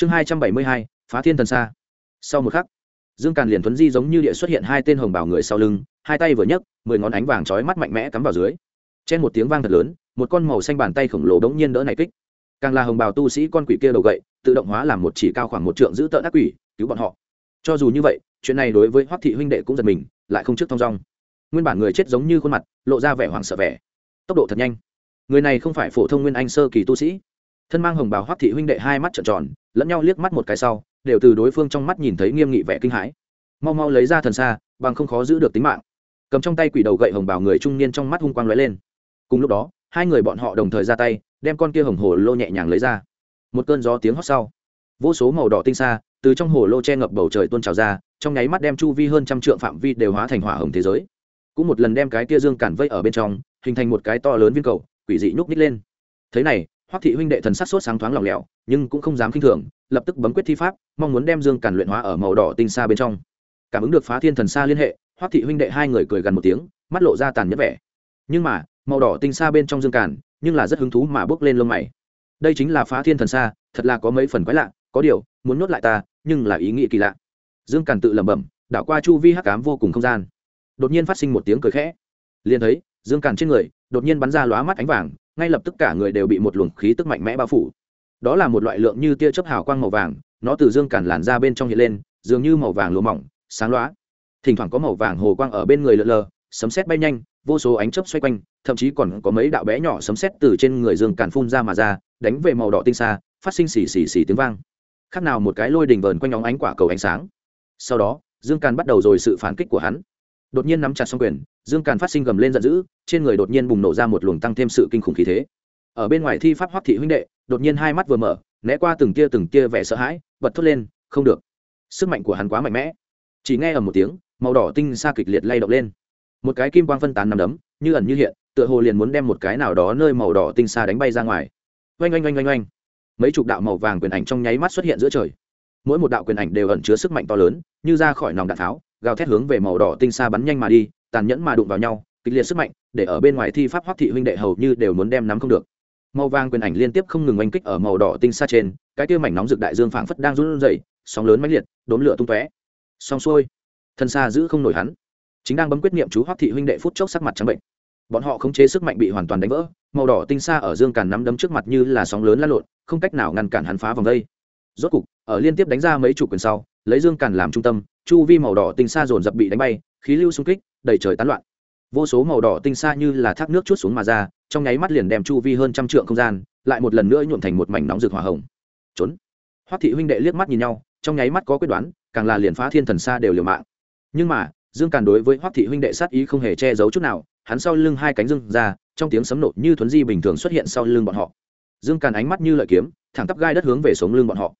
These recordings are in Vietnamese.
chương hai trăm bảy mươi hai, phá thiên thần xa sau một khắc, dương càn liền thuấn di giống như địa xuất hiện hai tên hồng bảo người sau lưng, hai tay vừa nhấc, mười ngón ánh vàng trói mắt mạnh mẽ cắm vào dưới. Trên một tiếng vang thật lớn, một con màu xanh bàn tay khổng lồ đống nhiên đỡ này kích. Càng là hồng bào tu sĩ con quỷ kia đầu gậy, tự động hóa làm một chỉ cao khoảng một trượng giữ tợn ác quỷ, cứu bọn họ. Cho dù như vậy, chuyện này đối với hoắc thị huynh đệ cũng giật mình, lại không trước thong dong. Nguyên bản người chết giống như khuôn mặt, lộ ra vẻ hoảng sợ vẻ. Tốc độ thật nhanh. Người này không phải phổ thông nguyên anh sơ kỳ tu sĩ thân mang hồng bào hoắc thị huynh đệ hai mắt trợn tròn, lẫn nhau liếc mắt một cái sau, đều từ đối phương trong mắt nhìn thấy nghiêm nghị vẻ kinh hãi. Mau mau lấy ra thần xa bằng không khó giữ được tính mạng. Cầm trong tay quỷ đầu gậy hồng bào người trung niên trong mắt hung quang lóe lên. Cùng lúc đó, hai người bọn họ đồng thời ra tay, đem con kia hồng hồ lô nhẹ nhàng lấy ra. Một cơn gió tiếng hót sau, vô số màu đỏ tinh xa từ trong hồ lô che ngập bầu trời tuôn trào ra, trong nháy mắt đem chu vi hơn trăm trượng phạm vi đều hóa thành hỏa hồng thế giới. Cũng một lần đem cái kia dương cản vây ở bên trong, hình thành một cái to lớn viên cầu, quỷ dị nhúc nít lên. Thế này hoắc thị huynh đệ thần sắc sốt sáng thoáng lỏng lẻo nhưng cũng không dám khinh thường lập tức bấm quyết thi pháp mong muốn đem dương Càn luyện hóa ở màu đỏ tinh xa bên trong. Cảm ứng được phá thiên thần xa liên hệ hoắc thị huynh đệ hai người cười gần một tiếng mắt lộ ra tàn nhẫn vẻ. Nhưng mà màu đỏ tinh xa bên trong dương Càn, nhưng là rất hứng thú mà bước lên lông mày. Đây chính là phá thiên thần xa thật là có mấy phần quái lạ có điều muốn nuốt lại ta nhưng là ý nghĩ kỳ lạ. Dương càn tự lẩm bẩm đảo qua chu vi hắc cám vô cùng không gian. Đột nhiên phát sinh một tiếng cười khẽ. Liền thấy dương càn trên người đột nhiên bắn ra lóa mắt ánh vàng ngay lập tức cả người đều bị một luồng khí tức mạnh mẽ bao phủ. Đó là một loại lượng như tia chớp hào quang màu vàng, nó từ dương càn làn ra bên trong hiện lên, dường như màu vàng lúa mỏng, sáng loá thỉnh thoảng có màu vàng hồ quang ở bên người lượn lờ, sấm sét bay nhanh, vô số ánh chớp xoay quanh, thậm chí còn có mấy đạo bé nhỏ sấm sét từ trên người dương càn phun ra mà ra, đánh về màu đỏ tinh xa phát sinh xì xì xì tiếng vang. Khác nào một cái lôi đình vờn quanh óng ánh quả cầu ánh sáng. Sau đó, dương càn bắt đầu rồi sự phản kích của hắn đột nhiên nắm chặt xong quyền, dương càn phát sinh gầm lên giận dữ, trên người đột nhiên bùng nổ ra một luồng tăng thêm sự kinh khủng khí thế. Ở bên ngoài thi pháp hoắc thị huynh đệ, đột nhiên hai mắt vừa mở, né qua từng tia từng tia vẻ sợ hãi, bật thốt lên, không được. Sức mạnh của hắn quá mạnh mẽ. Chỉ nghe ở một tiếng, màu đỏ tinh xa kịch liệt lay động lên. Một cái kim quang phân tán nằm đấm, như ẩn như hiện, tựa hồ liền muốn đem một cái nào đó nơi màu đỏ tinh xa đánh bay ra ngoài. Oanh oanh oanh oanh oanh. Mấy chục đạo màu vàng quyền ảnh trong nháy mắt xuất hiện giữa trời. Mỗi một đạo quyền ảnh đều ẩn chứa sức mạnh to lớn, như ra khỏi nòng đạn tháo gào thét hướng về màu đỏ tinh xa bắn nhanh mà đi, tàn nhẫn mà đụng vào nhau, kịch liệt sức mạnh, để ở bên ngoài thi pháp hoắc thị huynh đệ hầu như đều muốn đem nắm không được. Màu vàng quyền ảnh liên tiếp không ngừng oanh kích ở màu đỏ tinh xa trên, cái tiêu mảnh nóng rực đại dương phảng phất đang run rẩy, sóng lớn mãnh liệt, đốn lửa tung tóe. Xong xuôi, thân xa giữ không nổi hắn. Chính đang bấm quyết niệm chú hoắc thị huynh đệ phút chốc sắc mặt trắng bệnh. Bọn họ khống chế sức mạnh bị hoàn toàn đánh vỡ, màu đỏ tinh xa ở dương càn nắm đấm trước mặt như là sóng lớn lan lộn, không cách nào ngăn cản hắn phá vòng đây. Rốt cục, ở liên tiếp đánh ra mấy chục quyền sau lấy dương càn làm trung tâm, chu vi màu đỏ tinh xa dồn dập bị đánh bay, khí lưu xung kích, đầy trời tán loạn. Vô số màu đỏ tinh xa như là thác nước chút xuống mà ra, trong nháy mắt liền đem chu vi hơn trăm trượng không gian, lại một lần nữa nhuộm thành một mảnh nóng rực hỏa hồng. Trốn. Hoắc thị huynh đệ liếc mắt nhìn nhau, trong nháy mắt có quyết đoán, càng là liền phá thiên thần xa đều liều mạng. Nhưng mà, dương càn đối với hoắc thị huynh đệ sát ý không hề che giấu chút nào, hắn sau lưng hai cánh dương ra, trong tiếng sấm nổ như thuấn di bình thường xuất hiện sau lưng bọn họ. Dương càn ánh mắt như lợi kiếm, thẳng tắp gai đất hướng về sống lưng bọn họ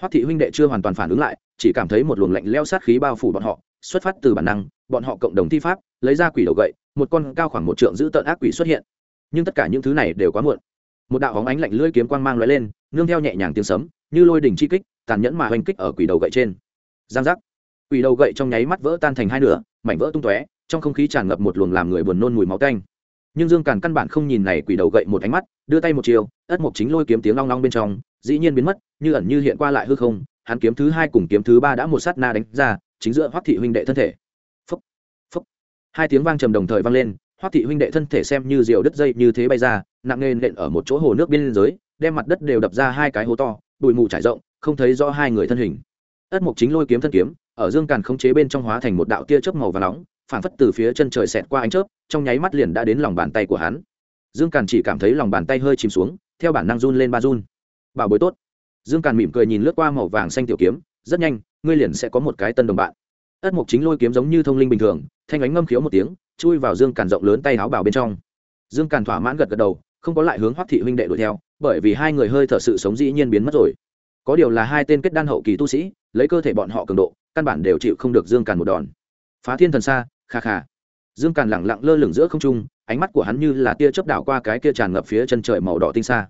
hoắc thị huynh đệ chưa hoàn toàn phản ứng lại, chỉ cảm thấy một luồng lạnh leo sát khí bao phủ bọn họ, xuất phát từ bản năng, bọn họ cộng đồng thi pháp, lấy ra quỷ đầu gậy, một con cao khoảng một trượng giữ tợn ác quỷ xuất hiện. Nhưng tất cả những thứ này đều quá muộn. Một đạo hóng ánh lạnh lưỡi kiếm quang mang lóe lên, nương theo nhẹ nhàng tiếng sấm, như lôi đỉnh chi kích, tàn nhẫn mà hoành kích ở quỷ đầu gậy trên. Giang giác. Quỷ đầu gậy trong nháy mắt vỡ tan thành hai nửa, mảnh vỡ tung tóe, trong không khí tràn ngập một luồng làm người buồn nôn mùi máu tanh. Nhưng dương càn căn bản không nhìn này quỷ đầu gậy một ánh mắt, đưa tay một chiều, ất mộc chính lôi kiếm tiếng long long bên trong, dĩ nhiên biến mất như ẩn như hiện qua lại hư không, hắn kiếm thứ hai cùng kiếm thứ ba đã một sát na đánh ra, chính giữa hoắc thị huynh đệ thân thể. Phúc phúc. Hai tiếng vang trầm đồng thời vang lên, hoắc thị huynh đệ thân thể xem như diều đứt dây như thế bay ra, nặng nề nện ở một chỗ hồ nước biên giới, đem mặt đất đều đập ra hai cái hố to, bụi mù trải rộng, không thấy rõ hai người thân hình. Ất mộc chính lôi kiếm thân kiếm, ở dương càn khống chế bên trong hóa thành một đạo tia chớp màu và nóng, phản phất từ phía chân trời xẹt qua ánh chớp, trong nháy mắt liền đã đến lòng bàn tay của hắn. Dương càn chỉ cảm thấy lòng bàn tay hơi chìm xuống, theo bản năng run lên ba run. Bảo bối tốt dương càn mỉm cười nhìn lướt qua màu vàng xanh tiểu kiếm, rất nhanh, ngươi liền sẽ có một cái tân đồng bạn. Ất mục chính lôi kiếm giống như thông linh bình thường, thanh ánh ngâm khiếu một tiếng, chui vào dương càn rộng lớn tay áo bảo bên trong. Dương càn thỏa mãn gật gật đầu, không có lại hướng hoắc thị huynh đệ đuổi theo, bởi vì hai người hơi thở sự sống dĩ nhiên biến mất rồi. Có điều là hai tên kết đan hậu kỳ tu sĩ, lấy cơ thể bọn họ cường độ, căn bản đều chịu không được dương càn một đòn. Phá thiên thần xa, kha kha. Dương càn lẳng lặng lơ lửng giữa không trung, ánh mắt của hắn như là tia chớp đảo qua cái kia tràn ngập phía chân trời màu đỏ tinh xa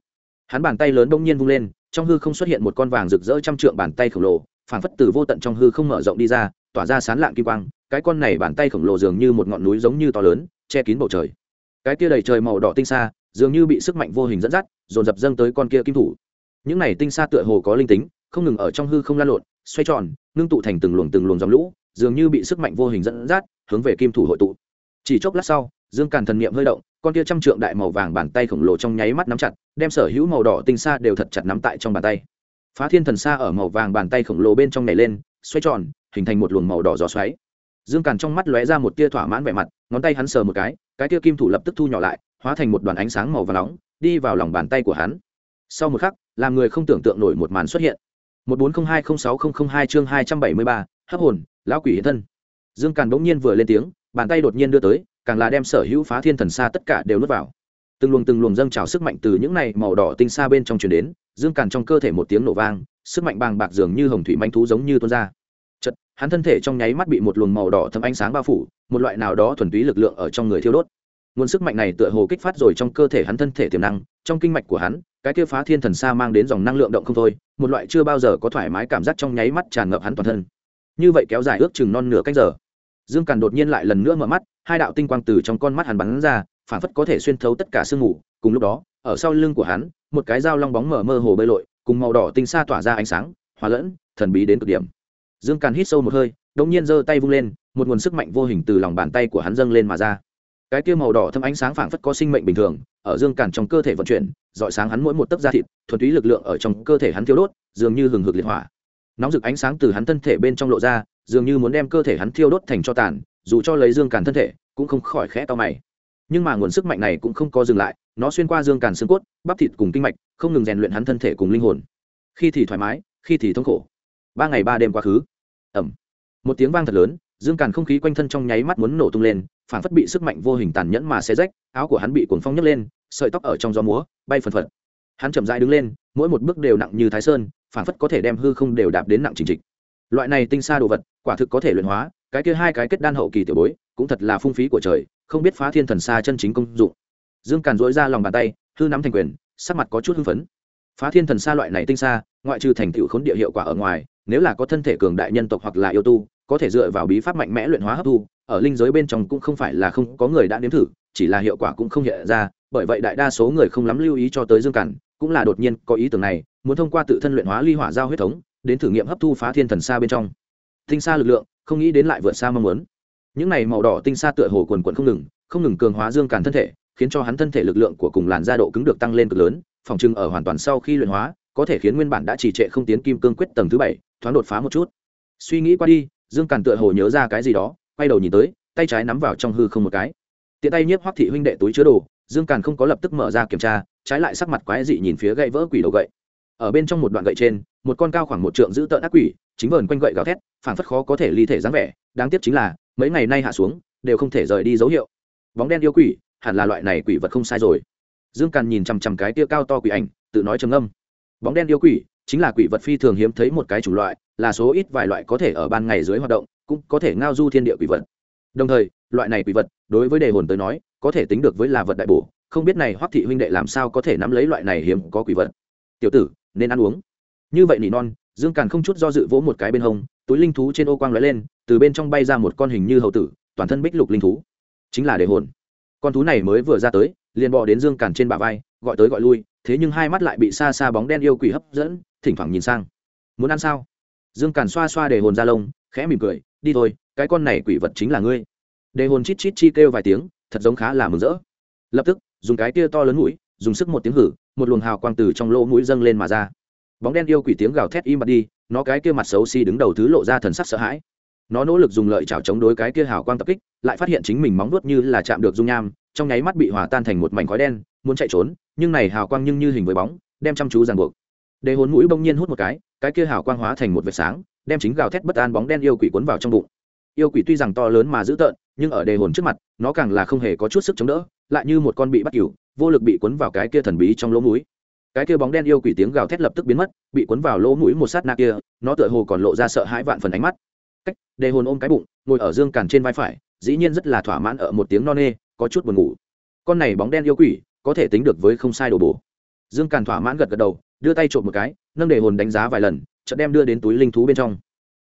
hắn bàn tay lớn bỗng nhiên vung lên, trong hư không xuất hiện một con vàng rực rỡ trăm trượng bàn tay khổng lồ, phảng phất từ vô tận trong hư không mở rộng đi ra, tỏa ra sán lạng kim quang, cái con này bàn tay khổng lồ dường như một ngọn núi giống như to lớn, che kín bầu trời. Cái kia đầy trời màu đỏ tinh xa dường như bị sức mạnh vô hình dẫn dắt, dồn dập dâng tới con kia kim thủ. Những này tinh xa tựa hồ có linh tính, không ngừng ở trong hư không lan lộn, xoay tròn, ngưng tụ thành từng luồng từng luồng dòng lũ, dường như bị sức mạnh vô hình dẫn dắt, hướng về kim thủ hội tụ. Chỉ chốc lát sau, dương càn thần niệm hơi động con kia trăm trượng đại màu vàng bàn tay khổng lồ trong nháy mắt nắm chặt, đem sở hữu màu đỏ tinh xa đều thật chặt nắm tại trong bàn tay. Phá thiên thần xa ở màu vàng bàn tay khổng lồ bên trong này lên, xoay tròn, hình thành một luồng màu đỏ gió xoáy. Dương càn trong mắt lóe ra một tia thỏa mãn vẻ mặt, ngón tay hắn sờ một cái cái tia kim thủ lập tức thu nhỏ lại, hóa thành một đoàn ánh sáng màu và nóng, đi vào lòng bàn tay của hắn. Sau một khắc, làm người không tưởng tượng nổi một màn xuất hiện. Một bốn không hai không sáu không không hai chương hai trăm bảy mươi ba, hấp hồn, lão quỷ hiện thân. Dương càn bỗng nhiên vừa lên tiếng, bàn tay đột nhiên đưa tới càng là đem sở hữu phá thiên thần xa tất cả đều nuốt vào. Từng luồng từng luồng dâng trào sức mạnh từ những này màu đỏ tinh xa bên trong truyền đến, dương càn trong cơ thể một tiếng nổ vang, sức mạnh bàng bạc dường như hồng thủy manh thú giống như tuôn ra. Chật hắn thân thể trong nháy mắt bị một luồng màu đỏ thấm ánh sáng bao phủ, một loại nào đó thuần túy lực lượng ở trong người thiêu đốt. Nguồn sức mạnh này tựa hồ kích phát rồi trong cơ thể hắn thân thể tiềm năng, trong kinh mạch của hắn, cái kia phá thiên thần xa mang đến dòng năng lượng động không thôi, một loại chưa bao giờ có thoải mái cảm giác trong nháy mắt tràn ngập hắn toàn thân. Như vậy kéo dài ước chừng non nửa cách giờ dương càn đột nhiên lại lần nữa mở mắt, hai đạo tinh quang từ trong con mắt hắn bắn ra, phản phất có thể xuyên thấu tất cả sương mù. Cùng lúc đó, ở sau lưng của hắn, một cái dao long bóng mở mơ hồ bơi lội, cùng màu đỏ tinh xa tỏa ra ánh sáng, hòa lẫn, thần bí đến cực điểm. Dương càn hít sâu một hơi đống nhiên giơ tay vung lên, một nguồn sức mạnh vô hình từ lòng bàn tay của hắn dâng lên mà ra. Cái kia màu đỏ thâm ánh sáng phảng phất có sinh mệnh bình thường, ở dương càn trong cơ thể vận chuyển, dọi sáng hắn mỗi một tấc da thịt, thuần túy lực lượng ở trong cơ thể hắn thiêu đốt, dường như hừng hực liệt hỏa nóng rực ánh sáng từ hắn thân thể bên trong lộ ra, dường như muốn đem cơ thể hắn thiêu đốt thành cho tàn, dù cho lấy dương càn thân thể, cũng không khỏi khẽ to mày. Nhưng mà nguồn sức mạnh này cũng không có dừng lại, nó xuyên qua dương càn xương cốt, bắp thịt cùng kinh mạch, không ngừng rèn luyện hắn thân thể cùng linh hồn. Khi thì thoải mái, khi thì thống khổ. Ba ngày ba đêm quá khứ. Ẩm một tiếng vang thật lớn, dương càn không khí quanh thân trong nháy mắt muốn nổ tung lên, phản phất bị sức mạnh vô hình tàn nhẫn mà xe rách, áo của hắn bị cuồng phong nhấc lên, sợi tóc ở trong gió múa, bay phần phật. Hắn chậm rãi đứng lên, mỗi một bước đều nặng như thái sơn phản phất có thể đem hư không đều đạp đến nặng trình trịch. Loại này tinh xa đồ vật, quả thực có thể luyện hóa, cái kia hai cái kết đan hậu kỳ tiểu bối, cũng thật là phung phí của trời, không biết phá thiên thần xa chân chính công dụng. Dương càn dỗi ra lòng bàn tay, hư nắm thành quyền, sắc mặt có chút hưng phấn. Phá thiên thần xa loại này tinh xa ngoại trừ thành tựu khốn địa hiệu quả ở ngoài, nếu là có thân thể cường đại nhân tộc hoặc là yêu tu, có thể dựa vào bí pháp mạnh mẽ luyện hóa hấp thu, ở linh giới bên trong cũng không phải là không có người đã nếm thử, chỉ là hiệu quả cũng không hiện ra, bởi vậy đại đa số người không lắm lưu ý cho tới dương cản cũng là đột nhiên có ý tưởng này muốn thông qua tự thân luyện hóa ly hỏa giao huyết thống, đến thử nghiệm hấp thu phá thiên thần xa bên trong. Tinh xa lực lượng, không nghĩ đến lại vượt xa mong muốn. Những này màu đỏ tinh xa tựa hồ quần quận không ngừng không ngừng cường hóa dương càn thân thể, khiến cho hắn thân thể lực lượng của cùng làn da độ cứng được tăng lên cực lớn, phòng trưng ở hoàn toàn sau khi luyện hóa, có thể khiến nguyên bản đã trì trệ không tiến kim cương quyết tầng thứ bảy, thoáng đột phá một chút. Suy nghĩ qua đi, dương càn tựa hồ nhớ ra cái gì đó, quay đầu nhìn tới, tay trái nắm vào trong hư không một cái. Tiện tay nhiếp hoắc thị huynh đệ túi chứa đồ, dương càn không có lập tức mở ra kiểm tra, trái lại sắc mặt quái dị nhìn phía gậy vỡ quỷ đầu gậy ở bên trong một đoạn gậy trên, một con cao khoảng một trượng giữ tợn ác quỷ, chính vờn quanh gậy gào thét phản phất khó có thể ly thể dáng vẻ, đáng tiếc chính là, mấy ngày nay hạ xuống, đều không thể rời đi dấu hiệu. Bóng đen yêu quỷ, hẳn là loại này quỷ vật không sai rồi. Dương càn nhìn chằm chằm cái tia cao to quỷ ảnh, tự nói trầm âm bóng đen yêu quỷ, chính là quỷ vật phi thường hiếm thấy một cái chủng loại, là số ít vài loại có thể ở ban ngày dưới hoạt động, cũng có thể ngao du thiên địa quỷ vật. Đồng thời, loại này quỷ vật, đối với đề hồn tới nói, có thể tính được với là vật đại bổ, không biết này hoắc thị huynh đệ làm sao có thể nắm lấy loại này hiếm có quỷ vật. Tiểu tử nên ăn uống. Như vậy nỉ non, dương càn không chút do dự vỗ một cái bên hông, túi linh thú trên ô quang lóe lên, từ bên trong bay ra một con hình như hậu tử, toàn thân bích lục linh thú. Chính là đề hồn. Con thú này mới vừa ra tới, liền bò đến dương càn trên bả vai, gọi tới gọi lui, thế nhưng hai mắt lại bị xa xa bóng đen yêu quỷ hấp dẫn, thỉnh thoảng nhìn sang. Muốn ăn sao? Dương càn xoa xoa đề hồn ra lông, khẽ mỉm cười, đi thôi, cái con này quỷ vật chính là ngươi. Đề hồn chít chít chi kêu vài tiếng, thật giống khá là mừng rỡ. Lập tức, dùng cái tia to lớn mũi dùng sức một tiếng hử, một luồng hào quang từ trong lỗ mũi dâng lên mà ra. Bóng đen yêu quỷ tiếng gào thét im bặt đi, nó cái kia mặt xấu xi đứng đầu thứ lộ ra thần sắc sợ hãi. Nó nỗ lực dùng lợi chảo chống đối cái kia hào quang tập kích, lại phát hiện chính mình móng vuốt như là chạm được dung nham, trong nháy mắt bị hòa tan thành một mảnh khói đen, muốn chạy trốn, nhưng này hào quang nhưng như hình với bóng, đem chăm chú ràng buộc. Đề hồn mũi bỗng nhiên hút một cái cái kia hào quang hóa thành một vệt sáng, đem chính gào thét bất an bóng đen yêu quỷ cuốn vào trong bụng. Yêu quỷ tuy rằng to lớn mà dữ tợn, nhưng ở đề hồn trước mặt, nó càng là không hề có chút sức chống đỡ, lại như một con bị bắt cừu vô lực bị cuốn vào cái kia thần bí trong lỗ mũi. Cái kia bóng đen yêu quỷ tiếng gào thét lập tức biến mất, bị cuốn vào lỗ mũi một sát na kia, nó tựa hồ còn lộ ra sợ hãi vạn phần ánh mắt. Cách, đề hồn ôm cái bụng, ngồi ở dương càn trên vai phải, dĩ nhiên rất là thỏa mãn ở một tiếng no nê, có chút buồn ngủ. Con này bóng đen yêu quỷ, có thể tính được với không sai đồ bổ. Dương càn thỏa mãn gật gật đầu, đưa tay trộm một cái, nâng đề hồn đánh giá vài lần, chợt đem đưa đến túi linh thú bên trong.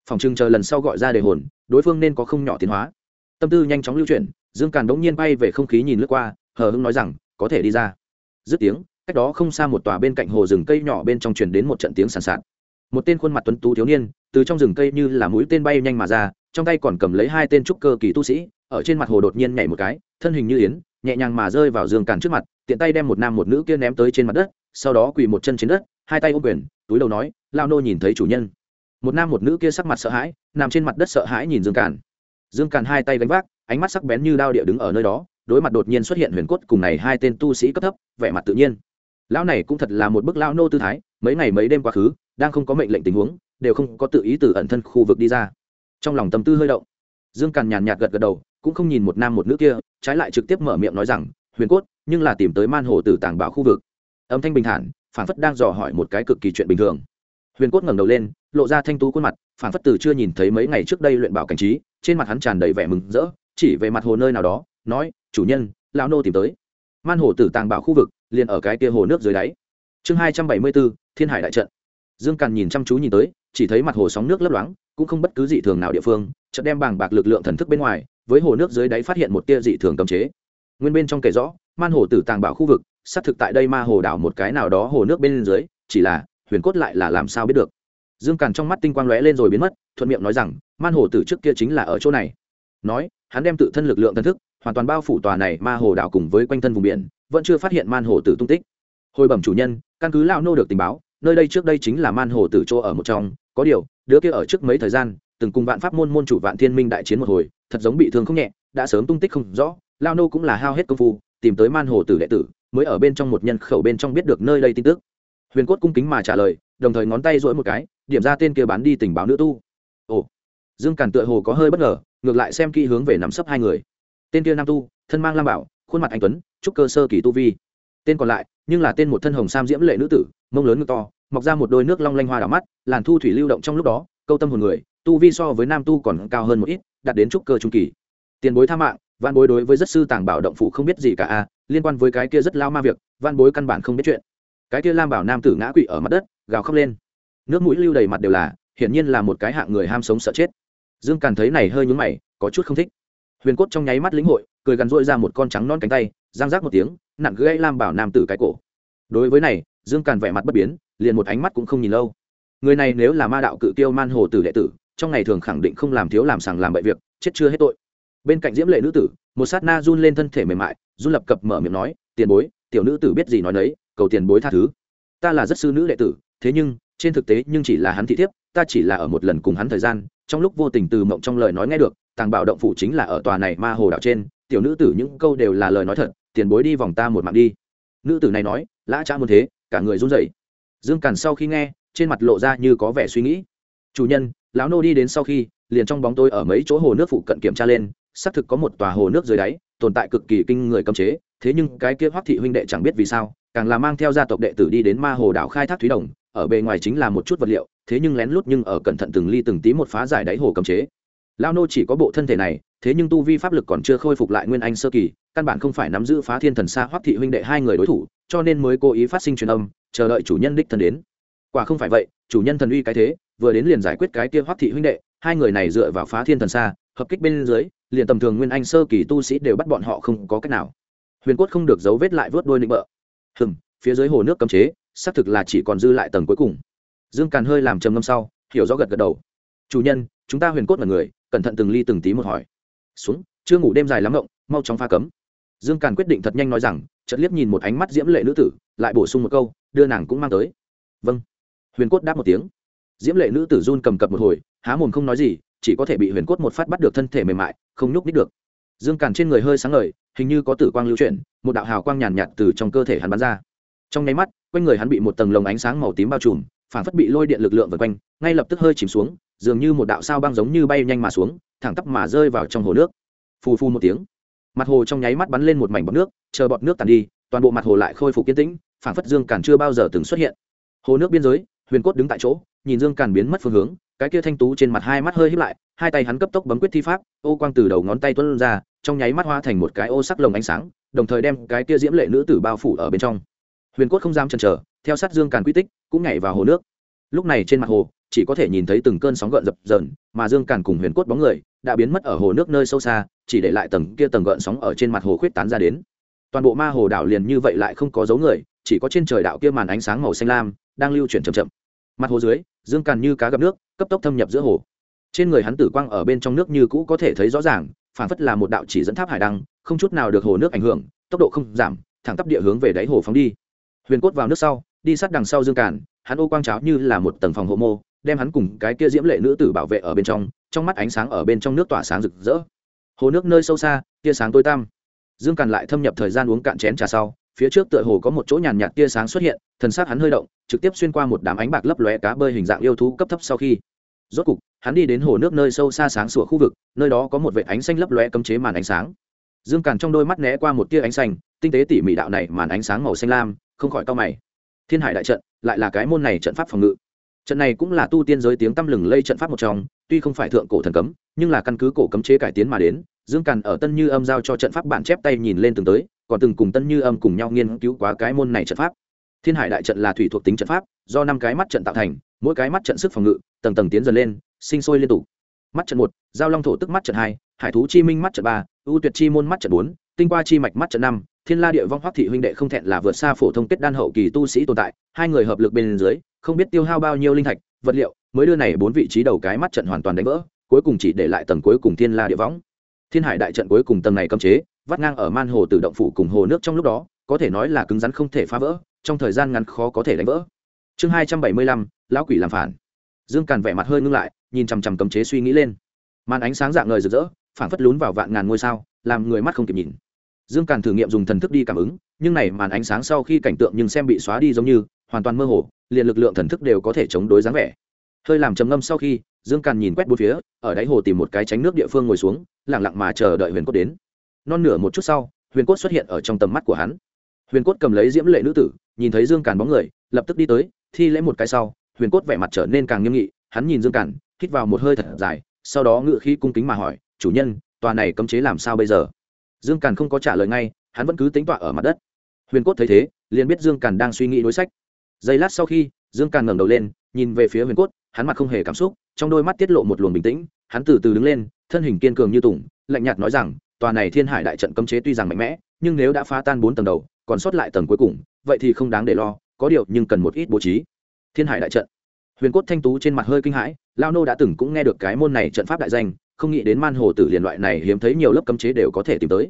Phòng trưng chờ lần sau gọi ra đề hồn, đối phương nên có không nhỏ tiến hóa. Tâm tư nhanh chóng lưu chuyển, dương càn đống nhiên bay về không khí nhìn lướt qua, hờ hưng nói rằng có thể đi ra. Dứt tiếng, cách đó không xa một tòa bên cạnh hồ rừng cây nhỏ bên trong truyền đến một trận tiếng sàn sạt. Một tên khuôn mặt tuấn tú thiếu niên, từ trong rừng cây như là mũi tên bay nhanh mà ra, trong tay còn cầm lấy hai tên trúc cơ kỳ tu sĩ, ở trên mặt hồ đột nhiên nhảy một cái, thân hình như yến, nhẹ nhàng mà rơi vào giường càn trước mặt, tiện tay đem một nam một nữ kia ném tới trên mặt đất, sau đó quỳ một chân trên đất, hai tay ôm quyền, túi đầu nói, lao nô nhìn thấy chủ nhân. Một nam một nữ kia sắc mặt sợ hãi, nằm trên mặt đất sợ hãi nhìn dương càn. Dương càn hai tay gánh vác, ánh mắt sắc bén như đao địa đứng ở nơi đó đối mặt đột nhiên xuất hiện huyền cốt cùng này hai tên tu sĩ cấp thấp, vẻ mặt tự nhiên. Lão này cũng thật là một bức lao nô tư thái, mấy ngày mấy đêm quá khứ, đang không có mệnh lệnh tình huống, đều không có tự ý từ ẩn thân khu vực đi ra. Trong lòng tâm tư hơi động, dương càn nhàn nhạt gật gật đầu, cũng không nhìn một nam một nữ kia, trái lại trực tiếp mở miệng nói rằng, huyền cốt, nhưng là tìm tới man hồ tử tàng bảo khu vực. Âm thanh bình thản, phản phất đang dò hỏi một cái cực kỳ chuyện bình thường. Huyền cốt ngẩng đầu lên, lộ ra thanh tú khuôn mặt, phản phất từ chưa nhìn thấy mấy ngày trước đây luyện bảo cảnh trí, trên mặt hắn tràn đầy vẻ mừng rỡ, chỉ về mặt hồ nơi nào đó, nói chủ nhân, lão nô tìm tới. Man hồ tử tàng bảo khu vực, liền ở cái kia hồ nước dưới đáy. Chương hai trăm bảy mươi bốn, thiên hải đại trận. Dương càn nhìn chăm chú nhìn tới, chỉ thấy mặt hồ sóng nước lấp loáng, cũng không bất cứ dị thường nào địa phương, chợt đem bàng bạc lực lượng thần thức bên ngoài, với hồ nước dưới đáy phát hiện một tia dị thường cấm chế. Nguyên bên trong kể rõ, man hồ tử tàng bảo khu vực, xác thực tại đây ma hồ đảo một cái nào đó hồ nước bên dưới, chỉ là, huyền cốt lại là làm sao biết được. Dương càn trong mắt tinh quang lóe lên rồi biến mất, thuận miệng nói rằng, man hồ tử trước kia chính là ở chỗ này. Nói, hắn đem tự thân lực lượng thần thức hoàn toàn bao phủ tòa này ma hồ đảo cùng với quanh thân vùng biển, vẫn chưa phát hiện man hồ tử tung tích. Hồi bẩm chủ nhân, căn cứ lão nô được tình báo, nơi đây trước đây chính là man hồ tử chỗ ở một trong, có điều, đứa kia ở trước mấy thời gian, từng cùng vạn pháp môn môn chủ vạn thiên minh đại chiến một hồi, thật giống bị thương không nhẹ, đã sớm tung tích không rõ lao nô cũng là hao hết công phu, tìm tới man hồ tử đệ tử, mới ở bên trong một nhân khẩu bên trong biết được nơi đây tin tức. Huyền cốt cung kính mà trả lời, đồng thời ngón tay rỗi một cái, điểm ra tên kia bán đi tình báo nữ tu. Ồ, dương càn tựa hồ có hơi bất ngờ, ngược lại xem kỹ hướng về nắm sấp hai người tên kia nam tu, thân mang lam bảo, khuôn mặt anh tuấn, trúc cơ sơ kỳ tu vi. Tên còn lại, nhưng là tên một thân hồng sam diễm lệ nữ tử, mông lớn ngực to, mọc ra một đôi nước long lanh hoa đỏ mắt, làn thu thủy lưu động trong lúc đó, câu tâm hồn người, tu vi so với nam tu còn cao hơn một ít, đạt đến trúc cơ trung kỳ. Tiền bối tha mạng văn bối đối với rất sư tàng bảo động phụ không biết gì cả a, liên quan với cái kia rất lao ma việc văn bối căn bản không biết chuyện. Cái kia lam bảo nam tử ngã quỵ ở mặt đất, gào khóc lên. Nước mũi lưu đầy mặt đều là, hiển nhiên là một cái hạng người ham sống sợ chết. Dương càn thấy này hơi nhúng mày, có chút không thích huyền cốt trong nháy mắt lĩnh hội, cười gắn rỗi ra một con trắng non cánh tay giang rác một tiếng, nặng gãy lam bảo nam tử cái cổ. Đối với này, dương càn vẻ mặt bất biến, liền một ánh mắt cũng không nhìn lâu. Người này nếu là ma đạo cự tiêu man hồ tử đệ tử, trong ngày thường khẳng định không làm thiếu làm sàng làm bậy việc, chết chưa hết tội. Bên cạnh diễm lệ nữ tử, một sát na run lên thân thể mềm mại, run lập cập mở miệng nói, tiền bối, tiểu nữ tử biết gì nói nấy, cầu tiền bối tha thứ. Ta là rất sư nữ đệ tử, thế nhưng, trên thực tế nhưng chỉ là hắn thị thiếp, ta chỉ là ở một lần cùng hắn thời gian, trong lúc vô tình từ mộng trong lời nói nghe được tàng bảo động phủ chính là ở tòa này ma hồ đảo trên, tiểu nữ tử những câu đều là lời nói thật, tiền bối đi vòng ta một mạng đi. Nữ tử này nói, lã cha muốn thế, cả người run rẩy. Dương càn sau khi nghe, trên mặt lộ ra như có vẻ suy nghĩ. Chủ nhân, lão nô đi đến sau khi, liền trong bóng tôi ở mấy chỗ hồ nước phụ cận kiểm tra lên, xác thực có một tòa hồ nước dưới đáy, tồn tại cực kỳ kinh người cấm chế, thế nhưng cái kia hoắc thị huynh đệ chẳng biết vì sao, càng là mang theo gia tộc đệ tử đi đến ma hồ đảo khai thác thúy đồng, ở bề ngoài chính là một chút vật liệu, thế nhưng lén lút nhưng ở cẩn thận từng ly từng tí một phá giải đáy hồ cấm chế lao nô chỉ có bộ thân thể này, thế nhưng tu vi pháp lực còn chưa khôi phục lại nguyên anh sơ kỳ, căn bản không phải nắm giữ phá thiên thần xa hoắc thị huynh đệ hai người đối thủ, cho nên mới cố ý phát sinh truyền âm, chờ đợi chủ nhân đích thần đến. Quả không phải vậy, chủ nhân thần uy cái thế, vừa đến liền giải quyết cái kia hoắc thị huynh đệ, hai người này dựa vào phá thiên thần xa hợp kích bên dưới, liền tầm thường nguyên anh sơ kỳ tu sĩ đều bắt bọn họ không có cách nào. Huyền cốt không được dấu vết lại vớt đôi nịnh bợ. Hừm, phía dưới hồ nước cấm chế, xác thực là chỉ còn dư lại tầng cuối cùng. Dương càn hơi làm trầm ngâm sau, hiểu rõ gật gật đầu. Chủ nhân, chúng ta huyền cốt là người cẩn thận từng ly từng tí một hỏi. Xuống, chưa ngủ đêm dài lắm ngộng, mau chóng pha cấm. Dương càn quyết định thật nhanh nói rằng, chợt liếc nhìn một ánh mắt diễm lệ nữ tử, lại bổ sung một câu, đưa nàng cũng mang tới. Vâng. Huyền cốt đáp một tiếng. Diễm lệ nữ tử run cầm cập một hồi, há mồm không nói gì, chỉ có thể bị huyền cốt một phát bắt được thân thể mềm mại, không nhúc nít được. Dương càn trên người hơi sáng ngời, hình như có tử quang lưu chuyển, một đạo hào quang nhàn nhạt từ trong cơ thể hắn bắn ra. Trong nháy mắt, quanh người hắn bị một tầng lồng ánh sáng màu tím bao trùm, phản phất bị lôi điện lực lượng vượt quanh, ngay lập tức hơi chìm xuống dường như một đạo sao băng giống như bay nhanh mà xuống, thẳng tắp mà rơi vào trong hồ nước. Phù phu một tiếng, mặt hồ trong nháy mắt bắn lên một mảnh bọt nước, chờ bọt nước tàn đi, toàn bộ mặt hồ lại khôi phục yên tĩnh phản phất dương càn chưa bao giờ từng xuất hiện. Hồ nước biên giới, huyền cốt đứng tại chỗ, nhìn dương càn biến mất phương hướng, cái kia thanh tú trên mặt hai mắt hơi híp lại, hai tay hắn cấp tốc bấm quyết thi pháp, ô quang từ đầu ngón tay tuôn ra, trong nháy mắt hoa thành một cái ô sắc lồng ánh sáng, đồng thời đem cái kia diễm lệ nữ tử bao phủ ở bên trong. Huyền cốt không dám chần chờ, theo sát dương càn quy tích, cũng nhảy vào hồ nước. Lúc này trên mặt hồ chỉ có thể nhìn thấy từng cơn sóng gợn dập dờn, mà dương càn cùng huyền cốt bóng người đã biến mất ở hồ nước nơi sâu xa, chỉ để lại tầng kia tầng gợn sóng ở trên mặt hồ khuyết tán ra đến. Toàn bộ ma hồ đảo liền như vậy lại không có dấu người, chỉ có trên trời đạo kia màn ánh sáng màu xanh lam đang lưu chuyển chậm chậm. Mặt hồ dưới, dương càn như cá gặp nước, cấp tốc thâm nhập giữa hồ. Trên người hắn tử quang ở bên trong nước như cũ có thể thấy rõ ràng phản phất là một đạo chỉ dẫn tháp hải đăng, không chút nào được hồ nước ảnh hưởng, tốc độ không giảm, thẳng tắp địa hướng về đáy hồ phóng đi. Huyền cốt vào nước sau, đi sát đằng sau dương càn, hắn ô quang cháo như là một tầng phòng hộ mô đem hắn cùng cái kia diễm lệ nữ tử bảo vệ ở bên trong trong mắt ánh sáng ở bên trong nước tỏa sáng rực rỡ. Hồ nước nơi sâu xa, tia sáng tối tăm. Dương càn lại thâm nhập thời gian uống cạn chén trà sau, phía trước tựa hồ có một chỗ nhàn nhạt tia sáng xuất hiện, thần xác hắn hơi động, trực tiếp xuyên qua một đám ánh bạc lấp lóe cá bơi hình dạng yêu thú cấp thấp sau khi. Rốt cục, hắn đi đến hồ nước nơi sâu xa sáng sủa khu vực, nơi đó có một vệ ánh xanh lấp lóe cấm chế màn ánh sáng. Dương càn trong đôi mắt né qua một tia ánh xanh, tinh tế tỉ mỉ đạo này màn ánh sáng màu xanh lam, không khỏi cao mày. Thiên hải đại trận lại là cái môn này trận pháp phòng ngự trận này cũng là tu tiên giới tiếng tăm lừng lây trận pháp một trong, tuy không phải thượng cổ thần cấm, nhưng là căn cứ cổ cấm chế cải tiến mà đến, dương càn ở tân như âm giao cho trận pháp bản chép tay nhìn lên từng tới, còn từng cùng tân như âm cùng nhau nghiên cứu quá cái môn này trận pháp. Thiên hải đại trận là thủy thuộc tính trận pháp, do năm cái mắt trận tạo thành, mỗi cái mắt trận sức phòng ngự, tầng tầng tiến dần lên, sinh sôi liên tục. Mắt trận một, giao long thổ tức mắt trận hai, hải thú chi minh mắt trận ba, ưu tuyệt chi môn mắt trận bốn, tinh qua chi mạch mắt trận năm thiên la địa vong hoắc thị huynh đệ không thẹn là vượt xa phổ thông kết đan hậu kỳ tu sĩ tồn tại, hai người hợp lực bên dưới, không biết tiêu hao bao nhiêu linh thạch, vật liệu, mới đưa này bốn vị trí đầu cái mắt trận hoàn toàn đánh vỡ, cuối cùng chỉ để lại tầng cuối cùng thiên la địa võng thiên hải đại trận cuối cùng tầng này cấm chế, vắt ngang ở man hồ tự động phủ cùng hồ nước trong lúc đó, có thể nói là cứng rắn không thể phá vỡ, trong thời gian ngắn khó có thể đánh vỡ. Chương hai trăm bảy mươi lăm, lão quỷ làm phản. Dương càn vẻ mặt hơi ngưng lại, nhìn chằm chằm cấm chế suy nghĩ lên. Màn ánh sáng dạng ngời rực rỡ, phảng phất lún vào vạn ngàn ngôi sao, làm người mắt không kịp nhìn dương càn thử nghiệm dùng thần thức đi cảm ứng, nhưng này màn ánh sáng sau khi cảnh tượng nhưng xem bị xóa đi giống như, hoàn toàn mơ hồ, liền lực lượng thần thức đều có thể chống đối dáng vẻ. Hơi làm trầm ngâm sau khi, dương càn nhìn quét bốn phía, ở đáy hồ tìm một cái tránh nước địa phương ngồi xuống lẳng lặng mà chờ đợi huyền cốt đến. Non nửa một chút sau, huyền cốt xuất hiện ở trong tầm mắt của hắn. Huyền cốt cầm lấy diễm lệ nữ tử, nhìn thấy dương càn bóng người, lập tức đi tới, thi lễ một cái sau, huyền cốt vẻ mặt trở nên càng nghiêm nghị, hắn nhìn dương càn, hít vào một hơi thật dài, sau đó ngự khí cung kính mà hỏi, chủ nhân, tòa này cấm chế làm sao bây giờ? Dương càn không có trả lời ngay, hắn vẫn cứ tính tọa ở mặt đất. Huyền cốt thấy thế, liền biết dương càn đang suy nghĩ đối sách. Giây lát sau khi, dương càn ngẩng đầu lên, nhìn về phía huyền cốt, hắn mặt không hề cảm xúc, trong đôi mắt tiết lộ một luồng bình tĩnh, hắn từ từ đứng lên, thân hình kiên cường như tùng, lạnh nhạt nói rằng, tòa này thiên hải đại trận cấm chế tuy rằng mạnh mẽ, nhưng nếu đã phá tan bốn tầng đầu, còn sót lại tầng cuối cùng, vậy thì không đáng để lo, có điều nhưng cần một ít bố trí. Thiên hải đại trận. Huyền cốt thanh tú trên mặt hơi kinh hãi lao nô đã từng cũng nghe được cái môn này trận pháp đại danh không nghĩ đến man hồ tử liền loại này hiếm thấy nhiều lớp cấm chế đều có thể tìm tới.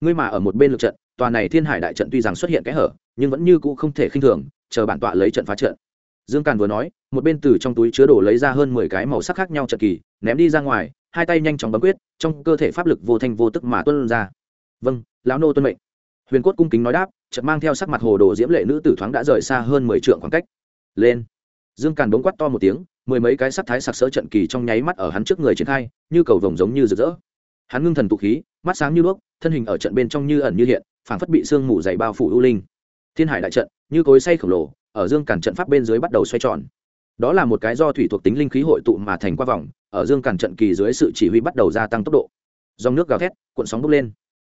Ngươi mà ở một bên lực trận, tòa này thiên hải đại trận tuy rằng xuất hiện kẽ hở, nhưng vẫn như cũ không thể khinh thường, chờ bản tọa lấy trận phá trận. Dương càn vừa nói, một bên từ trong túi chứa đồ lấy ra hơn mười cái màu sắc khác nhau trận kỳ, ném đi ra ngoài, hai tay nhanh chóng bấm quyết, trong cơ thể pháp lực vô thanh vô tức mà tuân ra. Vâng lão nô tuân mệnh. Huyền cốt cung kính nói đáp, chợt mang theo sắc mặt hồ đồ diễm lệ nữ tử thoáng đã rời xa hơn mười trượng khoảng cách. Lên. Dương càn bỗng quát to một tiếng mười mấy cái sắc thái sặc sỡ trận kỳ trong nháy mắt ở hắn trước người triển khai, như cầu vồng giống như rực rỡ. Hắn ngưng thần tụ khí, mắt sáng như đuốc, thân hình ở trận bên trong như ẩn như hiện, phảng phất bị sương mù dày bao phủ u linh. Thiên hải đại trận, như cối say khổng lồ, ở dương càn trận pháp bên dưới bắt đầu xoay tròn. Đó là một cái do thủy thuộc tính linh khí hội tụ mà thành qua vòng, ở dương càn trận kỳ dưới sự chỉ huy bắt đầu gia tăng tốc độ. Dòng nước gào thét, cuộn sóng bốc lên.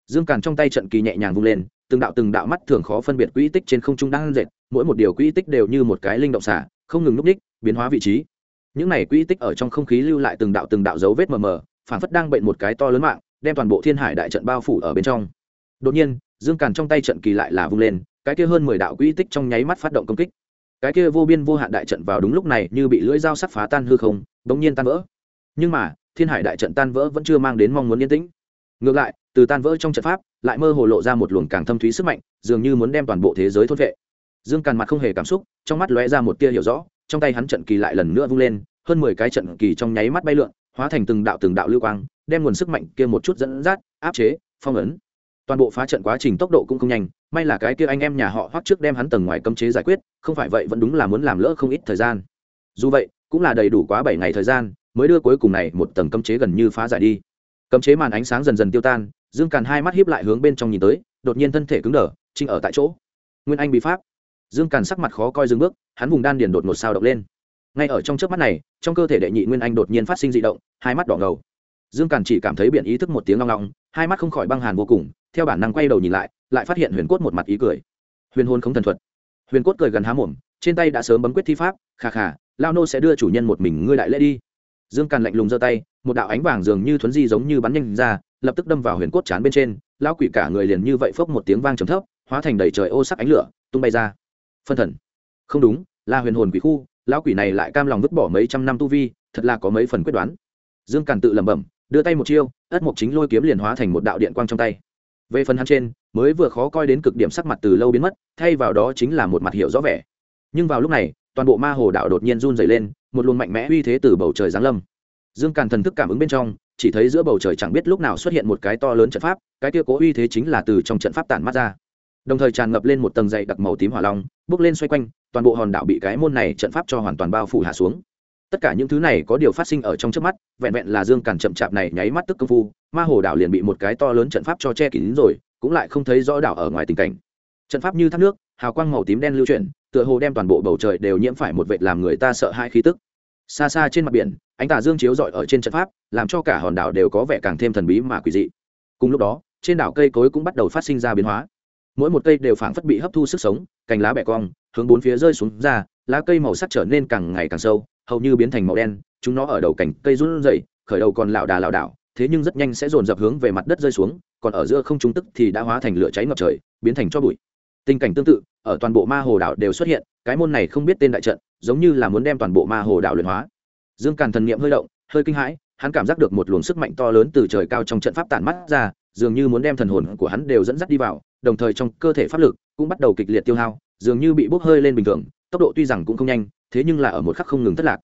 Dương càn trong tay trận kỳ nhẹ nhàng vung lên, từng đạo từng đạo mắt thường khó phân biệt quỹ tích trên không trung đang dệt mỗi một điều quỹ tích đều như một cái linh động xả, không ngừng núp ních biến hóa vị trí những này quỹ tích ở trong không khí lưu lại từng đạo từng đạo dấu vết mờ mờ phản phất đang bệnh một cái to lớn mạng, đem toàn bộ thiên hải đại trận bao phủ ở bên trong. Đột nhiên, dương càn trong tay trận kỳ lại là vung lên, cái kia hơn mười đạo quỹ tích trong nháy mắt phát động công kích. Cái kia vô biên vô hạn đại trận vào đúng lúc này như bị lưỡi dao sắc phá tan hư không bỗng nhiên tan vỡ. Nhưng mà, thiên hải đại trận tan vỡ vẫn chưa mang đến mong muốn yên tĩnh. Ngược lại, từ tan vỡ trong trận pháp, lại mơ hồ lộ ra một luồng càng thâm thúy sức mạnh, dường như muốn đem toàn bộ thế giới thốt vệ. Dương càn mặt không hề cảm xúc, trong mắt lóe ra một tia hiểu rõ trong tay hắn trận kỳ lại lần nữa vung lên, hơn mười cái trận kỳ trong nháy mắt bay lượn, hóa thành từng đạo từng đạo lưu quang, đem nguồn sức mạnh kia một chút dẫn dắt, áp chế, phong ấn. Toàn bộ phá trận quá trình tốc độ cũng không nhanh, may là cái kia anh em nhà họ hoắc trước đem hắn tầng ngoài cấm chế giải quyết, không phải vậy vẫn đúng là muốn làm lỡ không ít thời gian. Dù vậy, cũng là đầy đủ quá bảy ngày thời gian, mới đưa cuối cùng này một tầng cấm chế gần như phá giải đi. Cấm chế màn ánh sáng dần dần tiêu tan, dương càn hai mắt hiếp lại hướng bên trong nhìn tới, đột nhiên thân thể cứng đờ trinh ở tại chỗ. Nguyên anh bị pháp dương càn sắc mặt khó coi dừng bước, hắn vùng đan điền đột ngột sao động lên. Ngay ở trong trước mắt này, trong cơ thể đệ nhị nguyên anh đột nhiên phát sinh dị động, hai mắt đỏ ngầu. Dương càn chỉ cảm thấy biện ý thức một tiếng long long hai mắt không khỏi băng hàn vô cùng, theo bản năng quay đầu nhìn lại lại phát hiện huyền cốt một mặt ý cười. Huyền hôn không thần thuật. Huyền cốt cười gần há mồm, trên tay đã sớm bấm quyết thi pháp khà khà lao nô sẽ đưa chủ nhân một mình ngươi đại lễ đi. Dương càn lạnh lùng giơ tay, một đạo ánh vàng dường như thuấn di giống như bắn nhanh ra, lập tức đâm vào huyền cốt chán bên trên, lao quỷ cả người liền như vậy phốc một tiếng vang trầm thấp, hóa thành đầy trời ô sắc ánh lửa, tung bay ra phân thần. Không đúng, là huyền hồn quỷ khu, lão quỷ này lại cam lòng vứt bỏ mấy trăm năm tu vi, thật là có mấy phần quyết đoán. Dương càn tự lẩm bẩm, đưa tay một chiêu, ất mộc chính lôi kiếm liền hóa thành một đạo điện quang trong tay. Về phần hắn trên, mới vừa khó coi đến cực điểm sắc mặt từ lâu biến mất, thay vào đó chính là một mặt hiệu rõ vẻ. Nhưng vào lúc này, toàn bộ ma hồ đạo đột nhiên run dày lên, một luồng mạnh mẽ uy thế từ bầu trời giáng lâm. Dương càn thần thức cảm ứng bên trong, chỉ thấy giữa bầu trời chẳng biết lúc nào xuất hiện một cái to lớn trận pháp, cái kia cố uy thế chính là từ trong trận pháp tản mắt ra đồng thời tràn ngập lên một tầng dày đặc màu tím hỏa long, bước lên xoay quanh, toàn bộ hòn đảo bị cái môn này trận pháp cho hoàn toàn bao phủ hạ xuống. Tất cả những thứ này có điều phát sinh ở trong trước mắt, vẹn vẹn là dương càn chậm chạp này nháy mắt tức công phu, ma hồ đảo liền bị một cái to lớn trận pháp cho che kín rồi, cũng lại không thấy rõ đảo ở ngoài tình cảnh. Trận pháp như thác nước, hào quang màu tím đen lưu chuyển, tựa hồ đem toàn bộ bầu trời đều nhiễm phải một vệt làm người ta sợ hai khí tức. Xa xa trên mặt biển, ánh tà dương chiếu rọi ở trên trận pháp, làm cho cả hòn đảo đều có vẻ càng thêm thần bí mà quỷ dị. Cùng lúc đó, trên đảo cây cối cũng bắt đầu phát sinh ra biến hóa mỗi một cây đều phảng phất bị hấp thu sức sống, cành lá bẻ cong, hướng bốn phía rơi xuống ra, lá cây màu sắc trở nên càng ngày càng sâu, hầu như biến thành màu đen, chúng nó ở đầu cành cây run rẩy, khởi đầu còn lảo đà lảo đảo, thế nhưng rất nhanh sẽ dồn dập hướng về mặt đất rơi xuống, còn ở giữa không trung tức thì đã hóa thành lửa cháy ngập trời, biến thành cho bụi. Tình cảnh tương tự, ở toàn bộ ma hồ đảo đều xuất hiện, cái môn này không biết tên đại trận, giống như là muốn đem toàn bộ ma hồ đảo luyện hóa. Dương càn thần niệm hơi động, hơi kinh hãi, hắn cảm giác được một luồng sức mạnh to lớn từ trời cao trong trận pháp tản mắt ra, dường như muốn đem thần hồn của hắn đều dẫn dắt đi vào đồng thời trong cơ thể pháp lực cũng bắt đầu kịch liệt tiêu hao, dường như bị bốc hơi lên bình thường, tốc độ tuy rằng cũng không nhanh, thế nhưng là ở một khắc không ngừng thất lạc.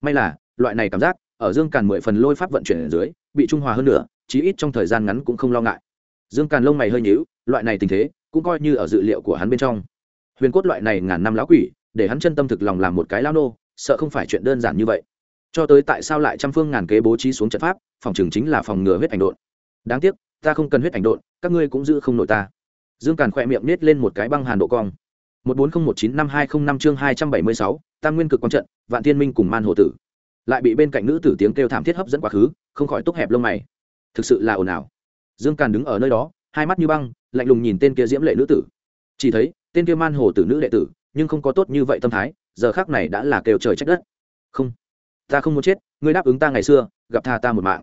May là, loại này cảm giác, ở dương càn mười phần lôi pháp vận chuyển ở dưới, bị trung hòa hơn nữa, chí ít trong thời gian ngắn cũng không lo ngại. Dương càn lông mày hơi nhíu, loại này tình thế, cũng coi như ở dự liệu của hắn bên trong. Huyền cốt loại này ngàn năm lão quỷ, để hắn chân tâm thực lòng làm một cái lao nô, sợ không phải chuyện đơn giản như vậy. Cho tới tại sao lại trăm phương ngàn kế bố trí xuống trận pháp, phòng trường chính là phòng ngừa huyết ảnh độn. Đáng tiếc, ta không cần huyết ảnh độn, các ngươi cũng giữ không nổi ta dương càn khỏe miệng nết lên một cái băng hàn độ cong. một bốn không một chín năm hai không năm chương hai trăm bảy mươi sáu, tam nguyên cực quang trận, vạn thiên minh cùng man hồ tử. Lại bị bên cạnh nữ tử tiếng kêu thảm thiết hấp dẫn quá khứ, không khỏi túc hẹp lông mày. Thực sự là ồn ào. Dương càn đứng ở nơi đó, hai mắt như băng, lạnh lùng nhìn tên kia diễm lệ nữ tử. Chỉ thấy, tên kia man hồ tử nữ đệ tử, nhưng không có tốt như vậy tâm thái, giờ khác này đã là kêu trời trách đất. Không, ta không muốn chết, ngươi đáp ứng ta ngày xưa, gặp tha ta một mạng.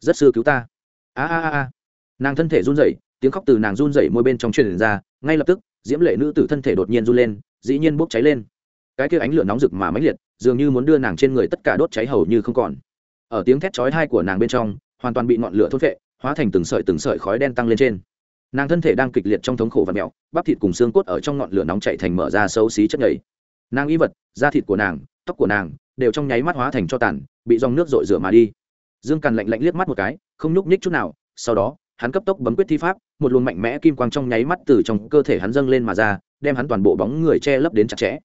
Rất xưa cứu ta. A a a a. Nàng thân thể run rẩy tiếng khóc từ nàng run rẩy môi bên trong truyền ra, ngay lập tức, diễm lệ nữ tử thân thể đột nhiên run lên, dĩ nhiên bốc cháy lên. Cái kia ánh lửa nóng rực mà mãnh liệt, dường như muốn đưa nàng trên người tất cả đốt cháy hầu như không còn. Ở tiếng thét chói tai của nàng bên trong, hoàn toàn bị ngọn lửa thốt vệ hóa thành từng sợi từng sợi khói đen tăng lên trên. Nàng thân thể đang kịch liệt trong thống khổ và mẹo, bắp thịt cùng xương cốt ở trong ngọn lửa nóng chạy thành mở ra xấu xí chất nhầy. Nàng y vật, da thịt của nàng, tóc của nàng, đều trong nháy mắt hóa thành cho tàn, bị dòng nước rội rửa mà đi. Dương càn lạnh lạnh liếc mắt một cái, không nhúc nhích chút nào, sau đó hắn cấp tốc bấm quyết thi pháp một luồng mạnh mẽ kim quang trong nháy mắt từ trong cơ thể hắn dâng lên mà ra đem hắn toàn bộ bóng người che lấp đến chặt chẽ.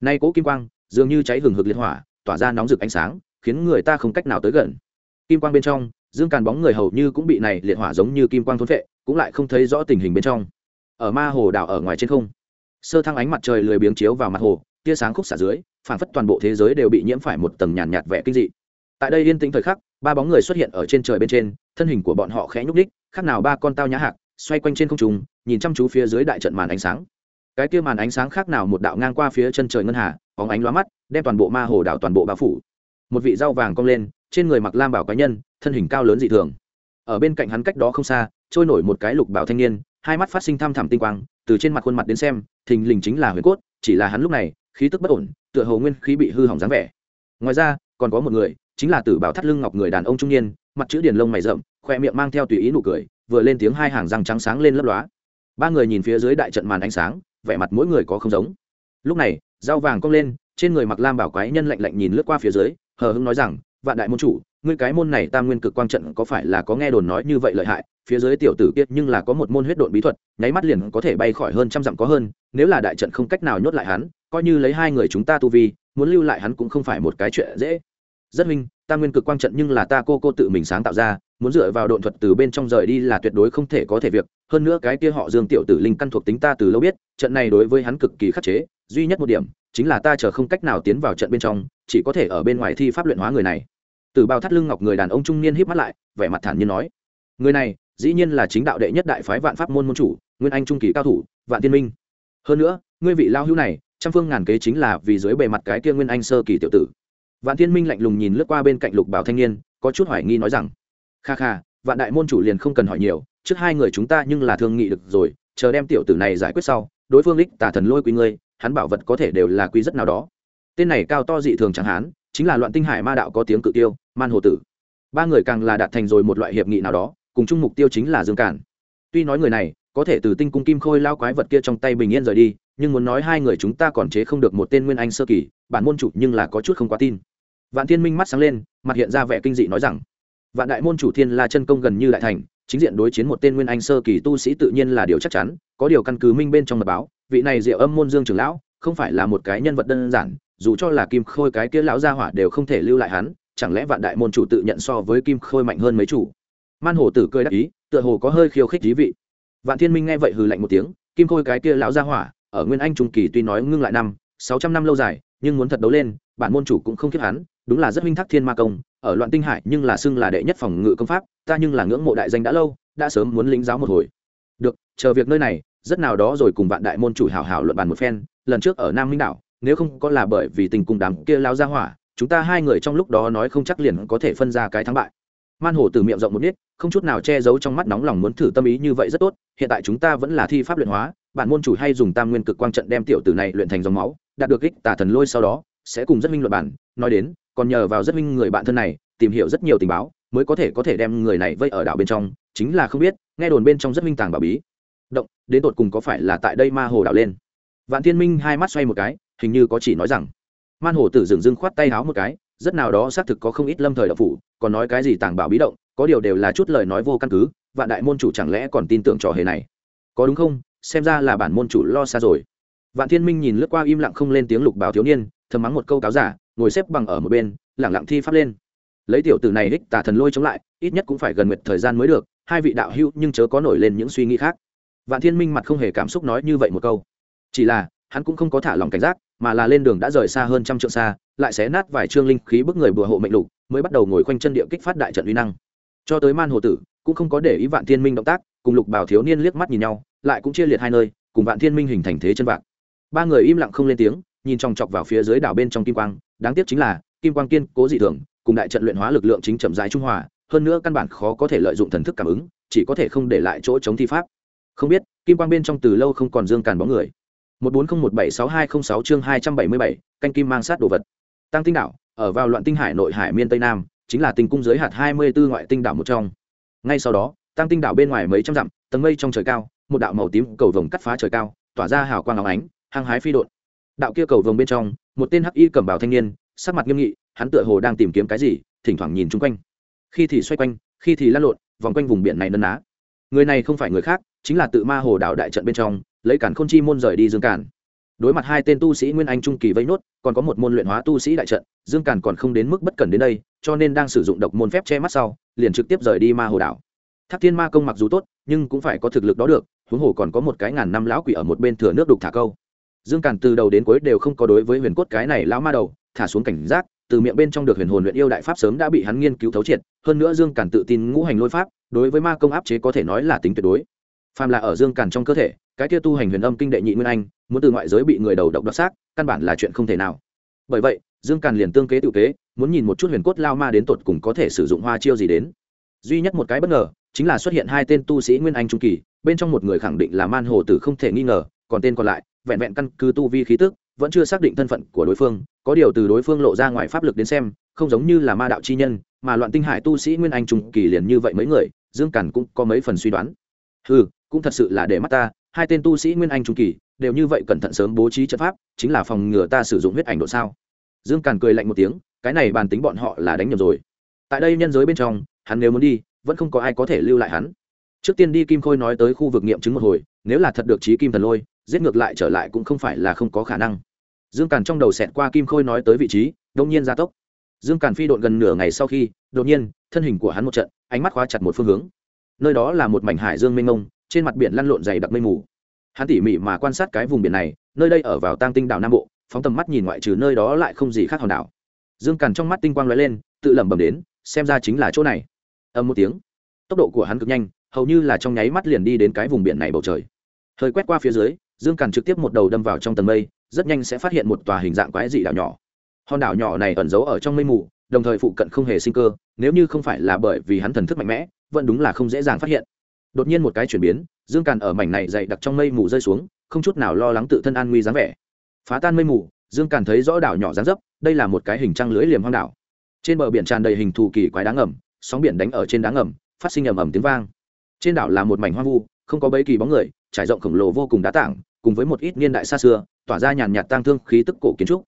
Nay cố kim quang dường như cháy hừng hực liệt hỏa tỏa ra nóng rực ánh sáng khiến người ta không cách nào tới gần. Kim quang bên trong dương càn bóng người hầu như cũng bị này liệt hỏa giống như kim quang thốn vệ cũng lại không thấy rõ tình hình bên trong. Ở ma hồ đảo ở ngoài trên không sơ thăng ánh mặt trời lười biếng chiếu vào mặt hồ tia sáng khúc xả dưới phản phất toàn bộ thế giới đều bị nhiễm phải một tầng nhàn nhạt, nhạt vẻ kinh dị. Tại đây yên tĩnh thời khắc ba bóng người xuất hiện ở trên trời bên trên thân hình của bọn họ khẽ nhúc đích khác nào ba con tao nhã hạc, xoay quanh trên không trung, nhìn chăm chú phía dưới đại trận màn ánh sáng. Cái kia màn ánh sáng khác nào một đạo ngang qua phía chân trời ngân hà óng ánh lóa mắt, đem toàn bộ ma hồ đảo toàn bộ bao phủ. Một vị rau vàng cong lên, trên người mặc lam bảo cá nhân, thân hình cao lớn dị thường. Ở bên cạnh hắn cách đó không xa, trôi nổi một cái lục bảo thanh niên, hai mắt phát sinh tham thẳm tinh quang, từ trên mặt khuôn mặt đến xem, thình lình chính là huyền cốt, chỉ là hắn lúc này, khí tức bất ổn, tựa hồ nguyên khí bị hư hỏng dáng vẻ. Ngoài ra, còn có một người, chính là tử bảo thắt lưng ngọc người đàn ông trung niên, mặt chữ điền lông mày rậm khoe miệng mang theo tùy ý nụ cười, vừa lên tiếng hai hàng răng trắng sáng lên lấp lóa. Ba người nhìn phía dưới đại trận màn ánh sáng, vẻ mặt mỗi người có không giống. Lúc này dao vàng cong lên, trên người mặc lam bảo quái nhân lạnh lạnh nhìn lướt qua phía dưới, hờ hững nói rằng, vạn đại môn chủ, ngươi cái môn này tam nguyên cực quang trận có phải là có nghe đồn nói như vậy lợi hại? Phía dưới tiểu tử kiệt nhưng là có một môn huyết độn bí thuật, nháy mắt liền có thể bay khỏi hơn trăm dặm có hơn, nếu là đại trận không cách nào nhốt lại hắn, coi như lấy hai người chúng ta tu vi, muốn lưu lại hắn cũng không phải một cái chuyện dễ. Rất minh tam nguyên cực quang trận nhưng là ta cô cô tự mình sáng tạo ra muốn dựa vào độn thuật từ bên trong rời đi là tuyệt đối không thể có thể việc. Hơn nữa cái kia họ dương tiểu tử linh căn thuộc tính ta từ lâu biết, trận này đối với hắn cực kỳ khắc chế, duy nhất một điểm chính là ta chờ không cách nào tiến vào trận bên trong, chỉ có thể ở bên ngoài thi pháp luyện hóa người này. Từ bao thắt lưng ngọc người đàn ông trung niên híp mắt lại, vẻ mặt thản nhiên nói, người này dĩ nhiên là chính đạo đệ nhất đại phái vạn pháp môn môn chủ, nguyên anh trung kỳ cao thủ, vạn tiên minh. Hơn nữa, ngươi vị lao hữu này, trăm phương ngàn kế chính là vì dưới bề mặt cái kia nguyên anh sơ kỳ tiểu tử. Vạn tiên minh lạnh lùng nhìn lướt qua bên cạnh lục bảo thanh niên, có chút hoài nghi nói rằng kha kha, vạn đại môn chủ liền không cần hỏi nhiều, trước hai người chúng ta nhưng là thương nghị được rồi, chờ đem tiểu tử này giải quyết sau, đối phương lích tà thần lôi quý ngươi, hắn bảo vật có thể đều là quý rất nào đó. Tên này cao to dị thường chẳng hán, chính là loạn tinh hải ma đạo có tiếng cự tiêu, man hồ tử. Ba người càng là đạt thành rồi một loại hiệp nghị nào đó, cùng chung mục tiêu chính là dương cản. Tuy nói người này, có thể từ tinh cung kim khôi lao quái vật kia trong tay bình yên rời đi, nhưng muốn nói hai người chúng ta còn chế không được một tên nguyên anh sơ kỳ, bản môn chủ nhưng là có chút không quá tin. Vạn thiên minh mắt sáng lên, mặt hiện ra vẻ kinh dị nói rằng vạn đại môn chủ thiên la chân công gần như đại thành, chính diện đối chiến một tên nguyên anh sơ kỳ tu sĩ tự nhiên là điều chắc chắn, có điều căn cứ minh bên trong mật báo, vị này diệu âm môn dương trưởng lão không phải là một cái nhân vật đơn giản, dù cho là kim khôi cái kia lão gia hỏa đều không thể lưu lại hắn, chẳng lẽ vạn đại môn chủ tự nhận so với kim khôi mạnh hơn mấy chủ? Man hồ tử cười đắc ý, tựa hồ có hơi khiêu khích thí vị. Vạn thiên minh nghe vậy hừ lạnh một tiếng, kim khôi cái kia lão gia hỏa, ở nguyên anh trung kỳ tuy nói ngưng lại năm, sáu trăm năm lâu dài, nhưng muốn thật đấu lên, bản môn chủ cũng không kiếp hắn đúng là rất minh thác thiên ma công, ở loạn tinh hải nhưng là xưng là đệ nhất phòng ngự công pháp, ta nhưng là ngưỡng mộ đại danh đã lâu, đã sớm muốn lĩnh giáo một hồi. Được, chờ việc nơi này, rất nào đó rồi cùng vạn đại môn chủ hào hào luận bàn một phen, lần trước ở nam minh đảo, nếu không có là bởi vì tình cùng đám kia lao ra hỏa, chúng ta hai người trong lúc đó nói không chắc liền có thể phân ra cái thắng bại. Man hổ từ miệng rộng một nít, không chút nào che giấu trong mắt nóng lòng muốn thử tâm ý như vậy rất tốt, hiện tại chúng ta vẫn là thi pháp luyện hóa, bản môn chủ hay dùng tam nguyên cực quang trận đem tiểu tử này luyện thành dòng máu, đạt được ích tả thần lôi sau đó, sẽ cùng rất minh luận bản nói đến còn nhờ vào rất minh người bạn thân này, tìm hiểu rất nhiều tình báo, mới có thể có thể đem người này vây ở đảo bên trong, chính là không biết, nghe đồn bên trong rất minh tàng bảo bí. Động, đến tột cùng có phải là tại đây ma hồ đảo lên? Vạn thiên minh hai mắt xoay một cái, hình như có chỉ nói rằng. Man hồ tử dừng dưng khoát tay háo một cái, rất nào đó xác thực có không ít lâm thời đạo phủ, còn nói cái gì tàng bảo bí động, có điều đều là chút lời nói vô căn cứ, vạn đại môn chủ chẳng lẽ còn tin tưởng trò hề này? Có đúng không? Xem ra là bản môn chủ lo xa rồi. Vạn thiên minh nhìn lướt qua im lặng không lên tiếng lục bảo thiếu niên, thầm mắng một câu cáo giả ngồi xếp bằng ở một bên, lẳng lặng thi pháp lên. Lấy tiểu tử này ích tà thần lôi chống lại, ít nhất cũng phải gần nguyệt thời gian mới được, hai vị đạo hữu nhưng chớ có nổi lên những suy nghĩ khác. Vạn thiên minh mặt không hề cảm xúc nói như vậy một câu. Chỉ là, hắn cũng không có thả lòng cảnh giác, mà là lên đường đã rời xa hơn trăm trượng xa, lại xé nát vài trương linh khí bức người bùa hộ mệnh lục, mới bắt đầu ngồi khoanh chân địa kích phát đại trận uy năng. Cho tới man hồ tử, cũng không có để ý vạn thiên minh động tác, cùng lục bảo thiếu niên liếc mắt nhìn nhau, lại cũng chia liệt hai nơi, cùng vạn thiên minh hình thành thế chân vạc. Ba người im lặng không lên tiếng nhìn chòng chọc vào phía dưới đảo bên trong kim quang, đáng tiếc chính là, kim quang kiên cố dị thường, cùng đại trận luyện hóa lực lượng chính chậm dài trung hòa, hơn nữa căn bản khó có thể lợi dụng thần thức cảm ứng, chỉ có thể không để lại chỗ chống thi pháp. Không biết, kim quang bên trong từ lâu không còn dương càn bóng người. một bốn không một bảy sáu hai không sáu chương hai trăm bảy mươi bảy, canh kim mang sát đồ vật. Tăng tinh đảo, ở vào loạn tinh hải nội hải miên tây nam, chính là tinh cung giới hạt hai mươi 24 ngoại tinh đảo một trong. Ngay sau đó tăng tinh đảo bên ngoài mấy trăm dặm, tầng mây trong trời cao, một đạo màu tím cầu vồng cắt phá trời cao, tỏa ra hào quang óng ánh, hăng hái phi đột đạo kia cầu vồng bên trong, một tên hắc y cầm bào thanh niên, sắc mặt nghiêm nghị, hắn tựa hồ đang tìm kiếm cái gì, thỉnh thoảng nhìn chung quanh. Khi thì xoay quanh, khi thì lăn lộn, vòng quanh vùng biển này nân ná. Người này không phải người khác, chính là tự ma hồ đảo đại trận bên trong, lấy cản khôn chi môn rời đi dương cản đối mặt hai tên tu sĩ nguyên anh trung kỳ vây nốt, còn có một môn luyện hóa tu sĩ đại trận, dương cản còn không đến mức bất cần đến đây, cho nên đang sử dụng độc môn phép che mắt sau, liền trực tiếp rời đi ma hồ đảo thác thiên ma công mặc dù tốt, nhưng cũng phải có thực lực đó được, huống hồ còn có một cái ngàn năm lão quỷ ở một bên thừa nước đục thả câu dương Càn từ đầu đến cuối đều không có đối với huyền cốt cái này lão ma đầu, thả xuống cảnh giác, từ miệng bên trong được huyền hồn luyện yêu đại pháp sớm đã bị hắn nghiên cứu thấu triệt, hơn nữa dương Càn tự tin ngũ hành lôi pháp, đối với ma công áp chế có thể nói là tính tuyệt đối. Phàm là ở dương Càn trong cơ thể, cái kia tu hành huyền âm kinh đệ nhị nguyên anh, muốn từ ngoại giới bị người đầu độc đắc xác, căn bản là chuyện không thể nào. Bởi vậy, dương càn liền tương kế tự kế, muốn nhìn một chút huyền cốt lao ma đến tột cùng có thể sử dụng hoa chiêu gì đến. Duy nhất một cái bất ngờ, chính là xuất hiện hai tên tu sĩ nguyên anh trung kỳ, bên trong một người khẳng định là man hồ tử không thể nghi ngờ, còn tên còn lại vẹn vẹn căn cứ tu vi khí tức, vẫn chưa xác định thân phận của đối phương, có điều từ đối phương lộ ra ngoài pháp lực đến xem, không giống như là ma đạo chi nhân, mà loạn tinh hải tu sĩ nguyên anh trùng kỳ liền như vậy mấy người, dương càn cũng có mấy phần suy đoán. Ừ cũng thật sự là để mắt ta, hai tên tu sĩ nguyên anh trung kỳ, đều như vậy cẩn thận sớm bố trí trận pháp, chính là phòng ngừa ta sử dụng huyết ảnh độ sao. Dương càn cười lạnh một tiếng, cái này bàn tính bọn họ là đánh nhầm rồi. Tại đây nhân giới bên trong, hắn nếu muốn đi, vẫn không có ai có thể lưu lại hắn. Trước tiên đi kim khôi nói tới khu vực nghiệm chứng một hồi, nếu là thật được trí kim thần lôi giết ngược lại trở lại cũng không phải là không có khả năng. Dương càn trong đầu xẹt qua kim khôi nói tới vị trí, đông nhiên gia tốc. Dương càn phi độn gần nửa ngày sau khi, đột nhiên, thân hình của hắn một trận, ánh mắt khóa chặt một phương hướng. Nơi đó là một mảnh hải dương mênh mông, trên mặt biển lăn lộn dày đặc mây mù. Hắn tỉ mỉ mà quan sát cái vùng biển này, nơi đây ở vào tang tinh đảo nam bộ, phóng tầm mắt nhìn ngoại trừ nơi đó lại không gì khác hòn đảo. Dương càn trong mắt tinh quang l ó e lên, tự lẩm bẩm đến, xem ra chính là chỗ này. Âm một tiếng, tốc độ của hắn cực nhanh, hầu như là trong nháy mắt liền đi đến cái vùng biển này bầu trời. Hơi quét qua phía dưới dương càn trực tiếp một đầu đâm vào trong tầng mây, rất nhanh sẽ phát hiện một tòa hình dạng quái dị đảo nhỏ. Hòn đảo nhỏ này ẩn giấu ở trong mây mù, đồng thời phụ cận không hề sinh cơ, nếu như không phải là bởi vì hắn thần thức mạnh mẽ, vẫn đúng là không dễ dàng phát hiện. Đột nhiên một cái chuyển biến, dương càn ở mảnh này dày đặc trong mây mù rơi xuống, không chút nào lo lắng tự thân an nguy dáng vẻ. Phá tan mây mù, dương càn thấy rõ đảo nhỏ dáng dấp, đây là một cái hình trăng lưới liềm hoang đảo. Trên bờ biển tràn đầy hình thù kỳ quái đá ngầm, sóng biển đánh ở trên đá ngầm, phát sinh ầm ầm tiếng vang. Trên đảo là một mảnh hoang vu, không có bấy kỳ bóng người, trải rộng khổng lồ vô cùng đá tảng cùng với một ít niên đại xa xưa, tỏa ra nhàn nhạt tang thương khí tức cổ kiến trúc.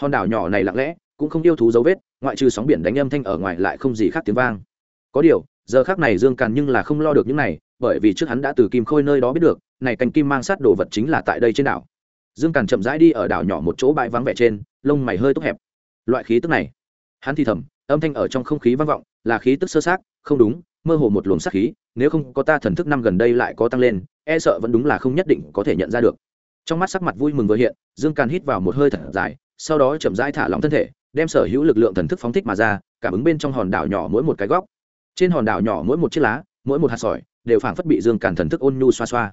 Hòn đảo nhỏ này lặng lẽ, cũng không yêu thú dấu vết, ngoại trừ sóng biển đánh âm thanh ở ngoài lại không gì khác tiếng vang. Có điều, giờ khác này dương càn nhưng là không lo được những này, bởi vì trước hắn đã từ kim khôi nơi đó biết được, này cành kim mang sát đồ vật chính là tại đây trên đảo. Dương càn chậm rãi đi ở đảo nhỏ một chỗ bãi vắng vẻ trên, lông mày hơi tốt hẹp. Loại khí tức này, hắn thì thầm, âm thanh ở trong không khí vang vọng, là khí tức sơ sát không đúng, mơ hồ một luồng sát khí, nếu không có ta thần thức năm gần đây lại có tăng lên e sợ vẫn đúng là không nhất định có thể nhận ra được. Trong mắt sắc mặt vui mừng vừa hiện, dương càn hít vào một hơi thật dài, sau đó chậm rãi thả lỏng thân thể, đem sở hữu lực lượng thần thức phóng thích mà ra, cảm ứng bên trong hòn đảo nhỏ mỗi một cái góc. Trên hòn đảo nhỏ mỗi một chiếc lá, mỗi một hạt sỏi đều phảng phất bị dương càn thần thức ôn nhu xoa xoa.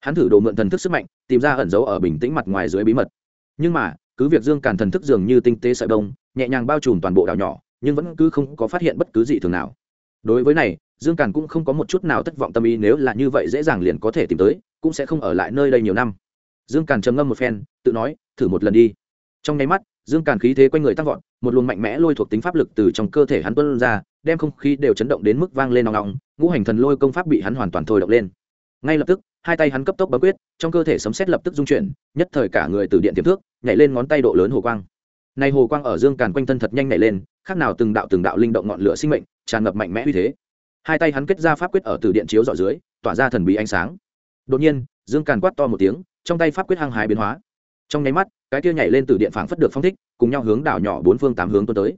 Hắn thử đồ mượn thần thức sức mạnh, tìm ra ẩn dấu ở bình tĩnh mặt ngoài dưới bí mật. Nhưng mà, cứ việc dương càn thần thức dường như tinh tế sợi đông nhẹ nhàng bao trùm toàn bộ đảo nhỏ, nhưng vẫn cứ không có phát hiện bất cứ gì thường nào. Đối với này dương càn cũng không có một chút nào thất vọng tâm ý, nếu là như vậy dễ dàng liền có thể tìm tới, cũng sẽ không ở lại nơi đây nhiều năm. Dương càn trầm ngâm một phen, tự nói, thử một lần đi. Trong nháy mắt, dương càn khí thế quanh người tăng vọt, một luồng mạnh mẽ lôi thuộc tính pháp lực từ trong cơ thể hắn tuân ra, đem không khí đều chấn động đến mức vang lên nòng nòng ngũ hành thần lôi công pháp bị hắn hoàn toàn thôi động lên. Ngay lập tức, hai tay hắn cấp tốc bấm quyết, trong cơ thể sấm xét lập tức dung chuyển, nhất thời cả người từ điện tiềm thước nhảy lên ngón tay độ lớn hồ quang. Nay hồ quang ở dương càn quanh thân thật nhanh nhảy lên, khác nào từng đạo từng đạo linh động ngọn lửa sinh mệnh, tràn ngập mạnh mẽ uy thế hai tay hắn kết ra pháp quyết ở từ điện chiếu dọ dưới, tỏa ra thần bí ánh sáng. Đột nhiên, dương càn quát to một tiếng, trong tay pháp quyết hăng hái biến hóa. Trong nháy mắt, cái kia nhảy lên từ điện phảng phất được phong thích, cùng nhau hướng đảo nhỏ bốn phương tám hướng tuôn tới.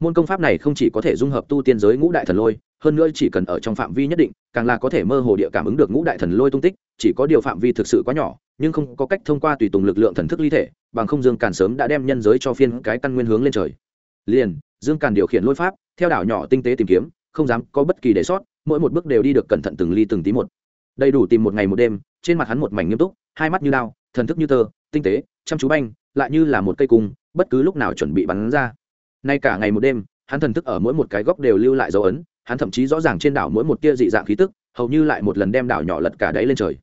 Môn công pháp này không chỉ có thể dung hợp tu tiên giới ngũ đại thần lôi, hơn nữa chỉ cần ở trong phạm vi nhất định, càng là có thể mơ hồ địa cảm ứng được ngũ đại thần lôi tung tích, chỉ có điều phạm vi thực sự quá nhỏ, nhưng không có cách thông qua tùy tùng lực lượng thần thức ly thể, bằng không dương càn sớm đã đem nhân giới cho phiên cái căn nguyên hướng lên trời. Liền, dương càn điều khiển lôi pháp, theo đảo nhỏ tinh tế tìm kiếm không dám có bất kỳ để sót, mỗi một bước đều đi được cẩn thận từng ly từng tí một. Đầy đủ tìm một ngày một đêm, trên mặt hắn một mảnh nghiêm túc, hai mắt như lao thần thức như tơ, tinh tế, chăm chú banh, lại như là một cây cung, bất cứ lúc nào chuẩn bị bắn ra. Nay cả ngày một đêm, hắn thần thức ở mỗi một cái góc đều lưu lại dấu ấn, hắn thậm chí rõ ràng trên đảo mỗi một tia dị dạng khí tức, hầu như lại một lần đem đảo nhỏ lật cả đáy lên trời.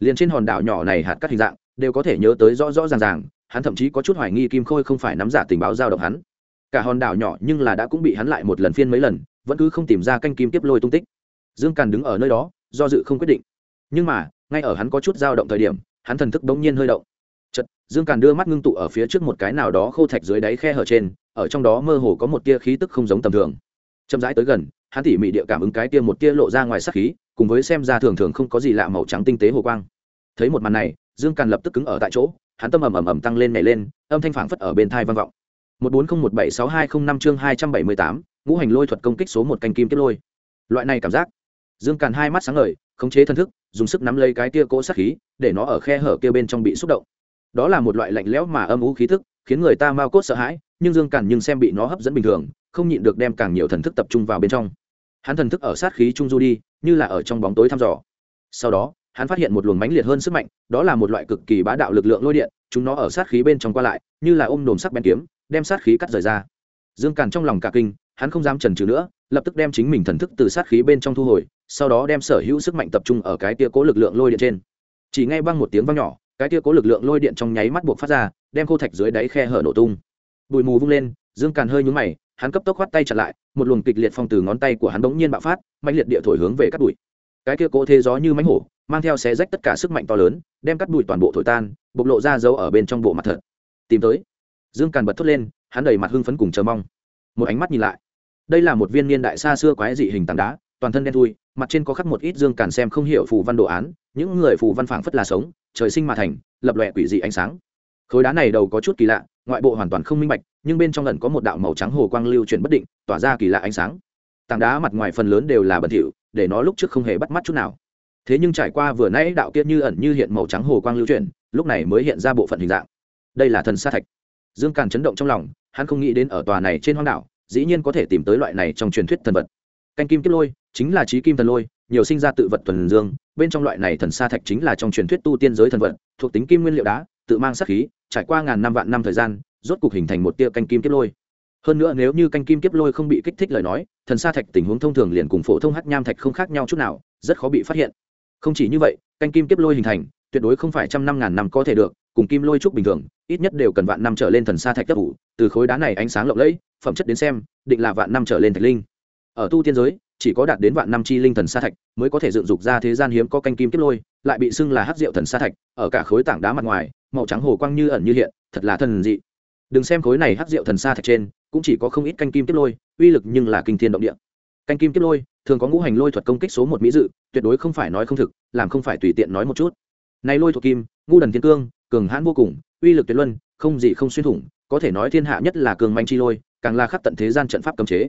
Liền trên hòn đảo nhỏ này hạt các hình dạng, đều có thể nhớ tới rõ rõ ràng ràng, hắn thậm chí có chút hoài nghi kim khôi không phải nắm giả tình báo giao động hắn. Cả hòn đảo nhỏ nhưng là đã cũng bị hắn lại một lần phiên mấy lần vẫn cứ không tìm ra canh kim tiếp lôi tung tích. Dương càn đứng ở nơi đó, do dự không quyết định. Nhưng mà, ngay ở hắn có chút dao động thời điểm, hắn thần thức bỗng nhiên hơi động. Chật dương càn đưa mắt ngưng tụ ở phía trước một cái nào đó khô thạch dưới đáy khe hở trên, ở trong đó mơ hồ có một tia khí tức không giống tầm thường. Chậm rãi tới gần, hắn tỉ mỉ địa cảm ứng cái tia một tia lộ ra ngoài sắc khí, cùng với xem ra thường thường không có gì lạ màu trắng tinh tế hồ quang. Thấy một màn này, dương càn lập tức cứng ở tại chỗ, hắn tâm ầm ầm ầm tăng lên nhảy lên, âm thanh phảng phất ở bên thai vang vọng một bốn không một bảy sáu hai không năm chương hai trăm bảy mươi tám, ngũ hành lôi thuật công kích số một canh kim tiếp lôi. Loại này cảm giác, dương càn hai mắt sáng ngời, khống chế thân thức, dùng sức nắm lấy cái tia cỗ sát khí, để nó ở khe hở kia bên trong bị xúc động. Đó là một loại lạnh lẽo mà âm u khí thức, khiến người ta mau cốt sợ hãi, nhưng dương càn nhưng xem bị nó hấp dẫn bình thường, không nhịn được đem càng nhiều thần thức tập trung vào bên trong. Hắn thần thức ở sát khí trung du đi, như là ở trong bóng tối thăm dò. Sau đó, hắn phát hiện một luồng mãnh liệt hơn sức mạnh, đó là một loại cực kỳ bá đạo lực lượng lôi điện, chúng nó ở sát khí bên trong qua lại, như là ôm đồm sắc bén kiếm đem sát khí cắt rời ra. Dương càn trong lòng cả kinh, hắn không dám trần trừ nữa, lập tức đem chính mình thần thức từ sát khí bên trong thu hồi, sau đó đem sở hữu sức mạnh tập trung ở cái tia cố lực lượng lôi điện trên. Chỉ ngay băng một tiếng vang nhỏ, cái tia cố lực lượng lôi điện trong nháy mắt buộc phát ra, đem khô thạch dưới đáy khe hở nổ tung. Bụi mù vung lên, dương càn hơi nhúng mày, hắn cấp tốc khoát tay chặt lại, một luồng kịch liệt phong từ ngón tay của hắn bỗng nhiên bạo phát mạnh liệt địa thổi hướng về cắt bụi. Cái kia cố thế gió như mánh hổ, mang theo xé rách tất cả sức mạnh to lớn, đem cắt bụi toàn bộ thổi tan, bộc lộ ra dấu ở bên trong bộ mặt thật. Tìm tới dương càn bật thốt lên, hắn đầy mặt hưng phấn cùng chờ mong. Một ánh mắt nhìn lại. Đây là một viên niên đại xa xưa quái dị hình tảng đá, toàn thân đen thui, mặt trên có khắc một ít dương càn xem không hiểu phù văn đồ án, những người phù văn phảng phất là sống, trời sinh mà thành, lập lòe quỷ dị ánh sáng. Khối đá này đầu có chút kỳ lạ, ngoại bộ hoàn toàn không minh bạch, nhưng bên trong lần có một đạo màu trắng hồ quang lưu chuyển bất định, tỏa ra kỳ lạ ánh sáng. Tảng đá mặt ngoài phần lớn đều là bẩn thỉu, để nó lúc trước không hề bắt mắt chút nào. Thế nhưng trải qua vừa nãy đạo kia như ẩn như hiện màu trắng hồ quang lưu chuyển, lúc này mới hiện ra bộ phận hình dạng. Đây là thần sa thạch dương càn chấn động trong lòng, hắn không nghĩ đến ở tòa này trên hoang đảo, dĩ nhiên có thể tìm tới loại này trong truyền thuyết thần vật. Canh kim kiếp lôi, chính là trí kim thần lôi, nhiều sinh ra tự vật thuần dương, bên trong loại này thần sa thạch chính là trong truyền thuyết tu tiên giới thần vật, thuộc tính kim nguyên liệu đá, tự mang sắc khí, trải qua ngàn năm vạn năm thời gian, rốt cục hình thành một tia canh kim kiếp lôi. Hơn nữa nếu như canh kim kiếp lôi không bị kích thích lời nói, thần sa thạch tình huống thông thường liền cùng phổ thông hắc nham thạch không khác nhau chút nào, rất khó bị phát hiện. Không chỉ như vậy, canh kim kiếp lôi hình thành, tuyệt đối không phải trăm năm ngàn năm có thể được cùng kim lôi trúc bình thường, ít nhất đều cần vạn năm trở lên thần sa thạch cấp ủ, từ khối đá này ánh sáng lộng lẫy, phẩm chất đến xem, định là vạn năm trở lên thạch linh. Ở tu tiên giới, chỉ có đạt đến vạn năm chi linh thần sa thạch mới có thể dựng dục ra thế gian hiếm có canh kim kiếp lôi, lại bị xưng là hắc diệu thần sa thạch, ở cả khối tảng đá mặt ngoài, màu trắng hồ quang như ẩn như hiện, thật là thần dị. Đừng xem khối này hắc diệu thần sa thạch trên, cũng chỉ có không ít canh kim kiếp lôi, uy lực nhưng là kinh thiên động địa. Canh kim kiếp lôi, thường có ngũ hành lôi thuật công kích số một mỹ dự, tuyệt đối không phải nói không thực, làm không phải tùy tiện nói một chút. Này lôi thuộc kim ngu đần thiên cương cường hãn vô cùng, uy lực tuyệt luân, không gì không xuyên thủng, có thể nói thiên hạ nhất là cường manh chi lôi, càng là khắc tận thế gian trận pháp cấm chế.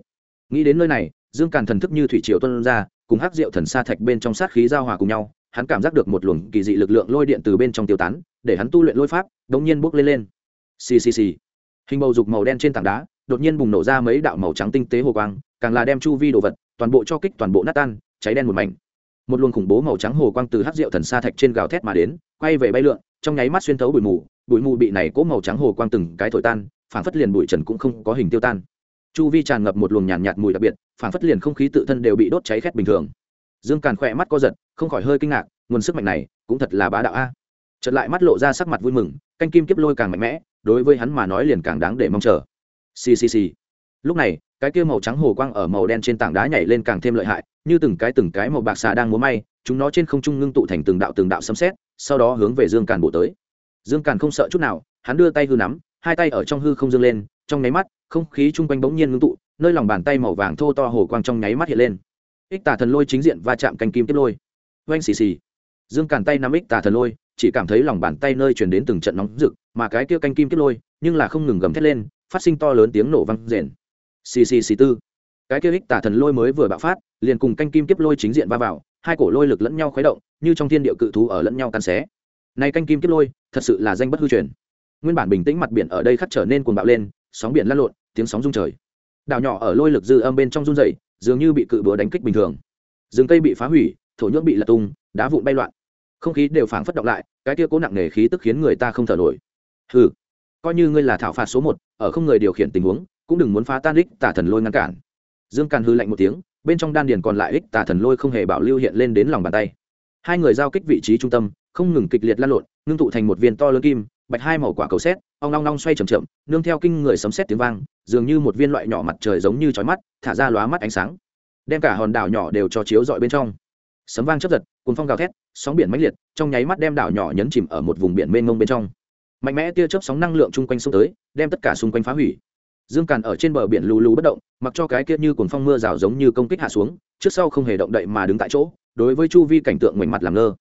Nghĩ đến nơi này, dương càn thần thức như thủy triều tuân ra, cùng hắc diệu thần sa thạch bên trong sát khí giao hòa cùng nhau, hắn cảm giác được một luồng kỳ dị lực lượng lôi điện từ bên trong tiêu tán, để hắn tu luyện lôi pháp đống nhiên bốc lên lên. Xì xì xì. Hình bầu dục màu đen trên tảng đá, đột nhiên bùng nổ ra mấy đạo màu trắng tinh tế hồ quang, càng là đem chu vi đồ vật, toàn bộ cho kích, toàn bộ nát tan, cháy đen một mảnh. Một luồng khủng bố màu trắng hồ quang từ hắc rượu thần sa thạch trên gào thét mà đến, quay về bay lượn trong nháy mắt xuyên thấu bụi mù bụi mù bị này cố màu trắng hồ quang từng cái thổi tan phản phất liền bụi trần cũng không có hình tiêu tan. Chu vi tràn ngập một luồng nhàn nhạt, nhạt mùi đặc biệt phản phất liền không khí tự thân đều bị đốt cháy khét bình thường. Dương càn khỏe mắt co giật không khỏi hơi kinh ngạc nguồn sức mạnh này cũng thật là bá đạo a. Chợt lại mắt lộ ra sắc mặt vui mừng canh kim kiếp lôi càng mạnh mẽ đối với hắn mà nói liền càng đáng để mong chờ. Ccc lúc này cái kia màu trắng hồ quang ở màu đen trên tảng đá nhảy lên càng thêm lợi hại như từng cái từng cái màu bạc xà đang múa may chúng nó trên không trung ngưng tụ thành từng đạo từng đạo sấm xét sau đó hướng về dương càn bổ tới. Dương càn không sợ chút nào, hắn đưa tay hư nắm, hai tay ở trong hư không dương lên, trong nháy mắt, không khí chung quanh bỗng nhiên ngưng tụ, nơi lòng bàn tay màu vàng thô to hồ quang trong nháy mắt hiện lên. Ích tà thần lôi chính diện va chạm canh kim tiếp lôi. Oanh xì xì. Dương càn tay nắm ích tà thần lôi, chỉ cảm thấy lòng bàn tay nơi truyền đến từng trận nóng rực, mà cái kia canh kim tiếp lôi, nhưng là không ngừng gầm thét lên, phát sinh to lớn tiếng nổ vang rền. Xì xì xì tư. Cái kia ích tà thần lôi mới vừa bạo phát, liền cùng canh kim tiếp lôi chính diện va vào, hai cổ lôi lực lẫn nhau khuấy động như trong thiên địa cự thú ở lẫn nhau căn xé. Này canh kim kiếp lôi, thật sự là danh bất hư truyền. Nguyên bản bình tĩnh mặt biển ở đây khắc trở nên cuồng bạo lên, sóng biển lăn lộn, tiếng sóng rung trời. Đảo nhỏ ở lôi lực dư âm bên trong run dày dường như bị cự búa đánh kích bình thường. Rừng cây bị phá hủy, thổ nhưỡng bị lật tung, đá vụn bay loạn. Không khí đều phảng phất động lại, cái kia cố nặng nề khí tức khiến người ta không thở nổi. Hừ, coi như ngươi là thảo phạt số một, ở không người điều khiển tình huống, cũng đừng muốn phá tan ích tả thần lôi ngăn cản. Dương càn hư lạnh một tiếng, bên trong đan điền còn lại ích tả thần lôi không hề bảo lưu hiện lên đến lòng bàn tay hai người giao kích vị trí trung tâm, không ngừng kịch liệt lan lộn, ngưng tụ thành một viên to lớn kim, bạch hai màu quả cầu xét ong long long xoay chầm chậm, nương theo kinh người sấm xét tiếng vang, dường như một viên loại nhỏ mặt trời giống như chói mắt, thả ra lóa mắt ánh sáng. Đem cả hòn đảo nhỏ đều cho chiếu dọi bên trong. Sấm vang chấp giật cuốn phong gào thét, sóng biển mãnh liệt, trong nháy mắt đem đảo nhỏ nhấn chìm ở một vùng biển mênh mông bên trong. Mạnh mẽ tia chớp sóng năng lượng chung quanh sông tới, đem tất cả xung quanh phá hủy. Dương càn ở trên bờ biển lù lù bất động, mặc cho cái kia như cuốn phong mưa rào giống như công kích hạ xuống, trước sau không hề động đậy mà đứng tại chỗ đối với chu vi cảnh tượng ngoảnh mặt làm ngơ.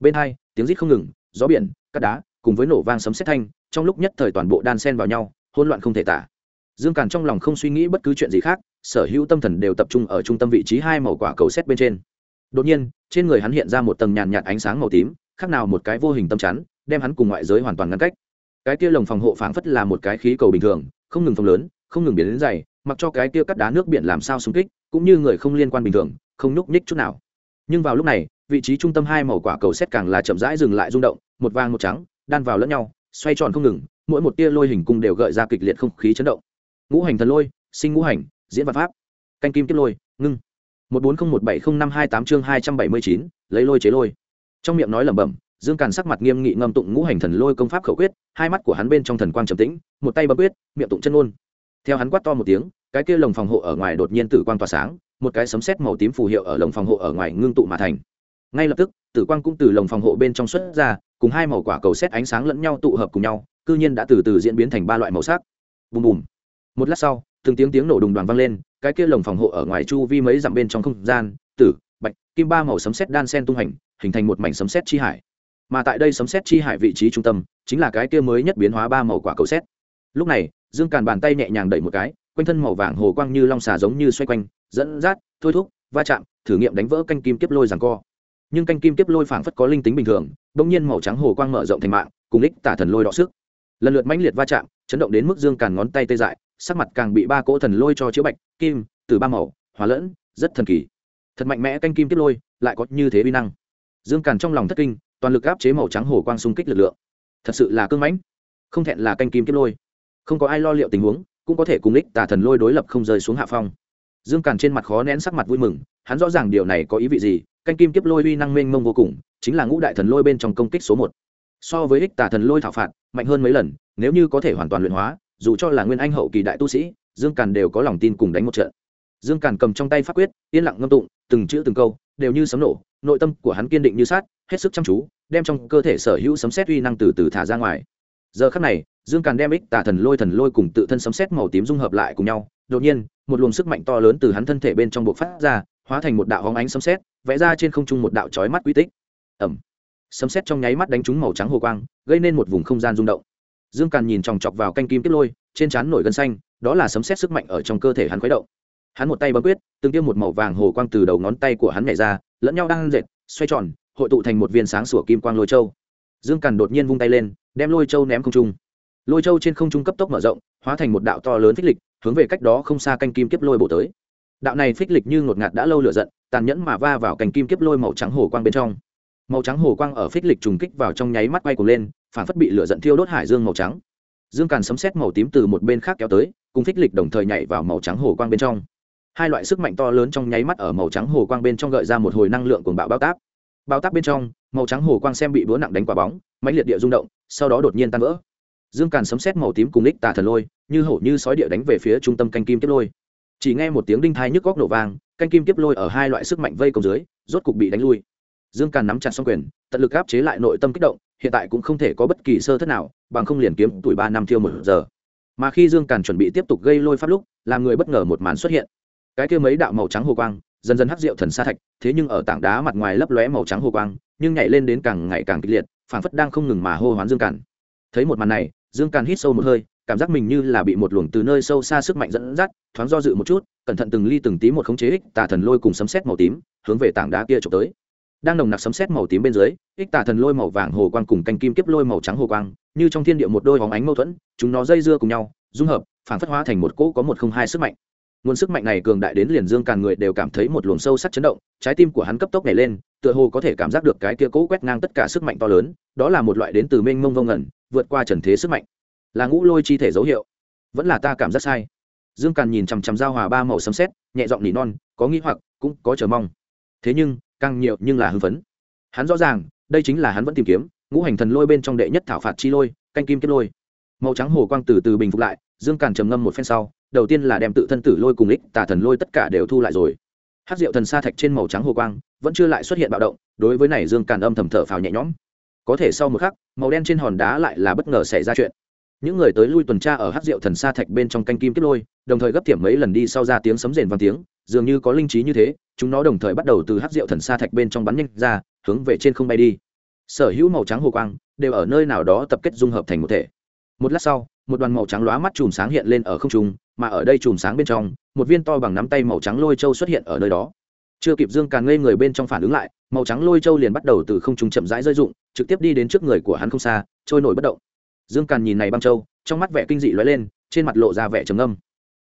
Bên hai, tiếng rít không ngừng, gió biển, cát đá, cùng với nổ vang sấm sét thanh, trong lúc nhất thời toàn bộ đan sen vào nhau, hỗn loạn không thể tả. Dương càn trong lòng không suy nghĩ bất cứ chuyện gì khác, sở hữu tâm thần đều tập trung ở trung tâm vị trí hai màu quả cầu xét bên trên. Đột nhiên, trên người hắn hiện ra một tầng nhàn nhạt ánh sáng màu tím, khác nào một cái vô hình tâm chắn, đem hắn cùng ngoại giới hoàn toàn ngăn cách. Cái kia lồng phòng hộ phảng phất là một cái khí cầu bình thường, không ngừng phồng lớn, không ngừng biến đến dày, mặc cho cái kia cắt đá nước biển làm sao xung kích, cũng như người không liên quan bình thường, không nhúc nhích chút nào nhưng vào lúc này, vị trí trung tâm hai màu quả cầu xét càng là chậm rãi dừng lại rung động, một vàng một trắng, đan vào lẫn nhau, xoay tròn không ngừng, mỗi một tia lôi hình cung đều gợi ra kịch liệt không khí chấn động. Ngũ hành thần lôi, sinh ngũ hành, diễn văn pháp. Canh kim tiếp lôi, ngưng. Một bốn không một bảy không năm hai tám chương hai trăm bảy mươi chín, lấy lôi chế lôi. Trong miệng nói lẩm bẩm, dương càn sắc mặt nghiêm nghị ngâm tụng ngũ hành thần lôi công pháp khẩu quyết, hai mắt của hắn bên trong thần quang trầm tĩnh, một tay bấm quyết, miệng tụng chân ngôn. Theo hắn quát to một tiếng, cái kia lồng phòng hộ ở ngoài đột nhiên tử quang tỏa sáng một cái sấm sét màu tím phù hiệu ở lồng phòng hộ ở ngoài ngưng tụ mà thành. Ngay lập tức, tử quang cũng từ lồng phòng hộ bên trong xuất ra, cùng hai màu quả cầu xét ánh sáng lẫn nhau tụ hợp cùng nhau, cư nhiên đã từ từ diễn biến thành ba loại màu sắc. Bùm bùm. Một lát sau, từng tiếng tiếng nổ đùng đoàn vang lên, cái kia lồng phòng hộ ở ngoài chu vi mấy dặm bên trong không gian, tử, bạch, kim ba màu sấm sét đan sen tung hành, hình thành một mảnh sấm sét chi hải. Mà tại đây sấm sét chi hải vị trí trung tâm, chính là cái kia mới nhất biến hóa ba màu quả cầu xét lúc này, dương càn bàn tay nhẹ nhàng đẩy một cái quanh thân màu vàng hồ quang như long xà giống như xoay quanh, dẫn dắt, thôi thúc, va chạm, thử nghiệm đánh vỡ canh kim kiếp lôi rằng co. Nhưng canh kim kiếp lôi phảng phất có linh tính bình thường, bỗng nhiên màu trắng hồ quang mở rộng thành mạng, cùng ích tả thần lôi đọ sức. Lần lượt mãnh liệt va chạm, chấn động đến mức dương càn ngón tay tê dại, sắc mặt càng bị ba cỗ thần lôi cho chữa bạch kim, từ ba màu, hóa lẫn, rất thần kỳ. Thật mạnh mẽ canh kim kiếp lôi, lại có như thế vi năng. Dương càn trong lòng thất kinh, toàn lực áp chế màu trắng hồ quang xung kích lực lượng. Thật sự là cưng mãnh. Không thẹn là canh kim kiếp lôi. Không có ai lo liệu tình huống cũng có thể cùng lích tà thần lôi đối lập không rơi xuống hạ phong. Dương càn trên mặt khó nén sắc mặt vui mừng, hắn rõ ràng điều này có ý vị gì, canh kim kiếp lôi uy năng mênh mông vô cùng, chính là ngũ đại thần lôi bên trong công kích số một. So với ích tà thần lôi thảo phạt, mạnh hơn mấy lần, nếu như có thể hoàn toàn luyện hóa, dù cho là nguyên anh hậu kỳ đại tu sĩ, dương càn đều có lòng tin cùng đánh một trận. Dương càn cầm trong tay pháp quyết, yên lặng ngâm tụng, từng chữ từng câu, đều như sấm nổ, nội tâm của hắn kiên định như sát hết sức chăm chú, đem trong cơ thể sở hữu sấm xét uy năng từ từ thả ra ngoài giờ khắc này, dương càn đem ích tà thần lôi thần lôi cùng tự thân sấm xét màu tím dung hợp lại cùng nhau. Đột nhiên, một luồng sức mạnh to lớn từ hắn thân thể bên trong buộc phát ra, hóa thành một đạo hóng ánh sấm xét vẽ ra trên không trung một đạo trói mắt quy tích. Ẩm sấm xét trong nháy mắt đánh trúng màu trắng hồ quang, gây nên một vùng không gian rung động. Dương càn nhìn chòng chọc vào canh kim tiết lôi, trên trán nổi gân xanh, đó là sấm xét sức mạnh ở trong cơ thể hắn khuấy động. Hắn một tay bấm quyết, từng tiêm một màu vàng hồ quang từ đầu ngón tay của hắn nhảy ra, lẫn nhau đang dệt, xoay tròn, hội tụ thành một viên sáng sủa kim quang lôi châu. Dương càn đột nhiên vung tay lên đem lôi châu ném không trung. Lôi châu trên không trung cấp tốc mở rộng, hóa thành một đạo to lớn phích lịch, hướng về cách đó không xa canh kim kiếp lôi bổ tới. Đạo này phích lịch như ngột ngạt đã lâu lửa giận, tàn nhẫn mà va vào cành kim kiếp lôi màu trắng hồ quang bên trong. Màu trắng hồ quang ở phích lịch trùng kích vào trong nháy mắt quay cuồng lên, phản phất bị lửa giận thiêu đốt hải dương màu trắng. Dương càn sấm xét màu tím từ một bên khác kéo tới, cùng phích lịch đồng thời nhảy vào màu trắng hồ quang bên trong. Hai loại sức mạnh to lớn trong nháy mắt ở màu trắng hồ quang bên trong gợi ra một hồi năng lượng của bạo bao táp. Bao táp bên trong màu trắng hồ quang xem bị búa nặng đánh quả bóng, mãnh liệt địa rung động, sau đó đột nhiên tan vỡ. Dương càn sấm xét màu tím cùng ních tà thần lôi, như hổ như sói địa đánh về phía trung tâm canh kim tiếp lôi. Chỉ nghe một tiếng đinh thai nhức góc nổ vang, canh kim tiếp lôi ở hai loại sức mạnh vây công dưới, rốt cục bị đánh lui. Dương càn nắm chặt xong quyền, tận lực áp chế lại nội tâm kích động, hiện tại cũng không thể có bất kỳ sơ thất nào, bằng không liền kiếm tuổi ba năm thiêu một giờ. Mà khi dương càn chuẩn bị tiếp tục gây lôi pháp lúc, làm người bất ngờ một màn xuất hiện. Cái kia mấy đạo màu trắng hồ quang, dần dần hắc rượu thần sa thạch, thế nhưng ở tảng đá mặt ngoài lấp lóe màu trắng hồ quang nhưng nhảy lên đến càng ngày càng kịch liệt, phảng phất đang không ngừng mà hô hoán dương càn. Thấy một màn này, dương càn hít sâu một hơi, cảm giác mình như là bị một luồng từ nơi sâu xa sức mạnh dẫn dắt, thoáng do dự một chút, cẩn thận từng ly từng tí một khống chế ích tà thần lôi cùng sấm sét màu tím, hướng về tảng đá kia trộm tới. Đang nồng nặc sấm sét màu tím bên dưới, ích tà thần lôi màu vàng hồ quang cùng canh kim kiếp lôi màu trắng hồ quang, như trong thiên địa một đôi hóng ánh mâu thuẫn, chúng nó dây dưa cùng nhau, dung hợp phản phất hóa thành một cỗ có một không hai sức mạnh nguồn sức mạnh này cường đại đến liền dương càn người đều cảm thấy một luồng sâu sắc chấn động trái tim của hắn cấp tốc nhảy lên tựa hồ có thể cảm giác được cái kia cỗ quét ngang tất cả sức mạnh to lớn đó là một loại đến từ mênh mông vông ẩn, vượt qua trần thế sức mạnh. Là ngũ lôi chi thể dấu hiệu. Vẫn là ta cảm giác sai. Dương càn nhìn chằm chằm giao hòa ba màu sấm xét nhẹ giọng nỉ non có nghĩ hoặc cũng có chờ mong. Thế nhưng càng nhiều nhưng là hưng phấn. Hắn rõ ràng đây chính là hắn vẫn tìm kiếm ngũ hành thần lôi bên trong đệ nhất thảo phạt chi lôi canh kim kết lôi. Màu trắng hồ quang từ từ bình phục lại dương càn trầm ngâm một phen sau đầu tiên là đem tự thân tử lôi cùng ích tà thần lôi tất cả đều thu lại rồi. Hát rượu thần sa thạch trên màu trắng hồ quang vẫn chưa lại xuất hiện bạo động, đối với này dương càn âm thầm thở phào nhẹ nhõm. Có thể sau một khắc, màu đen trên hòn đá lại là bất ngờ xảy ra chuyện. Những người tới lui tuần tra ở hát rượu thần sa thạch bên trong canh kim kết lôi, đồng thời gấp tiệm mấy lần đi sau ra tiếng sấm rền vang tiếng, dường như có linh trí như thế, chúng nó đồng thời bắt đầu từ hát rượu thần sa thạch bên trong bắn nhanh ra, hướng về trên không bay đi. Sở hữu màu trắng hồ quang đều ở nơi nào đó tập kết dung hợp thành một thể. Một lát sau, một đoàn màu trắng lóa mắt chùm sáng hiện lên ở không trung mà ở đây chùm sáng bên trong, một viên to bằng nắm tay màu trắng lôi châu xuất hiện ở nơi đó. Chưa kịp dương càn ngây người bên trong phản ứng lại, màu trắng lôi châu liền bắt đầu từ không trung chậm rãi rơi rụng, trực tiếp đi đến trước người của hắn không xa, trôi nổi bất động. Dương càn nhìn này băng châu, trong mắt vẻ kinh dị lóe lên, trên mặt lộ ra vẻ trầm âm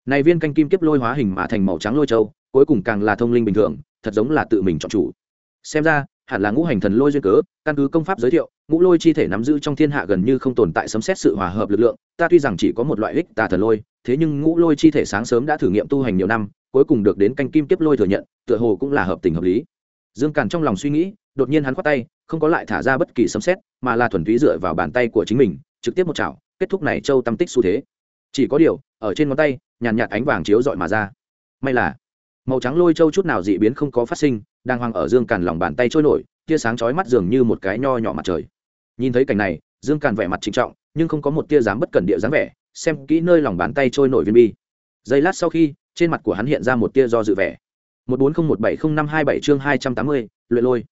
này viên canh kim kiếp lôi hóa hình mà thành màu trắng lôi châu, cuối cùng càng là thông linh bình thường, thật giống là tự mình chọn chủ. Xem ra, hẳn là ngũ hành thần lôi duyên cớ, căn cứ công pháp giới thiệu, ngũ lôi chi thể nắm giữ trong thiên hạ gần như không tồn tại sấm xét sự hòa hợp lực lượng, ta tuy rằng chỉ có một loại ích tà thần lôi thế nhưng ngũ lôi chi thể sáng sớm đã thử nghiệm tu hành nhiều năm cuối cùng được đến canh kim kiếp lôi thừa nhận tựa hồ cũng là hợp tình hợp lý. Dương càn trong lòng suy nghĩ đột nhiên hắn khoát tay không có lại thả ra bất kỳ sấm xét mà là thuần túy dựa vào bàn tay của chính mình trực tiếp một chảo kết thúc này châu tâm tích xu thế. Chỉ có điều ở trên ngón tay nhàn nhạt, nhạt ánh vàng chiếu dọi mà ra. May là màu trắng lôi châu chút nào dị biến không có phát sinh đang hoang ở dương càn lòng bàn tay trôi nổi tia sáng chói mắt dường như một cái nho nhỏ mặt trời. Nhìn thấy cảnh này dương càn vẻ mặt trịnh trọng nhưng không có một tia dám bất cẩn địa dáng vẻ, xem kỹ nơi lòng bàn tay trôi nổi viên bi. Giây lát sau khi, trên mặt của hắn hiện ra một tia do dự vẻ. một bốn không một bảy không năm hai bảy chương hai trăm tám mươi, luyện lôi.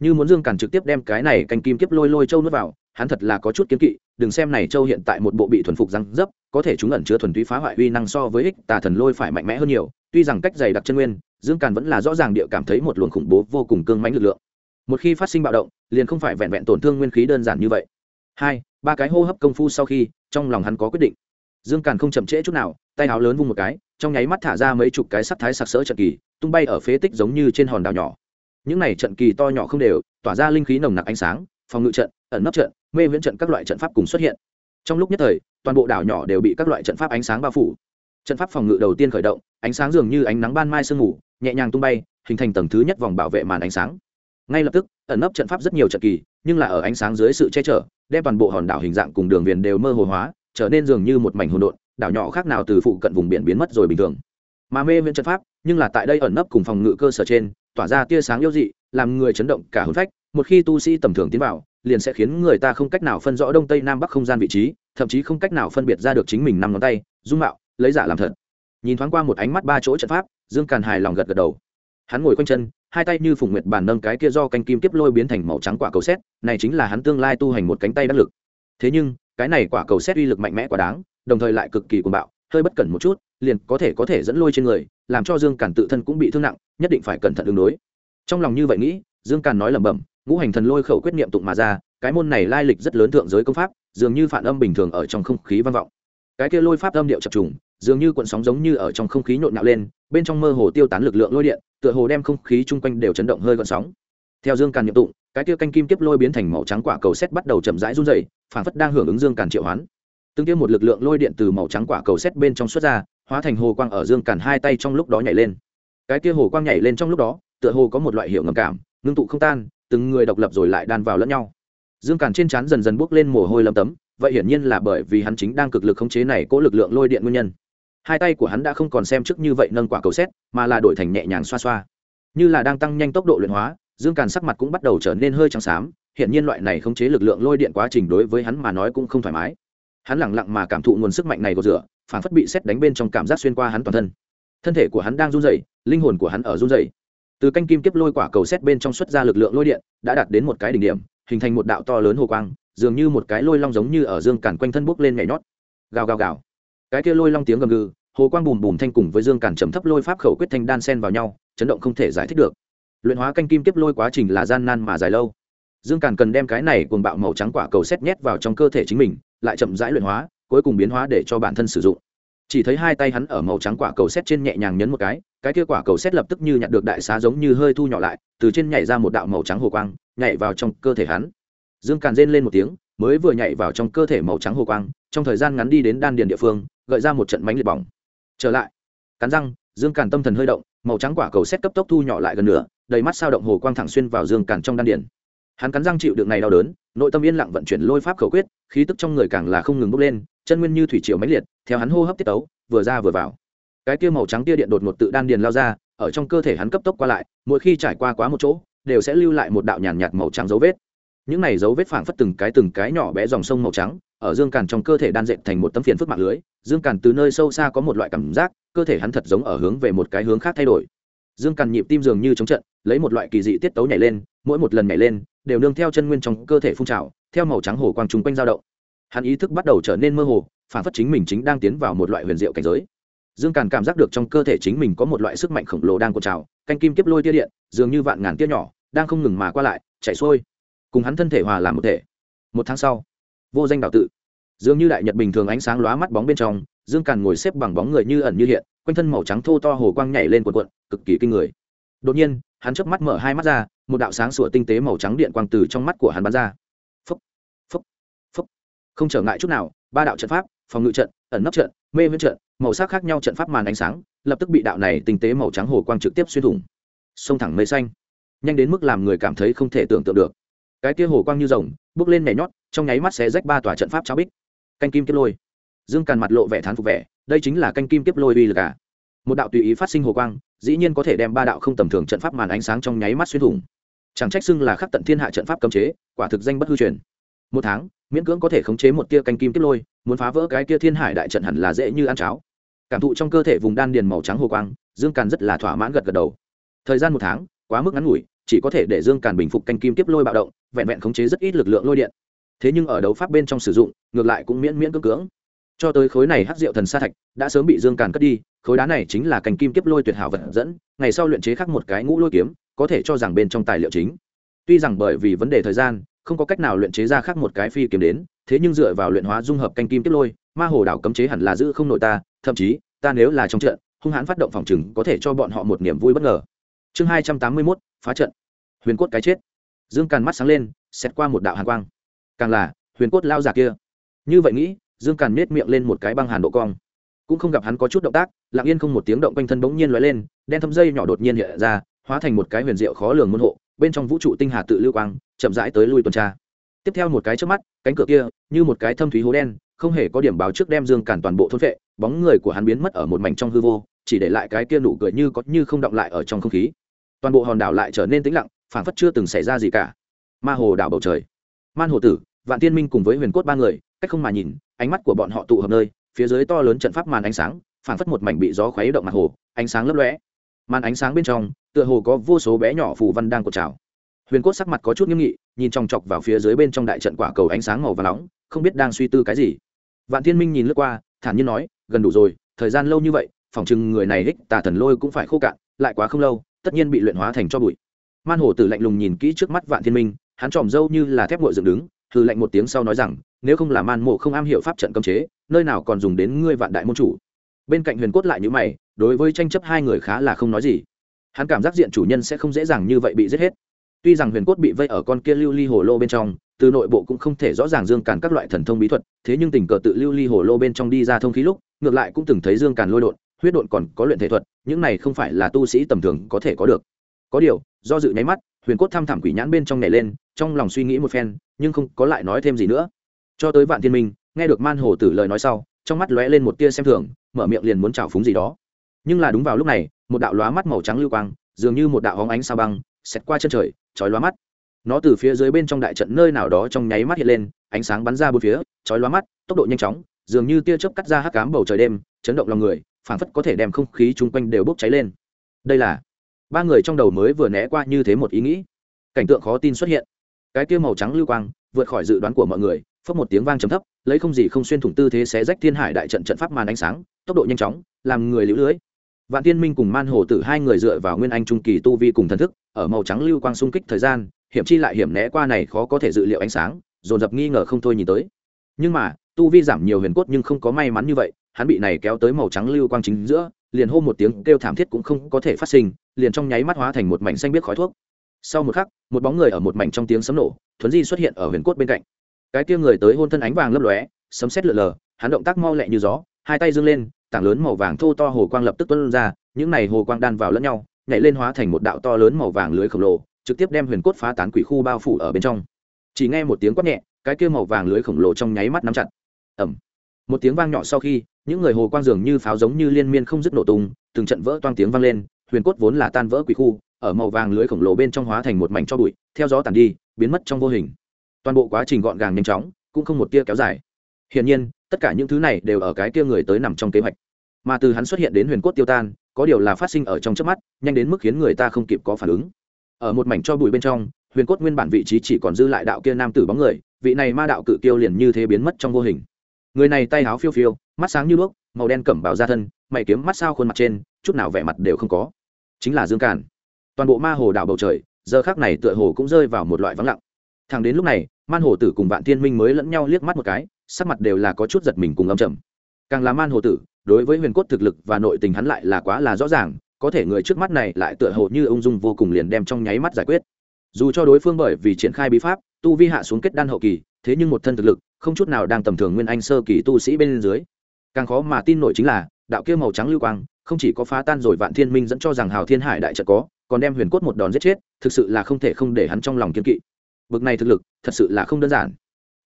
Như muốn dương càn trực tiếp đem cái này canh kim kiếp lôi lôi châu nuốt vào, hắn thật là có chút kiến kỵ, đừng xem này châu hiện tại một bộ bị thuần phục răng dấp, có thể chúng ẩn chứa thuần túy phá hoại uy năng so với ích tà thần lôi phải mạnh mẽ hơn nhiều, tuy rằng cách dày đặc chân nguyên, dương càn vẫn là rõ ràng địa cảm thấy một luồng khủng bố vô cùng cương mãnh lực lượng. Một khi phát sinh bạo động, liền không phải vẹn vẹn tổn thương nguyên khí đơn giản như vậy hai, ba cái hô hấp công phu sau khi, trong lòng hắn có quyết định. Dương càn không chậm trễ chút nào, tay áo lớn vung một cái, trong nháy mắt thả ra mấy chục cái sắc thái sặc sỡ trận kỳ, tung bay ở phế tích giống như trên hòn đảo nhỏ. Những này trận kỳ to nhỏ không đều, tỏa ra linh khí nồng nặc ánh sáng, phòng ngự trận, ẩn nấp trận, mê viễn trận các loại trận pháp cùng xuất hiện. Trong lúc nhất thời, toàn bộ đảo nhỏ đều bị các loại trận pháp ánh sáng bao phủ. Trận pháp phòng ngự đầu tiên khởi động, ánh sáng dường như ánh nắng ban mai sương ngủ nhẹ nhàng tung bay, hình thành tầng thứ nhất vòng bảo vệ màn ánh sáng. Ngay lập tức, ẩn nấp trận pháp rất nhiều trận kỳ, nhưng là ở ánh sáng dưới sự che chở đem toàn bộ hòn đảo hình dạng cùng đường viền đều mơ hồ hóa, trở nên dường như một mảnh hỗn độn, đảo nhỏ khác nào từ phụ cận vùng biển biến mất rồi bình thường. Mà mê viễn trận pháp, nhưng là tại đây ẩn nấp cùng phòng ngự cơ sở trên, tỏa ra tia sáng yêu dị, làm người chấn động cả hồn phách, một khi tu sĩ tầm thường tiến vào, liền sẽ khiến người ta không cách nào phân rõ đông tây nam bắc không gian vị trí, thậm chí không cách nào phân biệt ra được chính mình năm ngón tay, dung mạo, lấy giả làm thật. Nhìn thoáng qua một ánh mắt ba chỗ trận pháp, dương càn hài lòng gật gật đầu. Hắn ngồi quanh chân hai tay như phùng nguyệt bàn nâng cái kia do canh kim tiếp lôi biến thành màu trắng quả cầu xét, này chính là hắn tương lai tu hành một cánh tay đắc lực. Thế nhưng, cái này quả cầu xét uy lực mạnh mẽ quá đáng, đồng thời lại cực kỳ cuồng bạo, hơi bất cẩn một chút, liền có thể có thể dẫn lôi trên người, làm cho dương càn tự thân cũng bị thương nặng, nhất định phải cẩn thận ứng đối. Trong lòng như vậy nghĩ, dương càn nói lẩm bẩm, ngũ hành thần lôi khẩu quyết niệm tụng mà ra, cái môn này lai lịch rất lớn thượng giới công pháp, dường như phản âm bình thường ở trong không khí vang vọng. Cái kia lôi pháp âm điệu chập trùng dường như cuộn sóng giống như ở trong không khí nhộn nhạo lên, bên trong mơ hồ tiêu tán lực lượng lôi điện, tựa hồ đem không khí chung quanh đều chấn động hơi gọn sóng. Theo dương càn nhiệm tụng, cái kia canh kim tiếp lôi biến thành màu trắng quả cầu xét bắt đầu chậm rãi run dày phản phất đang hưởng ứng dương càn triệu hoán. Tương tiêu một lực lượng lôi điện từ màu trắng quả cầu xét bên trong xuất ra, hóa thành hồ quang ở dương càn hai tay trong lúc đó nhảy lên. Cái kia hồ quang nhảy lên trong lúc đó, tựa hồ có một loại hiệu ngầm cảm, ngưng tụ không tan, từng người độc lập rồi lại đan vào lẫn nhau. Dương càn trên trán dần dần buốc lên mồ hôi lâm tấm, vậy hiển nhiên là bởi vì hắn chính đang cực lực khống chế này cỗ lực lượng lôi điện nguyên nhân hai tay của hắn đã không còn xem trước như vậy nâng quả cầu xét, mà là đổi thành nhẹ nhàng xoa xoa. Như là đang tăng nhanh tốc độ luyện hóa, dương càn sắc mặt cũng bắt đầu trở nên hơi trắng xám hiện nhiên loại này khống chế lực lượng lôi điện quá trình đối với hắn mà nói cũng không thoải mái. Hắn lẳng lặng mà cảm thụ nguồn sức mạnh này của rửa phản phất bị xét đánh bên trong cảm giác xuyên qua hắn toàn thân. Thân thể của hắn đang run rẩy, linh hồn của hắn ở run rẩy. Từ canh kim kiếp lôi quả cầu xét bên trong xuất ra lực lượng lôi điện, đã đạt đến một cái đỉnh điểm, hình thành một đạo to lớn hồ quang, dường như một cái lôi long giống như ở dương càn quanh thân bốc lên nhảy nhót. Gào gào gào cái kia lôi long tiếng gầm gừ, hồ quang bùm bùm thanh cùng với dương càn trầm thấp lôi pháp khẩu quyết thanh đan sen vào nhau, chấn động không thể giải thích được. Luyện hóa canh kim tiếp lôi quá trình là gian nan mà dài lâu. Dương càn cần đem cái này cuồng bạo màu trắng quả cầu xét nhét vào trong cơ thể chính mình, lại chậm rãi luyện hóa, cuối cùng biến hóa để cho bản thân sử dụng. Chỉ thấy hai tay hắn ở màu trắng quả cầu xét trên nhẹ nhàng nhấn một cái cái kia quả cầu xét lập tức như nhặt được đại xá giống như hơi thu nhỏ lại, từ trên nhảy ra một đạo màu trắng hồ quang, nhảy vào trong cơ thể hắn. Dương càn rên lên một tiếng, mới vừa nhảy vào trong cơ thể màu trắng hồ quang, trong thời gian ngắn đi đến đan điền địa phương gợi ra một trận mánh liệt bỏng. Trở lại, cắn răng, dương càn tâm thần hơi động, màu trắng quả cầu xét cấp tốc thu nhỏ lại gần nửa, đầy mắt sao động hồ quang thẳng xuyên vào dương càn trong đan điền. Hắn cắn răng chịu được này đau đớn, nội tâm yên lặng vận chuyển lôi pháp khẩu quyết, khí tức trong người càng là không ngừng bốc lên, chân nguyên như thủy triều mãnh liệt, theo hắn hô hấp tiết tấu, vừa ra vừa vào. Cái kia màu trắng tia điện đột ngột tự đan điền lao ra, ở trong cơ thể hắn cấp tốc qua lại, mỗi khi trải qua quá một chỗ, đều sẽ lưu lại một đạo nhàn nhạt màu trắng dấu vết. Những này dấu vết phảng phất từng cái từng cái nhỏ bé dòng sông màu trắng ở dương càn trong cơ thể đan dệt thành một tấm phiền phức mạng lưới, dương càn từ nơi sâu xa có một loại cảm giác, cơ thể hắn thật giống ở hướng về một cái hướng khác thay đổi. Dương càn nhịp tim dường như chống trận, lấy một loại kỳ dị tiết tấu nhảy lên, mỗi một lần nhảy lên, đều nương theo chân nguyên trong cơ thể phun trào, theo màu trắng hồ quang trung quanh dao động. Hắn ý thức bắt đầu trở nên mơ hồ, phản phất chính mình chính đang tiến vào một loại huyền diệu cảnh giới. Dương càn cảm giác được trong cơ thể chính mình có một loại sức mạnh khổng lồ đang cột trào, canh kim kiếp lôi tia điện, dường như vạn ngàn tia nhỏ, đang không ngừng mà qua lại chạy xuôi, cùng hắn thân thể hòa làm một thể. Một tháng sau vô danh đạo tự. Dường như đại nhật bình thường ánh sáng lóa mắt bóng bên trong, dương càn ngồi xếp bằng bóng người như ẩn như hiện, quanh thân màu trắng thô to hồ quang nhảy lên cuộn cuộn, cực kỳ kinh người. Đột nhiên, hắn chớp mắt mở hai mắt ra, một đạo sáng sủa tinh tế màu trắng điện quang từ trong mắt của hắn bắn ra. Phúc phúc phúc không trở ngại chút nào, ba đạo trận pháp, phòng ngự trận, ẩn nấp trận, mê viễn trận, màu sắc khác nhau trận pháp màn ánh sáng, lập tức bị đạo này tinh tế màu trắng hồ quang trực tiếp xuyên thủng. Sông thẳng mây xanh. Nhanh đến mức làm người cảm thấy không thể tưởng tượng được. Cái kia hồ quang như rồng, bước lên nhảy nhót trong nháy mắt sẽ rách ba tòa trận pháp cháo bích. Canh kim kiếp lôi. Dương càn mặt lộ vẻ thán phục vẻ, đây chính là canh kim kiếp lôi uy lực à. một đạo tùy ý phát sinh hồ quang, dĩ nhiên có thể đem ba đạo không tầm thường trận pháp màn ánh sáng trong nháy mắt xuyên thủng. Chẳng trách xưng là khắc tận thiên hạ trận pháp cấm chế, quả thực danh bất hư truyền. Một tháng, miễn cưỡng có thể khống chế một tia canh kim kiếp lôi, muốn phá vỡ cái kia thiên hải đại trận hẳn là dễ như ăn cháo. Cảm thụ trong cơ thể vùng đan điền màu trắng hồ quang, dương càn rất là thỏa mãn gật gật đầu. Thời gian một tháng, quá mức ngắn ngủi, chỉ có thể để dương càn bình phục canh kim tiếp lôi bạo động, vẹn vẹn khống chế rất ít lực lượng lôi điện thế nhưng ở đấu pháp bên trong sử dụng, ngược lại cũng miễn miễn cưỡng cưỡng. Cho tới khối này hắc rượu thần sa thạch, đã sớm bị dương càn cất đi, khối đá này chính là cành kim kiếp lôi tuyệt hảo vật dẫn, ngày sau luyện chế khắc một cái ngũ lôi kiếm, có thể cho rằng bên trong tài liệu chính. Tuy rằng bởi vì vấn đề thời gian, không có cách nào luyện chế ra khắc một cái phi kiếm đến, thế nhưng dựa vào luyện hóa dung hợp canh kim kiếp lôi, ma hồ đảo cấm chế hẳn là giữ không nội ta, thậm chí, ta nếu là trong trận, hung hãn phát động phòng chừng có thể cho bọn họ một niềm vui bất ngờ. Chương hai trăm tám mươi mốt, phá trận. Huyền cốt cái chết. Dương càn mắt sáng lên xét qua một đạo hàn quang càng là, huyền cốt lao giả kia. Như vậy nghĩ, dương càn nết miệng lên một cái băng hàn độ cong. Cũng không gặp hắn có chút động tác, lặng yên không một tiếng động quanh thân bỗng nhiên l lên, đen thâm dây nhỏ đột nhiên hiện ra, hóa thành một cái huyền diệu khó lường môn hộ, bên trong vũ trụ tinh hà tự lưu quang, chậm rãi tới lui tuần tra. Tiếp theo một cái trước mắt, cánh cửa kia, như một cái thâm thúy hố đen, không hề có điểm báo trước đem dương cản toàn bộ thôn vệ bóng người của hắn biến mất ở một mảnh trong hư vô, chỉ để lại cái kia nụ cười như có như không động lại ở trong không khí. Toàn bộ hòn đảo lại trở nên tĩnh lặng, phảng phất chưa từng xảy ra gì cả. Ma hồ đảo bầu trời man hồ tử, vạn tiên minh cùng với huyền cốt ba người, cách không mà nhìn, ánh mắt của bọn họ tụ hợp nơi, phía dưới to lớn trận pháp màn ánh sáng, phảng phất một mảnh bị gió khuấy động mặt hồ, ánh sáng lấp lóe. Màn ánh sáng bên trong, tựa hồ có vô số bé nhỏ phù văn đang cột trào. Huyền cốt sắc mặt có chút nghiêm nghị, nhìn chòng chọc vào phía dưới bên trong đại trận quả cầu ánh sáng màu và nóng, không biết đang suy tư cái gì. Vạn thiên minh nhìn lướt qua, thản nhiên nói, gần đủ rồi, thời gian lâu như vậy phỏng chừng người này hích tà thần lôi cũng phải khô cạn, lại quá không lâu, tất nhiên bị luyện hóa thành cho bụi. Man hổ tử lạnh lùng nhìn kỹ trước mắt vạn thiên minh hắn tròm râu như là thép ngội dựng đứng, hừ lạnh một tiếng sau nói rằng, nếu không là man mộ không am hiểu pháp trận cấm chế, nơi nào còn dùng đến ngươi vạn đại môn chủ? Bên cạnh huyền cốt lại như mày, đối với tranh chấp hai người khá là không nói gì. Hắn cảm giác diện chủ nhân sẽ không dễ dàng như vậy bị giết hết. Tuy rằng huyền cốt bị vây ở con kia lưu ly hồ lô bên trong, từ nội bộ cũng không thể rõ ràng dương càn các loại thần thông bí thuật, thế nhưng tình cờ tự lưu ly hồ lô bên trong đi ra thông khí lúc, ngược lại cũng từng thấy dương càn lôi đột, huyết độn còn có luyện thể thuật, những này không phải là tu sĩ tầm thường có thể có được. Có điều, do dự nháy mắt huyền cốt thăm thẳm quỷ nhãn bên trong nhảy lên, trong lòng suy nghĩ một phen, nhưng không có lại nói thêm gì nữa. Cho tới vạn thiên minh, nghe được man hồ tử lời nói sau, trong mắt lóe lên một tia xem thường, mở miệng liền muốn trào phúng gì đó. Nhưng là đúng vào lúc này, một đạo lóa mắt màu trắng lưu quang, dường như một đạo hóng ánh sao băng, xẹt qua chân trời, chói lóa mắt. Nó từ phía dưới bên trong đại trận nơi nào đó trong nháy mắt hiện lên, ánh sáng bắn ra bốn phía, chói lóa mắt, tốc độ nhanh chóng, dường như tia chớp cắt ra hắc cám bầu trời đêm, chấn động lòng người, phảng phất có thể đem không khí chung quanh đều bốc cháy lên. Đây là ba người trong đầu mới vừa né qua như thế một ý nghĩ. Cảnh tượng khó tin xuất hiện. Cái kia màu trắng lưu quang, vượt khỏi dự đoán của mọi người phất một tiếng vang trầm thấp, lấy không gì không xuyên thủng tư thế xé rách thiên hải đại trận trận pháp màn ánh sáng, tốc độ nhanh chóng, làm người lũ lưới. Vạn tiên minh cùng man hồ tử hai người dựa vào nguyên anh trung kỳ tu vi cùng thần thức, ở màu trắng lưu quang xung kích thời gian, hiểm chi lại hiểm né qua này khó có thể dự liệu ánh sáng, dồn dập nghi ngờ không thôi nhìn tới. Nhưng mà, tu vi giảm nhiều huyền cốt nhưng không có may mắn như vậy, hắn bị này kéo tới màu trắng lưu quang chính giữa liền hô một tiếng kêu thảm thiết cũng không có thể phát sinh, liền trong nháy mắt hóa thành một mảnh xanh biết khói thuốc. Sau một khắc, một bóng người ở một mảnh trong tiếng sấm nổ, thuấn di xuất hiện ở huyền cốt bên cạnh. Cái kia người tới hôn thân ánh vàng lấp lóe, sấm sét lượn lờ, hắn động tác mau lẹ như gió, hai tay dâng lên, tảng lớn màu vàng thô to hồ quang lập tức tuôn ra, những này hồ quang đan vào lẫn nhau, nhảy lên hóa thành một đạo to lớn màu vàng lưới khổng lồ, trực tiếp đem huyền cốt phá tán quỷ khu bao phủ ở bên trong. Chỉ nghe một tiếng quát nhẹ, cái kia màu vàng lưới khổng lồ trong nháy mắt nắm chặt. Ẩm một tiếng vang nhỏ sau khi những người hồ quang dường như pháo giống như liên miên không dứt nổ tung, từng trận vỡ toang tiếng vang lên, huyền cốt vốn là tan vỡ quỷ khu, ở màu vàng lưới khổng lồ bên trong hóa thành một mảnh cho bụi, theo gió tàn đi, biến mất trong vô hình. Toàn bộ quá trình gọn gàng nhanh chóng, cũng không một tia kéo dài. Hiển nhiên, tất cả những thứ này đều ở cái kia người tới nằm trong kế hoạch. Mà từ hắn xuất hiện đến huyền cốt tiêu tan, có điều là phát sinh ở trong trước mắt, nhanh đến mức khiến người ta không kịp có phản ứng. Ở một mảnh cho bụi bên trong, huyền cốt nguyên bản vị trí chỉ còn dư lại đạo kia nam tử bóng người, vị này ma đạo cự tiêu liền như thế biến mất trong vô hình. Người này tay áo phiêu phiêu mắt sáng như đuốc, màu đen cẩm bào ra thân, mày kiếm mắt sao khuôn mặt trên, chút nào vẻ mặt đều không có. Chính là dương càn. Toàn bộ ma hồ đảo bầu trời, giờ khác này tựa hồ cũng rơi vào một loại vắng lặng. Thẳng đến lúc này, man hồ tử cùng vạn thiên minh mới lẫn nhau liếc mắt một cái, sắc mặt đều là có chút giật mình cùng âm trầm. Càng là man hồ tử, đối với huyền cốt thực lực và nội tình hắn lại là quá là rõ ràng, có thể người trước mắt này lại tựa hồ như ung dung vô cùng liền đem trong nháy mắt giải quyết. Dù cho đối phương bởi vì triển khai bí pháp, tu vi hạ xuống kết đan hậu kỳ, thế nhưng một thân thực lực, không chút nào đang tầm thường nguyên anh sơ kỳ tu sĩ bên dưới càng khó mà tin nổi chính là, đạo kia màu trắng lưu quang, không chỉ có phá tan rồi vạn thiên minh dẫn cho rằng hào thiên hải đại trận có, còn đem huyền cốt một đòn giết chết, thực sự là không thể không để hắn trong lòng kiên kỵ. Bực này thực lực, thật sự là không đơn giản.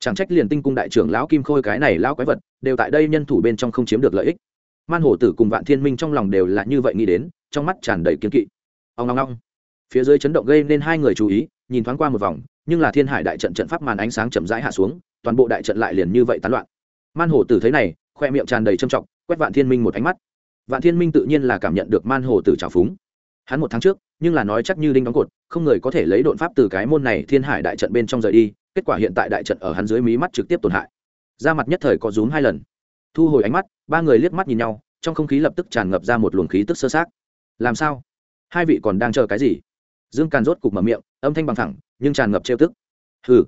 Chẳng trách liền tinh cung đại trưởng lão kim khôi cái này lão quái vật, đều tại đây nhân thủ bên trong không chiếm được lợi ích. Man hổ tử cùng vạn thiên minh trong lòng đều là như vậy nghĩ đến, trong mắt tràn đầy kiên kỵ. Ông long long phía dưới chấn động gây nên hai người chú ý, nhìn thoáng qua một vòng, nhưng là thiên hải đại trận trận pháp màn ánh sáng chậm rãi hạ xuống, toàn bộ đại trận lại liền như vậy tán loạn. Man hổ tử thấy này khoe miệng tràn đầy trâm trọng, quét vạn thiên minh một ánh mắt. Vạn thiên minh tự nhiên là cảm nhận được man hồ tử trào phúng. Hắn một tháng trước, nhưng là nói chắc như đinh đóng cột, không người có thể lấy đột pháp từ cái môn này thiên hải đại trận bên trong rời đi, kết quả hiện tại đại trận ở hắn dưới mí mắt trực tiếp tổn hại. Ra mặt nhất thời có rúm hai lần. Thu hồi ánh mắt, ba người liếc mắt nhìn nhau, trong không khí lập tức tràn ngập ra một luồng khí tức sơ sát làm sao? Hai vị còn đang chờ cái gì? Dương càn rốt cục mở miệng, âm thanh bằng thẳng, nhưng tràn ngập trêu tức. Hừ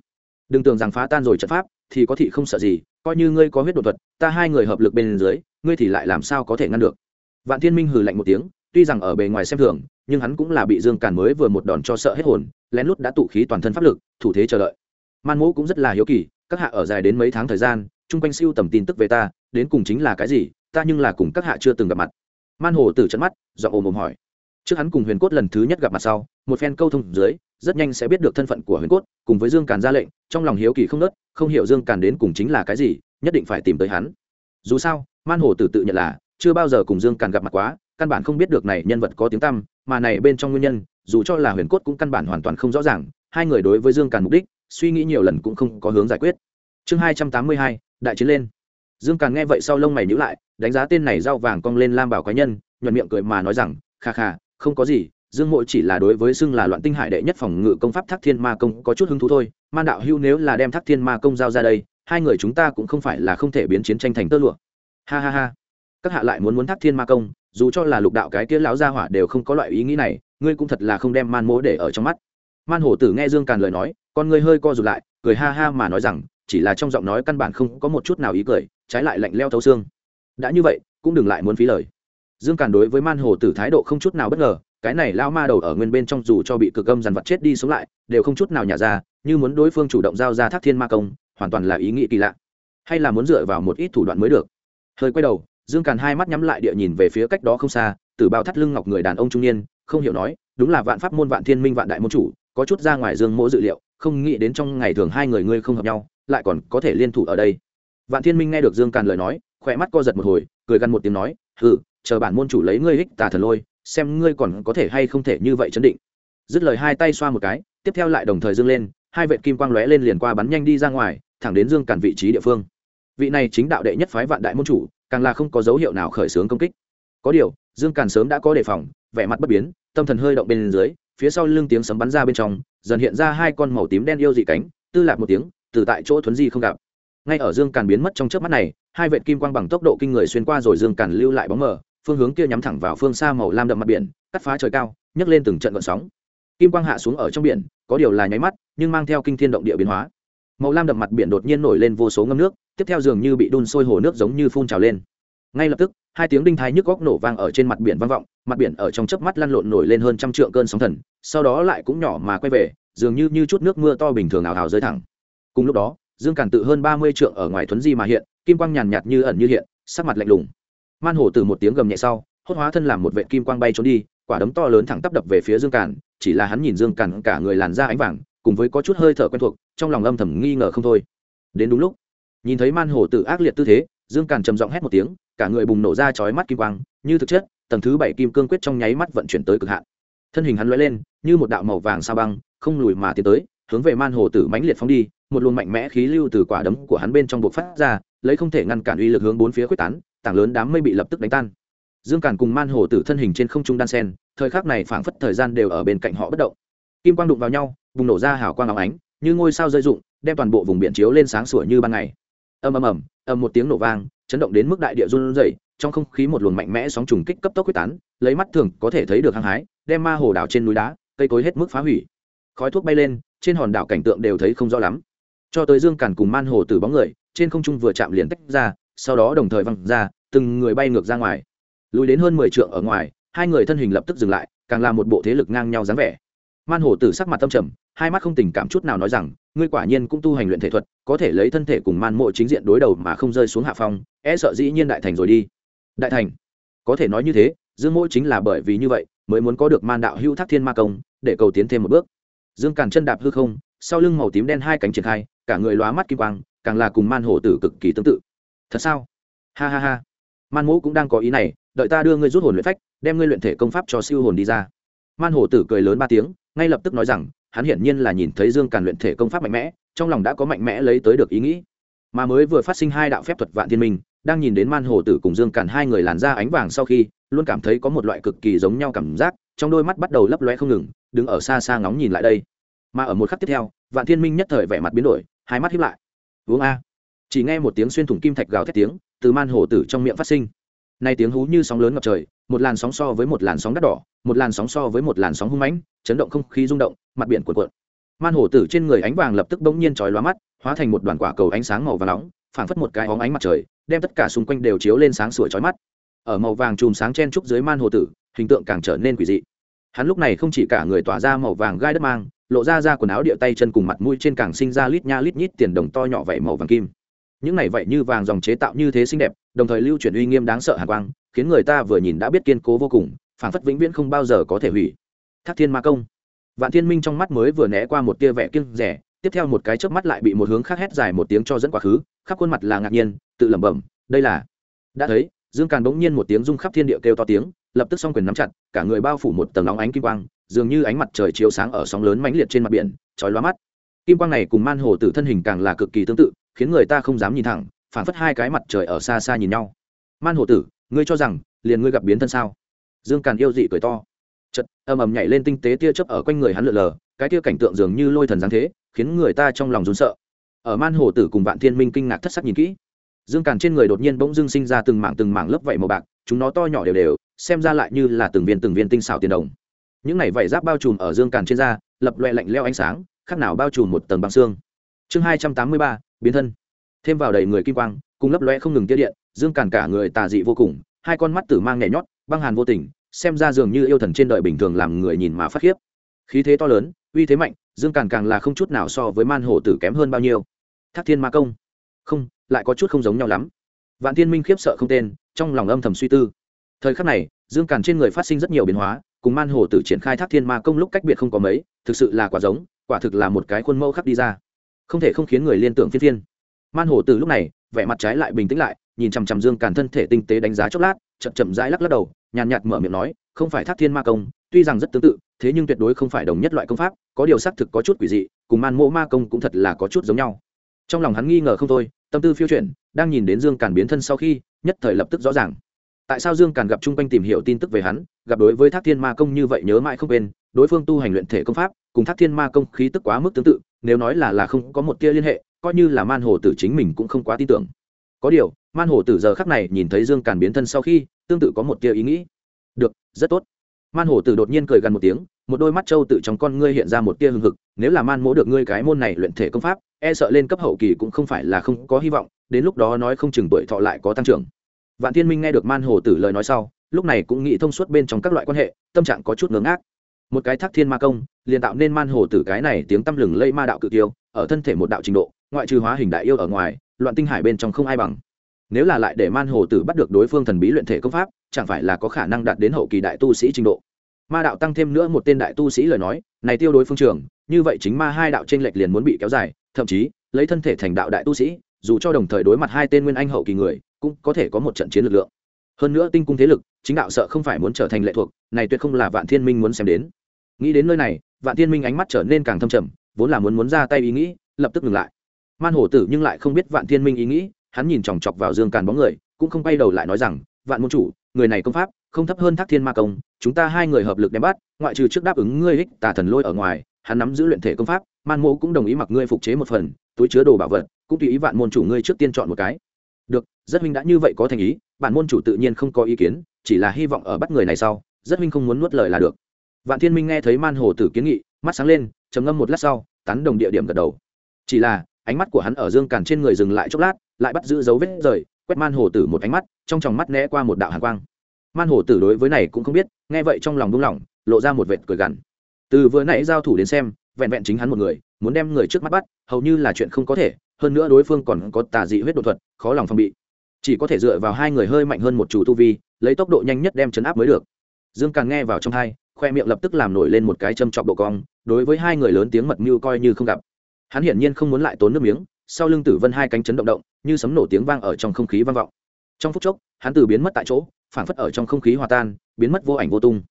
đừng tưởng rằng phá tan rồi trận pháp, thì có thị không sợ gì, coi như ngươi có huyết đột thuật, ta hai người hợp lực bên dưới, ngươi thì lại làm sao có thể ngăn được? Vạn thiên minh hừ lạnh một tiếng, tuy rằng ở bề ngoài xem thường, nhưng hắn cũng là bị dương càn mới vừa một đòn cho sợ hết hồn, lén lút đã tụ khí toàn thân pháp lực, thủ thế chờ đợi. Man mũ cũng rất là hiếu kỳ, các hạ ở dài đến mấy tháng thời gian, chung quanh siêu tầm tin tức về ta, đến cùng chính là cái gì, ta nhưng là cùng các hạ chưa từng gặp mặt. Man hồ từ trận mắt, giọng ồm ồm hỏi. Trước hắn cùng huyền cốt lần thứ nhất gặp mặt sau, một phen câu thông dưới rất nhanh sẽ biết được thân phận của huyền cốt, cùng với dương càn ra lệnh, trong lòng hiếu kỳ không nớt không hiểu dương càn đến cùng chính là cái gì, nhất định phải tìm tới hắn. Dù sao, man hồ tử tự nhận là chưa bao giờ cùng dương càn gặp mặt quá, căn bản không biết được này nhân vật có tiếng tăm, mà này bên trong nguyên nhân, dù cho là huyền cốt cũng căn bản hoàn toàn không rõ ràng, hai người đối với dương càn mục đích, suy nghĩ nhiều lần cũng không có hướng giải quyết. Chương hai trăm tám mươi hai, đại chiến lên. Dương càn nghe vậy sau lông mày nhữ lại, đánh giá tên này rau vàng cong lên lam bảo cá nhân, nhuận miệng cười mà nói rằng, kha kha, không có gì dương mộ chỉ là đối với xưng là loạn tinh hải đệ nhất phòng ngự công pháp thác thiên ma công có chút hứng thú thôi. Man đạo hưu nếu là đem thác thiên ma công giao ra đây, hai người chúng ta cũng không phải là không thể biến chiến tranh thành tơ lụa. Ha ha ha. Các hạ lại muốn muốn thác thiên ma công, dù cho là lục đạo cái kia lão gia hỏa đều không có loại ý nghĩ này, ngươi cũng thật là không đem man mỗ để ở trong mắt. Man hổ tử nghe dương càn lời nói, con ngươi hơi co rụt lại, cười ha ha mà nói rằng, chỉ là trong giọng nói căn bản không có một chút nào ý cười, trái lại lạnh leo thấu xương. Đã như vậy, cũng đừng lại muốn phí lời. Dương càn đối với man hồ tử thái độ không chút nào bất ngờ cái này lao ma đầu ở nguyên bên trong dù cho bị cực âm dằn vặt chết đi sống lại, đều không chút nào nhả ra, như muốn đối phương chủ động giao ra thác thiên ma công, hoàn toàn là ý nghĩ kỳ lạ. Hay là muốn dựa vào một ít thủ đoạn mới được. Hơi quay đầu, dương càn hai mắt nhắm lại địa nhìn về phía cách đó không xa từ bao thắt lưng ngọc người đàn ông trung niên, không hiểu nói, đúng là vạn pháp môn vạn thiên minh vạn đại môn chủ, có chút ra ngoài dương mỗ dự liệu, không nghĩ đến trong ngày thường hai người ngươi không hợp nhau, lại còn có thể liên thủ ở đây. Vạn thiên minh nghe được dương càn lời nói, khỏe mắt co giật một hồi, cười gằn một tiếng nói, hừ, chờ bản môn chủ lấy ngươi hích tà thần lôi xem ngươi còn có thể hay không thể như vậy chấn định. Dứt lời hai tay xoa một cái, tiếp theo lại đồng thời dương lên, hai vệ kim quang lóe lên liền qua bắn nhanh đi ra ngoài, thẳng đến dương cản vị trí địa phương. Vị này chính đạo đệ nhất phái vạn đại môn chủ, càng là không có dấu hiệu nào khởi xướng công kích. Có điều, dương cản sớm đã có đề phòng, vẻ mặt bất biến, tâm thần hơi động bên dưới, phía sau lưng tiếng sấm bắn ra bên trong, dần hiện ra hai con màu tím đen yêu dị cánh, tư lạc một tiếng, từ tại chỗ thuấn di không gặp. Ngay ở dương càn biến mất trong trước mắt này, hai vệ kim quang bằng tốc độ kinh người xuyên qua rồi dương càn lưu lại bóng mờ phương hướng kia nhắm thẳng vào phương xa màu lam đậm mặt biển, cắt phá trời cao, nhấc lên từng trận gợn sóng. Kim quang hạ xuống ở trong biển, có điều là nháy mắt, nhưng mang theo kinh thiên động địa biến hóa. Màu lam đậm mặt biển đột nhiên nổi lên vô số ngâm nước, tiếp theo dường như bị đun sôi hồ nước giống như phun trào lên. Ngay lập tức, hai tiếng đinh thái nhức góc nổ vang ở trên mặt biển vang vọng, mặt biển ở trong chớp mắt lăn lộn nổi lên hơn trăm trượng cơn sóng thần, sau đó lại cũng nhỏ mà quay về, dường như như chút nước mưa to bình thường ảo ảo rơi thẳng. Cùng lúc đó, dương càn tự hơn ba mươi trượng ở ngoài thuấn di mà hiện, kim quang nhàn nhạt như ẩn như hiện, sắc mặt lạnh lùng man hổ từ một tiếng gầm nhẹ sau, hốt hóa thân làm một vệ kim quang bay trốn đi, quả đấm to lớn thẳng tắp đập về phía dương càn chỉ là hắn nhìn dương càn cả người làn da ánh vàng, cùng với có chút hơi thở quen thuộc, trong lòng âm thầm nghi ngờ không thôi. Đến đúng lúc, nhìn thấy man hổ tự ác liệt tư thế, dương càn trầm giọng hét một tiếng, cả người bùng nổ ra chói mắt kim quang, như thực chất, tầng thứ bảy kim cương quyết trong nháy mắt vận chuyển tới cực hạn. Thân hình hắn lóe lên, như một đạo màu vàng sa băng, không lùi mà tiến tới, hướng về man hồ tử mãnh liệt phóng đi, một luồng mạnh mẽ khí lưu từ quả đấm của hắn bên trong buộc phát ra lấy không thể ngăn cản uy lực hướng bốn phía quyết tán, tảng lớn đám mây bị lập tức đánh tan. Dương càn cùng man hồ tử thân hình trên không trung đan sen, thời khắc này phảng phất thời gian đều ở bên cạnh họ bất động. Kim quang đụng vào nhau, bùng nổ ra hào quang óng ánh, như ngôi sao rơi rụng, đem toàn bộ vùng biển chiếu lên sáng sủa như ban ngày. Ầm ầm ầm ầm một tiếng nổ vang, chấn động đến mức đại địa run rẩy, trong không khí một luồng mạnh mẽ sóng trùng kích cấp tốc quyết tán, lấy mắt thường có thể thấy được hăng hái, đem ma hồ đảo trên núi đá, cây cối hết mức phá hủy. Khói thuốc bay lên, trên hòn đảo cảnh tượng đều thấy không rõ lắm. Cho tới dương càn cùng man hồ tử bóng người trên không trung vừa chạm liền tách ra, sau đó đồng thời văng ra, từng người bay ngược ra ngoài. Lùi đến hơn mười trượng ở ngoài, hai người thân hình lập tức dừng lại, càng là một bộ thế lực ngang nhau dáng vẻ. Man Hổ tử sắc mặt tâm trầm, hai mắt không tình cảm chút nào nói rằng, ngươi quả nhiên cũng tu hành luyện thể thuật, có thể lấy thân thể cùng man mộ chính diện đối đầu mà không rơi xuống hạ phong e sợ dĩ nhiên đại thành rồi đi. Đại thành? Có thể nói như thế, dương mỗi chính là bởi vì như vậy, mới muốn có được man đạo hưu thác thiên ma công, để cầu tiến thêm một bước. Dương càn chân đạp hư không, sau lưng màu tím đen hai cánh triển khai, cả người lóa mắt kim quang càng là cùng man hổ tử cực kỳ tương tự. Thật sao? Ha ha ha. Man mỗ cũng đang có ý này, đợi ta đưa ngươi rút hồn luyện phách, đem ngươi luyện thể công pháp cho siêu hồn đi ra. Man hổ tử cười lớn ba tiếng, ngay lập tức nói rằng, hắn hiển nhiên là nhìn thấy dương càn luyện thể công pháp mạnh mẽ, trong lòng đã có mạnh mẽ lấy tới được ý nghĩ. Mà mới vừa phát sinh hai đạo phép thuật vạn thiên minh, đang nhìn đến man Hổ tử cùng dương càn hai người làn ra ánh vàng sau khi, luôn cảm thấy có một loại cực kỳ giống nhau cảm giác, trong đôi mắt bắt đầu lấp loe không ngừng, đứng ở xa xa ngóng nhìn lại đây. Mà ở một khắc tiếp theo, vạn thiên minh nhất thời vẻ mặt biến đổi, hai mắt hiếp lại uống a. Chỉ nghe một tiếng xuyên thủng kim thạch gào thét tiếng, từ man hồ tử trong miệng phát sinh. Nay tiếng hú như sóng lớn ngập trời, một làn sóng so với một làn sóng đắt đỏ, một làn sóng so với một làn sóng hung mãnh, chấn động không khí rung động, mặt biển cuộn cuộn. Man hổ tử trên người ánh vàng lập tức bỗng nhiên chói lóa mắt, hóa thành một đoàn quả cầu ánh sáng màu vàng nóng, phảng phất một cái óng ánh mặt trời, đem tất cả xung quanh đều chiếu lên sáng sủa chói mắt. Ở màu vàng chùm sáng chen trúc dưới man hồ tử, hình tượng càng trở nên quỷ dị. Hắn lúc này không chỉ cả người tỏa ra màu vàng gai đất mang lộ ra ra quần áo địa tay chân cùng mặt mũi trên càng sinh ra lít nha lít nhít tiền đồng to nhỏ vảy màu vàng kim. Những này vậy như vàng dòng chế tạo như thế xinh đẹp, đồng thời lưu chuyển uy nghiêm đáng sợ hàn quang, khiến người ta vừa nhìn đã biết kiên cố vô cùng, phảng phất vĩnh viễn không bao giờ có thể hủy. Thác thiên ma công. Vạn thiên minh trong mắt mới vừa né qua một tia vẻ kiêng rẻ, tiếp theo một cái chớp mắt lại bị một hướng khác hét dài một tiếng cho dẫn quá khứ, khắp khuôn mặt là ngạc nhiên, tự lẩm bẩm, đây là đã thấy, dương càn bỗng nhiên một tiếng rung khắp thiên địa kêu to tiếng, lập tức song quyền nắm chặt, cả người bao phủ một tầng nóng ánh kim quang dường như ánh mặt trời chiếu sáng ở sóng lớn mãnh liệt trên mặt biển, chói lóa mắt. Kim quang này cùng man hồ tử thân hình càng là cực kỳ tương tự, khiến người ta không dám nhìn thẳng, phản phất hai cái mặt trời ở xa xa nhìn nhau. Man hồ tử, ngươi cho rằng, liền ngươi gặp biến thân sao? Dương càn yêu dị cười to. Chật ầm ầm nhảy lên tinh tế tia chớp ở quanh người hắn lượn lờ, cái tia cảnh tượng dường như lôi thần giáng thế, khiến người ta trong lòng rốn sợ. Ở man hồ tử cùng vạn thiên minh kinh ngạc thất sắc nhìn kỹ, dương càn trên người đột nhiên bỗng dưng sinh ra từng mảng từng mảng lớp vảy màu bạc, chúng nó to nhỏ đều đều, xem ra lại như là từng viên từng viên tinh xảo tiền đồng những này vảy giáp bao trùm ở dương càn trên da, lập loẹ lạnh leo ánh sáng, khác nào bao trùm một tầng băng xương. Chương hai trăm tám mươi ba, biến thân. Thêm vào đầy người kim quang, cùng lấp loe không ngừng tiết điện, dương càn cả người tà dị vô cùng, hai con mắt tử mang nhẹ nhót, băng hàn vô tình, xem ra dường như yêu thần trên đời bình thường làm người nhìn mà phát khiếp. Khí thế to lớn, uy thế mạnh, dương càn càng là không chút nào so với man hổ tử kém hơn bao nhiêu. Thác thiên ma công. Không, lại có chút không giống nhau lắm. Vạn thiên minh khiếp sợ không tên, trong lòng âm thầm suy tư. Thời khắc này, dương càn trên người phát sinh rất nhiều biến hóa cùng man hồ tử triển khai thác thiên ma công lúc cách biệt không có mấy, thực sự là quả giống, quả thực là một cái khuôn mẫu khắc đi ra. Không thể không khiến người liên tưởng phiên phiên. Man hồ tử lúc này, vẻ mặt trái lại bình tĩnh lại, nhìn chằm chằm dương càn thân thể tinh tế đánh giá chốc lát, chậm chậm rãi lắc lắc đầu, nhàn nhạt mở miệng nói, không phải thác thiên ma công, tuy rằng rất tương tự, thế nhưng tuyệt đối không phải đồng nhất loại công pháp, có điều xác thực có chút quỷ dị, cùng man mộ ma công cũng thật là có chút giống nhau. Trong lòng hắn nghi ngờ không thôi, tâm tư phiêu chuyển, đang nhìn đến dương càn biến thân sau khi, nhất thời lập tức rõ ràng tại sao dương càn gặp chung quanh tìm hiểu tin tức về hắn, gặp đối với thác thiên ma công như vậy nhớ mãi không quên, đối phương tu hành luyện thể công pháp, cùng thác thiên ma công khí tức quá mức tương tự, nếu nói là là không có một tia liên hệ, coi như là man hồ tử chính mình cũng không quá tin tưởng. Có điều, man hồ tử giờ khắc này nhìn thấy dương càn biến thân sau khi, tương tự có một tia ý nghĩ. Được, rất tốt. Man hồ tử đột nhiên cười gần một tiếng, một đôi mắt trâu tự trong con ngươi hiện ra một tia hừng hực, nếu là man mỗ được ngươi cái môn này luyện thể công pháp e sợ lên cấp hậu kỳ cũng không phải là không có hy vọng, đến lúc đó nói không chừng tuổi thọ lại có tăng trưởng vạn thiên minh nghe được man hồ tử lời nói sau, lúc này cũng nghĩ thông suốt bên trong các loại quan hệ, tâm trạng có chút ngưỡng ngác. Một cái thác thiên ma công, liền tạo nên man hồ tử cái này tiếng tăm lừng lây ma đạo cự tiêu ở thân thể một đạo trình độ, ngoại trừ hóa hình đại yêu ở ngoài, loạn tinh hải bên trong không ai bằng. Nếu là lại để man hồ tử bắt được đối phương thần bí luyện thể công pháp, chẳng phải là có khả năng đạt đến hậu kỳ đại tu sĩ trình độ. Ma đạo tăng thêm nữa một tên đại tu sĩ lời nói, này tiêu đối phương trường, như vậy chính ma hai đạo t r ê n lệch liền muốn bị kéo dài, thậm chí, lấy thân thể thành đạo đại tu sĩ, dù cho đồng thời đối mặt hai tên nguyên anh hậu kỳ người cũng có thể có một trận chiến lực lượng. Hơn nữa tinh cung thế lực, chính đạo sợ không phải muốn trở thành lệ thuộc, này tuyệt không là vạn thiên minh muốn xem đến. Nghĩ đến nơi này, vạn thiên minh ánh mắt trở nên càng thâm trầm, vốn là muốn muốn ra tay ý nghĩ, lập tức ngừng lại. Man hổ tử nhưng lại không biết vạn thiên minh ý nghĩ, hắn nhìn chòng chọc vào dương càn bóng người, cũng không quay đầu lại nói rằng, vạn môn chủ, người này công pháp, không thấp hơn thác thiên ma công, chúng ta hai người hợp lực đem bắt, ngoại trừ trước đáp ứng ngươi ích tà thần lôi ở ngoài, hắn nắm giữ luyện thể công pháp, man mô cũng đồng ý mặc ngươi phục chế một phần, túi chứa đồ bảo vật, cũng tùy ý vạn môn chủ ngươi trước tiên chọn một cái được, rất huynh đã như vậy có thành ý, bản môn chủ tự nhiên không có ý kiến, chỉ là hy vọng ở bắt người này sau, rất huynh không muốn nuốt lời là được. Vạn thiên minh nghe thấy man hồ tử kiến nghị, mắt sáng lên, trầm ngâm một lát sau, tán đồng địa điểm gật đầu. Chỉ là, ánh mắt của hắn ở dương càn trên người dừng lại chốc lát, lại bắt giữ dấu vết rời, quét man hồ tử một ánh mắt, trong tròng mắt né qua một đạo hàn quang. Man hồ tử đối với này cũng không biết, nghe vậy trong lòng buông lỏng, lộ ra một vệt cười gằn. Từ vừa nãy giao thủ đến xem, vẹn vẹn chính hắn một người, muốn đem người trước mắt bắt, hầu như là chuyện không có thể hơn nữa đối phương còn có tà dị huyết đột thuật, khó lòng phòng bị. Chỉ có thể dựa vào hai người hơi mạnh hơn một chủ tu vi, lấy tốc độ nhanh nhất đem chấn áp mới được. Dương càng nghe vào trong hai, khoe miệng lập tức làm nổi lên một cái châm chọc độ cong, đối với hai người lớn tiếng mật mưu coi như không gặp. Hắn hiển nhiên không muốn lại tốn nước miếng, sau lưng tử vân hai cánh chấn động động, như sấm nổ tiếng vang ở trong không khí vang vọng. Trong phút chốc, hắn từ biến mất tại chỗ, phảng phất ở trong không khí hòa tan, biến mất vô ảnh vô tung.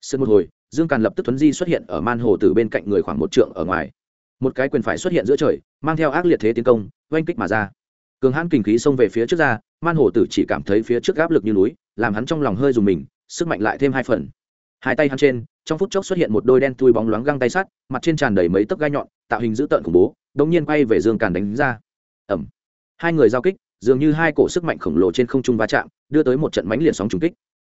Sân một hồi, dương càn lập tức thuấn di xuất hiện ở man hồ từ bên cạnh người khoảng một trượng ở ngoài một cái quyền phải xuất hiện giữa trời, mang theo ác liệt thế tiến công, oanh kích mà ra. Cường hãn kinh khí xông về phía trước ra, man hổ tử chỉ cảm thấy phía trước áp lực như núi, làm hắn trong lòng hơi dùng mình, sức mạnh lại thêm hai phần. Hai tay hắn trên, trong phút chốc xuất hiện một đôi đen thui bóng loáng găng tay sắt, mặt trên tràn đầy mấy tấc gai nhọn, tạo hình dữ tợn khủng bố, đống nhiên quay về dương càn đánh ra. Ẩm hai người giao kích, dường như hai cổ sức mạnh khổng lồ trên không trung va chạm, đưa tới một trận mãnh liệt sóng trùng kích.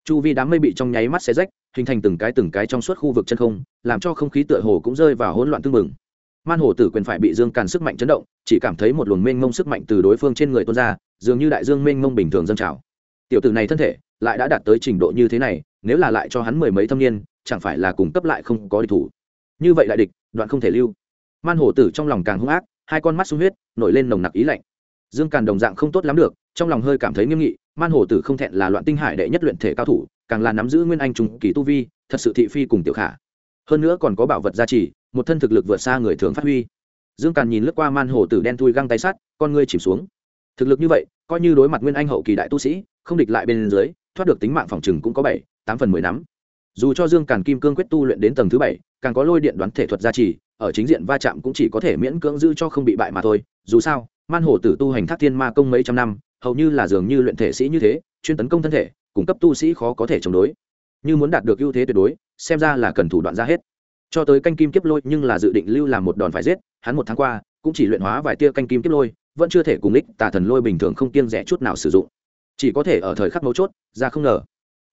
Chu vi đám mây bị trong nháy mắt xé rách, hình thành từng cái từng cái trong suốt khu vực chân không, làm cho không khí tựa hồ cũng rơi vào hỗn loạn tương mừng man hồ tử quyền phải bị dương càn sức mạnh chấn động, chỉ cảm thấy một luồng mênh mông sức mạnh từ đối phương trên người tuôn ra, dường như đại dương mênh mông bình thường dâng trào. Tiểu tử này thân thể lại đã đạt tới trình độ như thế này, nếu là lại cho hắn mười mấy thâm niên, chẳng phải là cùng cấp lại không có địch thủ. Như vậy đại địch, đoạn không thể lưu. Man Hổ tử trong lòng càng hung ác, hai con mắt sung huyết, nổi lên nồng nặc ý lạnh. Dương càn đồng dạng không tốt lắm được, trong lòng hơi cảm thấy nghiêm nghị, man Hổ tử không thẹn là loạn tinh hải đệ nhất luyện thể cao thủ, càng là nắm giữ nguyên anh trùng kỳ tu vi, thật sự thị phi cùng tiểu khả hơn nữa còn có bảo vật gia trì, một thân thực lực vượt xa người thường phát huy. Dương càn nhìn lướt qua man hồ tử đen thui găng tay sắt, con ngươi chìm xuống. Thực lực như vậy, coi như đối mặt nguyên anh hậu kỳ đại tu sĩ, không địch lại bên dưới, thoát được tính mạng phòng chừng cũng có bảy, tám phần mười nắm dù cho dương càn kim cương quyết tu luyện đến tầng thứ bảy, càng có lôi điện đoán thể thuật gia trì, ở chính diện va chạm cũng chỉ có thể miễn cưỡng giữ cho không bị bại mà thôi. Dù sao, man hồ tử tu hành thác thiên ma công mấy trăm năm, hầu như là dường như luyện thể sĩ như thế, chuyên tấn công thân thể, cung cấp tu sĩ khó có thể chống đối như muốn đạt được ưu thế tuyệt đối, xem ra là cần thủ đoạn ra hết. Cho tới canh kim kiếp lôi nhưng là dự định lưu làm một đòn phải giết, hắn một tháng qua, cũng chỉ luyện hóa vài tia canh kim kiếp lôi, vẫn chưa thể cùng ích tà thần lôi bình thường không kiêng rẻ chút nào sử dụng. Chỉ có thể ở thời khắc mấu chốt, ra không ngờ.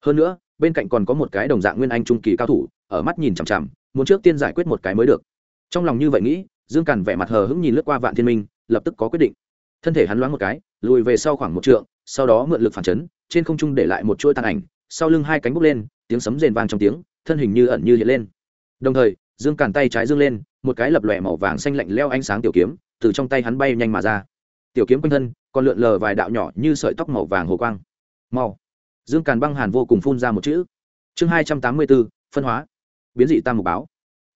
Hơn nữa, bên cạnh còn có một cái đồng dạng nguyên anh trung kỳ cao thủ, ở mắt nhìn chằm chằm, muốn trước tiên giải quyết một cái mới được. Trong lòng như vậy nghĩ, dương càn vẻ mặt hờ hững nhìn lướt qua vạn thiên minh, lập tức có quyết định. Thân thể hắn loáng một cái, lùi về sau khoảng một trượng, sau đó mượn lực phản chấn, trên không trung để lại một chuỗi tàn ảnh sau lưng hai cánh bốc lên, tiếng sấm rền vang trong tiếng, thân hình như ẩn như hiện lên. Đồng thời, dương càn tay trái dương lên, một cái lập lòe màu vàng xanh lạnh leo ánh sáng tiểu kiếm, từ trong tay hắn bay nhanh mà ra. Tiểu kiếm quanh thân, còn lượn lờ vài đạo nhỏ như sợi tóc màu vàng hồ quang. Mau. Dương càn băng hàn vô cùng phun ra một chữ. Chương hai trăm tám mươi bốn, phân hóa. Biến dị tam mục báo.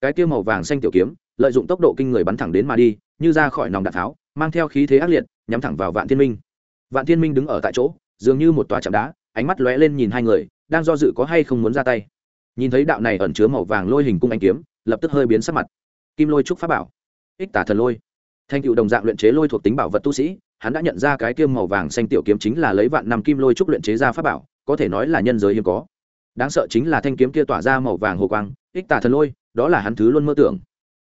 Cái tiêu màu vàng xanh tiểu kiếm, lợi dụng tốc độ kinh người bắn thẳng đến mà đi, như ra khỏi nòng đạn tháo, mang theo khí thế ác liệt, nhắm thẳng vào vạn thiên minh. Vạn thiên minh đứng ở tại chỗ, dường như một tòa chạm đá ánh mắt lóe lên nhìn hai người, đang do dự có hay không muốn ra tay. Nhìn thấy đạo này ẩn chứa màu vàng lôi hình cung anh kiếm, lập tức hơi biến sắc mặt. Kim lôi trúc pháp bảo. Ích tả thần lôi. Thanh cựu đồng dạng luyện chế lôi thuộc tính bảo vật tu sĩ, hắn đã nhận ra cái kiêm màu vàng xanh tiểu kiếm chính là lấy vạn năm kim lôi trúc luyện chế ra pháp bảo, có thể nói là nhân giới hiếm có. Đáng sợ chính là thanh kiếm kia tỏa ra màu vàng hồ quang, ích tả thần lôi, đó là hắn thứ luôn mơ tưởng.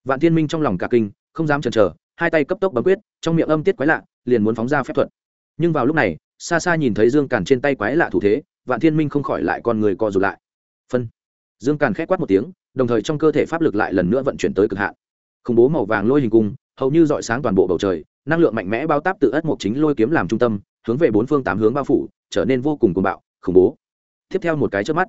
Vạn thiên minh trong lòng cả kinh, không dám chần chờ, hai tay cấp tốc bấm quyết, trong miệng âm tiết quái lạ, liền muốn phóng ra phép thuật. Nhưng vào lúc này xa xa nhìn thấy dương càn trên tay quái lạ thủ thế, vạn thiên minh không khỏi lại con người co rụt lại. Phân. Dương càn khét quát một tiếng, đồng thời trong cơ thể pháp lực lại lần nữa vận chuyển tới cực hạn. Khủng bố màu vàng lôi hình cung, hầu như dọi sáng toàn bộ bầu trời, năng lượng mạnh mẽ bao táp tự ất mộc chính lôi kiếm làm trung tâm, hướng về bốn phương tám hướng bao phủ, trở nên vô cùng cuồng bạo, khủng bố. Tiếp theo một cái trước mắt,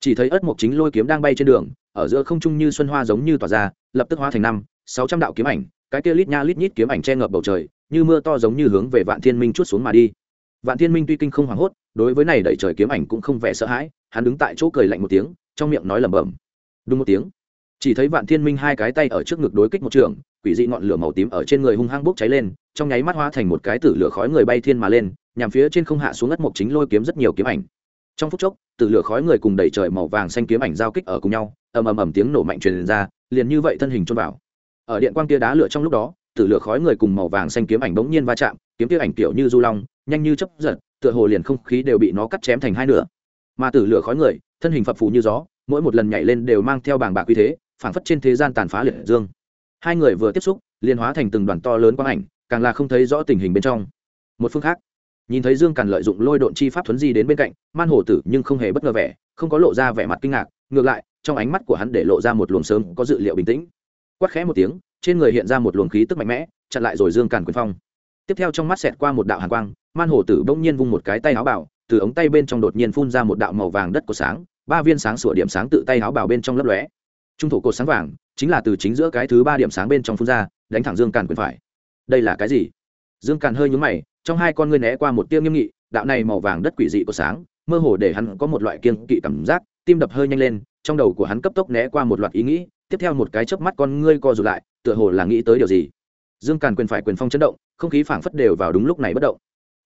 chỉ thấy ất mộc chính lôi kiếm đang bay trên đường, ở giữa không trung như xuân hoa giống như tỏa ra, lập tức hóa thành năm, sáu trăm đạo kiếm ảnh, cái kia lít nha lít nhít kiếm ảnh che ngập bầu trời, như mưa to giống như hướng về vạn thiên minh chút xuống mà đi vạn thiên minh tuy kinh không hoảng hốt, đối với này đẩy trời kiếm ảnh cũng không vẻ sợ hãi, hắn đứng tại chỗ cười lạnh một tiếng, trong miệng nói lẩm bẩm. Đúng một tiếng. Chỉ thấy vạn thiên minh hai cái tay ở trước ngực đối kích một trường, quỷ dị ngọn lửa màu tím ở trên người hung hăng bốc cháy lên, trong nháy mắt hóa thành một cái tử lửa khói người bay thiên mà lên, nhằm phía trên không hạ xuống ngất mộc chính lôi kiếm rất nhiều kiếm ảnh. Trong phút chốc, tử lửa khói người cùng đẩy trời màu vàng xanh kiếm ảnh giao kích ở cùng nhau, ầm ầm ầm tiếng nổ mạnh truyền ra, liền như vậy thân hình trôn vào. Ở điện quang tia đá lửa trong lúc đó, tử lửa khói người cùng màu vàng xanh kiếm ảnh bỗng nhiên va chạm, kiếm tia ảnh kiểu như du long nhanh như chấp giật, tựa hồ liền không khí đều bị nó cắt chém thành hai nửa. Mà tử lửa khói người, thân hình phập phù như gió, mỗi một lần nhảy lên đều mang theo bàng bạc uy thế, phảng phất trên thế gian tàn phá liệt dương. Hai người vừa tiếp xúc, liền hóa thành từng đoàn to lớn quang ảnh, càng là không thấy rõ tình hình bên trong. Một phương khác, nhìn thấy dương càn lợi dụng lôi độn chi pháp thuấn di đến bên cạnh, man hổ tử nhưng không hề bất ngờ vẻ, không có lộ ra vẻ mặt kinh ngạc, ngược lại, trong ánh mắt của hắn để lộ ra một luồng sớm có dự liệu bình tĩnh. Quát khẽ một tiếng, trên người hiện ra một luồng khí tức mạnh mẽ, chặn lại rồi dương càn quyền phong tiếp theo trong mắt xẹt qua một đạo hàn quang, man hổ tử bỗng nhiên vung một cái tay áo bảo từ ống tay bên trong đột nhiên phun ra một đạo màu vàng đất của sáng, ba viên sáng sủa điểm sáng tự tay áo bảo bên trong lấp lóe. Trung thổ cột sáng vàng, chính là từ chính giữa cái thứ ba điểm sáng bên trong phun ra, đánh thẳng dương càn quyền phải. Đây là cái gì? Dương càn hơi nhúng mày, trong hai con ngươi né qua một tia nghiêm nghị, đạo này màu vàng đất quỷ dị của sáng, mơ hồ để hắn có một loại kiêng kỵ cảm giác, tim đập hơi nhanh lên, trong đầu của hắn cấp tốc né qua một loạt ý nghĩ, tiếp theo một cái chớp mắt con ngươi co rụt lại, tựa hồ là nghĩ tới điều gì dương càn quyền phải quyền phong chấn động, không khí phảng phất đều vào đúng lúc này bất động.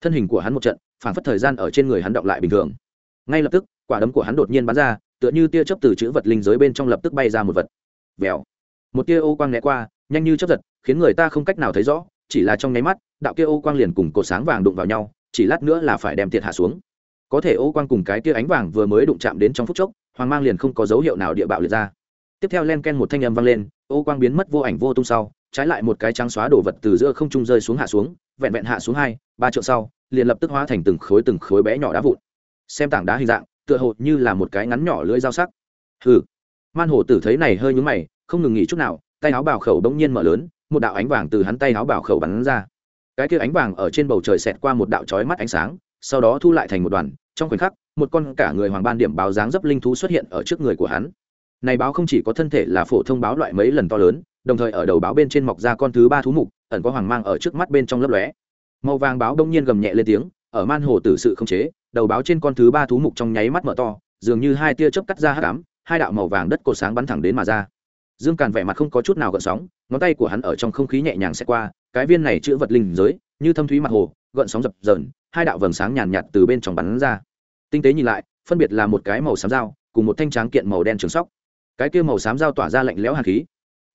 Thân hình của hắn một trận, phảng phất thời gian ở trên người hắn động lại bình thường. Ngay lập tức, quả đấm của hắn đột nhiên bắn ra, tựa như tia chớp từ chữ vật linh giới bên trong lập tức bay ra một vật. Vèo. Một tia ô quang né qua, nhanh như chớp giật, khiến người ta không cách nào thấy rõ, chỉ là trong nháy mắt, đạo kia ô quang liền cùng cột sáng vàng đụng vào nhau, chỉ lát nữa là phải đem tiệt hạ xuống. Có thể ô quang cùng cái tia ánh vàng vừa mới đụng chạm đến trong phút chốc, hoàng mang liền không có dấu hiệu nào địa bạo liệt ra. Tiếp theo len ken một thanh âm vang lên, ô quang biến mất vô ảnh vô tung sau trái lại một cái trắng xóa đổ vật từ giữa không trung rơi xuống hạ xuống, vẹn vẹn hạ xuống hai, ba trượng sau, liền lập tức hóa thành từng khối từng khối bé nhỏ đá vụn. Xem tảng đá hình dạng, tựa hồ như là một cái ngắn nhỏ lưỡi dao sắc. Hừ. Man hổ tử thấy này hơi nhúng mày, không ngừng nghỉ chút nào, tay áo bào khẩu bỗng nhiên mở lớn, một đạo ánh vàng từ hắn tay áo bào khẩu bắn ra. Cái kia ánh vàng ở trên bầu trời xẹt qua một đạo chói mắt ánh sáng, sau đó thu lại thành một đoàn, trong khoảnh khắc, một con cả người hoàng ban điểm báo dáng dấp linh thú xuất hiện ở trước người của hắn. Này báo không chỉ có thân thể là phổ thông báo loại mấy lần to lớn đồng thời ở đầu báo bên trên mọc ra con thứ ba thú mục ẩn có hoàng mang ở trước mắt bên trong lấp lóe. Màu vàng báo đông nhiên gầm nhẹ lên tiếng ở man hồ tử sự không chế đầu báo trên con thứ ba thú mục trong nháy mắt mở to dường như hai tia chớp cắt ra hắc ám hai đạo màu vàng đất cột sáng bắn thẳng đến mà ra. Dương càn vẻ mặt không có chút nào gợn sóng ngón tay của hắn ở trong không khí nhẹ nhàng xẹt qua cái viên này chữ vật linh giới như thâm thúy mặt hồ gợn sóng dập dờn hai đạo vầng sáng nhàn nhạt, từ bên trong bắn ra. Tinh tế nhìn lại phân biệt là một cái màu xám dao cùng một thanh tráng kiện màu đen trường sóc. Cái kia màu xám dao tỏa ra lạnh lẽo hàn khí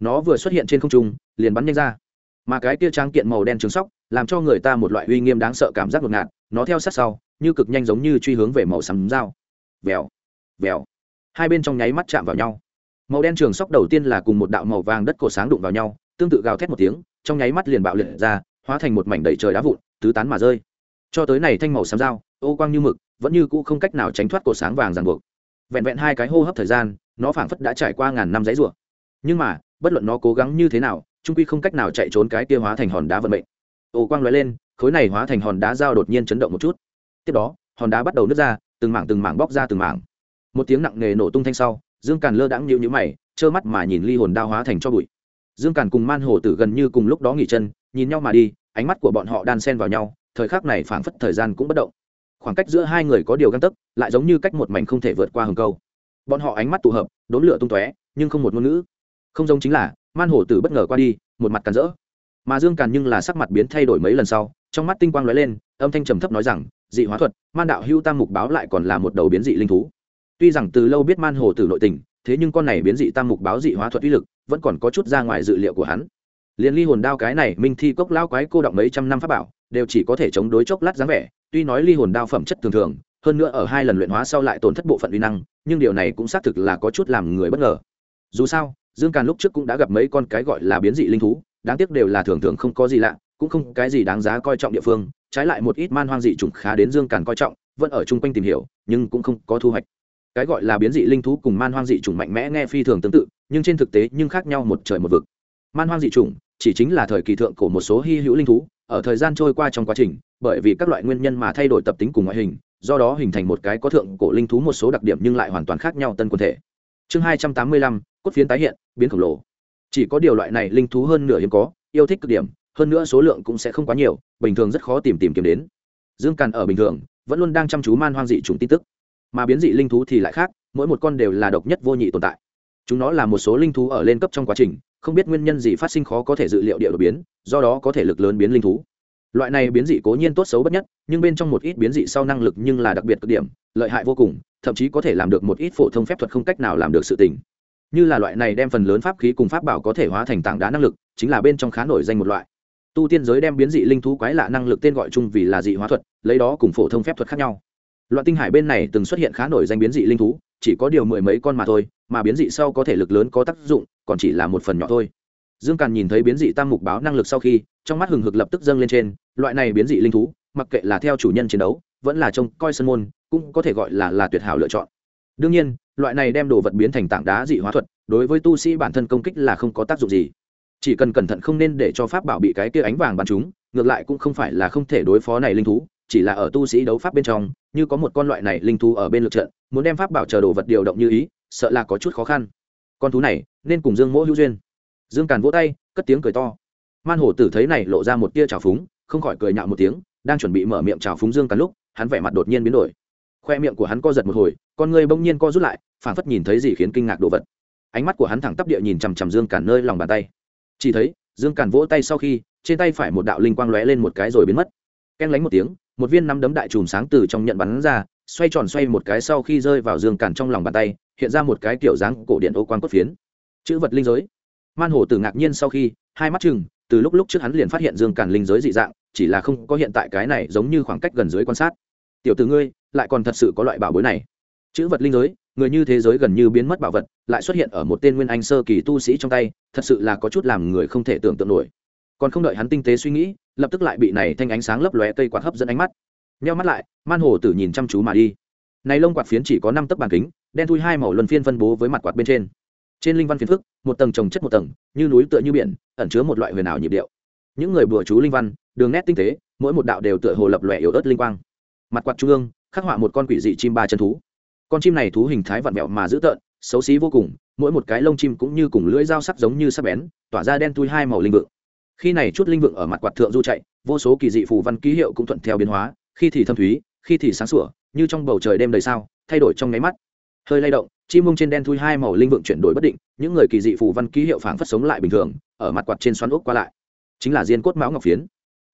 nó vừa xuất hiện trên không trung, liền bắn nhanh ra. Mà cái kia tráng kiện màu đen trứng sóc, làm cho người ta một loại uy nghiêm đáng sợ cảm giác ngột ngạt, nó theo sát sau, như cực nhanh giống như truy hướng về màu xám dao. Vèo vèo. Hai bên trong nháy mắt chạm vào nhau. Màu đen trường sóc đầu tiên là cùng một đạo màu vàng đất cổ sáng đụng vào nhau, tương tự gào thét một tiếng, trong nháy mắt liền bạo liệt ra, hóa thành một mảnh đầy trời đá vụn, tứ tán mà rơi. Cho tới này thanh màu xám dao, ô quang như mực, vẫn như cũ không cách nào tránh thoát cổ sáng vàng ràng buộc. Vẹn vẹn hai cái hô hấp thời gian, nó phảng phất đã trải qua ngàn năm giấy rủa. Nhưng mà bất luận nó cố gắng như thế nào trung quy không cách nào chạy trốn cái kia hóa thành hòn đá vận mệnh. Ồ quang lóe lên, khối này hóa thành hòn đá dao đột nhiên chấn động một chút. Tiếp đó, hòn đá bắt đầu nứt ra, từng mảng từng mảng bóc ra từng mảng. Một tiếng nặng nề nổ tung thanh sau, dương càn lơ đãng nhịu nhữ mày, trơ mắt mà nhìn ly hồn đao hóa thành cho bụi. Dương càn cùng man hồ tử gần như cùng lúc đó nghỉ chân, nhìn nhau mà đi, ánh mắt của bọn họ đan xen vào nhau, thời khắc này phảng phất thời gian cũng bất động. Khoảng cách giữa hai người có điều găng tấc, lại giống như cách một mảnh không thể vượt qua hừng câu. Bọn họ ánh mắt tụ hợp đốn lửa tung tóe, nhưng không một ngôn ngữ không giống chính là, man hổ tử bất ngờ qua đi, một mặt càn rỡ. Mà dương càn nhưng là sắc mặt biến thay đổi mấy lần sau, trong mắt tinh quang lóe lên, âm thanh trầm thấp nói rằng, dị hóa thuật, man đạo hưu tam mục báo lại còn là một đầu biến dị linh thú. Tuy rằng từ lâu biết man hồ tử nội tình, thế nhưng con này biến dị tam mục báo dị hóa thuật uy lực, vẫn còn có chút ra ngoài dự liệu của hắn. Liền ly hồn đao cái này, minh thi cốc lao quái cô động mấy trăm năm pháp bảo, đều chỉ có thể chống đối chốc lát dáng vẻ, tuy nói ly hồn đao phẩm chất thường thường, hơn nữa ở hai lần luyện hóa sau lại tổn thất bộ phận uy năng, nhưng điều này cũng xác thực là có chút làm người bất ngờ. Dù sao dương càn lúc trước cũng đã gặp mấy con cái gọi là biến dị linh thú, đáng tiếc đều là thường thường không có gì lạ, cũng không cái gì đáng giá coi trọng địa phương, trái lại một ít man hoang dị chủng khá đến dương càn coi trọng, vẫn ở chung quanh tìm hiểu, nhưng cũng không có thu hoạch. Cái gọi là biến dị linh thú cùng man hoang dị chủng mạnh mẽ nghe phi thường tương tự, nhưng trên thực tế nhưng khác nhau một trời một vực. Man hoang dị chủng chỉ chính là thời kỳ thượng của một số hy hữu linh thú, ở thời gian trôi qua trong quá trình, bởi vì các loại nguyên nhân mà thay đổi tập tính cùng ngoại hình, do đó hình thành một cái có thượng cổ linh thú một số đặc điểm nhưng lại hoàn toàn khác nhau tân quần thể. Chương hai trăm tám mươi lăm cốt phiến tái hiện, biến khổng lồ. Chỉ có điều loại này linh thú hơn nửa hiếm có, yêu thích cực điểm, hơn nữa số lượng cũng sẽ không quá nhiều, bình thường rất khó tìm tìm kiếm đến. Dương càn ở bình thường, vẫn luôn đang chăm chú man hoang dị chủng tin tức. Mà biến dị linh thú thì lại khác, mỗi một con đều là độc nhất vô nhị tồn tại. Chúng nó là một số linh thú ở lên cấp trong quá trình, không biết nguyên nhân gì phát sinh khó có thể dự liệu địa đột biến, do đó có thể lực lớn biến linh thú. Loại này biến dị cố nhiên tốt xấu bất nhất, nhưng bên trong một ít biến dị sau năng lực nhưng là đặc biệt cực điểm, lợi hại vô cùng, thậm chí có thể làm được một ít phổ thông phép thuật không cách nào làm được sự tình như là loại này đem phần lớn pháp khí cùng pháp bảo có thể hóa thành tảng đá năng lực, chính là bên trong khá nổi danh một loại. Tu tiên giới đem biến dị linh thú quái lạ năng lực tên gọi chung vì là dị hóa thuật, lấy đó cùng phổ thông phép thuật khác nhau. Loạn tinh hải bên này từng xuất hiện khá nổi danh biến dị linh thú, chỉ có điều mười mấy con mà thôi, mà biến dị sau có thể lực lớn có tác dụng, còn chỉ là một phần nhỏ thôi. Dương càn nhìn thấy biến dị tam mục báo năng lực sau khi, trong mắt hừng hực lập tức dâng lên trên, loại này biến dị linh thú, mặc kệ là theo chủ nhân chiến đấu, vẫn là trông coi sân môn, cũng có thể gọi là là tuyệt hảo lựa chọn. Đương nhiên loại này đem đồ vật biến thành tảng đá dị hóa thuật, đối với tu sĩ bản thân công kích là không có tác dụng gì. Chỉ cần cẩn thận không nên để cho pháp bảo bị cái kia ánh vàng bắn chúng ngược lại cũng không phải là không thể đối phó này linh thú, chỉ là ở tu sĩ đấu pháp bên trong, như có một con loại này linh thú ở bên lượt trận, muốn đem pháp bảo chờ đồ vật điều động như ý, sợ là có chút khó khăn. Con thú này, nên cùng dương mỗ hữu duyên. Dương càn vỗ tay, cất tiếng cười to. Man hổ tử thấy này lộ ra một tia trào phúng, không khỏi cười nhạo một tiếng, đang chuẩn bị mở miệng trào phúng dương càn lúc, hắn vẻ mặt đột nhiên biến đổi. Khoe miệng của hắn co giật một hồi con người bỗng nhiên co rút lại, phảng phất nhìn thấy gì khiến kinh ngạc đồ vật. Ánh mắt của hắn thẳng tắp địa nhìn chằm chằm dương cản nơi lòng bàn tay. Chỉ thấy, dương cản vỗ tay sau khi, trên tay phải một đạo linh quang lóe lên một cái rồi biến mất. Ken lánh một tiếng, một viên nắm đấm đại chùm sáng từ trong nhận bắn ra, xoay tròn xoay một cái sau khi rơi vào dương cản trong lòng bàn tay, hiện ra một cái kiểu dáng cổ điện ô quang cốt phiến. Chữ vật linh giới. Man hồ tử ngạc nhiên sau khi, hai mắt chừng, từ lúc lúc trước hắn liền phát hiện dương cản linh giới dị dạng, chỉ là không có hiện tại cái này giống như khoảng cách gần dưới quan sát. Tiểu tử ngươi, lại còn thật sự có loại bảo bối này chữ vật linh giới, người như thế giới gần như biến mất bảo vật, lại xuất hiện ở một tên nguyên anh sơ kỳ tu sĩ trong tay, thật sự là có chút làm người không thể tưởng tượng nổi. Còn không đợi hắn tinh tế suy nghĩ, lập tức lại bị này thanh ánh sáng lấp lóe cây quạt hấp dẫn ánh mắt. Nheo mắt lại, man hồ tử nhìn chăm chú mà đi. Này lông quạt phiến chỉ có năm tấc bàn kính, đen thui hai màu luân phiên phân bố với mặt quạt bên trên. Trên linh văn phiến phức một tầng trồng chất một tầng, như núi tựa như biển, ẩn chứa một loại huyền ảo nhịp điệu. Những người bùa chú linh văn, đường nét tinh tế, mỗi một đạo đều tựa hồ lập lòe yếu ớt linh quang. Mặt quạt trung ương, khắc họa một con quỷ dị chim ba chân thú con chim này thú hình thái vặn vẹo mà dữ tợn, xấu xí vô cùng, mỗi một cái lông chim cũng như cùng lưỡi dao sắc giống như sắc bén, tỏa ra đen thui hai màu linh vượng. Khi này chút linh vượng ở mặt quạt thượng du chạy, vô số kỳ dị phù văn ký hiệu cũng thuận theo biến hóa, khi thì thâm thúy, khi thì sáng sủa, như trong bầu trời đêm đầy sao, thay đổi trong nháy mắt. Hơi lay động, chim mông trên đen thui hai màu linh vượng chuyển đổi bất định, những người kỳ dị phù văn ký hiệu phảng phất sống lại bình thường, ở mặt quạt trên xoắn ốc qua lại. Chính là diên cốt mão ngọc phiến.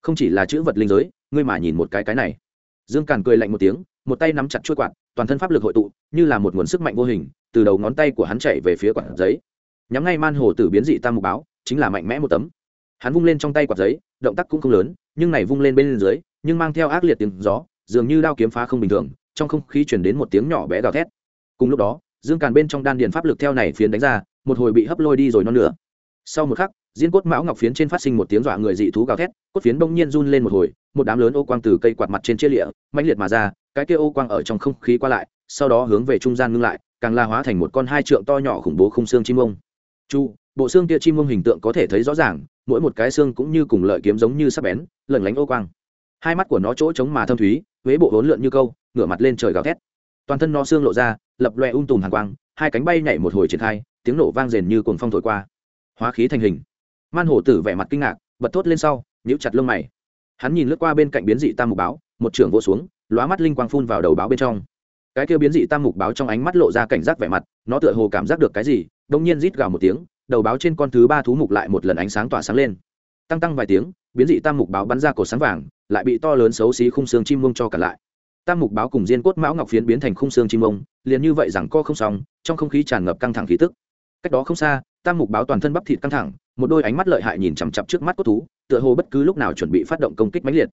Không chỉ là chữ vật linh giới, ngươi mà nhìn một cái cái này. Dương càn cười lạnh một tiếng, một tay nắm chặt chuôi quạt toàn thân pháp lực hội tụ, như là một nguồn sức mạnh vô hình, từ đầu ngón tay của hắn chạy về phía quạt giấy. Nhắm ngay man hồ tử biến dị tam mục báo, chính là mạnh mẽ một tấm. Hắn vung lên trong tay quạt giấy, động tác cũng không lớn, nhưng này vung lên bên dưới, nhưng mang theo ác liệt tiếng gió, dường như đao kiếm phá không bình thường, trong không khí chuyển đến một tiếng nhỏ bé gào thét. Cùng lúc đó, dương càn bên trong đan điền pháp lực theo này phiến đánh ra, một hồi bị hấp lôi đi rồi non nữa sau một khắc, diên cốt mão ngọc phiến trên phát sinh một tiếng dọa người dị thú gào thét, cốt phiến bỗng nhiên run lên một hồi một đám lớn ô quang từ cây quạt mặt trên chia lịa, mãnh liệt mà ra, cái kia ô quang ở trong không khí qua lại, sau đó hướng về trung gian ngưng lại, càng la hóa thành một con hai trượng to nhỏ khủng bố khung xương chim ông. Chu, bộ xương kia chim ông hình tượng có thể thấy rõ ràng, mỗi một cái xương cũng như cùng lợi kiếm giống như sắc bén, lẩn lánh ô quang. Hai mắt của nó chỗ trống mà thâm thúy, huế bộ hỗn lượn như câu, ngửa mặt lên trời gào thét. Toàn thân nó xương lộ ra, lập loe ung um tùm hàng quang, hai cánh bay nhảy một hồi triển khai, tiếng nổ vang rền như cồn phong thổi qua. Hóa khí thành hình. Man hổ tử vẻ mặt kinh ngạc, bật thốt lên sau, nhíu chặt lông mày hắn nhìn lướt qua bên cạnh biến dị tam mục báo, một trưởng vô xuống, lóa mắt linh quang phun vào đầu báo bên trong. Cái kia biến dị tam mục báo trong ánh mắt lộ ra cảnh giác vẻ mặt, nó tựa hồ cảm giác được cái gì, đông nhiên rít gào một tiếng, đầu báo trên con thứ ba thú mục lại một lần ánh sáng tỏa sáng lên. Tăng tăng vài tiếng, biến dị tam mục báo bắn ra cột sáng vàng, lại bị to lớn xấu xí khung xương chim mông cho cả lại. Tam mục báo cùng diên cốt mão ngọc phiến biến thành khung xương chim mông, liền như vậy rằng co không xong, trong không khí tràn ngập căng thẳng khí tức. Cách đó không xa, tam mục báo toàn thân bắp thịt căng thẳng, một đôi ánh mắt lợi hại nhìn chằm chặp trước mắt cốt thú tựa hồ bất cứ lúc nào chuẩn bị phát động công kích mãnh liệt.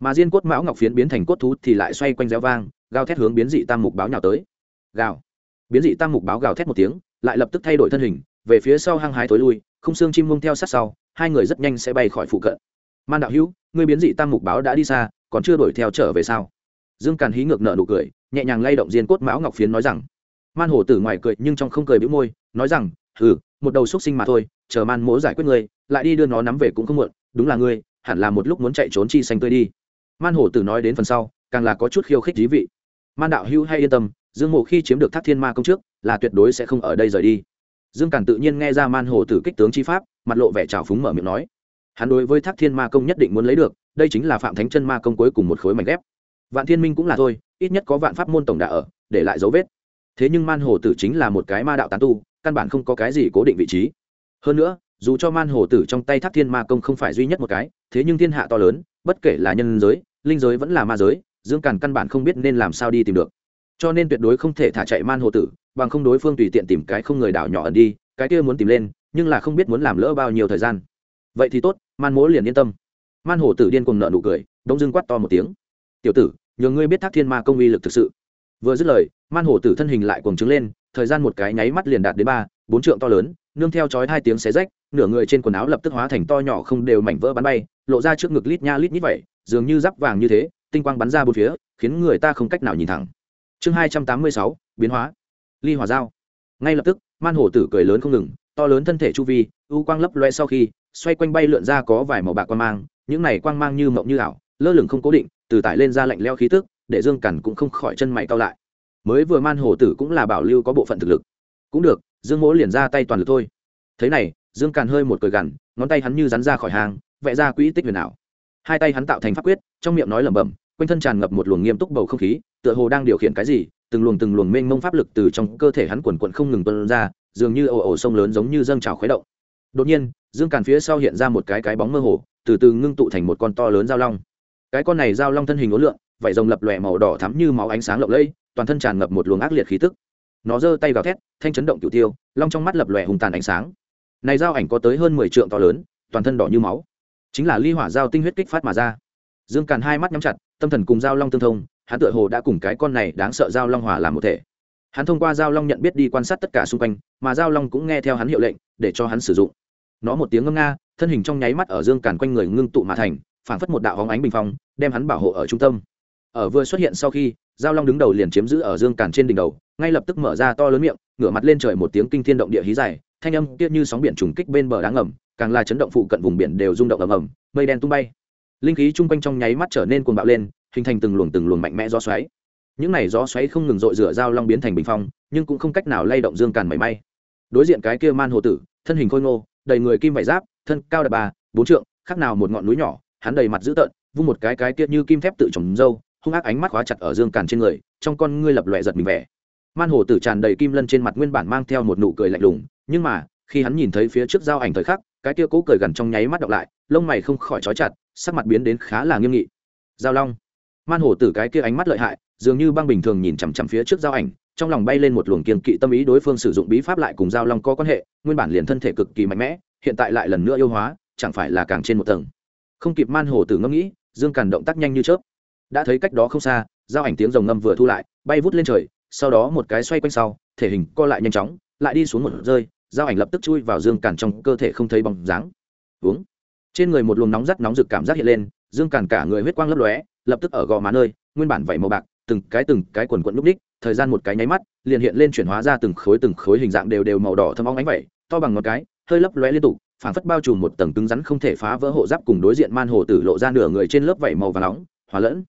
Mà diên cốt mão ngọc phiến biến thành cốt thú thì lại xoay quanh réo vang, gào thét hướng biến dị tam mục báo nhào tới. Gào. Biến dị tam mục báo gào thét một tiếng, lại lập tức thay đổi thân hình, về phía sau hăng hái thối lui, không xương chim mông theo sát sau, hai người rất nhanh sẽ bay khỏi phụ cận. Man đạo hữu, người biến dị tam mục báo đã đi xa, còn chưa đuổi theo trở về sao? Dương càn hí ngược nợ nụ cười, nhẹ nhàng lay động diên cốt mão ngọc phiến nói rằng, man hổ tử ngoài cười nhưng trong không cười bĩu môi, nói rằng ừ một đầu xúc sinh mà thôi, chờ man mỗ giải quyết ngươi, lại đi đưa nó nắm về cũng không muộn đúng là ngươi, hẳn là một lúc muốn chạy trốn chi xanh tươi đi. Man hổ tử nói đến phần sau, càng là có chút khiêu khích dí vị. Man đạo hữu hay yên tâm, dương mộ khi chiếm được thác thiên ma công trước, là tuyệt đối sẽ không ở đây rời đi. Dương càn tự nhiên nghe ra man hổ tử kích tướng chi pháp, mặt lộ vẻ trào phúng mở miệng nói, hắn đối với thác thiên ma công nhất định muốn lấy được, đây chính là phạm thánh chân ma công cuối cùng một khối mảnh ghép. Vạn thiên minh cũng là thôi, ít nhất có vạn pháp môn tổng đà ở, để lại dấu vết. Thế nhưng man hồ tử chính là một cái ma đạo tán tu, căn bản không có cái gì cố định vị trí. Hơn nữa dù cho man hồ tử trong tay thác thiên ma công không phải duy nhất một cái, thế nhưng thiên hạ to lớn, bất kể là nhân giới, linh giới vẫn là ma giới, dương càn căn bản không biết nên làm sao đi tìm được. Cho nên tuyệt đối không thể thả chạy man hồ tử, bằng không đối phương tùy tiện tìm cái không người đảo nhỏ ẩn đi, cái kia muốn tìm lên, nhưng là không biết muốn làm lỡ bao nhiêu thời gian. Vậy thì tốt, man mỗ liền yên tâm. Man hồ tử điên cùng nợ nụ cười đông dưng quát to một tiếng. Tiểu tử, nhờ ngươi biết thác thiên ma công uy lực thực sự. Vừa dứt lời, man hồ tử thân hình lại cuồng trứng lên, thời gian một cái nháy mắt liền đạt đến ba, bốn trượng to lớn nương theo chói hai tiếng xé rách, nửa người trên quần áo lập tức hóa thành to nhỏ không đều mảnh vỡ bắn bay, lộ ra trước ngực lít nha lít nhít vậy, dường như giáp vàng như thế, tinh quang bắn ra bốn phía, khiến người ta không cách nào nhìn thẳng. Chương hai trăm tám mươi sáu, biến hóa. Ly hỏa dao ngay lập tức, man hổ tử cười lớn không ngừng, to lớn thân thể chu vi, u quang lấp loe sau khi, xoay quanh bay lượn ra có vài màu bạc quang mang, những này quang mang như mộng như ảo, lơ lửng không cố định, từ tải lên ra lạnh leo khí tức, để dương cằn cũng không khỏi chân mày cao lại. Mới vừa man hổ tử cũng là bảo lưu có bộ phận thực lực. Cũng được dương mỗ liền ra tay toàn lực thôi. Thế này, dương càn hơi một cười gằn, ngón tay hắn như rắn ra khỏi hàng vẽ ra quỹ tích huyền ảo. Hai tay hắn tạo thành pháp quyết, trong miệng nói lẩm bẩm, quanh thân tràn ngập một luồng nghiêm túc bầu không khí, tựa hồ đang điều khiển cái gì, từng luồng từng luồng mênh mông pháp lực từ trong cơ thể hắn quần quận không ngừng tuân ra, dường như ồ ồ sông lớn giống như dâng trào khuấy động. Đột nhiên, dương càn phía sau hiện ra một cái cái bóng mơ hồ, từ từ ngưng tụ thành một con to lớn giao long. Cái con này giao long thân hình ố lượng vảy rồng lập lòe màu đỏ thắm như máu ánh sáng lộng lẫy, toàn thân tràn ngập một luồng ác liệt khí tức nó giơ tay gào thét, thanh chấn động cửu tiêu, long trong mắt lập lòe hùng tàn ánh sáng. Này dao ảnh có tới hơn mười trượng to lớn, toàn thân đỏ như máu. Chính là ly hỏa dao tinh huyết kích phát mà ra. Dương càn hai mắt nhắm chặt, tâm thần cùng dao long tương thông, hắn tựa hồ đã cùng cái con này đáng sợ dao long hòa làm một thể. Hắn thông qua dao long nhận biết đi quan sát tất cả xung quanh, mà dao long cũng nghe theo hắn hiệu lệnh, để cho hắn sử dụng. Nó một tiếng ngâm nga, thân hình trong nháy mắt ở dương càn quanh người ngưng tụ mà thành, phảng phất một đạo hóng ánh bình phong, đem hắn bảo hộ ở trung tâm ở vừa xuất hiện sau khi, giao long đứng đầu liền chiếm giữ ở dương càn trên đỉnh đầu, ngay lập tức mở ra to lớn miệng, ngửa mặt lên trời một tiếng kinh thiên động địa hí dài, thanh âm kia như sóng biển trùng kích bên bờ đáng ngầm, càng là chấn động phụ cận vùng biển đều rung động ầm ầm, mây đen tung bay. Linh khí chung quanh trong nháy mắt trở nên cuồng bạo lên, hình thành từng luồng từng luồng mạnh mẽ gió xoáy. Những này gió xoáy không ngừng rội rửa giao long biến thành bình phong, nhưng cũng không cách nào lay động dương càn mảy may. Đối diện cái kia man hồ tử, thân hình khôi ngô, đầy người kim vải giáp, thân cao đập bà bốn trượng, khác nào một ngọn núi nhỏ, hắn đầy mặt dữ tợn, vung một cái cái kia như kim thép tự trồng dâu hung ác ánh mắt khóa chặt ở dương càn trên người, trong con ngươi lập lòe giật mình vẻ. Man hồ tử tràn đầy kim lân trên mặt nguyên bản mang theo một nụ cười lạnh lùng, nhưng mà, khi hắn nhìn thấy phía trước giao ảnh thời khắc, cái kia cố cười gần trong nháy mắt đọc lại, lông mày không khỏi trói chặt, sắc mặt biến đến khá là nghiêm nghị. Giao long. Man hồ tử cái kia ánh mắt lợi hại, dường như băng bình thường nhìn chằm chằm phía trước giao ảnh, trong lòng bay lên một luồng kiên kỵ tâm ý đối phương sử dụng bí pháp lại cùng giao long có quan hệ, nguyên bản liền thân thể cực kỳ mạnh mẽ, hiện tại lại lần nữa yêu hóa, chẳng phải là càng trên một tầng. Không kịp man hồ tử ngẫm nghĩ, dương càn động tác nhanh như chớp đã thấy cách đó không xa, giao ảnh tiếng rồng ngâm vừa thu lại, bay vút lên trời, sau đó một cái xoay quanh sau, thể hình co lại nhanh chóng, lại đi xuống một rơi, giao ảnh lập tức chui vào dương càn trong cơ thể không thấy bóng dáng. Uống. Trên người một luồng nóng rất nóng rực cảm giác hiện lên, dương càn cả người huyết quang lấp lóe, lập tức ở gò má nơi, nguyên bản vảy màu bạc, từng cái từng cái quần quận núp đích, thời gian một cái nháy mắt, liền hiện lên chuyển hóa ra từng khối từng khối hình dạng đều đều màu đỏ thâm óng ánh vậy, to bằng một cái, hơi lấp lóe liên tục phản phất bao trùm một tầng cứng rắn không thể phá vỡ hộ giáp cùng đối diện man hồ tử lộ ra nửa người trên lớp vảy màu và nóng hóa lẫn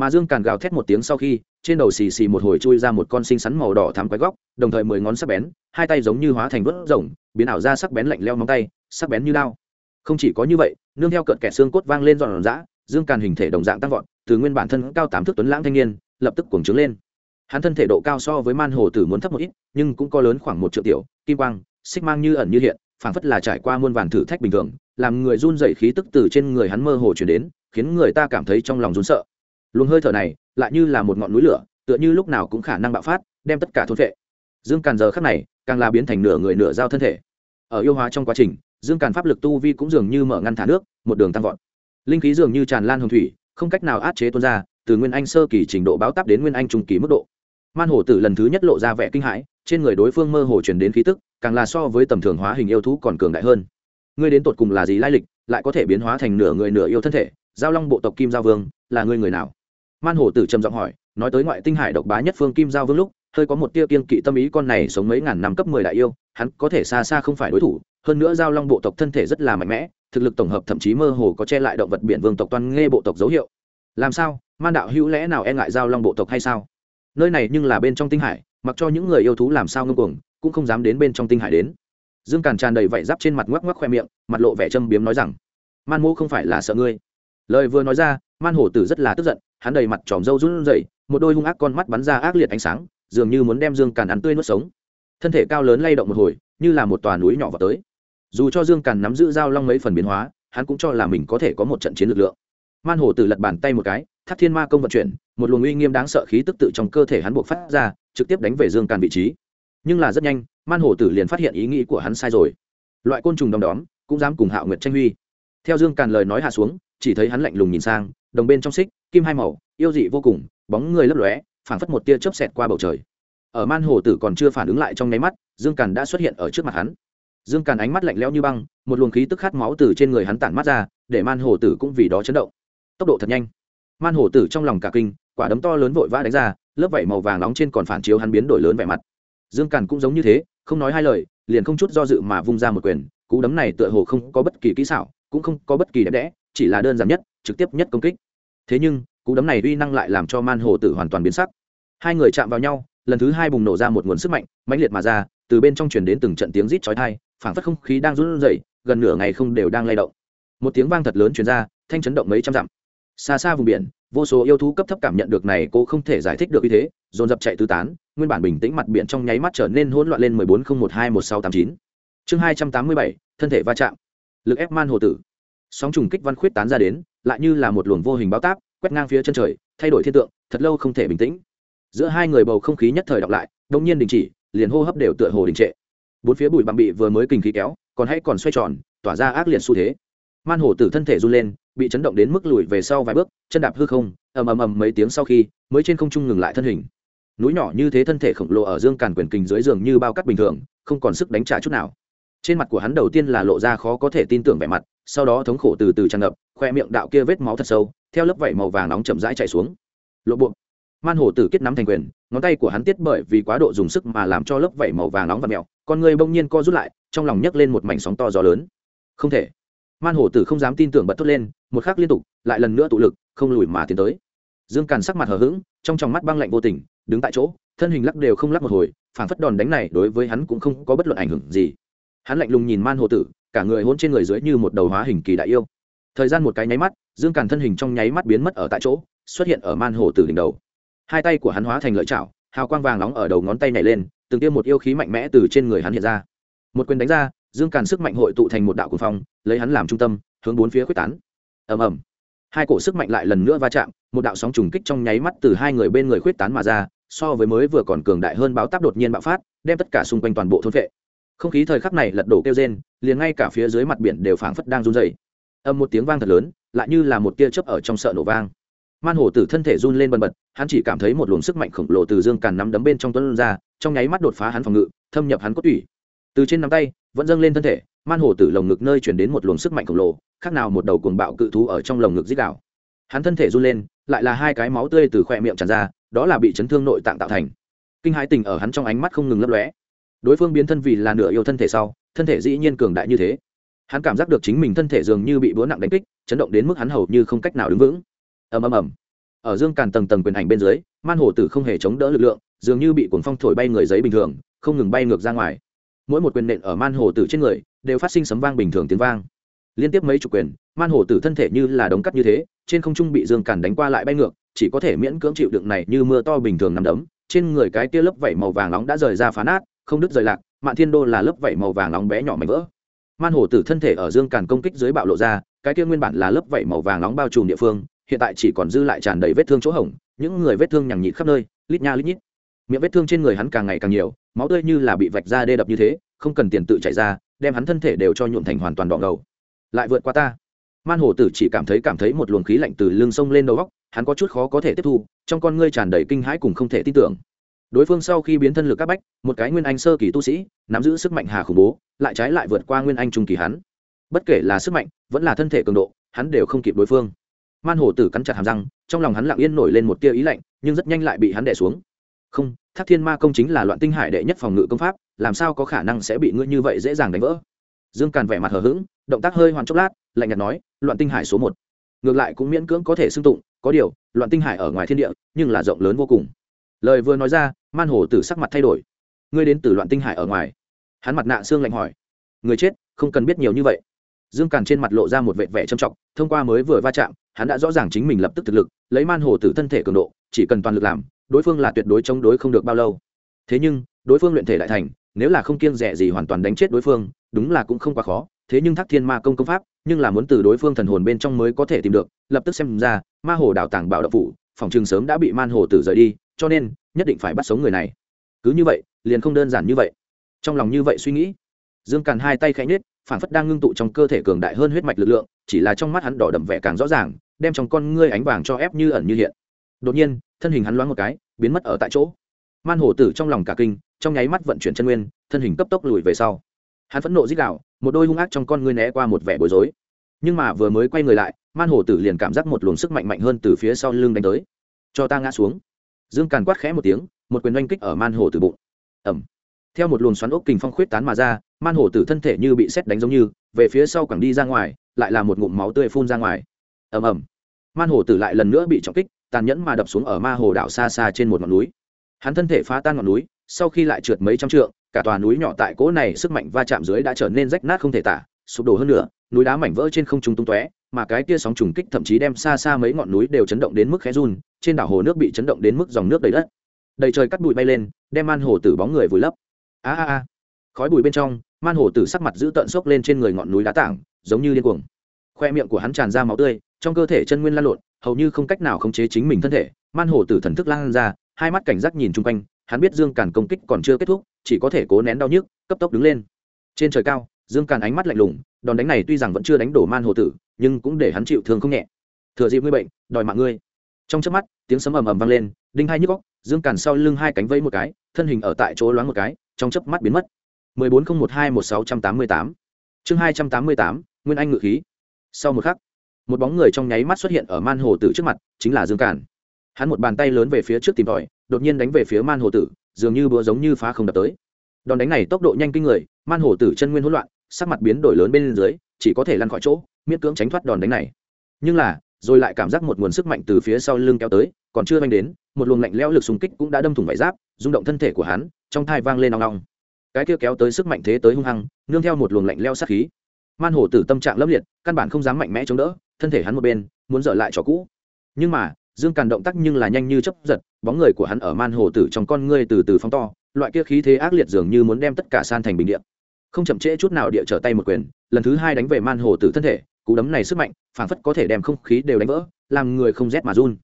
mà dương càn gào thét một tiếng sau khi, trên đầu xì xì một hồi chui ra một con sinh sắn màu đỏ thắm quái góc, đồng thời mười ngón sắc bén, hai tay giống như hóa thành vớt rồng, biến ảo ra sắc bén lạnh leo móng tay, sắc bén như lao không chỉ có như vậy, nương theo cận kẻ xương cốt vang lên dọn dã dương càn hình thể đồng dạng tăng vọt, từ nguyên bản thân cao tám thước tuấn lãng thanh niên, lập tức cuồng trướng lên. Hắn thân thể độ cao so với man hồ tử muốn thấp một ít, nhưng cũng có lớn khoảng một triệu tiểu, kim quang, xích mang như ẩn như hiện, phảng phất là trải qua muôn vàn thử thách bình thường, làm người run dậy khí tức từ trên người hắn mơ hồ chuyển đến, khiến người ta cảm thấy trong lòng run sợ luồng hơi thở này lại như là một ngọn núi lửa, tựa như lúc nào cũng khả năng bạo phát, đem tất cả thôn vệ dương càn giờ khắc này càng là biến thành nửa người nửa giao thân thể. Ở yêu hóa trong quá trình, dương càn pháp lực tu vi cũng dường như mở ngăn thả nước, một đường tăng vọt. Linh khí dường như tràn lan hồng thủy, không cách nào át chế tuôn ra, từ nguyên anh sơ kỳ trình độ báo táp đến nguyên anh trung kỳ mức độ. Man hổ tử lần thứ nhất lộ ra vẻ kinh hãi, trên người đối phương mơ hồ chuyển đến khí tức, càng là so với tầm thường hóa hình yêu thú còn cường đại hơn. Ngươi đến tột cùng là gì lai lịch, lại có thể biến hóa thành nửa người nửa yêu thân thể? Giao long bộ tộc kim giao vương, là ngươi người nào? Man hổ tử trầm giọng hỏi, nói tới ngoại tinh hải độc bá nhất phương kim giao vương lúc, hơi có một tia kiên kỵ tâm ý con này sống mấy ngàn năm cấp mười đại yêu, hắn có thể xa xa không phải đối thủ, hơn nữa giao long bộ tộc thân thể rất là mạnh mẽ, thực lực tổng hợp thậm chí mơ hồ có che lại động vật biển vương tộc toàn nghe bộ tộc dấu hiệu. Làm sao? Man đạo hữu lẽ nào e ngại giao long bộ tộc hay sao? Nơi này nhưng là bên trong tinh hải, mặc cho những người yêu thú làm sao ngưng cuồng, cũng không dám đến bên trong tinh hải đến. Dương càn tràn đầy vảy giáp trên mặt ngoắc ngoắc khoe miệng, mặt lộ vẻ châm biếm nói rằng, man mô không phải là sợ ngươi. Lời vừa nói ra, man hổ tử rất là tức giận hắn đầy mặt tròm râu run rẩy, một đôi hung ác con mắt bắn ra ác liệt ánh sáng, dường như muốn đem dương càn ăn tươi nuốt sống. Thân thể cao lớn lay động một hồi, như là một tòa núi nhỏ vào tới. Dù cho dương càn nắm giữ dao long mấy phần biến hóa, hắn cũng cho là mình có thể có một trận chiến lực lượng. Man hổ tử lật bàn tay một cái, thác thiên ma công vận chuyển, một luồng uy nghiêm đáng sợ khí tức tự trong cơ thể hắn buộc phát ra, trực tiếp đánh về dương càn vị trí. Nhưng là rất nhanh, man hổ tử liền phát hiện ý nghĩ của hắn sai rồi. Loại côn trùng đom đóm, cũng dám cùng hạo nguyệt tranh huy. Theo dương càn lời nói hạ xuống, chỉ thấy hắn lạnh lùng nhìn sang đồng bên trong xích, kim hai màu, yêu dị vô cùng, bóng người lấp lóe, phảng phất một tia chớp xẹt qua bầu trời. Ở man hồ tử còn chưa phản ứng lại trong nháy mắt, dương càn đã xuất hiện ở trước mặt hắn. Dương càn ánh mắt lạnh lẽo như băng, một luồng khí tức khát máu từ trên người hắn tản mắt ra, để man hồ tử cũng vì đó chấn động. Tốc độ thật nhanh. Man hồ tử trong lòng cả kinh, quả đấm to lớn vội vã đánh ra, lớp vảy màu vàng nóng trên còn phản chiếu hắn biến đổi lớn vẻ mặt. Dương càn cũng giống như thế, không nói hai lời, liền không chút do dự mà vung ra một quyền, cú đấm này tựa hồ không có bất kỳ kỹ xảo, cũng không có bất kỳ đẹp đẽ chỉ là đơn giản nhất, trực tiếp nhất công kích. Thế nhưng, cú đấm này uy năng lại làm cho man hồ tử hoàn toàn biến sắc. Hai người chạm vào nhau, lần thứ hai bùng nổ ra một nguồn sức mạnh, mãnh liệt mà ra, từ bên trong truyền đến từng trận tiếng rít chói tai, phảng phất không khí đang run rẩy, gần nửa ngày không đều đang lay động. Một tiếng vang thật lớn truyền ra, thanh chấn động mấy trăm dặm. Xa xa vùng biển, vô số yêu thú cấp thấp cảm nhận được này cô không thể giải thích được như thế, dồn dập chạy tứ tán, nguyên bản bình tĩnh mặt biển trong nháy mắt trở nên hỗn loạn lên mười bốn không một hai một sáu tám chín. Chương hai trăm tám mươi bảy, thân thể va chạm. Lực ép man hồ tử sóng trùng kích văn khuyết tán ra đến, lại như là một luồng vô hình báo táp, quét ngang phía chân trời, thay đổi thiên tượng, thật lâu không thể bình tĩnh. Giữa hai người bầu không khí nhất thời đọc lại đông nhiên đình chỉ, liền hô hấp đều tựa hồ đình trệ. Bốn phía bụi bặm bị vừa mới kinh khí kéo, còn hãy còn xoay tròn, tỏa ra ác liệt xu thế. Man hổ tử thân thể run lên, bị chấn động đến mức lùi về sau vài bước, chân đạp hư không, ầm ầm ầm mấy tiếng sau khi, mới trên không trung ngừng lại thân hình. Núi nhỏ như thế thân thể khổng lồ ở dương càn quyền kình dưới giường như bao cắt bình thường, không còn sức đánh trả chút nào. Trên mặt của hắn đầu tiên là lộ ra khó có thể tin tưởng vẻ mặt sau đó thống khổ từ từ tràn ngập, khoe miệng đạo kia vết máu thật sâu, theo lớp vảy màu vàng nóng chậm rãi chạy xuống. Lộ buộc man hồ tử kết nắm thành quyền, ngón tay của hắn tiết bởi vì quá độ dùng sức mà làm cho lớp vảy màu vàng nóng và mẹo con người bỗng nhiên co rút lại, trong lòng nhấc lên một mảnh sóng to gió lớn. Không thể. Man hồ tử không dám tin tưởng bật thốt lên, một khắc liên tục, lại lần nữa tụ lực, không lùi mà tiến tới. Dương càn sắc mặt hờ hững, trong tròng mắt băng lạnh vô tình, đứng tại chỗ, thân hình lắc đều không lắc một hồi, phảng phất đòn đánh này đối với hắn cũng không có bất luận ảnh hưởng gì. Hắn lạnh lùng nhìn man hồ tử cả người hôn trên người dưới như một đầu hóa hình kỳ đại yêu. Thời gian một cái nháy mắt, dương càn thân hình trong nháy mắt biến mất ở tại chỗ, xuất hiện ở man hồ từ đỉnh đầu. Hai tay của hắn hóa thành lợi chảo, hào quang vàng nóng ở đầu ngón tay nhảy lên, từng tiêm một yêu khí mạnh mẽ từ trên người hắn hiện ra. Một quyền đánh ra, dương càn sức mạnh hội tụ thành một đạo cuồng phong, lấy hắn làm trung tâm, hướng bốn phía quyết tán. Ầm ầm. Hai cổ sức mạnh lại lần nữa va chạm, một đạo sóng trùng kích trong nháy mắt từ hai người bên người khuyết tán mà ra, so với mới vừa còn cường đại hơn báo táp đột nhiên bạo phát, đem tất cả xung quanh toàn bộ thôn vệ không khí thời khắc này lật đổ kêu rên, liền ngay cả phía dưới mặt biển đều phảng phất đang run dày âm một tiếng vang thật lớn, lại như là một tia chớp ở trong sợ nổ vang. Man hổ tử thân thể run lên bần bật, hắn chỉ cảm thấy một luồng sức mạnh khổng lồ từ dương càn nắm đấm bên trong tuấn ra, trong nháy mắt đột phá hắn phòng ngự, thâm nhập hắn cốt tủy. Từ trên nắm tay, vẫn dâng lên thân thể, man hổ tử lồng ngực nơi chuyển đến một luồng sức mạnh khổng lồ, khác nào một đầu cuồng bạo cự thú ở trong lồng ngực dích đạo hắn thân thể run lên, lại là hai cái máu tươi từ khoe miệng tràn ra, đó là bị chấn thương nội tạng tạo thành. Kinh hãi tình ở hắn trong ánh mắt không ngừng lấp lóe đối phương biến thân vì là nửa yêu thân thể sau, thân thể dĩ nhiên cường đại như thế. Hắn cảm giác được chính mình thân thể dường như bị búa nặng đánh kích, chấn động đến mức hắn hầu như không cách nào đứng vững. Ầm ầm ầm. Ở dương càn tầng tầng quyền ảnh bên dưới, man hồ tử không hề chống đỡ lực lượng, dường như bị cuồng phong thổi bay người giấy bình thường, không ngừng bay ngược ra ngoài. Mỗi một quyền nện ở man hồ tử trên người, đều phát sinh sấm vang bình thường tiếng vang. Liên tiếp mấy chục quyền, man hồ tử thân thể như là đống cắt như thế, trên không trung bị dương càn đánh qua lại bay ngược, chỉ có thể miễn cưỡng chịu đựng này như mưa to bình thường nằm đấm. Trên người cái kia lớp vảy màu vàng nóng đã rời ra phá nát không đứt rời lạc, mạn thiên đô là lớp vảy màu vàng nóng bé nhỏ mảnh vỡ. Man Hổ tử thân thể ở dương càn công kích dưới bạo lộ ra, cái kia nguyên bản là lớp vảy màu vàng nóng bao trùm địa phương, hiện tại chỉ còn dư lại tràn đầy vết thương chỗ hổng, những người vết thương nhằng nhịt khắp nơi, lít nha lít nhít. Miệng vết thương trên người hắn càng ngày càng nhiều, máu tươi như là bị vạch ra đê đập như thế, không cần tiền tự chạy ra, đem hắn thân thể đều cho nhuộm thành hoàn toàn đỏ ngầu. Lại vượt qua ta. Man Hổ tử chỉ cảm thấy cảm thấy một luồng khí lạnh từ lưng sông lên đầu góc hắn có chút khó có thể tiếp thu, trong con ngươi tràn đầy kinh hãi cùng không thể tin tưởng đối phương sau khi biến thân lực các bách, một cái nguyên anh sơ kỳ tu sĩ, nắm giữ sức mạnh hà khủng bố, lại trái lại vượt qua nguyên anh trung kỳ hắn. Bất kể là sức mạnh, vẫn là thân thể cường độ, hắn đều không kịp đối phương. Man hồ tử cắn chặt hàm răng, trong lòng hắn lặng yên nổi lên một tia ý lạnh, nhưng rất nhanh lại bị hắn đẻ xuống. Không, thác thiên ma công chính là loạn tinh hải đệ nhất phòng ngự công pháp, làm sao có khả năng sẽ bị ngươi như vậy dễ dàng đánh vỡ? Dương càn vẻ mặt hờ hững, động tác hơi hoàn chốc lát, lạnh nhạt nói, loạn tinh hải số một. Ngược lại cũng miễn cưỡng có thể xưng tụng, có điều, loạn tinh hải ở ngoài thiên địa, nhưng là rộng lớn vô cùng lời vừa nói ra, man hồ tử sắc mặt thay đổi. Ngươi đến từ loạn tinh hải ở ngoài. Hắn mặt nạ xương lạnh hỏi. Người chết, không cần biết nhiều như vậy. Dương càn trên mặt lộ ra một vệ vẻ trầm trọng, thông qua mới vừa va chạm, hắn đã rõ ràng chính mình lập tức thực lực, lấy man hồ tử thân thể cường độ, chỉ cần toàn lực làm, đối phương là tuyệt đối chống đối không được bao lâu. Thế nhưng, đối phương luyện thể đại thành, nếu là không kiêng rẻ gì hoàn toàn đánh chết đối phương, đúng là cũng không quá khó. Thế nhưng thác thiên ma công công pháp, nhưng là muốn từ đối phương thần hồn bên trong mới có thể tìm được. Lập tức xem ra, ma hồ đào tàng bảo đập phủ, phòng trường sớm đã bị man hồ tử rời đi cho nên nhất định phải bắt sống người này. Cứ như vậy, liền không đơn giản như vậy. Trong lòng như vậy suy nghĩ, dương càn hai tay khẽ nhết phản phất đang ngưng tụ trong cơ thể cường đại hơn huyết mạch lực lượng, chỉ là trong mắt hắn đỏ đậm vẻ càng rõ ràng, đem trong con ngươi ánh vàng cho ép như ẩn như hiện. Đột nhiên, thân hình hắn loáng một cái, biến mất ở tại chỗ. Man hổ tử trong lòng cả kinh, trong nháy mắt vận chuyển chân nguyên, thân hình cấp tốc lùi về sau. Hắn phẫn nộ dích đạo một đôi hung ác trong con ngươi né qua một vẻ bối rối. Nhưng mà vừa mới quay người lại, man hổ tử liền cảm giác một luồng sức mạnh mạnh hơn từ phía sau lưng đánh tới. Cho ta ngã xuống dương càn quát khẽ một tiếng, một quyền oanh kích ở man hồ tử bụng. Ẩm theo một luồng xoắn ốc kình phong khuyết tán mà ra, man hồ tử thân thể như bị xét đánh giống như, về phía sau quẳng đi ra ngoài, lại là một ngụm máu tươi phun ra ngoài. Ầm ầm. Man hồ tử lại lần nữa bị trọng kích, tàn nhẫn mà đập xuống ở ma hồ đảo xa xa trên một ngọn núi. Hắn thân thể phá tan ngọn núi, sau khi lại trượt mấy trăm trượng, cả tòa núi nhỏ tại cỗ này sức mạnh va chạm dưới đã trở nên rách nát không thể tả, sụp đổ hơn nữa núi đá mảnh vỡ trên không trung tung tóe mà cái kia sóng trùng kích thậm chí đem xa xa mấy ngọn núi đều chấn động đến mức khẽ run, trên đảo hồ nước bị chấn động đến mức dòng nước đầy đất. Đầy trời cắt bụi bay lên, đem man hồ tử bóng người vùi lấp. A a a. Khói bụi bên trong, man hồ tử sắc mặt giữ tợn xốc lên trên người ngọn núi đá tảng, giống như điên cuồng. Khoe miệng của hắn tràn ra máu tươi, trong cơ thể chân nguyên lan lộn, hầu như không cách nào khống chế chính mình thân thể, man hồ tử thần thức lan ra, hai mắt cảnh giác nhìn chung quanh, hắn biết dương càn công kích còn chưa kết thúc, chỉ có thể cố nén đau nhức, cấp tốc đứng lên. Trên trời cao dương càn ánh mắt lạnh lùng, đòn đánh này tuy rằng vẫn chưa đánh đổ man hồ tử, nhưng cũng để hắn chịu thương không nhẹ. Thừa dịp ngươi bệnh, đòi mạng ngươi. Trong chớp mắt, tiếng sấm ầm ầm vang lên, đinh hai nhức góc dương càn sau lưng hai cánh vẫy một cái, thân hình ở tại chỗ loáng một cái, trong chớp mắt biến mất. 140121688 chương 288 nguyên anh ngự khí. Sau một khắc, một bóng người trong nháy mắt xuất hiện ở man hồ tử trước mặt, chính là dương càn. Hắn một bàn tay lớn về phía trước tìm tòi, đột nhiên đánh về phía man hồ tử, dường như búa giống như phá không đập tới. Đòn đánh này tốc độ nhanh kinh người, man hồ tử chân nguyên hỗn loạn sắc mặt biến đổi lớn bên dưới, chỉ có thể lăn khỏi chỗ, miễn cưỡng tránh thoát đòn đánh này. Nhưng là, rồi lại cảm giác một nguồn sức mạnh từ phía sau lưng kéo tới, còn chưa manh đến, một luồng lạnh lẽo lực xung kích cũng đã đâm thủng vải giáp, rung động thân thể của hắn, trong thai vang lên nong nong cái kia kéo tới sức mạnh thế tới hung hăng, nương theo một luồng lạnh lẽo sát khí. Man hổ tử tâm trạng lâm liệt, căn bản không dám mạnh mẽ chống đỡ, thân thể hắn một bên, muốn dở lại cho cũ. Nhưng mà, dương càn động tác nhưng là nhanh như chấp giật, bóng người của hắn ở man Hổ tử trong con ngươi từ từ phóng to, loại kia khí thế ác liệt dường như muốn đem tất cả san thành bình điện không chậm trễ chút nào địa trở tay một quyền, lần thứ hai đánh về man hồ tử thân thể, cú đấm này sức mạnh, phảng phất có thể đem không khí đều đánh vỡ, làm người không rét mà run.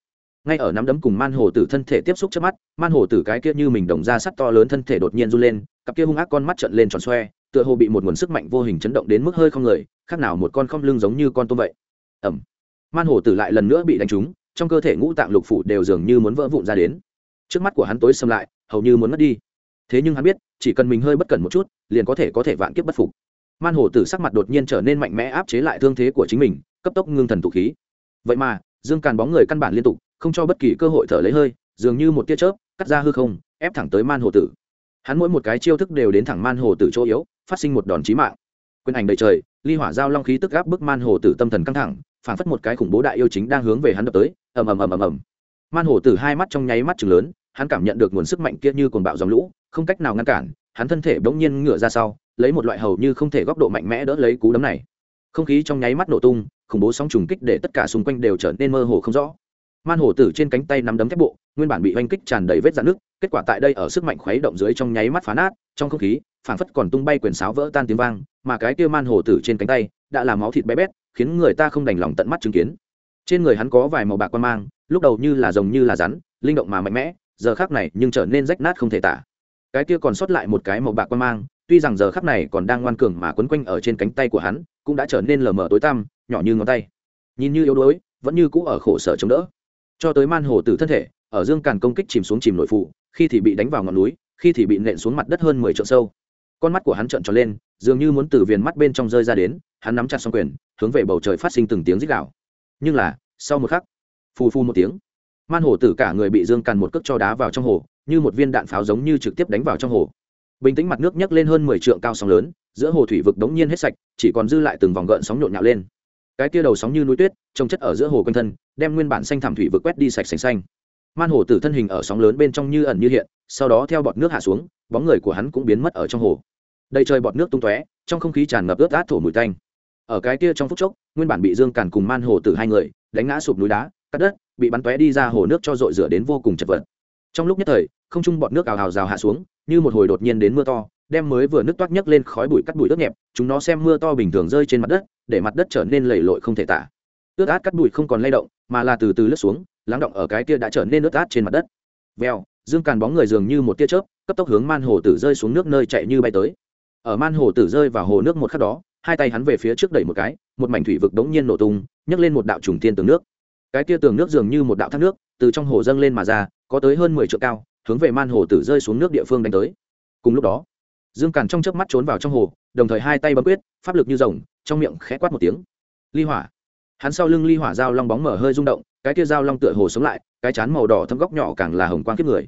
Ngay ở nắm đấm cùng man hồ tử thân thể tiếp xúc trước mắt, man hồ tử cái kia như mình đồng ra sắt to lớn thân thể đột nhiên run lên, cặp kia hung ác con mắt trận lên tròn xoe, tựa hồ bị một nguồn sức mạnh vô hình chấn động đến mức hơi không người, khác nào một con không lưng giống như con tôm vậy. Ẩm man hồ tử lại lần nữa bị đánh trúng, trong cơ thể ngũ tạng lục phủ đều dường như muốn vỡ vụn ra đến. Trước mắt của hắn tối xâm lại, hầu như muốn mất đi thế nhưng hắn biết, chỉ cần mình hơi bất cẩn một chút, liền có thể có thể vạn kiếp bất phục. Man hồ tử sắc mặt đột nhiên trở nên mạnh mẽ áp chế lại thương thế của chính mình, cấp tốc ngưng thần tụ khí. Vậy mà, dương càn bóng người căn bản liên tục, không cho bất kỳ cơ hội thở lấy hơi, dường như một tia chớp, cắt ra hư không, ép thẳng tới man hồ tử. Hắn mỗi một cái chiêu thức đều đến thẳng man hồ tử chỗ yếu, phát sinh một đòn chí mạng. Quyền ảnh đầy trời, ly hỏa giao long khí tức gáp bức man hồ tử tâm thần căng thẳng, phảng phất một cái khủng bố đại yêu chính đang hướng về hắn đập tới, ầm ầm ầm ầm ầm. Man hồ tử hai mắt trong nháy mắt chừng lớn hắn cảm nhận được nguồn sức mạnh kia như cuồng bạo dòng lũ, không cách nào ngăn cản, hắn thân thể bỗng nhiên ngửa ra sau, lấy một loại hầu như không thể góc độ mạnh mẽ đỡ lấy cú đấm này. Không khí trong nháy mắt nổ tung, khủng bố sóng trùng kích để tất cả xung quanh đều trở nên mơ hồ không rõ. Man hổ tử trên cánh tay nắm đấm thép bộ, nguyên bản bị oanh kích tràn đầy vết dạn nước kết quả tại đây ở sức mạnh khuấy động dưới trong nháy mắt phá nát, trong không khí, phảng phất còn tung bay quyền sáo vỡ tan tiếng vang, mà cái kia man hổ tử trên cánh tay đã làm máu thịt bé bét, khiến người ta không đành lòng tận mắt chứng kiến. Trên người hắn có vài màu bạc quan mang, lúc đầu như là rồng như là rắn, linh động mà mạnh mẽ giờ khác này nhưng trở nên rách nát không thể tả. Cái kia còn sót lại một cái màu bạc quan mang, tuy rằng giờ khắc này còn đang ngoan cường mà quấn quanh ở trên cánh tay của hắn, cũng đã trở nên lờ mờ tối tăm, nhỏ như ngón tay. Nhìn như yếu đuối, vẫn như cũ ở khổ sở chống đỡ. Cho tới man hồ tử thân thể, ở dương càn công kích chìm xuống chìm nội phụ, khi thì bị đánh vào ngọn núi, khi thì bị nện xuống mặt đất hơn mười trượng sâu. Con mắt của hắn trợn tròn lên, dường như muốn từ viền mắt bên trong rơi ra đến, hắn nắm chặt xong quyền, hướng về bầu trời phát sinh từng tiếng rít gạo nhưng là, sau một khắc, phù phu một tiếng man hồ tử cả người bị dương càn một cước cho đá vào trong hồ, như một viên đạn pháo giống như trực tiếp đánh vào trong hồ. Bình tĩnh mặt nước nhấc lên hơn mười trượng cao sóng lớn, giữa hồ thủy vực đống nhiên hết sạch, chỉ còn dư lại từng vòng gợn sóng nhộn nhạo lên. Cái kia đầu sóng như núi tuyết, trông chất ở giữa hồ quanh thân, đem nguyên bản xanh thảm thủy vực quét đi sạch sành xanh. Man hồ tử thân hình ở sóng lớn bên trong như ẩn như hiện, sau đó theo bọt nước hạ xuống, bóng người của hắn cũng biến mất ở trong hồ. Đầy trời bọt nước tung tóe, trong không khí tràn ngập ướt át thổ mùi tanh. Ở cái kia trong phút chốc, nguyên bản bị dương càn cùng man hồ tử hai người, đánh ngã sụp núi đá, cắt đất bị bắn tóe đi ra hồ nước cho dội rửa đến vô cùng chật vật. Trong lúc nhất thời, không trung bọt nước ào ào rào hạ xuống, như một hồi đột nhiên đến mưa to, đem mới vừa nước toát nhấc lên khói bụi cắt bụi ướt nhẹp, chúng nó xem mưa to bình thường rơi trên mặt đất, để mặt đất trở nên lầy lội không thể tả. Ướt át cắt bụi không còn lay động, mà là từ từ lướt xuống, lắng động ở cái kia đã trở nên ướt át trên mặt đất. Vèo, dương càn bóng người dường như một tia chớp, cấp tốc hướng man hồ tử rơi xuống nước nơi chạy như bay tới. Ở man hồ tử rơi vào hồ nước một khắc đó, hai tay hắn về phía trước đẩy một cái, một mảnh thủy vực đống nhiên nổ tung, nhấc lên một đạo trùng tiên tường nước cái kia tường nước dường như một đạo thác nước, từ trong hồ dâng lên mà ra, có tới hơn mười triệu cao, hướng về man hồ tử rơi xuống nước địa phương đánh tới. Cùng lúc đó, dương càn trong chớp mắt trốn vào trong hồ, đồng thời hai tay bấm quyết, pháp lực như rồng, trong miệng khẽ quát một tiếng. Ly hỏa. Hắn sau lưng ly hỏa dao long bóng mở hơi rung động, cái kia dao long tựa hồ sống lại, cái chán màu đỏ thâm góc nhỏ càng là hồng quang kiếp người.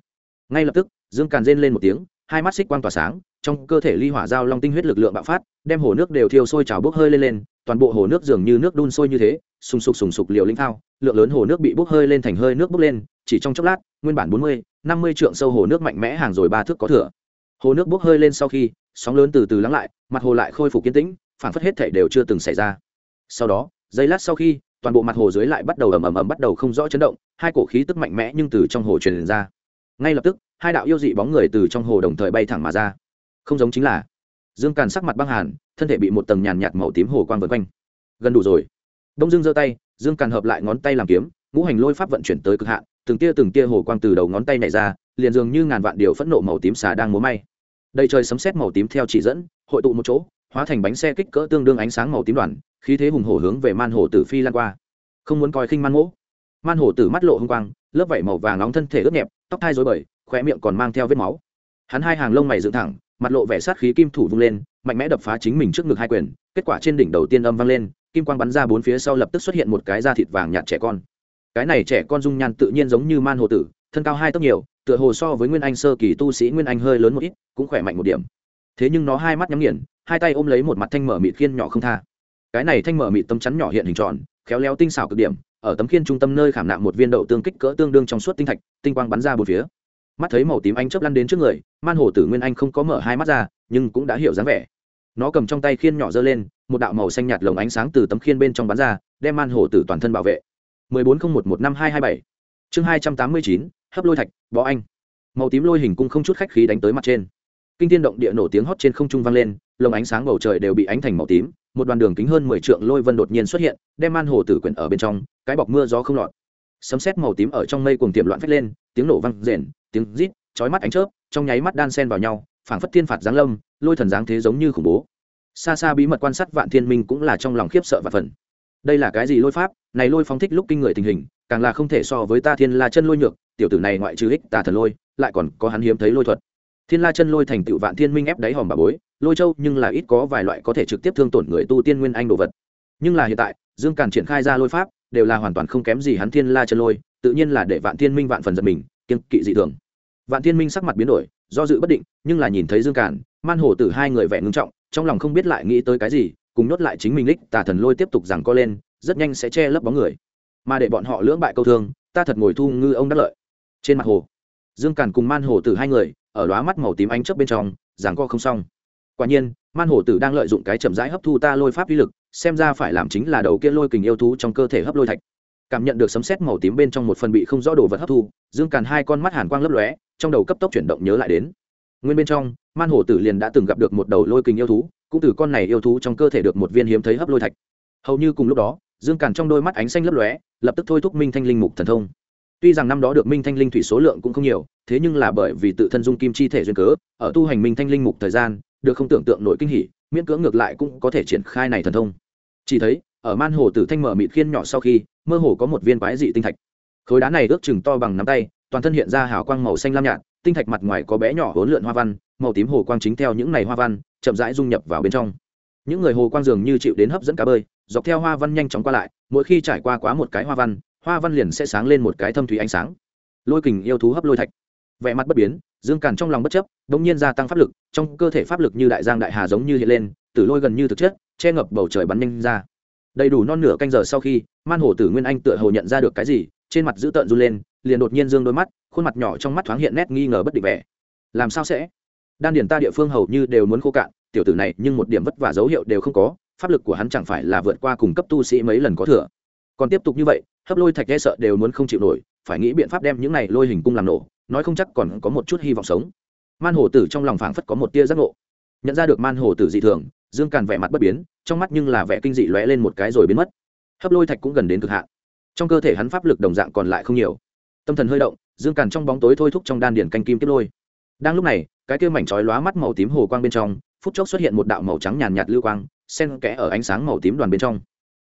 Ngay lập tức, dương càn rên lên một tiếng hai mắt xích quang tỏa sáng, trong cơ thể ly hỏa dao long tinh huyết lực lượng bạo phát, đem hồ nước đều thiêu sôi trào bốc hơi lên lên, toàn bộ hồ nước dường như nước đun sôi như thế, sùng sục sùng sục liều linh thao, lượng lớn hồ nước bị bốc hơi lên thành hơi nước bốc lên, chỉ trong chốc lát, nguyên bản bốn mươi, năm mươi trượng sâu hồ nước mạnh mẽ hàng rồi ba thước có thừa. Hồ nước bốc hơi lên sau khi, sóng lớn từ từ lắng lại, mặt hồ lại khôi phục kiến tĩnh, phản phất hết thể đều chưa từng xảy ra. Sau đó, giây lát sau khi, toàn bộ mặt hồ dưới lại bắt đầu ầm ầm ầm bắt đầu không rõ chấn động, hai cổ khí tức mạnh mẽ nhưng từ trong hồ truyền ra ngay lập tức, hai đạo yêu dị bóng người từ trong hồ đồng thời bay thẳng mà ra. Không giống chính là, dương càn sắc mặt băng hàn, thân thể bị một tầng nhàn nhạt màu tím hồ quang vân quanh. Gần đủ rồi. Đông dương giơ tay, dương càn hợp lại ngón tay làm kiếm, ngũ hành lôi pháp vận chuyển tới cực hạn, từng tia từng tia hồ quang từ đầu ngón tay này ra, liền dường như ngàn vạn điều phẫn nộ màu tím xà đang múa may. Đầy trời sấm sét màu tím theo chỉ dẫn, hội tụ một chỗ, hóa thành bánh xe kích cỡ tương đương ánh sáng màu tím đoàn, khí thế hùng hổ hướng về man hồ tử phi lan qua. Không muốn coi khinh man mỗ. Man hồ tử mắt lộ hung quang, lớp vảy màu vàng nóng thân thể ướt nhẹp tóc thai dối bời, khóe miệng còn mang theo vết máu. Hắn hai hàng lông mày dựng thẳng, mặt lộ vẻ sát khí kim thủ vung lên, mạnh mẽ đập phá chính mình trước ngực hai quyền, kết quả trên đỉnh đầu tiên âm vang lên, kim quang bắn ra bốn phía sau lập tức xuất hiện một cái da thịt vàng nhạt trẻ con. Cái này trẻ con dung nhan tự nhiên giống như man hồ tử, thân cao hai tấc nhiều, tựa hồ so với nguyên anh sơ kỳ tu sĩ nguyên anh hơi lớn một ít, cũng khỏe mạnh một điểm. Thế nhưng nó hai mắt nhắm nghiền, hai tay ôm lấy một mặt thanh mở mịt khiên nhỏ không tha. Cái này thanh mở mịt tấm chắn nhỏ hiện hình tròn, khéo léo tinh xảo cực điểm ở tấm khiên trung tâm nơi khảm nạm một viên đậu tương kích cỡ tương đương trong suốt tinh thạch, tinh quang bắn ra bốn phía. Mắt thấy màu tím anh chớp lăn đến trước người, man hồ tử nguyên anh không có mở hai mắt ra, nhưng cũng đã hiểu dáng vẻ. Nó cầm trong tay khiên nhỏ giơ lên, một đạo màu xanh nhạt lồng ánh sáng từ tấm khiên bên trong bắn ra, đem man hồ tử toàn thân bảo vệ. 14011527 chương hai trăm tám mươi chín, hấp lôi thạch bó anh. Màu tím lôi hình cung không chút khách khí đánh tới mặt trên. Kinh thiên động địa nổ tiếng hót trên không trung vang lên, lồng ánh sáng bầu trời đều bị ánh thành màu tím một đoàn đường kính hơn mười trượng lôi vân đột nhiên xuất hiện, đem man hồ tử quyển ở bên trong, cái bọc mưa gió không lọt. Sấm sét màu tím ở trong mây cuồng tiệm loạn phách lên, tiếng nổ vang rền, tiếng rít, chói mắt ánh chớp, trong nháy mắt đan xen vào nhau, phảng phất thiên phạt giáng lâm, lôi thần giáng thế giống như khủng bố. Xa xa bí mật quan sát vạn thiên minh cũng là trong lòng khiếp sợ và phần đây là cái gì lôi pháp? Này lôi phóng thích lúc kinh người tình hình, càng là không thể so với ta thiên la chân lôi nhược, tiểu tử này ngoại trừ ích tà thần lôi, lại còn có hắn hiếm thấy lôi thuật thiên la chân lôi thành tựu vạn thiên minh ép đáy hòm bà bối, lôi châu nhưng là ít có vài loại có thể trực tiếp thương tổn người tu tiên nguyên anh đồ vật. Nhưng là hiện tại, dương càn triển khai ra lôi pháp, đều là hoàn toàn không kém gì hắn thiên la chân lôi, tự nhiên là để vạn thiên minh vạn phần giật mình kiên kỵ dị thường. Vạn thiên minh sắc mặt biến đổi, do dự bất định, nhưng là nhìn thấy dương càn, man hổ tử hai người vẻ ngưng trọng, trong lòng không biết lại nghĩ tới cái gì, cùng nhốt lại chính mình lích tà thần lôi tiếp tục rằng co lên, rất nhanh sẽ che lấp bóng người. Mà để bọn họ lưỡng bại câu thương, ta thật ngồi thu ngư ông đắc lợi. Trên mặt hồ, dương càn cùng man hồ tử hai người ở đóa mắt màu tím ánh chớp bên trong giảng co không xong. Quả nhiên, man hổ tử đang lợi dụng cái chậm rãi hấp thu ta lôi pháp uy lực, xem ra phải làm chính là đầu kia lôi kình yêu thú trong cơ thể hấp lôi thạch. Cảm nhận được sấm sét màu tím bên trong một phần bị không rõ đồ vật hấp thu, dương càn hai con mắt hàn quang lấp lóe, trong đầu cấp tốc chuyển động nhớ lại đến. Nguyên bên trong, man hổ tử liền đã từng gặp được một đầu lôi kình yêu thú, cũng từ con này yêu thú trong cơ thể được một viên hiếm thấy hấp lôi thạch. Hầu như cùng lúc đó, dương càn trong đôi mắt ánh xanh lấp lóe, lập tức thôi thúc minh thanh linh mục thần thông tuy rằng năm đó được minh thanh linh thủy số lượng cũng không nhiều, thế nhưng là bởi vì tự thân dung kim chi thể duyên cớ, ở tu hành minh thanh linh mục thời gian, được không tưởng tượng nội kinh hỉ, miễn cưỡng ngược lại cũng có thể triển khai này thần thông. Chỉ thấy, ở man hồ tử thanh mở mịt khiên nhỏ sau khi, mơ hồ có một viên quái dị tinh thạch. Khối đá này ước chừng to bằng nắm tay, toàn thân hiện ra hào quang màu xanh lam nhạt, tinh thạch mặt ngoài có bé nhỏ hỗn lượn hoa văn, màu tím hồ quang chính theo những này hoa văn, chậm rãi dung nhập vào bên trong. Những người hồ quang dường như chịu đến hấp dẫn cá bơi, dọc theo hoa văn nhanh chóng qua lại, mỗi khi trải qua quá một cái hoa văn hoa văn liền sẽ sáng lên một cái thâm thủy ánh sáng. Lôi kình yêu thú hấp lôi thạch. Vẻ mặt bất biến, dương càn trong lòng bất chấp đ ỗ n g nhiên gia tăng pháp lực, trong cơ thể pháp lực như đại giang đại hà giống như hiện lên, tử lôi gần như thực chất, che ngập bầu trời bắn nhanh ra. Đầy đủ non nửa canh giờ sau khi, man hổ tử nguyên anh tựa hồ nhận ra được cái gì, trên mặt dữ tợn run lên, liền đột nhiên dương đôi mắt, khuôn mặt nhỏ trong mắt thoáng hiện nét nghi ngờ bất định vẻ. Làm sao sẽ? Đan điền ta địa phương hầu như đều muốn khô cạn, tiểu tử này nhưng một điểm vất vả dấu hiệu đều không có, pháp lực của hắn chẳng phải là vượt qua cùng cấp tu sĩ mấy lần có thừa còn tiếp tục như vậy, hấp lôi thạch e sợ đều muốn không chịu nổi, phải nghĩ biện pháp đem những này lôi hình cung làm nổ, nói không chắc còn có một chút hy vọng sống. Man hồ tử trong lòng phảng phất có một tia giác ngộ. Nhận ra được man hồ tử dị thường, dương càn vẻ mặt bất biến, trong mắt nhưng là vẻ kinh dị lóe lên một cái rồi biến mất. Hấp lôi thạch cũng gần đến cực hạn. Trong cơ thể hắn pháp lực đồng dạng còn lại không nhiều. Tâm thần hơi động, dương càn trong bóng tối thôi thúc trong đan điển canh kim tiếp lôi. Đang lúc này, cái kia mảnh chói lóa mắt màu tím hồ quang bên trong, phút chốc xuất hiện một đạo màu trắng nhàn nhạt lưu quang, xen kẽ ở ánh sáng màu tím đoàn bên trong.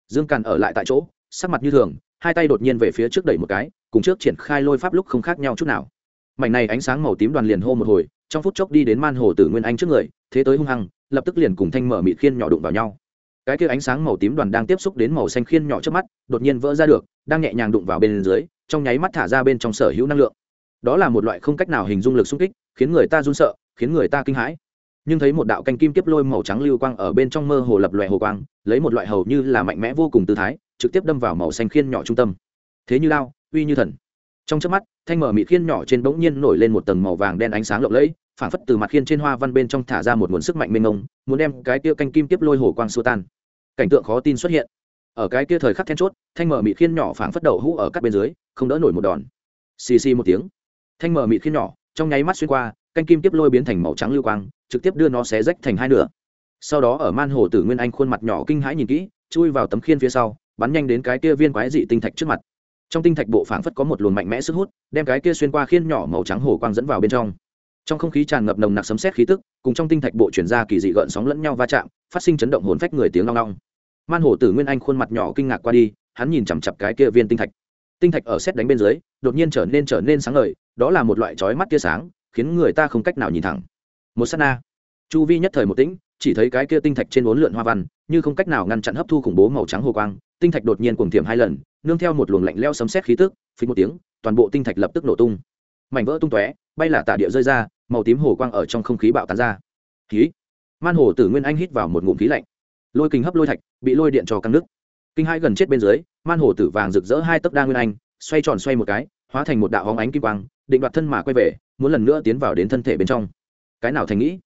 Dương càn ở lại tại chỗ sắc mặt như thường, hai tay đột nhiên về phía trước đẩy một cái, cùng trước triển khai lôi pháp lúc không khác nhau chút nào. Mảnh này ánh sáng màu tím đoàn liền hô một hồi, trong phút chốc đi đến man hồ tử nguyên anh trước người, thế tới hung hăng, lập tức liền cùng thanh mở mịt khiên nhỏ đụng vào nhau. Cái kia ánh sáng màu tím đoàn đang tiếp xúc đến màu xanh khiên nhỏ trước mắt, đột nhiên vỡ ra được, đang nhẹ nhàng đụng vào bên dưới, trong nháy mắt thả ra bên trong sở hữu năng lượng. Đó là một loại không cách nào hình dung lực xung kích, khiến người ta run sợ, khiến người ta kinh hãi. Nhưng thấy một đạo canh kim tiếp lôi màu trắng lưu quang ở bên trong mơ hồ lập loè hồ quang, lấy một loại hầu như là mạnh mẽ vô cùng tư thái trực tiếp đâm vào màu xanh khiên nhỏ trung tâm. Thế như lao, uy như thần. Trong chớp mắt, thanh mở mịt khiên nhỏ trên bỗng nhiên nổi lên một tầng màu vàng đen ánh sáng lộng lẫy Phản phất từ mặt khiên trên hoa văn bên trong thả ra một nguồn sức mạnh mênh mông, muốn đem cái kia canh kim tiếp lôi hồ quang xua tan. Cảnh tượng khó tin xuất hiện. Ở cái kia thời khắc then chốt, thanh mở mịt khiên nhỏ phảng phất đầu hũ ở các bên dưới, không đỡ nổi một đòn. Xì xì một tiếng. Thanh mở mịt khiên nhỏ, trong nháy mắt xuyên qua, canh kim tiếp lôi biến thành màu trắng lưu quang, trực tiếp đưa nó xé rách thành hai nửa. Sau đó ở man hồ tử nguyên anh khuôn mặt nhỏ kinh hãi nhìn kỹ, chui vào tấm khiên phía sau bắn nhanh đến cái kia viên quái dị tinh thạch trước mặt. Trong tinh thạch bộ phảng phất có một luồng mạnh mẽ sức hút, đem cái kia xuyên qua khiên nhỏ màu trắng hồ quang dẫn vào bên trong. Trong không khí tràn ngập nồng nặc sấm sét khí tức, cùng trong tinh thạch bộ chuyển ra kỳ dị gợn sóng lẫn nhau va chạm, phát sinh chấn động hồn phách người tiếng long long. Man hồ tử nguyên anh khuôn mặt nhỏ kinh ngạc qua đi, hắn nhìn chằm chặp cái kia viên tinh thạch. Tinh thạch ở xét đánh bên dưới, đột nhiên trở nên trở nên sáng ngời, đó là một loại chói mắt tia sáng, khiến người ta không cách nào nhìn thẳng. Một sát na. Chu vi nhất thời một tĩnh, chỉ thấy cái kia tinh thạch trên bốn lượn hoa văn như không cách nào ngăn chặn hấp thu khủng bố màu trắng hồ quang, tinh thạch đột nhiên cuồng thiểm hai lần, nương theo một luồng lạnh leo sấm sét khí tức phí một tiếng, toàn bộ tinh thạch lập tức nổ tung. Mảnh vỡ tung tóe, bay là tả địa rơi ra, màu tím hồ quang ở trong không khí bạo tán ra. Khí. Man hồ tử nguyên anh hít vào một ngụm khí lạnh. Lôi kình hấp lôi thạch, bị lôi điện cho căng nước. Kinh hai gần chết bên dưới, man hồ tử vàng rực rỡ hai tấc đa nguyên anh, xoay tròn xoay một cái, hóa thành một đạo hóng ánh kim quang, định đoạt thân mà quay về, muốn lần nữa tiến vào đến thân thể bên trong. Cái nào thành nghĩ?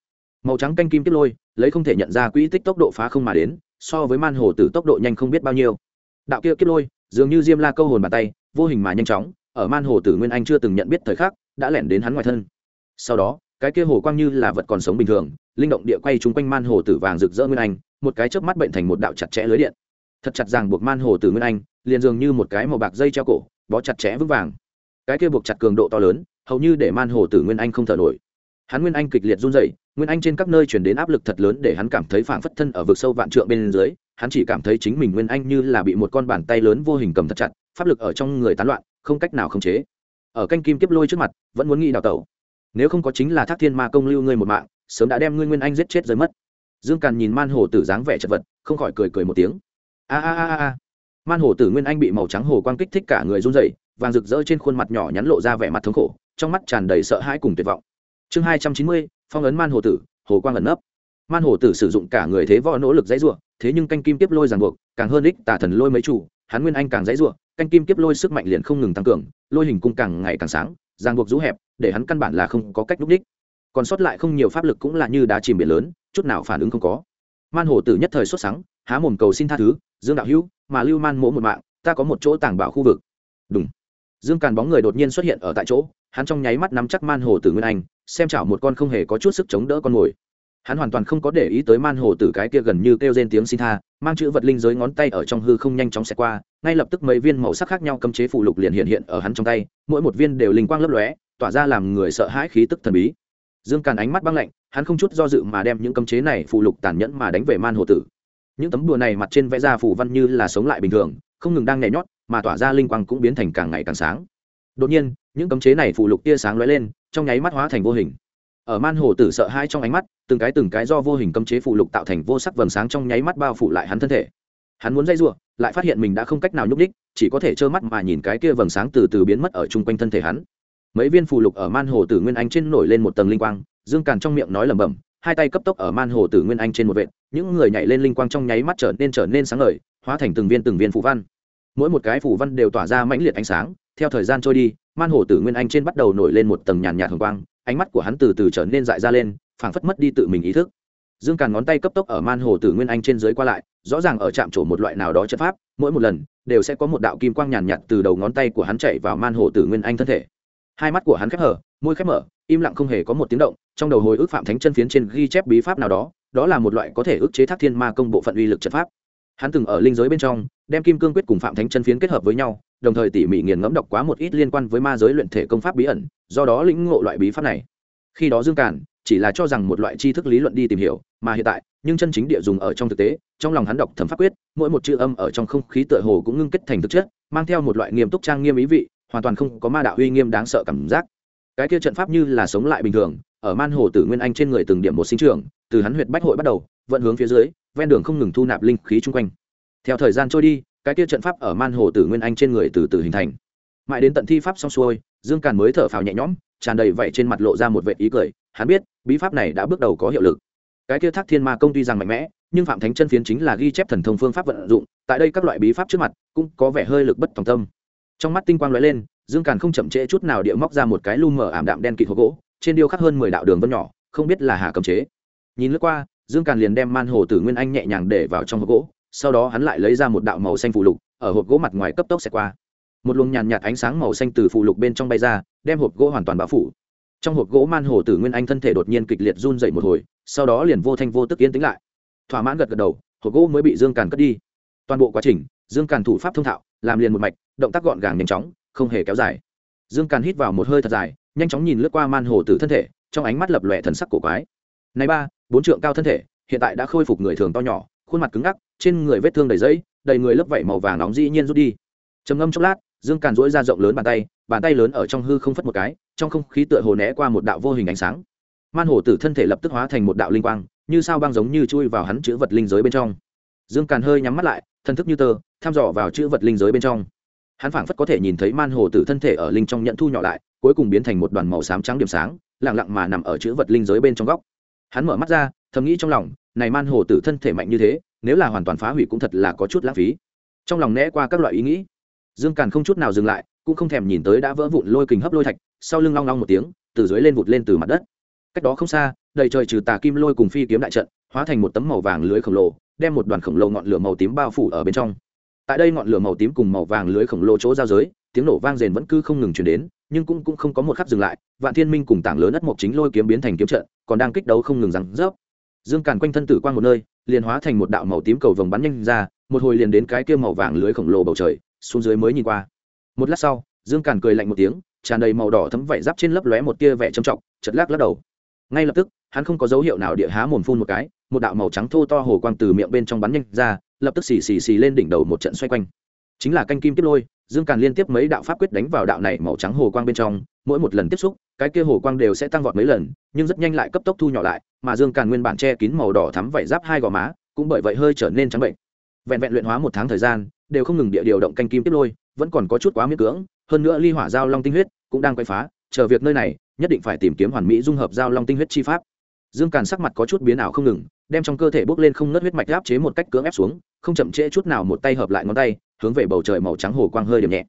Màu trắng canh kim tiếp lôi lấy không thể nhận ra quỹ tích tốc độ phá không mà đến, so với man hồ tử tốc độ nhanh không biết bao nhiêu. Đạo kia kiếp lôi, dường như diêm la câu hồn bàn tay, vô hình mà nhanh chóng, ở man hồ tử nguyên anh chưa từng nhận biết thời khắc, đã lẻn đến hắn ngoài thân. Sau đó, cái kia hồ quang như là vật còn sống bình thường, linh động địa quay chung quanh man hồ tử vàng rực rỡ nguyên anh, một cái chớp mắt bệnh thành một đạo chặt chẽ lưới điện. Thật chặt ràng buộc man hồ tử nguyên anh, liền dường như một cái màu bạc dây treo cổ, bó chặt chẽ vững vàng. Cái kia buộc chặt cường độ to lớn, hầu như để man hồ tử nguyên anh không thở nổi hắn nguyên anh kịch liệt run rẩy, nguyên anh trên các nơi chuyển đến áp lực thật lớn để hắn cảm thấy phảng phất thân ở vực sâu vạn trượng bên dưới hắn chỉ cảm thấy chính mình nguyên anh như là bị một con bàn tay lớn vô hình cầm thật chặt pháp lực ở trong người tán loạn không cách nào khống chế. Ở canh kim kiếp lôi trước mặt vẫn muốn nghĩ đào tẩu. Nếu không có chính là thác thiên ma công lưu ngươi một mạng sớm đã đem ngươi nguyên anh giết chết rơi mất. Dương càn nhìn man hồ tử dáng vẻ chật vật không khỏi cười cười một tiếng. A a a a. Man hồ tử nguyên anh bị màu trắng hồ quang kích thích cả người run rẩy vàng rực rỡ trên khuôn mặt nhỏ nhắn lộ ra vẻ mặt thống khổ trong mắt tràn đầy sợ hãi cùng tuyệt vọng chương hai trăm chín mươi, phong ấn man hồ tử, hồ quang ẩn nấp. Man hồ tử sử dụng cả người thế võ nỗ lực dãy ruộng thế nhưng canh kim tiếp lôi ràng buộc, càng hơn ích tả thần lôi mấy chủ, hắn nguyên anh càng dãy ruộng canh kim tiếp lôi sức mạnh liền không ngừng tăng cường, lôi hình cung càng ngày càng sáng, ràng buộc rũ hẹp, để hắn căn bản là không có cách núp đích. Còn sót lại không nhiều pháp lực cũng là như đá chìm biển lớn, chút nào phản ứng không có. Man hồ tử nhất thời xuất sáng há mồm cầu xin tha thứ, dương đạo hữu, mà lưu man mỗ một mạng, ta có một chỗ tàng bảo khu vực. Đúng dương càn bóng người đột nhiên xuất hiện ở tại chỗ, hắn trong nháy mắt nắm chắc man hồ tử nguyên anh, xem chảo một con không hề có chút sức chống đỡ con mồi. Hắn hoàn toàn không có để ý tới man hồ tử cái kia gần như kêu rên tiếng xin tha, mang chữ vật linh giới ngón tay ở trong hư không nhanh chóng xẹt qua, ngay lập tức mấy viên màu sắc khác nhau cấm chế phụ lục liền hiện hiện ở hắn trong tay, mỗi một viên đều linh quang lấp lóe, tỏa ra làm người sợ hãi khí tức thần bí. Dương càn ánh mắt băng lạnh, hắn không chút do dự mà đem những cấm chế này phụ lục tàn nhẫn mà đánh về man hồ tử. Những tấm đùa này mặt trên vẽ ra phủ văn như là sống lại bình thường, không ngừng đang nhảy nhót mà tỏa ra linh quang cũng biến thành càng ngày càng sáng. Đột nhiên, những cấm chế này phụ lục tia sáng lóe lên, trong nháy mắt hóa thành vô hình. Ở man hồ tử sợ hai trong ánh mắt, từng cái từng cái do vô hình cấm chế phụ lục tạo thành vô sắc vầng sáng trong nháy mắt bao phủ lại hắn thân thể. Hắn muốn dây r lại phát hiện mình đã không cách nào nhúc đích chỉ có thể trơ mắt mà nhìn cái kia vầng sáng từ từ biến mất ở chung quanh thân thể hắn. Mấy viên phụ lục ở man hồ tử nguyên anh trên nổi lên một tầng linh quang, dương càn trong miệng nói lẩm bẩm, hai tay cấp tốc ở man hồ tử nguyên anh trên một vệt, những người nhảy lên linh quang trong nháy mắt trở nên trở nên sáng ngời, hóa thành từng viên từng viên phù văn mỗi một cái phủ văn đều tỏa ra mãnh liệt ánh sáng, theo thời gian trôi đi, man hồ tử nguyên anh trên bắt đầu nổi lên một tầng nhàn nhạt hồng quang, ánh mắt của hắn từ từ trở nên dại ra lên, phảng phất mất đi tự mình ý thức. Dương càn ngón tay cấp tốc ở man hồ tử nguyên anh trên dưới qua lại, rõ ràng ở trạm trổ một loại nào đó chất pháp, mỗi một lần, đều sẽ có một đạo kim quang nhàn nhạt từ đầu ngón tay của hắn chạy vào man hồ tử nguyên anh thân thể. Hai mắt của hắn khép hở, môi khép mở, im lặng không hề có một tiếng động, trong đầu hồi ức phạm thánh chân phiến trên ghi chép bí pháp nào đó đó là một loại có thể ức chế thác thiên ma công bộ phận uy lực trận pháp. Hắn từng ở linh giới bên trong đem kim cương quyết cùng phạm thánh chân phiến kết hợp với nhau, đồng thời tỉ mỉ nghiền ngẫm đọc quá một ít liên quan với ma giới luyện thể công pháp bí ẩn, do đó lĩnh ngộ loại bí pháp này. Khi đó dương càn chỉ là cho rằng một loại tri thức lý luận đi tìm hiểu, mà hiện tại, nhưng chân chính địa dùng ở trong thực tế, trong lòng hắn đọc thẩm pháp quyết, mỗi một chữ âm ở trong không khí tựa hồ cũng ngưng kết thành thực chất, mang theo một loại nghiêm túc trang nghiêm ý vị, hoàn toàn không có ma đạo uy nghiêm đáng sợ cảm giác. Cái kia trận pháp như là sống lại bình thường, ở man hồ tử nguyên anh trên người từng điểm một sinh trường từ hắn huyệt bách hội bắt đầu, vận hướng phía dưới, ven đường không ngừng thu nạp linh khí chung quanh theo thời gian trôi đi, cái kia trận pháp ở man hồ tử nguyên anh trên người từ từ hình thành. Mãi đến tận thi pháp xong xuôi, dương càn mới thở phào nhẹ nhõm, tràn đầy vậy trên mặt lộ ra một vệ ý cười, hắn biết, bí pháp này đã bước đầu có hiệu lực. Cái kia thác thiên ma công tuy rằng mạnh mẽ, nhưng phạm thánh chân phiến chính là ghi chép thần thông phương pháp vận dụng, tại đây các loại bí pháp trước mặt cũng có vẻ hơi lực bất tòng tâm. Trong mắt tinh quang lóe lên, dương càn không chậm trễ chút nào địa móc ra một cái lu mở ảm đạm đen kịt hộp gỗ, trên điêu khắc hơn mười đạo đường vân nhỏ, không biết là hà cầm chế. Nhìn lướt qua, dương càn liền đem man hồ tử nguyên anh nhẹ nhàng để vào trong hộp gỗ sau đó hắn lại lấy ra một đạo màu xanh phụ lục, ở hộp gỗ mặt ngoài cấp tốc xẹt qua. Một luồng nhàn nhạt ánh sáng màu xanh từ phụ lục bên trong bay ra, đem hộp gỗ hoàn toàn bao phủ. Trong hộp gỗ man hồ tử nguyên anh thân thể đột nhiên kịch liệt run dậy một hồi, sau đó liền vô thanh vô tức yên tĩnh lại. Thỏa mãn gật gật đầu, hộp gỗ mới bị dương càn cất đi. Toàn bộ quá trình, dương càn thủ pháp thông thạo, làm liền một mạch, động tác gọn gàng nhanh chóng, không hề kéo dài. Dương càn hít vào một hơi thật dài, nhanh chóng nhìn lướt qua man hồ tử thân thể, trong ánh mắt lập lòe thần sắc cổ quái. Này ba, bốn trượng cao thân thể, hiện tại đã khôi phục người thường to nhỏ khuôn mặt cứng ngắc, trên người vết thương đầy dẫy đầy người lớp vảy màu vàng nóng dĩ nhiên rút đi. Trầm ngâm chốc lát, dương càn dỗi ra rộng lớn bàn tay bàn tay lớn ở trong hư không phất một cái, trong không khí tựa hồ né qua một đạo vô hình ánh sáng. Man hồ tử thân thể lập tức hóa thành một đạo linh quang, như sao băng giống như chui vào hắn chữ vật linh giới bên trong. Dương càn hơi nhắm mắt lại thân thức như tơ thăm dò vào chữ vật linh giới bên trong. Hắn phảng phất có thể nhìn thấy man hồ tử thân thể ở linh trong nhận thu nhỏ lại, cuối cùng biến thành một đoàn màu xám trắng điểm sáng lẳng lặng mà nằm ở chữ vật linh giới bên trong góc. Hắn mở mắt ra, thầm nghĩ trong lòng này man hồ tử thân thể mạnh như thế, nếu là hoàn toàn phá hủy cũng thật là có chút lãng phí. Trong lòng né qua các loại ý nghĩ, dương càn không chút nào dừng lại, cũng không thèm nhìn tới đã vỡ vụn lôi kình hấp lôi thạch, sau lưng long long một tiếng, từ dưới lên vụt lên từ mặt đất. Cách đó không xa, đầy trời trừ tà kim lôi cùng phi kiếm đại trận, hóa thành một tấm màu vàng lưới khổng lồ, đem một đoàn khổng lồ ngọn lửa màu tím bao phủ ở bên trong. Tại đây ngọn lửa màu tím cùng màu vàng lưới khổng lồ chỗ giao giới, tiếng nổ vang rền vẫn cứ không ngừng chuyển đến, nhưng cũng cũng không có một khắc dừng lại, vạn thiên minh cùng tảng lớn đất mộc chính lôi kiếm biến thành kiếm trận, còn đang kích đấu không ngừng rằng rớp dương càn quanh thân tử quang một nơi, liền hóa thành một đạo màu tím cầu vồng bắn nhanh ra, một hồi liền đến cái kia màu vàng lưới khổng lồ bầu trời, xuống dưới mới nhìn qua. Một lát sau, dương càn cười lạnh một tiếng, tràn đầy màu đỏ thấm vảy giáp trên lấp lóe một tia vẻ trầm trọng chật lắc lắc đầu. Ngay lập tức, hắn không có dấu hiệu nào địa há mồm phun một cái, một đạo màu trắng thô to hồ quang từ miệng bên trong bắn nhanh ra, lập tức xì xì xì lên đỉnh đầu một trận xoay quanh. Chính là canh kim tiếp lôi dương càn liên tiếp mấy đạo pháp quyết đánh vào đạo này màu trắng hồ quang bên trong, mỗi một lần tiếp xúc, cái kia hồ quang đều sẽ tăng vọt mấy lần, nhưng rất nhanh lại cấp tốc thu nhỏ lại, mà dương càn nguyên bản che kín màu đỏ thắm vảy giáp hai gò má, cũng bởi vậy hơi trở nên trắng bệnh. Vẹn vẹn luyện hóa một tháng thời gian, đều không ngừng địa điều động canh kim tiếp lôi, vẫn còn có chút quá miễn cưỡng, hơn nữa ly hỏa giao long tinh huyết cũng đang quay phá, chờ việc nơi này, nhất định phải tìm kiếm hoàn mỹ dung hợp giao long tinh huyết chi pháp. Dương càn sắc mặt có chút biến ảo không ngừng, đem trong cơ thể bốc lên không nớt huyết mạch áp chế một cách cưỡng ép xuống, không chậm trễ chút nào một tay hợp lại ngón tay hướng về bầu trời màu trắng hồ quang hơi điểm nhẹ.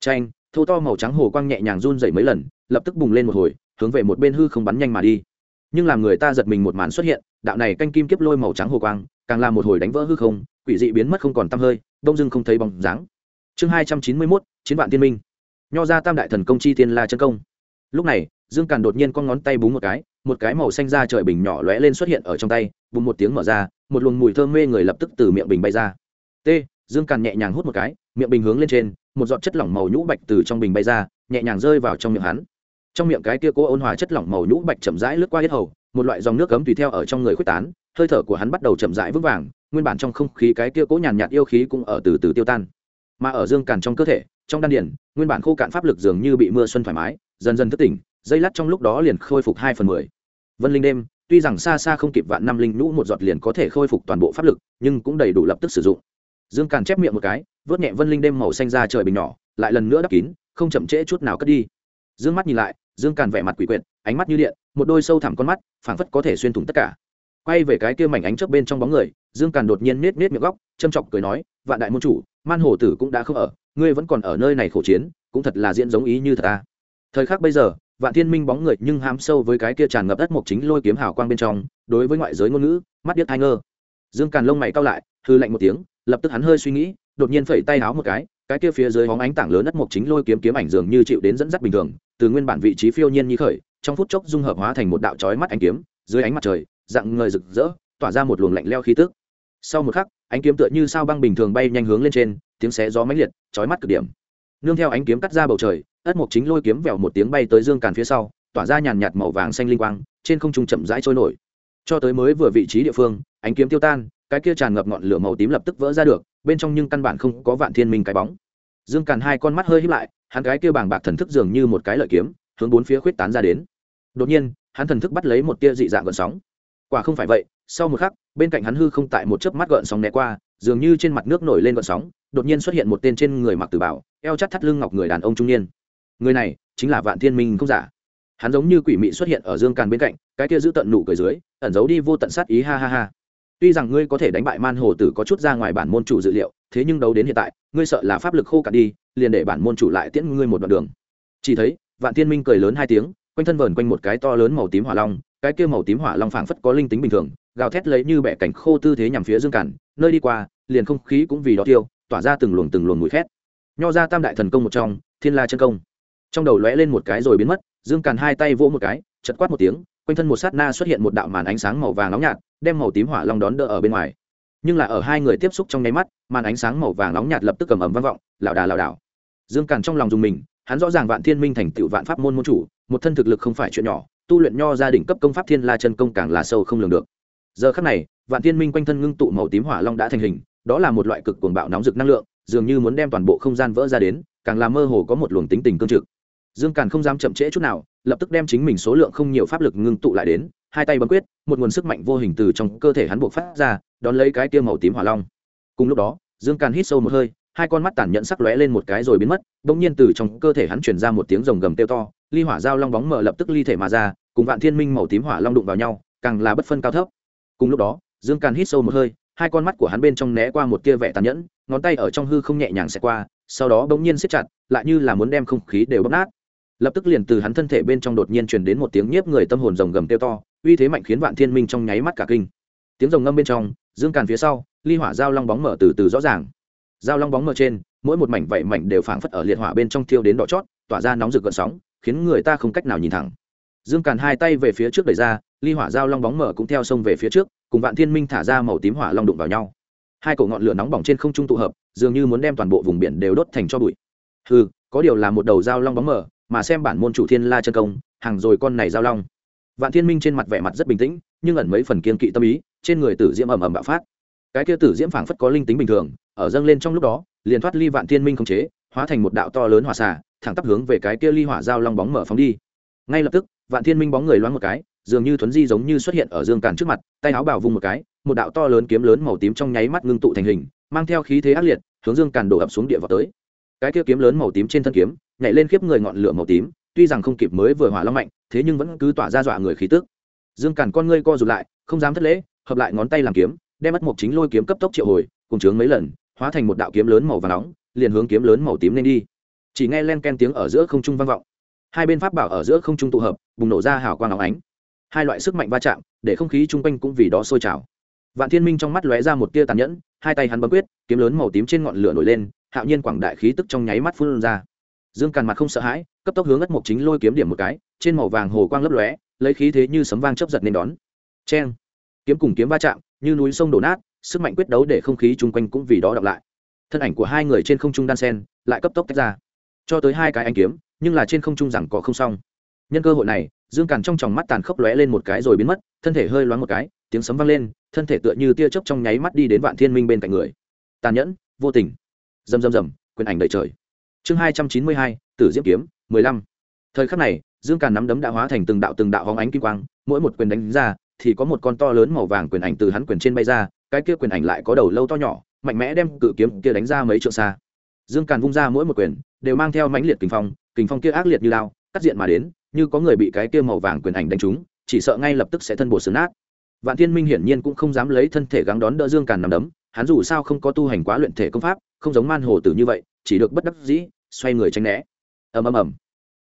Tranh thô to màu trắng hồ quang nhẹ nhàng run dậy mấy lần, lập tức bùng lên một hồi, hướng về một bên hư không bắn nhanh mà đi. Nhưng làm người ta giật mình một màn xuất hiện, đạo này canh kim kiếp lôi màu trắng hồ quang, càng làm một hồi đánh vỡ hư không, quỷ dị biến mất không còn t hơi, đông dưng không thấy bóng dáng. Chương hai trăm chín mươi mốt, chiến vạn tiên minh. Nho ra tam đại thần công chi tiên la chân công. Lúc này, dương càn đột nhiên con ngón tay búng một cái một cái màu xanh ra trời bình nhỏ lóe lên xuất hiện ở trong tay, bùng một tiếng mở ra, một luồng mùi thơm mê người lập tức từ miệng bình bay ra. T dương càn nhẹ nhàng hút một cái, miệng bình hướng lên trên, một giọt chất lỏng màu nhũ bạch từ trong bình bay ra, nhẹ nhàng rơi vào trong miệng hắn. Trong miệng cái kia cố ôn hòa chất lỏng màu nhũ bạch chậm rãi lướt qua hết hầu, một loại dòng nước cấm tùy theo ở trong người khuếch tán, hơi thở của hắn bắt đầu chậm rãi vững vàng, nguyên bản trong không khí cái kia cố nhàn nhạt yêu khí cũng ở từ từ tiêu tan. Mà ở dương càn trong cơ thể, trong đan điển nguyên bản khô cạn pháp lực dường như bị mưa xuân thoải mái, dần dần thức tỉnh, dây lát trong lúc đó liền khôi phục hai phần mười. Vân linh đêm, tuy rằng xa xa không kịp vạn năm linh nhũ một giọt liền có thể khôi phục toàn bộ pháp lực, nhưng cũng đầy đủ lập tức sử dụng dương càn chép miệng một cái, vớt nhẹ vân linh đêm màu xanh ra trời bình nhỏ, lại lần nữa đắp kín, không chậm trễ chút nào cất đi. Dương mắt nhìn lại, dương càn vẻ mặt quỷ quyệt, ánh mắt như điện, một đôi sâu thẳm con mắt, phảng phất có thể xuyên thủng tất cả. Quay về cái kia mảnh ánh trước bên trong bóng người, dương càn đột nhiên nết nết miệng góc, châm chọc cười nói, vạn đại môn chủ, man hồ tử cũng đã không ở, ngươi vẫn còn ở nơi này khổ chiến, cũng thật là diễn giống ý như thật ta. Thời khắc bây giờ, vạn thiên minh bóng người nhưng hám sâu với cái kia tràn ngập đất mộc chính lôi kiếm hào quang bên trong, đối với ngoại giới ngôn ngữ, mắt điếc hai ngơ. Dương càn lông mày cao lại hư lạnh một tiếng lập tức hắn hơi suy nghĩ, đột nhiên phẩy tay háo một cái cái kia phía dưới hóng ánh tảng lớn đất mộc chính lôi kiếm kiếm ảnh dường như chịu đến dẫn dắt bình thường, từ nguyên bản vị trí phiêu nhiên như khởi, trong phút chốc dung hợp hóa thành một đạo chói mắt ánh kiếm, dưới ánh mặt trời, dạng người rực rỡ, tỏa ra một luồng lạnh leo khí tức. Sau một khắc, ánh kiếm tựa như sao băng bình thường bay nhanh hướng lên trên, tiếng xé gió mãnh liệt, chói mắt cực điểm. Nương theo ánh kiếm cắt ra bầu trời, ất mộc chính lôi kiếm vèo một tiếng bay tới dương càn phía sau, tỏa ra nhàn nhạt màu vàng xanh linh quang, trên không trung chậm rãi trôi nổi. Cho tới mới vừa vị trí địa phương, ánh kiếm tiêu tan cái kia tràn ngập ngọn lửa màu tím lập tức vỡ ra được, bên trong nhưng căn bản không có vạn thiên minh cái bóng. Dương càn hai con mắt hơi hít lại, hắn cái kia bàng bạc thần thức dường như một cái lợi kiếm, hướng bốn phía khuyết tán ra đến. Đột nhiên, hắn thần thức bắt lấy một tia dị dạng gợn sóng. Quả không phải vậy, sau một khắc, bên cạnh hắn hư không tại một chớp mắt gợn sóng né qua, dường như trên mặt nước nổi lên gợn sóng, đột nhiên xuất hiện một tên trên người mặc tử bảo, eo chắt thắt lưng ngọc người đàn ông trung niên. Người này chính là vạn thiên minh không giả. Hắn giống như quỷ mị xuất hiện ở dương càn bên cạnh, cái kia giữ tận nụ cười dưới, ẩn giấu đi vô tận sát ý, ha ha ha tuy rằng ngươi có thể đánh bại man hồ tử có chút ra ngoài bản môn chủ dự liệu, thế nhưng đấu đến hiện tại, ngươi sợ là pháp lực khô cạn đi, liền để bản môn chủ lại tiễn ngươi một đoạn đường. Chỉ thấy, vạn thiên minh cười lớn hai tiếng, quanh thân vờn quanh một cái to lớn màu tím hỏa long, cái kia màu tím hỏa long phảng phất có linh tính bình thường, gào thét lấy như bẻ cảnh khô tư thế nhằm phía dương cản, nơi đi qua, liền không khí cũng vì đó tiêu, tỏa ra từng luồng từng luồng mùi khét. Nho ra tam đại thần công một trong, thiên la chân công. Trong đầu lóe lên một cái rồi biến mất, dương càn hai tay vỗ một cái chật quát một tiếng quanh thân một sát na xuất hiện một đạo màn ánh sáng màu vàng nóng nhạt, đem màu tím hỏa long đón đỡ ở bên ngoài. Nhưng là ở hai người tiếp xúc trong nháy mắt, màn ánh sáng màu vàng nóng nhạt lập tức cầm ầm vang vọng, lảo đà lảo đảo. Dương càn trong lòng dùng mình, hắn rõ ràng vạn thiên minh thành tựu vạn pháp môn môn chủ, một thân thực lực không phải chuyện nhỏ, tu luyện nho gia đình cấp công pháp thiên la chân công càng là sâu không lường được. Giờ khắc này, vạn thiên minh quanh thân ngưng tụ màu tím hỏa long đã thành hình, đó là một loại cực cuồng bạo nóng rực năng lượng, dường như muốn đem toàn bộ không gian vỡ ra đến, càng là mơ hồ có một luồng tính tình cương trực. Dương càn không dám chậm trễ chút nào lập tức đem chính mình số lượng không nhiều pháp lực ngưng tụ lại đến, hai tay bấm quyết, một nguồn sức mạnh vô hình từ trong cơ thể hắn buộc phát ra, đón lấy cái tiêu màu tím hỏa long. Cùng lúc đó, dương càn hít sâu một hơi, hai con mắt tản nhận sắc lóe lên một cái rồi biến mất bỗng nhiên từ trong cơ thể hắn chuyển ra một tiếng rồng gầm tiêu to, ly hỏa dao long bóng mở lập tức ly thể mà ra, cùng vạn thiên minh màu tím hỏa long đụng vào nhau, càng là bất phân cao thấp. Cùng lúc đó, dương càn hít sâu một hơi, hai con mắt của hắn bên trong né qua một tia vẻ tàn nhẫn, ngón tay ở trong hư không nhẹ nhàng xẹt qua, sau đó bỗng nhiên siết chặt, lại như là muốn đem không khí đều bóp nát lập tức liền từ hắn thân thể bên trong đột nhiên truyền đến một tiếng nhiếp người tâm hồn rồng gầm tiêu to, uy thế mạnh khiến vạn thiên minh trong nháy mắt cả kinh. Tiếng rồng ngâm bên trong, dương càn phía sau, ly hỏa dao long bóng mở từ từ rõ ràng. Dao long bóng mở trên, mỗi một mảnh vảy mảnh đều phảng phất ở liệt hỏa bên trong thiêu đến đỏ chót, tỏa ra nóng rực gợn sóng, khiến người ta không cách nào nhìn thẳng. Dương càn hai tay về phía trước đẩy ra, ly hỏa dao long bóng mở cũng theo sông về phía trước, cùng vạn thiên minh thả ra màu tím hỏa long đụng vào nhau. Hai cổ ngọn lửa nóng bỏng trên không trung tụ hợp, dường như muốn đem toàn bộ vùng biển đều đốt thành cho bụi. Ừ có điều là một đầu dao long bóng mở mà xem bản môn chủ thiên la chân công, hàng rồi con này giao long. Vạn thiên minh trên mặt vẻ mặt rất bình tĩnh, nhưng ẩn mấy phần kiên kỵ tâm ý, trên người tử diễm ầm ầm bạo phát. Cái kia tử diễm phảng phất có linh tính bình thường, ở dâng lên trong lúc đó, liền thoát ly vạn thiên minh không chế, hóa thành một đạo to lớn hỏa xả thẳng tắp hướng về cái kia ly hỏa giao long bóng mở phóng đi. Ngay lập tức, vạn thiên minh bóng người loáng một cái, dường như thuấn di giống như xuất hiện ở dương càn trước mặt, tay áo bảo vùng một cái, một đạo to lớn kiếm lớn màu tím trong nháy mắt ngưng tụ thành hình, mang theo khí thế ác liệt, hướng dương càn đổ ập xuống địa vào tới cái kia kiếm lớn màu tím trên thân kiếm, nhảy lên khiếp người ngọn lửa màu tím, tuy rằng không kịp mới vừa hỏa long mạnh, thế nhưng vẫn cứ tỏa ra dọa người khí tức. Dương càn con ngươi co rụt lại, không dám thất lễ, hợp lại ngón tay làm kiếm, đem mất một chính lôi kiếm cấp tốc triệu hồi, cùng chướng mấy lần, hóa thành một đạo kiếm lớn màu và nóng, liền hướng kiếm lớn màu tím lên đi. Chỉ nghe len ken tiếng ở giữa không trung vang vọng. Hai bên pháp bảo ở giữa không trung tụ hợp, bùng nổ ra hào quang óng ánh. Hai loại sức mạnh va chạm, để không khí chung quanh cũng vì đó sôi trào. Vạn thiên minh trong mắt lóe ra một tia tàn nhẫn, hai tay hắn bấm quyết, kiếm lớn màu tím trên ngọn lửa nổi lên hạo nhiên quảng đại khí tức trong nháy mắt phun ra. Dương càn mặt không sợ hãi, cấp tốc hướng ất mộc chính lôi kiếm điểm một cái, trên màu vàng hồ quang lấp lóe, lấy khí thế như sấm vang chấp giật nên đón. Cheng! Kiếm cùng kiếm va chạm, như núi sông đổ nát, sức mạnh quyết đấu để không khí chung quanh cũng vì đó đọc lại. Thân ảnh của hai người trên không trung đan sen, lại cấp tốc tách ra. Cho tới hai cái anh kiếm, nhưng là trên không trung rằng có không xong. Nhân cơ hội này, dương càn trong tròng mắt tàn khốc lóe lên một cái rồi biến mất, thân thể hơi loáng một cái, tiếng sấm vang lên, thân thể tựa như tia chớp trong nháy mắt đi đến vạn thiên minh bên cạnh người. Tàn nhẫn, vô tình dầm dầm dầm, quyền ảnh đầy trời. Chương hai trăm chín mươi hai tử diễm kiếm mười lăm. Thời khắc này dương càn nắm đấm đã hóa thành từng đạo từng đạo hóng ánh kim quang mỗi một quyền đánh ra thì có một con to lớn màu vàng quyền ảnh từ hắn quyền trên bay ra cái kia quyền ảnh lại có đầu lâu to nhỏ mạnh mẽ đem cự kiếm kia đánh ra mấy trượng xa. Dương càn vung ra mỗi một quyền đều mang theo mãnh liệt kình phong kình phong kia ác liệt như lao cắt diện mà đến như có người bị cái kia màu vàng quyền ảnh đánh trúng chỉ sợ ngay lập tức sẽ thân bổ sướng nát. Vạn thiên minh hiển nhiên cũng không dám lấy thân thể gắng đón đỡ dương càn nằm đấm hắn dù sao không có tu hành quá luyện thể công pháp, không giống man hồ tử như vậy, chỉ được bất đắc dĩ, xoay người tranh né. Ầm ầm ầm.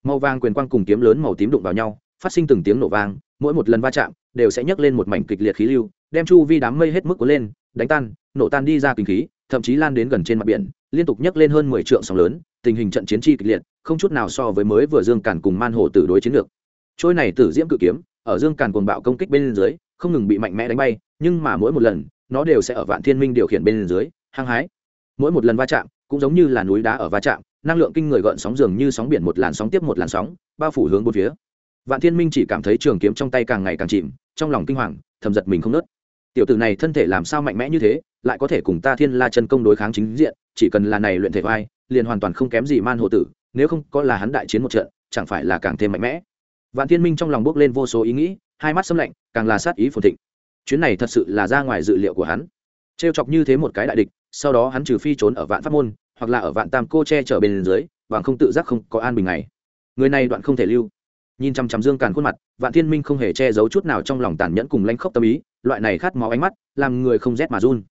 Màu vàng quyền quang cùng kiếm lớn màu tím đụng vào nhau, phát sinh từng tiếng nổ vang, mỗi một lần va chạm đều sẽ nhấc lên một mảnh kịch liệt khí lưu, đem chu vi đám mây hết mức cuốn lên, đánh tan, nổ tan đi ra kinh khí, thậm chí lan đến gần trên mặt biển, liên tục nhấc lên hơn mười trượng sóng lớn, tình hình trận chiến chi kịch liệt, không chút nào so với mới vừa dương cản cùng man hồ tử đối chiến lược trôi này tử diễm cự kiếm, ở dương càn cuồng bạo công kích bên dưới, không ngừng bị mạnh mẽ đánh bay, nhưng mà mỗi một lần nó đều sẽ ở vạn thiên minh điều khiển bên dưới, hăng hái. Mỗi một lần va chạm, cũng giống như là núi đá ở va chạm, năng lượng kinh người gợn sóng dường như sóng biển một làn sóng tiếp một làn sóng, bao phủ hướng bốn phía. Vạn thiên minh chỉ cảm thấy trường kiếm trong tay càng ngày càng chìm, trong lòng kinh hoàng, thầm giật mình không nớt. Tiểu tử này thân thể làm sao mạnh mẽ như thế, lại có thể cùng ta thiên la chân công đối kháng chính diện, chỉ cần là này luyện thể vai, liền hoàn toàn không kém gì man hộ tử, nếu không có là hắn đại chiến một trận, chẳng phải là càng thêm mạnh mẽ. Vạn thiên minh trong lòng bước lên vô số ý nghĩ, hai mắt xâm lạnh, càng là sát ý phồn thịnh chuyến này thật sự là ra ngoài dự liệu của hắn. Trêu chọc như thế một cái đại địch, sau đó hắn trừ phi trốn ở vạn pháp môn, hoặc là ở vạn tam cô che chở bên dưới và không tự giác không có an bình này. Người này đoạn không thể lưu. Nhìn chăm chăm dương càn khuôn mặt, vạn thiên minh không hề che giấu chút nào trong lòng tàn nhẫn cùng lanh khốc tâm ý, loại này khát máu ánh mắt, làm người không rét mà run.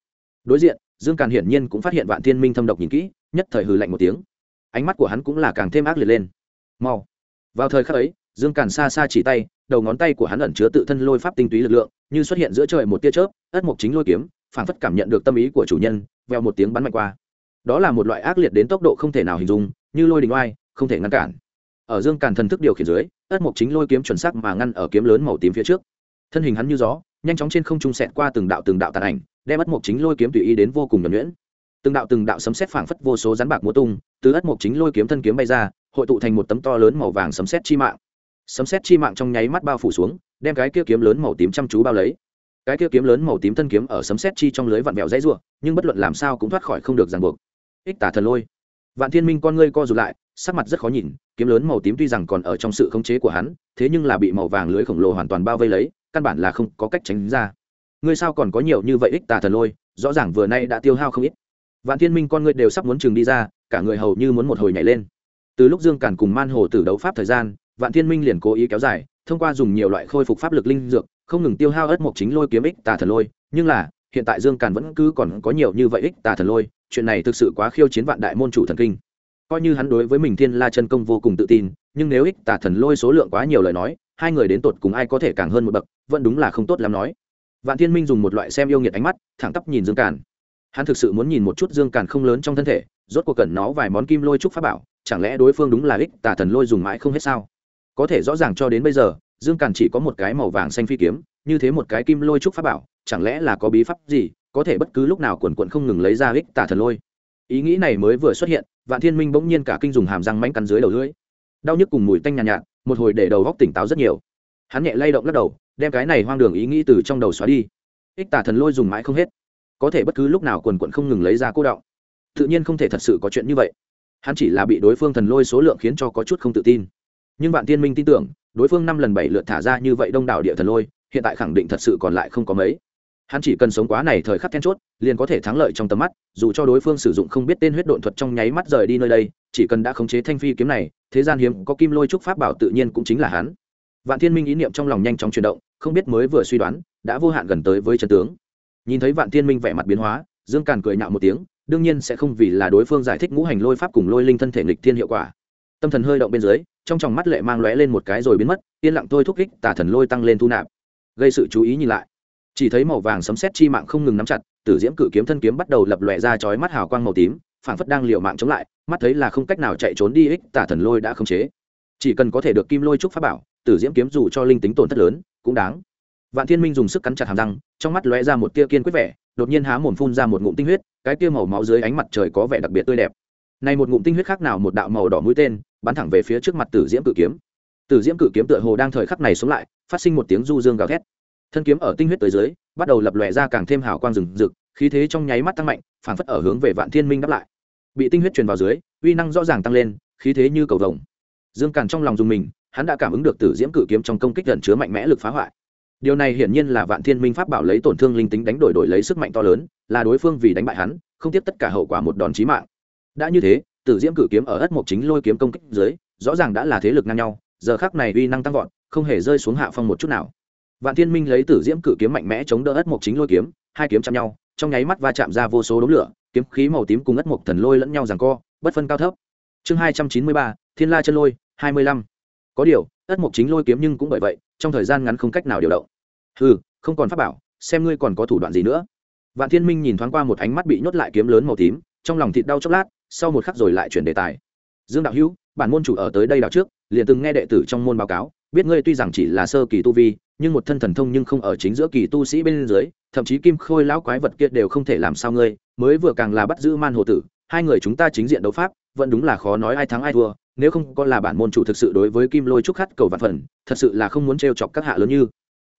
Đối diện, dương càn hiển nhiên cũng phát hiện vạn thiên minh thâm độc nhìn kỹ, nhất thời hừ lạnh một tiếng. Ánh mắt của hắn cũng là càng thêm ác liệt lên. Mau. Vào thời khắc ấy, dương càn xa xa chỉ tay đầu ngón tay của hắn ẩn chứa tự thân lôi pháp tinh túy lực lượng, như xuất hiện giữa trời một tia chớp, ất mộc chính lôi kiếm, phảng phất cảm nhận được tâm ý của chủ nhân veo một tiếng bắn mạnh qua. Đó là một loại ác liệt đến tốc độ không thể nào hình dung, như lôi đình oai, không thể ngăn cản. Ở dương càn thần thức điều khiển dưới, ất mộc chính lôi kiếm chuẩn xác mà ngăn ở kiếm lớn màu tím phía trước. Thân hình hắn như gió, nhanh chóng trên không trung sẹt qua từng đạo từng đạo tàn ảnh, đem ất mộc chính lôi kiếm tùy ý đến vô cùng nhuẩn nhuyễn. Từng đạo từng đạo sấm sét phảng phất vô số rắn bạc múa tung, từ ất mộc chính lôi kiếm thân kiếm bay ra, hội tụ thành một tấm to lớn màu vàng sấm sét chi mạng sấm sét chi mạng trong nháy mắt bao phủ xuống, đem cái kia kiếm lớn màu tím chăm chú bao lấy. Cái kia kiếm lớn màu tím thân kiếm ở sấm sét chi trong lưới vặn vẹo dãy rủa, nhưng bất luận làm sao cũng thoát khỏi không được ràng buộc. Ích tả thần lôi. Vạn thiên minh con ngươi co rụt lại, sắc mặt rất khó nhìn, kiếm lớn màu tím tuy rằng còn ở trong sự khống chế của hắn, thế nhưng là bị màu vàng lưới khổng lồ hoàn toàn bao vây lấy, căn bản là không có cách tránh ra. Ngươi sao còn có nhiều như vậy ích tà thần lôi, rõ ràng vừa nay đã tiêu hao không ít. Vạn thiên minh con ngươi đều sắp muốn chừng đi ra, cả người hầu như muốn một hồi nhảy lên. Từ lúc dương càn cùng man hồ tử đấu pháp thời gian vạn thiên minh liền cố ý kéo dài, thông qua dùng nhiều loại khôi phục pháp lực linh dược, không ngừng tiêu hao ất mộc chính lôi kiếm ích tà thần lôi. Nhưng là, hiện tại dương càn vẫn cứ còn có nhiều như vậy ích tà thần lôi, chuyện này thực sự quá khiêu chiến vạn đại môn chủ thần kinh. Coi như hắn đối với mình thiên la chân công vô cùng tự tin, nhưng nếu ích tà thần lôi số lượng quá nhiều lời nói, hai người đến tột cùng ai có thể càng hơn một bậc, vẫn đúng là không tốt lắm nói. Vạn thiên minh dùng một loại xem yêu nghiệt ánh mắt, thẳng tắp nhìn dương càn. Hắn thực sự muốn nhìn một chút dương càn không lớn trong thân thể, rốt cuộc cần nó vài món kim lôi trúc pháp bảo, chẳng lẽ đối phương đúng là ích tà thần lôi dùng mãi không hết sao? Có thể rõ ràng cho đến bây giờ dương càn chỉ có một cái màu vàng xanh phi kiếm như thế một cái kim lôi trúc pháp bảo chẳng lẽ là có bí pháp gì có thể bất cứ lúc nào quần quận không ngừng lấy ra ích tà thần lôi. Ý nghĩ này mới vừa xuất hiện vạn thiên minh bỗng nhiên cả kinh dùng hàm răng mánh cắn dưới đầu lưỡi. Đau nhức cùng mùi tanh nhàn nhạt, nhạt một hồi để đầu góc tỉnh táo rất nhiều. Hắn nhẹ lay động lắc đầu đem cái này hoang đường ý nghĩ từ trong đầu xóa đi. Ích tà thần lôi dùng mãi không hết. Có thể bất cứ lúc nào quần quận không ngừng lấy ra cô đọng. Tự nhiên không thể thật sự có chuyện như vậy. Hắn chỉ là bị đối phương thần lôi số lượng khiến cho có chút không tự tin nhưng bạn tiên minh tin tưởng, đối phương năm lần bảy lượt thả ra như vậy đông đảo địa thần lôi, hiện tại khẳng định thật sự còn lại không có mấy. Hắn chỉ cần sống quá này thời khắc then chốt, liền có thể thắng lợi trong tầm mắt, dù cho đối phương sử dụng không biết tên huyết độn thuật trong nháy mắt rời đi nơi đây, chỉ cần đã khống chế thanh phi kiếm này, thế gian hiếm có kim lôi trúc pháp bảo tự nhiên cũng chính là hắn. Vạn thiên minh ý niệm trong lòng nhanh chóng chuyển động, không biết mới vừa suy đoán, đã vô hạn gần tới với chân tướng. Nhìn thấy vạn thiên minh vẻ mặt biến hóa, dương càn cười nhạo một tiếng, đương nhiên sẽ không vì là đối phương giải thích ngũ hành lôi pháp cùng lôi linh thân thể nghịch thiên hiệu quả. Tâm thần hơi động bên dưới trong tròng mắt lệ mang lóe lên một cái rồi biến mất, yên lặng tôi thúc kích tà thần lôi tăng lên thu nạp. Gây sự chú ý nhìn lại, chỉ thấy màu vàng sấm sét chi mạng không ngừng nắm chặt, tử diễm cự kiếm thân kiếm bắt đầu lập lòe ra chói mắt hào quang màu tím, phảng phất đang liều mạng chống lại, mắt thấy là không cách nào chạy trốn đi ích tà thần lôi đã không chế. Chỉ cần có thể được kim lôi trúc pháp bảo, tử diễm kiếm dù cho linh tính tổn thất lớn, cũng đáng. Vạn thiên minh dùng sức cắn chặt hàm răng, trong mắt lóe ra một tia kiên quyết vẻ, đột nhiên há mồm phun ra một ngụm tinh huyết, cái tia màu máu dưới ánh mặt trời có vẻ đặc biệt tươi đẹp. Này một ngụm tinh huyết khác nào một đạo màu đỏ mũi tên bắn thẳng về phía trước mặt tử diễm cự kiếm. Tử diễm cự kiếm tựa hồ đang thời khắc này sống lại, phát sinh một tiếng du dương gào thét. Thân kiếm ở tinh huyết tới dưới, bắt đầu lập lòe ra càng thêm hào quang rừng rực, khí thế trong nháy mắt tăng mạnh, phảng phất ở hướng về vạn thiên minh đáp lại. Bị tinh huyết truyền vào dưới, uy năng rõ ràng tăng lên, khí thế như cầu vồng. Dương càn trong lòng dùng mình, hắn đã cảm ứng được tử diễm cự kiếm trong công kích gần chứa mạnh mẽ lực phá hoại. Điều này hiển nhiên là vạn thiên minh pháp bảo lấy tổn thương linh tính đánh đổi đổi lấy sức mạnh to lớn, là đối phương vì đánh bại hắn, không tiếp tất cả hậu quả một đòn chí mạng. Đã như thế tử diễm cử kiếm ở ất mộc chính lôi kiếm công kích dưới, rõ ràng đã là thế lực ngang nhau, giờ khác này uy năng tăng vọt, không hề rơi xuống hạ phong một chút nào. Vạn thiên minh lấy tử diễm cử kiếm mạnh mẽ chống đỡ ất mộc chính lôi kiếm, hai kiếm chạm nhau, trong nháy mắt va chạm ra vô số đống lửa, kiếm khí màu tím cùng ất mộc thần lôi lẫn nhau rằng co, bất phân cao thấp. Chương hai trăm chín mươi ba, thiên la chân lôi, hai mươi lăm. Có điều, ất mộc chính lôi kiếm nhưng cũng bởi vậy, trong thời gian ngắn không cách nào điều động. Ừ không còn pháp bảo, xem ngươi còn có thủ đoạn gì nữa. Vạn thiên minh nhìn thoáng qua một ánh mắt bị nhốt lại kiếm lớn màu tím, trong lòng thịt đau chốc lát sau một khắc rồi lại chuyển đề tài. Dương đạo hữu, bản môn chủ ở tới đây đạo trước, liền từng nghe đệ tử trong môn báo cáo, biết ngươi tuy rằng chỉ là sơ kỳ tu vi, nhưng một thân thần thông nhưng không ở chính giữa kỳ tu sĩ bên dưới, thậm chí kim khôi lão quái vật kia đều không thể làm sao ngươi, mới vừa càng là bắt giữ man hồ tử, hai người chúng ta chính diện đấu pháp, vẫn đúng là khó nói ai thắng ai thua, nếu không có là bản môn chủ thực sự đối với kim lôi trúc khát cầu vạn phần, thật sự là không muốn trêu chọc các hạ lớn như.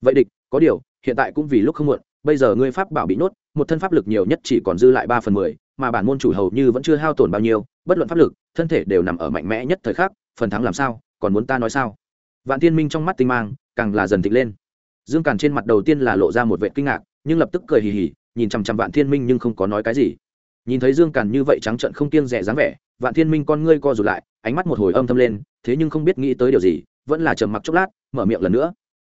Vậy địch, có điều, hiện tại cũng vì lúc không muộn, bây giờ ngươi pháp bảo bị nốt một thân pháp lực nhiều nhất chỉ còn dư lại ba phần mười mà bản môn chủ hầu như vẫn chưa hao tổn bao nhiêu, bất luận pháp lực, thân thể đều nằm ở mạnh mẽ nhất thời khắc, phần thắng làm sao, còn muốn ta nói sao? Vạn tiên minh trong mắt tinh mang, càng là dần thịnh lên. Dương càn trên mặt đầu tiên là lộ ra một vệ kinh ngạc, nhưng lập tức cười hì hì, nhìn chằm chằm vạn thiên minh nhưng không có nói cái gì. Nhìn thấy dương càn như vậy trắng trận không kiêng rẻ dáng vẻ, vạn thiên minh con ngươi co rụt lại, ánh mắt một hồi âm thâm lên, thế nhưng không biết nghĩ tới điều gì, vẫn là trầm mặc chốc lát, mở miệng lần nữa.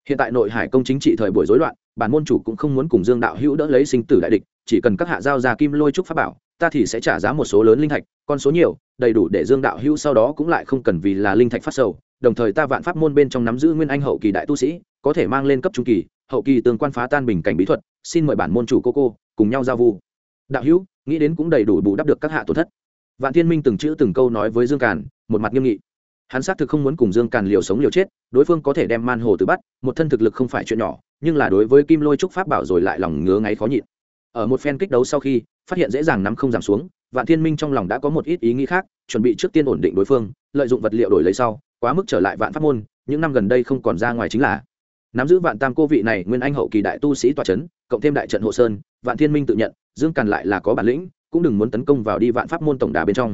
Hiện tại nội hải công chính trị thời buổi rối loạn, bản môn chủ cũng không muốn cùng dương đạo hữu đỡ lấy sinh tử đại địch, chỉ cần các hạ giao ra kim lôi trúc pháp bảo ta thì sẽ trả giá một số lớn linh thạch, con số nhiều, đầy đủ để dương đạo hữu sau đó cũng lại không cần vì là linh thạch phát sầu, đồng thời ta vạn pháp môn bên trong nắm giữ nguyên anh hậu kỳ đại tu sĩ, có thể mang lên cấp trung kỳ, hậu kỳ tương quan phá tan bình cảnh bí thuật, xin mời bản môn chủ cô cô, cùng nhau giao vu. Đạo hữu, nghĩ đến cũng đầy đủ bù đắp được các hạ tổn thất. Vạn thiên minh từng chữ từng câu nói với dương càn, một mặt nghiêm nghị. Hắn xác thực không muốn cùng dương càn liều sống liều chết, đối phương có thể đem man hồ từ bắt, một thân thực lực không phải chuyện nhỏ, nhưng là đối với kim lôi trúc pháp bảo rồi lại lòng ngứa ngáy khó nhịn ở một phen kích đấu sau khi, phát hiện dễ dàng nắm không giảm xuống, vạn thiên minh trong lòng đã có một ít ý nghĩ khác, chuẩn bị trước tiên ổn định đối phương, lợi dụng vật liệu đổi lấy sau, quá mức trở lại vạn pháp môn, những năm gần đây không còn ra ngoài chính là nắm giữ vạn tam cô vị này nguyên anh hậu kỳ đại tu sĩ tòa c h ấ n cộng thêm đại trận hộ sơn, vạn thiên minh tự nhận, dương càn lại là có bản lĩnh, cũng đừng muốn tấn công vào đi vạn pháp môn tổng đà bên trong.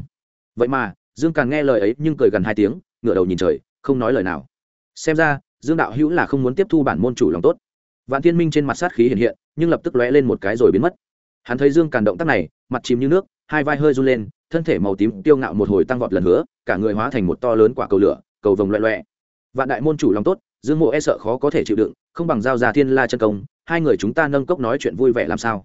Vậy mà, dương càn nghe lời ấy nhưng cười gần hai tiếng, ngửa đầu nhìn trời, không nói lời nào. Xem ra, dương đạo hữu là không muốn tiếp thu bản môn chủ lòng tốt vạn thiên minh trên mặt sát khí hiện hiện, nhưng lập tức lóe lên một cái rồi biến mất. Hắn thấy dương càn động tác này, mặt chìm như nước, hai vai hơi run lên, thân thể màu tím tiêu ngạo một hồi tăng vọt lần nữa, cả người hóa thành một to lớn quả cầu lửa, cầu vồng loẹ loẹ. Vạn đại môn chủ lòng tốt, dương mộ e sợ khó có thể chịu đựng, không bằng giao ra thiên la chân công, hai người chúng ta nâng cốc nói chuyện vui vẻ làm sao?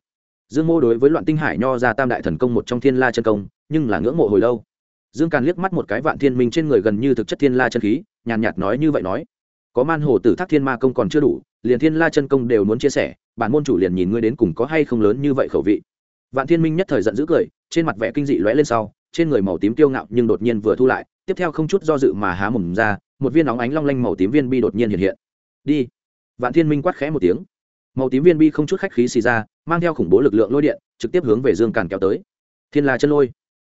Dương mô đối với loạn tinh hải nho ra tam đại thần công một trong thiên la chân công, nhưng là ngưỡng mộ hồi lâu. Dương càn liếc mắt một cái vạn thiên minh trên người gần như thực chất thiên la chân khí, nhàn nhạt nói như vậy nói. Có man hồ tử thác thiên ma công còn chưa đủ liền thiên la chân công đều muốn chia sẻ, bản môn chủ liền nhìn ngươi đến cùng có hay không lớn như vậy khẩu vị. Vạn thiên minh nhất thời giận dữ cười, trên mặt vẻ kinh dị lóe lên sau, trên người màu tím tiêu ngạo nhưng đột nhiên vừa thu lại, tiếp theo không chút do dự mà há mồm ra, một viên óng ánh long lanh màu tím viên bi đột nhiên hiện hiện. Đi. Vạn thiên minh quát khẽ một tiếng. Màu tím viên bi không chút khách khí xì ra, mang theo khủng bố lực lượng lôi điện, trực tiếp hướng về dương càn kéo tới. Thiên la chân lôi.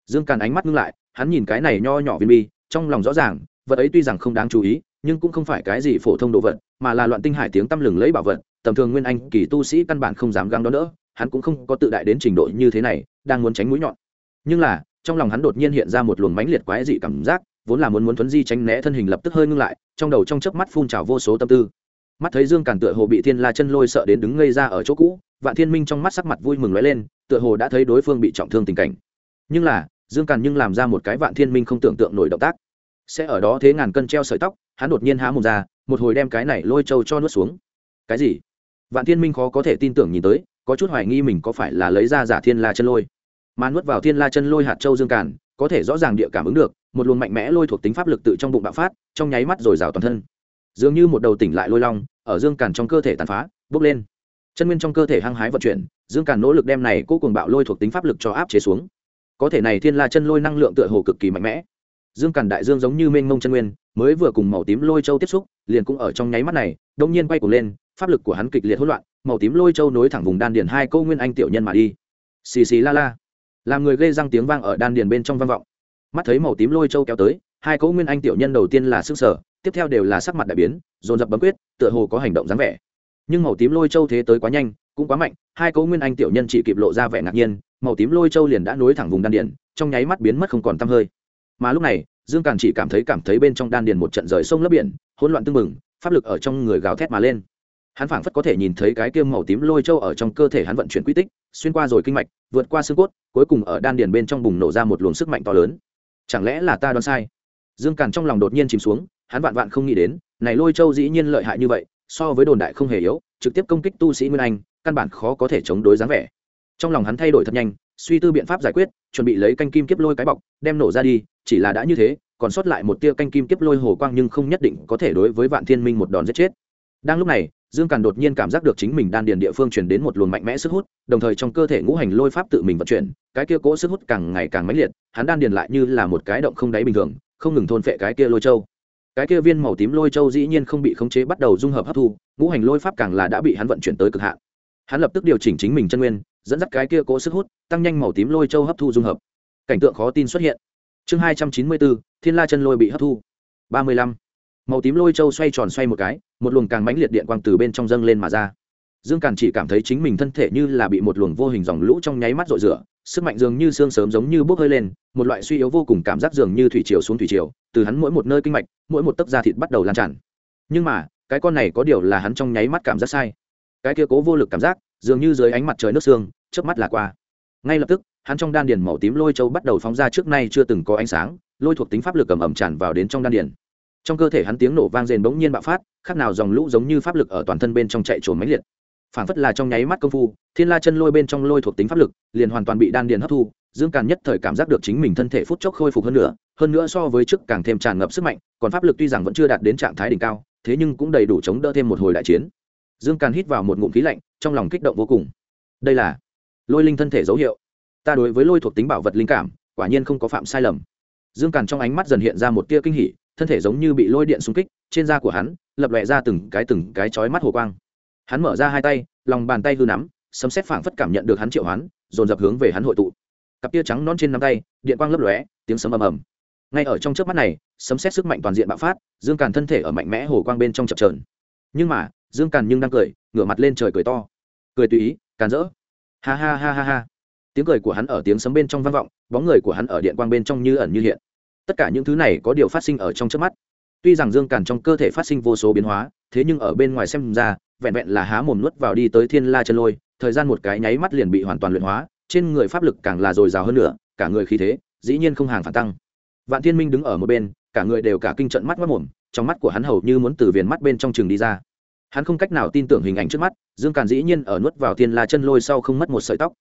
Dương càn ánh mắt ngưng lại, hắn nhìn cái này nho nhỏ viên bi, trong lòng rõ ràng, vật ấy tuy rằng không đáng chú ý nhưng cũng không phải cái gì phổ thông đồ vật, mà là loạn tinh hải tiếng tăm lừng lấy bảo vật, tầm thường nguyên anh kỳ tu sĩ căn bản không dám găng đó nữa hắn cũng không có tự đại đến trình độ như thế này, đang muốn tránh mũi nhọn. Nhưng là, trong lòng hắn đột nhiên hiện ra một luồng mãnh liệt quái dị cảm giác, vốn là muốn muốn thuấn di tránh né thân hình lập tức hơi ngưng lại, trong đầu trong chớp mắt phun trào vô số tâm tư. Mắt thấy dương càn tựa hồ bị thiên la chân lôi sợ đến đứng ngây ra ở chỗ cũ, vạn thiên minh trong mắt sắc mặt vui mừng lóe lên, tựa hồ đã thấy đối phương bị trọng thương tình cảnh. Nhưng là, dương càn nhưng làm ra một cái vạn thiên minh không tưởng tượng nổi động tác. Sẽ ở đó thế ngàn cân treo sợi tóc hắn đột nhiên há mồm ra, một hồi đem cái này lôi trâu cho nuốt xuống. Cái gì? Vạn thiên minh khó có thể tin tưởng nhìn tới, có chút hoài nghi mình có phải là lấy ra giả thiên la chân lôi. Mà nuốt vào thiên la chân lôi hạt châu dương càn, có thể rõ ràng địa cảm ứng được, một luồng mạnh mẽ lôi thuộc tính pháp lực tự trong bụng bạo phát, trong nháy mắt rồi rào toàn thân. Dường như một đầu tỉnh lại lôi long, ở dương càn trong cơ thể tàn phá, bốc lên. Chân nguyên trong cơ thể hăng hái vận chuyển, dương càn nỗ lực đem này cố cùng bạo lôi thuộc tính pháp lực cho áp chế xuống. Có thể này thiên la chân lôi năng lượng tựa hồ cực kỳ mạnh mẽ dương càn đại dương giống như mênh mông chân nguyên, mới vừa cùng màu tím lôi châu tiếp xúc, liền cũng ở trong nháy mắt này, đông nhiên quay cuồng lên, pháp lực của hắn kịch liệt hỗn loạn, màu tím lôi châu nối thẳng vùng đan điền hai câu nguyên anh tiểu nhân mà đi. Xì xì la la. Làm người gây răng tiếng vang ở đan điền bên trong vang vọng. Mắt thấy màu tím lôi châu kéo tới, hai cỗ nguyên anh tiểu nhân đầu tiên là sức sở, tiếp theo đều là sắc mặt đại biến, dồn dập bấm quyết, tựa hồ có hành động dáng vẻ. Nhưng màu tím lôi châu thế tới quá nhanh, cũng quá mạnh, hai cỗ nguyên anh tiểu nhân chỉ kịp lộ ra vẻ ngạc nhiên, màu tím lôi châu liền đã nối thẳng vùng đan điền, trong nháy mắt biến mất không còn tăm hơi mà lúc này, dương càn chỉ cảm thấy cảm thấy bên trong đan điền một trận rời sông lấp biển, hỗn loạn tưng bừng, pháp lực ở trong người gào thét mà lên. Hắn phảng phất có thể nhìn thấy cái kia màu tím lôi châu ở trong cơ thể hắn vận chuyển quy tích, xuyên qua rồi kinh mạch, vượt qua xương cốt, cuối cùng ở đan điền bên trong bùng nổ ra một luồng sức mạnh to lớn. Chẳng lẽ là ta đoán sai? Dương càn trong lòng đột nhiên chìm xuống, hắn vạn vạn không nghĩ đến, này lôi châu dĩ nhiên lợi hại như vậy, so với đồn đại không hề yếu, trực tiếp công kích tu sĩ nguyên anh, căn bản khó có thể chống đối dáng vẻ. Trong lòng hắn thay đổi thật nhanh suy tư biện pháp giải quyết, chuẩn bị lấy canh kim kiếp lôi cái bọc, đem nổ ra đi, chỉ là đã như thế, còn sót lại một tia canh kim kiếp lôi hồ quang nhưng không nhất định có thể đối với vạn thiên minh một đòn giết chết. Đang lúc này, dương càn đột nhiên cảm giác được chính mình đan điền địa phương chuyển đến một luồng mạnh mẽ sức hút, đồng thời trong cơ thể ngũ hành lôi pháp tự mình vận chuyển, cái kia cỗ sức hút càng ngày càng mãnh liệt, hắn đan điền lại như là một cái động không đáy bình thường, không ngừng thôn phệ cái kia lôi châu. Cái kia viên màu tím lôi châu dĩ nhiên không bị khống chế bắt đầu dung hợp hấp thu, ngũ hành lôi pháp càng là đã bị hắn vận chuyển tới cực hạn. Hắn lập tức điều chỉnh chính mình chân nguyên dẫn dắt cái kia cố sức hút, tăng nhanh màu tím lôi châu hấp thu dung hợp. Cảnh tượng khó tin xuất hiện. Chương hai trăm chín mươi bốn, thiên la chân lôi bị hấp thu. ba mươi lăm. Màu tím lôi châu xoay tròn xoay một cái, một luồng càng mãnh liệt điện quang từ bên trong dâng lên mà ra. Dương càn chỉ cảm thấy chính mình thân thể như là bị một luồng vô hình dòng lũ trong nháy mắt rội rửa, sức mạnh dường như xương sớm giống như bốc hơi lên, một loại suy yếu vô cùng cảm giác dường như thủy triều xuống thủy triều, từ hắn mỗi một nơi kinh mạch, mỗi một tấc da thịt bắt đầu lan tràn. Nhưng mà, cái con này có điều là hắn trong nháy mắt cảm giác sai. Cái kia cố vô lực cảm giác, dường như dưới ánh mặt trời nước xương chớp mắt là qua. Ngay lập tức, hắn trong đan điền màu tím lôi châu bắt đầu phóng ra trước nay chưa từng có ánh sáng, lôi thuộc tính pháp lực ầm ầm tràn vào đến trong đan điền. Trong cơ thể hắn tiếng nổ vang rền bỗng nhiên bạo phát khác nào dòng lũ giống như pháp lực ở toàn thân bên trong chạy trốn mãnh liệt. Phản phất là trong nháy mắt công phu, thiên la chân lôi bên trong lôi thuộc tính pháp lực liền hoàn toàn bị đan điền hấp thu, dương càn nhất thời cảm giác được chính mình thân thể phút chốc khôi phục hơn nữa hơn nữa so với trước càng thêm tràn ngập sức mạnh, còn pháp lực tuy rằng vẫn chưa đạt đến trạng thái đỉnh cao, thế nhưng cũng đầy đủ chống đỡ thêm một hồi đại chiến. Dương càn hít vào một ngụm khí lạnh, trong lòng kích động vô cùng. Đây là lôi linh thân thể dấu hiệu. Ta đối với lôi thuộc tính bảo vật linh cảm, quả nhiên không có phạm sai lầm. Dương càn trong ánh mắt dần hiện ra một tia kinh hỉ, thân thể giống như bị lôi điện xung kích, trên da của hắn lập lòe ra từng cái từng cái chói mắt hồ quang. Hắn mở ra hai tay, lòng bàn tay hư nắm, sấm xét phảng phất cảm nhận được hắn triệu hoán, dồn dập hướng về hắn hội tụ. Cặp tia trắng non trên nắm tay, điện quang lấp lóe, tiếng sấm ầm ầm. Ngay ở trong trước mắt này, sấm xét sức mạnh toàn diện bạo phát, dương càn thân thể ở mạnh mẽ hồ quang bên trong chập trờn nhưng mà, dương càn nhưng đang cười, ngửa mặt lên trời cười to. Cười tùy ý, càn rỡ ha ha ha ha ha. Tiếng cười của hắn ở tiếng sấm bên trong vang vọng, bóng người của hắn ở điện quang bên trong như ẩn như hiện. Tất cả những thứ này có điều phát sinh ở trong trước mắt. Tuy rằng dương càn trong cơ thể phát sinh vô số biến hóa, thế nhưng ở bên ngoài xem ra, vẹn vẹn là há mồm nuốt vào đi tới thiên la chân lôi, thời gian một cái nháy mắt liền bị hoàn toàn luyện hóa, trên người pháp lực càng là dồi dào hơn nữa, cả người khí thế, dĩ nhiên không hàng phản tăng. Vạn thiên minh đứng ở một bên, cả người đều cả kinh trận mắt mất mồm, trong mắt của hắn hầu như muốn từ viền mắt bên trong trường đi ra. Hắn không cách nào tin tưởng hình ảnh trước mắt dương càn dĩ nhiên ở nuốt vào thiên la chân lôi sau không mất một sợi tóc.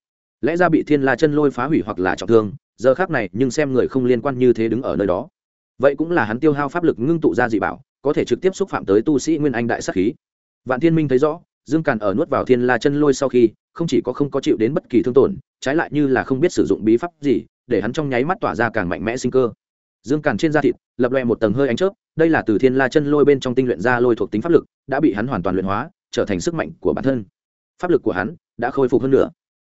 Lẽ ra bị thiên la chân lôi phá hủy hoặc là trọng thương, giờ khác này nhưng xem người không liên quan như thế đứng ở nơi đó. Vậy cũng là hắn tiêu hao pháp lực ngưng tụ ra dị bảo, có thể trực tiếp xúc phạm tới tu sĩ nguyên anh đại sắc khí. Vạn thiên minh thấy rõ, dương càn ở nuốt vào thiên la chân lôi sau khi, không chỉ có không có chịu đến bất kỳ thương tổn, trái lại như là không biết sử dụng bí pháp gì, để hắn trong nháy mắt tỏa ra càng mạnh mẽ sinh cơ. Dương càn trên da thịt, lập loẹ một tầng hơi ánh chớp, đây là từ thiên la chân lôi bên trong tinh luyện ra lôi thuộc tính pháp lực, đã bị hắn hoàn toàn luyện hóa trở thành sức mạnh của bản thân. Pháp lực của hắn đã khôi phục hơn nữa.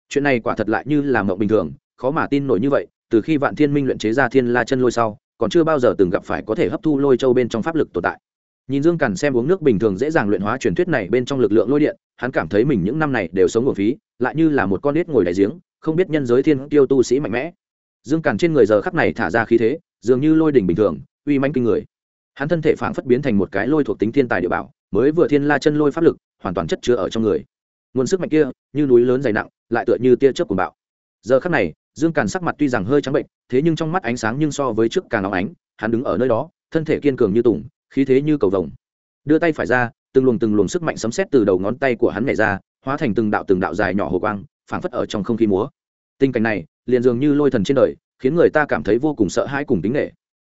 Chuyện này quả thật lại như là mộng bình thường, khó mà tin nổi như vậy, từ khi vạn thiên minh luyện chế ra thiên la chân lôi sau, còn chưa bao giờ từng gặp phải có thể hấp thu lôi châu bên trong pháp lực tồn tại. Nhìn dương cằn xem uống nước bình thường dễ dàng luyện hóa truyền thuyết này bên trong lực lượng lôi điện, hắn cảm thấy mình những năm này đều sống nguồn phí, lại như là một con nết ngồi đại giếng, không biết nhân giới thiên tiêu tu sĩ mạnh mẽ. Dương cằn trên người giờ khắc này thả ra khí thế, dường như lôi đỉnh bình thường, uy manh kinh người. Hắn thân thể phảng phất biến thành một cái lôi thuộc tính thiên tài địa bảo mới vừa thiên la chân lôi pháp lực, hoàn toàn chất chứa ở trong người. Nguồn sức mạnh kia, như núi lớn dày nặng, lại tựa như tia chớp của bạo. Giờ khắc này, dương càn sắc mặt tuy rằng hơi trắng bệnh, thế nhưng trong mắt ánh sáng nhưng so với trước càng óng ánh, hắn đứng ở nơi đó, thân thể kiên cường như tùng, khí thế như cầu vồng. Đưa tay phải ra, từng luồng từng luồng sức mạnh sấm sét từ đầu ngón tay của hắn nhảy ra, hóa thành từng đạo từng đạo dài nhỏ hồ quang, phảng phất ở trong không khí múa. Tình cảnh này, liền dường như lôi thần trên đời, khiến người ta cảm thấy vô cùng sợ hãi cùng tính nghệ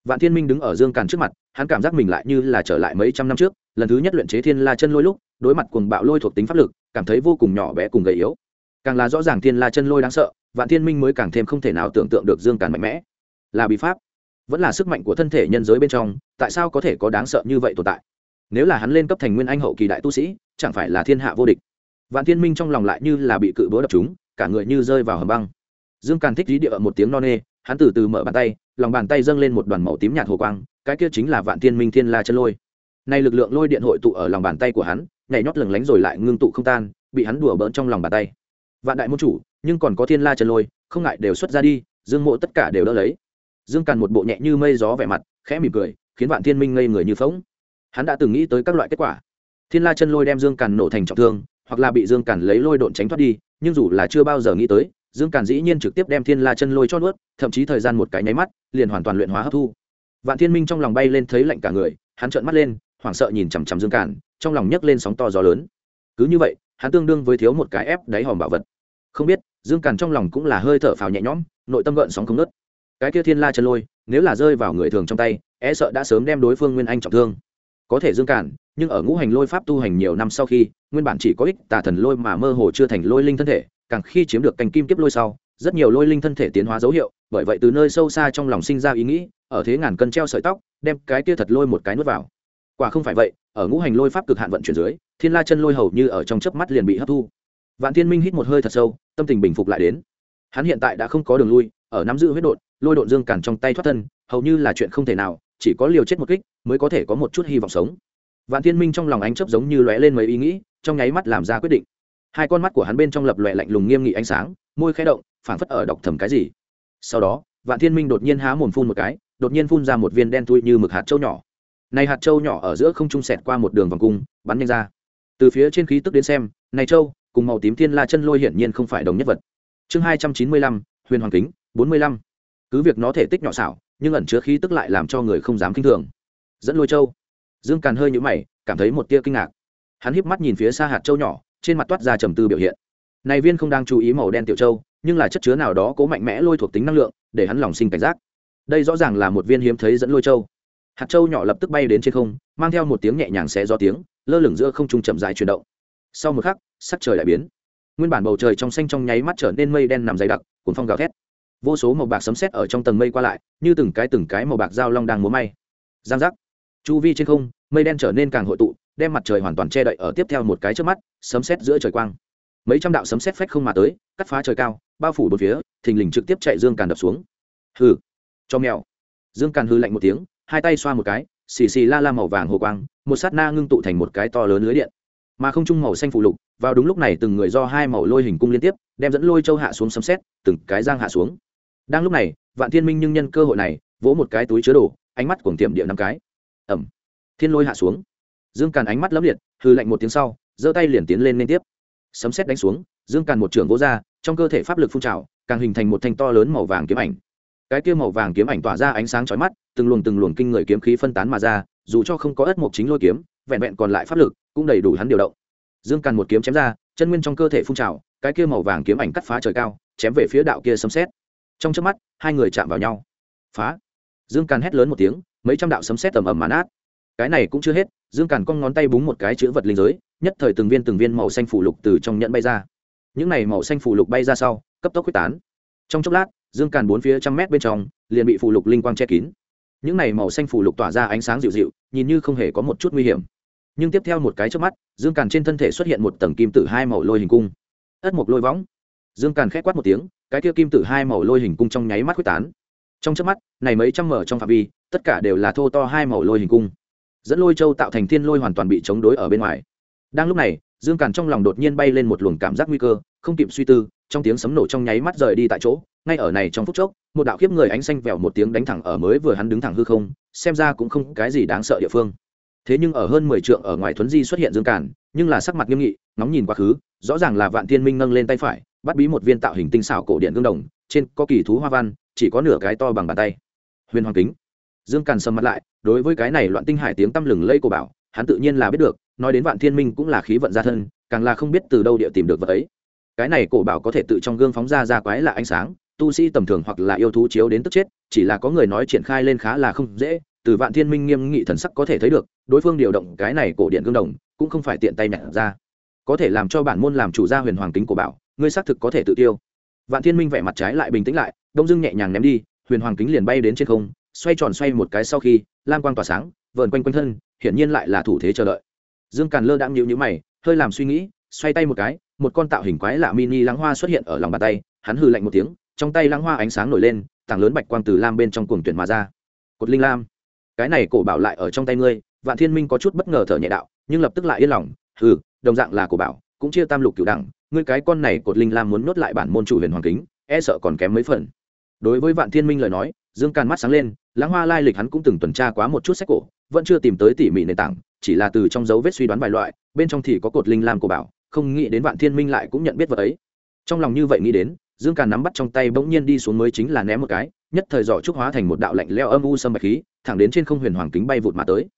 vạn thiên minh đứng ở dương càn trước mặt, hắn cảm giác mình lại như là trở lại mấy trăm năm trước lần thứ nhất luyện chế thiên la chân lôi lúc, đối mặt cùng bạo lôi thuộc tính pháp lực, cảm thấy vô cùng nhỏ bé cùng gầy yếu. Càng là rõ ràng thiên la chân lôi đáng sợ, vạn thiên minh mới càng thêm không thể nào tưởng tượng được dương càn mạnh mẽ. Là bí pháp, vẫn là sức mạnh của thân thể nhân giới bên trong, tại sao có thể có đáng sợ như vậy tồn tại? Nếu là hắn lên cấp thành nguyên anh hậu kỳ đại tu sĩ, chẳng phải là thiên hạ vô địch. Vạn thiên minh trong lòng lại như là bị cự búa đập chúng cả người như rơi vào hầm băng. Dương càn thích dí địa một tiếng no nê, hắn từ từ mở bàn tay, lòng bàn tay dâng lên một đoàn màu tím nhạt hồ quang, cái kia chính là vạn thiên minh thiên la chân lôi nay lực lượng lôi điện hội tụ ở lòng bàn tay của hắn, nhảy nhót lừng lánh rồi lại ngưng tụ không tan, bị hắn đùa bỡn trong lòng bàn tay. Vạn đại môn chủ, nhưng còn có thiên la chân lôi, không ngại đều xuất ra đi, dương mộ tất cả đều đỡ lấy. Dương càn một bộ nhẹ như mây gió vẻ mặt, khẽ mỉm cười, khiến vạn thiên minh ngây người như phóng hắn đã từng nghĩ tới các loại kết quả. Thiên la chân lôi đem dương càn nổ thành trọng thương, hoặc là bị dương càn lấy lôi độn tránh thoát đi, nhưng dù là chưa bao giờ nghĩ tới, dương càn dĩ nhiên trực tiếp đem thiên la chân lôi cho nuốt, thậm chí thời gian một cái nháy mắt, liền hoàn toàn luyện hóa hấp thu. Vạn thiên minh trong lòng bay lên thấy lạnh cả người, hắn trợn mắt lên hoảng sợ nhìn chằm chằm dương càn trong lòng nhấc lên sóng to gió lớn. Cứ như vậy, hắn tương đương với thiếu một cái ép đáy hòm bảo vật. Không biết, dương càn trong lòng cũng là hơi thở phào nhẹ nhõm, nội tâm gợn sóng không nớt cái kia thiên la chân lôi, nếu là rơi vào người thường trong tay e sợ đã sớm đem đối phương nguyên anh trọng thương. Có thể dương cản, nhưng ở ngũ hành lôi pháp tu hành nhiều năm sau khi, nguyên bản chỉ có ích tà thần lôi mà mơ hồ chưa thành lôi linh thân thể, càng khi chiếm được cành kim kiếp lôi sau, rất nhiều lôi linh thân thể tiến hóa dấu hiệu, bởi vậy từ nơi sâu xa trong lòng sinh ra ý nghĩ, ở thế ngàn cân treo sợi tóc, đem cái kia thật lôi một cái nuốt vào quả không phải vậy, ở ngũ hành lôi pháp cực hạn vận chuyển dưới, thiên la chân lôi hầu như ở trong chớp mắt liền bị hấp thu. Vạn thiên minh hít một hơi thật sâu, tâm tình bình phục lại đến. Hắn hiện tại đã không có đường lui, ở nắm giữ huyết đột lôi độn dương cản trong tay thoát thân, hầu như là chuyện không thể nào, chỉ có liều chết một kích mới có thể có một chút hy vọng sống. Vạn thiên minh trong lòng ánh chớp giống như lóe lên mấy ý nghĩ, trong nháy mắt làm ra quyết định. Hai con mắt của hắn bên trong lập lòe lạnh lùng nghiêm nghị ánh sáng, môi khẽ động, phảng phất ở đọc thầm cái gì. Sau đó, vạn thiên minh đột nhiên há mồm phun một cái, đột nhiên phun ra một viên đen thui như mực hạt châu nhỏ này hạt châu nhỏ ở giữa không trung sẹt qua một đường vòng cung, bắn nhanh ra. Từ phía trên khí tức đến xem, này châu, cùng màu tím thiên la chân lôi hiển nhiên không phải đồng nhất vật. Chương hai trăm chín mươi lăm, huyền hoàng kính, bốn mươi lăm. Cứ việc nó thể tích nhỏ xảo, nhưng ẩn chứa khí tức lại làm cho người không dám kinh thường. Dẫn lôi châu. Dương càn hơi nhũ mày, cảm thấy một tia kinh ngạc. Hắn híp mắt nhìn phía xa hạt châu nhỏ, trên mặt toát ra trầm tư biểu hiện. Này viên không đang chú ý màu đen tiểu châu, nhưng là chất chứa nào đó cố mạnh mẽ lôi thuộc tính năng lượng, để hắn lòng sinh cảnh giác. Đây rõ ràng là một viên hiếm thấy dẫn lôi châu hạt châu nhỏ lập tức bay đến trên không, mang theo một tiếng nhẹ nhàng xé do tiếng, lơ lửng giữa không trung chậm dài chuyển động. Sau một khắc, sắc trời lại biến. Nguyên bản bầu trời trong xanh trong nháy mắt trở nên mây đen nằm dày đặc, cuốn phong gào thét. Vô số màu bạc sấm sét ở trong tầng mây qua lại, như từng cái từng cái màu bạc dao long đang múa may. Giang giác. Chu vi trên không, mây đen trở nên càng hội tụ, đem mặt trời hoàn toàn che đậy ở tiếp theo một cái trước mắt, sấm sét giữa trời quang. Mấy trăm đạo sấm sét phách không mà tới, cắt phá trời cao, bao phủ bốn phía, thình lình trực tiếp chạy dương càn đập xuống. Hừ. Cho mèo. Dương càn hư lạnh một tiếng hai tay xoa một cái, xì xì la la màu vàng hồ quang, một sát na ngưng tụ thành một cái to lớn lưới điện. Mà không trung màu xanh phụ lục, vào đúng lúc này từng người do hai màu lôi hình cung liên tiếp, đem dẫn lôi châu hạ xuống sấm xét từng cái giang hạ xuống. Đang lúc này, vạn thiên minh nhưng nhân cơ hội này, vỗ một cái túi chứa đồ, ánh mắt cuồng tiệm địa năm cái. Ẩm. Thiên lôi hạ xuống. Dương càn ánh mắt lấp liệt hư lạnh một tiếng sau, giơ tay liền tiến lên liên tiếp. Sấm xét đánh xuống, dương càn một trưởng vỗ ra, trong cơ thể pháp lực phun trào, càng hình thành một thanh to lớn màu vàng kiếm ảnh cái kia màu vàng kiếm ảnh tỏa ra ánh sáng chói mắt, từng luồng từng luồng kinh người kiếm khí phân tán mà ra, dù cho không có ất mộc chính lôi kiếm, vẹn vẹn còn lại pháp lực, cũng đầy đủ hắn điều động. Dương càn một kiếm chém ra, chân nguyên trong cơ thể phun trào, cái kia màu vàng kiếm ảnh cắt phá trời cao, chém về phía đạo kia sấm xét trong trước mắt, hai người chạm vào nhau. Phá! Dương càn hét lớn một tiếng, mấy trăm đạo sấm xét tầm ầm màn át cái này cũng chưa hết, dương càn cong ngón tay búng một cái chữ vật linh giới, nhất thời từng viên từng viên màu xanh phủ lục từ trong nhẫn bay ra. Những này màu xanh phủ lục bay ra sau, cấp tốc quyết tán. Trong chốc lát dương càn bốn phía trăm mét bên trong, liền bị phù lục linh quang che kín. Những này màu xanh phù lục tỏa ra ánh sáng dịu dịu, nhìn như không hề có một chút nguy hiểm. Nhưng tiếp theo một cái trước mắt, dương càn trên thân thể xuất hiện một tầng kim tử hai màu lôi hình cung. Ất mộc lôi võng. Dương càn k h é quát một tiếng, cái kia kim tử hai màu lôi hình cung trong nháy mắt quyết tán. Trong trước mắt, này mấy trăm mở trong phạm vi, tất cả đều là thô to hai màu lôi hình cung. Dẫn lôi châu tạo thành thiên lôi hoàn toàn bị chống đối ở bên ngoài. Đang lúc này dương càn trong lòng đột nhiên bay lên một luồng cảm giác nguy cơ, không kịp suy tư, trong tiếng sấm nổ trong nháy mắt rời đi tại chỗ, ngay ở này trong phút chốc, một đạo khiếp người ánh xanh vẹo một tiếng đánh thẳng ở mới vừa hắn đứng thẳng hư không, xem ra cũng không cái gì đáng sợ địa phương. Thế nhưng ở hơn mười trượng ở ngoài thuấn di xuất hiện dương càn, nhưng là sắc mặt nghiêm nghị nóng nhìn quá khứ, rõ ràng là vạn thiên minh nâng lên tay phải, bắt bí một viên tạo hình tinh xảo cổ điện gương đồng, trên có kỳ thú hoa văn, chỉ có nửa cái to bằng bàn tay. Huyền hoàng kính. Dương càn sầm mặt lại, đối với cái này loạn tinh hải tiếng tăm lừng lây của bảo, hắn tự nhiên là biết được nói đến vạn thiên minh cũng là khí vận gia thân, càng là không biết từ đâu địa tìm được vật ấy. Cái này cổ bảo có thể tự trong gương phóng ra ra quái là ánh sáng, tu sĩ tầm thường hoặc là yêu thú chiếu đến tức chết, chỉ là có người nói triển khai lên khá là không dễ, từ vạn thiên minh nghiêm nghị thần sắc có thể thấy được, đối phương điều động cái này cổ điện gương đồng, cũng không phải tiện tay nhặt ra. Có thể làm cho bản môn làm chủ gia huyền hoàng kính của bảo, ngươi xác thực có thể tự tiêu. Vạn thiên minh vẻ mặt trái lại bình tĩnh lại, đông dưng nhẹ nhàng ném đi, huyền hoàng kính liền bay đến trên không, xoay tròn xoay một cái sau khi, lam quang tỏa sáng, vờn quanh quanh thân, hiển nhiên lại là thủ thế chờ đợi dương càn lơ đãng nhịu nhữ mày, hơi làm suy nghĩ, xoay tay một cái, một con tạo hình quái lạ mini lắng hoa xuất hiện ở lòng bàn tay, hắn hư lạnh một tiếng, trong tay lắng hoa ánh sáng nổi lên, tảng lớn bạch quang từ lam bên trong cuồng tuyển mà ra. Cột linh lam, cái này cổ bảo lại ở trong tay ngươi, vạn thiên minh có chút bất ngờ thở nhẹ đạo, nhưng lập tức lại yên lòng, hừ, đồng dạng là cổ bảo, cũng chia tam lục cửu đẳng, ngươi cái con này cột linh lam muốn nuốt lại bản môn chủ huyền hoàng kính e sợ còn kém mấy phần. Đối với vạn thiên minh lời nói, dương càn mắt sáng lên lãng hoa lai lịch hắn cũng từng tuần tra quá một chút sách cổ, vẫn chưa tìm tới tỉ mỉ nền tảng chỉ là từ trong dấu vết suy đoán vài loại, bên trong thì có cột linh lam của bảo, không nghĩ đến vạn thiên minh lại cũng nhận biết vật ấy. Trong lòng như vậy nghĩ đến, dương càn nắm bắt trong tay bỗng nhiên đi xuống mới chính là ném một cái, nhất thời giỏ trúc hóa thành một đạo lạnh leo âm u sâm bạch khí, thẳng đến trên không huyền hoàng kính bay vụt mà tới.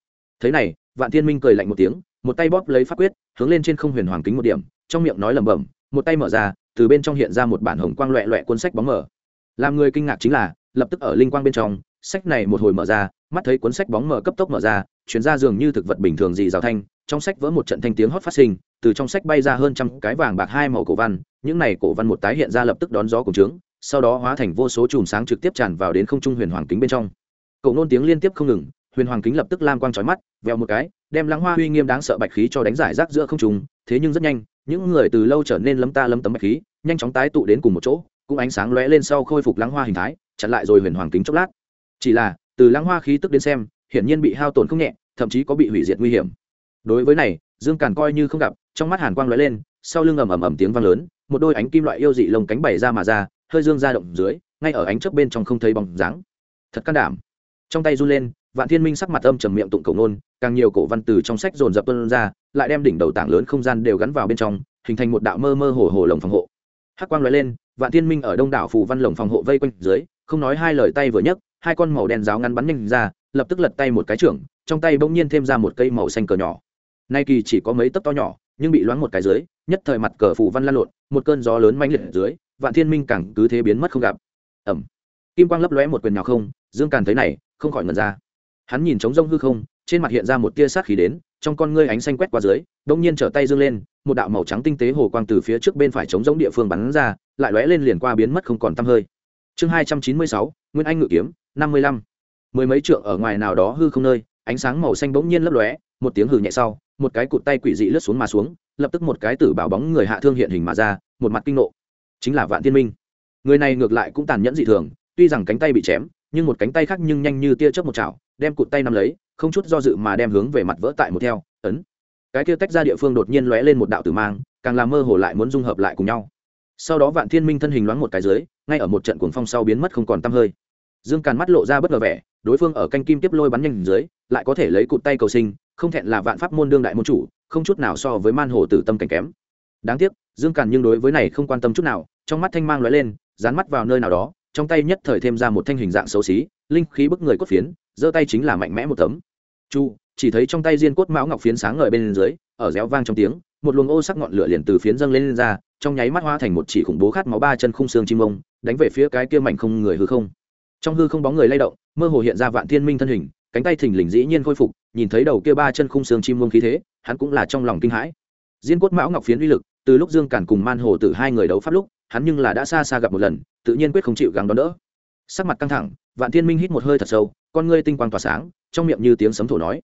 Thế này, vạn thiên minh cười lạnh một tiếng, một tay bóp lấy pháp quyết, hướng lên trên không huyền hoàng kính một điểm, trong miệng nói lẩm bẩm, một tay mở ra, từ bên trong hiện ra một bản hồng quang loẹ loẹ cuốn sách bóng mở làm người kinh ngạc chính là, lập tức ở linh quang bên trong, sách này một hồi mở ra, mắt thấy cuốn sách bóng mở cấp tốc mở ra chuyển ra dường như thực vật bình thường gì rào thanh, trong sách vỡ một trận thanh tiếng hót phát sinh, từ trong sách bay ra hơn trăm cái vàng bạc hai màu cổ văn, những này cổ văn một tái hiện ra lập tức đón gió cùng trướng, sau đó hóa thành vô số chùm sáng trực tiếp tràn vào đến không trung huyền hoàng kính bên trong. Cậu nôn tiếng liên tiếp không ngừng, huyền hoàng kính lập tức lam quang trói mắt veo một cái, đem lăng hoa uy nghiêm đáng sợ bạch khí cho đánh giải rác giữa không trung, thế nhưng rất nhanh, những người từ lâu trở nên lấm ta lấm tấm bạch khí, nhanh chóng tái tụ đến cùng một chỗ, cũng ánh sáng lóe lên sau khôi phục lăng hoa hình thái, chặn lại rồi huyền hoàng kính chốc lát. Chỉ là, từ lăng hoa khí tức đến xem hiển nhiên bị hao tổn không nhẹ, thậm chí có bị hủy diệt nguy hiểm. Đối với này, dương càn coi như không gặp, trong mắt hàn quang lóe lên, sau lưng ầm ầm ầm tiếng vang lớn, một đôi ánh kim loại yêu dị lồng cánh bày ra mà ra, hơi dương ra động dưới, ngay ở ánh trước bên trong không thấy bóng dáng. Thật can đảm. Trong tay run lên, vạn thiên minh sắc mặt âm trầm miệng tụng cầu nôn càng nhiều cổ văn từ trong sách dồn dập tuân ra, lại đem đỉnh đầu tảng lớn không gian đều gắn vào bên trong, hình thành một đạo mơ mơ hồ hồ lồng phòng hộ. Hắc quang lóe lên, vạn thiên minh ở đông đảo phù văn lồng phòng hộ vây quanh dưới, không nói hai lời tay vừa nhấc, hai con màu đen giáo ngắn bắn nhanh ra lập tức lật tay một cái trưởng, trong tay bỗng nhiên thêm ra một cây màu xanh cờ nhỏ. Nay kỳ chỉ có mấy tấc to nhỏ, nhưng bị loáng một cái dưới, nhất thời mặt cờ phủ văn lan lộn, một cơn gió lớn manh liệt dưới, vạn thiên minh càng cứ thế biến mất không gặp. Ẩm. Kim quang lấp lóe một quyền nhỏ không, dương càn thấy này, không khỏi ngần ra. Hắn nhìn trống rông hư không, trên mặt hiện ra một tia sát khí đến, trong con ngươi ánh xanh quét qua dưới đông nhiên trở tay dương lên, một đạo màu trắng tinh tế hồ quang từ phía trước bên phải trống rỗng địa phương bắn ra, lại lóe lên liền qua biến mất không còn tăm hơi. Chương hai trăm chín mươi sáu, nguyên anh ngự kiếm, năm mươi lăm mười mấy trượng ở ngoài nào đó hư không nơi, ánh sáng màu xanh bỗng nhiên lấp lóe, một tiếng hừ nhẹ sau, một cái cụt tay quỷ dị lướt xuống mà xuống, lập tức một cái tử bảo bóng người hạ thương hiện hình mà ra, một mặt kinh nộ. Chính là vạn thiên minh. Người này ngược lại cũng tàn nhẫn dị thường, tuy rằng cánh tay bị chém, nhưng một cánh tay khác nhưng nhanh như tia chớp một chảo, đem cụt tay nắm lấy, không chút do dự mà đem hướng về mặt vỡ tại một theo, ấn. Cái kia tách ra địa phương đột nhiên lóe lên một đạo tử mang, càng làm mơ hồ lại muốn dung hợp lại cùng nhau. Sau đó vạn thiên minh thân hình loáng một cái dưới, ngay ở một trận cuồng phong sau biến mất không còn tăm hơi dương càn mắt lộ ra bất ngờ vẻ đối phương ở canh kim tiếp lôi bắn nhanh dưới lại có thể lấy cụt tay cầu sinh không thẹn là vạn pháp môn đương đại môn chủ không chút nào so với man hồ tử tâm cảnh kém. Đáng tiếc dương càn nhưng đối với này không quan tâm chút nào trong mắt thanh mang lóe lên dán mắt vào nơi nào đó trong tay nhất thời thêm ra một thanh hình dạng xấu xí linh khí bức người cốt phiến giơ tay chính là mạnh mẽ một tấm. Chu chỉ thấy trong tay diên cốt mão ngọc phiến sáng ngời bên dưới ở réo vang trong tiếng một luồng ô sắc ngọn lửa liền từ phiến dâng lên, lên ra trong nháy mắt hóa thành một chỉ khủng bố khát máu ba chân khung xương chim ông đánh về phía cái kia mảnh không người hư không trong hư không bóng người lay động, mơ hồ hiện ra vạn thiên minh thân hình, cánh tay thình lình dĩ nhiên khôi phục, nhìn thấy đầu kia ba chân khung xương chim muông khí thế, hắn cũng là trong lòng kinh hãi. Diên cốt mão ngọc phiến uy lực, từ lúc dương cản cùng man hồ tử hai người đấu pháp lúc, hắn nhưng là đã xa xa gặp một lần, tự nhiên quyết không chịu gắng đón đỡ. Sắc mặt căng thẳng, vạn thiên minh hít một hơi thật sâu, con ngươi tinh quang tỏa sáng, trong miệng như tiếng sấm thổ nói.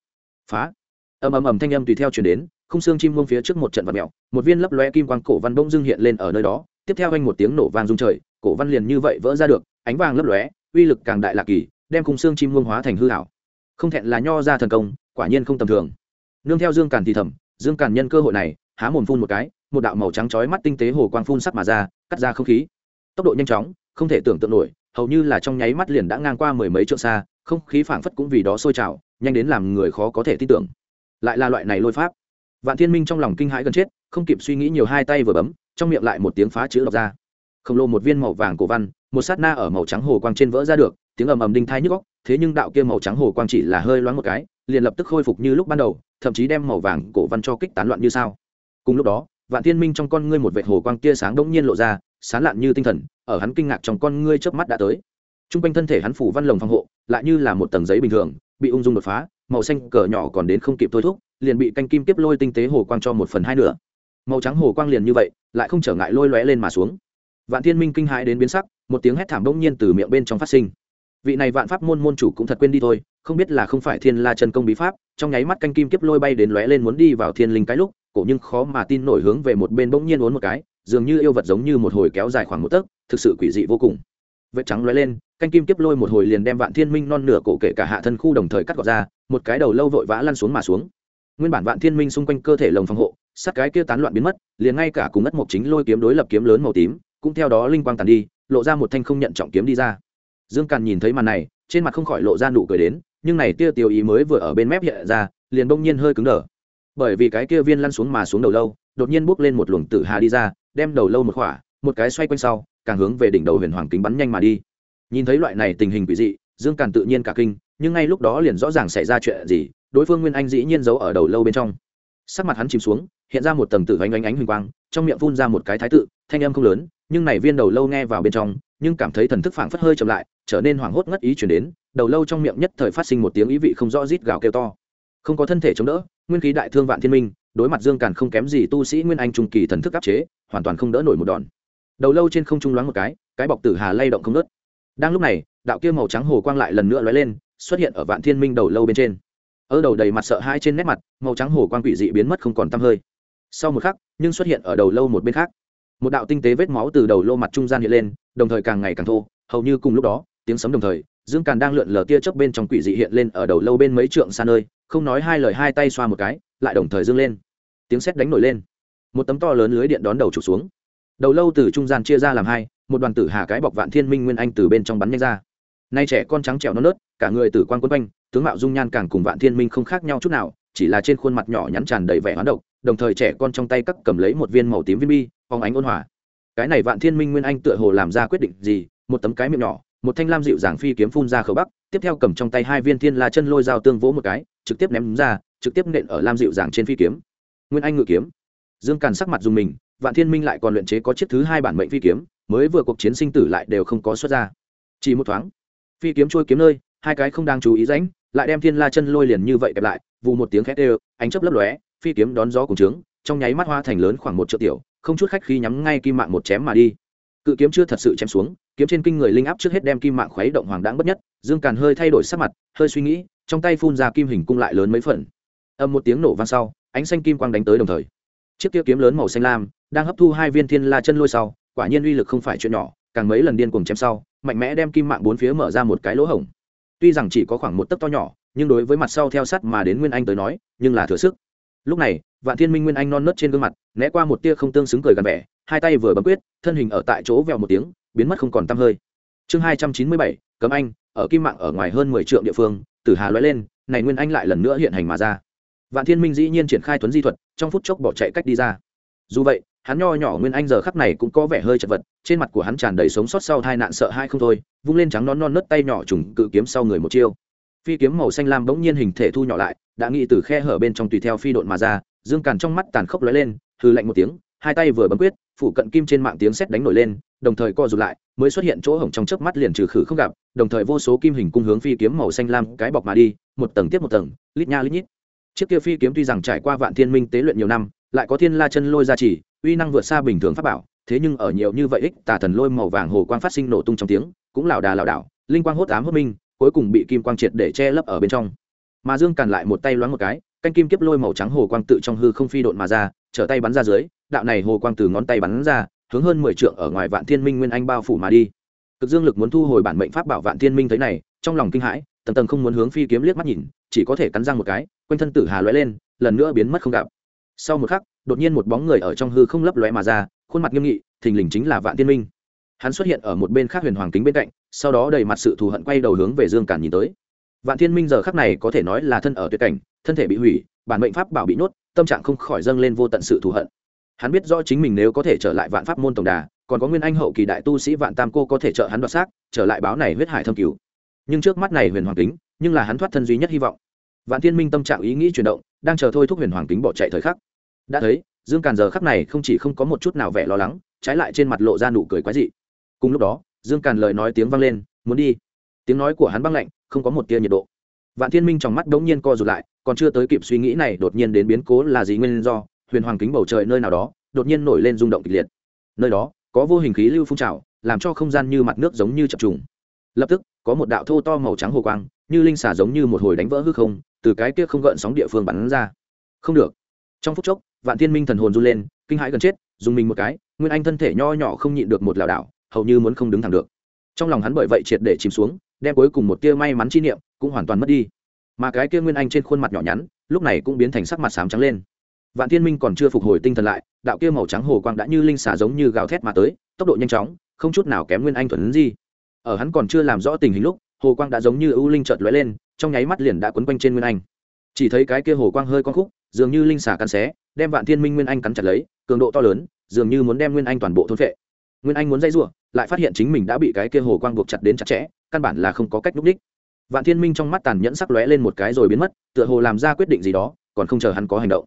Phá! Ầm ầm ầm thanh âm tùy theo chuyển đến, khung xương chim muông phía trước một trận vật mèo, một viên lấp lóe kim quang cổ văn bỗng dưng hiện lên ở nơi đó, tiếp theo anh một tiếng nổ vang rung trời, cổ văn liền như vậy vỡ ra được, ánh vàng lấp lóe uy lực càng đại lạc kỳ, đem khung xương chim muông hóa thành hư hảo không thẹn là nho ra thần công, quả nhiên không tầm thường. Nương theo dương càn thì thầm, dương càn nhân cơ hội này, há mồm phun một cái, một đạo màu trắng chói mắt tinh tế hồ quang phun sắc mà ra, cắt ra không khí. Tốc độ nhanh chóng, không thể tưởng tượng nổi, hầu như là trong nháy mắt liền đã ngang qua mười mấy trượng xa, không khí phảng phất cũng vì đó sôi trào, nhanh đến làm người khó có thể tin tưởng. Lại là loại này lôi pháp. Vạn thiên minh trong lòng kinh hãi gần chết, không kịp suy nghĩ nhiều hai tay vừa bấm, trong miệng lại một tiếng phá chữ đọc ra khổng lồ một viên màu vàng cổ văn, một sát na ở màu trắng hồ quang trên vỡ ra được, tiếng ầm ầm đinh thai nhức góc thế nhưng đạo kia màu trắng hồ quang chỉ là hơi loáng một cái, liền lập tức khôi phục như lúc ban đầu, thậm chí đem màu vàng cổ văn cho kích tán loạn như sao. Cùng lúc đó, vạn thiên minh trong con ngươi một vệt hồ quang tia sáng đống nhiên lộ ra, sán lạn như tinh thần, ở hắn kinh ngạc trong con ngươi chớp mắt đã tới. T r u n g quanh thân thể hắn phủ văn lồng phòng hộ, lại như là một tầng giấy bình thường, bị ung dung đột phá, màu xanh cờ nhỏ còn đến không kịp thôi thúc, liền bị canh kim tiếp lôi tinh tế hồ quang cho một phần hai nửa. Màu trắng hồ quang liền như vậy, lại không trở ngại lôi lóe lên mà xuống vạn thiên minh kinh hãi đến biến sắc, một tiếng hét thảm đông nhiên từ miệng bên trong phát sinh. Vị này vạn pháp môn môn chủ cũng thật quên đi thôi, không biết là không phải thiên la chân công bí pháp, trong nháy mắt canh kim kiếp lôi bay đến lóe lên muốn đi vào thiên linh cái lúc, cổ nhưng khó mà tin nổi hướng về một bên bỗng nhiên uốn một cái, dường như yêu vật giống như một hồi kéo dài khoảng một tấc, thực sự quỷ dị vô cùng. Vết trắng lóe lên, canh kim kiếp lôi một hồi liền đem vạn thiên minh non nửa cổ kể cả hạ thân khu đồng thời cắt gọt ra, một cái đầu lâu vội vã lăn xuống mà xuống. Nguyên bản vạn thiên minh xung quanh cơ thể lồng phòng hộ sát cái kia tán loạn biến mất, liền ngay cả cùng ất mộc chính lôi kiếm đối lập kiếm lớn màu tím cũng theo đó linh quang tàn đi, lộ ra một thanh không nhận trọng kiếm đi ra. Dương càn nhìn thấy màn này, trên mặt không khỏi lộ ra nụ cười đến, nhưng này tia tiêu ý mới vừa ở bên mép hiện ra, liền bỗng nhiên hơi cứng đờ. Bởi vì cái kia viên lăn xuống mà xuống đầu lâu, đột nhiên bốc lên một luồng tử hà đi ra, đem đầu lâu một khỏa, một cái xoay quanh sau, càng hướng về đỉnh đầu huyền hoàng kính bắn nhanh mà đi. Nhìn thấy loại này tình hình quỷ dị, dương càn tự nhiên cả kinh, nhưng ngay lúc đó liền rõ ràng xảy ra chuyện gì, đối phương nguyên anh dĩ nhiên giấu ở đầu lâu bên trong. Sắc mặt hắn chìm xuống, hiện ra một tầng tử ánh ánh ánh huỳnh quang, trong miệng phun ra một cái thái tự, thanh âm không lớn nhưng này viên đầu lâu nghe vào bên trong, nhưng cảm thấy thần thức phảng phất hơi chậm lại, trở nên hoảng hốt ngất ý chuyển đến, đầu lâu trong miệng nhất thời phát sinh một tiếng ý vị không rõ rít gào kêu to. Không có thân thể chống đỡ, nguyên khí đại thương vạn thiên minh, đối mặt dương càn không kém gì tu sĩ nguyên anh trung kỳ thần thức áp chế, hoàn toàn không đỡ nổi một đòn. Đầu lâu trên không trung loáng một cái cái bọc tử hà lay động không nớt đang lúc này, đạo kia màu trắng hồ quang lại lần nữa lóe lên, xuất hiện ở vạn thiên minh đầu lâu bên trên. Ở đầu đầy mặt sợ hai trên nét mặt, màu trắng hồ quang quỷ dị biến mất không còn tăm hơi. Sau một khắc, nhưng xuất hiện ở đầu lâu một bên khác một đạo tinh tế vết máu từ đầu lô mặt trung gian hiện lên, đồng thời càng ngày càng thô, hầu như cùng lúc đó, tiếng sấm đồng thời, dương càn đang lượn lờ tia chớp bên trong quỷ dị hiện lên ở đầu lâu bên mấy trượng xa nơi, không nói hai lời hai tay xoa một cái, lại đồng thời dương lên. Tiếng sét đánh nổi lên. Một tấm to lớn lưới điện đón đầu trục xuống. Đầu lâu từ trung gian chia ra làm hai, một đoàn tử hà cái bọc vạn thiên minh nguyên anh từ bên trong bắn nhanh ra. Nay trẻ con trắng trẻo non nớt, cả người tử quan quân quanh, tướng mạo dung nhan càng cùng vạn thiên minh không khác nhau chút nào, chỉ là trên khuôn mặt nhỏ nhắn tràn đầy vẻ hoán độc, đồng thời trẻ con trong tay cắt cầm lấy một viên màu tím viên bi phóng ánh ôn hòa. Cái này vạn thiên minh nguyên anh tựa hồ làm ra quyết định gì? Một tấm cái miệng nhỏ, một thanh lam dịu dàng phi kiếm phun ra khẩu bắc, tiếp theo cầm trong tay hai viên thiên la chân lôi dao tương vỗ một cái, trực tiếp ném ra, trực tiếp nện ở lam dịu dàng trên phi kiếm. Nguyên anh ngự kiếm. Dương càn sắc mặt dùng mình, vạn thiên minh lại còn luyện chế có chiếc thứ hai bản mệnh phi kiếm, mới vừa cuộc chiến sinh tử lại đều không có xuất ra. Chỉ một thoáng, phi kiếm trôi kiếm nơi, hai cái không đang chú ý rãnh, lại đem thiên la chân lôi liền như vậy kẹp lại, vù một tiếng khét đều, ánh chớp lấp lóe, phi kiếm đón gió cùng trướng, trong nháy mắt hoa thành lớn khoảng một triệu tiểu không chút khách khi nhắm ngay kim mạng một chém mà đi. Cự kiếm chưa thật sự chém xuống, kiếm trên kinh người linh áp trước hết đem kim mạng khuấy động hoàng đáng bất nhất, dương càn hơi thay đổi sắc mặt, hơi suy nghĩ, trong tay phun ra kim hình cung lại lớn mấy phần. Âm một tiếng nổ vang sau, ánh xanh kim quang đánh tới đồng thời. Chiếc kia kiếm lớn màu xanh lam, đang hấp thu hai viên thiên la chân lôi sau, quả nhiên uy lực không phải chuyện nhỏ, càng mấy lần điên cuồng chém sau, mạnh mẽ đem kim mạng bốn phía mở ra một cái lỗ hổng. Tuy rằng chỉ có khoảng một tấc to nhỏ, nhưng đối với mặt sau theo sắt mà đến nguyên anh tới nói, nhưng là thừa sức. Lúc này vạn thiên minh nguyên anh non nớt trên gương mặt, né qua một tia không tương xứng cười gần vẻ, hai tay vừa bấm quyết, thân hình ở tại chỗ vèo một tiếng, biến mất không còn tăm hơi. Chương hai trăm chín mươi bảy, cấm anh, ở kim mạng ở ngoài hơn mười triệu địa phương, tử hà lóe lên, này nguyên anh lại lần nữa hiện hành mà ra. Vạn thiên minh dĩ nhiên triển khai tuấn di thuật, trong phút chốc bỏ chạy cách đi ra. Dù vậy, hắn nho nhỏ nguyên anh giờ khắc này cũng có vẻ hơi chật vật, trên mặt của hắn tràn đầy sống sót sau tai nạn sợ hai không thôi, vung lên trắng non non nớt tay nhỏ trùng cự kiếm sau người một chiêu. Phi kiếm màu xanh lam bỗng nhiên hình thể thu nhỏ lại, đã nghĩ từ khe hở bên trong tùy theo phi độn mà ra dương càn trong mắt tàn khốc lóe lên hư lạnh một tiếng, hai tay vừa bấm quyết phụ cận kim trên mạng tiếng sét đánh nổi lên, đồng thời co rụt lại, mới xuất hiện chỗ hổng trong chớp mắt liền trừ khử không gặp, đồng thời vô số kim hình cung hướng phi kiếm màu xanh lam cái bọc mà đi, một tầng tiếp một tầng, lít nha lít nhít. Chiếc kia phi kiếm tuy rằng trải qua vạn thiên minh tế luyện nhiều năm, lại có thiên la chân lôi ra chỉ uy năng vượt xa bình thường pháp bảo, thế nhưng ở nhiều như vậy ích tà thần lôi màu vàng hồ quang phát sinh nổ tung trong tiếng, cũng lảo đà lảo đảo, linh quang hốt ám hốt minh, cuối cùng bị kim quang triệt để che lấp ở bên trong. Mà dương càn lại một tay loáng một cái canh kim kiếp lôi màu trắng hồ quang tự trong hư không phi độn mà ra, trở tay bắn ra dưới, đạo này hồ quang từ ngón tay bắn ra, hướng hơn mười trượng ở ngoài vạn thiên minh nguyên anh bao phủ mà đi. Cực dương lực muốn thu hồi bản mệnh pháp bảo vạn thiên minh thấy này, trong lòng kinh hãi, tầng tầng không muốn hướng phi kiếm liếc mắt nhìn, chỉ có thể cắn răng một cái, quanh thân tử hà lóe lên, lần nữa biến mất không gặp. Sau một khắc, đột nhiên một bóng người ở trong hư không lấp lóe mà ra, khuôn mặt nghiêm nghị, thình lình chính là vạn thiên minh. Hắn xuất hiện ở một bên khác huyền hoàng kính bên cạnh, sau đó đầy mặt sự thù hận quay đầu hướng về dương cản nhìn tới. Vạn thiên minh giờ khắc này có thể nói là thân ở tuyệt cảnh thân thể bị hủy, bản mệnh pháp bảo bị nhốt, tâm trạng không khỏi dâng lên vô tận sự thù hận. Hắn biết rõ chính mình nếu có thể trở lại vạn pháp môn tổng đà, còn có nguyên anh hậu kỳ đại tu sĩ vạn tam cô có thể trợ hắn đoạt xác, trở lại báo này huyết hải thâm cứu nhưng trước mắt này huyền hoàng kính, nhưng là hắn thoát thân duy nhất hy vọng. Vạn thiên minh tâm trạng ý nghĩ chuyển động, đang chờ thôi thúc huyền hoàng kính bỏ chạy thời khắc. Đã thấy, dương càn giờ khắc này không chỉ không có một chút nào vẻ lo lắng, trái lại trên mặt lộ ra nụ cười quái dị. Cùng lúc đó, dương càn lời nói tiếng vang lên, muốn đi. Tiếng nói của hắn băng lạnh, không có một tia nhiệt độ vạn thiên minh trong mắt đống nhiên co rụt lại, còn chưa tới kịp suy nghĩ này, đột nhiên đến biến cố là gì nguyên do, huyền hoàng kính bầu trời nơi nào đó, đột nhiên nổi lên rung động kịch liệt. Nơi đó, có vô hình khí lưu phun trào, làm cho không gian như mặt nước giống như chập trùng. Lập tức, có một đạo thô to màu trắng hồ quang, như linh xả giống như một hồi đánh vỡ hư không, từ cái kia không gợn sóng địa phương bắn ra. Không được. Trong phút chốc, vạn thiên minh thần hồn run lên, kinh hãi gần chết, dùng mình một cái, nguyên anh thân thể nho nhỏ không nhịn được một lảo đảo, hầu như muốn không đứng thẳng được. Trong lòng hắn bởi vậy triệt để chìm xuống đem cuối cùng một tia may mắn chi niệm cũng hoàn toàn mất đi. Mà cái kia nguyên anh trên khuôn mặt nhỏ nhắn, lúc này cũng biến thành sắc mặt xám trắng lên. Vạn thiên minh còn chưa phục hồi tinh thần lại, đạo kia màu trắng hồ quang đã như linh xả giống như gào thét mà tới, tốc độ nhanh chóng, không chút nào kém nguyên anh thuần gì ở hắn còn chưa làm rõ tình hình lúc, hồ quang đã giống như ưu linh chợt lóe lên, trong nháy mắt liền đã quấn quanh trên nguyên anh. Chỉ thấy cái kia hồ quang hơi con khúc, dường như linh xả cắn xé, đem vạn thiên minh nguyên anh cắn chặt lấy, cường độ to lớn, dường như muốn đem nguyên anh toàn bộ thôn phệ. Nguyên anh muốn dây rủa, lại phát hiện chính mình đã bị cái kia hồ quang buộc chặt đến chặt chẽ căn bản là không có cách núp đích vạn thiên minh trong mắt tàn nhẫn sắc lóe lên một cái rồi biến mất, tựa hồ làm ra quyết định gì đó, còn không chờ hắn có hành động.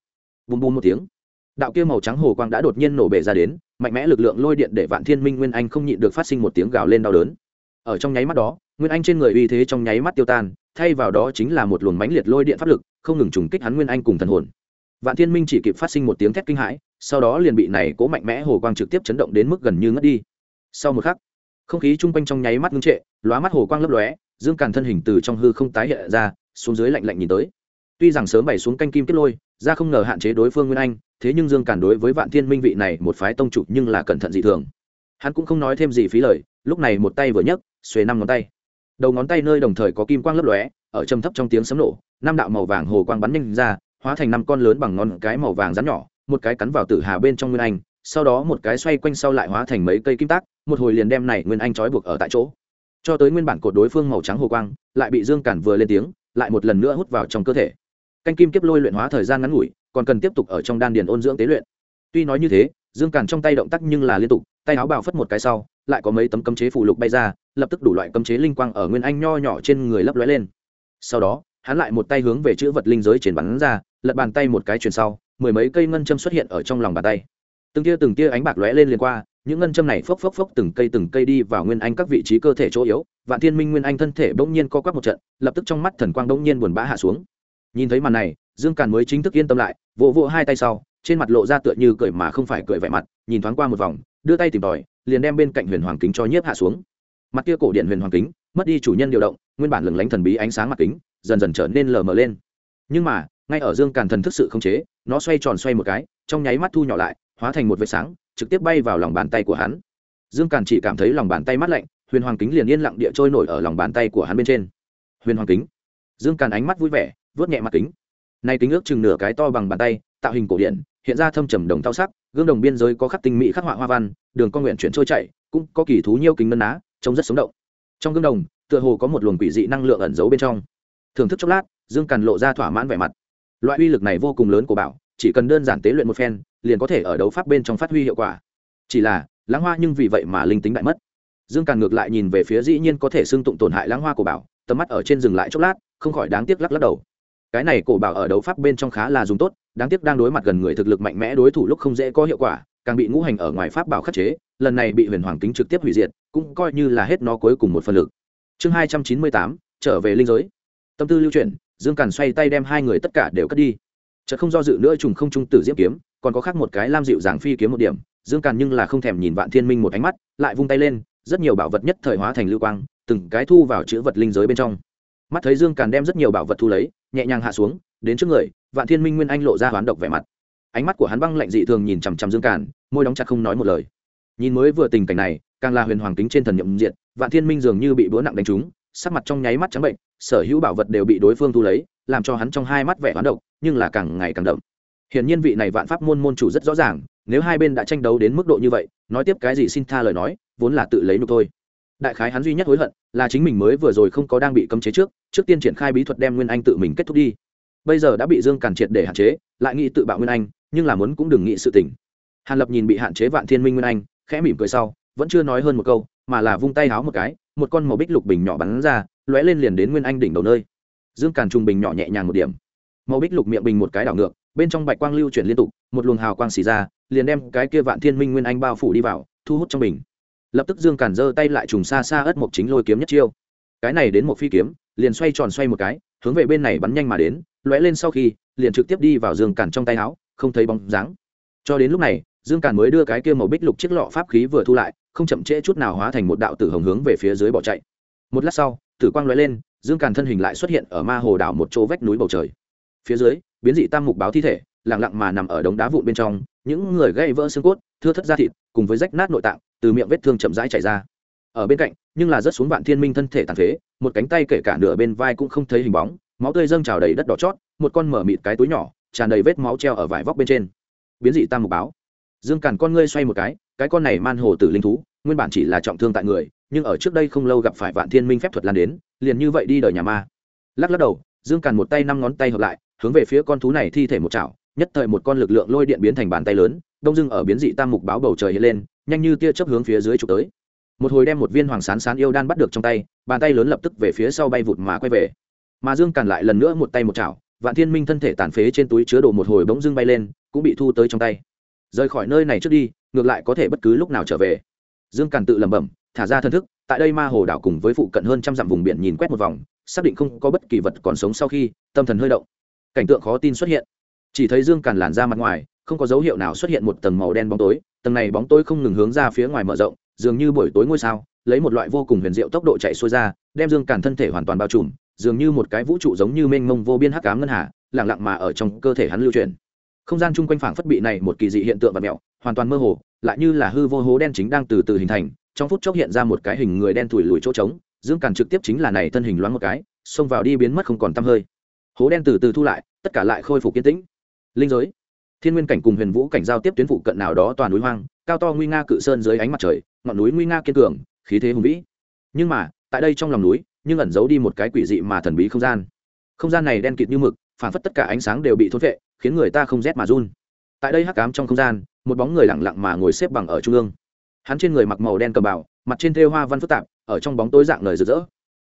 Bùm bùm một tiếng, đạo kia màu trắng hồ quang đã đột nhiên nổ bể ra đến, mạnh mẽ lực lượng lôi điện để vạn thiên minh nguyên anh không nhịn được phát sinh một tiếng gào lên đau đớn. Ở trong nháy mắt đó, nguyên anh trên người uy thế trong nháy mắt tiêu tan, thay vào đó chính là một luồng mãnh liệt lôi điện pháp lực, không ngừng trùng kích hắn nguyên anh cùng thần hồn. Vạn thiên minh chỉ kịp phát sinh một tiếng thét kinh hãi, sau đó liền bị này cố mạnh mẽ hồ quang trực tiếp chấn động đến mức gần như ngất đi. Sau một khắc, không khí chung quanh trong nháy mắt ngưng trệ lóa mắt hồ quang lấp lóe, dương càn thân hình từ trong hư không tái hiện ra, xuống dưới lạnh lạnh nhìn tới. Tuy rằng sớm bày xuống canh kim kết lôi, ra không ngờ hạn chế đối phương nguyên anh, thế nhưng dương càn đối với vạn thiên minh vị này một phái tông chủ nhưng là cẩn thận dị thường. Hắn cũng không nói thêm gì phí lời, lúc này một tay vừa nhấc, xuề năm ngón tay. Đầu ngón tay nơi đồng thời có kim quang lấp lóe, ở trầm thấp trong tiếng sấm nổ, năm đạo màu vàng hồ quang bắn nhanh ra, hóa thành năm con lớn bằng ngón cái màu vàng rắn nhỏ, một cái cắn vào tử hà bên trong nguyên anh, sau đó một cái xoay quanh sau lại hóa thành mấy cây kim tác, một hồi liền đem này nguyên anh trói buộc ở tại chỗ cho tới nguyên bản cột đối phương màu trắng hồ quang, lại bị dương cản vừa lên tiếng, lại một lần nữa hút vào trong cơ thể. Canh kim kiếp lôi luyện hóa thời gian ngắn ngủi, còn cần tiếp tục ở trong đan điền ôn dưỡng tế luyện. Tuy nói như thế, dương cản trong tay động tác nhưng là liên tục, tay áo bào phất một cái sau, lại có mấy tấm cấm chế phụ lục bay ra, lập tức đủ loại cấm chế linh quang ở nguyên anh nho nhỏ trên người lấp lóe lên. Sau đó, hắn lại một tay hướng về chữ vật linh giới trên bắn ra, lật bàn tay một cái truyền sau, mười mấy cây ngân châm xuất hiện ở trong lòng bàn tay. Từng tia từng tia ánh bạc lóe lên liền qua những ngân châm này phốc phốc phốc từng cây từng cây đi vào nguyên anh các vị trí cơ thể chỗ yếu, vạn thiên minh nguyên anh thân thể bỗng nhiên co quắp một trận, lập tức trong mắt thần quang bỗng nhiên buồn bã hạ xuống. Nhìn thấy màn này, dương càn mới chính thức yên tâm lại, vỗ vỗ hai tay sau, trên mặt lộ ra tựa như cười mà không phải cười vẻ mặt, nhìn thoáng qua một vòng, đưa tay tìm tòi, liền đem bên cạnh huyền hoàng kính cho nhiếp hạ xuống. Mặt kia cổ điện huyền hoàng kính, mất đi chủ nhân điều động, nguyên bản lừng lánh thần bí ánh sáng mặt kính, dần dần trở nên lờ mờ lên. Nhưng mà, ngay ở dương càn thần thức sự không chế, nó xoay tròn xoay một cái, trong nháy mắt thu nhỏ lại, hóa thành một vệt sáng trực tiếp bay vào lòng bàn tay của hắn. Dương càn chỉ cảm thấy lòng bàn tay mát lạnh, huyền hoàng kính liền yên lặng địa trôi nổi ở lòng bàn tay của hắn bên trên. Huyền hoàng kính. Dương càn ánh mắt vui vẻ vớt nhẹ mặt kính. Nay kính ước chừng nửa cái to bằng bàn tay, tạo hình cổ điện hiện ra thâm trầm đồng thao sắc, gương đồng biên giới có khắc tinh mỹ khắc họa hoa văn, đường con nguyện chuyển trôi chảy, cũng có kỳ thú nhiêu kính ngân á trông rất sống động. Trong gương đồng, tựa hồ có một luồng quỷ dị năng lượng ẩn giấu bên trong. Thưởng thức chốc lát, dương càn lộ ra thỏa mãn vẻ mặt. Loại uy lực này vô cùng lớn của bảo, chỉ cần đơn giản tế luyện một phen liền có thể ở đấu pháp bên trong phát huy hiệu quả. Chỉ là, lãng hoa nhưng vì vậy mà linh tính đại mất. Dương càn ngược lại nhìn về phía dĩ nhiên có thể xưng tụng tổn hại lãng hoa của bảo, tầm mắt ở trên dừng lại chốc lát, không khỏi đáng tiếc lắc lắc đầu. Cái này cổ bảo ở đấu pháp bên trong khá là dùng tốt, đáng tiếc đang đối mặt gần người thực lực mạnh mẽ đối thủ lúc không dễ có hiệu quả, càng bị ngũ hành ở ngoài pháp bảo khắc chế, lần này bị huyền hoàng kính trực tiếp hủy diệt, cũng coi như là hết nó cuối cùng một phần lực. Chương hai trăm chín mươi tám, trở về linh giới. Tâm tư lưu chuyển, dương càn xoay tay đem hai người tất cả đều cất đi. Chợt không do dự nữa trùng không trung tử diễm kiếm còn có khác một cái lam dịu dàng phi kiếm một điểm, dương càn nhưng là không thèm nhìn vạn thiên minh một ánh mắt, lại vung tay lên, rất nhiều bảo vật nhất thời hóa thành lưu quang, từng cái thu vào chữ vật linh giới bên trong. Mắt thấy dương càn đem rất nhiều bảo vật thu lấy, nhẹ nhàng hạ xuống, đến trước người, vạn thiên minh nguyên anh lộ ra hoán độc vẻ mặt. Ánh mắt của hắn băng lạnh dị thường nhìn chằm chằm dương càn, môi đóng chặt không nói một lời. Nhìn mới vừa tình cảnh này, càng là huyền hoàng kính trên thần nhậm diện vạn thiên minh dường như bị búa nặng đánh trúng, sắc mặt trong nháy mắt trắng bệnh, sở hữu bảo vật đều bị đối phương thu lấy, làm cho hắn trong hai mắt vẻ hoán độc, nhưng là càng ngày càng đậm hiển nhiên vị này vạn pháp môn môn chủ rất rõ ràng, nếu hai bên đã tranh đấu đến mức độ như vậy, nói tiếp cái gì xin tha lời nói, vốn là tự lấy nục thôi. Đại khái hắn duy nhất hối hận là chính mình mới vừa rồi không có đang bị cấm chế trước trước tiên triển khai bí thuật đem nguyên anh tự mình kết thúc đi. Bây giờ đã bị dương càn triệt để hạn chế, lại nghĩ tự bạo nguyên anh, nhưng là muốn cũng đừng nghĩ sự tỉnh hàn lập nhìn bị hạn chế vạn thiên minh nguyên anh, khẽ mỉm cười sau, vẫn chưa nói hơn một câu, mà là vung tay háo một cái, một con màu bích lục bình nhỏ bắn ra, lóe lên liền đến nguyên anh đỉnh đầu nơi. Dương càn trùng bình nhỏ nhẹ nhàng một điểm màu bích lục miệng bình một cái đảo ngược, bên trong bạch quang lưu chuyển liên tục, một luồng hào quang xì ra, liền đem cái kia vạn thiên minh nguyên anh bao phủ đi vào, thu hút trong bình. Lập tức dương càn giơ tay lại trùng xa xa ớt mộc chính lôi kiếm nhất chiêu. Cái này đến một phi kiếm, liền xoay tròn xoay một cái, hướng về bên này bắn nhanh mà đến, lóe lên sau khi, liền trực tiếp đi vào dương càn trong tay áo, không thấy bóng dáng. Cho đến lúc này, dương càn mới đưa cái kia màu bích lục chiếc lọ pháp khí vừa thu lại, không chậm trễ chút nào hóa thành một đạo tử hồng hướng về phía dưới bỏ chạy. Một lát sau, tử quang lóe lên, dương càn thân hình lại xuất hiện ở ma hồ đảo một chỗ vách núi bầu trời phía dưới, biến dị tam mục báo thi thể, lặng lặng mà nằm ở đống đá vụn bên trong, những người gây vỡ xương cốt, thưa thất da thịt, cùng với rách nát nội tạng, từ miệng vết thương chậm rãi chảy ra. Ở bên cạnh, nhưng là rất xuống vạn thiên minh thân thể tàn phế, một cánh tay kể cả nửa bên vai cũng không thấy hình bóng, máu tươi dâng trào đầy đất đỏ chót, một con mở mịt cái túi nhỏ, tràn đầy vết máu treo ở vải vóc bên trên. Biến dị tam mục báo. Dương càn con ngươi xoay một cái cái con này man hồ tử linh thú, nguyên bản chỉ là trọng thương tại người, nhưng ở trước đây không lâu gặp phải vạn thiên minh phép thuật lan đến, liền như vậy đi đời nhà ma. Lắc lắc đầu, dương càn một tay năm ngón tay hợp lại hướng về phía con thú này thi thể một chảo, nhất thời một con lực lượng lôi điện biến thành bàn tay lớn, đông dưng ở biến dị tam mục báo bầu trời hiện lên, nhanh như tia chớp hướng phía dưới trục tới. Một hồi đem một viên hoàng sán sán yêu đan bắt được trong tay, bàn tay lớn lập tức về phía sau bay vụt mà quay về. Mà dương càn lại lần nữa một tay một chảo, vạn thiên minh thân thể tàn phế trên túi chứa đồ một hồi bỗng dưng bay lên, cũng bị thu tới trong tay. Rời khỏi nơi này trước đi, ngược lại có thể bất cứ lúc nào trở về. Dương càn tự lẩm bẩm, thả ra thân thức, tại đây ma hồ đảo cùng với phụ cận hơn trăm dặm vùng biển nhìn quét một vòng, xác định không có bất kỳ vật còn sống sau khi, tâm thần hơi động cảnh tượng khó tin xuất hiện. Chỉ thấy dương càn làn ra mặt ngoài, không có dấu hiệu nào xuất hiện một tầng màu đen bóng tối, tầng này bóng tối không ngừng hướng ra phía ngoài mở rộng, dường như buổi tối ngôi sao, lấy một loại vô cùng huyền diệu tốc độ chạy xuôi ra, đem dương càn thân thể hoàn toàn bao trùm, dường như một cái vũ trụ giống như mênh mông vô biên hắc cám ngân hà lẳng lặng mà ở trong cơ thể hắn lưu truyền. Không gian chung quanh phảng phất bị này một kỳ dị hiện tượng và mẹo hoàn toàn mơ hồ, lại như là hư vô hố đen chính đang từ từ hình thành, trong phút chốc hiện ra một cái hình người đen thủi lùi chỗ trống, dương càn trực tiếp chính là này thân hình loáng một cái, xông vào đi biến mất không còn tăm hơi. Hố đen từ từ thu lại tất cả lại khôi phục kiên tĩnh. Linh giới. Thiên nguyên cảnh cùng huyền vũ cảnh giao tiếp tuyến phụ cận nào đó toàn núi hoang cao to nguy nga cự sơn dưới ánh mặt trời ngọn núi nguy nga kiên cường khí thế hùng vĩ. Nhưng mà tại đây trong lòng núi nhưng ẩn giấu đi một cái quỷ dị mà thần bí không gian. Không gian này đen kịt như mực phản phất tất cả ánh sáng đều bị thốt vệ khiến người ta không rét mà run. Tại đây hắc ám trong không gian một bóng người lặng lặng mà ngồi xếp bằng ở trung ương. Hắn trên người mặc màu đen cầm bảo mặt trên thêu hoa văn phức tạp ở trong bóng tối dạng lời rực rỡ.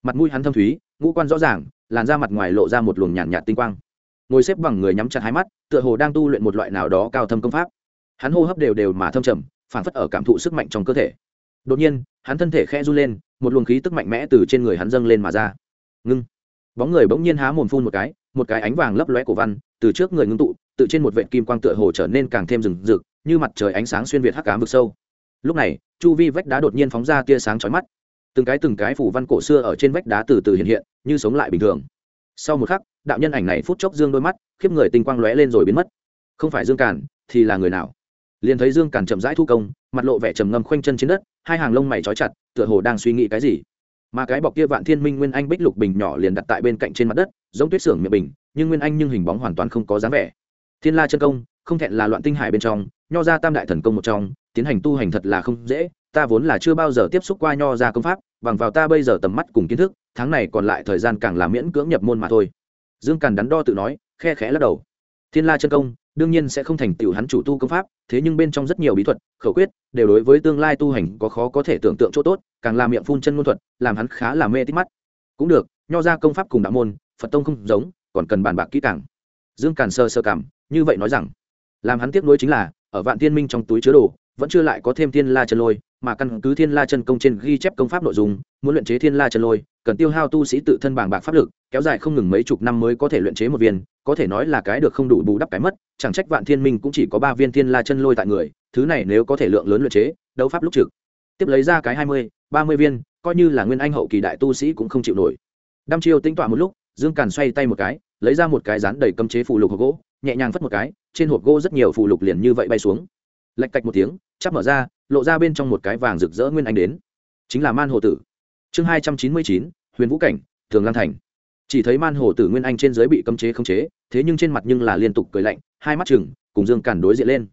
Mặt mũi hắn thâm thúy ngũ quan rõ ràng làn da mặt ngoài lộ ra một luồng nhàn nhạt, nhạt tinh quang ngồi xếp bằng người nhắm chặt hai mắt, tựa hồ đang tu luyện một loại nào đó cao thâm công pháp. Hắn hô hấp đều đều mà thâm trầm phản phất ở cảm thụ sức mạnh trong cơ thể. Đột nhiên, hắn thân thể khẽ run lên, một luồng khí tức mạnh mẽ từ trên người hắn dâng lên mà ra. Ngưng. Bóng người bỗng nhiên há mồm phun một cái một cái ánh vàng lấp lóe cổ văn, từ trước người ngưng tụ, tự trên một vệt kim quang tựa hồ trở nên càng thêm rừng rực, như mặt trời ánh sáng xuyên việt hắc cám vực sâu. Lúc này, chu vi vách đá đột nhiên phóng ra tia sáng chói mắt. Từng cái từng cái phủ văn cổ xưa ở trên vách đá từ từ hiện hiện, như sống lại bình thường sau một khắc, đạo nhân ảnh này phút chốc dương đôi mắt, khiếp người tinh quang lóe lên rồi biến mất. Không phải dương càn, thì là người nào? Liền thấy dương càn chậm rãi thu công, mặt lộ vẻ trầm ngâm khoanh chân trên đất, hai hàng lông mày trói chặt, tựa hồ đang suy nghĩ cái gì. Mà cái bọc kia vạn thiên minh nguyên anh bích lục bình nhỏ liền đặt tại bên cạnh trên mặt đất, giống tuyết xưởng miệng bình, nhưng nguyên anh nhưng hình bóng hoàn toàn không có dáng vẻ. Thiên la chân công, không thẹn là loạn tinh hải bên trong, nho ra tam đại thần công một trong, tiến hành tu hành thật là không dễ, ta vốn là chưa bao giờ tiếp xúc qua nho ra công pháp bằng vào ta bây giờ tầm mắt cùng kiến thức, tháng này còn lại thời gian càng là miễn cưỡng nhập môn mà thôi. Dương càn đắn đo tự nói, khe khẽ lắc đầu. Thiên la chân công, đương nhiên sẽ không thành tựu hắn chủ tu công pháp, thế nhưng bên trong rất nhiều bí thuật, khẩu quyết, đều đối với tương lai tu hành có khó có thể tưởng tượng chỗ tốt, càng làm miệng phun chân ngôn thuật, làm hắn khá là mê tít mắt. Cũng được, nho ra công pháp cùng đạo môn, phật tông không giống, còn cần bàn bạc kỹ càng. Dương càn sơ sơ cảm, như vậy nói rằng. Làm hắn tiếp nối chính là, ở vạn tiên minh trong túi chứa đồ, vẫn chưa lại có thêm thiên la chân lôi mà căn cứ thiên la chân công trên ghi chép công pháp nội dung, muốn luyện chế thiên la chân lôi, cần tiêu hao tu sĩ tự thân bảng bạc pháp lực, kéo dài không ngừng mấy chục năm mới có thể luyện chế một viên, có thể nói là cái được không đủ bù đắp cái mất, chẳng trách vạn thiên minh cũng chỉ có ba viên thiên la chân lôi tại người, thứ này nếu có thể lượng lớn luyện chế, đấu pháp lúc trực. Tiếp lấy ra cái hai mươi, ba mươi viên, coi như là nguyên anh hậu kỳ đại tu sĩ cũng không chịu nổi. Đăm chiêu tính tọa một lúc, dương càn xoay tay một cái, lấy ra một cái rán đầy cấm chế phụ lục hộp gỗ, nhẹ nhàng phất một cái, trên hộp gỗ rất nhiều phụ lục liền như vậy bay xuống. Lạch cạch một tiếng, chắp mở ra lộ ra bên trong một cái vàng rực rỡ nguyên anh đến. Chính là man hồ tử. Chương hai trăm chín mươi chín, huyền vũ cảnh, thường lan thành. Chỉ thấy man hồ tử nguyên anh trên dưới bị cấm chế khống chế, thế nhưng trên mặt nhưng là liên tục cười lạnh, hai mắt chừng cùng dương cản đối diện lên.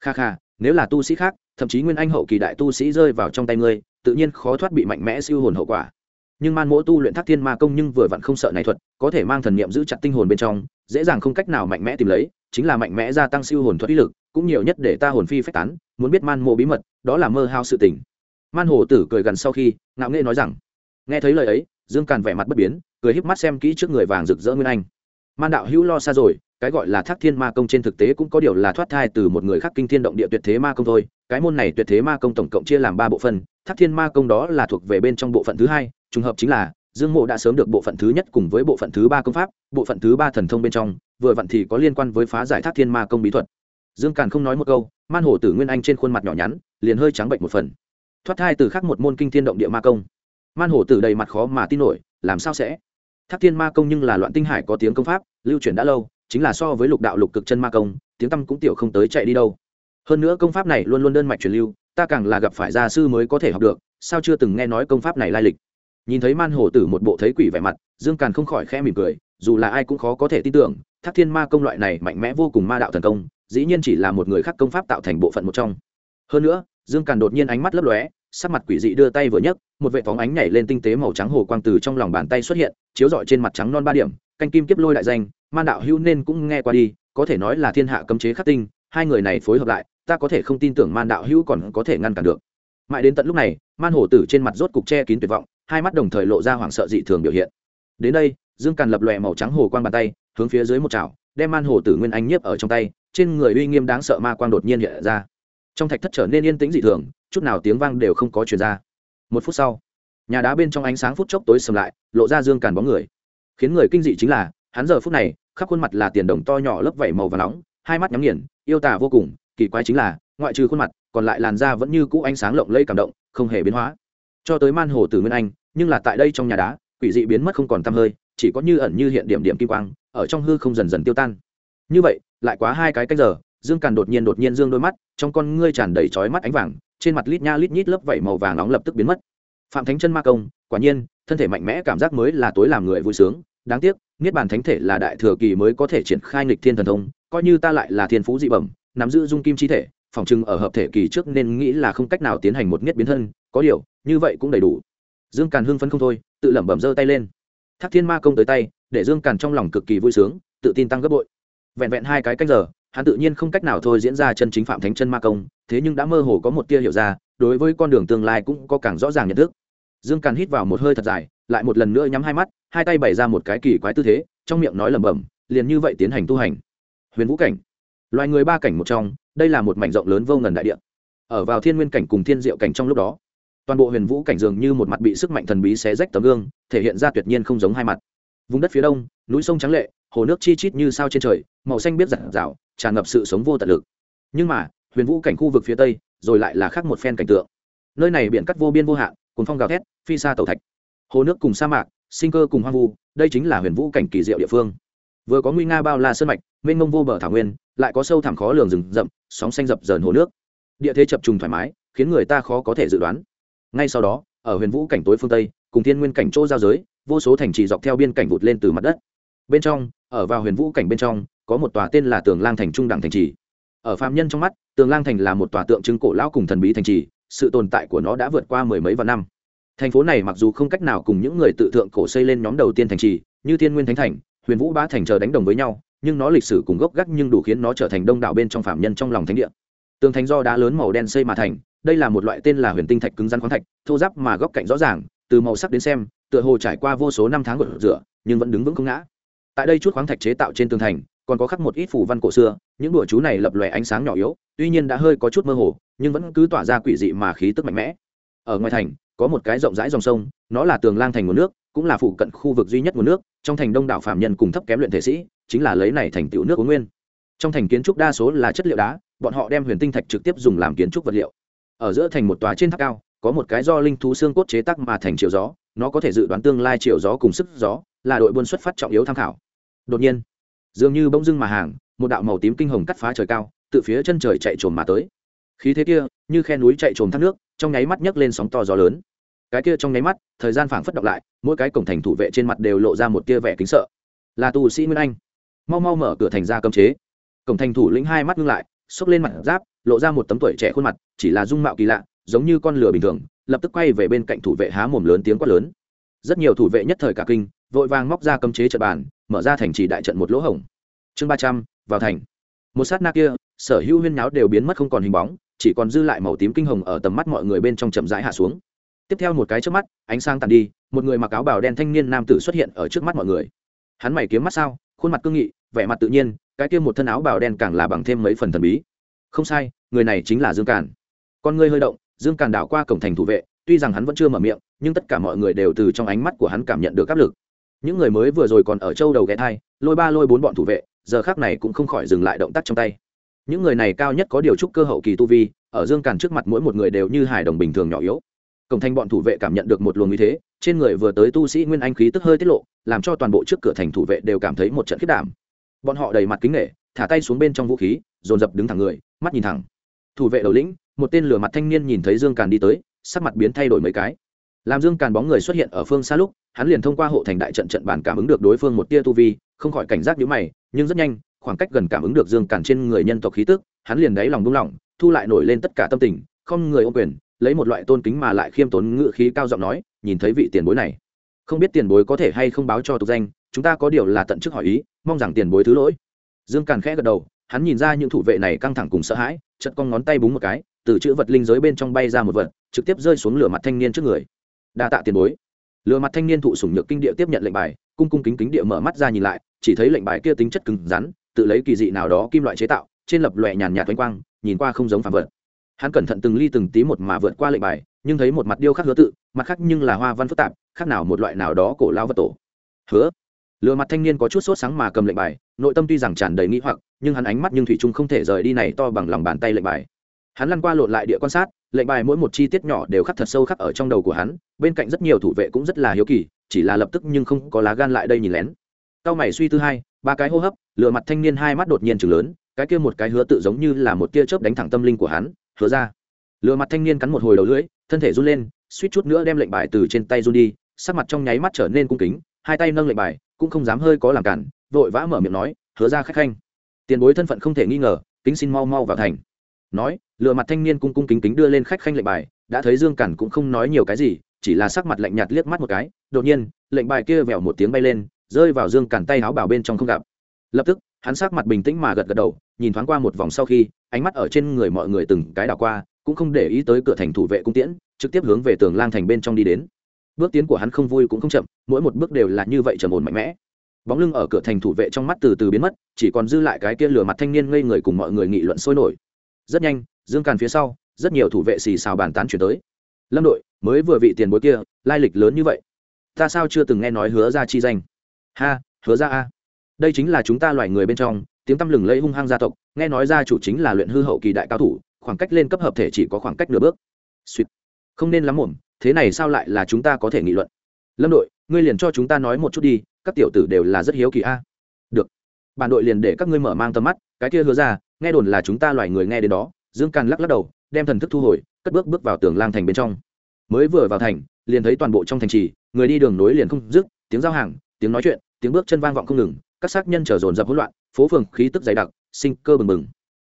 Kha kha, nếu là tu sĩ khác, thậm chí nguyên anh hậu kỳ đại tu sĩ rơi vào trong tay ngươi, tự nhiên khó thoát bị mạnh mẽ siêu hồn hậu quả. Nhưng man mỗ tu luyện thác thiên ma công nhưng vừa vặn không sợ này thuật, có thể mang thần niệm giữ chặt tinh hồn bên trong, dễ dàng không cách nào mạnh mẽ tìm lấy, chính là mạnh mẽ gia tăng siêu hồn thuật ý lực cũng nhiều nhất để ta hồn phi phách tán, muốn biết man mộ bí mật, đó là mơ hao sự tình. Man hồ tử cười gần sau khi, ngạo nghệ nói rằng, nghe thấy lời ấy, dương càn vẻ mặt bất biến, cười híp mắt xem kỹ trước người vàng rực rỡ nguyên anh. Man đạo hữu lo xa rồi, cái gọi là thác thiên ma công trên thực tế cũng có điều là thoát thai từ một người khác kinh thiên động địa tuyệt thế ma công thôi. Cái môn này tuyệt thế ma công tổng cộng chia làm ba bộ phận, thác thiên ma công đó là thuộc về bên trong bộ phận thứ hai, trùng hợp chính là, dương mộ đã sớm được bộ phận thứ nhất cùng với bộ phận thứ ba công pháp, bộ phận thứ ba thần thông bên trong, vừa vặn thì có liên quan với phá giải thác thiên ma công bí thuật dương càn không nói một câu, man hổ tử nguyên anh trên khuôn mặt nhỏ nhắn, liền hơi trắng bệnh một phần. Thoát thai từ khắc một môn kinh thiên động địa ma công. Man hổ tử đầy mặt khó mà tin nổi, làm sao sẽ? Thác thiên ma công nhưng là loạn tinh hải có tiếng công pháp, lưu truyền đã lâu, chính là so với lục đạo lục cực chân ma công, tiếng tăm cũng tiểu không tới chạy đi đâu. Hơn nữa công pháp này luôn luôn đơn mạch truyền lưu, ta càng là gặp phải gia sư mới có thể học được, sao chưa từng nghe nói công pháp này lai lịch. Nhìn thấy man hổ tử một bộ thấy quỷ vẻ mặt, dương càn không khỏi khẽ mỉm cười, dù là ai cũng khó có thể tin tưởng thác thiên ma công loại này mạnh mẽ vô cùng ma đạo thần công, dĩ nhiên chỉ là một người khác công pháp tạo thành bộ phận một trong. Hơn nữa, dương càn đột nhiên ánh mắt lấp lóe, sắc mặt quỷ dị đưa tay vừa nhấc, một vệ phóng ánh nhảy lên tinh tế màu trắng hồ quang từ trong lòng bàn tay xuất hiện, chiếu rọi trên mặt trắng non ba điểm, canh kim kiếp lôi đại danh man đạo hữu nên cũng nghe qua đi, có thể nói là thiên hạ cấm chế khắc tinh, hai người này phối hợp lại, ta có thể không tin tưởng man đạo hữu còn có thể ngăn cản được. Mãi đến tận lúc này, man hổ tử trên mặt rốt cục che kín tuyệt vọng, hai mắt đồng thời lộ ra hoảng sợ dị thường biểu hiện. Đến đây, dương càn lập lòe màu trắng hồ quang bàn tay hướng phía dưới một chảo, đem man hổ tử nguyên anh nhiếp ở trong tay, trên người uy nghiêm đáng sợ ma quang đột nhiên hiện ra. Trong thạch thất trở nên yên tĩnh dị thường, chút nào tiếng vang đều không có truyền ra. Một phút sau, nhà đá bên trong ánh sáng phút chốc tối sầm lại, lộ ra dương càn bóng người. Khiến người kinh dị chính là, hắn giờ phút này, khắp khuôn mặt là tiền đồng to nhỏ lớp vẩy màu và nóng, hai mắt nhắm nghiền, yêu tả vô cùng, kỳ quái chính là, ngoại trừ khuôn mặt, còn lại làn da vẫn như cũ ánh sáng lộng lẫy cảm động, không hề biến hóa. Cho tới man hồ tử nguyên anh, nhưng là tại đây trong nhà đá, quỷ dị biến mất không còn tăm hơi chỉ có như ẩn như hiện điểm điểm kim quang, ở trong hư không dần dần tiêu tan. Như vậy, lại quá hai cái cách giờ, dương càn đột nhiên đột nhiên dương đôi mắt, trong con ngươi tràn đầy chói mắt ánh vàng, trên mặt lít nha lít nhít lớp vảy màu vàng nóng lập tức biến mất. Phạm thánh chân ma công, quả nhiên, thân thể mạnh mẽ cảm giác mới là tối làm người vui sướng, đáng tiếc, niết bàn thánh thể là đại thừa kỳ mới có thể triển khai nghịch thiên thần thông, coi như ta lại là thiên phú dị bẩm, nắm giữ dung kim chi thể, phòng trưng ở hợp thể kỳ trước nên nghĩ là không cách nào tiến hành một niết biến thân, có điều, như vậy cũng đầy đủ. Dương càn hưng phấn không thôi, tự lẩm bẩm giơ tay lên thác thiên ma công tới tay, để dương càn trong lòng cực kỳ vui sướng, tự tin tăng gấp bội. Vẹn vẹn hai cái cách giờ, hắn tự nhiên không cách nào thôi diễn ra chân chính phạm thánh chân ma công, thế nhưng đã mơ hồ có một tia hiểu ra, đối với con đường tương lai cũng có càng rõ ràng nhận thức. Dương càn hít vào một hơi thật dài, lại một lần nữa nhắm hai mắt, hai tay bày ra một cái kỳ quái tư thế, trong miệng nói lẩm bẩm, liền như vậy tiến hành tu hành. Huyền vũ cảnh. Loài người ba cảnh một trong, đây là một mảnh rộng lớn vô ngần đại địa. Ở vào thiên nguyên cảnh cùng thiên diệu cảnh trong lúc đó toàn bộ huyền vũ cảnh dường như một mặt bị sức mạnh thần bí xé rách tấm gương, thể hiện ra tuyệt nhiên không giống hai mặt. Vùng đất phía đông, núi sông trắng lệ, hồ nước chi chít như sao trên trời, màu xanh biết giản rào tràn ngập sự sống vô tận lực. Nhưng mà, huyền vũ cảnh khu vực phía tây, rồi lại là khác một phen cảnh tượng. Nơi này biển cắt vô biên vô hạn cùng phong gào thét, phi xa tàu thạch. Hồ nước cùng sa mạc, sinh cơ cùng hoang vu, đây chính là huyền vũ cảnh kỳ diệu địa phương. Vừa có nguy nga bao la sơn mạch, mênh mông vô bờ thảo nguyên, lại có sâu thẳm khó lường rừng rậm, sóng xanh dập dờn hồ nước. Địa thế chập trùng thoải mái, khiến người ta khó có thể dự đoán ngay sau đó, ở huyền vũ cảnh tối phương tây, cùng thiên nguyên cảnh chỗ giao giới, vô số thành trì dọc theo biên cảnh vụt lên từ mặt đất. Bên trong, ở vào huyền vũ cảnh bên trong, có một tòa tên là tường lang thành trung đẳng thành trì. Ở phạm nhân trong mắt, tường lang thành là một tòa tượng trưng cổ lão cùng thần bí thành trì, sự tồn tại của nó đã vượt qua mười mấy vạn năm. Thành phố này mặc dù không cách nào cùng những người tự thượng cổ xây lên nhóm đầu tiên thành trì, như thiên nguyên thánh thành, huyền vũ bá thành chờ đánh đồng với nhau, nhưng nó lịch sử cùng gốc gác nhưng đủ khiến nó trở thành đông đảo bên trong phạm nhân trong lòng thánh địa. Tường thành do đá lớn màu đen xây mà thành đây là một loại tên là huyền tinh thạch cứng rắn khoáng thạch, thô giáp mà góc cạnh rõ ràng, từ màu sắc đến xem, tựa hồ trải qua vô số năm tháng gột rửa, nhưng vẫn đứng vững không ngã. Tại đây chút khoáng thạch chế tạo trên tường thành, còn có khắc một ít phủ văn cổ xưa, những đùa chú này lập lòe ánh sáng nhỏ yếu, tuy nhiên đã hơi có chút mơ hồ, nhưng vẫn cứ tỏa ra quỷ dị mà khí tức mạnh mẽ. Ở ngoài thành, có một cái rộng rãi dòng sông, nó là tường lang thành nguồn nước, cũng là phụ cận khu vực duy nhất nguồn nước, trong thành đông đảo phạm nhân cùng thấp kém luyện thể sĩ, chính là lấy này thành tựu nước uống nguyên. Trong thành kiến trúc đa số là chất liệu đá, bọn họ đem huyền tinh thạch trực tiếp dùng làm kiến trúc vật liệu ở giữa thành một tòa trên tháp cao, có một cái do linh thú xương cốt chế tác mà thành chiều gió, nó có thể dự đoán tương lai chiều gió cùng sức gió là đội buôn xuất phát trọng yếu tham khảo. Đột nhiên, dường như bỗng dưng mà hàng, một đạo màu tím kinh hồng cắt phá trời cao, từ phía chân trời chạy trồm mà tới. Khí thế kia, như khe núi chạy trồm thác nước, trong nháy mắt nhấc lên sóng to gió lớn. Cái kia trong nháy mắt, thời gian phảng phất động lại, mỗi cái cổng thành thủ vệ trên mặt đều lộ ra một tia vẻ kính sợ. Là tù sĩ nguyên anh. Mau mau mở cửa thành ra cấm chế. Cổng thành thủ lĩnh hai mắt ngưng lại, xốc lên mặt giáp lộ ra một tấm tuổi trẻ khuôn mặt, chỉ là dung mạo kỳ lạ, giống như con lửa bình thường, lập tức quay về bên cạnh thủ vệ há mồm lớn tiếng quát lớn. Rất nhiều thủ vệ nhất thời cả kinh, vội vàng móc ra cấm chế trận bàn, mở ra thành trì đại trận một lỗ hổng. Chương ba trăm, vào thành. Một sát na kia, sở hữu huyên náo đều biến mất không còn hình bóng, chỉ còn dư lại màu tím kinh hồng ở tầm mắt mọi người bên trong chậm rãi hạ xuống. Tiếp theo một cái trước mắt, ánh sáng tàn đi, một người mặc áo bào đen thanh niên nam tử xuất hiện ở trước mắt mọi người. Hắn mày kiếm mắt sao, khuôn mặt cương nghị, vẻ mặt tự nhiên, cái kia một thân áo bào đen càng là bằng thêm mấy phần thần bí không sai, người này chính là dương càn. Con ngươi hơi động, dương càn đảo qua cổng thành thủ vệ, tuy rằng hắn vẫn chưa mở miệng, nhưng tất cả mọi người đều từ trong ánh mắt của hắn cảm nhận được áp lực. Những người mới vừa rồi còn ở châu đầu ghé thai, lôi ba lôi bốn bọn thủ vệ, giờ khác này cũng không khỏi dừng lại động tác trong tay. Những người này cao nhất có điều trúc cơ hậu kỳ tu vi, ở dương càn trước mặt mỗi một người đều như hài đồng bình thường nhỏ yếu. Cổng thành bọn thủ vệ cảm nhận được một luồng như thế, trên người vừa tới tu sĩ nguyên anh khí tức hơi tiết lộ, làm cho toàn bộ trước cửa thành thủ vệ đều cảm thấy một trận khiết đảm. Bọn họ đầy mặt kính nghệ thả tay xuống bên trong vũ khí, dồn dập đứng thẳng người mắt nhìn thẳng. Thủ vệ đầu lĩnh, một tên lửa mặt thanh niên nhìn thấy dương càn đi tới, sắc mặt biến thay đổi mấy cái. Làm dương càn bóng người xuất hiện ở phương xa lúc, hắn liền thông qua hộ thành đại trận trận bản cảm ứng được đối phương một tia tu vi, không khỏi cảnh giác nhíu mày, nhưng rất nhanh, khoảng cách gần cảm ứng được dương càn trên người nhân tộc khí tức, hắn liền đáy lòng buông lòng thu lại nổi lên tất cả tâm tình, không người ô quyền, lấy một loại tôn kính mà lại khiêm tốn ngự khí cao giọng nói, nhìn thấy vị tiền bối này, không biết tiền bối có thể hay không báo cho tục danh, chúng ta có điều là tận chức hỏi ý, mong rằng tiền bối thứ lỗi. Dương càn khẽ gật đầu hắn nhìn ra những thủ vệ này căng thẳng cùng sợ hãi chật con ngón tay búng một cái, từ chữ vật linh giới bên trong bay ra một vật, trực tiếp rơi xuống lửa mặt thanh niên trước người. Đa tạ tiền bối. Lửa mặt thanh niên thụ sủng nhược kinh địa tiếp nhận lệnh bài, cung cung kính kính địa mở mắt ra nhìn lại, chỉ thấy lệnh bài kia tính chất cứng rắn, tự lấy kỳ dị nào đó kim loại chế tạo, trên lập lòe nhàn nhạt thanh quang, nhìn qua không giống phàm vật. Hắn cẩn thận từng ly từng tí một mà vượt qua lệnh bài, nhưng thấy một mặt điêu khắc hứa tự, mặt khác nhưng là hoa văn phức tạp, khác nào một loại nào đó cổ lao vật tổ. Hứa! Lừa mặt thanh niên có chút sốt sáng mà cầm lệnh bài, nội tâm tuy rằng tràn đầy nghĩ hoặc, nhưng hắn ánh mắt nhưng thủy trung không thể rời đi này to bằng lòng bàn tay lệnh bài. Hắn lăn qua lộn lại địa quan sát, lệnh bài mỗi một chi tiết nhỏ đều khắc thật sâu khắc ở trong đầu của hắn, bên cạnh rất nhiều thủ vệ cũng rất là hiếu kỳ, chỉ là lập tức nhưng không có lá gan lại đây nhìn lén. Cao mày suy tư hai, ba cái hô hấp, lừa mặt thanh niên hai mắt đột nhiên chừng lớn, cái kia một cái hứa tự giống như là một tia chớp đánh thẳng tâm linh của hắn, hứa ra. Lừa mặt thanh niên cắn một hồi đầu lưỡi, thân thể run lên, suýt chút nữa đem lệnh bài từ trên tay run đi, sắc mặt trong nháy mắt trở nên cung kính, hai tay nâng lệnh bài cũng không dám hơi có làm cản, vội vã mở miệng nói, hứa ra khách khanh. Tiền bối thân phận không thể nghi ngờ, kính xin mau mau vào thành. Nói lừa mặt thanh niên cung cung kính kính đưa lên khách khanh lệnh bài, đã thấy dương cản cũng không nói nhiều cái gì, chỉ là sắc mặt lạnh nhạt liếc mắt một cái, đột nhiên, lệnh bài kia vẹo một tiếng bay lên, rơi vào dương cản tay áo bảo bên trong không gặp. Lập tức, hắn sắc mặt bình tĩnh mà gật gật đầu, nhìn thoáng qua một vòng sau khi, ánh mắt ở trên người mọi người từng cái đảo qua, cũng không để ý tới cửa thành thủ vệ cung tiễn, trực tiếp hướng về tường lang thành bên trong đi đến bước tiến của hắn không vui cũng không chậm, mỗi một bước đều là như vậy trầm ổn mạnh mẽ. Bóng lưng ở cửa thành thủ vệ trong mắt từ từ biến mất, chỉ còn dư lại cái kia lửa mặt thanh niên ngây người cùng mọi người nghị luận sôi nổi. Rất nhanh, dương càn phía sau, rất nhiều thủ vệ xì xào bàn tán chuyển tới. Lâm đội, mới vừa vị tiền bối kia, lai lịch lớn như vậy. Ta sao chưa từng nghe nói hứa ra chi danh? Ha, hứa ra a. Đây chính là chúng ta loài người bên trong, tiếng tăm lừng lẫy hung hăng gia tộc, nghe nói gia chủ chính là luyện hư hậu kỳ đại cao thủ, khoảng cách lên cấp hợp thể chỉ có khoảng cách nửa bước. Suýt không nên lắm mồm thế này sao lại là chúng ta có thể nghị luận? Lâm đội, ngươi liền cho chúng ta nói một chút đi, các tiểu tử đều là rất hiếu kỳ a. Được. Bản đội liền để các ngươi mở mang tầm mắt, cái kia hứa ra, nghe đồn là chúng ta loài người nghe đến đó, dương càn lắc lắc đầu, đem thần thức thu hồi, cất bước bước vào tường lang thành bên trong. Mới vừa vào thành, liền thấy toàn bộ trong thành trì, người đi đường nối liền không dứt, tiếng giao hàng, tiếng nói chuyện, tiếng bước chân vang vọng không ngừng, các xác nhân trở dồn dập hỗn loạn, phố phường khí tức dày đặc, sinh cơ bừng bừng.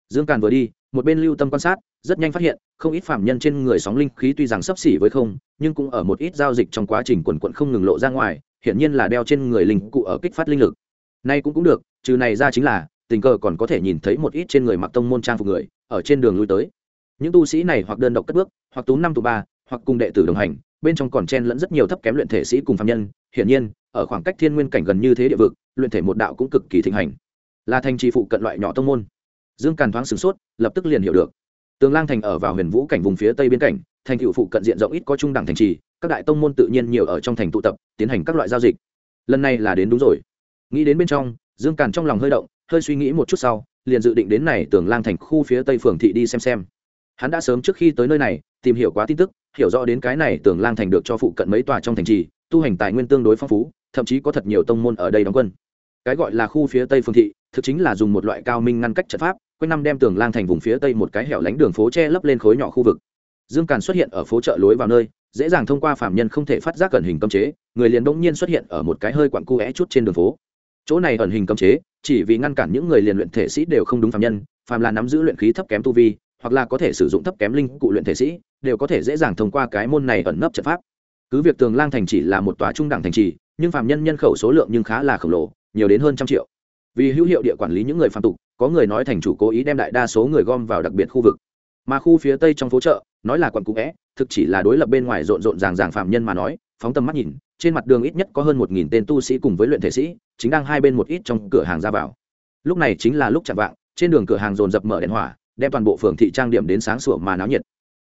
Dương càn vừa đi, một bên lưu tâm quan sát rất nhanh phát hiện, không ít phạm nhân trên người sóng linh khí tuy rằng sấp xỉ với không, nhưng cũng ở một ít giao dịch trong quá trình quần quận không ngừng lộ ra ngoài, hiển nhiên là đeo trên người linh cụ ở kích phát linh lực. Nay cũng cũng được, trừ này ra chính là, tình cờ còn có thể nhìn thấy một ít trên người mặc tông môn trang phục người, ở trên đường lui tới. Những tu sĩ này hoặc đơn độc cất bước, hoặc tú năm tù ba, hoặc cùng đệ tử đồng hành, bên trong còn chen lẫn rất nhiều thấp kém luyện thể sĩ cùng phạm nhân, hiển nhiên, ở khoảng cách thiên nguyên cảnh gần như thế địa vực, luyện thể một đạo cũng cực kỳ thịnh hành. Là thành trì phụ cận loại nhỏ tông môn. Dương càn thoáng sửng sốt, lập tức liền hiểu được tường lang thành ở vào huyền vũ cảnh vùng phía tây biên cảnh, thành cựu phụ cận diện rộng ít có trung đẳng thành trì, các đại tông môn tự nhiên nhiều ở trong thành tụ tập, tiến hành các loại giao dịch. Lần này là đến đúng rồi. Nghĩ đến bên trong, dương càn trong lòng hơi động, hơi suy nghĩ một chút sau, liền dự định đến này tường lang thành khu phía tây phường thị đi xem xem. Hắn đã sớm trước khi tới nơi này, tìm hiểu quá tin tức, hiểu rõ đến cái này tường lang thành được cho phụ cận mấy tòa trong thành trì, tu hành tài nguyên tương đối phong phú, thậm chí có thật nhiều tông môn ở đây đóng quân. Cái gọi là khu phía tây phương thị, thực chính là dùng một loại cao minh ngăn cách trận pháp quanh năm đem tường lang thành vùng phía tây một cái hẻo lánh đường phố che lấp lên khối nhỏ khu vực. Dương càn xuất hiện ở phố chợ lối vào nơi, dễ dàng thông qua phạm nhân không thể phát giác ẩn hình cấm chế, người liền bỗng nhiên xuất hiện ở một cái hơi quặn cu é chút trên đường phố. Chỗ này ẩn hình cấm chế, chỉ vì ngăn cản những người liền luyện thể sĩ đều không đúng phạm nhân, phàm là nắm giữ luyện khí thấp kém tu vi, hoặc là có thể sử dụng thấp kém linh cụ luyện thể sĩ, đều có thể dễ dàng thông qua cái môn này ẩn nấp trận pháp. Cứ việc tường lang thành chỉ là một tòa trung đẳng thành trì, nhưng phạm nhân nhân khẩu số lượng nhưng khá là khổng lồ, nhiều đến hơn trăm triệu. Vì hữu hiệu địa quản lý những người phạm tục có người nói thành chủ cố ý đem đại đa số người gom vào đặc biệt khu vực. Mà khu phía tây trong phố chợ, nói là quận cũ vẽ thực chỉ là đối lập bên ngoài rộn rộn ràng ràng phạm nhân mà nói, phóng tầm mắt nhìn, trên mặt đường ít nhất có hơn một nghìn tên tu sĩ cùng với luyện thể sĩ, chính đang hai bên một ít trong cửa hàng ra vào. Lúc này chính là lúc chạm vạng, trên đường cửa hàng dồn dập mở đèn hỏa, đem toàn bộ phường thị trang điểm đến sáng sủa mà náo nhiệt.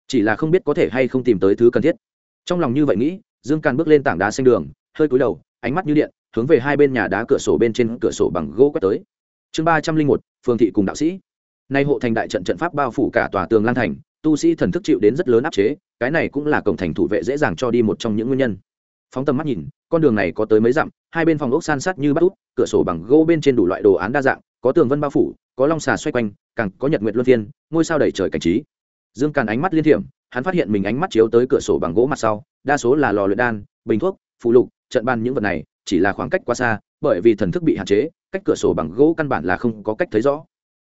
Chỉ là không biết có thể hay không tìm tới thứ cần thiết. Trong lòng như vậy nghĩ, dương càn bước lên tảng đá xanh đường, hơi cúi đầu, ánh mắt như điện, hướng về hai bên nhà đá cửa sổ bên trên cửa sổ bằng gỗ quét tới. Chương ba trăm linh một Phương thị cùng đạo sĩ. Nay hộ thành đại trận trận pháp bao phủ cả tòa tường lan thành, tu sĩ thần thức chịu đến rất lớn áp chế, cái này cũng là cổng thành thủ vệ dễ dàng cho đi một trong những nguyên nhân. Phóng tầm mắt nhìn, con đường này có tới mấy dặm, hai bên phòng ốc san sát như bắt út, cửa sổ bằng gỗ bên trên đủ loại đồ án đa dạng, có tường vân bao phủ, có long xà xoay quanh, càng có nhật nguyệt luân phiên, ngôi sao đầy trời cảnh trí. Dương càn ánh mắt liên thiểm, hắn phát hiện mình ánh mắt chiếu tới cửa sổ bằng gỗ mặt sau, đa số là lò luyện đan, bình thuốc, phụ lục, trận ban những vật này, chỉ là khoảng cách quá xa bởi vì thần thức bị hạn chế, cách cửa sổ bằng gỗ căn bản là không có cách thấy rõ.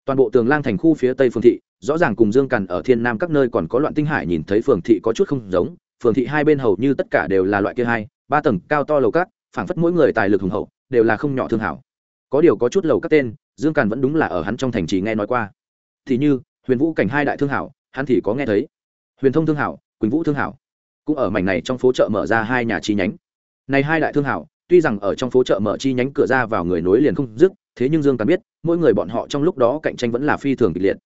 Toàn bộ tường lang thành khu phía tây phương thị, rõ ràng cùng dương càn ở thiên nam các nơi còn có loạn tinh hải nhìn thấy phường thị có chút không giống, phường thị hai bên hầu như tất cả đều là loại kia hai, ba tầng, cao to lầu cát phảng phất mỗi người tài lực hùng hậu, đều là không nhỏ thương hảo. Có điều có chút lầu các tên, dương càn vẫn đúng là ở hắn trong thành trì nghe nói qua. Thì như, huyền vũ cảnh hai đại thương hảo, hắn thì có nghe thấy. Huyền thông thương hảo, quỳnh vũ thương hảo. Cũng ở mảnh này trong phố chợ mở ra hai nhà chi nhánh. Này hai đại thương hảo tuy rằng ở trong phố chợ mở chi nhánh cửa ra vào người nối liền không dứt, thế nhưng dương càn biết, mỗi người bọn họ trong lúc đó cạnh tranh vẫn là phi thường kịch liệt.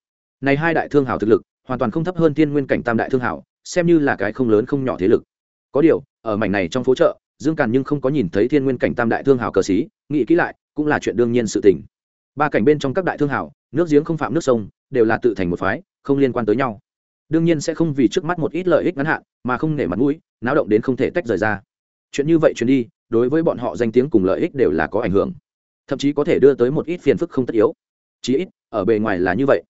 Này hai đại thương hảo thực lực, hoàn toàn không thấp hơn tiên nguyên cảnh tam đại thương hảo xem như là cái không lớn không nhỏ thế lực. Có điều, ở mảnh này trong phố chợ, dương càn nhưng không có nhìn thấy thiên nguyên cảnh tam đại thương hảo cờ xí, nghĩ kỹ lại, cũng là chuyện đương nhiên sự tình. Ba cảnh bên trong các đại thương hảo nước giếng không phạm nước sông, đều là tự thành một phái, không liên quan tới nhau. Đương nhiên sẽ không vì trước mắt một ít lợi ích ngắn hạn, mà không nể mặt mũi, náo động đến không thể tách rời ra. Chuyện như vậy chuyển đi đối với bọn họ danh tiếng cùng lợi ích đều là có ảnh hưởng. Thậm chí có thể đưa tới một ít phiền phức không tất yếu. Chí ít ở bề ngoài là như vậy.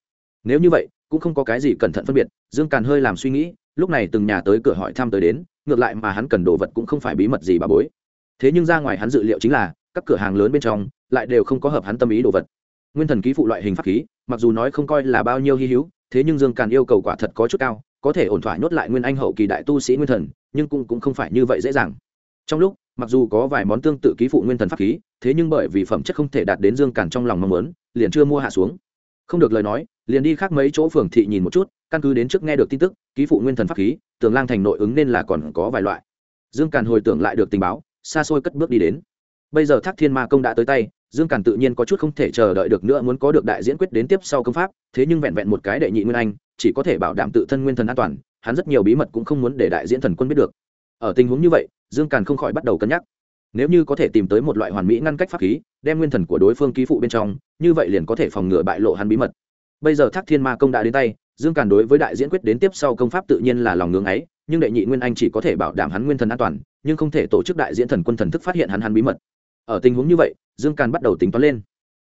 Nếu như vậy cũng không có cái gì cẩn thận phân biệt dương càn hơi làm suy nghĩ lúc này từng nhà tới cửa hỏi thăm tới đến ngược lại mà hắn cần đồ vật cũng không phải bí mật gì bà bối. Thế nhưng ra ngoài hắn dự liệu chính là các cửa hàng lớn bên trong lại đều không có hợp hắn tâm ý đồ vật. Nguyên thần ký phụ loại hình pháp khí mặc dù nói không coi là bao nhiêu hy hữu thế nhưng dương càn yêu cầu quả thật có chút cao có thể ổn thỏa nhốt lại nguyên anh hậu kỳ đại tu sĩ nguyên thần nhưng cũng, cũng không phải như vậy dễ dàng. Trong lúc mặc dù có vài món tương tự ký phụ nguyên thần pháp khí, thế nhưng bởi vì phẩm chất không thể đạt đến dương càn trong lòng mong muốn, liền chưa mua hạ xuống. Không được lời nói, liền đi khác mấy chỗ phường thị nhìn một chút, căn cứ đến trước nghe được tin tức, ký phụ nguyên thần pháp khí, tường lang thành nội ứng nên là còn có vài loại. Dương càn hồi tưởng lại được tình báo, xa xôi cất bước đi đến. Bây giờ thác thiên ma công đã tới tay, dương càn tự nhiên có chút không thể chờ đợi được nữa muốn có được đại diễn quyết đến tiếp sau công pháp, thế nhưng vẹn vẹn một cái đệ nhị nguyên anh, chỉ có thể bảo đảm tự thân nguyên thần an toàn, hắn rất nhiều bí mật cũng không muốn để đại diễn thần quân biết được ở tình huống như vậy, dương càn không khỏi bắt đầu cân nhắc. Nếu như có thể tìm tới một loại hoàn mỹ ngăn cách pháp khí, đem nguyên thần của đối phương ký phụ bên trong, như vậy liền có thể phòng ngừa bại lộ hắn bí mật. Bây giờ thác thiên ma công đã đến tay, dương càn đối với đại diễn quyết đến tiếp sau công pháp tự nhiên là lòng ngưỡng ấy, nhưng đệ nhị nguyên anh chỉ có thể bảo đảm hắn nguyên thần an toàn, nhưng không thể tổ chức đại diễn thần quân thần thức phát hiện hắn hắn bí mật. Ở tình huống như vậy, dương càn bắt đầu tính toán lên.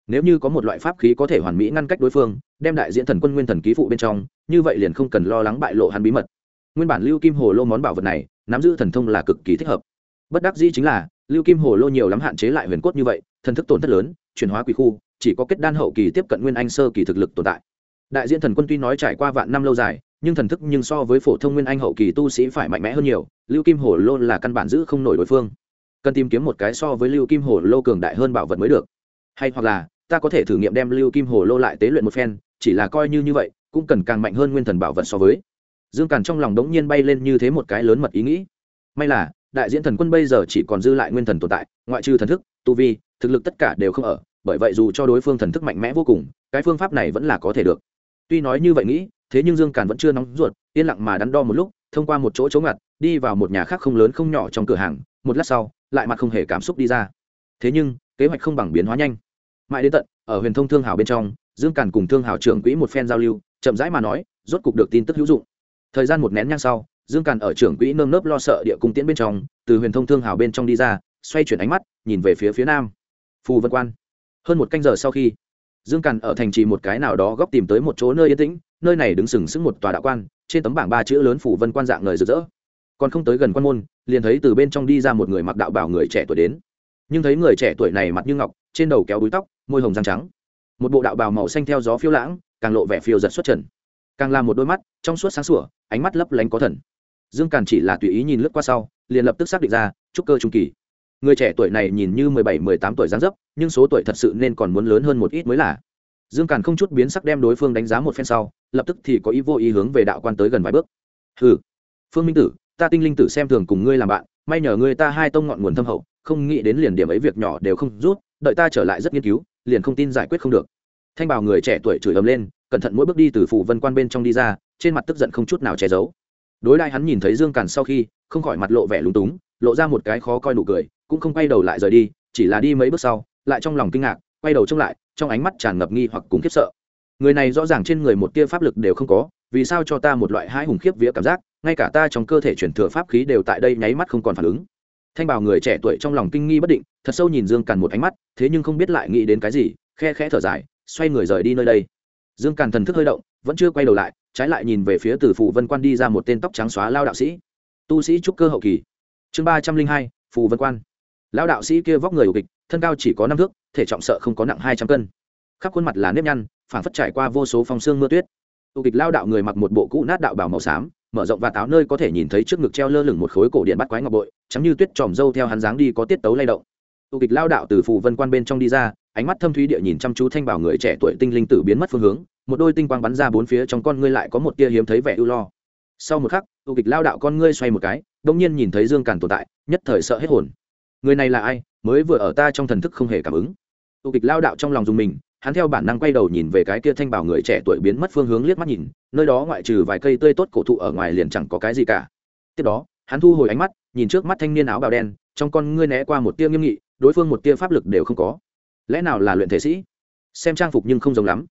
Nếu như có một loại pháp khí có thể hoàn mỹ ngăn cách đối phương, đem đại diễn thần quân nguyên thần ký phụ bên trong, như vậy liền không cần lo lắng bại lộ hắn bí mật. Nguyên bản lưu kim hồ lô món bảo vật này nắm giữ thần thông là cực kỳ thích hợp. Bất đắc dĩ chính là, lưu kim hồ lô nhiều lắm hạn chế lại huyền cốt như vậy, thần thức tổn thất lớn, chuyển hóa quỷ khu, chỉ có kết đan hậu kỳ tiếp cận nguyên anh sơ kỳ thực lực tồn tại. Đại diện thần quân tuy nói trải qua vạn năm lâu dài, nhưng thần thức nhưng so với phổ thông nguyên anh hậu kỳ tu sĩ phải mạnh mẽ hơn nhiều, lưu kim hồ lô là căn bản giữ không nổi đối phương. Cần tìm kiếm một cái so với lưu kim hồ lô cường đại hơn bảo vật mới được. Hay hoặc là, ta có thể thử nghiệm đem lưu kim hồ lô lại tế luyện một phen, chỉ là coi như như vậy, cũng cần càng mạnh hơn nguyên thần bảo vật so với dương càn trong lòng đống nhiên bay lên như thế một cái lớn mật ý nghĩ. May là, đại diễn thần quân bây giờ chỉ còn dư lại nguyên thần tồn tại, ngoại trừ thần thức, tu vi, thực lực tất cả đều không ở, bởi vậy dù cho đối phương thần thức mạnh mẽ vô cùng, cái phương pháp này vẫn là có thể được. Tuy nói như vậy nghĩ, thế nhưng dương càn vẫn chưa nóng ruột, yên lặng mà đắn đo một lúc, thông qua một chỗ chống ngặt, đi vào một nhà khác không lớn không nhỏ trong cửa hàng, một lát sau, lại mặt không hề cảm xúc đi ra. Thế nhưng, kế hoạch không bằng biến hóa nhanh. Mãi đến tận, ở huyền thông thương hảo bên trong, dương càn cùng thương hào trưởng quỹ một phen giao lưu, chậm rãi mà nói, rốt cục được tin tức hữu dụng thời gian một nén nhang sau, dương càn ở trưởng quỹ nơm nớp lo sợ địa cung tiễn bên trong, từ huyền thông thương hào bên trong đi ra, xoay chuyển ánh mắt, nhìn về phía phía nam. Phù vân quan. Hơn một canh giờ sau khi, dương càn ở thành trì một cái nào đó góc tìm tới một chỗ nơi yên tĩnh, nơi này đứng sừng sững một tòa đạo quan, trên tấm bảng ba chữ lớn phủ vân quan dạng người rực rỡ. Còn không tới gần quan môn, liền thấy từ bên trong đi ra một người mặc đạo bảo người trẻ tuổi đến. Nhưng thấy người trẻ tuổi này mặt như ngọc, trên đầu kéo búi tóc, môi hồng răng trắng. Một bộ đạo bào màu xanh theo gió phiêu lãng, càng lộ vẻ phiêu giật xuất trần càng là một đôi mắt, trong suốt sáng sủa, ánh mắt lấp lánh có thần. Dương càn chỉ là tùy ý nhìn lướt qua sau, liền lập tức xác định ra, trúc cơ trung kỳ. Người trẻ tuổi này nhìn như mười bảy, mười tám tuổi dáng dấp, nhưng số tuổi thật sự nên còn muốn lớn hơn một ít mới là. Dương càn không chút biến sắc đem đối phương đánh giá một phen sau, lập tức thì có ý vô ý hướng về đạo quan tới gần vài bước. Hừ, phương minh tử, ta tinh linh tử xem thường cùng ngươi làm bạn, may nhờ ngươi ta hai tông ngọn nguồn thâm hậu, không nghĩ đến liền điểm ấy việc nhỏ đều không rút, đợi ta trở lại rất nghiên cứu, liền không tin giải quyết không được. Thanh bảo người trẻ tuổi chửi ầm lên cẩn thận mỗi bước đi từ phủ vân quan bên trong đi ra, trên mặt tức giận không chút nào che giấu. Đối đại hắn nhìn thấy dương càn sau khi, không khỏi mặt lộ vẻ lúng túng, lộ ra một cái khó coi nụ cười, cũng không quay đầu lại rời đi, chỉ là đi mấy bước sau, lại trong lòng kinh ngạc, quay đầu trông lại, trong ánh mắt tràn ngập nghi hoặc cùng khiếp sợ. Người này rõ ràng trên người một tia pháp lực đều không có, vì sao cho ta một loại hai hùng khiếp vía cảm giác, ngay cả ta trong cơ thể chuyển thừa pháp khí đều tại đây nháy mắt không còn phản ứng. Thanh bảo người trẻ tuổi trong lòng kinh nghi bất định, thật sâu nhìn dương càn một ánh mắt, thế nhưng không biết lại nghĩ đến cái gì, khe khẽ thở dài, xoay người rời đi nơi đây dương càn thần thức hơi động, vẫn chưa quay đầu lại, trái lại nhìn về phía từ phủ vân quan đi ra một tên tóc trắng xóa lao đạo sĩ. Tu sĩ trúc cơ hậu kỳ. Chương ba trăm linh hai, phù vân quan. Lao đạo sĩ kia vóc người ổ kịch, thân cao chỉ có năm thước, thể trọng sợ không có nặng hai trăm cân. Khắp khuôn mặt là nếp nhăn phản phất trải qua vô số phong xương mưa tuyết. Ổ kịch lao đạo người mặc một bộ cũ nát đạo bảo màu xám, mở rộng và táo nơi có thể nhìn thấy trước ngực treo lơ lửng một khối cổ điện bắt quái ngọc bội chắm như tuyết tròm dâu theo hắn dáng đi có tiết tấu lay động ủ kịch lao đạo từ phù vân quan bên trong đi ra, ánh mắt thâm thúy địa nhìn chăm chú thanh bảo người trẻ tuổi tinh linh tử biến mất phương hướng, một đôi tinh quang bắn ra bốn phía trong con ngươi lại có một tia hiếm thấy vẻ ưu lo. Sau một khắc ủ kịch lao đạo con ngươi xoay một cái đông nhiên nhìn thấy dương càn tồn tại, nhất thời sợ hết hồn. Người này là ai, mới vừa ở ta trong thần thức không hề cảm ứng. Tụ kịch lao đạo trong lòng dùng mình, hắn theo bản năng quay đầu nhìn về cái kia thanh bảo người trẻ tuổi biến mất phương hướng liếc mắt nhìn, nơi đó ngoại trừ vài cây tươi tốt cổ thụ ở ngoài liền chẳng có cái gì cả. Tiếp đó, hắn thu hồi ánh mắt, nhìn trước mắt thanh niên áo bào đen, trong con ngươi né qua một tia nghiêm nghị đối phương một tia pháp lực đều không có. Lẽ nào là luyện thể sĩ? Xem trang phục nhưng không giống lắm.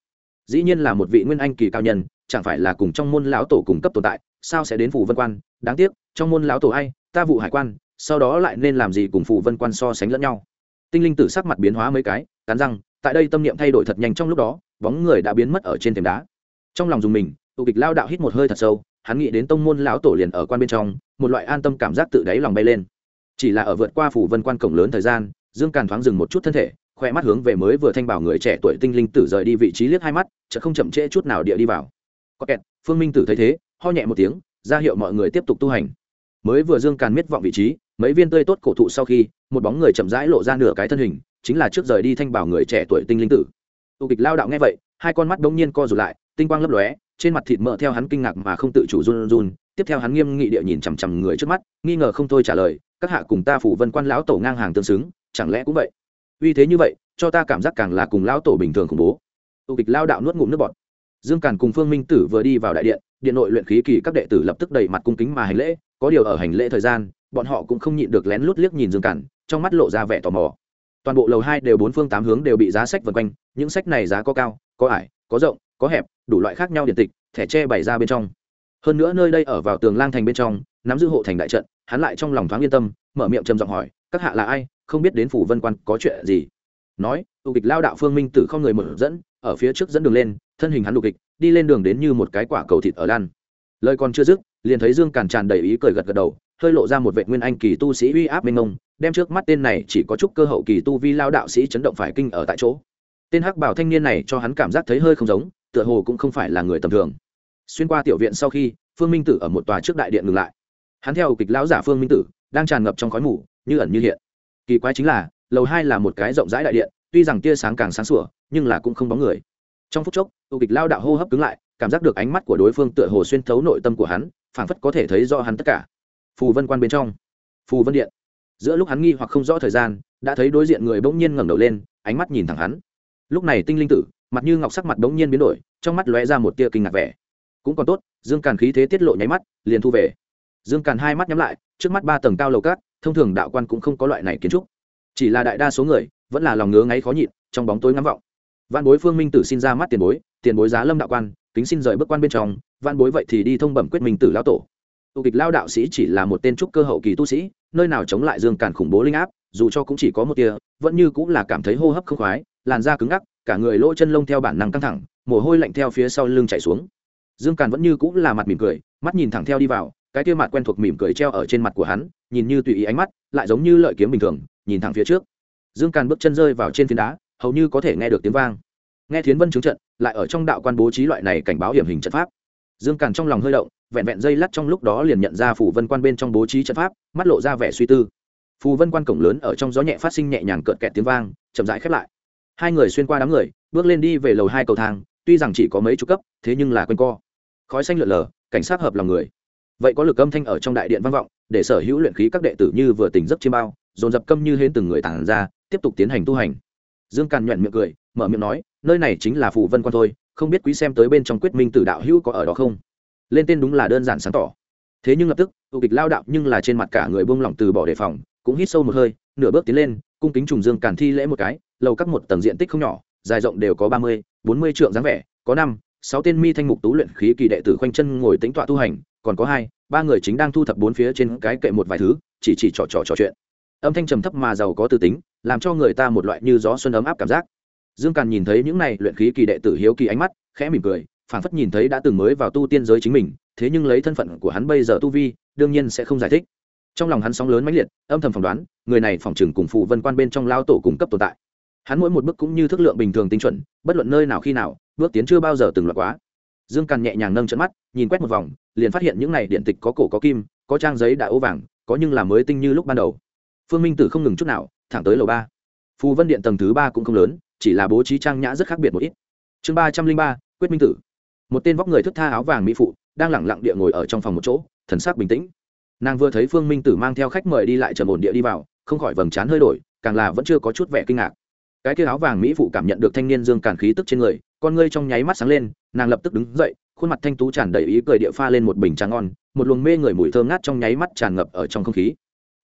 Dĩ nhiên là một vị nguyên anh kỳ cao nhân, chẳng phải là cùng trong môn lão tổ cùng cấp tồn tại, sao sẽ đến phủ vân quan? Đáng tiếc, trong môn lão tổ ai, ta vụ hải quan, sau đó lại nên làm gì cùng phủ vân quan so sánh lẫn nhau? Tinh linh tử sắc mặt biến hóa mấy cái, cắn răng, tại đây tâm niệm thay đổi thật nhanh trong lúc đó, bóng người đã biến mất ở trên thềm đá. Trong lòng dùng mình tụ kịch lao đạo hít một hơi thật sâu, hắn nghĩ đến tông môn lão tổ liền ở quan bên trong, một loại an tâm cảm giác tự đáy lòng bay lên chỉ là ở vượt qua phủ vân quan cổng lớn thời gian, dương càn thoáng dừng một chút thân thể khoe mắt hướng về mới vừa thanh bảo người trẻ tuổi tinh linh tử rời đi vị trí liếc hai mắt chợ không chậm trễ chút nào địa đi vào. Có kẹt, phương minh tử thấy thế, ho nhẹ một tiếng, ra hiệu mọi người tiếp tục tu hành. Mới vừa dương càn miết vọng vị trí, mấy viên tươi tốt cổ thụ sau khi, một bóng người chậm rãi lộ ra nửa cái thân hình, chính là trước rời đi thanh bảo người trẻ tuổi tinh linh tử. Tu kịch lao đạo nghe vậy, hai con mắt đống nhiên co rụt lại, tinh quang lấp lóe, trên mặt thịt mỡ theo hắn kinh ngạc mà không tự chủ run run. Tiếp theo hắn nghiêm nghị địa nhìn chằm chằm người trước mắt, nghi ngờ không thôi trả lời các hạ cùng ta phủ vân quan lão tổ ngang hàng tương xứng, chẳng lẽ cũng vậy? Uy thế như vậy, cho ta cảm giác càng là cùng lão tổ bình thường khủng bố. Tụ kịch lao đạo nuốt ngụm nước bọt. Dương càn cùng phương minh tử vừa đi vào đại điện điện nội luyện khí kỳ các đệ tử lập tức đầy mặt cung kính mà hành lễ, có điều ở hành lễ thời gian, bọn họ cũng không nhịn được lén lút liếc nhìn dương cản trong mắt lộ ra vẻ tò mò. Toàn bộ lầu hai đều bốn phương tám hướng đều bị giá sách vần quanh, những sách này giá có cao, có ải, có rộng, có hẹp, đủ loại khác nhau điện tịch, thẻ tre bày ra bên trong. Hơn nữa nơi đây ở vào tường lang thành bên trong nắm giữ hộ thành đại trận, hắn lại trong lòng thoáng yên tâm, mở miệng trầm giọng hỏi, các hạ là ai? Không biết đến phủ vân quan có chuyện gì? Nói tụ kịch lao đạo phương minh tử không người mở dẫn, ở phía trước dẫn đường lên, thân hình hắn đục kịch, đi lên đường đến như một cái quả cầu thịt ở đan. Lời còn chưa dứt, liền thấy dương càn tràn đầy ý cười gật gật đầu, hơi lộ ra một vệ nguyên anh kỳ tu sĩ uy áp minh ông đem trước mắt tên này chỉ có chút cơ hậu kỳ tu vi lao đạo sĩ chấn động phải kinh ở tại chỗ. Tên hắc bảo thanh niên này cho hắn cảm giác thấy hơi không giống, tựa hồ cũng không phải là người tầm thường. Xuyên qua tiểu viện sau khi, phương minh tử ở một tòa trước đại điện ngừng lại hắn theo kịch lão giả phương minh tử, đang tràn ngập trong khói mù, như ẩn như hiện. Kỳ quái chính là, lầu hai là một cái rộng rãi đại điện, tuy rằng tia sáng càng sáng sủa, nhưng là cũng không bóng người. Trong phút chốc tu kịch lao đạo hô hấp cứng lại, cảm giác được ánh mắt của đối phương tựa hồ xuyên thấu nội tâm của hắn, phảng phất có thể thấy do hắn tất cả. Phù vân quan bên trong, phù vân điện. Giữa lúc hắn nghi hoặc không rõ thời gian, đã thấy đối diện người bỗng nhiên ngẩng đầu lên, ánh mắt nhìn thẳng hắn. Lúc này tinh linh tử, mặt như ngọc sắc mặt bỗng nhiên biến đổi, trong mắt lóe ra một tia kinh ngạc vẻ. Cũng còn tốt, dương càn khí thế tiết lộ nháy mắt, liền thu về dương càn hai mắt nhắm lại, trước mắt ba tầng cao lầu cát thông thường đạo quan cũng không có loại này kiến trúc. Chỉ là đại đa số người, vẫn là lòng ngứa ngáy khó nhịn, trong bóng tối ngắm vọng. Văn bối phương minh tử xin ra mắt tiền bối tiền bối giá lâm đạo quan, kính xin rời bước quan bên trong văn bối vậy thì đi thông bẩm quyết minh tử lão tổ. Tu kịch lao đạo sĩ chỉ là một tên trúc cơ hậu kỳ tu sĩ, nơi nào chống lại dương càn khủng bố linh áp, dù cho cũng chỉ có một tia, vẫn như cũng là cảm thấy hô hấp không khoái, làn da cứng ngắc, cả người lỗ chân lông theo bản năng căng thẳng, mồ hôi lạnh theo phía sau lưng chảy xuống. Dương càn vẫn như cũng là mặt mỉm cười, mắt nhìn thẳng theo đi vào cái kia mặt quen thuộc mỉm cười treo ở trên mặt của hắn, nhìn như tùy ý ánh mắt, lại giống như lợi kiếm bình thường, nhìn thẳng phía trước. Dương càn bước chân rơi vào trên phiến đá, hầu như có thể nghe được tiếng vang. Nghe thiến vân chứng trận, lại ở trong đạo quan bố trí loại này cảnh báo hiểm hình trận pháp. Dương càn trong lòng hơi động, vẹn vẹn dây lắt trong lúc đó liền nhận ra phủ vân quan bên trong bố trí trận pháp, mắt lộ ra vẻ suy tư. Phù vân quan cổng lớn ở trong gió nhẹ phát sinh nhẹ nhàng cợt kẹt tiếng vang, chậm rãi khép lại. Hai người xuyên qua đám người, bước lên đi về lầu hai cầu thang, tuy rằng chỉ có mấy chục cấp, thế nhưng là quanh co. Khói xanh lượn lờ, cảnh sát hợp lòng người vậy có lực âm thanh ở trong đại điện vang vọng, để sở hữu luyện khí các đệ tử như vừa tỉnh giấc chiêm bao, dồn dập câm như hến từng người tản ra, tiếp tục tiến hành tu hành. Dương càn nhuận miệng cười, mở miệng nói, nơi này chính là phù vân quan thôi, không biết quý xem tới bên trong quyết minh tử đạo hữu có ở đó không? Lên tên đúng là đơn giản sáng tỏ. Thế nhưng lập tức tụ kịch lao đạo nhưng là trên mặt cả người buông lỏng từ bỏ đề phòng, cũng hít sâu một hơi, nửa bước tiến lên, cung kính trùng dương càn thi lễ một cái, lầu các một tầng diện tích không nhỏ, dài rộng đều có ba mươi, bốn mươi trượng dáng vẻ, có năm sáu tên mi thanh mục tú luyện khí kỳ đệ tử khoanh chân ngồi tính tọa tu hành, còn có hai, ba người chính đang thu thập bốn phía trên cái kệ một vài thứ, chỉ chỉ trò trò trò chuyện. Âm thanh trầm thấp mà giàu có tư tính, làm cho người ta một loại như gió xuân ấm áp cảm giác. Dương càn nhìn thấy những này luyện khí kỳ đệ tử hiếu kỳ ánh mắt, khẽ mỉm cười, phảng phất nhìn thấy đã từng mới vào tu tiên giới chính mình, thế nhưng lấy thân phận của hắn bây giờ tu vi, đương nhiên sẽ không giải thích. Trong lòng hắn sóng lớn mãnh liệt, âm thầm phỏng đoán, người này phỏng chừng cùng phụ vân quan bên trong lao tổ cung cấp tồn tại. Hắn mỗi một bước cũng như thức lượng bình thường tinh chuẩn, bất luận nơi nào khi nào bước tiến chưa bao giờ từng loạt quá. Dương càn nhẹ nhàng nâng trận mắt, nhìn quét một vòng, liền phát hiện những này điện tịch có cổ có kim, có trang giấy đã ố vàng, có nhưng là mới tinh như lúc ban đầu. Phương minh tử không ngừng chút nào, thẳng tới lầu ba. Phù vân điện tầng thứ ba cũng không lớn, chỉ là bố trí trang nhã rất khác biệt một ít. Chương ba trăm linh ba, quyết minh tử. Một tên vóc người thức tha áo vàng mỹ phụ, đang lẳng lặng địa ngồi ở trong phòng một chỗ, thần sắc bình tĩnh. Nàng vừa thấy phương minh tử mang theo khách mời đi lại trầm ổn địa đi vào, không khỏi vầng trán hơi đổi, càng là vẫn chưa có chút vẻ kinh ngạc. Cái kia áo vàng mỹ phụ cảm nhận được thanh niên dương càn khí tức trên người con ngươi trong nháy mắt sáng lên, nàng lập tức đứng dậy, khuôn mặt thanh tú tràn đầy ý cười địa pha lên một bình trà ngon, một luồng mê người mùi thơm ngát trong nháy mắt tràn ngập ở trong không khí.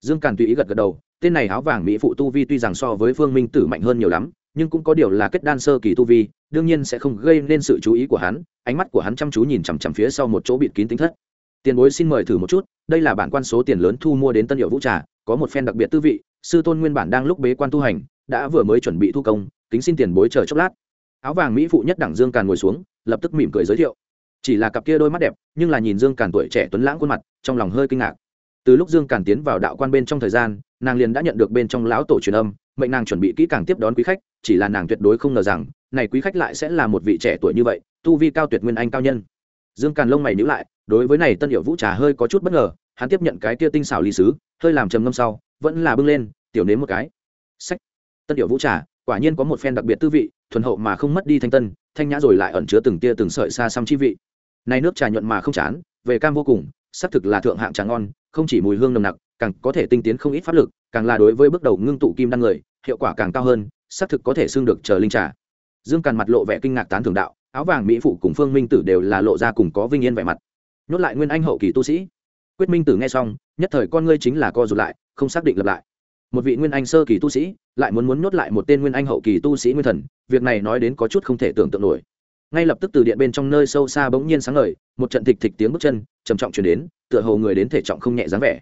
Dương càn tùy ý gật gật đầu, tên này áo vàng mỹ phụ tu vi tuy rằng so với phương minh tử mạnh hơn nhiều lắm, nhưng cũng có điều là kết đan sơ kỳ tu vi, đương nhiên sẽ không gây nên sự chú ý của hắn, ánh mắt của hắn chăm chú nhìn chằm chằm phía sau một chỗ bịt kín tính thất. Tiền bối xin mời thử một chút, đây là bản quan số tiền lớn thu mua đến tân hiệu vũ trà, có một phen đặc biệt tư vị, sư tôn nguyên bản đang lúc bế quan tu hành, đã vừa mới chuẩn bị thu công, kính xin tiền bối chờ chốc lát áo vàng mỹ phụ nhất đẳng dương càn ngồi xuống, lập tức mỉm cười giới thiệu. Chỉ là cặp kia đôi mắt đẹp, nhưng là nhìn dương càn tuổi trẻ tuấn lãng khuôn mặt, trong lòng hơi kinh ngạc. Từ lúc dương càn tiến vào đạo quan bên trong thời gian, nàng liền đã nhận được bên trong lão tổ truyền âm, mệnh nàng chuẩn bị kỹ càng tiếp đón quý khách, chỉ là nàng tuyệt đối không ngờ rằng, này quý khách lại sẽ là một vị trẻ tuổi như vậy, tu vi cao tuyệt nguyên anh cao nhân. Dương càn lông mày nhíu lại, đối với này tân hiệu vũ trà hơi có chút bất ngờ, hắn tiếp nhận cái kia tinh xảo lý sứ, hơi làm trầm ngâm sau, vẫn là bưng lên, tiểu nếm một cái. Sách. Tân hiệu vũ trà, quả nhiên có một phen đặc biệt tư vị thuần hậu mà không mất đi thanh tân, thanh nhã rồi lại ẩn chứa từng tia từng sợi xa xăm chi vị. Nay nước trà nhuận mà không chán, về cam vô cùng, xác thực là thượng hạng trà ngon, không chỉ mùi hương nồng nặc, càng có thể tinh tiến không ít pháp lực, càng là đối với bước đầu ngưng tụ kim đan người, hiệu quả càng cao hơn, xác thực có thể xương được chờ linh trà. Dương càn mặt lộ vẻ kinh ngạc tán thường đạo, áo vàng mỹ phụ cùng phương minh tử đều là lộ ra cùng có vinh yên vẻ mặt. Nhốt lại nguyên anh hậu kỳ tu sĩ. Quyết minh tử nghe xong, nhất thời con ngươi chính là co rụt lại, không xác định lập lại một vị nguyên anh sơ kỳ tu sĩ, lại muốn muốn nhốt lại một tên nguyên anh hậu kỳ tu sĩ nguyên thần, việc này nói đến có chút không thể tưởng tượng nổi. Ngay lập tức từ điện bên trong nơi sâu xa bỗng nhiên sáng ngời, một trận thịch thịch tiếng bước chân, trầm trọng chuyển đến, tựa hồ người đến thể trọng không nhẹ dáng vẻ.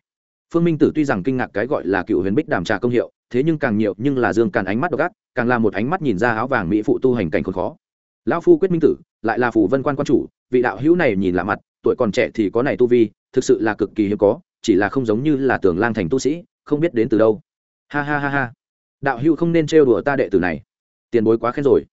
Phương minh tử tuy rằng kinh ngạc cái gọi là cựu huyền bích đàm trà công hiệu, thế nhưng càng nhiều, nhưng là dương càn ánh mắt độc ác, càng là một ánh mắt nhìn ra áo vàng mỹ phụ tu hành cảnh khốn khó. Lão phu quyết minh tử, lại là phủ vân quan quan chủ, vị đạo hữu này nhìn lạ mặt, tuổi còn trẻ thì có này tu vi, thực sự là cực kỳ hiếm có, chỉ là không giống như là tưởng lang thành tu sĩ, không biết đến từ đâu ha ha ha ha. Đạo hữu không nên trêu đùa ta đệ tử này. Tiền bối quá khen rồi.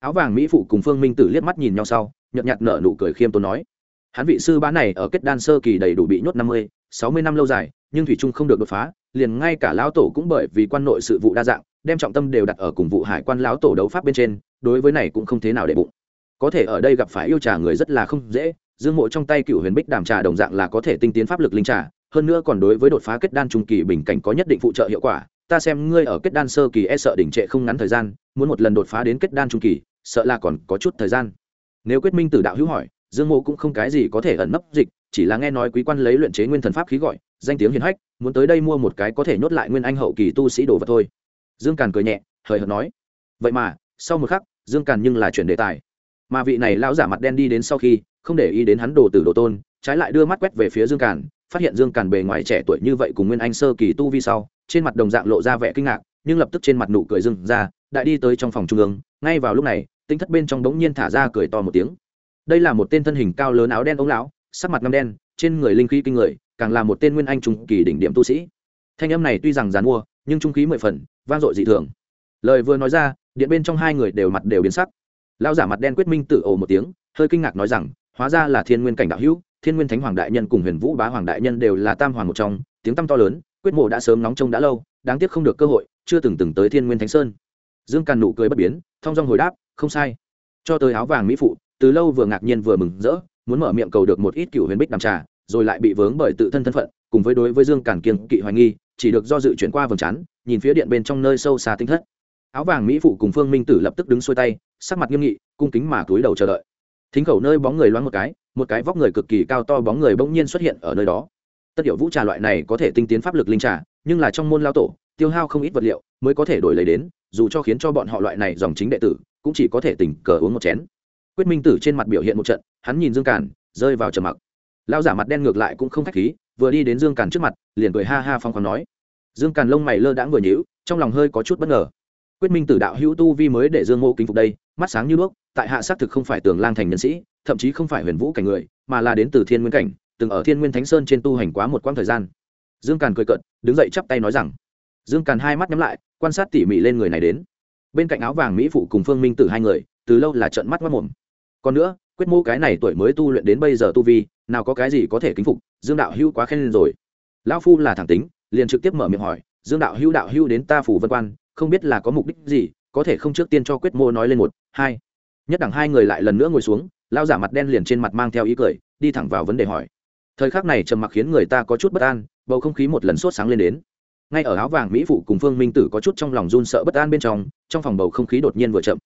Áo vàng mỹ phụ cùng phương minh tử liếc mắt nhìn nhau sau, nhợt nhạt nở nụ cười khiêm tốn nói. Hắn vị sư bá này ở kết đan sơ kỳ đầy đủ bị nhốt năm mươi, sáu mươi năm lâu dài, nhưng thủy trung không được đột phá, liền ngay cả lão tổ cũng bởi vì quan nội sự vụ đa dạng, đem trọng tâm đều đặt ở cùng vụ hải quan lão tổ đấu pháp bên trên, đối với này cũng không thế nào để bụng. Có thể ở đây gặp phải yêu trà người rất là không dễ, dương mộ trong tay cựu huyền bích đàm trà đồng dạng là có thể tinh tiến pháp lực linh trà, hơn nữa còn đối với đột phá kết đan trung kỳ bình cảnh có nhất định phụ trợ hiệu quả ta xem ngươi ở kết đan sơ kỳ e sợ đỉnh trệ không ngắn thời gian, muốn một lần đột phá đến kết đan trung kỳ, sợ là còn có chút thời gian. Nếu quyết minh tử đạo hữu hỏi, dương mộ cũng không cái gì có thể ẩn nấp dịch, chỉ là nghe nói quý quan lấy luyện chế nguyên thần pháp khí gọi, danh tiếng hiền hách, muốn tới đây mua một cái có thể nhốt lại nguyên anh hậu kỳ tu sĩ đồ vật thôi. Dương càn cười nhẹ, hời hợt nói, vậy mà, sau một khắc, dương càn nhưng là chuyển đề tài. Mà vị này lão giả mặt đen đi đến sau khi, không để ý đến hắn đồ tử đồ tôn, trái lại đưa mắt quét về phía dương càn, phát hiện dương càn bề ngoài trẻ tuổi như vậy cùng nguyên anh sơ kỳ tu vi sau trên mặt đồng dạng lộ ra vẻ kinh ngạc, nhưng lập tức trên mặt nụ cười dưng ra, đại đi tới trong phòng trung ương, ngay vào lúc này tính thất bên trong đống nhiên thả ra cười to một tiếng. Đây là một tên thân hình cao lớn áo đen ống lão, sắc mặt ngăm đen, trên người linh khí kinh người, càng là một tên nguyên anh trung kỳ đỉnh điểm tu sĩ. Thanh âm này tuy rằng dàn mua, nhưng trung khí mười phần, vang dội dị thường. Lời vừa nói ra, điện bên trong hai người đều mặt đều biến sắc. Lao giả mặt đen quyết minh tự ồ một tiếng, hơi kinh ngạc nói rằng, hóa ra là thiên nguyên cảnh đạo hữu, thiên nguyên thánh hoàng đại nhân cùng huyền vũ bá hoàng đại nhân đều là tam hoàng một trong, tiếng tăm to lớn quyết mộ đã sớm nóng trông đã lâu, đáng tiếc không được cơ hội, chưa từng từng tới thiên nguyên thánh sơn. Dương càn nụ cười bất biến, thong dong hồi đáp, không sai. Cho tới áo vàng mỹ phụ, từ lâu vừa ngạc nhiên vừa mừng rỡ, muốn mở miệng cầu được một ít cựu huyền bích đàm trà, rồi lại bị vướng bởi tự thân thân phận, cùng với đối với dương càn kiên kỵ hoài nghi, chỉ được do dự chuyển qua vầng trán, nhìn phía điện bên trong nơi sâu xa tinh thất. Áo vàng mỹ phụ cùng phương minh tử lập tức đứng xuôi tay, sắc mặt nghiêm nghị, cung kính mà túi đầu chờ đợi. Thính khẩu nơi bóng người loáng một cái một cái vóc người cực kỳ cao to bóng người bỗng nhiên xuất hiện ở nơi đó tất hiệu vũ trà loại này có thể tinh tiến pháp lực linh trà, nhưng là trong môn lao tổ, tiêu hao không ít vật liệu mới có thể đổi lấy đến, dù cho khiến cho bọn họ loại này dòng chính đệ tử cũng chỉ có thể tình cờ uống một chén. Quyết minh tử trên mặt biểu hiện một trận, hắn nhìn dương càn, rơi vào trầm mặc. Lao giả mặt đen ngược lại cũng không k h á c h khí, vừa đi đến dương càn trước mặt, liền cười ha ha phong khoáng nói. Dương càn lông mày lơ đãng vừa nhữ trong lòng hơi có chút bất ngờ. Quyết minh tử đạo hữu tu vi mới để dương mô kính phục đây, mắt sáng như đuốc, tại hạ xác thực không phải tường lang thành nhân sĩ, thậm chí không phải huyền vũ cảnh người, mà là đến từ thiên nguyên cảnh từng ở thiên nguyên thánh sơn trên tu hành quá một quãng thời gian. Dương càn cười cợt, đứng dậy chắp tay nói rằng, dương càn hai mắt nhắm lại, quan sát tỉ mỉ lên người này đến. Bên cạnh áo vàng mỹ phụ cùng phương minh tử hai người, từ lâu là trận mắt mất mồm. Còn nữa, quyết mô cái này tuổi mới tu luyện đến bây giờ tu vi, nào có cái gì có thể kính phục, dương đạo hữu quá khen lên rồi. Lão phu là thẳng tính, liền trực tiếp mở miệng hỏi, dương đạo hữu đạo hữu đến ta phủ vân quan, không biết là có mục đích gì, có thể không trước tiên cho quyết mô nói lên một, hai? Nhất đẳng hai người lại lần nữa ngồi xuống lao giả mặt đen liền trên mặt mang theo ý cười, đi thẳng vào vấn đề hỏi thời khắc này trầm mặc khiến người ta có chút bất an, bầu không khí một lần sốt sáng lên đến. Ngay ở áo vàng mỹ phụ cùng phương minh tử có chút trong lòng run sợ bất an bên trong trong phòng bầu không khí đột nhiên vừa chậm.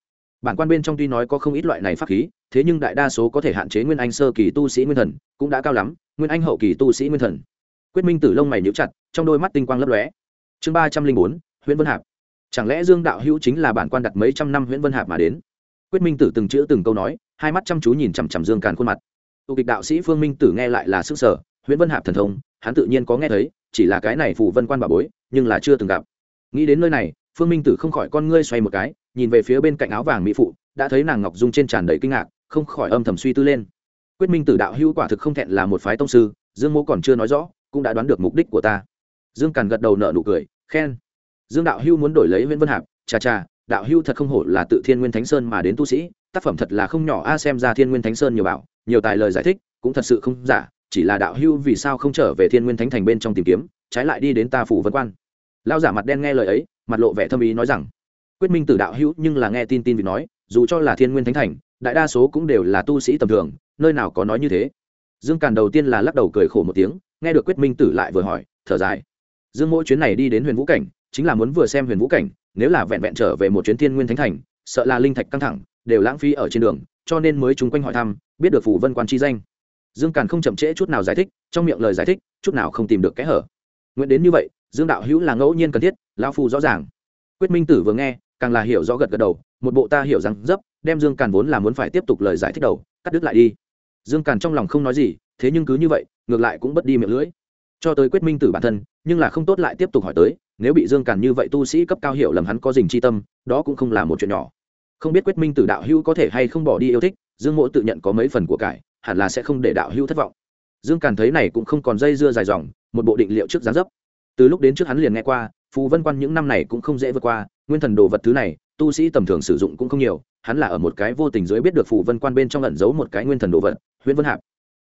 Bản quan bên trong tuy nói có không ít loại này pháp khí, thế nhưng đại đa số có thể hạn chế nguyên anh sơ kỳ tu sĩ nguyên thần, cũng đã cao lắm, nguyên anh hậu kỳ tu sĩ nguyên thần. Quyết minh tử lông mày nhíu chặt, trong đôi mắt tinh quang lấp lóe. Chương ba trăm linh bốn huyện vân hạp. Chẳng lẽ dương đạo hữu chính là bản quan đặt mấy trăm năm huyện vân hạp mà đến? Quyết minh tử từng chữ từng câu nói, hai mắt chăm chú nhìn chằm chằm dương càn khuôn mặt tụ kịch đạo sĩ phương minh tử nghe lại là sức sở, Huyễn vân hạp thần thông, hắn tự nhiên có nghe thấy, chỉ là cái này phù vân quan bà bối, nhưng là chưa từng gặp. Nghĩ đến nơi này, phương minh tử không khỏi con ngươi xoay một cái, nhìn về phía bên cạnh áo vàng mỹ phụ, đã thấy nàng ngọc dung trên tràn đầy kinh ngạc, không khỏi âm thầm suy tư lên. Quyết minh tử đạo hữu quả thực không thẹn là một phái tông sư, dương mô còn chưa nói rõ, cũng đã đoán được mục đích của ta. Dương càn gật đầu nợ nụ cười, khen. Dương đạo hữu muốn đổi lấy nguyễn vân hạp, chà chà, đạo hữu thật không hổ là tự thiên nguyên thánh sơn mà đến tu sĩ, tác phẩm thật là không nhỏ a, xem ra thiên nguyên thánh sơn nhiều bảo nhiều tài lời giải thích, cũng thật sự không giả, chỉ là đạo hưu vì sao không trở về thiên nguyên thánh thành bên trong tìm kiếm, trái lại đi đến ta phủ vân quan. Lao giả mặt đen nghe lời ấy, mặt lộ vẻ thâm ý nói rằng, quyết minh tử đạo hữu nhưng là nghe tin tin vì nói, dù cho là thiên nguyên thánh thành, đại đa số cũng đều là tu sĩ tầm thường, nơi nào có nói như thế. Dương càn đầu tiên là lắc đầu cười khổ một tiếng, nghe được quyết minh tử lại vừa hỏi, thở dài. Dương mỗi chuyến này đi đến huyền vũ cảnh, chính là muốn vừa xem huyền vũ cảnh, nếu là vẹn vẹn trở về một chuyến thiên nguyên thánh thành, sợ là linh thạch căng thẳng, đều lãng phí ở trên đường cho nên mới chúng quanh hỏi thăm, biết được phủ vân quan chi danh. Dương càn không chậm trễ chút nào giải thích, trong miệng lời giải thích, chút nào không tìm được kẽ hở. Nguyện đến như vậy, dương đạo hữu là ngẫu nhiên cần thiết, lão phu rõ ràng. Quyết minh tử vừa nghe, càng là hiểu rõ gật gật đầu, một bộ ta hiểu rằng dấp, đem dương càn vốn là muốn phải tiếp tục lời giải thích đầu, cắt đứt lại đi. Dương càn trong lòng không nói gì, thế nhưng cứ như vậy, ngược lại cũng bất đi miệng lưỡi. Cho tới quyết minh tử bản thân, nhưng là không tốt lại tiếp tục hỏi tới, nếu bị dương càn như vậy tu sĩ cấp cao hiểu lầm hắn có dình chi tâm, đó cũng không là một chuyện nhỏ không biết quyết minh tử đạo hữu có thể hay không bỏ đi yêu thích, dương mộ tự nhận có mấy phần của cải, hẳn là sẽ không để đạo hữu thất vọng. Dương càn thấy này cũng không còn dây dưa dài dòng, một bộ định liệu trước gián dấp. Từ lúc đến trước hắn liền nghe qua, phù vân quan những năm này cũng không dễ vượt qua, nguyên thần đồ vật thứ này, tu sĩ tầm thường sử dụng cũng không nhiều, hắn là ở một cái vô tình dưới biết được phù vân quan bên trong ẩn giấu một cái nguyên thần đồ vật, huyễn vân hạp.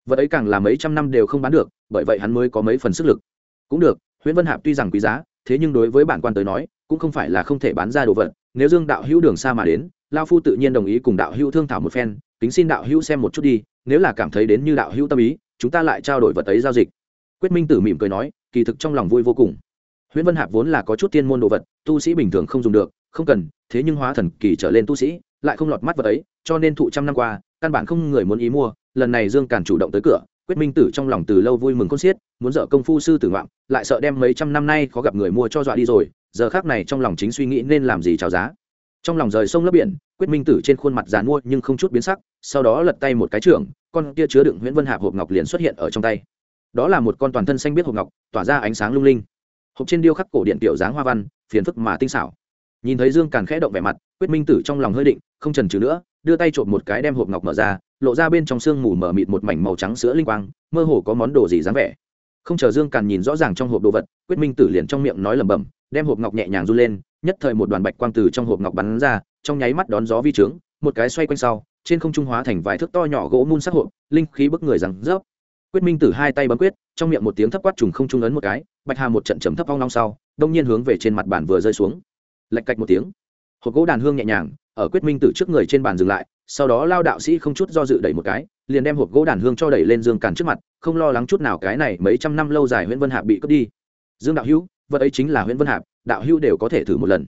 Vật ấy càng là mấy trăm năm đều không bán được, bởi vậy hắn mới có mấy phần sức lực. Cũng được, huyễn vân hạp tuy rằng quý giá, thế nhưng đối với bản quan tới nói, cũng không phải là không thể bán ra đồ vật, nếu dương đạo hữu đường xa mà đến lao phu tự nhiên đồng ý cùng đạo hữu thương thảo một phen, kính xin đạo hữu xem một chút đi, nếu là cảm thấy đến như đạo hữu tâm ý, chúng ta lại trao đổi vật ấy giao dịch. Quyết minh tử mỉm cười nói, kỳ thực trong lòng vui vô cùng. Huyễn vân hạp vốn là có chút tiên môn đồ vật, tu sĩ bình thường không dùng được, không cần, thế nhưng hóa thần kỳ trở lên tu sĩ, lại không lọt mắt vật ấy, cho nên thụ trăm năm qua, căn bản không người muốn ý mua, lần này dương càn chủ động tới cửa, quyết minh tử trong lòng từ lâu vui mừng con xiết, muốn dợ công phu sư tử ngoạm, lại sợ đem mấy trăm năm nay khó gặp người mua cho dọa đi rồi, giờ khác này trong lòng chính suy nghĩ nên làm gì chào giá trong lòng rời sông lấp biển, quyết minh tử trên khuôn mặt dàn mua nhưng không chút biến sắc, sau đó lật tay một cái trưởng, con kia chứa đựng nguyễn vân hạp hộp ngọc liền xuất hiện ở trong tay. Đó là một con toàn thân xanh biết hộp ngọc, tỏa ra ánh sáng lung linh. Hộp trên điêu khắc cổ điện tiểu dáng hoa văn, phiền phức mà tinh xảo. Nhìn thấy dương càn khẽ động vẻ mặt, quyết minh tử trong lòng hơi định, không trần trừ nữa, đưa tay trộm một cái đem hộp ngọc mở ra, lộ ra bên trong sương mù mở mịt một mảnh màu trắng sữa linh quang, mơ hồ có món đồ gì dáng vẻ. Không chờ dương càn nhìn rõ ràng trong hộp đồ vật, quyết minh tử liền trong miệng nói lẩm bẩm, đem hộp ngọc nhẹ nhàng run lên nhất thời một đoàn bạch quang từ trong hộp ngọc bắn ra, trong nháy mắt đón gió vi trướng, một cái xoay quanh sau, trên không trung hóa thành vài thước to nhỏ gỗ mun sắc hộp, linh khí bức người rằng rớp. Quyết minh tử hai tay bấm quyết, trong miệng một tiếng thấp quát trùng không trung ấn một cái, bạch hà một trận chấm thấp phong long sau, đông nhiên hướng về trên mặt bàn vừa rơi xuống. Lạch cạch một tiếng, hộp gỗ đàn hương nhẹ nhàng, ở quyết minh tử trước người trên bàn dừng lại, sau đó lao đạo sĩ không chút do dự đẩy một cái, liền đem hộp gỗ đàn hương cho đẩy lên dương càn trước mặt, không lo lắng chút nào cái này mấy trăm năm lâu dài nguyễn vân hạp bị cướp đi. Dương đạo hữu, vật ấy chính là nguyễn vân hạp đạo hữu đều có thể thử một lần.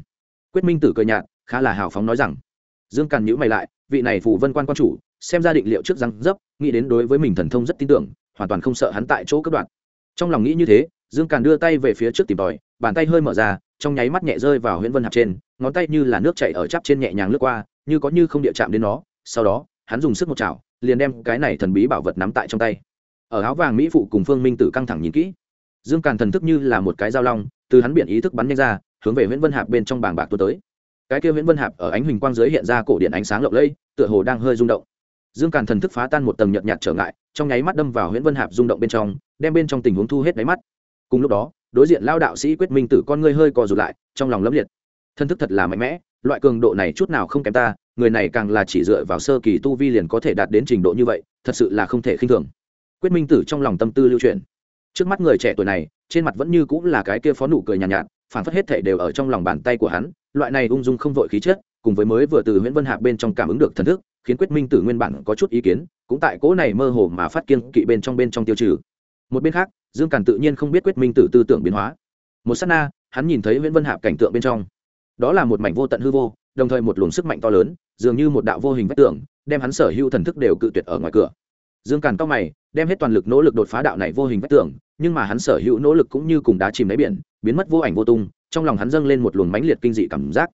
Quyết minh tử cười nhạt, khá là hào phóng nói rằng, dương càn nhữ mày lại, vị này phủ vân quan quan chủ, xem ra định liệu trước răng dấp, nghĩ đến đối với mình thần thông rất tin tưởng, hoàn toàn không sợ hắn tại chỗ cướp đoạn. Trong lòng nghĩ như thế, dương càn đưa tay về phía trước tìm tòi, bàn tay hơi mở ra, trong nháy mắt nhẹ rơi vào huyễn vân hạp trên, ngón tay như là nước chảy ở chắp trên nhẹ nhàng lướt qua, như có như không địa chạm đến nó. Sau đó, hắn dùng sức một chảo, liền đem cái này thần bí bảo vật nắm tại trong tay. Ở áo vàng mỹ phụ cùng phương minh tử căng thẳng nhìn kỹ, dương càn thần thức như là một cái dao long từ hắn biển ý thức bắn nhanh ra, hướng về nguyễn vân hạp bên trong bảng bạc tuôn tới. Cái kia nguyễn vân hạp ở ánh huỳnh quang dưới hiện ra cổ điện ánh sáng lộng lẫy, tựa hồ đang hơi rung động. Dương càn thần thức phá tan một tầng nhợt nhạt trở ngại, trong nháy mắt đâm vào nguyễn vân hạp rung động bên trong, đem bên trong tình huống thu hết đáy mắt. Cùng lúc đó, đối diện lao đạo sĩ quyết minh tử con ngươi hơi co rụt lại, trong lòng lấm liệt. Thân thức thật là mạnh mẽ, loại cường độ này chút nào không kém ta, người này càng là chỉ dựa vào sơ kỳ tu vi liền có thể đạt đến trình độ như vậy, thật sự là không thể khinh thường. Quyết minh tử trong lòng tâm tư lưu truyền trước mắt người trẻ tuổi này trên mặt vẫn như cũng là cái kia phó nụ cười nhàn nhạt, nhạt phản phất hết thể đều ở trong lòng bàn tay của hắn loại này ung dung không vội khí chất cùng với mới vừa từ nguyễn vân hạc bên trong cảm ứng được thần thức khiến quyết minh tử nguyên bản có chút ý kiến cũng tại cỗ này mơ hồ mà phát kiên kỵ bên trong bên trong tiêu trừ. Một bên khác dương càn tự nhiên không biết quyết minh tử tư tưởng biến hóa. Một s á t na hắn nhìn thấy nguyễn vân hạp cảnh tượng bên trong. Đó là một mảnh vô tận hư vô đồng thời một luồng sức mạnh to lớn dường như một đạo vô hình vách tường đem hắn sở hữu thần thức đều cự tuyệt ở ngoài cửa dương càn cao mày, đem hết toàn lực nỗ lực đột phá đạo này vô hình vách tường, nhưng mà hắn sở hữu nỗ lực cũng như cùng đá chìm đáy biển, biến mất vô ảnh vô tung, trong lòng hắn dâng lên một luồng mãnh liệt kinh dị cảm giác.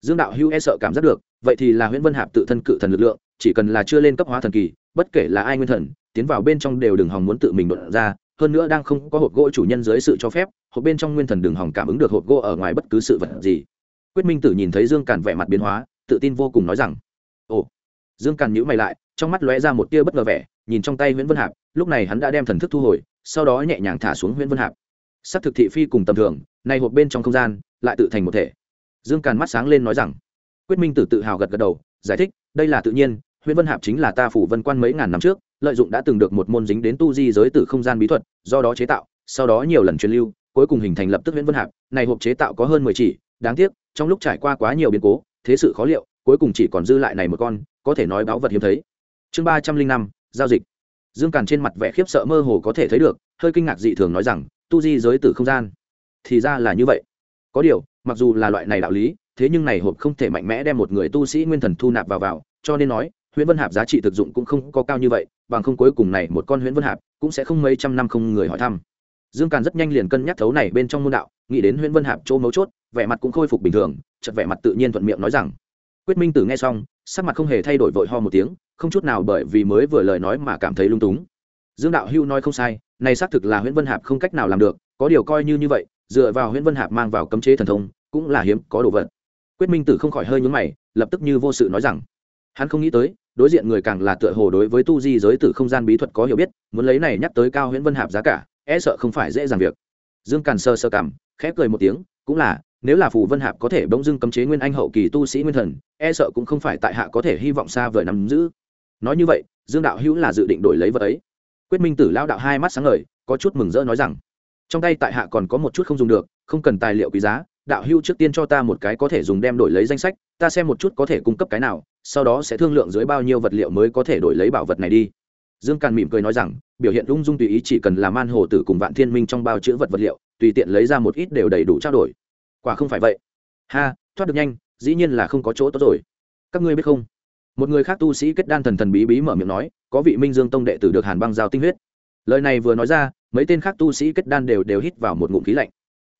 Dương đạo hữu e sợ cảm giác được, vậy thì là nguyễn vân hạp tự thân cự thần lực lượng, chỉ cần là chưa lên cấp hóa thần kỳ, bất kể là ai nguyên thần, tiến vào bên trong đều đừng hòng muốn tự mình đột ra, hơn nữa đang không có hộp gỗ chủ nhân dưới sự cho phép, hộp bên trong nguyên thần đừng hòng cảm ứng được hộp gỗ ở ngoài bất cứ sự vật gì. Quyết minh tử nhìn thấy dương càn vẻ mặt biến hóa, tự tin vô cùng nói rằng, ồ. Dương càn nhữ mày lại, trong mắt lóe ra một tia bất ngờ vẻ nhìn trong tay nguyễn vân hạp, lúc này hắn đã đem thần thức thu hồi, sau đó nhẹ nhàng thả xuống nguyễn vân hạp. S ắ c thực thị phi cùng tầm thường, nay hộp bên trong không gian, lại tự thành một thể. Dương càn mắt sáng lên nói rằng, quyết minh tử tự hào gật gật đầu, giải thích, đây là tự nhiên, nguyễn vân hạp chính là ta phủ vân quan mấy ngàn năm trước, lợi dụng đã từng được một môn dính đến tu di giới tử không gian bí thuật, do đó chế tạo, sau đó nhiều lần truyền lưu, cuối cùng hình thành lập tức nguyễn vân hạp, này hộp chế tạo có hơn mười chỉ, đáng tiếc, trong lúc trải qua quá nhiều biến cố, thế sự khó liệu, cuối cùng chỉ còn dư lại này một con, có thể nói báu vật hiếm thấy. Chương ba trăm linh năm giao dịch. Dương càn trên mặt vẻ khiếp sợ mơ hồ có thể thấy được, hơi kinh ngạc dị thường nói rằng, tu di giới tử không gian, thì ra là như vậy. Có điều, mặc dù là loại này đạo lý, thế nhưng này hộp không thể mạnh mẽ đem một người tu sĩ nguyên thần thu nạp vào vào, cho nên nói huyễn vân hạp giá trị thực dụng cũng không có cao như vậy, bằng không cuối cùng này một con huyễn vân hạp cũng sẽ không mấy trăm năm không người hỏi thăm. Dương càn rất nhanh liền cân nhắc thấu này bên trong môn đạo, nghĩ đến huyễn vân hạp chỗ mấu chốt, vẻ mặt cũng khôi phục bình thường chật vẻ mặt tự nhiên thuận miệng nói rằng, quyết minh tử nghe xong, sắc mặt không hề thay đổi vội ho một tiếng không chút nào bởi vì mới vừa lời nói mà cảm thấy lung túng. Dương đạo hưu nói không sai, này xác thực là huyễn vân hạp không cách nào làm được, có điều coi như như vậy, dựa vào huyễn vân hạp mang vào cấm chế thần thông, cũng là hiếm có đồ vật. Quyết minh tử không khỏi hơi nhún mày, lập tức như vô sự nói rằng, hắn không nghĩ tới, đối diện người càng là tựa hồ đối với tu di giới tử không gian bí thuật có hiểu biết, muốn lấy này nhắc tới cao huyễn vân hạp giá cả e sợ không phải dễ dàng việc. Dương càn sơ sơ cảm, khẽ cười một tiếng, cũng là, nếu là phù vân hạp có thể bỗng dưng cấm chế nguyên anh hậu kỳ tu sĩ nguyên thần e sợ cũng không phải tại hạ có thể hy vọng xa vời nắm giữ nói như vậy, dương đạo hữu là dự định đổi lấy vật ấy. Quyết minh tử lao đạo hai mắt sáng ngời, có chút mừng rỡ nói rằng, trong tay tại hạ còn có một chút không dùng được, không cần tài liệu quý giá, đạo hữu trước tiên cho ta một cái có thể dùng đem đổi lấy danh sách, ta xem một chút có thể cung cấp cái nào, sau đó sẽ thương lượng dưới bao nhiêu vật liệu mới có thể đổi lấy bảo vật này đi. Dương càn mỉm cười nói rằng, biểu hiện ung dung tùy ý chỉ cần là man hồ tử cùng vạn thiên minh trong bao chữ vật vật liệu, tùy tiện lấy ra một ít đều đầy đủ trao đổi. Quả không phải vậy. Ha, thoát được nhanh, dĩ nhiên là không có chỗ tốt rồi. Các ngươi biết không? Một người khác tu sĩ kết đan thần thần bí bí mở miệng nói, có vị minh dương tông đệ tử được hàn băng giao tinh huyết. Lời này vừa nói ra, mấy tên khác tu sĩ kết đan đều đều hít vào một ngụm khí lạnh.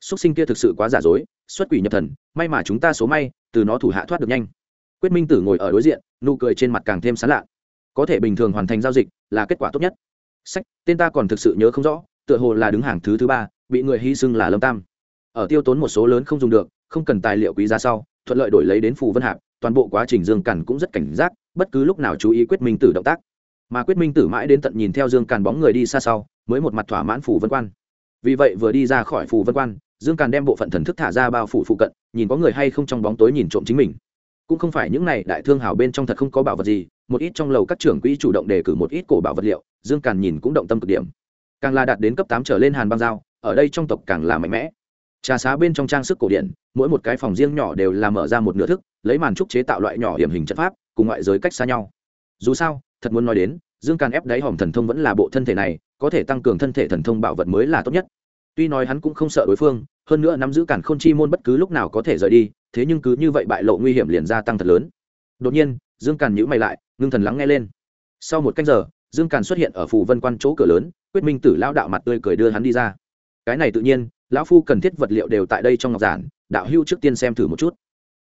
Xuất sinh kia thực sự quá giả dối, xuất quỷ nhập thần, may mà chúng ta số may, từ nó thủ hạ thoát được nhanh. Quyết minh tử ngồi ở đối diện, nụ cười trên mặt càng thêm sán lạ. Có thể bình thường hoàn thành giao dịch là kết quả tốt nhất. Sách, tên ta còn thực sự nhớ không rõ, tựa hồ là đứng hàng thứ thứ ba, bị người hy sinh là lâm tam. Ở tiêu tốn một số lớn không dùng được, không cần tài liệu quý giá sau, thuận lợi đổi lấy đến phù vân hạp toàn bộ quá trình dương càn cũng rất cảnh giác bất cứ lúc nào chú ý quyết minh tử động tác. Mà quyết minh tử mãi đến tận nhìn theo dương càn bóng người đi xa sau mới một mặt thỏa mãn phủ vân quan. Vì vậy vừa đi ra khỏi phủ vân quan dương càn đem bộ phận thần thức thả ra bao phủ phụ cận nhìn có người hay không trong bóng tối nhìn trộm chính mình. Cũng không phải những này đại thương hào bên trong thật không có bảo vật gì một ít trong lầu các trưởng quỹ chủ động đề cử một ít cổ bảo vật liệu dương càn nhìn cũng động tâm cực điểm. Càng là đạt đến cấp tám trở lên hàn băng dao, ở đây trong tộc càng là mạnh mẽ. Trà xá bên trong trang sức cổ điển mỗi một cái phòng riêng nhỏ đều là mở ra một nửa thức lấy màn trúc chế tạo loại nhỏ hiểm hình chất pháp, cùng ngoại giới cách xa nhau. Dù sao, thật muốn nói đến, dương càn ép đáy hòm thần thông vẫn là bộ thân thể này, có thể tăng cường thân thể thần thông bảo vật mới là tốt nhất. Tuy nói hắn cũng không sợ đối phương, hơn nữa nắm giữ cản khôn chi môn bất cứ lúc nào có thể rời đi, thế nhưng cứ như vậy bại lộ nguy hiểm liền gia tăng thật lớn. Đột nhiên, dương càn nhữ mày lại, ngưng thần lắng nghe lên. Sau một canh giờ, dương càn xuất hiện ở phù vân quan chỗ cửa lớn, quyết minh tử lao đạo mặt tươi cười đưa hắn đi ra. Cái này tự nhiên, lão phu cần thiết vật liệu đều tại đây trong ngọc giản, đạo hưu trước tiên xem thử một chút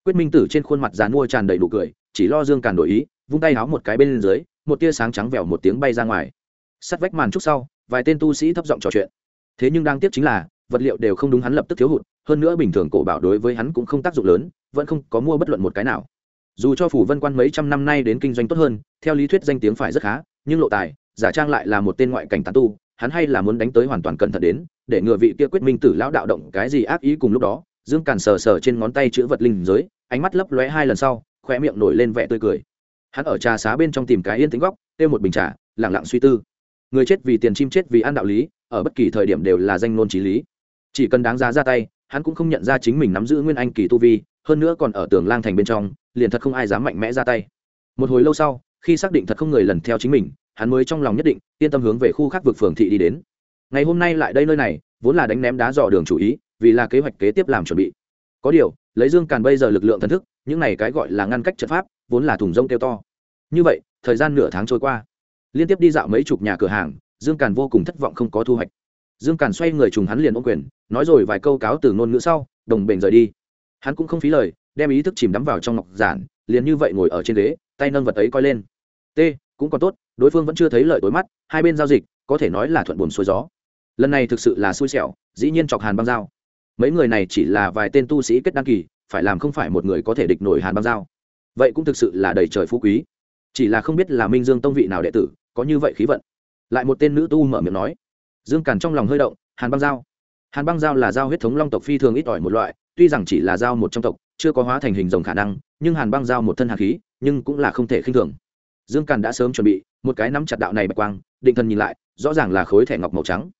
quyết minh tử trên khuôn mặt dán mua tràn đầy đủ cười, chỉ lo dương càn đổi ý, vung tay háo một cái bên dưới, một tia sáng trắng vèo một tiếng bay ra ngoài. Sắt vách màn trúc sau, vài tên tu sĩ thấp giọng trò chuyện. Thế nhưng đang tiếp chính là, vật liệu đều không đúng hắn lập tức thiếu hụt, hơn nữa bình thường cổ bảo đối với hắn cũng không tác dụng lớn, vẫn không có mua bất luận một cái nào. Dù cho phủ vân quan mấy trăm năm nay đến kinh doanh tốt hơn, theo lý thuyết danh tiếng phải rất khá, nhưng lộ tài, giả trang lại là một tên ngoại cảnh tán tu, hắn hay là muốn đánh tới hoàn toàn cẩn thận đến, để ngừa vị kia quyết minh tử lão đạo động cái gì ác ý cùng lúc đó dương càn sờ sờ trên ngón tay chữ vật linh giới, ánh mắt lấp lóe hai lần sau khoe miệng nổi lên vẻ tươi cười. Hắn ở trà xá bên trong tìm cái yên tĩnh góc tiêu một bình trà lẳng lặng suy tư. Người chết vì tiền chim chết vì ăn đạo lý, ở bất kỳ thời điểm đều là danh ngôn trí lý. Chỉ cần đáng giá ra tay, hắn cũng không nhận ra chính mình nắm giữ nguyên anh kỳ tu vi, hơn nữa còn ở tường lang thành bên trong, liền thật không ai dám mạnh mẽ ra tay. Một hồi lâu sau, khi xác định thật không người lần theo chính mình, hắn mới trong lòng nhất định, yên tâm hướng về khu khác vực phường thị đi đến. Ngày hôm nay lại đây nơi này, vốn là đánh ném đá dò đường chủ ý vì là kế hoạch kế tiếp làm chuẩn bị. Có điều, lấy dương càn bây giờ lực lượng thần thức, những này cái gọi là ngăn cách trận pháp, vốn là thùng rông kêu to. Như vậy, thời gian nửa tháng trôi qua. Liên tiếp đi dạo mấy chục nhà cửa hàng, dương càn vô cùng thất vọng không có thu hoạch. Dương càn xoay người trùng hắn liền ô quyền, nói rồi vài câu cáo từ ngôn ngữ sau, đồng bền rời đi. Hắn cũng không phí lời, đem ý thức chìm đắm vào trong ngọc giản, liền như vậy ngồi ở trên ghế, tay nâng vật ấy coi lên. T, cũng còn tốt, đối phương vẫn chưa thấy lợi tối mắt, hai bên giao dịch, có thể nói là thuận buồm xuôi gió. Lần này thực sự là xui xẻo, dĩ nhiên chọc hàn băng dao mấy người này chỉ là vài tên tu sĩ kết đăng kỳ, phải làm không phải một người có thể địch nổi hàn băng giao. Vậy cũng thực sự là đầy trời phú quý. Chỉ là không biết là minh dương tông vị nào đệ tử, có như vậy khí vận. Lại một tên nữ tu mở miệng nói. Dương càn trong lòng hơi động, hàn băng giao. Hàn băng giao là giao huyết thống long tộc phi thường ít ỏi một loại, tuy rằng chỉ là giao một trong tộc, chưa có hóa thành hình rồng khả năng, nhưng hàn băng giao một thân hàn khí, nhưng cũng là không thể khinh thường. Dương càn đã sớm chuẩn bị, một cái nắm chặt đạo này bạch quang, định thần nhìn lại, rõ ràng là khối thẻ ngọc màu trắng.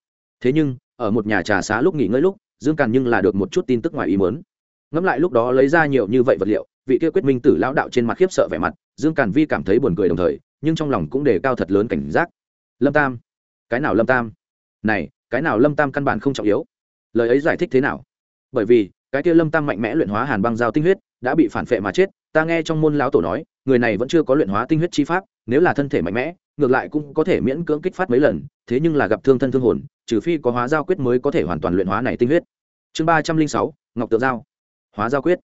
Thế nhưng, ở một nhà trà xá lúc nghỉ ngơi lúc dương càn nhưng là được một chút tin tức ngoài ý mớn ngẫm lại lúc đó lấy ra nhiều như vậy vật liệu, vị kia quyết minh tử lão đạo trên mặt khiếp sợ vẻ mặt, dương càn vi cảm thấy buồn cười đồng thời, nhưng trong lòng cũng đề cao thật lớn cảnh giác. Lâm tam. Cái nào lâm tam? Này, cái nào lâm tam căn bản không trọng yếu. Lời ấy giải thích thế nào? Bởi vì, cái kia lâm tam mạnh mẽ luyện hóa hàn băng giao tinh huyết, đã bị phản phệ mà chết, ta nghe trong môn lão tổ nói, người này vẫn chưa có luyện hóa tinh huyết chi pháp, nếu là thân thể mạnh mẽ ngược lại cũng có thể miễn cưỡng kích phát mấy lần, thế nhưng là gặp thương thân thương hồn, trừ phi có hóa giao quyết mới có thể hoàn toàn luyện hóa này tinh huyết. Chương ba trăm linh sáu, ngọc tượng giao. Hóa giao quyết.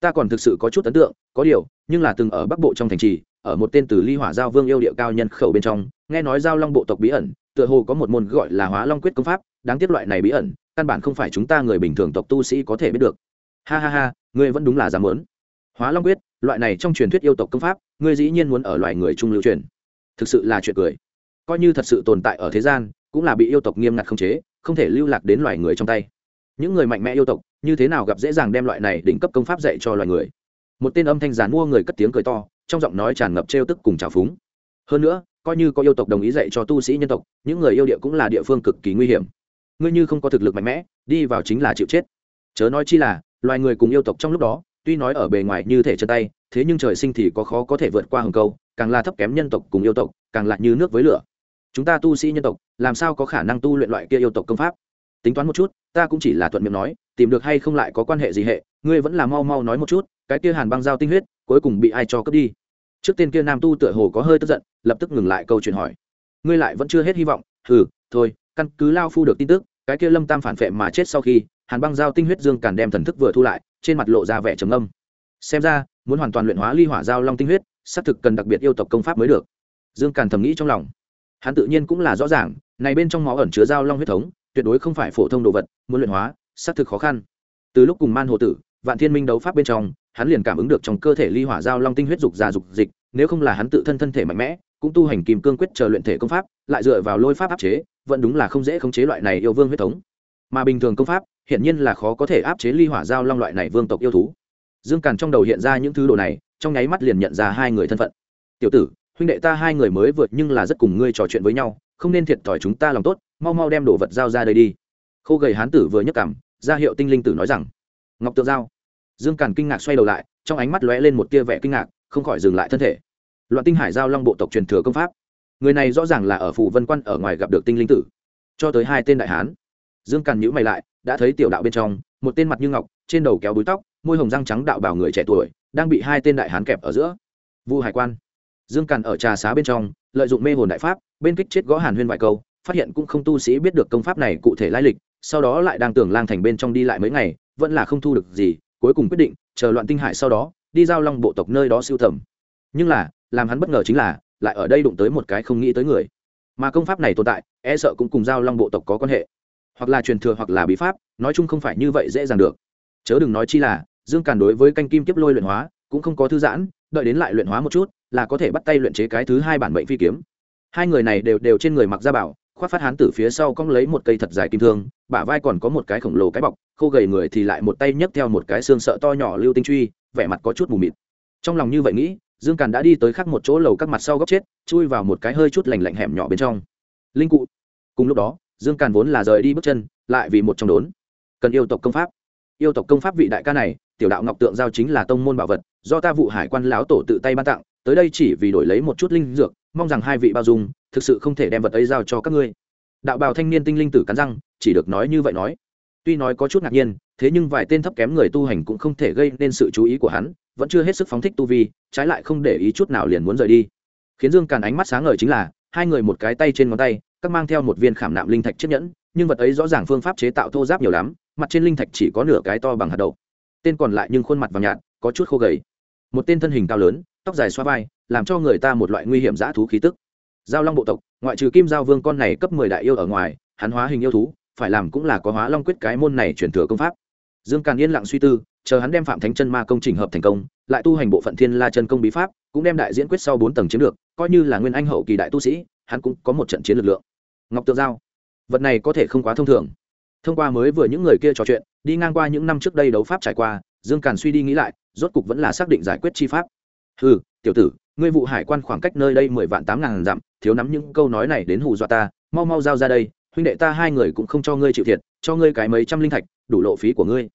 Ta còn thực sự có chút ấn tượng, có điều, nhưng là từng ở bắc bộ trong thành trì, ở một tên từ ly hỏa giao vương yêu địa cao nhân khẩu bên trong, nghe nói giao long bộ tộc bí ẩn, tựa hồ có một môn gọi là hóa long quyết công pháp, đáng tiếc loại này bí ẩn, căn bản không phải chúng ta người bình thường tộc tu sĩ có thể biết được. Ha ha ha, ngươi vẫn đúng là dám muốn. Hóa long quyết, loại này trong truyền thuyết yêu tộc công pháp, ngươi dĩ nhiên muốn ở loại người trung lưu truyền thực sự là chuyện cười. Coi như thật sự tồn tại ở thế gian, cũng là bị yêu tộc nghiêm ngặt khống chế, không thể lưu lạc đến loài người trong tay. Những người mạnh mẽ yêu tộc, như thế nào gặp dễ dàng đem loại này đỉnh cấp công pháp dạy cho loài người? Một tên âm thanh giàn mua người cất tiếng cười to, trong giọng nói tràn ngập trêu tức cùng trào phúng. Hơn nữa, coi như có yêu tộc đồng ý dạy cho tu sĩ nhân tộc, những người yêu địa cũng là địa phương cực kỳ nguy hiểm. Ngươi như không có thực lực mạnh mẽ, đi vào chính là chịu chết. Chớ nói chi là, loài người cùng yêu tộc trong lúc đó, tuy nói ở bề ngoài như thể chân tay, thế nhưng trời sinh thì có khó có thể vượt qua hừng câu càng là thấp kém nhân tộc cùng yêu tộc, càng lại như nước với lửa. Chúng ta tu sĩ nhân tộc, làm sao có khả năng tu luyện loại kia yêu tộc công pháp? Tính toán một chút, ta cũng chỉ là thuận miệng nói, tìm được hay không lại có quan hệ gì hệ, ngươi vẫn là mau mau nói một chút, cái kia hàn băng giao tinh huyết, cuối cùng bị ai cho cướp đi? Trước tên kia nam tu tựa hồ có hơi tức giận, lập tức ngừng lại câu chuyện hỏi. Ngươi lại vẫn chưa hết hy vọng ừ thôi, căn cứ lao phu được tin tức, cái kia lâm tam phản phệ mà chết sau khi, hàn băng giao tinh huyết dương càn đem thần thức vừa thu lại, trên mặt lộ ra vẻ trầm âm xem ra, muốn hoàn toàn luyện hóa ly hỏa giao long tinh huyết xác thực cần đặc biệt yêu tộc công pháp mới được. Dương càn thầm nghĩ trong lòng. Hắn tự nhiên cũng là rõ ràng, này bên trong máu ẩn chứa giao long huyết thống, tuyệt đối không phải phổ thông đồ vật, muốn luyện hóa, xác thực khó khăn. Từ lúc cùng man hồ tử, vạn thiên minh đấu pháp bên trong, hắn liền cảm ứng được trong cơ thể ly hỏa giao long tinh huyết dục già dục dịch, nếu không là hắn tự thân thân thể mạnh mẽ, cũng tu hành kim cương quyết chờ luyện thể công pháp, lại dựa vào lôi pháp áp chế, vẫn đúng là không dễ khống chế loại này yêu vương huyết thống. Mà bình thường công pháp hiện nhiên là khó có thể áp chế ly hỏa giao long loại này vương tộc yêu thú. Dương càn trong đầu hiện ra những thứ đồ này trong nháy mắt liền nhận ra hai người thân phận. Tiểu tử, huynh đệ ta hai người mới vượt nhưng là rất cùng ngươi trò chuyện với nhau, không nên thiệt thòi chúng ta lòng tốt, mau mau đem đồ vật giao ra đây đi. Khô gầy hán tử vừa nhấc cảm ra hiệu tinh linh tử nói rằng, ngọc tượng giao. Dương càn kinh ngạc xoay đầu lại, trong ánh mắt lóe lên một tia vẻ kinh ngạc, không khỏi dừng lại thân thể. Loạn tinh hải giao long bộ tộc truyền thừa công pháp. Người này rõ ràng là ở phủ vân quan ở ngoài gặp được tinh linh tử. Cho tới hai tên đại hán. Dương càn nhữ mày lại, đã thấy tiểu đạo bên trong, một tên mặt như ngọc, trên đầu kéo búi tóc, môi hồng răng trắng đạo bảo người trẻ tuổi đang bị hai tên đại hán kẹp ở giữa. Vu hải quan, dương càn ở trà xá bên trong, lợi dụng mê hồn đại pháp, bên kích chết gõ hàn huyên vài câu, phát hiện cũng không tu sĩ biết được công pháp này cụ thể lai lịch, sau đó lại đang tưởng lang thành bên trong đi lại mấy ngày, vẫn là không thu được gì, cuối cùng quyết định, chờ loạn tinh hải sau đó, đi giao long bộ tộc nơi đó siêu thẩm. Nhưng là, làm hắn bất ngờ chính là, lại ở đây đụng tới một cái không nghĩ tới người. Mà công pháp này tồn tại e sợ cũng cùng giao long bộ tộc có quan hệ. Hoặc là truyền thừa hoặc là bí pháp, nói chung không phải như vậy dễ dàng được. Chớ đừng nói chi là dương càn đối với canh kim kiếp lôi luyện hóa, cũng không có thư giãn, đợi đến lại luyện hóa một chút, là có thể bắt tay luyện chế cái thứ hai bản mệnh phi kiếm. Hai người này đều đều trên người mặc gia bảo, khoác phát hán tử phía sau cong lấy một cây thật dài kim thương, bả vai còn có một cái khổng lồ cái bọc, khô gầy người thì lại một tay nhấc theo một cái xương sợ to nhỏ lưu tinh truy, vẻ mặt có chút mù mịt. Trong lòng như vậy nghĩ, dương càn đã đi tới khắc một chỗ lầu các mặt sau góc chết, chui vào một cái hơi chút lành lạnh hẻm nhỏ bên trong. Linh cụ. Cùng lúc đó, dương càn vốn là rời đi bước chân, lại vì một trong đốn. Cần yêu tộc công pháp. Yêu tộc công pháp vị đại ca này tiểu đạo ngọc tượng giao chính là tông môn bảo vật, do ta vụ hải quan lão tổ tự tay ban tặng, tới đây chỉ vì đổi lấy một chút linh dược, mong rằng hai vị bao dung, thực sự không thể đem vật ấy giao cho các ngươi. Đạo bào thanh niên tinh linh tử cắn răng, chỉ được nói như vậy nói. Tuy nói có chút ngạc nhiên, thế nhưng vài tên thấp kém người tu hành cũng không thể gây nên sự chú ý của hắn, vẫn chưa hết sức phóng thích tu vi, trái lại không để ý chút nào liền muốn rời đi. Khiến dương càn ánh mắt sáng ngời chính là, hai người một cái tay trên ngón tay, các mang theo một viên khảm nạm linh thạch chiếc nhẫn, nhưng vật ấy rõ ràng phương pháp chế tạo thô giáp nhiều lắm, mặt trên linh thạch chỉ có nửa cái to bằng hạt đậu tên còn lại nhưng khuôn mặt vàng nhạt, có chút khô gầy. Một tên thân hình cao lớn, tóc dài xoa vai, làm cho người ta một loại nguy hiểm dã thú khí tức. Giao long bộ tộc, ngoại trừ kim giao vương con này cấp mười đại yêu ở ngoài, hắn hóa hình yêu thú, phải làm cũng là có hóa long quyết cái môn này chuyển thừa công pháp. Dương càn yên lặng suy tư, chờ hắn đem phạm thánh chân ma công trình hợp thành công, lại tu hành bộ phận thiên la chân công bí pháp, cũng đem đại diễn quyết sau bốn tầng chiến lược coi như là nguyên anh hậu kỳ đại tu sĩ, hắn cũng có một trận chiến lực lượng. Ngọc tượng giao, vật này có thể không quá thông thường thông qua mới vừa những người kia trò chuyện, đi ngang qua những năm trước đây đấu pháp trải qua, dương càn suy đi nghĩ lại, rốt cục vẫn là xác định giải quyết chi pháp. Ừ tiểu tử, ngươi vụ hải quan khoảng cách nơi đây mười vạn tám ngàn dặm, thiếu nắm những câu nói này đến hù dọa ta, mau mau giao ra đây, huynh đệ ta hai người cũng không cho ngươi chịu thiệt, cho ngươi cái mấy trăm linh thạch, đủ lộ phí của ngươi.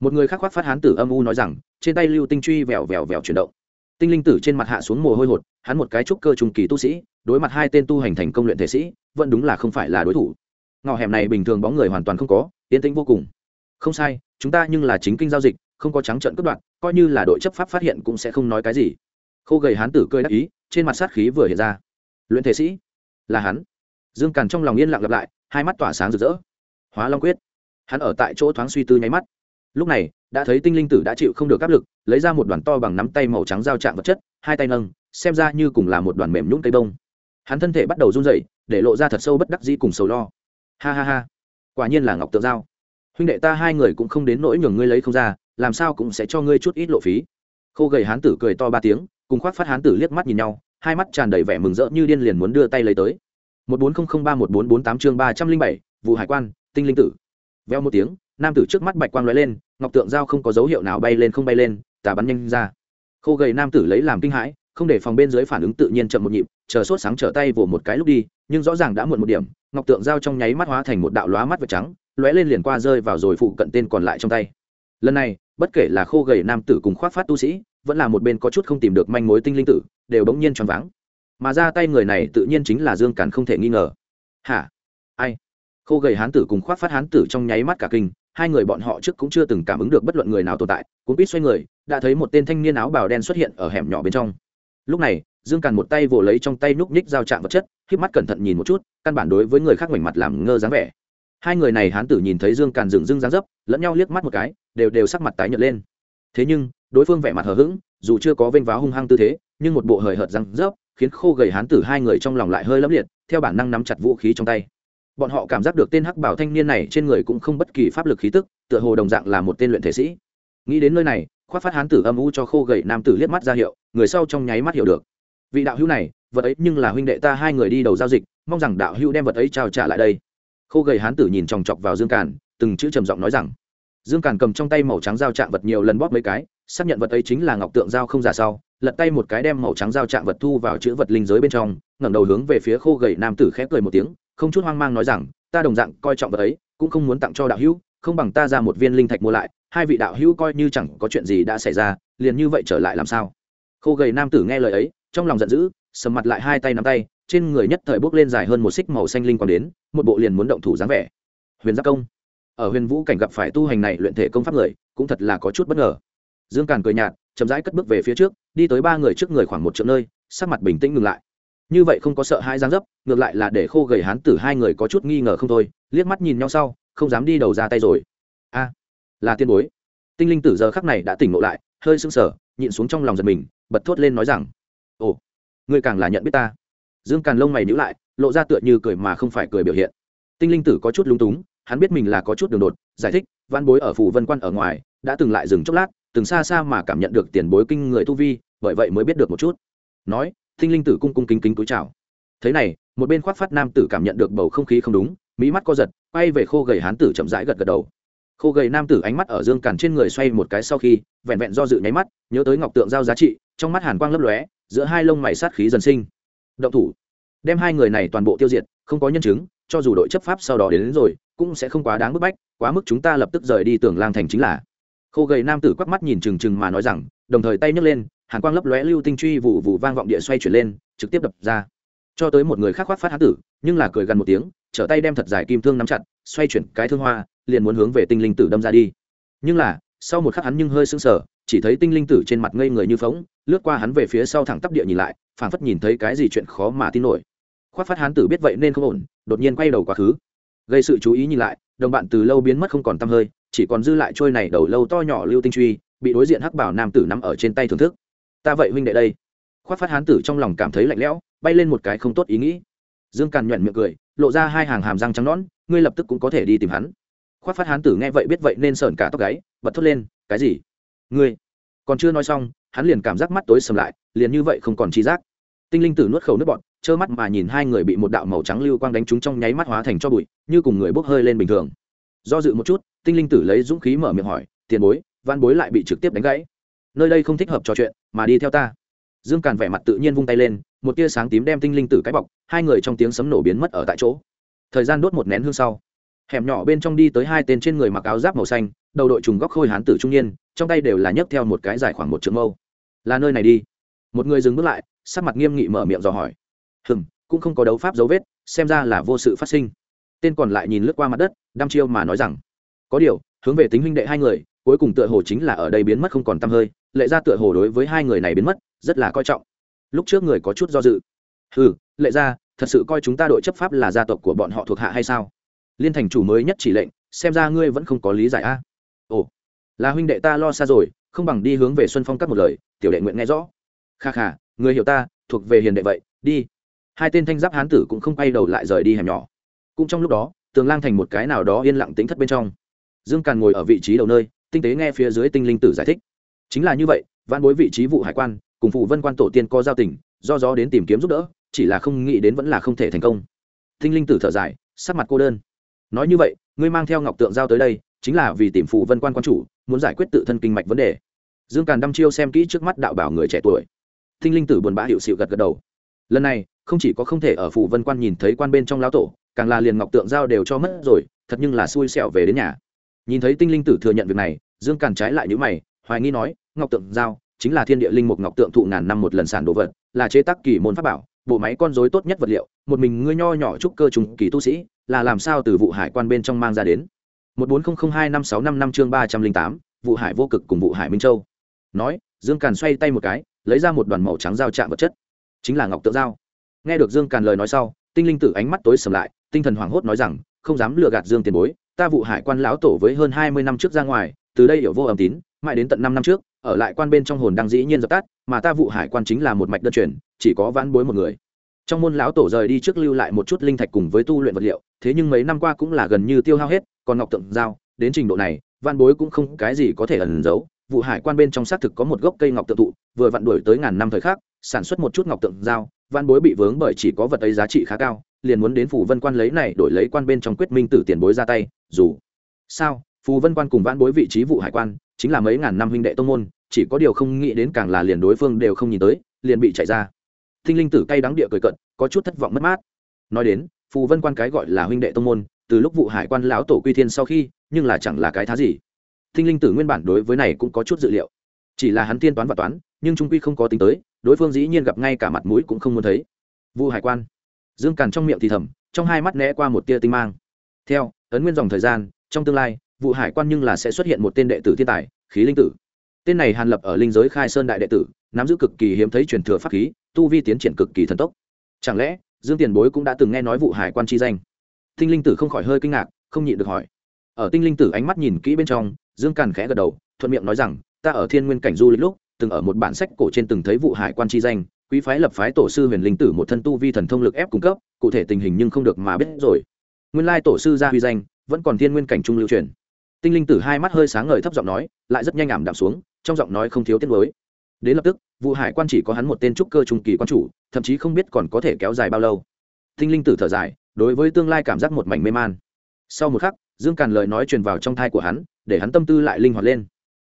Một người khác khoác phát hán tử âm u nói rằng, trên tay lưu tinh truy vèo vèo vèo chuyển động. Tinh linh tử trên mặt hạ xuống mồ hôi hột, hắn một cái trúc cơ trung kỳ tu sĩ, đối mặt hai tên tu hành thành công luyện thể sĩ, vẫn đúng là không phải là đối thủ ngõ hẻm này bình thường bóng người hoàn toàn không có, yên tĩnh vô cùng. Không sai, chúng ta nhưng là chính kinh giao dịch, không có trắng trận cướp đoạt, coi như là đội chấp pháp phát hiện cũng sẽ không nói cái gì. Khô gầy hán tử cơi đắc ý, trên mặt sát khí vừa hiện ra. Luyện thể sĩ, là hắn. Dương càn trong lòng yên lặng lặp lại, hai mắt tỏa sáng rực rỡ. Hóa long quyết. Hắn ở tại chỗ thoáng suy tư nháy mắt. Lúc này, đã thấy tinh linh tử đã chịu không được áp lực, lấy ra một đoàn to bằng nắm tay màu trắng giao trạng vật chất, hai tay nâng, xem ra như cùng là một đoàn mềm nhũng cây bông. Hắn thân thể bắt đầu run dậy để lộ ra thật sâu bất đắc dĩ cùng sầu lo ha ha ha. Quả nhiên là ngọc tượng giao. Huynh đệ ta hai người cũng không đến nỗi nhường ngươi lấy không ra, làm sao cũng sẽ cho ngươi chút ít lộ phí. Khô gầy hán tử cười to ba tiếng, cùng khoác phát hán tử liếc mắt nhìn nhau, hai mắt tràn đầy vẻ mừng rỡ như điên liền muốn đưa tay lấy tới. một bốn không không ba một bốn bốn tám chương ba trăm linh bảy vụ hải quan, tinh linh tử. Veo một tiếng, nam tử trước mắt bạch quang lóe lên, ngọc tượng dao không có dấu hiệu nào bay lên không bay lên, tà bắn nhanh ra. Khô gầy nam tử lấy làm kinh hãi, không để phòng bên dưới phản ứng tự nhiên chậm một nhịp, chờ sốt sáng trở tay vỗ một cái lúc đi, nhưng rõ ràng đã muộn một điểm ngọc tượng dao trong nháy mắt hóa thành một đạo lóa mắt vật trắng, lóe lên liền qua rơi vào rồi phụ cận tên còn lại trong tay. Lần này, bất kể là khô gầy nam tử cùng khoác phát tu sĩ, vẫn là một bên có chút không tìm được manh mối tinh linh tử, đều bỗng nhiên choáng váng. Mà ra tay người này tự nhiên chính là dương càn không thể nghi ngờ. Hả? Ai? Khô gầy hán tử cùng khoác phát hán tử trong nháy mắt cả kinh, hai người bọn họ trước cũng chưa từng cảm ứng được bất luận người nào tồn tại cũng biết xoay người, đã thấy một tên thanh niên áo bào đen xuất hiện ở hẻm nhỏ bên trong. Lúc này dương càn một tay vồ lấy trong tay núp nhích giao chạm vật chất k mắt cẩn thận nhìn một chút, căn bản đối với người khác ngoảnh mặt làm ngơ dáng vẻ. Hai người này hán tử nhìn thấy dương càn dừng dưng dáng dấp, lẫn nhau liếc mắt một cái, đều đều sắc mặt tái nhợt lên. Thế nhưng, đối phương vẻ mặt hờ hững, dù chưa có vênh váo hung hăng tư thế, nhưng một bộ hời hợt răng rớp khiến khô gầy hán tử hai người trong lòng lại hơi lấp liệt, theo bản năng nắm chặt vũ khí trong tay. Bọn họ cảm giác được tên hắc bảo thanh niên này trên người cũng không bất kỳ pháp lực khí tức, tựa hồ đồng dạng là một tên luyện thể sĩ. Nghĩ đến nơi này, khoác phát hán tử âm u cho khô gầy nam tử liếc mắt ra hiệu, người sau trong nháy mắt hiểu được vị đạo hữu này, vật ấy nhưng là huynh đệ ta hai người đi đầu giao dịch, mong rằng đạo hữu đem vật ấy trao trả lại đây. Khô gầy hán tử nhìn chòng chọc vào dương càn, từng chữ trầm giọng nói rằng, dương càn cầm trong tay màu trắng dao chạm vật nhiều lần bóp mấy cái, xác nhận vật ấy chính là ngọc tượng dao không giả sau, lật tay một cái đem màu trắng dao chạm vật thu vào chữ vật linh giới bên trong, ngẩng đầu hướng về phía khô gầy nam tử khép cười một tiếng, không chút hoang mang nói rằng, ta đồng dạng coi trọng vật ấy, cũng không muốn tặng cho đạo hữu, không bằng ta ra một viên linh thạch mua lại, hai vị đạo hữu coi như chẳng có chuyện gì đã xảy ra, liền như vậy trở lại làm sao? Khô gầy nam tử nghe lời ấy, trong lòng giận dữ, sầm mặt lại hai tay nắm tay, trên người nhất thời bước lên dài hơn một xích màu xanh linh còn đến, một bộ liền muốn động thủ dáng vẻ. Huyền giáp công. Ở huyền vũ cảnh gặp phải tu hành này luyện thể công pháp người, cũng thật là có chút bất ngờ. Dương càn cười nhạt, chậm rãi cất bước về phía trước, đi tới ba người trước người khoảng một triệu nơi, sắc mặt bình tĩnh ngừng lại. Như vậy không có sợ hai giáng dấp, ngược lại là để khô gầy hán tử hai người có chút nghi ngờ không thôi, liếc mắt nhìn nhau sau, không dám đi đầu ra tay rồi. A, là tiên bối. Tinh linh tử giờ khắc này đã tỉnh ngộ lại, hơi sưng sờ, nhịn xuống trong lòng giật mình bật thốt lên nói rằng, ồ, ngươi càng là nhận biết ta. Dương càn lông mày nhữ lại, lộ ra tựa như cười mà không phải cười biểu hiện. Tinh linh tử có chút lúng túng, hắn biết mình là có chút đường đột, giải thích, văn bối ở phủ vân quan ở ngoài, đã từng lại dừng chốc lát, từng xa xa mà cảm nhận được tiền bối kinh người tu vi, bởi vậy mới biết được một chút. Nói, tinh linh tử cung cung kính kính túi chào. Thế này, một bên khoác phát nam tử cảm nhận được bầu không khí không đúng mỹ mắt co giật, quay về khô gầy hán tử chậm rãi gật gật đầu. Khô gầy nam tử ánh mắt ở dương càn trên người xoay một cái sau khi, vẹn vẹn do dự nháy mắt, nhớ tới ngọc tượng giao giá trị trong mắt hàn quang lấp lóe giữa hai lông mày sát khí dần sinh. Động thủ. Đem hai người này toàn bộ tiêu diệt không có nhân chứng cho dù đội chấp pháp sau đó đến, đến rồi cũng sẽ không quá đáng bức bách quá mức chúng ta lập tức rời đi tưởng lang thành chính là. Khô gầy nam tử quắc mắt nhìn trừng trừng mà nói rằng đồng thời tay nhấc lên hàn quang lấp lóe lưu tinh truy vụ vụ vang vọng địa xoay chuyển lên trực tiếp đập ra. Cho tới một người khác khoác phát hán tử nhưng là cười gần một tiếng trở tay đem thật dài kim thương nắm chặt xoay chuyển cái thương hoa liền muốn hướng về tinh linh tử đâm ra đi. Nhưng là sau một khắc hắn nhưng hơi sững sờ, chỉ thấy tinh linh tử trên mặt ngây người như phóng lướt qua hắn về phía sau thẳng tắp địa nhìn lại, phảng phất nhìn thấy cái gì chuyện khó mà tin nổi. Khoác phát hán tử biết vậy nên không ổn, đột nhiên quay đầu quá khứ. Gây sự chú ý nhìn lại, đồng bạn từ lâu biến mất không còn t hơi, chỉ còn dư lại trôi này đầu lâu to nhỏ lưu tinh truy, bị đối diện hắc bảo nam tử nắm ở trên tay thưởng thức. Ta vậy huynh đệ đây. Khoác phát hán tử trong lòng cảm thấy lạnh lẽo, bay lên một cái không tốt ý nghĩ. Dương càn nhuận miệng cười, lộ ra hai hàng hàm răng trắng nõn, ngươi lập tức cũng có thể đi tìm hắn khoác phát hán tử nghe vậy biết vậy nên sởn cả tóc gáy, bật thốt lên, cái gì? Ngươi? Còn chưa nói xong, hắn liền cảm giác mắt tối sầm lại, liền như vậy không còn chi giác. Tinh linh tử nuốt khẩu nước bọt, trơ mắt mà nhìn hai người bị một đạo màu trắng lưu quang đánh trúng trong nháy mắt hóa thành cho bụi, như cùng người bốc hơi lên bình thường. Do dự một chút, tinh linh tử lấy dũng khí mở miệng hỏi, tiền bối, văn bối lại bị trực tiếp đánh gãy. Nơi đây không thích hợp trò chuyện, mà đi theo ta. Dương càn vẻ mặt tự nhiên vung tay lên, một tia sáng tím đem tinh linh tử cái bọc, hai người trong tiếng sấm nổ biến mất ở tại chỗ. Thời gian đốt một nén hương sau hẻm nhỏ bên trong đi tới hai tên trên người mặc áo giáp màu xanh, đầu đội trùng góc khôi hán tử trung niên, trong tay đều là nhấc theo một cái dài khoảng một trượng mâu. Là nơi này đi. Một người dừng bước lại, sắc mặt nghiêm nghị mở miệng dò hỏi. Hừng cũng không có đấu pháp dấu vết, xem ra là vô sự phát sinh. Tên còn lại nhìn lướt qua mặt đất, đăm chiêu mà nói rằng, có điều, hướng về tính huynh đệ hai người, cuối cùng tựa hồ chính là ở đây biến mất không còn t hơi, lệ ra tựa hồ đối với hai người này biến mất, rất là coi trọng. Lúc trước người có chút do dự. Ừ lệ ra, thật sự coi chúng ta đội chấp pháp là gia tộc của bọn họ thuộc hạ hay sao? Liên thành chủ mới nhất chỉ lệnh, xem ra ngươi vẫn không có lý giải a. Ồ, là huynh đệ ta lo xa rồi, không bằng đi hướng về xuân phong cắt một lời, tiểu đệ nguyện nghe rõ. Kha kha, người hiểu ta, thuộc về hiền đệ vậy, đi. Hai tên thanh giáp hán tử cũng không quay đầu lại rời đi hẻm nhỏ. Cũng trong lúc đó, tường lang thành một cái nào đó yên lặng tính thất bên trong. Dương càn ngồi ở vị trí đầu nơi, tinh tế nghe phía dưới tinh linh tử giải thích. Chính là như vậy văn bối vị trí vụ hải quan, cùng phụ vân quan tổ tiên có giao tình, do gió đến tìm kiếm giúp đỡ, chỉ là không nghĩ đến vẫn là không thể thành công. Tinh linh tử thở dài, sắc mặt cô đơn nói như vậy, ngươi mang theo ngọc tượng giao tới đây, chính là vì tìm phụ vân quan quan chủ, muốn giải quyết tự thân kinh mạch vấn đề. Dương càn đăm chiêu xem kỹ trước mắt đạo bảo người trẻ tuổi. Thinh linh tử buồn bã hiệu sự gật gật đầu. Lần này, không chỉ có không thể ở phụ vân quan nhìn thấy quan bên trong lão tổ, càng là liền ngọc tượng giao đều cho mất rồi, thật nhưng là xui xẻo về đến nhà. Nhìn thấy tinh linh tử thừa nhận việc này, dương càn trái lại nhữ mày, hoài nghi nói, ngọc tượng giao, chính là thiên địa linh mục ngọc tượng thụ ngàn năm một lần sản đồ vật, là chế tác kỳ môn pháp bảo, bộ máy con dối tốt nhất vật liệu, một mình ngươi nho nhỏ trúc cơ trùng kỳ tu sĩ là làm sao từ vụ hải quan bên trong mang ra đến? Một bốn không không hai năm sáu năm năm chương ba trăm linh tám, vụ hải vô cực cùng vụ hải minh châu. Nói, dương càn xoay tay một cái, lấy ra một đoàn màu trắng dao chạm vật chất. Chính là ngọc tượng dao nghe được dương càn lời nói sau, tinh linh tử ánh mắt tối sầm lại, tinh thần hoảng hốt nói rằng, không dám lừa gạt dương tiền bối, ta vụ hải quan lão tổ với hơn hai mươi năm trước ra ngoài, từ đây hiểu vô âm tín, mãi đến tận năm năm trước, ở lại quan bên trong hồn đang dĩ nhiên dập tắt, mà ta vụ hải quan chính là một mạch đơn truyền, chỉ có vãn bối một người trong môn lão tổ rời đi trước lưu lại một chút linh thạch cùng với tu luyện vật liệu, thế nhưng mấy năm qua cũng là gần như tiêu hao hết, còn ngọc tượng giao, đến trình độ này văn bối cũng không cái gì có thể ẩn giấu. Vụ hải quan bên trong xác thực có một gốc cây ngọc tượng thụ vừa vặn đuổi tới ngàn năm thời khắc, sản xuất một chút ngọc tượng giao văn bối bị vướng bởi chỉ có vật ấy giá trị khá cao, liền muốn đến phủ vân quan lấy này đổi lấy quan bên trong quyết minh tử tiền bối ra tay, dù sao, phù vân quan cùng văn bối vị trí vụ hải quan, chính là mấy ngàn năm huynh đệ tông môn, chỉ có điều không nghĩ đến càng là liền đối phương đều không nhìn tới, liền bị chạy ra thinh linh tử cay đắng địa cười cận có chút thất vọng mất mát. Nói đến, phù vân quan cái gọi là huynh đệ tông môn, từ lúc vụ hải quan lão tổ quy thiên sau khi, nhưng là chẳng là cái thá gì. Thinh linh tử nguyên bản đối với này cũng có chút dự liệu. Chỉ là hắn tiên toán và toán, nhưng trung quy không có tính tới, đối phương dĩ nhiên gặp ngay cả mặt mũi cũng không muốn thấy. Vụ hải quan. Dương càn trong miệng thì thầm, trong hai mắt né qua một tia tinh mang. Theo, ấn nguyên dòng thời gian, trong tương lai, vụ hải quan nhưng là sẽ xuất hiện một tên đệ tử thiên tài, khí linh tử. Tên này hàn lập ở linh giới khai sơn đại đệ tử nắm giữ cực kỳ hiếm thấy truyền thừa pháp khí, tu vi tiến triển cực kỳ thần tốc. Chẳng lẽ, dương tiền bối cũng đã từng nghe nói vụ hải quan chi danh? Tinh linh tử không khỏi hơi kinh ngạc, không nhịn được hỏi. Ở tinh linh tử ánh mắt nhìn kỹ bên trong, dương càn khẽ gật đầu, thuận miệng nói rằng, ta ở thiên nguyên cảnh du lịch lúc, từng ở một bản sách cổ trên từng thấy vụ hải quan chi danh, quý phái lập phái tổ sư huyền linh tử một thân tu vi thần thông lực ép cung cấp, cụ thể tình hình nhưng không được mà biết rồi. Nguyên lai tổ sư gia huy danh, vẫn còn thiên nguyên cảnh trung lưu truyền. Tinh linh tử hai mắt hơi sáng ngời thấp giọng nói, lại rất nhanh ảm đạm xuống, trong giọng nói không thiếu tiết mới đến lập tức vụ hải quan chỉ có hắn một tên trúc cơ trung kỳ quan chủ, thậm chí không biết còn có thể kéo dài bao lâu. Tinh linh tử thở dài, đối với tương lai cảm giác một mảnh mê man. Sau một khắc, dương càn lời nói truyền vào trong thai của hắn, để hắn tâm tư lại linh hoạt lên.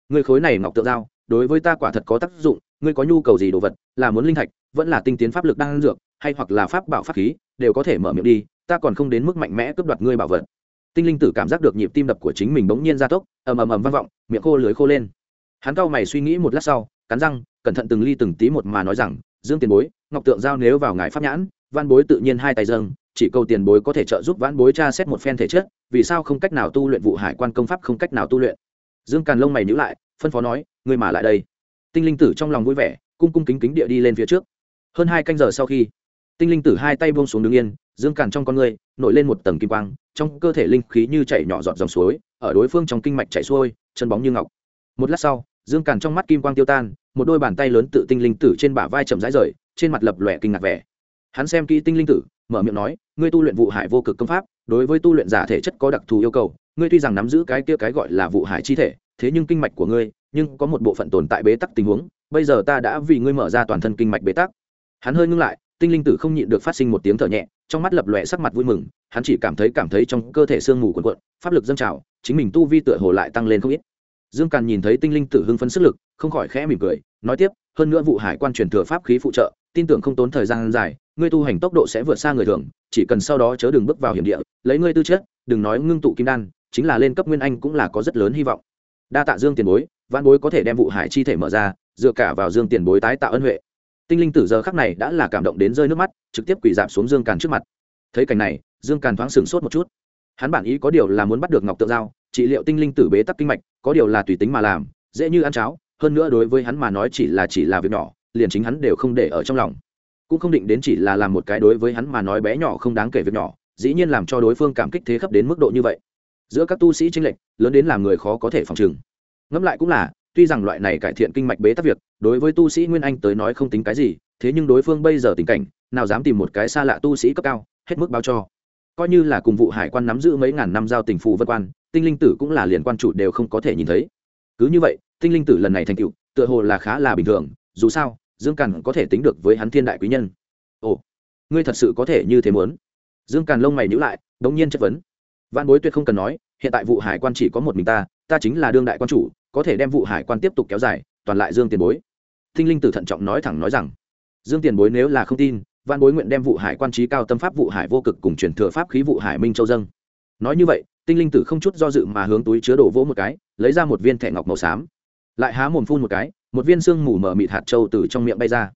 Người khối này ngọc tượng giao, đối với ta quả thật có tác dụng, ngươi có nhu cầu gì đồ vật, là muốn linh thạch, vẫn là tinh tiến pháp lực đang dược, hay hoặc là pháp bảo pháp khí, đều có thể mở miệng đi, ta còn không đến mức mạnh mẽ cướp đoạt ngươi bảo vật. Tinh linh tử cảm giác được nhịp tim đập của chính mình bỗng nhiên gia tốc, ầm ầm ầm vang vọng, miệng khô lưới khô lên. Hắn cau mày suy nghĩ một lát sau cắn răng, cẩn thận từng ly từng tí một mà nói rằng, dương tiền bối, ngọc tượng giao nếu vào ngài pháp nhãn, văn bối tự nhiên hai tay dâng, chỉ cầu tiền bối có thể trợ giúp vãn bối tra xét một phen thể chất, vì sao không cách nào tu luyện vụ hải quan công pháp không cách nào tu luyện? Dương càn lông mày nhữ lại, phân phó nói, ngươi mà lại đây. Tinh linh tử trong lòng vui vẻ, cung cung kính kính địa đi lên phía trước. Hơn hai canh giờ sau khi, tinh linh tử hai tay buông xuống đứng yên, dương càn trong con người, nổi lên một tầng kim quang, trong cơ thể linh khí như chảy nhỏ giọt dòng suối, ở đối phương trong kinh mạch chảy xuôi, chân bóng như ngọc. Một lát sau dương càn trong mắt kim quang tiêu tan, một đôi bàn tay lớn tự tinh linh tử trên bả vai chậm rãi rời, trên mặt lập lòe kinh ngạc vẻ. Hắn xem kỹ tinh linh tử, mở miệng nói, ngươi tu luyện vụ hải vô cực công pháp, đối với tu luyện giả thể chất có đặc thù yêu cầu, ngươi tuy rằng nắm giữ cái kia cái gọi là vụ hải chi thể, thế nhưng kinh mạch của ngươi, nhưng có một bộ phận tồn tại bế tắc tình huống, bây giờ ta đã vì ngươi mở ra toàn thân kinh mạch bế tắc. Hắn hơi ngưng lại, tinh linh tử không nhịn được phát sinh một tiếng thở nhẹ, trong mắt lập lòe sắc mặt vui mừng, hắn chỉ cảm thấy cảm thấy trong cơ thể sương mù cuộn cuộn, pháp lực dâng trào, chính mình tu vi tựa hồ lại tăng lên không ít dương càn nhìn thấy tinh linh tử hưng phấn sức lực, không khỏi khẽ mỉm cười, nói tiếp, hơn nữa vụ hải quan truyền thừa pháp khí phụ trợ, tin tưởng không tốn thời gian dài, ngươi tu hành tốc độ sẽ vượt xa người thường, chỉ cần sau đó chớ đừng bước vào hiểm địa, lấy ngươi tư chất, đừng nói ngưng tụ kim đan, chính là lên cấp nguyên anh cũng là có rất lớn hy vọng. Đa tạ dương tiền bối văn bối có thể đem vụ hải chi thể mở ra, dựa cả vào dương tiền bối tái tạo ân huệ. Tinh linh tử giờ khắc này đã là cảm động đến rơi nước mắt, trực tiếp quỳ dạp xuống dương càn trước mặt. Thấy cảnh này, dương càn thoáng sửng sốt một chút hắn bản ý có điều là muốn bắt được ngọc tượng giao, trị liệu tinh linh tử bế tắc kinh mạch, có điều là tùy tính mà làm, dễ như ăn cháo, hơn nữa đối với hắn mà nói chỉ là chỉ là việc nhỏ, liền chính hắn đều không để ở trong lòng. Cũng không định đến chỉ là làm một cái đối với hắn mà nói bé nhỏ không đáng kể việc nhỏ, dĩ nhiên làm cho đối phương cảm kích thế khắp đến mức độ như vậy. Giữa các tu sĩ tranh lệch, lớn đến làm người khó có thể phòng trừng. Ngẫm lại cũng là, tuy rằng loại này cải thiện kinh mạch bế tắc việc, đối với tu sĩ nguyên anh tới nói không tính cái gì, thế nhưng đối phương bây giờ tình cảnh, nào dám tìm một cái xa lạ tu sĩ cấp cao, hết mức báo cho coi như là cùng vụ hải quan nắm giữ mấy ngàn năm giao tình phù vân quan, tinh linh tử cũng là liền quan chủ đều không có thể nhìn thấy. Cứ như vậy, tinh linh tử lần này thành cựu tựa hồ là khá là bình thường, dù sao, dương càn có thể tính được với hắn thiên đại quý nhân. Ồ, ngươi thật sự có thể như thế muốn? Dương càn lông mày nhữ lại, đống nhiên chất vấn. Văn bối tuyệt không cần nói, hiện tại vụ hải quan chỉ có một mình ta ta chính là đương đại quan chủ, có thể đem vụ hải quan tiếp tục kéo dài, toàn lại dương tiền bối. Tinh linh tử thận trọng nói thẳng nói rằng, dương tiền bối nếu là không tin văn bối nguyện đem vụ hải quan trí cao tâm pháp vụ hải vô cực cùng truyền thừa pháp khí vụ hải minh châu dâng. Nói như vậy, tinh linh tử không chút do dự mà hướng túi chứa đồ vỗ một cái, lấy ra một viên thẻ ngọc màu xám. Lại há mồm phun một cái, một viên xương mù mờ mịt hạt trâu từ trong miệng bay ra.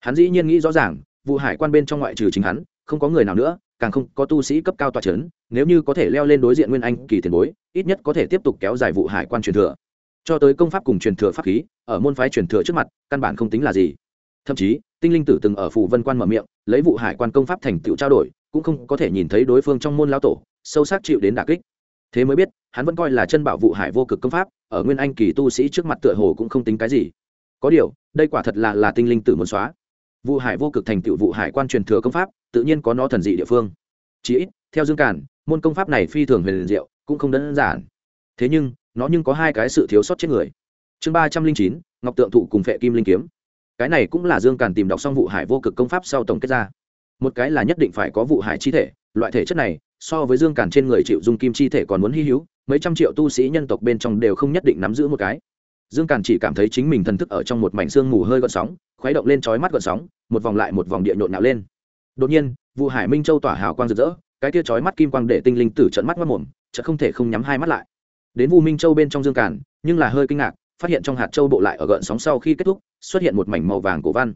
Hắn dĩ nhiên nghĩ rõ ràng, vụ hải quan bên trong ngoại trừ chính hắn, không có người nào nữa, càng không có tu sĩ cấp cao tòa c h ấ n nếu như có thể leo lên đối diện nguyên anh kỳ tiền bối, ít nhất có thể tiếp tục kéo dài vụ hải quan truyền thừa. Cho tới công pháp cùng truyền thừa pháp khí, ở môn phái truyền thừa trước mặt, căn bản không tính là gì. Thậm chí, tinh linh tử từng ở phủ vân quan mở miệng lấy vụ hải quan công pháp thành tựu trao đổi, cũng không có thể nhìn thấy đối phương trong môn lao tổ, sâu sắc chịu đến đà kích. Thế mới biết, hắn vẫn coi là chân bảo vụ hải vô cực công pháp, ở nguyên anh kỳ tu sĩ trước mặt tựa hồ cũng không tính cái gì. Có điều, đây quả thật là là tinh linh tử muốn xóa. Vụ hải vô cực thành tựu vụ hải quan truyền thừa công pháp, tự nhiên có nó thần dị địa phương. Chỉ ít, theo dương cản môn công pháp này phi thường huyền diệu, cũng không đơn giản. Thế nhưng, nó nhưng có hai cái sự thiếu sót chết người. Chương ba trăm linh chín, ngọc tượng thụ cùng phệ kim linh kiếm cái này cũng là dương càn tìm đọc xong vụ hải vô cực công pháp sau tổng kết ra. Một cái là nhất định phải có vụ hải chi thể, loại thể chất này, so với dương càn trên người chịu dung kim chi thể còn muốn hy hữu, mấy trăm triệu tu sĩ nhân tộc bên trong đều không nhất định nắm giữ một cái. Dương càn chỉ cảm thấy chính mình thần thức ở trong một mảnh xương mù hơi gợn sóng, khuấy động lên trói mắt gợn sóng, một vòng lại một vòng địa nhộn nạo lên. Đột nhiên, vụ hải minh châu tỏa hào quang rực rỡ, cái tia trói mắt kim quang để tinh linh tử trận mắt mất mồm chợ không thể không nhắm hai mắt lại. Đến vu minh châu bên trong dương càn, nhưng là hơi kinh ngạc phát hiện trong hạt châu bộ lại ở gợn sóng sau khi kết thúc, xuất hiện một mảnh màu vàng cổ văn.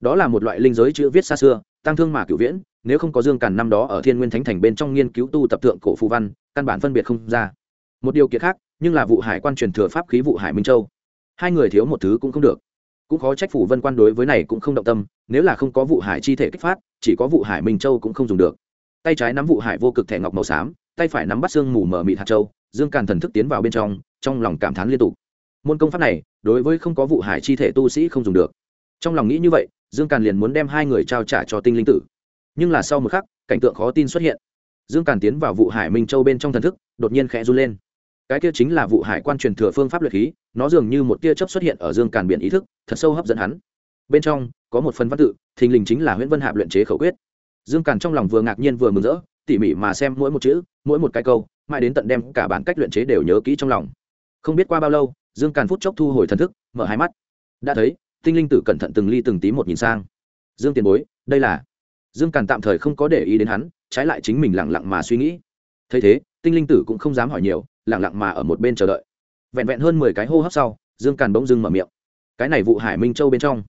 Đó là một loại linh giới chữ viết xa xưa, tăng thương mà cửu viễn, nếu không có dương càn năm đó ở thiên nguyên thánh thành bên trong nghiên cứu tu tập thượng cổ phù văn, căn bản phân biệt không ra. Một điều kiện khác, nhưng là vụ hải quan truyền thừa pháp khí vụ hải minh châu. Hai người thiếu một thứ cũng không được. Cũng khó trách phủ vân quan đối với này cũng không động tâm, nếu là không có vụ hải chi thể kích phát, chỉ có vụ hải minh châu cũng không dùng được. Tay trái nắm vụ hải vô cực thẻ ngọc màu xám, tay phải nắm bắt xương mù mờ mịt hạt châu, dương càn thần thức tiến vào bên trong trong lòng cảm thán liên tục môn công pháp này, đối với không có vụ hải chi thể tu sĩ không dùng được. Trong lòng nghĩ như vậy, dương càn liền muốn đem hai người trao trả cho tinh linh tử. Nhưng là sau một khắc, cảnh tượng khó tin xuất hiện. Dương càn tiến vào vụ hải minh châu bên trong thần thức, đột nhiên khẽ run lên. Cái kia chính là vụ hải quan truyền thừa phương pháp luyện khí, nó dường như một tia chớp xuất hiện ở dương càn biển ý thức, thật sâu hấp dẫn hắn. Bên trong, có một phần văn tự, thình lình chính là nguyễn vân hạp luyện chế khẩu quyết. Dương càn trong lòng vừa ngạc nhiên vừa mừng rỡ, tỉ mỉ mà xem mỗi một chữ, mỗi một cái câu, mãi đến tận đem cả bản cách luyện chế đều nhớ kỹ trong lòng. Không biết qua bao lâu dương càn phút chốc thu hồi thần thức, mở hai mắt. Đã thấy, tinh linh tử cẩn thận từng ly từng tí một nhìn sang. Dương tiền bối, đây là. Dương càn tạm thời không có để ý đến hắn, trái lại chính mình lẳng lặng mà suy nghĩ. Thấy thế, tinh linh tử cũng không dám hỏi nhiều lẳng lặng mà ở một bên chờ đợi. Vẹn vẹn hơn mười cái hô hấp sau, dương càn bỗng dưng mở miệng. Cái này vụ hải minh châu bên trong.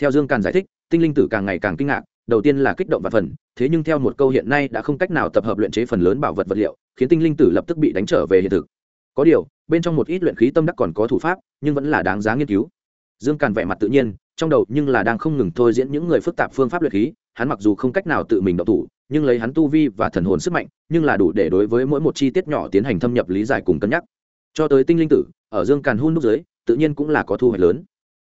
Theo dương càn giải thích, tinh linh tử càng ngày càng kinh ngạc, đầu tiên là kích động và phần, thế nhưng theo một câu hiện nay đã không cách nào tập hợp luyện chế phần lớn bảo vật vật liệu, khiến tinh linh tử lập tức bị đánh trở về hiện thực có điều, bên trong một ít luyện khí tâm đắc còn có thủ pháp, nhưng vẫn là đáng giá nghiên cứu. Dương càn vẻ mặt tự nhiên, trong đầu nhưng là đang không ngừng thôi diễn những người phức tạp phương pháp luyện khí, hắn mặc dù không cách nào tự mình đậu thủ, nhưng lấy hắn tu vi và thần hồn sức mạnh, nhưng là đủ để đối với mỗi một chi tiết nhỏ tiến hành thâm nhập lý giải cùng cân nhắc. Cho tới tinh linh tử, ở dương càn hun nút dưới, tự nhiên cũng là có thu hoạch lớn.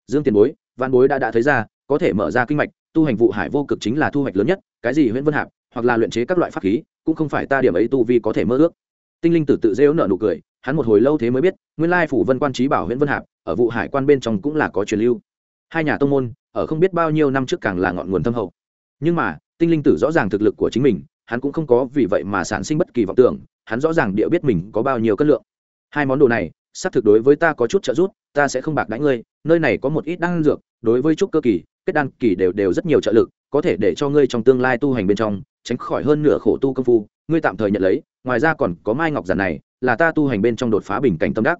Dương tiền bối văn bối đã đã thấy ra, có thể mở ra kinh mạch, tu hành vụ hải vô cực chính là thu hoạch lớn nhất, cái gì huyễn vân hạp, hoặc là luyện chế các loại pháp khí, cũng không phải ta điểm ấy tu vi có thể mơ ước. Tinh linh tử tự dễ nợ nụ cười hắn một hồi lâu thế mới biết, nguyên lai phủ vân quan trí bảo huyện vân hạp, ở vụ hải quan bên trong cũng là có truyền lưu. Hai nhà tông môn, ở không biết bao nhiêu năm trước càng là ngọn nguồn thâm hậu. Nhưng mà, tinh linh tử rõ ràng thực lực của chính mình, hắn cũng không có vì vậy mà sản sinh bất kỳ vọng tưởng, hắn rõ ràng địa biết mình có bao nhiêu cân lượng. Hai món đồ này, xác thực đối với ta có chút trợ giúp, ta sẽ không bạc đánh ngươi, nơi này có một ít đan dược, đối với trúc cơ kỳ, kết đan kỳ đều đều rất nhiều trợ lực có thể để cho ngươi trong tương lai tu hành bên trong, tránh khỏi hơn nửa khổ tu công phu, ngươi tạm thời nhận lấy, ngoài ra còn có mai ngọc giản này, là ta tu hành bên trong đột phá bình cảnh tâm đắc.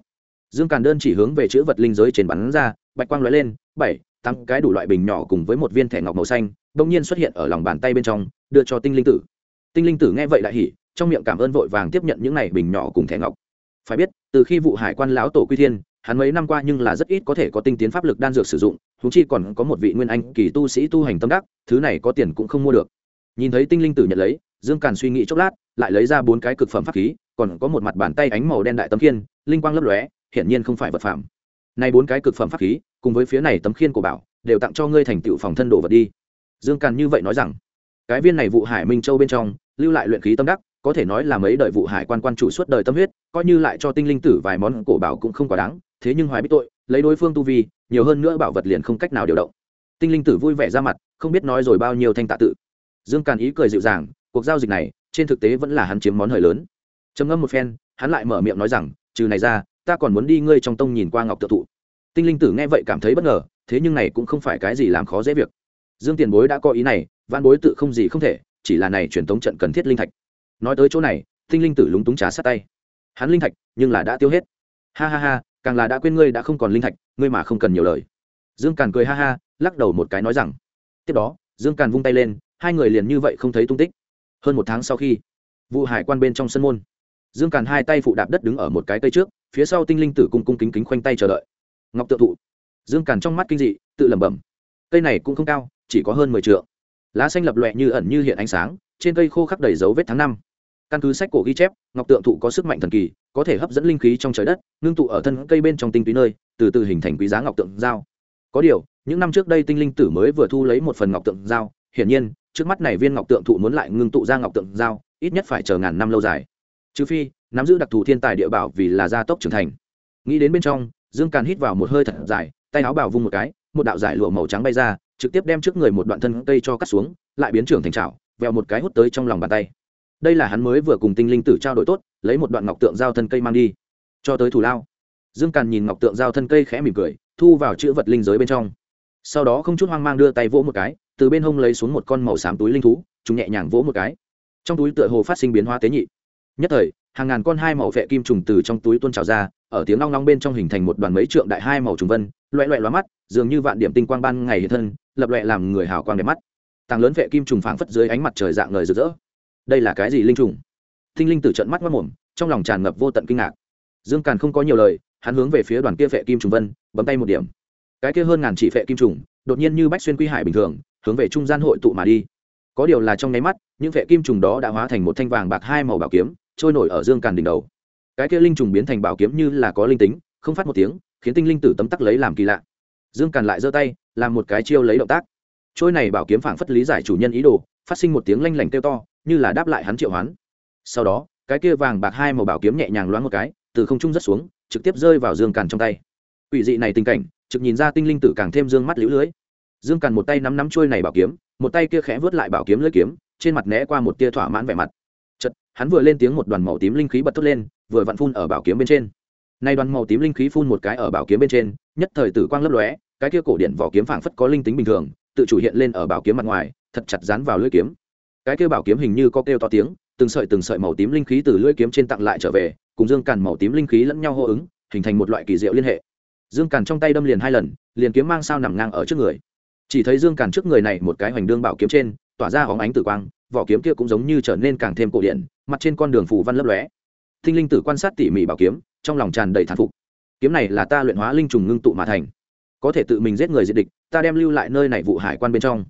Dương càn đơn chỉ hướng về chữ vật linh giới trên bắn ra, bạch quang lóe lên, bảy, tám cái đủ loại bình nhỏ cùng với một viên thẻ ngọc màu xanh bỗng nhiên xuất hiện ở lòng bàn tay bên trong, đưa cho tinh linh tử. Tinh linh tử nghe vậy lại hỉ, trong miệng cảm ơn vội vàng tiếp nhận những này bình nhỏ cùng thẻ ngọc. Phải biết, từ khi vụ hải quan lão tổ quy thiên hắn mấy năm qua nhưng là rất ít có thể có tinh tiến pháp lực đan dược sử dụng húng chi còn có một vị nguyên anh kỳ tu sĩ tu hành tâm đắc, thứ này có tiền cũng không mua được. Nhìn thấy tinh linh tử nhận lấy, dương càn suy nghĩ chốc lát, lại lấy ra bốn cái cực phẩm pháp khí, còn có một mặt bàn tay ánh màu đen đại tấm khiên, linh quang lấp lóe, hiển nhiên không phải vật phẩm. Nay bốn cái cực phẩm pháp khí, cùng với phía này tấm khiên của bảo, đều tặng cho ngươi thành tựu phòng thân đồ vật đi. Dương càn như vậy nói rằng, cái viên này vụ hải minh châu bên trong, lưu lại luyện khí tâm đắc, có thể nói là mấy đời vụ hải quan quan chủ suốt đời tâm huyết, coi như lại cho tinh linh tử vài món cổ bảo cũng không quá đáng thế nhưng hoài bích tội, lấy đối phương tu vi, nhiều hơn nữa bảo vật liền không cách nào điều động. Tinh linh tử vui vẻ ra mặt, không biết nói rồi bao nhiêu thanh tạ tự. Dương càn ý cười dịu dàng, cuộc giao dịch này, trên thực tế vẫn là hắn chiếm món hời lớn. Trầm ngâm một phen, hắn lại mở miệng nói rằng, trừ này ra, ta còn muốn đi ngươi trong tông nhìn qua ngọc tự thụ. Tinh linh tử nghe vậy cảm thấy bất ngờ, thế nhưng này cũng không phải cái gì làm khó dễ việc. Dương tiền bối đã có ý này văn bối tự không gì không thể, chỉ là này truyền tống trận cần thiết linh thạch. Nói tới chỗ này, tinh linh tử lúng túng trà sát tay. Hắn linh thạch, nhưng là đã tiêu hết. Ha ha ha càng là đã quên ngươi đã không còn linh thạch, ngươi mà không cần nhiều lời. Dương càn cười ha ha, lắc đầu một cái nói rằng, tiếp đó, dương càn vung tay lên, hai người liền như vậy không thấy tung tích. Hơn một tháng sau khi vụ hải quan bên trong sân môn, dương càn hai tay phụ đạp đất đứng ở một cái cây trước, phía sau tinh linh tử cung cung kính kính khoanh tay chờ đợi. Ngọc tự thụ, dương càn trong mắt kinh dị, tự lẩm bẩm, cây này cũng không cao, chỉ có hơn mười t lá xanh lập lọe như ẩn như hiện ánh sáng, trên cây khô khắc đầy dấu vết tháng năm căn cứ sách cổ ghi chép, ngọc tượng thụ có sức mạnh thần kỳ, có thể hấp dẫn linh khí trong trời đất, ngưng tụ ở thân cây bên trong tinh túy nơi, từ từ hình thành quý giá ngọc tượng dao có điều, những năm trước đây tinh linh tử mới vừa thu lấy một phần ngọc tượng dao hiển nhiên, trước mắt này viên ngọc tượng thụ muốn lại ngưng tụ ra ngọc tượng dao ít nhất phải chờ ngàn năm lâu dài. Trừ phi, nắm giữ đặc thù thiên tài địa bảo vì là gia tốc trưởng thành. Nghĩ đến bên trong, dương càn hít vào một hơi thật dài, tay áo bảo vung một cái, một đạo giải lụa màu trắng bay ra, trực tiếp đem trước người một đoạn thân cây cho cắt xuống, lại biến trưởng thành trào vèo một cái hút tới trong lòng bàn tay đây là hắn mới vừa cùng tinh linh tử trao đổi tốt, lấy một đoạn ngọc tượng giao thân cây mang đi. Cho tới thủ lao, dương càn nhìn ngọc tượng giao thân cây khẽ mỉm cười, thu vào chữ vật linh giới bên trong. Sau đó không chút hoang mang đưa tay vỗ một cái, từ bên hông lấy xuống một con màu xám túi linh thú, chúng nhẹ nhàng vỗ một cái. Trong túi tựa hồ phát sinh biến hóa tế nhị. Nhất thời, hàng ngàn con hai màu vệ kim trùng từ trong túi tuôn trào ra, ở tiếng long long bên trong hình thành một đoàn mấy trượng đại hai màu trùng vân, loẹ loẹ lóa mắt, dường như vạn điểm tinh quang ban ngày hiện thân, lập loẹ làm người hào quang đẹp mắt. Tàng lớn vệ kim trùng phảng phất dưới ánh mặt trời dạng ngời rực rỡ đây là cái gì linh trùng? Thinh linh Tử trận mắt mất mồm, trong lòng tràn ngập vô tận kinh ngạc. Dương càn không có nhiều lời, hắn hướng về phía đoàn kia vệ kim trùng vân, bấm tay một điểm. Cái kia hơn ngàn chỉ vệ kim trùng, đột nhiên như bách xuyên quy hải bình thường, hướng về trung gian hội tụ mà đi. Có điều là trong nháy mắt, những vệ kim trùng đó đã hóa thành một thanh vàng bạc hai màu bảo kiếm, trôi nổi ở dương càn đỉnh đầu. Cái kia linh trùng biến thành bảo kiếm như là có linh tính, không phát một tiếng, khiến tinh linh tử tấm tắc lấy làm kỳ lạ. Dương càn lại giơ tay, làm một cái chiêu lấy động tác. Trôi này bảo kiếm phảng phất lý giải chủ nhân ý đồ, phát sinh một tiếng lanh lảnh kêu to như là đáp lại hắn triệu hoán. Sau đó, cái kia vàng bạc hai màu bảo kiếm nhẹ nhàng loáng một cái, từ không trung rất xuống, trực tiếp rơi vào dương càn trong tay. Ủy dị này tình cảnh, trực nhìn ra tinh linh tử càng thêm dương mắt lũ lưới. Dương càn một tay nắm nắm trôi này bảo kiếm, một tay kia khẽ vớt lại bảo kiếm lưỡi kiếm, trên mặt né qua một tia thỏa mãn vẻ mặt. Chật hắn vừa lên tiếng một đoàn màu tím linh khí bật thốt lên, vừa vặn phun ở bảo kiếm bên trên. Nay đoàn màu tím linh khí phun một cái ở bảo kiếm bên trên, nhất thời tử quang lấp lóe, cái kia cổ điện vỏ kiếm phảng phất có linh tính bình thường, tự chủ hiện lên ở bảo kiếm mặt ngoài, thật chặt dán vào lưỡi kiếm cái kia bảo kiếm hình như có kêu to tiếng, từng sợi từng sợi màu tím linh khí từ lưỡi kiếm trên tặng lại trở về, cùng dương càn màu tím linh khí lẫn nhau hô ứng, hình thành một loại kỳ diệu liên hệ. Dương càn trong tay đâm liền hai lần, liền kiếm mang sao nằm ngang ở trước người. Chỉ thấy dương càn trước người này một cái hoành đương bảo kiếm trên, tỏa ra hóng ánh tử quang, vỏ kiếm kia cũng giống như trở nên càng thêm cổ điện mặt trên con đường phù văn lấp lóe. Thinh linh tử quan sát tỉ mỉ bảo kiếm, trong lòng tràn đầy thán phục. Kiếm này là ta luyện hóa linh trùng ngưng tụ mà thành. Có thể tự mình giết người diệt địch, ta đem lưu lại nơi này vụ hải quan bên trong.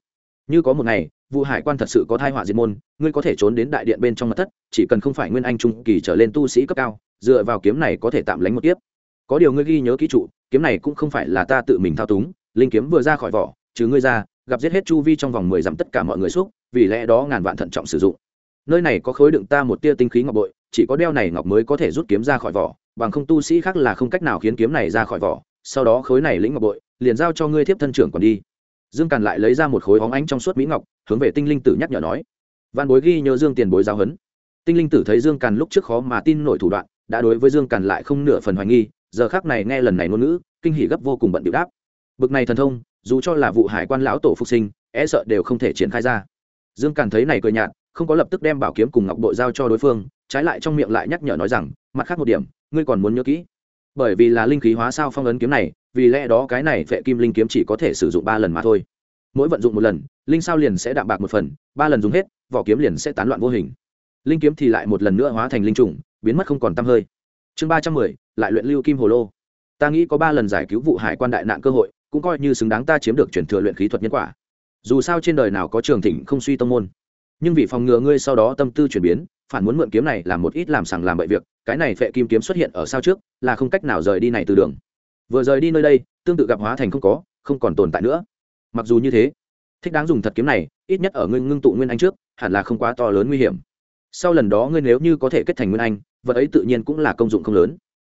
Như có một ngày vụ hải quan thật sự có thai họa diệt môn, ngươi có thể trốn đến đại điện bên trong mặt thất, chỉ cần không phải nguyên anh trung kỳ trở lên tu sĩ cấp cao, dựa vào kiếm này có thể tạm lánh một tiếp có điều ngươi ghi nhớ ký trụ, kiếm này cũng không phải là ta tự mình thao túng, linh kiếm vừa ra khỏi vỏ chứ ngươi ra, gặp giết hết chu vi trong vòng mười dặm tất cả mọi người xúc, vì lẽ đó ngàn vạn thận trọng sử dụng. Nơi này có khối đựng ta một tia tinh khí ngọc bội, chỉ có đeo này ngọc mới có thể rút kiếm ra khỏi vỏ, bằng không tu sĩ khác là không cách nào khiến kiếm này ra khỏi vỏ, sau đó khối này lĩnh ngọc bội, liền giao cho ngươi thiếp thân trưởng còn đi dương càn lại lấy ra một khối hóng ánh trong suốt mỹ ngọc, hướng về tinh linh tử nhắc nhở nói. Văn bối ghi nhớ dương tiền bối giao hấn tinh linh tử thấy dương càn lúc trước khó mà tin nổi thủ đoạn, đã đối với dương càn lại không nửa phần hoài nghi, giờ khác này nghe lần này ngôn ngữ, kinh hỉ gấp vô cùng bận điệu đáp. Bực này thần thông, dù cho là vụ hải quan lão tổ phục sinh e sợ đều không thể triển khai ra. Dương càn thấy này cười nhạt, không có lập tức đem bảo kiếm cùng ngọc bội giao cho đối phương, trái lại trong miệng lại nhắc nhở nói rằng, mặt khác một điểm, ngươi còn muốn nhớ kỹ. Bởi vì là linh khí hóa sao phong ấn kiếm này vì lẽ đó cái này vệ kim linh kiếm chỉ có thể sử dụng ba lần mà thôi. Mỗi vận dụng một lần, linh sao liền sẽ đạm bạc một phần, ba lần dùng hết, vỏ kiếm liền sẽ tán loạn vô hình. Linh kiếm thì lại một lần nữa hóa thành linh trùng, biến mất không còn t hơi. Chương ba trăm mười, lại luyện lưu kim hồ lô. Ta nghĩ có ba lần giải cứu vụ hải quan đại nạn cơ hội, cũng coi như xứng đáng ta chiếm được chuyển thừa luyện khí thuật nhân quả. Dù sao trên đời nào có trường thịnh không suy tông môn. Nhưng vì phòng ngừa ngươi sau đó tâm tư chuyển biến, phản muốn mượn kiếm này làm một ít làm sằng làm bậy việc, cái này phệ kim kiếm xuất hiện ở sao trước, là không cách nào rời đi này từ đường vừa rời đi nơi đây, tương tự gặp hóa thành không có, không còn tồn tại nữa. Mặc dù như thế, thích đáng dùng thật kiếm này, ít nhất ở ngươi ngưng tụ nguyên anh trước, hẳn là không quá to lớn nguy hiểm. Sau lần đó ngươi nếu như có thể kết thành nguyên anh, vật ấy tự nhiên cũng là công dụng không lớn.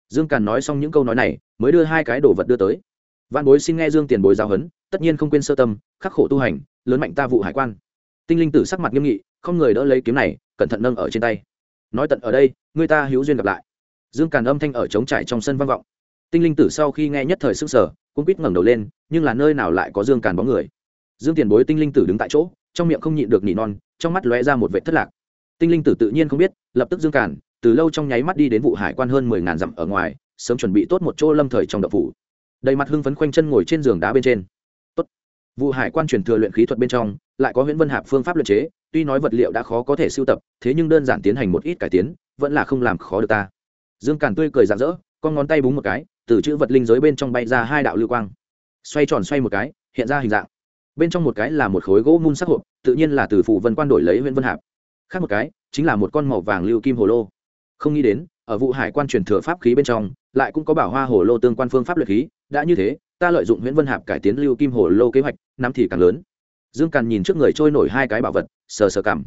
Dương càn nói xong những câu nói này, mới đưa hai cái đồ vật đưa tới. Văn bối xin nghe dương tiền bối giao hấn tất nhiên không quên sơ tâm, khắc khổ tu hành, lớn mạnh ta vụ hải quan. Tinh linh tử sắc mặt nghiêm nghị, không người đỡ lấy kiếm này, cẩn thận nâng ở trên tay. Nói tận ở đây, người ta hữu duyên gặp lại. Dương càn âm thanh ở trống trải trong sân vang vọng tinh linh tử sau khi nghe nhất thời sức sở cũng quýt ngẩng đầu lên, nhưng là nơi nào lại có dương càn bóng người? Dương tiền bối tinh linh tử đứng tại chỗ, trong miệng không nhịn được nỉ non, trong mắt lóe ra một vệ thất lạc. Tinh linh tử tự nhiên không biết, lập tức dương càn, từ lâu trong nháy mắt đi đến vụ hải quan hơn mười ngàn dặm ở ngoài, sớm chuẩn bị tốt một chỗ lâm thời trong đậu phủ. Đầy mặt hưng phấn khoanh chân ngồi trên giường đá bên trên. Tốt. vụ hải quan truyền thừa luyện khí thuật bên trong, lại có Huyễn vân hạp phương pháp luyện chế, tuy nói vật liệu đã khó có thể sưu tập, thế nhưng đơn giản tiến hành một ít cải tiến, vẫn là không làm khó được ta. Dương càn tươi cười rạng rỡ, con ngón tay búng một cái từ chữ vật linh giới bên trong bay ra hai đạo lưu quang. Xoay tròn xoay một cái, hiện ra hình dạng. Bên trong một cái là một khối gỗ mun sắc hộp, tự nhiên là từ phụ vân quan đổi lấy huyện vân hạp. Khác một cái, chính là một con màu vàng lưu kim hồ lô. Không nghĩ đến, ở vụ hải quan truyền thừa pháp khí bên trong, lại cũng có bảo hoa hồ lô tương quan phương pháp luyện khí. Đã như thế, ta lợi dụng nguyễn vân hạp cải tiến lưu kim hồ lô kế hoạch năm thì càng lớn. Dương càn nhìn trước người trôi nổi hai cái bảo vật, sờ sờ cảm.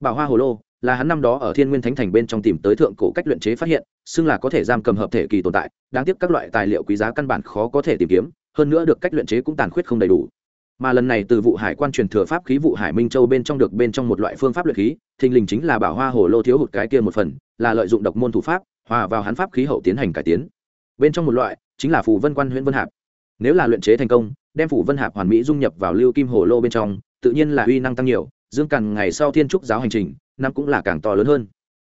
Bảo hoa hồ lô là hắn năm đó ở thiên nguyên thánh thành bên trong tìm tới thượng cổ cách luyện chế phát hiện, xưng là có thể giam cầm hợp thể kỳ tồn tại, đáng tiếc các loại tài liệu quý giá căn bản khó có thể tìm kiếm, hơn nữa được cách luyện chế cũng tàn khuyết không đầy đủ. Mà lần này từ vụ hải quan truyền thừa pháp khí vụ hải minh châu bên trong được bên trong một loại phương pháp luyện khí, thình lình chính là bảo hoa hồ lô thiếu hụt cái kia một phần, là lợi dụng độc môn thủ pháp, hòa vào hắn pháp khí hậu tiến hành cải tiến. Bên trong một loại, chính là phù vân quan huyện vân hạp. Nếu là luyện chế thành công, đem phù vân hạp hoàn mỹ dung nhập vào lưu kim hồ lô bên trong, tự nhiên là uy năng tăng nhiều, dương càn ngày sau thiên trúc giáo hành trình năm cũng là càng to lớn hơn.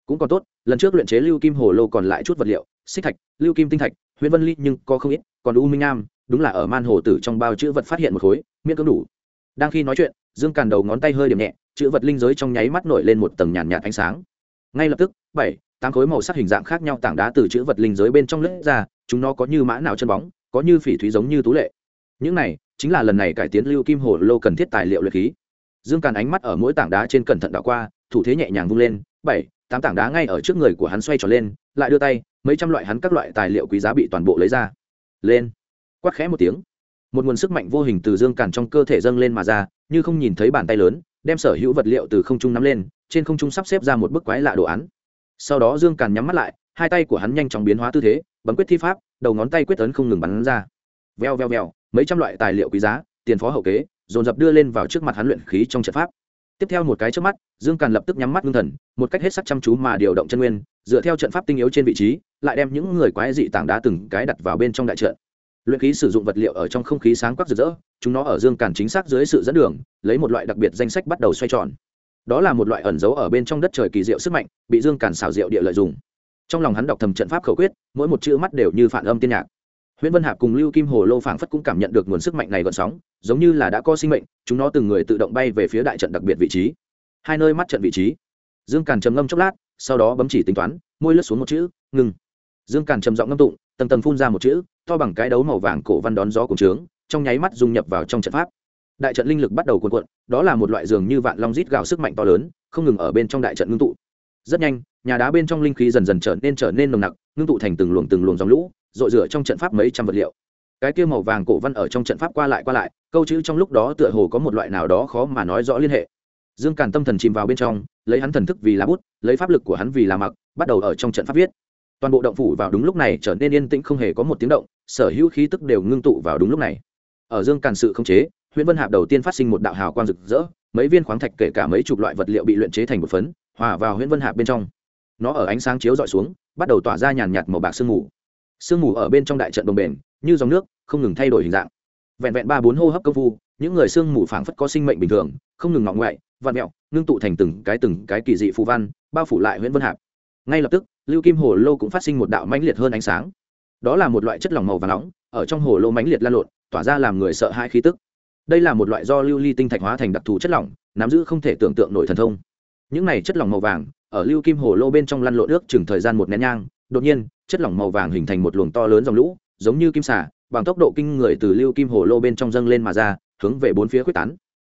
Cũng còn tốt lần trước luyện chế lưu kim hồ lô còn lại chút vật liệu xích thạch lưu kim tinh thạch huyện vân ly nhưng có không ít còn u minh nam đúng là ở man hồ tử trong bao chữ vật phát hiện một khối miễn cưỡng đủ. Đang khi nói chuyện dương càn đầu ngón tay hơi điểm nhẹ chữ vật linh giới trong nháy mắt nổi lên một tầng nhàn nhạt, nhạt ánh sáng. Ngay lập tức bảy tám khối màu sắc hình dạng khác nhau tảng đá từ chữ vật linh giới bên trong lướt ra chúng nó có như mã não chân bóng có như phỉ thúy giống như tú lệ. Những này chính là lần này cải tiến lưu kim hồ lô cần thiết tài liệu luyện khí. Dương càn ánh mắt ở mỗi tảng đá trên cẩn thận đảo qua thủ thế nhẹ nhàng vung lên, bảy, tám tảng đá ngay ở trước người của hắn xoay tròn lên, lại đưa tay, mấy trăm loại hắn các loại tài liệu quý giá bị toàn bộ lấy ra. Lên. Quát khẽ một tiếng. Một nguồn sức mạnh vô hình từ dương càn trong cơ thể dâng lên mà ra, như không nhìn thấy bàn tay lớn, đem sở hữu vật liệu từ không trung nắm lên, trên không trung sắp xếp ra một bức quái lạ đồ án. Sau đó dương càn nhắm mắt lại, hai tay của hắn nhanh chóng biến hóa tư thế, bấm quyết thi pháp, đầu ngón tay quyết tấn không ngừng bắn ra. Veo veo veo mấy trăm loại tài liệu quý giá, tiền phó hậu kế, dồn dập đưa lên vào trước mặt hắn luyện khí trong trận pháp tiếp theo một cái trước mắt, dương càn lập tức nhắm mắt ngưng thần, một cách hết sắc chăm chú mà điều động chân nguyên, dựa theo trận pháp tinh yếu trên vị trí, lại đem những người quái dị tảng đá từng cái đặt vào bên trong đại trận. Luyện khí sử dụng vật liệu ở trong không khí sáng quắc rực rỡ, chúng nó ở dương càn chính xác dưới sự dẫn đường, lấy một loại đặc biệt danh sách bắt đầu xoay tròn. Đó là một loại ẩn giấu ở bên trong đất trời kỳ diệu sức mạnh, bị dương càn xào diệu địa lợi dụng. Trong lòng hắn đọc thầm trận pháp khẩu quyết, mỗi một chữ mắt đều như phản âm tiên nhạc. Huyễn Vân Hạp cùng Lưu Kim Hồ Lô phảng phất cũng cảm nhận được nguồn sức mạnh này gợn sóng, giống như là đã có sinh mệnh, chúng nó từng người tự động bay về phía đại trận đặc biệt vị trí. Hai nơi mắt trận vị trí. Dương Càn trầm ngâm chốc lát, sau đó bấm chỉ tính toán, môi lướt xuống một chữ, ngừng. Dương Càn trầm giọng ngâm tụng, tầng tầng phun ra một chữ, to bằng cái đấu màu vàng cổ văn đón gió cuồng trướng, trong nháy mắt dung nhập vào trong trận pháp. Đại trận linh lực bắt đầu cuộn cuộn, đó là một loại dường như vạn long rít gào sức mạnh to lớn, không ngừng ở bên trong đại trận ngưng tụ. Rất nhanh, nhà đá bên trong linh khí dần dần trở nên trở nên nồng nặc, ngưng tụ thành từng luồng từng luồng dòng lũ, rội rửa trong trận pháp mấy trăm vật liệu. Cái kia màu vàng cổ văn ở trong trận pháp qua lại qua lại, câu chữ trong lúc đó tựa hồ có một loại nào đó khó mà nói rõ liên hệ. Dương càn tâm thần chìm vào bên trong, lấy hắn thần thức vì là bút, lấy pháp lực của hắn vì là mặc, bắt đầu ở trong trận pháp viết. Toàn bộ động phủ vào đúng lúc này trở nên yên tĩnh không hề có một tiếng động, sở hữu khí tức đều ngưng tụ vào đúng lúc này. Ở dương càn sự không chế huyện vân hạp đầu tiên phát sinh một đạo hào quang rực rỡ, mấy viên khoáng thạch kể cả mấy chục loại vật liệu bị luyện chế thành một phấn, hòa vào huyện vân hạp bên trong. Nó ở ánh sáng chiếu dọi xuống, bắt đầu tỏa ra nhàn nhạt màu bạc sương mù sương mù ở bên trong đại trận đồng bền như dòng nước, không ngừng thay đổi hình dạng. Vẹn vẹn ba bốn hô hấp công phu, những người sương mù phảng phất có sinh mệnh bình thường, không ngừng ngọng ngoại vạn mẹo, ngưng tụ thành từng cái từng cái kỳ dị phù văn, bao phủ lại huyện vân hạp. Ngay lập tức, lưu kim hồ lô cũng phát sinh một đạo mãnh liệt hơn ánh sáng. Đó là một loại chất lỏng màu và nóng, ở trong hồ lô mãnh liệt lan lộn, tỏa ra làm người sợ hai khí tức. Đây là một loại do lưu ly tinh thạch hóa thành đặc thù chất lỏng, nắm giữ không thể tưởng tượng nổi thần thông. Những này chất lỏng màu vàng, ở lưu kim hồ lô bên trong lăn lộn nước chừng thời gian một nén nhang, đột nhiên chất lỏng màu vàng hình thành một luồng to lớn dòng lũ, giống như kim xả bằng tốc độ kinh người từ lưu kim hồ lô bên trong dâng lên mà ra, hướng về bốn phía quyết tán.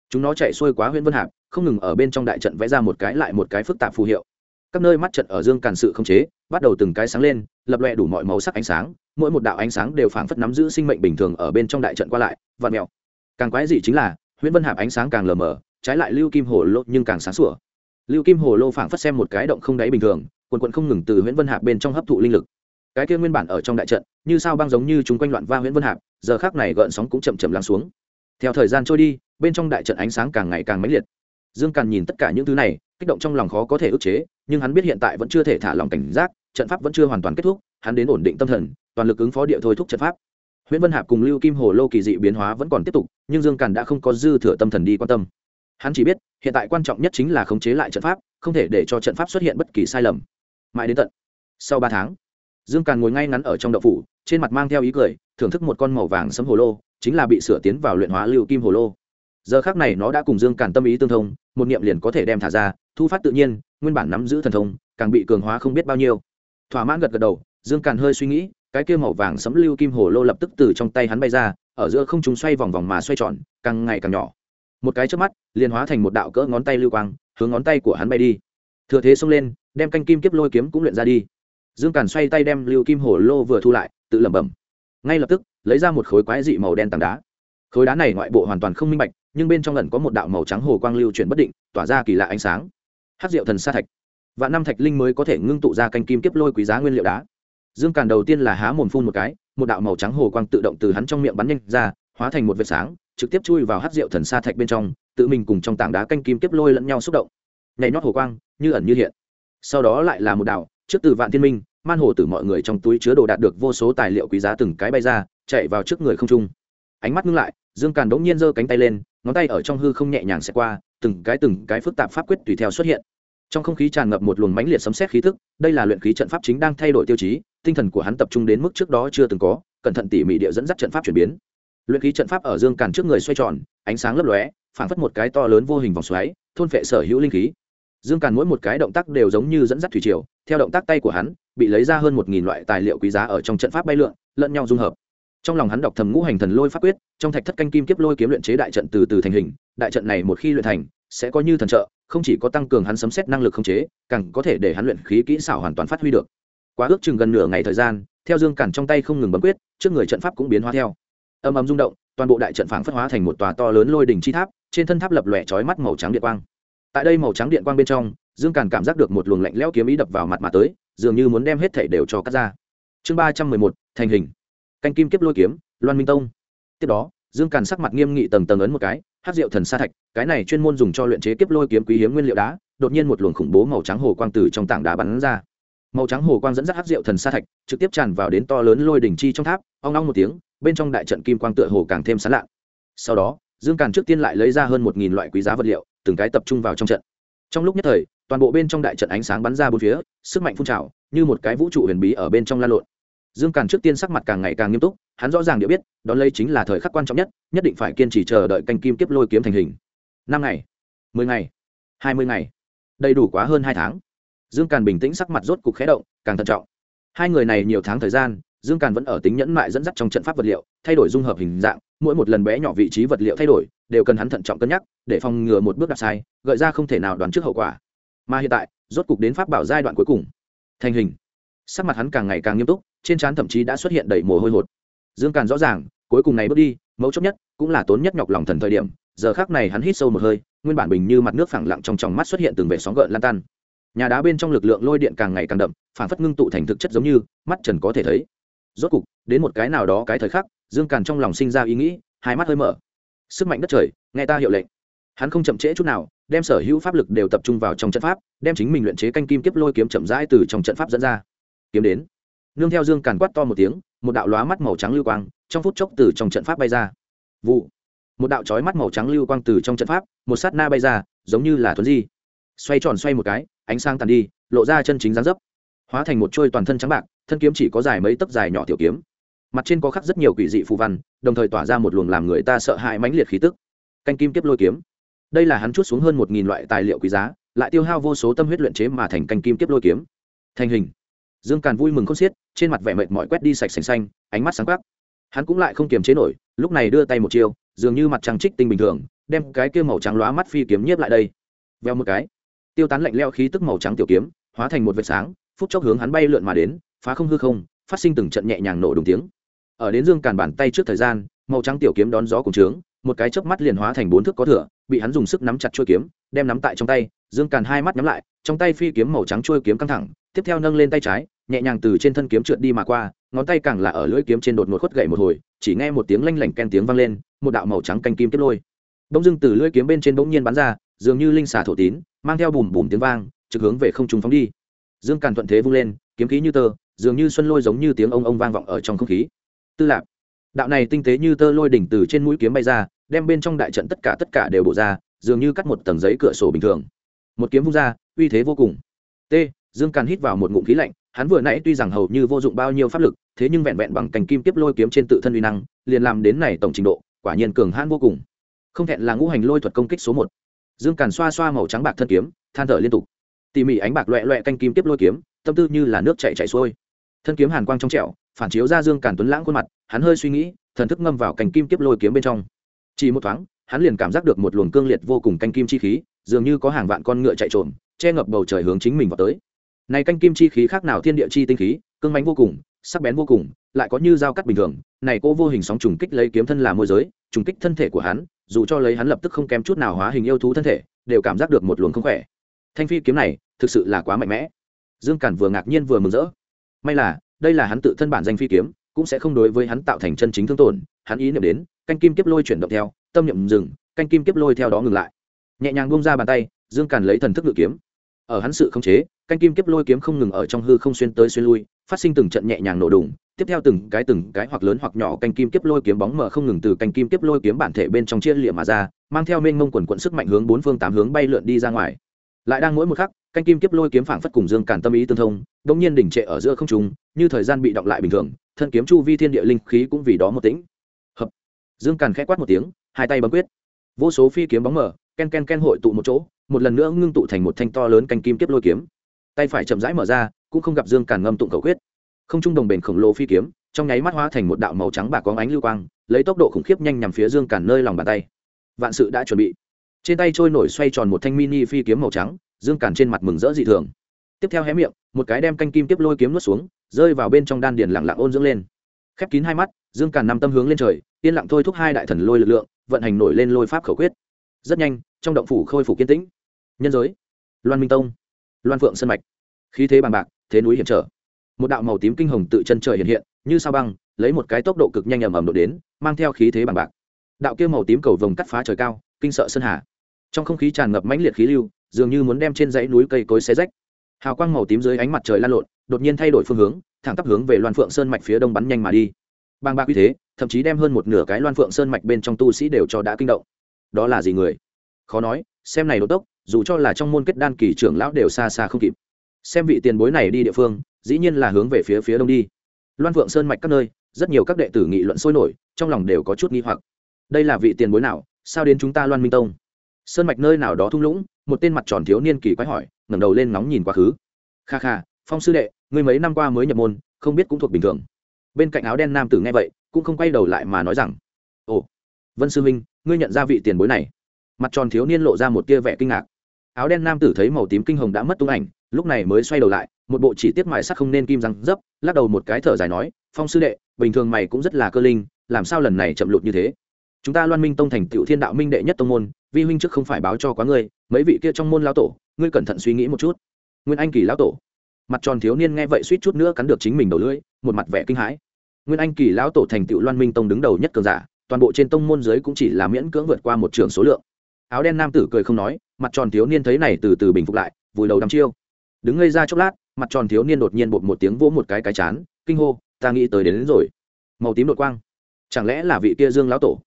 Chúng nó chạy xuôi quá huyện vân hạp, không ngừng ở bên trong đại trận vẽ ra một cái lại một cái phức tạp phù hiệu. Các nơi mắt trận ở dương càn sự không chế, bắt đầu từng cái sáng lên, lập loẹ đủ mọi màu sắc ánh sáng, mỗi một đạo ánh sáng đều phảng phất nắm giữ sinh mệnh bình thường ở bên trong đại trận qua lại vạn mèo. Càng quái dị chính là huyện vân hạp ánh sáng càng lờ mờ, trái lại lưu kim hồ lô nhưng càng sáng sủa. Lưu kim hồ lô phảng phất xem một cái động không đáy bình thường, quần quận không ngừng từ huyện vân hạp bên trong hấp thụ linh lực cái kia nguyên bản ở trong đại trận, như sao băng giống như chúng quanh loạn va Huyễn vân hạp, giờ khác này gợn sóng cũng chậm chậm lắng xuống. Theo thời gian trôi đi, bên trong đại trận ánh sáng càng ngày càng mãnh liệt. Dương càn nhìn tất cả những thứ này, kích động trong lòng khó có thể ức chế, nhưng hắn biết hiện tại vẫn chưa thể thả lòng cảnh giác, trận pháp vẫn chưa hoàn toàn kết thúc, hắn đến ổn định tâm thần, toàn lực ứng phó địa thôi thúc trận pháp. Huyễn vân hạp cùng lưu kim hồ lô kỳ dị biến hóa vẫn còn tiếp tục, nhưng dương càn đã không có dư thừa tâm thần đi quan tâm. Hắn chỉ biết, hiện tại quan trọng nhất chính là khống chế lại trận pháp, không thể để cho trận pháp xuất hiện bất kỳ sai lầm. Mãi đến tận sau ba tháng dương càn ngồi ngay ngắn ở trong đậu phủ, trên mặt mang theo ý cười, thưởng thức một con màu vàng sấm hồ lô, chính là bị sửa tiến vào luyện hóa lưu kim hồ lô. Giờ khác này nó đã cùng dương càn tâm ý tương thông, một niệm liền có thể đem thả ra, thu phát tự nhiên, nguyên bản nắm giữ thần thông, càng bị cường hóa không biết bao nhiêu. Thỏa mãn gật gật đầu, dương càn hơi suy nghĩ, cái kia màu vàng sấm lưu kim hồ lô lập tức từ trong tay hắn bay ra, ở giữa không chúng xoay vòng vòng mà xoay tròn, càng ngày càng nhỏ. Một cái trước mắt, liền hóa thành một đạo cỡ ngón tay lưu quang, hướng ngón tay của hắn bay đi. Thừa thế xông lên, đem canh kim kiếp lôi kiếm cũng luyện ra đi dương càn xoay tay đem lưu kim hồ lô vừa thu lại, tự lẩm bẩm. Ngay lập tức, lấy ra một khối quái dị màu đen tảng đá. Khối đá này ngoại bộ hoàn toàn không minh bạch, nhưng bên trong lần có một đạo màu trắng hồ quang lưu chuyển bất định, tỏa ra kỳ lạ ánh sáng. Hát rượu thần sa thạch. Và năm thạch linh mới có thể ngưng tụ ra canh kim kiếp lôi quý giá nguyên liệu đá. Dương càn đầu tiên là há mồm phun một cái, một đạo màu trắng hồ quang tự động từ hắn trong miệng bắn nhanh ra, hóa thành một vệt sáng, trực tiếp chui vào hát rượu thần sa thạch bên trong, tự mình cùng trong tảng đá canh kim kiếp lôi lẫn nhau xúc động. Nhảy nhót hồ quang, như ẩn như hiện. Sau đó lại là một đạo trước từ vạn thiên minh, man hồ từ mọi người trong túi chứa đồ đạt được vô số tài liệu quý giá từng cái bay ra, chạy vào trước người không trung. Ánh mắt ngưng lại, dương càn đỗng nhiên giơ cánh tay lên, ngón tay ở trong hư không nhẹ nhàng xẹt qua, từng cái từng cái phức tạp pháp quyết tùy theo xuất hiện. Trong không khí tràn ngập một luồng mãnh liệt sấm xét khí thức đây là luyện khí trận pháp chính đang thay đổi tiêu chí, tinh thần của hắn tập trung đến mức trước đó chưa từng có, cẩn thận tỉ mỉ địa dẫn dắt trận pháp chuyển biến. Luyện khí trận pháp ở dương càn trước người xoay tròn, ánh sáng lấp lóe, phảng phất một cái to lớn vô hình vòng xoáy, thôn phệ sở hữu linh khí dương càn mỗi một cái động tác đều giống như dẫn dắt thủy triều, theo động tác tay của hắn, bị lấy ra hơn một nghìn loại tài liệu quý giá ở trong trận pháp bay lượn, lẫn nhau dung hợp. Trong lòng hắn đọc thầm ngũ hành thần lôi pháp quyết, trong thạch thất canh kim kiếp lôi kiếm luyện chế đại trận từ từ thành hình, đại trận này một khi luyện thành, sẽ có như thần trợ, không chỉ có tăng cường hắn sấm xét năng lực không chế, càng có thể để hắn luyện khí kỹ xảo hoàn toàn phát huy được. Quá ước chừng gần nửa ngày thời gian, theo dương cản trong tay không ngừng bấm quyết, trước người trận pháp cũng biến hóa theo. Âm ầm rung động, toàn bộ đại trận phảng phất hóa thành một tòa to lớn lôi đỉnh chi tháp, trên thân tháp lập lòe chói mắt màu trắng điện quang tại đây màu trắng điện quang bên trong, dương càn cảm giác được một luồng lạnh lẽo kiếm ý đập vào mặt mà tới, dường như muốn đem hết thể đều cho cắt ra. Chương ba trăm mười một, thành hình. Canh kim kiếp lôi kiếm, loan minh tông. Tiếp đó, dương càn sắc mặt nghiêm nghị tầng tầng ấn một cái hát rượu thần sa thạch, cái này chuyên môn dùng cho luyện chế kiếp lôi kiếm quý hiếm nguyên liệu đá, đột nhiên một luồng khủng bố màu trắng hồ quang từ trong tảng đá bắn ra. Màu trắng hồ quang dẫn dắt hát rượu thần sa thạch, trực tiếp tràn vào đến to lớn lôi đỉnh chi trong tháp, ong ong một tiếng, bên trong đại trận kim quang tựa hồ càng thêm sán lạ. Sau đó, dương càn trước tiên lại lấy ra hơn một nghìn loại quý giá vật liệu từng cái tập trung vào trong trận. Trong lúc nhất thời, toàn bộ bên trong đại trận ánh sáng bắn ra bốn phía, sức mạnh phun trào, như một cái vũ trụ huyền bí ở bên trong lan lộn. Dương càn trước tiên sắc mặt càng ngày càng nghiêm túc, hắn rõ ràng địa biết đó lấy chính là thời khắc quan trọng nhất nhất định phải kiên trì chờ đợi canh kim kiếp lôi kiếm thành hình. Năm ngày, mười ngày, hai mươi ngày, đầy đủ quá hơn hai tháng. Dương càn bình tĩnh sắc mặt rốt cục khé động, càng thận trọng. Hai người này nhiều tháng thời gian dương càn vẫn ở tính nhẫn mại dẫn dắt trong trận pháp vật liệu, thay đổi dung hợp hình dạng, mỗi một lần bé nhỏ vị trí vật liệu thay đổi, đều cần hắn thận trọng cân nhắc, để phòng ngừa một bước đặt sai, gợi ra không thể nào đoán trước hậu quả. Mà hiện tại, rốt cục đến pháp bảo giai đoạn cuối cùng. Thành hình. Sắc mặt hắn càng ngày càng nghiêm túc, trên trán thậm chí đã xuất hiện đầy mồ hôi hột. Dương càn rõ ràng, cuối cùng này bước đi, mấu chốt nhất cũng là tốn nhất nhọc lòng thần thời điểm, giờ khác này hắn hít sâu một hơi, nguyên bản bình như mặt nước phẳng lặng trong tròng mắt xuất hiện từng vệ sóng gợn lan tan. Nhà đá bên trong lực lượng lôi điện càng ngày càng đậm, phản phất ngưng tụ thành thực chất giống như, mắt trần có thể thấy rốt cục, đến một cái nào đó cái thời khắc, dương càn trong lòng sinh ra ý nghĩ, hai mắt hơi mở. Sức mạnh đất trời, nghe ta hiệu lệnh. Hắn không chậm trễ chút nào, đem sở hữu pháp lực đều tập trung vào trong trận pháp, đem chính mình luyện chế canh kim kiếp lôi kiếm chậm rãi từ trong trận pháp dẫn ra. Kiếm đến. Nương theo dương càn quát to một tiếng, một đạo lóa mắt màu trắng lưu quang, trong phút chốc từ trong trận pháp bay ra. Vụ. Một đạo trói mắt màu trắng lưu quang từ trong trận pháp, một sát na bay ra, giống như là thuấn di. Xoay tròn xoay một cái, ánh sáng tàn đi, lộ ra chân chính dáng dấp. Hóa thành một trôi toàn thân trắng bạc thân kiếm chỉ có dài mấy tấc dài nhỏ tiểu kiếm. Mặt trên có khắc rất nhiều quỷ dị phù văn, đồng thời tỏa ra một luồng làm người ta sợ hãi mãnh liệt khí tức. Canh kim kiếp lôi kiếm. Đây là hắn chút xuống hơn một nghìn loại tài liệu quý giá, lại tiêu hao vô số tâm huyết luyện chế mà thành canh kim kiếp lôi kiếm. Thành hình. Dương càn vui mừng khôn xiết, trên mặt vẻ mệt mỏi quét đi sạch sành xanh, ánh mắt sáng quắc. Hắn cũng lại không kiềm chế nổi, lúc này đưa tay một chiêu, dường như mặt trăng trích tinh bình thường, đem cái kia màu trắng lóa mắt phi kiếm nhiếp lại đây. Veo một cái. Tiêu tán lạnh leo khí tức màu trắng tiểu kiếm, hóa thành một vệt sáng, phút chốc hướng hắn bay lượn mà đến phá không hư không, phát sinh từng trận nhẹ nhàng nổ đùng tiếng. Ở đến dương càn bàn tay trước thời gian, màu trắng tiểu kiếm đón gió cùng trướng, một cái chớp mắt liền hóa thành bốn thước có thửa bị hắn dùng sức nắm chặt chuôi kiếm, đem nắm tại trong tay, dương càn hai mắt nhắm lại, trong tay phi kiếm màu trắng chuôi kiếm căng thẳng, tiếp theo nâng lên tay trái, nhẹ nhàng từ trên thân kiếm trượt đi mà qua, ngón tay càng là ở lưỡi kiếm trên đột ngột khuất gậy một hồi, chỉ nghe một tiếng lanh lảnh ken tiếng vang lên, một đạo màu trắng canh kim tiếp lôi. Bỗng dưng từ lưỡi kiếm bên trên bỗng nhiên bắn ra, dường như linh xà thổ tín, mang theo bùm bùm tiếng vang, trực hướng về không trung phóng đi dương càn thuận thế vung lên, kiếm khí như tơ, dường như xuân lôi giống như tiếng ông ông vang vọng ở trong không khí. Tư lạc đạo này tinh tế như tơ lôi đỉnh từ trên mũi kiếm bay ra, đem bên trong đại trận tất cả tất cả đều bổ ra, dường như cắt một tầng giấy cửa sổ bình thường. Một kiếm vung ra, uy thế vô cùng. T, dương càn hít vào một ngụm khí lạnh, hắn vừa nãy tuy rằng hầu như vô dụng bao nhiêu pháp lực, thế nhưng vẹn vẹn bằng cành kim tiếp lôi kiếm trên tự thân uy năng, liền làm đến này tổng trình độ, quả nhiên cường hãn vô cùng. Không thẹn là ngũ hành lôi thuật công kích số một. Dương càn xoa xoa màu trắng bạc thân kiếm, than thở liên tục tỉ mỉ ánh bạc loẹ loẹ canh kim tiếp lôi kiếm, tâm tư như là nước chạy chạy xuôi. Thân kiếm hàn quang trong trẻo, phản chiếu ra dương càn tuấn lãng khuôn mặt, hắn hơi suy nghĩ, thần thức ngâm vào cành kim tiếp lôi kiếm bên trong. Chỉ một thoáng, hắn liền cảm giác được một luồng cương liệt vô cùng canh kim chi khí, dường như có hàng vạn con ngựa chạy trộm che ngập bầu trời hướng chính mình vào tới. Này canh kim chi khí khác nào thiên địa chi tinh khí, cương mánh vô cùng, sắc bén vô cùng, lại có như dao cắt bình thường, này cô vô hình sóng trùng kích lấy kiếm thân là môi giới, trùng kích thân thể của hắn, dù cho lấy hắn lập tức không kém chút nào hóa hình yêu thú thân thể, đều cảm giác được một luồng không khỏe. Thanh phi kiếm này thực sự là quá mạnh mẽ. Dương cản vừa ngạc nhiên vừa mừng rỡ. May là, đây là hắn tự thân bản danh phi kiếm, cũng sẽ không đối với hắn tạo thành chân chính thương tổn, hắn ý niệm đến, canh kim kiếp lôi chuyển động theo, tâm niệm dừng, canh kim kiếp lôi theo đó ngừng lại. Nhẹ nhàng bông ra bàn tay, dương càn lấy thần thức ngự kiếm. Ở hắn sự không chế, canh kim kiếp lôi kiếm không ngừng ở trong hư không xuyên tới xuyên lui, phát sinh từng trận nhẹ nhàng nổ đùng, tiếp theo từng cái từng cái hoặc lớn hoặc nhỏ canh kim kiếp lôi kiếm bóng mở không ngừng từ canh kim kiếp lôi kiếm bản thể bên trong chia liệm mà ra, mang theo mênh mông quần quận sức mạnh hướng bốn phương tám hướng bay lượn đi ra ngoài lại đang mỗi một khắc, canh kim kiếp lôi kiếm phảng phất cùng dương càn tâm ý tương thông đ ỗ n g nhiên đỉnh trệ ở giữa không trùng như thời gian bị động lại bình thường, thân kiếm chu vi thiên địa linh khí cũng vì đó một tĩnh. Hợp. Dương càn k h ẽ quát một tiếng, hai tay bấm quyết. Vô số phi kiếm bóng mở, ken ken ken hội tụ một chỗ, một lần nữa ngưng tụ thành một thanh to lớn canh kim kiếp lôi kiếm. Tay phải chậm rãi mở ra, cũng không gặp dương càn ngâm tụng cầu quyết. Không trung đồng bền khổng lồ phi kiếm, trong nháy mắt hóa thành một đạo màu trắng bạc có ánh lưu quang, lấy tốc độ khủng khiếp nhanh nhằm phía dương càn nơi lòng bàn tay. Vạn sự đã chuẩn bị trên tay trôi nổi xoay tròn một thanh mini phi kiếm màu trắng, dương càn trên mặt mừng rỡ dị thường. Tiếp theo hé miệng, một cái đem canh kim tiếp lôi kiếm nuốt xuống, rơi vào bên trong đan điền lặng lặng ôn dưỡng lên. Khép kín hai mắt, dương càn nằm tâm hướng lên trời, yên lặng thôi thúc hai đại thần lôi lực lượng, vận hành nổi lên lôi pháp khẩu quyết. Rất nhanh, trong động phủ khôi phục kiên tĩnh. Nhân giới, loan minh tông, loan phượng sân mạch. Khí thế bằng bạc, thế núi hiểm trở. Một đạo màu tím kinh hồng tự chân trời hiện hiện, như sao băng, lấy một cái tốc độ cực nhanh ầm ầm độ đến, mang theo khí thế bằng bạc. Đạo kia màu tím cầu vồng cắt phá trời cao, kinh sợ sơn hà trong không khí tràn ngập mãnh liệt khí lưu, dường như muốn đem trên dãy núi cây cối xé rách. Hào quang màu tím dưới ánh mặt trời lan lộn, đột nhiên thay đổi phương hướng, thẳng tắp hướng về loan phượng sơn mạch phía đông bắn nhanh mà đi. Bang bạc uy thế, thậm chí đem hơn một nửa cái loan phượng sơn mạch bên trong tu sĩ đều cho đã kinh động. Đó là gì người? Khó nói, xem này đột tốc, dù cho là trong môn kết đan kỳ trưởng lão đều xa xa không kịp. Xem vị tiền bối này đi địa phương, dĩ nhiên là hướng về phía phía đông đi. Loan phượng sơn mạch các nơi, rất nhiều các đệ tử nghị luận sôi nổi, trong lòng đều có chút nghi hoặc. Đây là vị tiền bối nào, sao đến chúng ta loan minh tông? Sơn mạch nơi nào đó thung lũng một tên mặt tròn thiếu niên kỳ quái hỏi ngẩng đầu lên nóng nhìn quá khứ. Kha kha phong sư đệ ngươi mấy năm qua mới nhập môn không biết cũng thuộc bình thường. Bên cạnh áo đen nam tử nghe vậy cũng không quay đầu lại mà nói rằng ồ vân sư minh, ngươi nhận ra vị tiền bối này? Mặt tròn thiếu niên lộ ra một tia vẻ kinh ngạc. Áo đen nam tử thấy màu tím kinh hồng đã mất tung ảnh lúc này mới xoay đầu lại một bộ chỉ tiết mài sắc không nên kim răng dấp lắc đầu một cái thở dài nói phong sư đệ bình thường mày cũng rất là cơ linh làm sao lần này chậm lụt như thế? Chúng ta loan minh tông thành tựu thiên đạo minh đệ nhất tông môn vi huynh trước không phải báo cho quá ngươi mấy vị kia trong môn lao tổ ngươi cẩn thận suy nghĩ một chút. Nguyên anh kỳ lão tổ. Mặt tròn thiếu niên nghe vậy suýt chút nữa cắn được chính mình đầu lưỡi một mặt vẻ kinh hãi. Nguyên anh kỳ lão tổ thành tựu loan minh tông đứng đầu nhất cường giả toàn bộ trên tông môn giới cũng chỉ là miễn cưỡng vượt qua một trường số lượng. Áo đen nam tử cười không nói mặt tròn thiếu niên thấy này từ từ bình phục lại vùi đầu đắm chiêu. Đứng ngây ra chốc lát mặt tròn thiếu niên đột nhiên bột một tiếng vỗ một cái cái chán kinh hô ta nghĩ tới đến, đến rồi. Màu tím đột quang. Chẳng lẽ là vị kia dương lão tổ?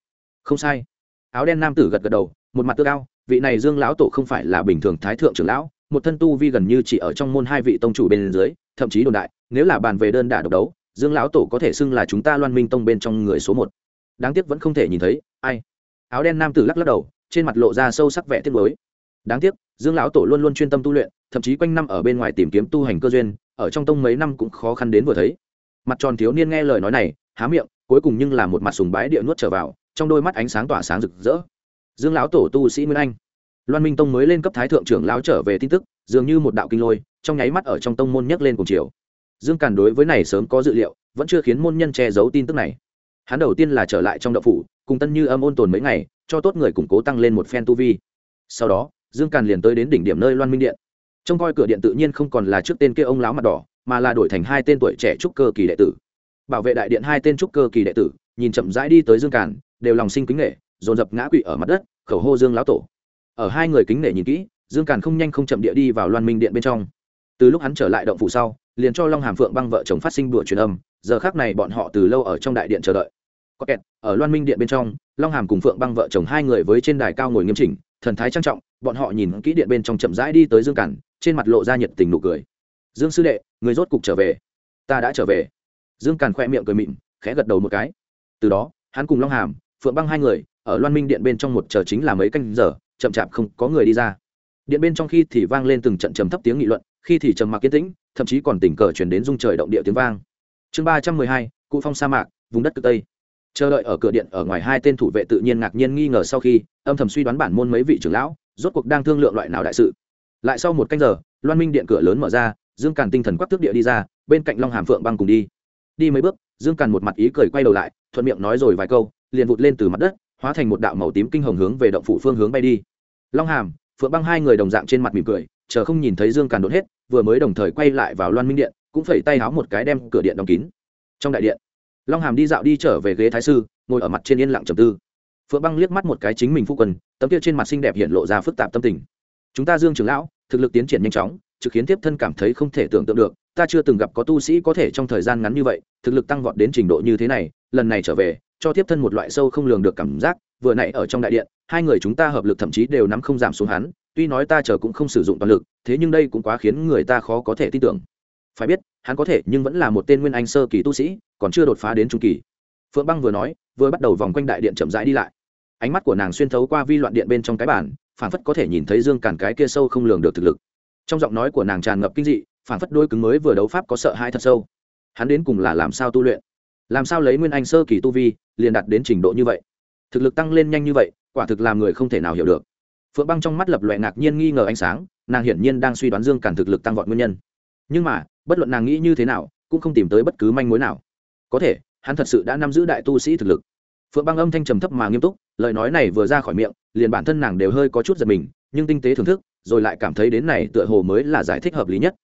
Không sai. Áo đen nam tử gật gật đầu một mặt tơ cao vị này dương lão tổ không phải là bình thường thái thượng trưởng lão, một thân tu vi gần như chỉ ở trong môn hai vị tông chủ bên dưới, thậm chí đồn đại, nếu là bàn về đơn đả độc đấu, dương lão tổ có thể xưng là chúng ta loan minh tông bên trong người số một. Đáng tiếc vẫn không thể nhìn thấy, ai? Áo đen nam tử lắc lắc đầu, trên mặt lộ ra sâu sắc vẻ tiếc mới đáng tiếc, dương lão tổ luôn luôn chuyên tâm tu luyện, thậm chí quanh năm ở bên ngoài tìm kiếm tu hành cơ duyên, ở trong tông mấy năm cũng khó khăn đến vừa thấy. Mặt tròn thiếu niên nghe lời nói này, há miệng, cuối cùng nhưng là một mặt sùng bái địa nuốt trở vào, trong đôi mắt ánh sáng tỏa sáng rực rỡ dương lão tổ tu sĩ nguyên anh. Loan minh tông mới lên cấp thái thượng trưởng lão trở về tin tức, dường như một đạo kinh lôi, trong nháy mắt ở trong tông môn nhấc lên cùng chiều. Dương càn đối với này sớm có dự liệu, vẫn chưa khiến môn nhân che giấu tin tức này. Hắn đầu tiên là trở lại trong đậu phủ, cùng tân như âm ôn tồn mấy ngày, cho tốt người củng cố tăng lên một phen tu vi. Sau đó, dương càn liền tới đến đỉnh điểm nơi loan minh điện. Trông coi cửa điện tự nhiên không còn là trước tên kia ông lão mặt đỏ, mà là đổi thành hai tên tuổi trẻ trúc cơ kỳ đệ tử. Bảo vệ đại điện hai tên trúc cơ kỳ đệ tử, nhìn chậm rãi đi tới dương càn, đều lòng sinh kính nghệ dồn dập ngã quỵ ở mặt đất, khẩu hô dương lão tổ. Ở hai người kính nể nhìn kỹ, dương càn không nhanh không chậm địa đi vào loan minh điện bên trong. Từ lúc hắn trở lại động phủ sau, liền cho long hàm phượng băng vợ chồng phát sinh đùa truyền âm, giờ khác này bọn họ từ lâu ở trong đại điện chờ đợi. Có kẹt, ở loan minh điện bên trong, long hàm cùng phượng băng vợ chồng hai người với trên đài cao ngồi nghiêm chỉnh, thần thái trang trọng, bọn họ nhìn kỹ điện bên trong chậm rãi đi tới dương càn, trên mặt lộ ra nhiệt tình nụ cười. Dương sư đệ, người rốt cục trở về. Ta đã trở về. Dương càn khoe miệng cười mịn khẽ gật đầu một cái. Từ đó, hắn cùng long hàm, phượng băng hai người ở loan minh điện bên trong một chờ chính là mấy canh giờ, chậm chạp không có người đi ra. Điện bên trong khi thì vang lên từng trận trầm thấp tiếng nghị luận, khi thì trầm mặc kiên tĩnh, thậm chí còn tình cờ chuyển đến dung trời động địa tiếng vang. Chương ba trăm mười hai, cụ phong sa mạc, vùng đất cực tây. Chờ đợi ở cửa điện ở ngoài hai tên thủ vệ tự nhiên ngạc nhiên nghi ngờ sau khi, âm thầm suy đoán bản môn mấy vị trưởng lão, rốt cuộc đang thương lượng loại nào đại sự. Lại sau một canh giờ, loan minh điện cửa lớn mở ra, dương càn tinh thần quắc tước địa đi ra, bên cạnh long hàm phượng băng cùng đi. Đi mấy bước, dương càn một mặt ý cười quay đầu lại, thuận miệng nói rồi vài câu, liền vụt lên từ mặt đất hóa thành một đạo màu tím kinh hồng hướng về động phủ phương hướng bay đi. Long hàm, phượng băng hai người đồng dạng trên mặt mỉm cười, chờ không nhìn thấy dương càn đốt hết, vừa mới đồng thời quay lại vào loan minh điện, cũng phẩy tay háo một cái đem cửa điện đóng kín. Trong đại điện, long hàm đi dạo đi trở về ghế thái sư, ngồi ở mặt trên yên lặng trầm tư. Phượng băng liếc mắt một cái chính mình phu quân, tấm kia trên mặt xinh đẹp hiện lộ ra phức tạp tâm tình. Chúng ta dương trưởng lão, thực lực tiến triển nhanh chóng, trực khiến tiếp thân cảm thấy không thể tưởng tượng được, ta chưa từng gặp có tu sĩ có thể trong thời gian ngắn như vậy, thực lực tăng vọt đến trình độ như thế này, lần này trở về cho tiếp thân một loại sâu không lường được cảm giác, vừa nãy ở trong đại điện, hai người chúng ta hợp lực thậm chí đều nắm không giảm xuống hắn, tuy nói ta chờ cũng không sử dụng toàn lực, thế nhưng đây cũng quá khiến người ta khó có thể tin tưởng. Phải biết, hắn có thể nhưng vẫn là một tên nguyên anh sơ kỳ tu sĩ, còn chưa đột phá đến trung kỳ. Phượng băng vừa nói, vừa bắt đầu vòng quanh đại điện chậm rãi đi lại. Ánh mắt của nàng xuyên thấu qua vi loạn điện bên trong cái bản phản phất có thể nhìn thấy dương càn cái kia sâu không lường được thực lực. Trong giọng nói của nàng tràn ngập kinh dị phản phất đôi cứng mới vừa đấu pháp có sợ hãi thật sâu. Hắn đến cùng là làm sao tu luyện? Làm sao lấy nguyên anh sơ kỳ tu vi liền đạt đến trình độ như vậy. Thực lực tăng lên nhanh như vậy, quả thực làm người không thể nào hiểu được. Phượng băng trong mắt lập loại ngạc nhiên nghi ngờ ánh sáng, nàng hiển nhiên đang suy đoán dương càn thực lực tăng vọt nguyên nhân. Nhưng mà, bất luận nàng nghĩ như thế nào, cũng không tìm tới bất cứ manh mối nào. Có thể, hắn thật sự đã nắm giữ đại tu sĩ thực lực. Phượng băng âm thanh trầm thấp mà nghiêm túc, lời nói này vừa ra khỏi miệng, liền bản thân nàng đều hơi có chút giật mình, nhưng tinh tế thưởng thức, rồi lại cảm thấy đến này tựa hồ mới là giải thích hợp lý nhất.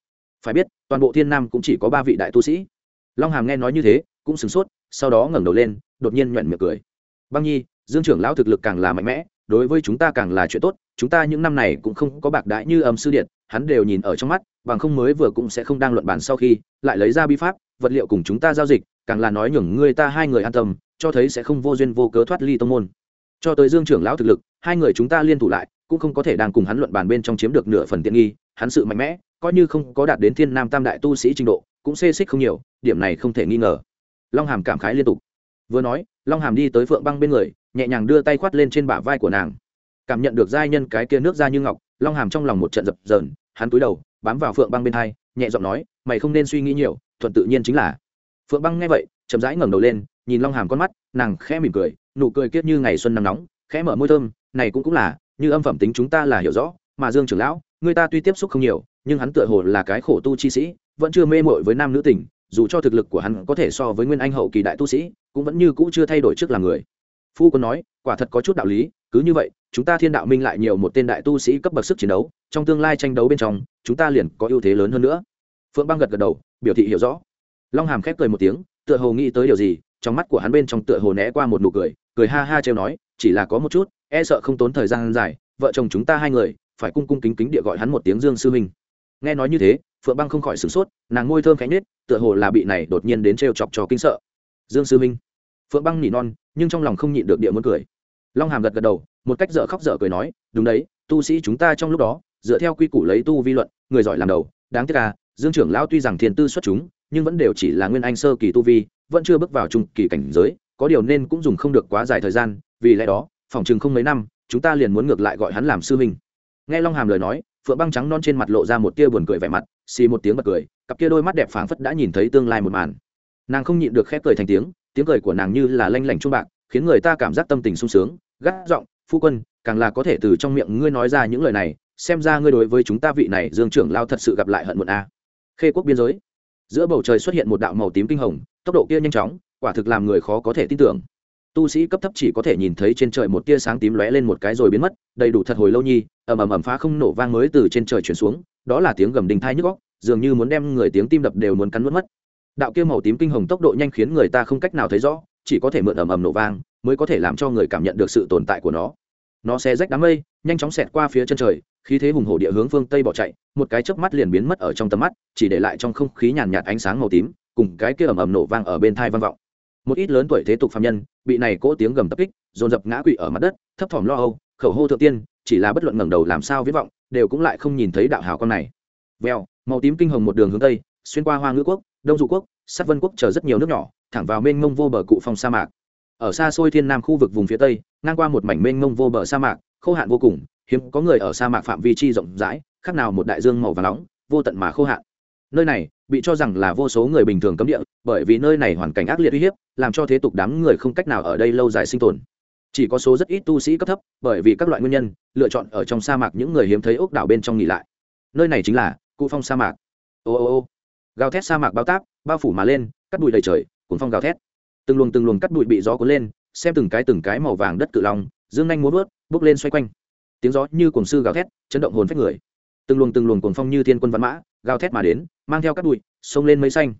Phải biết, toàn bộ thiên nam cũng chỉ có ba vị đại tu sĩ. Long hàm nghe nói như thế cũng sửng sốt, sau đó ngẩng đầu lên, đột nhiên nhoẹn miệng cười. Băng nhi, dương trưởng lão thực lực càng là mạnh mẽ, đối với chúng ta càng là chuyện tốt, chúng ta những năm này cũng không có bạc đãi như âm sư điện, hắn đều nhìn ở trong mắt, bằng không mới vừa cũng sẽ không đang luận bàn sau khi, lại lấy ra bi pháp, vật liệu cùng chúng ta giao dịch, càng là nói nhường người ta hai người an tâm, cho thấy sẽ không vô duyên vô cớ thoát ly tông môn. Cho tới dương trưởng lão thực lực, hai người chúng ta liên thủ lại, cũng không có thể đang cùng hắn luận bàn bên trong chiếm được nửa phần tiện nghi, hắn sự mạnh mẽ, coi như không có đạt đến thiên nam tam đại tu sĩ trình độ, cũng xê xích không nhiều, điểm này không thể nghi ngờ long hàm cảm khái liên tục. Vừa nói, long hàm đi tới phượng băng bên người, nhẹ nhàng đưa tay khoát lên trên bả vai của nàng. Cảm nhận được giai nhân cái kia nước ra như ngọc, long hàm trong lòng một trận dập dờn, hắn cúi đầu, bám vào phượng băng bên hai, nhẹ giọng nói, mày không nên suy nghĩ nhiều, thuận tự nhiên chính là. Phượng băng nghe vậy, chậm rãi ngẩng đầu lên, nhìn long hàm con mắt, nàng khẽ mỉm cười, nụ cười kiết như ngày xuân nắng nóng, khẽ mở môi thơm, này cũng cũng là, như âm phẩm tính chúng ta là hiểu rõ, mà dương trưởng lão, người ta tuy tiếp xúc không nhiều, nhưng hắn tựa hồ là cái khổ tu chi sĩ, vẫn chưa mê mội với nam nữ tình dù cho thực lực của hắn có thể so với nguyên anh hậu kỳ đại tu sĩ, cũng vẫn như cũ chưa thay đổi trước là người. Phu quân nói, quả thật có chút đạo lý, cứ như vậy, chúng ta thiên đạo minh lại nhiều một tên đại tu sĩ cấp bậc sức chiến đấu, trong tương lai tranh đấu bên trong, chúng ta liền có ưu thế lớn hơn nữa. Phượng băng gật gật đầu, biểu thị hiểu rõ. Long hàm khép cười một tiếng, tựa hồ nghĩ tới điều gì, trong mắt của hắn bên trong tựa hồ né qua một nụ cười cười ha ha trêu nói, chỉ là có một chút e sợ không tốn thời gian dài, vợ chồng chúng ta hai người, phải cung cung kính kính địa gọi hắn một tiếng dương sư minh. Nghe nói như thế phượng băng không khỏi sửng sốt, nàng ngôi thơm khẽ nhết tựa hồ là bị này đột nhiên đến trêu chọc cho kinh sợ. Dương sư minh phượng băng nỉ non, nhưng trong lòng không nhịn được địa muốn cười. Long hàm gật gật đầu, một cách dở khóc dở cười nói, đúng đấy, tu sĩ chúng ta trong lúc đó, dựa theo quy củ lấy tu vi luận, người giỏi làm đầu, đáng tiếc là dương trưởng lão tuy rằng thiền tư xuất chúng, nhưng vẫn đều chỉ là nguyên anh sơ kỳ tu vi, vẫn chưa bước vào trung kỳ cảnh giới, có điều nên cũng dùng không được quá dài thời gian, vì lẽ đó, phòng chừng không mấy năm, chúng ta liền muốn ngược lại gọi hắn làm sư huynh. Nghe long hàm lời nói, phượng băng trắng non trên mặt lộ ra một tia buồn cười vẻ mặt xì một tiếng bật cười, cặp kia đôi mắt đẹp phảng phất đã nhìn thấy tương lai một màn. Nàng không nhịn được khép cười thành tiếng tiếng cười của nàng như là lanh lảnh trung bạc, khiến người ta cảm giác tâm tình sung sướng, gắt giọng, phu quân, càng là có thể từ trong miệng ngươi nói ra những lời này, xem ra ngươi đối với chúng ta vị này dương trưởng lao thật sự gặp lại hận muộn a. Khê quốc biên giới. Giữa bầu trời xuất hiện một đạo màu tím kinh hồng, tốc độ kia nhanh chóng, quả thực làm người khó có thể tin tưởng. Tu sĩ cấp thấp chỉ có thể nhìn thấy trên trời một tia sáng tím lóe lên một cái rồi biến mất, đầy đủ thật hồi lâu nhi, ầm ầm ầm phá không nổ vang mới từ trên trời chuyển xuống đó là tiếng gầm đình thai nhức góc, dường như muốn đem người tiếng tim đập đều muốn cắn nuốt mất. Đạo kia màu tím kinh hồng tốc độ nhanh khiến người ta không cách nào thấy rõ, chỉ có thể mượn ầm ầm nổ vang mới có thể làm cho người cảm nhận được sự tồn tại của nó. Nó xe rách đám mây, nhanh chóng xẹt qua phía chân trời, khí thế hùng hổ địa hướng phương tây bỏ chạy, một cái chớp mắt liền biến mất ở trong tầm mắt, chỉ để lại trong không khí nhàn nhạt ánh sáng màu tím, cùng cái kia ầm ầm nổ vang ở bên thai vang vọng. Một ít lớn tuổi thế tục phạm nhân bị này cỗ tiếng gầm tập kích, dồn dập ngã quỵ ở mặt đất, thấp thỏm lo âu, khẩu hô thượng tiên chỉ là bất luận ngẩng đầu làm sao viết vọng, đều cũng lại không nhìn thấy đạo hào con này. Vèo, màu tím kinh hồng một đường hướng tây, xuyên qua hoa ngữ quốc, đông dụ quốc, sát vân quốc chờ rất nhiều nước nhỏ, thẳng vào mênh mông vô bờ cụ phong sa mạc. Ở xa xôi thiên nam khu vực vùng phía tây, ngang qua một mảnh mênh mông vô bờ sa mạc, khô hạn vô cùng, hiếm có người ở sa mạc phạm vi chi rộng rãi, khác nào một đại dương màu và nóng, vô tận mà khô hạn. Nơi này, bị cho rằng là vô số người bình thường cấm địa, bởi vì nơi này hoàn cảnh ác liệt uy hiếp, làm cho thế tục đám người không cách nào ở đây lâu dài sinh tồn chỉ có số rất ít tu sĩ cấp thấp, bởi vì các loại nguyên nhân, lựa chọn ở trong sa mạc những người hiếm thấy ốc đảo bên trong nghỉ lại. Nơi này chính là cụ phong sa mạc. Ô ô ô. Gào thét sa mạc bao táp, bao phủ mà lên, cắt bụi đầy trời cuốn phong gào thét. Từng luồng từng luồng cắt bụi bị gió cuốn lên, xem từng cái từng cái màu vàng đất cự long, dương nhanh muốn vớt bước lên xoay quanh. Tiếng gió như cồn sư gào thét, chấn động hồn phách người. Từng luồng từng luồng cuồng phong như thiên quân văn mã, gào thét mà đến, mang theo cắt bụi, xông lên mây xanh.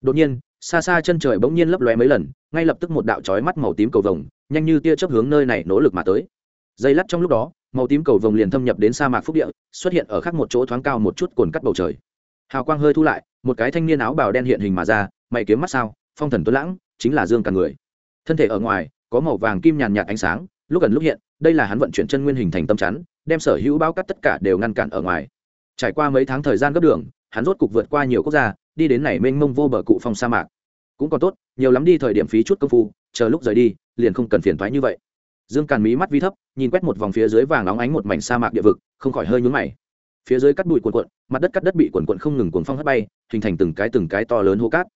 Đột nhiên xa xa chân trời bỗng nhiên lấp lóe mấy lần, ngay lập tức một đạo chói mắt màu tím cầu vồng, nhanh như tia chớp hướng nơi này nỗ lực mà tới. Dây lắt trong lúc đó, màu tím cầu vồng liền thâm nhập đến sa mạc phúc địa, xuất hiện ở khắc một chỗ thoáng cao một chút cồn cắt bầu trời. Hào quang hơi thu lại, một cái thanh niên áo bào đen hiện hình mà ra, mày kiếm mắt sao, phong thần tuấn lãng, chính là dương càng người. Thân thể ở ngoài, có màu vàng kim nhàn nhạt ánh sáng, lúc gần lúc hiện, đây là hắn vận chuyển chân nguyên hình thành tâm chắn, đem sở hữu bao cắt tất cả đều ngăn cản ở ngoài. Trải qua mấy tháng thời gian gấp đường, hắn rốt cục vượt qua nhiều quốc gia đi đến này mênh mông vô bờ cụ phong sa mạc. Cũng còn tốt, nhiều lắm đi thời điểm phí chút công phu, chờ lúc rời đi, liền không cần phiền thoái như vậy. Dương càn mí mắt vi thấp, nhìn quét một vòng phía dưới vàng óng ánh một mảnh sa mạc địa vực, không khỏi hơi nhúng mày. Phía dưới cắt bụi cuồn cuộn, mặt đất cắt đất bị cuồn cuộn không ngừng cuồng phong hất bay, hình thành từng cái từng cái to lớn hô cát.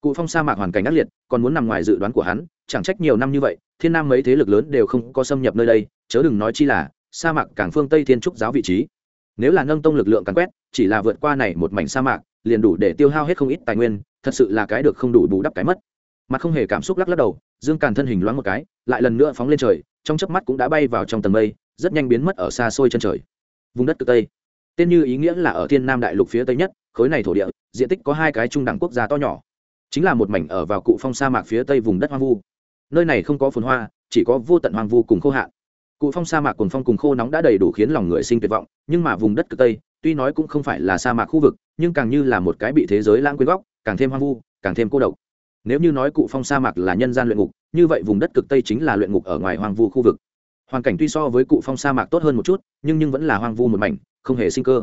Cụ phong sa mạc hoàn cảnh ác liệt, còn muốn nằm ngoài dự đoán của hắn, chẳng trách nhiều năm như vậy, thiên nam mấy thế lực lớn đều không có xâm nhập nơi đây, chớ đừng nói chi là, sa mạc cảng phương tây thiên trúc giáo vị trí. Nếu là nâng tông lực lượng càn quét, chỉ là vượt qua này một mảnh sa mạc liền đủ để tiêu hao hết không ít tài nguyên, thật sự là cái được không đủ bù đắp cái mất. Mặt không hề cảm xúc lắc lắc đầu, dương càn thân hình loáng một cái, lại lần nữa phóng lên trời, trong chớp mắt cũng đã bay vào trong tầng mây, rất nhanh biến mất ở xa xôi chân trời. Vùng đất cực tây. Tên như ý nghĩa là ở thiên nam đại lục phía tây nhất, khối này thổ địa, diện tích có hai cái trung đẳng quốc gia to nhỏ. Chính là một mảnh ở vào cụ phong sa mạc phía tây vùng đất hoang vu. Nơi này không có phồn hoa, chỉ có vô tận hoang vu cùng khô hạn. Cụ phong sa mạc cùng phong cùng khô nóng đã đầy đủ khiến lòng người sinh tuyệt vọng, nhưng mà vùng đất cực tây tuy nói cũng không phải là sa mạc khu vực, nhưng càng như là một cái bị thế giới lãng quên góc, càng thêm hoang vu, càng thêm cô độc. Nếu như nói cụ phong sa mạc là nhân gian luyện ngục, như vậy vùng đất cực tây chính là luyện ngục ở ngoài hoang vu khu vực. Hoàn cảnh tuy so với cụ phong sa mạc tốt hơn một chút, nhưng nhưng vẫn là hoang vu một mảnh, không hề sinh cơ.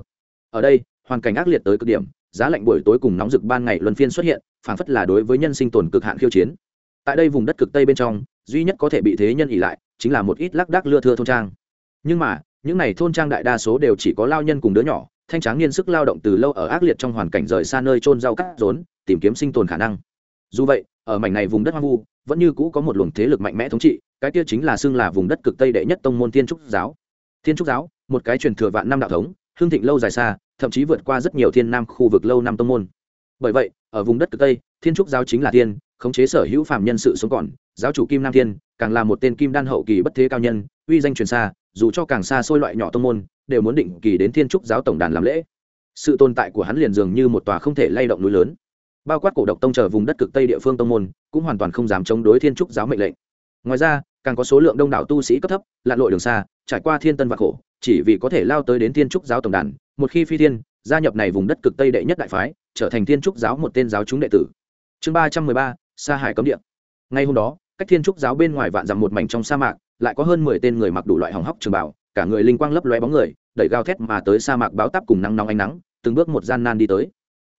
Ở đây, hoàn cảnh ác liệt tới cực điểm, giá lạnh buổi tối cùng nóng rực ban ngày luân phiên xuất hiện, phảng phất là đối với nhân sinh tồn cực hạn khiêu chiến. Tại đây vùng đất cực tây bên trong, duy nhất có thể bị thế nhân ỉ lại, chính là một ít lác đác lưa thưa thôn trang. Nhưng mà, những này thôn trang đại đa số đều chỉ có lao nhân cùng đứa nhỏ thanh tráng niên sức lao động từ lâu ở ác liệt trong hoàn cảnh rời xa nơi trôn rau cắt rốn tìm kiếm sinh tồn khả năng. Dù vậy ở mảnh này vùng đất hoang vu vẫn như cũ có một luồng thế lực mạnh mẽ thống trị cái kia chính là xưng là vùng đất cực tây đệ nhất tông môn thiên trúc giáo. Thiên trúc giáo một cái truyền thừa vạn năm đạo thống hương thịnh lâu dài xa thậm chí vượt qua rất nhiều thiên nam khu vực lâu năm tông môn. Bởi vậy ở vùng đất cực tây thiên trúc giáo chính là thiên, khống chế sở hữu phạm nhân sự sống còn giáo chủ kim nam thiên càng là một tên kim đan hậu kỳ bất thế cao nhân uy danh truyền xa dù cho càng xa xôi loại nhỏ tông môn, đều muốn định kỳ đến thiên trúc giáo tổng đàn làm lễ. Sự tồn tại của hắn liền dường như một tòa không thể lay động núi lớn. Bao quát cổ độc tông chờ vùng đất cực tây địa phương tông môn, cũng hoàn toàn không dám chống đối thiên trúc giáo mệnh lệnh. Ngoài ra, càng có số lượng đông đảo tu sĩ cấp thấp, lặn lội đường xa, trải qua thiên tân và khổ, chỉ vì có thể lao tới đến thiên trúc giáo tổng đàn, một khi phi thiên, gia nhập này vùng đất cực tây đệ nhất đại phái, trở thành thiên trúc giáo một tên giáo chúng đệ tử. Chương ba trăm mười ba, sa hải cấm địa. Ngay hôm đó, cách thiên trúc giáo bên ngoài vạn dặm một mảnh trong sa mạc lại có hơn mười tên người mặc đủ loại hỏng hóc trường bảo cả người linh quang lấp lóe bóng người, đẩy gào thét mà tới sa mạc báo táp cùng nắng nóng ánh nắng, từng bước một gian nan đi tới.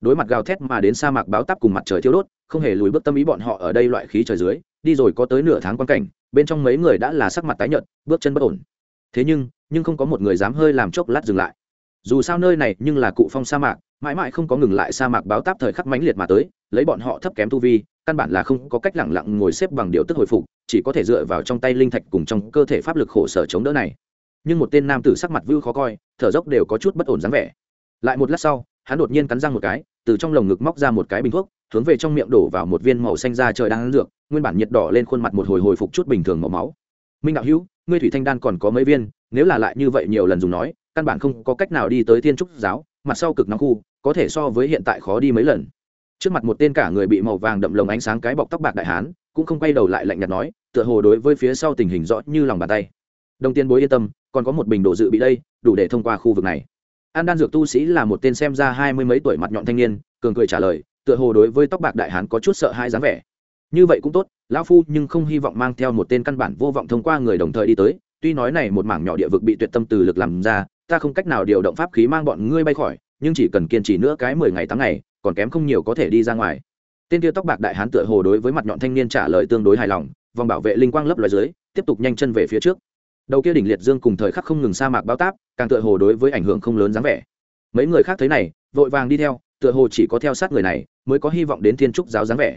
Đối mặt gào thét mà đến sa mạc báo táp cùng mặt trời thiêu đốt, không hề lùi bước tâm ý bọn họ ở đây loại khí trời dưới, đi rồi có tới nửa tháng quan cảnh, bên trong mấy người đã là sắc mặt tái nhợt, bước chân bất ổn. Thế nhưng nhưng không có một người dám hơi làm chốc lát dừng lại. Dù sao nơi này nhưng là cụ phong sa mạc, mãi mãi không có ngừng lại sa mạc báo táp thời khắc mãnh liệt mà tới, lấy bọn họ thấp kém tu vi căn bản là không có cách lẳng lặng ngồi xếp bằng điều tức hồi phục, chỉ có thể dựa vào trong tay linh thạch cùng trong cơ thể pháp lực khổ sở chống đỡ này. Nhưng một tên nam tử sắc mặt vưu khó coi, thở dốc đều có chút bất ổn dáng vẻ. Lại một lát sau, hắn đột nhiên cắn răng một cái, từ trong lồng ngực móc ra một cái bình thuốc, hướng về trong miệng đổ vào một viên màu xanh da trời đang ăn dược, nguyên bản nhiệt đỏ lên khuôn mặt một hồi hồi phục chút bình thường màu máu. Minh đạo hữu, ngươi thủy thanh đan còn có mấy viên, nếu là lại như vậy nhiều lần dùng nói, căn bản không có cách nào đi tới thiên trúc giáo, mặt sau cực nóng khu, có thể so với hiện tại khó đi mấy lần trước mặt một tên cả người bị màu vàng đậm lồng ánh sáng cái bọc tóc bạc đại hán, cũng không quay đầu lại lạnh nhạt nói, tựa hồ đối với phía sau tình hình rõ như lòng bàn tay. Đồng tiên bối yên tâm, còn có một bình đồ dự bị đây, đủ để thông qua khu vực này. An đan dược tu sĩ là một tên xem ra hai mươi mấy tuổi mặt nhọn thanh niên, cường cười trả lời, tựa hồ đối với tóc bạc đại hán có chút sợ hai dáng vẻ. Như vậy cũng tốt, lão phu nhưng không hy vọng mang theo một tên căn bản vô vọng thông qua người đồng thời đi tới, tuy nói này một mảng nhỏ địa vực bị tuyệt tâm từ lực làm ra, ta không cách nào điều động pháp khí mang bọn ngươi bay khỏi nhưng chỉ cần kiên trì nữa cái mười ngày tháng ngày, còn kém không nhiều có thể đi ra ngoài. Tên kia tóc bạc đại hán tựa hồ đối với mặt nhọn thanh niên trả lời tương đối hài lòng, vòng bảo vệ linh quang lấp loài dưới, tiếp tục nhanh chân về phía trước. Đầu kia đỉnh liệt dương cùng thời khắc không ngừng sa mạc bao táp, càng tựa hồ đối với ảnh hưởng không lớn dáng vẻ. Mấy người khác thấy này, vội vàng đi theo, tựa hồ chỉ có theo sát người này, mới có hy vọng đến thiên trúc giáo dáng vẻ.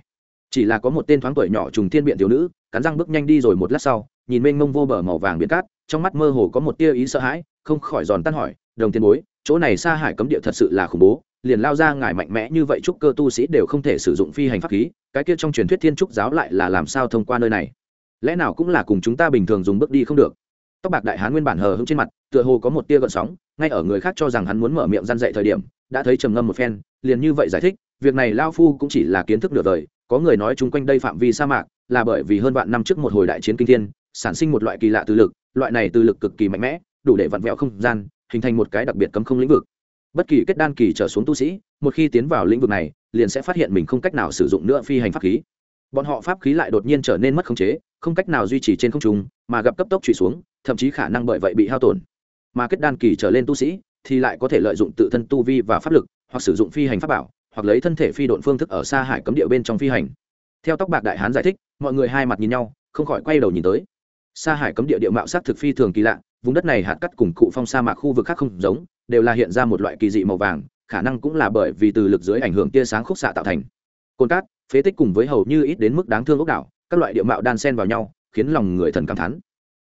Chỉ là có một tên thoáng tuổi nhỏ trùng thiên biện thiếu nữ, cắn răng bước nhanh đi rồi một lát sau, nhìn mênh mông vô bờ màu vàng biển cát, trong mắt mơ hồ có một tia ý sợ hãi, không khỏi giòn tan hỏi, đồng tiền bối chỗ này xa hải cấm địa thật sự là khủng bố, liền lao ra ngài mạnh mẽ như vậy trúc cơ tu sĩ đều không thể sử dụng phi hành pháp khí, cái kia trong truyền thuyết thiên trúc giáo lại là làm sao thông qua nơi này? Lẽ nào cũng là cùng chúng ta bình thường dùng bước đi không được? Tóc bạc đại hán nguyên bản hờ hững trên mặt, tựa hồ có một tia gợn sóng, ngay ở người khác cho rằng hắn muốn mở miệng răn dậy thời điểm, đã thấy trầm ngâm một phen, liền như vậy giải thích, việc này lao phu cũng chỉ là kiến thức nửa đời, có người nói chung quanh đây phạm vi sa mạc, là bởi vì hơn vạn năm trước một hồi đại chiến kinh thiên, sản sinh một loại kỳ lạ từ lực, loại này từ lực cực kỳ mạnh mẽ, đủ để vặn vẹo không gian hình thành một cái đặc biệt cấm không lĩnh vực. Bất kỳ kết đan kỳ trở xuống tu sĩ, một khi tiến vào lĩnh vực này, liền sẽ phát hiện mình không cách nào sử dụng nữa phi hành pháp khí. Bọn họ pháp khí lại đột nhiên trở nên mất khống chế, không cách nào duy trì trên không trung, mà gặp cấp tốc trụy xuống, thậm chí khả năng bởi vậy bị hao tổn. Mà kết đan kỳ trở lên tu sĩ, thì lại có thể lợi dụng tự thân tu vi và pháp lực, hoặc sử dụng phi hành pháp bảo, hoặc lấy thân thể phi độn phương thức ở xa hải cấm địa bên trong phi hành. Theo tóc bạc đại hán giải thích, mọi người hai mặt nhìn nhau, không khỏi quay đầu nhìn tới. Xa hải cấm địa địa mạo sắc thực phi thường kỳ lạ vùng đất này hạt cắt cùng cụ phong sa mạc khu vực khác không giống, đều là hiện ra một loại kỳ dị màu vàng, khả năng cũng là bởi vì từ lực dưới ảnh hưởng tia sáng khúc xạ tạo thành. Cồn cát, phế tích cùng với hầu như ít đến mức đáng thương ốc đảo, các loại địa mạo đan xen vào nhau, khiến lòng người thần cảm thán.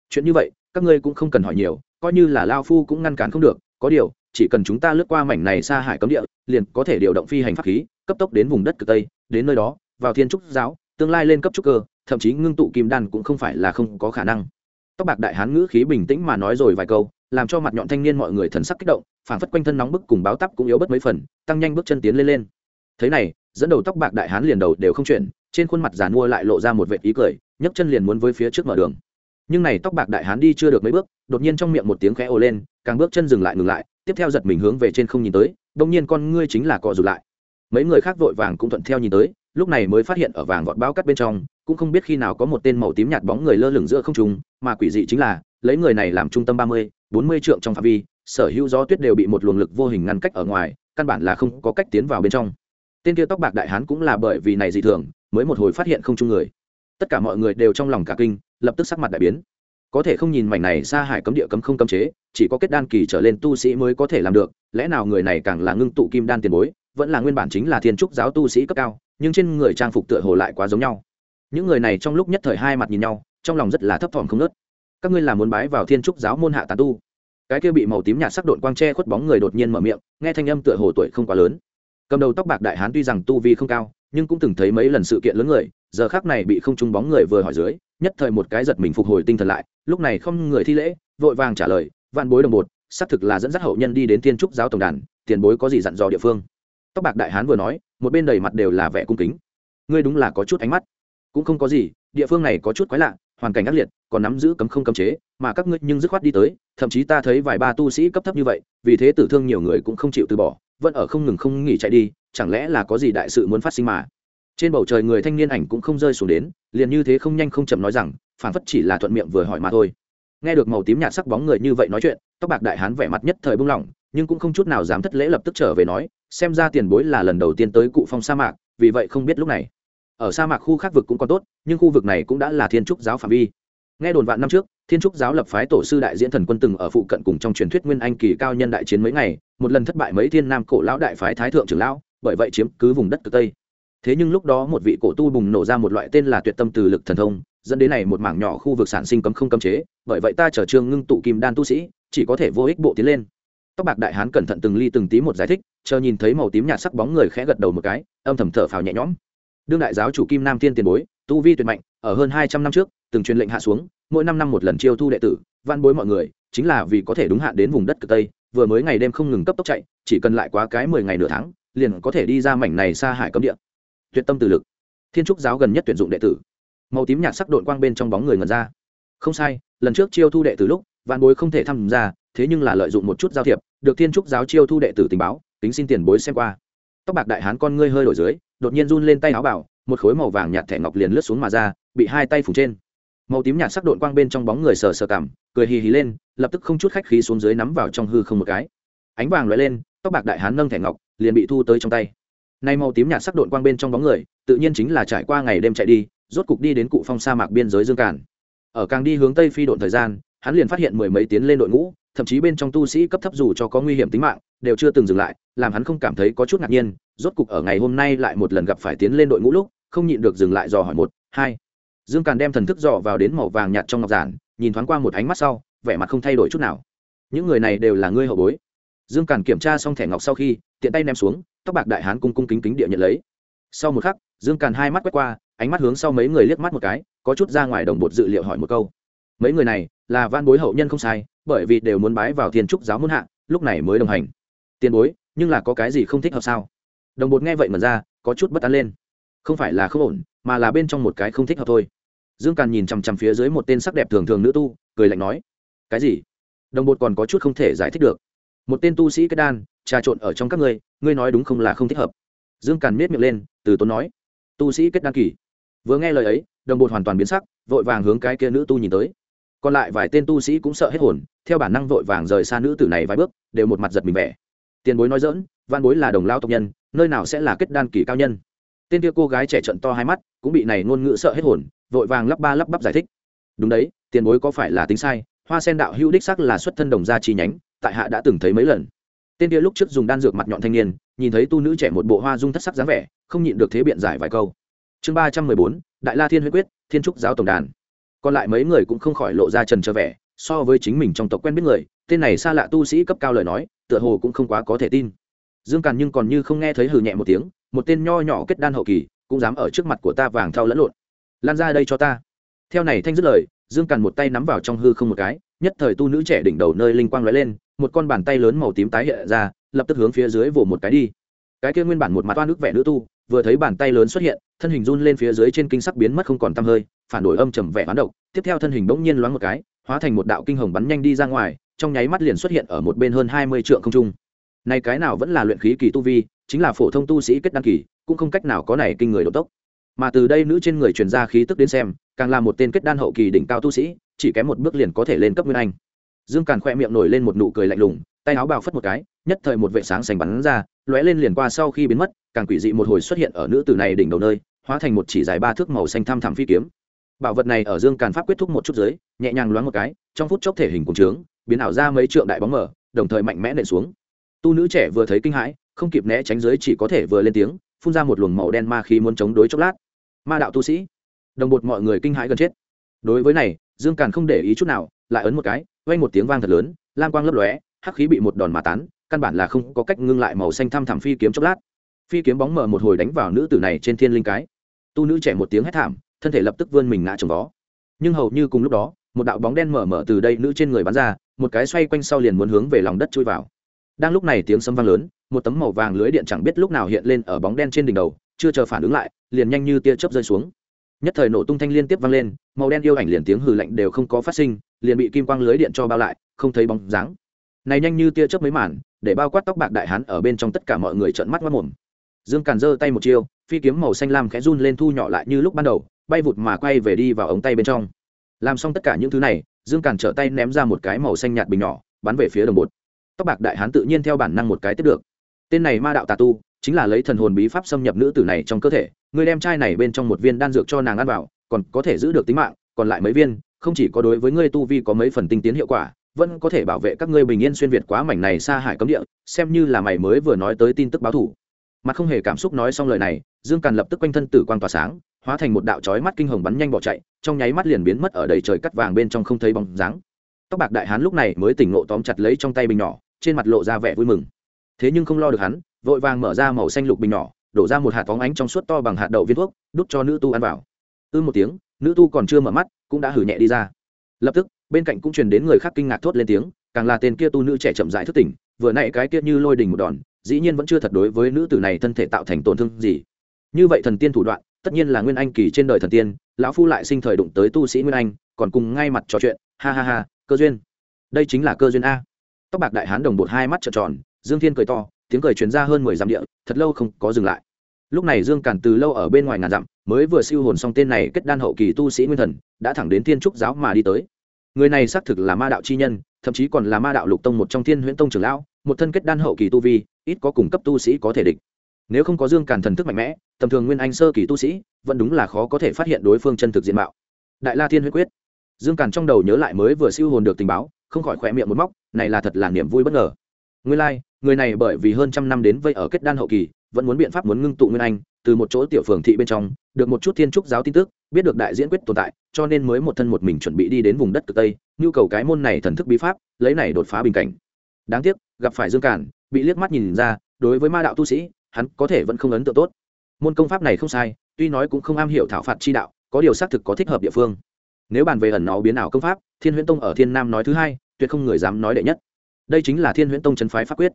Chuyện như vậy, các ngươi cũng không cần hỏi nhiều, coi như là lao phu cũng ngăn cản không được, có điều, chỉ cần chúng ta lướt qua mảnh này xa hải cấm địa, liền có thể điều động phi hành pháp khí, cấp tốc đến vùng đất cực tây, đến nơi đó, vào thiên trúc giáo, tương lai lên cấp trúc cơ, thậm chí ngưng tụ kim đan cũng không phải là không có khả năng tóc bạc đại hán ngữ khí bình tĩnh mà nói rồi vài câu, làm cho mặt nhọn thanh niên mọi người thần sắc kích động phản phất quanh thân nóng bức cùng báo tắp cũng yếu bớt mấy phần, tăng nhanh bước chân tiến lên lên. Thế này, dẫn đầu tóc bạc đại hán liền đầu đều không chuyển, trên khuôn mặt giàn mua lại lộ ra một vệ ý cười, nhấc chân liền muốn với phía trước mở đường. Nhưng này tóc bạc đại hán đi chưa được mấy bước, đột nhiên trong miệng một tiếng khẽ ồ lên, càng bước chân dừng lại ngừng lại, tiếp theo giật mình hướng về trên không nhìn tới đông nhiên con ngươi chính là cọ rụt lại. Mấy người khác vội vàng cũng thuận theo nhìn tới, lúc này mới phát hiện ở vàng vọt bao cắt bên trong cũng không biết khi nào có một tên màu tím nhạt bóng người lơ lửng giữa không trung, mà quỷ dị chính là, lấy người này làm trung tâm ba mươi, bốn mươi trượng trong phạm vi, sở hữu gió tuyết đều bị một luồng lực vô hình ngăn cách ở ngoài, căn bản là không có cách tiến vào bên trong. Tên kia tóc bạc đại hán cũng là bởi vì này dị thường, mới một hồi phát hiện không chung người. Tất cả mọi người đều trong lòng cả kinh, lập tức sắc mặt đại biến. Có thể không nhìn mảnh này xa hải cấm địa cấm không cấm chế, chỉ có kết đan kỳ trở lên tu sĩ mới có thể làm được, lẽ nào người này càng là ngưng tụ kim đan tiền bối, vẫn là nguyên bản chính là thiên trúc giáo tu sĩ cấp cao, nhưng trên người trang phục tựa hồ lại quá giống nhau những người này trong lúc nhất thời hai mặt nhìn nhau, trong lòng rất là thấp thỏm không nớt các ngươi là muốn bái vào thiên trúc giáo môn hạ tàn tu. Cái kia bị màu tím nhạt sắc độn quang tre khuất bóng người đột nhiên mở miệng, nghe thanh âm tựa hồ tuổi không quá lớn. Cầm đầu tóc bạc đại hán tuy rằng tu vi không cao, nhưng cũng từng thấy mấy lần sự kiện lớn người, giờ khác này bị không trung bóng người vừa hỏi dưới, nhất thời một cái giật mình phục hồi tinh thần lại, lúc này không người thi lễ, vội vàng trả lời, vạn bối đồng bột, xác thực là dẫn dắt hậu nhân đi đến thiên trúc giáo tổng đàn, tiền bối có gì dặn dò địa phương? Tóc bạc đại hán vừa nói, một bên đầy mặt đều là vẻ cung kính. Ngươi đúng là có chút ánh mắt cũng không có gì, địa phương này có chút quái lạ, hoàn cảnh ác liệt, còn nắm giữ cấm không cấm chế, mà các ngươi nhưng dứt khoát đi tới, thậm chí ta thấy vài ba tu sĩ cấp thấp như vậy, vì thế tử thương nhiều người cũng không chịu từ bỏ, vẫn ở không ngừng không nghỉ chạy đi, chẳng lẽ là có gì đại sự muốn phát sinh mà? Trên bầu trời người thanh niên ảnh cũng không rơi xuống đến, liền như thế không nhanh không chậm nói rằng phản phất chỉ là thuận miệng vừa hỏi mà thôi. Nghe được màu tím nhạt sắc bóng người như vậy nói chuyện, tóc bạc đại hán vẻ mặt nhất thời bung lỏng, nhưng cũng không chút nào dám thất lễ lập tức trở về nói, xem ra tiền bối là lần đầu tiên tới cụ phong sa mạc, vì vậy không biết lúc này ở sa mạc khu khác vực cũng còn tốt, nhưng khu vực này cũng đã là thiên trúc giáo phạm vi. Nghe đồn vạn năm trước, thiên trúc giáo lập phái tổ sư đại diễn thần quân từng ở phụ cận cùng trong truyền thuyết nguyên anh kỳ cao nhân đại chiến mấy ngày, một lần thất bại mấy thiên nam cổ lão đại phái thái thượng trưởng lão, bởi vậy chiếm cứ vùng đất cực tây. Thế nhưng lúc đó một vị cổ tu bùng nổ ra một loại tên là tuyệt tâm từ lực thần thông, dẫn đến này một mảng nhỏ khu vực sản sinh cấm không cấm chế, bởi vậy ta trở trương ngưng tụ kim đan tu sĩ, chỉ có thể vô ích bộ tiến lên. Tóc bạc đại hán cẩn thận từng ly từng tí một giải thích, chờ nhìn thấy màu tím nhạt sắc bóng người khẽ gật đầu một cái, âm thầm thở phào nhẹ nhõm đương đại giáo chủ kim nam thiên tiền bối, tu vi tuyệt mạnh, ở hơn hai trăm năm trước, từng truyền lệnh hạ xuống, mỗi năm năm một lần chiêu thu đệ tử văn bối mọi người, chính là vì có thể đúng hạn đến vùng đất cực tây, vừa mới ngày đêm không ngừng cấp tốc chạy, chỉ cần lại quá cái mười ngày nửa tháng, liền có thể đi ra mảnh này xa hải cấm địa. Tuyệt tâm từ lực. Thiên trúc giáo gần nhất tuyển dụng đệ tử. Màu tím nhạt sắc đội quang bên trong bóng người ngần ra. Không sai, lần trước chiêu thu đệ tử lúc văn bối không thể tham gia, thế nhưng là lợi dụng một chút giao thiệp, được thiên trúc giáo chiêu thu đệ tử tình báo tính xin tiền bối xem qua. Tóc bạc đại hán con ngươi hơi đổi dưới đột nhiên run lên tay áo bảo, một khối màu vàng nhạt thẻ ngọc liền lướt xuống mà ra, bị hai tay phủ trên. Màu tím nhạt sắc độn quang bên trong bóng người sờ sờ cảm, cười hì hì lên, lập tức không chút khách khí xuống dưới nắm vào trong hư không một cái. Ánh vàng lóe lên, tóc bạc đại hán nâng thẻ ngọc, liền bị thu tới trong tay. Nay màu tím nhạt sắc độn quang bên trong bóng người, tự nhiên chính là trải qua ngày đêm chạy đi, rốt cục đi đến cụ phong sa mạc biên giới dương cản ở càng đi hướng tây phi độn thời gian, hắn liền phát hiện mười mấy tiến lên đội ngũ, thậm chí bên trong tu sĩ cấp thấp dù cho có nguy hiểm tính mạng đều chưa từng dừng lại, làm hắn không cảm thấy có chút ngạc nhiên, rốt cục ở ngày hôm nay lại một lần gặp phải tiến lên đội ngũ lúc, không nhịn được dừng lại dò hỏi một, hai. Dương càn đem thần thức dò vào đến màu vàng nhạt trong ngọc giản, nhìn thoáng qua một ánh mắt sau, vẻ mặt không thay đổi chút nào. Những người này đều là ngươi hậu bối. Dương càn kiểm tra xong thẻ ngọc sau khi, tiện tay ném xuống, tóc bạc đại hán cung cung kính kính địa nhận lấy. Sau một khắc, dương càn hai mắt quét qua, ánh mắt hướng sau mấy người liếc mắt một cái, có chút ra ngoài đồng bột dự liệu hỏi một câu. Mấy người này là van bối hậu nhân không sai, bởi vì đều muốn bái vào thiên trúc giáo muôn hạ, lúc này mới đồng hành tiền bối, nhưng là có cái gì không thích hợp sao? Đồng bột nghe vậy mà ra, có chút bất an lên. Không phải là không ổn, mà là bên trong một cái không thích hợp thôi. Dương càn nhìn chằm chằm phía dưới một tên sắc đẹp thường thường nữ tu, cười lạnh nói, cái gì? Đồng bột còn có chút không thể giải thích được. Một tên tu sĩ kết đan, trà trộn ở trong các ngươi ngươi nói đúng không là không thích hợp? Dương càn miết miệng lên, từ tốn nói, tu sĩ kết đan kỳ. Vừa nghe lời ấy, đồng bột hoàn toàn biến sắc, vội vàng hướng cái kia nữ tu nhìn tới. Còn lại vài tên tu sĩ cũng sợ hết hồn, theo bản năng vội vàng rời xa nữ tử này vài bước, đều một mặt giật mình vẻ tiền bối nói dỡn văn bối là đồng lao tộc nhân, nơi nào sẽ là kết đan kỳ cao nhân. Tên kia cô gái trẻ trận to hai mắt, cũng bị này ngôn ngữ sợ hết hồn, vội vàng lắp ba lắp bắp giải thích. Đúng đấy, tiền bối có phải là tính sai, hoa sen đạo hữu đích sắc là xuất thân đồng gia chi nhánh, tại hạ đã từng thấy mấy lần. Tên kia lúc trước dùng đan dược mặt nhọn thanh niên, nhìn thấy tu nữ trẻ một bộ hoa dung thất sắc dáng vẻ, không nhịn được thế biện giải vài câu. Chương ba trăm mười bốn, đại la thiên huyết quyết, thiên trúc giáo tổng đàn. Còn lại mấy người cũng không khỏi lộ ra trần trở vẻ, so với chính mình trong tộc quen biết người tên này xa lạ tu sĩ cấp cao lời nói, tựa hồ cũng không quá có thể tin. Dương càn nhưng còn như không nghe thấy hừ nhẹ một tiếng, một tên nho nhỏ kết đan hậu kỳ, cũng dám ở trước mặt của ta vàng thao lẫn lộn. Lan ra đây cho ta. Theo này thanh dứt lời, dương càn một tay nắm vào trong hư không một cái, nhất thời tu nữ trẻ đỉnh đầu nơi linh quang lóe lên, một con bàn tay lớn màu tím tái hiện ra, lập tức hướng phía dưới vồ một cái đi. Cái kia nguyên bản một mặt oan ức vẻ nữ tu, vừa thấy bàn tay lớn xuất hiện, thân hình run lên phía dưới trên kinh sắc biến mất không còn tăm hơi, phản đổi âm trầm vẻ hoán độc, tiếp theo thân hình bỗng nhiên loáng một cái, hóa thành một đạo kinh hồng bắn nhanh đi ra ngoài trong nháy mắt liền xuất hiện ở một bên hơn hai mươi trượng không trung. Này cái nào vẫn là luyện khí kỳ tu vi, chính là phổ thông tu sĩ kết đăng kỳ, cũng không cách nào có này kinh người độ tốc. Mà từ đây nữ trên người truyền ra khí tức đến xem, càng là một tên kết đan hậu kỳ đỉnh cao tu sĩ, chỉ kém một bước liền có thể lên cấp nguyên anh. Dương càn khoe miệng nổi lên một nụ cười lạnh lùng, tay áo bào phất một cái, nhất thời một vệ sáng sành bắn ra, lóe lên liền qua sau khi biến mất, càng quỷ dị một hồi xuất hiện ở nữ tử này đỉnh đầu nơi, hóa thành một chỉ dài ba thước màu xanh thăm thẳm phi kiếm. Bảo vật này ở dương càn pháp quyết thúc một chút dưới, nhẹ nhàng loáng một cái, trong phút chốc thể hình cùng trướng biến ảo ra mấy trượng đại bóng mở đồng thời mạnh mẽ nện xuống. Tu nữ trẻ vừa thấy kinh hãi, không kịp né tránh dưới chỉ có thể vừa lên tiếng, phun ra một luồng màu đen ma khí muốn chống đối chốc lát. Ma đạo tu sĩ, đồng bột mọi người kinh hãi gần chết. Đối với này, dương càn không để ý chút nào, lại ấn một cái, vang một tiếng vang thật lớn lam quang lấp lóe, hắc khí bị một đòn mà tán, căn bản là không có cách ngưng lại màu xanh thăm thẳm phi kiếm chốc lát. Phi kiếm bóng mở một hồi đánh vào nữ tử này trên thiên linh cái. Tu nữ trẻ một tiếng hét thảm, thân thể lập tức vươn mình ngã trồng vó. Nhưng hầu như cùng lúc đó, một đạo bóng đen mở mở từ đây nữ trên người bắn ra một cái xoay quanh sau liền muốn hướng về lòng đất chui vào. Đang lúc này tiếng sấm vang lớn, một tấm màu vàng lưới điện chẳng biết lúc nào hiện lên ở bóng đen trên đỉnh đầu, chưa chờ phản ứng lại, liền nhanh như tia chớp rơi xuống. Nhất thời nổ tung thanh liên tiếp vang lên, màu đen yêu ảnh liền tiếng hừ lạnh đều không có phát sinh, liền bị kim quang lưới điện cho bao lại, không thấy bóng dáng. Này nhanh như tia chớp mấy màn, để bao quát tóc bạc đại hán ở bên trong tất cả mọi người trợn mắt mất mồm. Dương càn giơ tay một chiêu, phi kiếm màu xanh lam khẽ run lên thu nhỏ lại như lúc ban đầu, bay vụt mà quay về đi vào ống tay bên trong. Làm xong tất cả những thứ này dương càn trở tay ném ra một cái màu xanh nhạt bình nhỏ, bắn về phía đồng bột. Tóc bạc đại hán tự nhiên theo bản năng một cái tiếp được. Tên này ma đạo tà tu, chính là lấy thần hồn bí pháp xâm nhập nữ tử này trong cơ thể, người đem chai này bên trong một viên đan dược cho nàng ăn vào, còn có thể giữ được tính mạng, còn lại mấy viên, không chỉ có đối với ngươi tu vi có mấy phần tinh tiến hiệu quả, vẫn có thể bảo vệ các ngươi bình yên xuyên việt quá mảnh này xa hải cấm địa, xem như là mày mới vừa nói tới tin tức báo thủ mặt không hề cảm xúc nói xong lời này, dương càn lập tức quanh thân tử quan tỏa sáng, hóa thành một đạo trói mắt kinh hồng bắn nhanh bỏ chạy trong nháy mắt liền biến mất ở đầy trời cắt vàng bên trong không thấy bóng dáng. Tóc bạc đại hán lúc này mới tỉnh ngộ tóm chặt lấy trong tay bình nhỏ, trên mặt lộ ra vẻ vui mừng. Thế nhưng không lo được hắn, vội vàng mở ra màu xanh lục bình nhỏ, đổ ra một hạt phóng ánh trong suốt to bằng hạt đậu viên thuốc, đút cho nữ tu ăn vào. Ư một tiếng, nữ tu còn chưa mở mắt, cũng đã hử nhẹ đi ra. Lập tức, bên cạnh cũng truyền đến người khác kinh ngạc thốt lên tiếng, càng là tên kia tu nữ trẻ chậm rãi thức tỉnh, vừa nãy cái kia như lôi đình một đòn, dĩ nhiên vẫn chưa thật đối với nữ tử này thân thể tạo thành tổn thương gì. Như vậy thần tiên thủ đoạn, tất nhiên là nguyên anh kỳ trên đời thần tiên lão phu lại sinh thời đụng tới tu sĩ nguyên anh, còn cùng ngay mặt trò chuyện, ha ha ha, cơ duyên. Đây chính là cơ duyên a. Tóc bạc đại hán đồng bột hai mắt trợn tròn, dương thiên cười to, tiếng cười truyền ra hơn mười dặm địa, thật lâu không có dừng lại. Lúc này dương càn từ lâu ở bên ngoài ngàn dặm, mới vừa siêu hồn xong tên này kết đan hậu kỳ tu sĩ nguyên thần, đã thẳng đến thiên trúc giáo mà đi tới. Người này xác thực là ma đạo chi nhân, thậm chí còn là ma đạo lục tông một trong thiên huyễn tông trưởng lão, một thân kết đan hậu kỳ tu vi, ít có cùng cấp tu sĩ có thể địch nếu không có dương càn thần thức mạnh mẽ tầm thường nguyên anh sơ kỳ tu sĩ vẫn đúng là khó có thể phát hiện đối phương chân thực diện mạo. Đại la thiên huyết quyết. Dương càn trong đầu nhớ lại mới vừa siêu hồn được tình báo không khỏi khỏe miệng một móc này là thật là niềm vui bất ngờ. Nguyên lai、like, người này bởi vì hơn trăm năm đến vây ở kết đan hậu kỳ vẫn muốn biện pháp muốn ngưng tụ nguyên anh từ một chỗ tiểu phường thị bên trong được một chút thiên trúc giáo tin tức biết được đại diễn quyết tồn tại cho nên mới một thân một mình chuẩn bị đi đến vùng đất cực tây nhu cầu cái môn này thần thức bí pháp lấy này đột phá bình cảnh. Đáng tiếc gặp phải dương cản bị liếc mắt nhìn ra đối với ma đạo tu sĩ hắn có thể vẫn không ấn tượng tốt. Môn công pháp này không sai, tuy nói cũng không am hiểu thảo phạt chi đạo, có điều xác thực có thích hợp địa phương. Nếu bàn về ẩn nó biến ảo công pháp, thiên huyễn tông ở thiên nam nói thứ hai, tuyệt không người dám nói đệ nhất. Đây chính là thiên huyễn tông chân phái pháp quyết.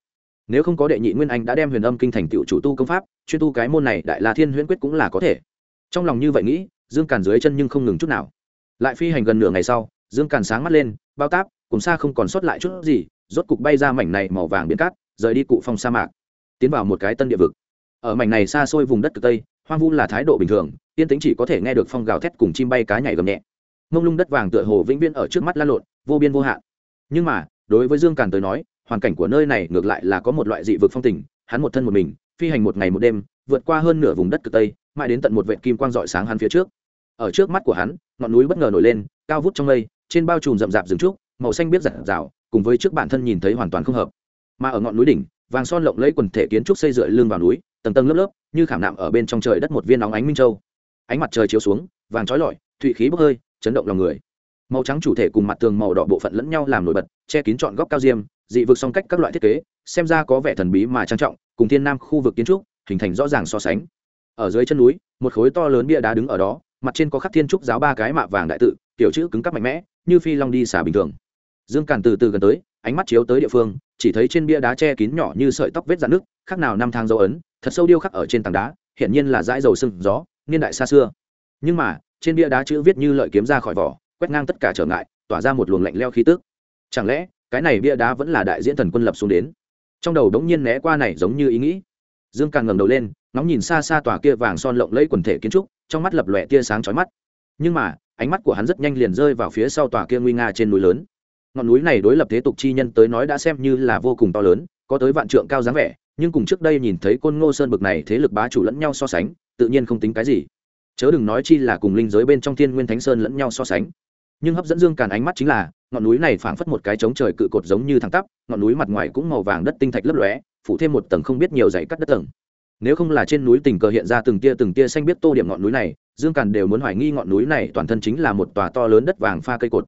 Nếu không có đệ nhị nguyên anh đã đem huyền âm kinh thành tựu chủ tu công pháp, chuyên tu cái môn này đại la thiên huyễn quyết cũng là có thể. Trong lòng như vậy nghĩ, dương càn dưới chân nhưng không ngừng chút nào. Lại phi hành gần nửa ngày sau, dương càn sáng mắt lên, bao táp, cùng xa không còn sót lại chút gì, rốt cục bay ra mảnh này màu vàng biển cát, rời đi cụ phong sa mạc tiến vào một cái tân địa vực. Ở mảnh này xa xôi vùng đất cực tây, hoang vu là thái độ bình thường, yên tĩnh chỉ có thể nghe được phong gào thét cùng chim bay cá nhảy gầm nhẹ. Mông lung đất vàng tựa hồ vĩnh viễn ở trước mắt la lộn, vô biên vô hạn. Nhưng mà, đối với dương càn tới nói, hoàn cảnh của nơi này ngược lại là có một loại dị vực phong tình, hắn một thân một mình, phi hành một ngày một đêm, vượt qua hơn nửa vùng đất cực tây, mãi đến tận một vệ kim quang rọi sáng hắn phía trước. Ở trước mắt của hắn, ngọn núi bất ngờ nổi lên, cao vút trong mây, trên bao trùm rậm rạp rừng trúc, màu xanh biết giặt rào cùng với trước bản thân nhìn thấy hoàn toàn không hợp. Mà ở ngọn núi đỉnh vàng son lộng lấy quần thể kiến trúc xây dựa lưng vào núi, tầng tầng lớp lớp, như khảm nạm ở bên trong trời đất một viên nóng ánh minh châu. Ánh mặt trời chiếu xuống, vàng trói lọi, thụy khí bốc hơi, chấn động lòng người. Màu trắng chủ thể cùng mặt tường màu đỏ bộ phận lẫn nhau làm nổi bật, che kín trọn góc cao diêm, dị vực song cách các loại thiết kế, xem ra có vẻ thần bí mà trang trọng, cùng thiên nam khu vực kiến trúc, hình thành rõ ràng so sánh. Ở dưới chân núi, một khối to lớn bia đá đứng ở đó, mặt trên có khắc thiên trúc giáo ba cái mạ vàng đại tự, kiểu chữ cứng cắp mạnh mẽ, như phi long đi xả bình thường. Dương càn từ từ gần tới, ánh mắt chiếu tới địa phương chỉ thấy trên bia đá che kín nhỏ như sợi tóc vết dạn nước, khác nào năm tháng dấu ấn, thật sâu điêu khắc ở trên tảng đá, hiển nhiên là dãi dầu sưng gió, niên đại xa xưa. Nhưng mà, trên bia đá chữ viết như lợi kiếm ra khỏi vỏ, quét ngang tất cả trở ngại, tỏa ra một luồng lạnh leo khí tức. Chẳng lẽ, cái này bia đá vẫn là đại diễn thần quân lập xuống đến? Trong đầu đống nhiên né qua này giống như ý nghĩ. Dương càng ngẩng đầu lên, ngóng nhìn xa xa tòa kia vàng son lộng lẫy quần thể kiến trúc, trong mắt lập lòe tia sáng chói mắt. Nhưng mà, ánh mắt của hắn rất nhanh liền rơi vào phía sau tòa kia nguy nga trên núi lớn ngọn núi này đối lập thế tục chi nhân tới nói đã xem như là vô cùng to lớn, có tới vạn trượng cao dáng vẻ, nhưng cùng trước đây nhìn thấy côn ngô sơn bực này thế lực bá chủ lẫn nhau so sánh, tự nhiên không tính cái gì. Chớ đừng nói chi là cùng linh giới bên trong thiên nguyên thánh sơn lẫn nhau so sánh. Nhưng hấp dẫn dương càn ánh mắt chính là, ngọn núi này phảng phất một cái trống trời cự cột giống như thẳng tắp, ngọn núi mặt ngoài cũng màu vàng đất tinh thạch lấp lóe, phủ thêm một tầng không biết nhiều dãy cắt đất tầng. Nếu không là trên núi tình cờ hiện ra từng tia từng tia xanh biết tô điểm ngọn núi này, dương càn đều muốn hoài nghi ngọn núi này toàn thân chính là một tòa to lớn đất vàng pha cây cột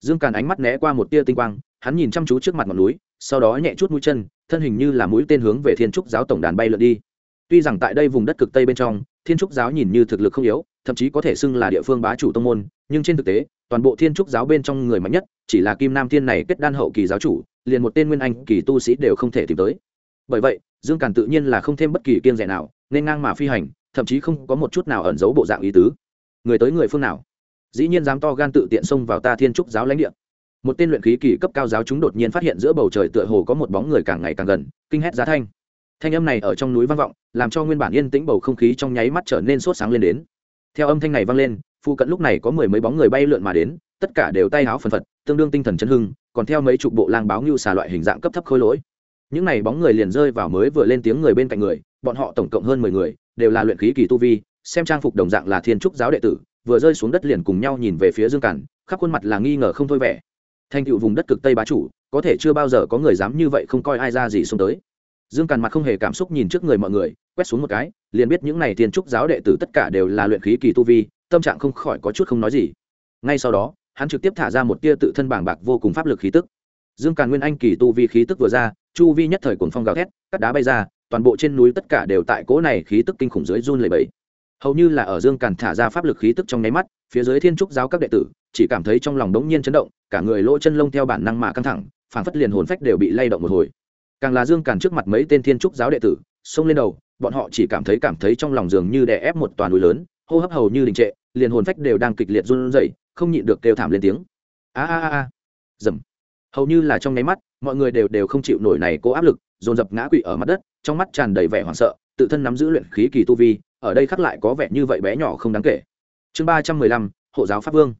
dương càn ánh mắt né qua một tia tinh quang, hắn nhìn chăm chú trước mặt ngọn núi, sau đó nhẹ chút mũi chân, thân hình như là mũi tên hướng về thiên trúc giáo tổng đàn bay lượn đi. Tuy rằng tại đây vùng đất cực tây bên trong, thiên trúc giáo nhìn như thực lực không yếu, thậm chí có thể xưng là địa phương bá chủ tông môn, nhưng trên thực tế, toàn bộ thiên trúc giáo bên trong người mạnh nhất, chỉ là kim nam thiên này kết đan hậu kỳ giáo chủ, liền một tên nguyên anh kỳ tu sĩ đều không thể tìm tới. Bởi vậy, dương càn tự nhiên là không thêm bất kỳ kiên rẻ nào, nên ngang mà phi hành, thậm chí không có một chút nào ẩn giấu bộ dạng ý tứ. Người tới người phương nào? Dĩ nhiên dám to gan tự tiện xông vào ta thiên trúc giáo lãnh địa. Một tên luyện khí kỳ cấp cao giáo chúng đột nhiên phát hiện giữa bầu trời tựa hồ có một bóng người càng ngày càng gần, kinh hét giá thanh. Thanh âm này ở trong núi vang vọng, làm cho nguyên bản yên tĩnh bầu không khí trong nháy mắt trở nên sốt sáng lên đến. Theo âm thanh này vang lên phụ cận lúc này có mười mấy bóng người bay lượn mà đến, tất cả đều tay áo phần phật, tương đương tinh thần chấn hưng, còn theo mấy chục bộ lang báo ngưu xà loại hình dạng cấp thấp khôi lỗi. Những này bóng người liền rơi vào mới vừa lên tiếng người bên cạnh người, bọn họ tổng cộng hơn mười người, đều là luyện khí kỳ tu vi, xem trang phục đồng dạng là thiên trúc giáo đệ tử vừa rơi xuống đất liền cùng nhau nhìn về phía dương cản, khắp khuôn mặt là nghi ngờ không thôi vẻ. Thành tựu vùng đất cực tây bá chủ, có thể chưa bao giờ có người dám như vậy không coi ai ra gì xuống tới. Dương càn mặt không hề cảm xúc nhìn trước người mọi người, quét xuống một cái, liền biết những n à y thiên trúc giáo đệ tử tất cả đều là luyện khí kỳ tu vi, tâm trạng không khỏi có chút không nói gì. Ngay sau đó, hắn trực tiếp thả ra một tia tự thân bảng bạc vô cùng pháp lực khí tức. Dương càn nguyên anh kỳ tu vi khí tức vừa ra, chu vi nhất thời cuồng phong gào thét, cắt đá bay ra, toàn bộ trên núi tất cả đều tại cỗ này khí tức kinh khủng dưới run lầy bẫy hầu như là ở dương càn thả ra pháp lực khí tức trong nháy mắt, phía dưới thiên trúc giáo các đệ tử, chỉ cảm thấy trong lòng đống nhiên chấn động, cả người lỗ chân lông theo bản năng mà căng thẳng, phảng phất liền hồn phách đều bị lay động một hồi. Càng là dương càn trước mặt mấy tên thiên trúc giáo đệ tử, xông lên đầu, bọn họ chỉ cảm thấy cảm thấy trong lòng dường như đè ép một toàn núi lớn, hô hấp hầu như đình trệ, liền hồn phách đều đang kịch liệt run rẩy, không nhịn được kêu thảm lên tiếng. A a a a. Dầm. Hầu như là trong nháy mắt, mọi người đều đều không chịu nổi này cố áp lực, dồn dập ngã quỵ ở mặt đất, trong mắt tràn đầy vẻ hoảng sợ, tự thân nắm giữ luyện khí kỳ tu vi ở đây khắc lại có vẻ như vậy bé nhỏ không đáng kể. Chương ba trăm mười lăm, hộ giáo pháp vương.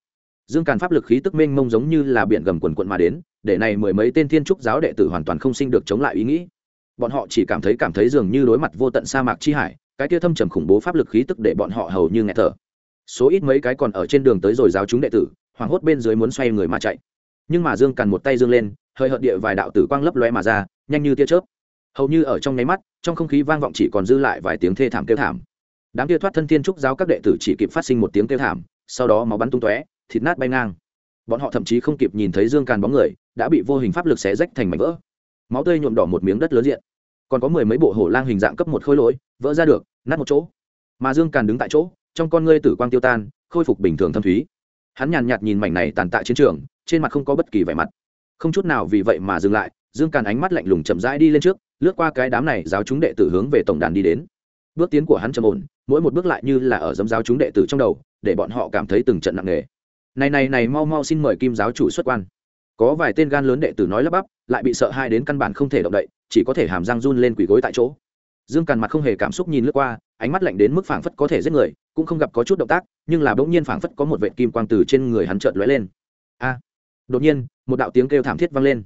Dương càn pháp lực khí tức mênh mông giống như là biển gầm quần quận mà đến, để này mười mấy tên thiên trúc giáo đệ tử hoàn toàn không sinh được chống lại ý nghĩ. Bọn họ chỉ cảm thấy cảm thấy dường như đối mặt vô tận sa mạc chi hải, cái kia thâm trầm khủng bố pháp lực khí tức để bọn họ hầu như nghẹt thở. Số ít mấy cái còn ở trên đường tới rồi giáo chúng đệ tử, hoảng hốt bên dưới muốn xoay người mà chạy. Nhưng mà dương càn một tay dương lên, hơi hợt địa vài đạo tử quang lấp lóe mà ra, nhanh như tia chớp. Hầu như ở trong nháy mắt, trong không khí vang vọng chỉ còn dư lại vài tiếng thê thảm kêu thảm đám kia thoát thân thiên trúc giáo các đệ tử chỉ kịp phát sinh một tiếng kêu thảm, sau đó máu bắn tung tóe, thịt nát bay ngang. Bọn họ thậm chí không kịp nhìn thấy dương càn bóng người, đã bị vô hình pháp lực xé rách thành mảnh vỡ. Máu tươi nhuộm đỏ một miếng đất lớn diện. Còn có mười mấy bộ hổ lang hình dạng cấp một khối lỗi, vỡ ra được, nát một chỗ. Mà dương càn đứng tại chỗ, trong con ngươi tử quang tiêu tan, khôi phục bình thường thâm thúy. Hắn nhàn nhạt nhìn mảnh này tàn tạ chiến trường, trên mặt không có bất kỳ vẻ mặt. Không chút nào vì vậy mà dừng lại, dương càn ánh mắt lạnh lùng chậm rãi đi lên trước, lướt qua cái đám này giáo chúng đệ tử hướng về tổng đàn đi đến bước tiến của hắn trầm ổn, mỗi một bước lại như là ở dấm giáo chúng đệ tử trong đầu, để bọn họ cảm thấy từng trận nặng nề. Này này này, mau mau xin mời kim giáo chủ xuất quan. Có vài tên gan lớn đệ tử nói lắp bắp, lại bị sợ hai đến căn bản không thể động đậy, chỉ có thể hàm răng run lên quỳ gối tại chỗ. Dương càn mặt không hề cảm xúc nhìn lướt qua, ánh mắt lạnh đến mức phảng phất có thể giết người, cũng không gặp có chút động tác, nhưng là bỗng nhiên phảng phất có một vệ kim quang từ trên người hắn trợn lóe lên. A! Đột nhiên, một đạo tiếng kêu thảm thiết vang lên.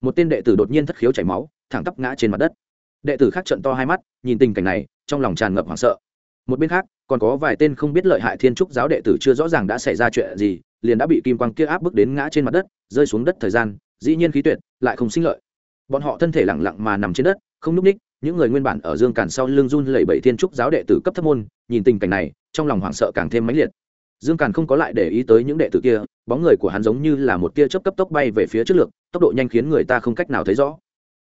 Một tên đệ tử đột nhiên thất khiếu chảy máu, thẳng tắp ngã trên mặt đất. Đệ tử khác trận to hai mắt, nhìn tình cảnh này trong lòng tràn ngập hoảng sợ. Một bên khác, còn có vài tên không biết lợi hại thiên trúc giáo đệ tử chưa rõ ràng đã xảy ra chuyện gì, liền đã bị kim quang kia áp bức đến ngã trên mặt đất, rơi xuống đất thời gian, dĩ nhiên khí tuyệt, lại không sinh lợi. Bọn họ thân thể lẳng lặng mà nằm trên đất, không núp ních, những người nguyên bản ở dương cản sau lưng run lẩy bẩy thiên trúc giáo đệ tử cấp thấp môn, nhìn tình cảnh này, trong lòng hoảng sợ càng thêm mãnh liệt. Dương càn không có lại để ý tới những đệ tử kia, bóng người của hắn giống như là một tia chớp cấp tốc bay về phía trước lược tốc độ nhanh khiến người ta không cách nào thấy rõ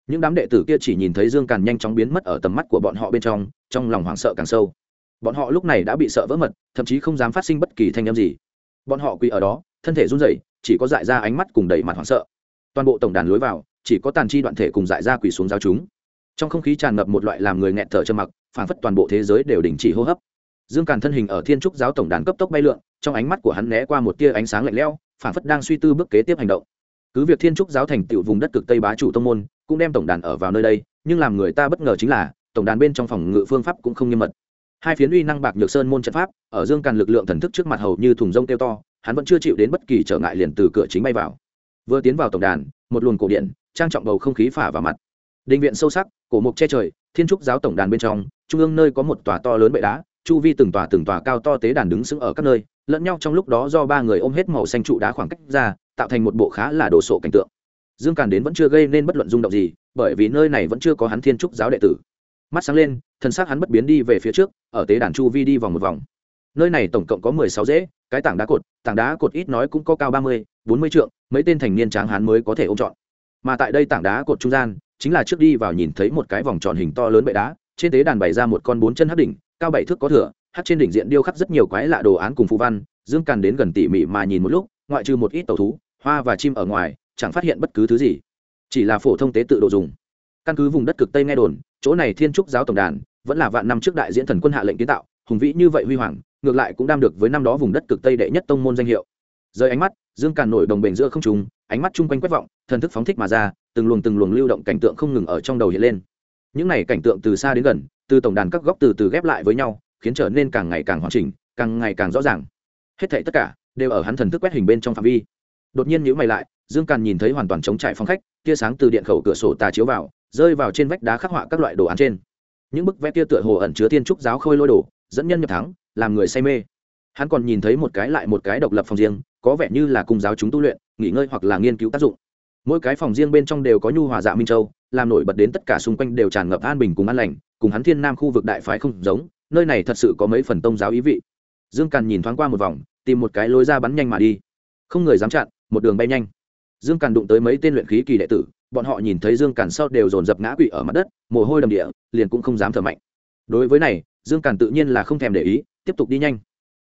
những đám đệ tử kia chỉ nhìn thấy dương càn nhanh chóng biến mất ở tầm mắt của bọn họ bên trong trong lòng hoảng sợ càng sâu. Bọn họ lúc này đã bị sợ vỡ mật, thậm chí không dám phát sinh bất kỳ thanh âm gì. Bọn họ quỳ ở đó, thân thể run rẩy, chỉ có dại ra ánh mắt cùng đầy mặt hoảng sợ. Toàn bộ tổng đàn lối vào, chỉ có tàn chi đoạn thể cùng dại ra quỳ xuống giao chúng. Trong không khí tràn ngập một loại làm người nghẹn thở trơ mặc phản phất toàn bộ thế giới đều đình chỉ hô hấp. Dương càn thân hình ở thiên trúc giáo tổng đàn cấp tốc bay lượn, trong ánh mắt của hắn né qua một tia ánh sáng lạnh lẽo phản phất đang suy tư bước kế tiếp hành động cứ việc thiên trúc giáo thành tựu vùng đất cực tây bá chủ tông môn, cũng đem tổng đàn ở vào nơi đây, nhưng làm người ta bất ngờ chính là, tổng đàn bên trong phòng ngự phương pháp cũng không nghiêm mật. Hai phiến uy năng bạc nhược sơn môn trận pháp, ở dương càn lực lượng thần thức trước mặt hầu như thùng rông kêu to, hắn vẫn chưa chịu đến bất kỳ trở ngại liền từ cửa chính bay vào. Vừa tiến vào tổng đàn, một luồng cổ điện, trang trọng bầu không khí phả vào mặt. Định viện sâu sắc, cổ mục che trời, thiên trúc giáo tổng đàn bên trong, trung ương nơi có một tòa to lớn bệ đá, chu vi từng tòa từng tòa cao to tế đàn đứng sững ở các nơi, lẫn nhau trong lúc đó do ba người ôm hết màu xanh trụ đá khoảng cách ra tạo thành một bộ khá là đồ sộ cảnh tượng. Dương càn đến vẫn chưa gây nên bất luận rung động gì, bởi vì nơi này vẫn chưa có hắn thiên trúc giáo đệ tử. Mắt sáng lên thân xác hắn bất biến đi về phía trước, ở tế đàn chu vi đi vòng một vòng. Nơi này tổng cộng có mười sáu dễ, cái tảng đá cột, tảng đá cột ít nói cũng có cao ba mươi, bốn mươi trượng, mấy tên thành niên tráng hán mới có thể ôm chọn mà tại đây tảng đá cột trung gian, chính là trước đi vào nhìn thấy một cái vòng tròn hình to lớn bệ đá, trên tế đàn bày ra một con bốn chân hắc đỉnh, cao bảy thước có thửa hắc trên đỉnh diện điêu khắc rất nhiều quái lạ đồ án cùng phù văn. Dương càn đến gần tỉ mỉ mà nhìn một lúc ngoại trừ một ít tàu thú, hoa và chim ở ngoài, chẳng phát hiện bất cứ thứ gì. Chỉ là phổ thông tế tự đồ dùng. Căn cứ vùng đất cực tây nghe đồn, chỗ này thiên trúc giáo tổng đàn vẫn là vạn năm trước đại diễn thần quân hạ lệnh kiến tạo, hùng vĩ như vậy huy hoàng, ngược lại cũng đam được với năm đó vùng đất cực tây đệ nhất tông môn danh hiệu. Rời ánh mắt, dương càn nổi đồng bền giữa không trùng ánh mắt chung quanh quét vọng, thần thức phóng thích mà ra, từng luồng từng luồng lưu động cảnh tượng không ngừng ở trong đầu hiện lên. Những này cảnh tượng từ xa đến gần, từ tổng đàn các góc từ từ ghép lại với nhau, khiến trở nên càng ngày càng hoàn chỉnh, càng ngày càng rõ ràng. Hết thảy tất cả đều ở hắn thần thức quét hình bên trong phạm vi. Đột nhiên nhíu mày lại, dương càn nhìn thấy hoàn toàn trống trải phòng khách, tia sáng từ điện khẩu cửa sổ tà chiếu vào, rơi vào trên vách đá khắc họa các loại đồ án trên. Những bức vẽ tia tựa hồ ẩn chứa tiên trúc giáo khôi lôi đồ, dẫn nhân nhập thắng, làm người say mê. Hắn còn nhìn thấy một cái lại một cái độc lập phòng riêng, có vẻ như là cung giáo chúng tu luyện, nghỉ ngơi hoặc là nghiên cứu tác dụng. Mỗi cái phòng riêng bên trong đều có nhu hòa dạ minh châu, làm nổi bật đến tất cả xung quanh đều tràn ngập an bình cùng an lành, cùng hắn thiên nam khu vực đại phái không giống, nơi này thật sự có mấy phần tông giáo ý vị. Dương càn nhìn thoáng qua một vòng tìm một cái lối ra bắn nhanh mà đi. Không người dám chặn, một đường bay nhanh. Dương càn đụng tới mấy tên luyện khí kỳ đệ tử, bọn họ nhìn thấy dương càn sau đều dồn dập ngã quỵ ở mặt đất, mồ hôi đầm địa, liền cũng không dám thở mạnh. Đối với này, dương càn tự nhiên là không thèm để ý, tiếp tục đi nhanh.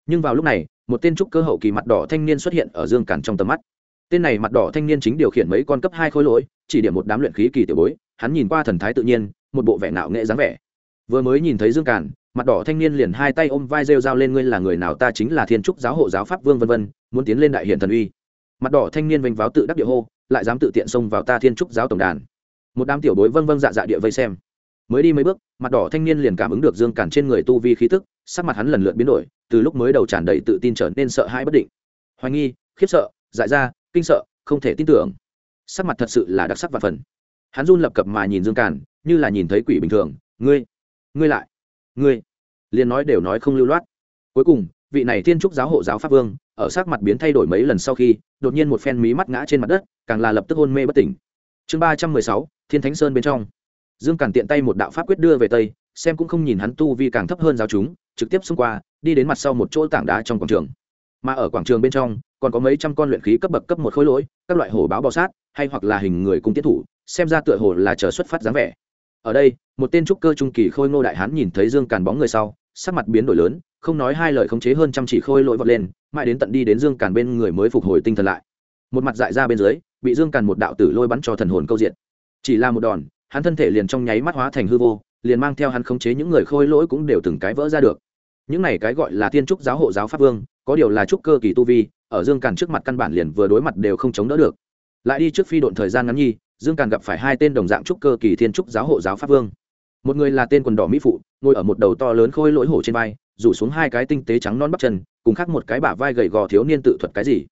Nhưng vào lúc này, một tên trúc cơ hậu kỳ mặt đỏ thanh niên xuất hiện ở dương càn trong tầm mắt. Tên này mặt đỏ thanh niên chính điều khiển mấy con cấp hai khối lỗi, chỉ điểm một đám luyện khí kỳ tiểu bối, hắn nhìn qua thần thái tự nhiên, một bộ vẻ nạo nghệ dáng vẻ vừa mới nhìn thấy dương càn, mặt đỏ thanh niên liền hai tay ôm vai rêu dao lên, ngươi là người nào? Ta chính là thiên trúc giáo hộ giáo pháp vương vân vân, muốn tiến lên đại hiện thần uy. Mặt đỏ thanh niên vênh váo tự đắc địa hô, lại dám tự tiện xông vào ta thiên trúc giáo tổng đàn. Một đám tiểu bối vân vân dạ dạ địa vây xem. Mới đi mấy bước, mặt đỏ thanh niên liền cảm ứng được dương càn trên người tu vi khí tức, sắc mặt hắn lần lượt biến đổi, từ lúc mới đầu tràn đầy tự tin trở nên sợ hãi bất định. Hoài nghi, khiếp sợ, dại ra, kinh sợ, không thể tin tưởng. Sắc mặt thật sự là đặc sắc và phần. Hắn run lập cập mà nhìn dương càn, như là nhìn thấy quỷ bình thường, ngươi ngươi lại. Ngươi. Liền nói đều nói không lưu loát. Cuối cùng, vị này thiên trúc giáo hộ giáo pháp vương, ở sắc mặt biến thay đổi mấy lần sau khi, đột nhiên một phen mí mắt ngã trên mặt đất, càng là lập tức hôn mê bất tỉnh. Chương ba trăm mười sáu, thiên thánh sơn bên trong. Dương càn tiện tay một đạo pháp quyết đưa về tây, xem cũng không nhìn hắn tu vi càng thấp hơn giáo chúng, trực tiếp xông qua, đi đến mặt sau một chỗ tảng đá trong quảng trường. Mà ở quảng trường bên trong, còn có mấy trăm con luyện khí cấp bậc cấp một khối lỗi, các loại hổ báo bò sát, hay hoặc là hình người cung tiết thủ, xem ra tựa hồ là chờ xuất phát dáng vẻ ở đây, một tên trúc cơ trung kỳ khôi ngô đại hán nhìn thấy dương càn bóng người sau, sắc mặt biến đổi lớn, không nói hai lời khống chế hơn chăm chỉ khôi lỗi vọt lên, mãi đến tận đi đến dương càn bên người mới phục hồi tinh thần lại. Một mặt dại ra bên dưới, bị dương càn một đạo tử lôi bắn cho thần hồn câu diện. Chỉ là một đòn, hắn thân thể liền trong nháy mắt hóa thành hư vô, liền mang theo hắn khống chế những người khôi lỗi cũng đều từng cái vỡ ra được. Những này cái gọi là thiên trúc giáo hộ giáo pháp vương, có điều là trúc cơ kỳ tu vi, ở dương càn trước mặt căn bản liền vừa đối mặt đều không chống đỡ được. Lại đi trước phi độn thời gian ngắn nhi dương càn gặp phải hai tên đồng dạng trúc cơ kỳ thiên trúc giáo hộ giáo pháp vương. Một người là tên quần đỏ mỹ phụ, ngồi ở một đầu to lớn khôi lỗi hổ trên vai, rủ xuống hai cái tinh tế trắng non bắp chân, cùng khác một cái bả vai gầy gò thiếu niên tự thuật cái gì.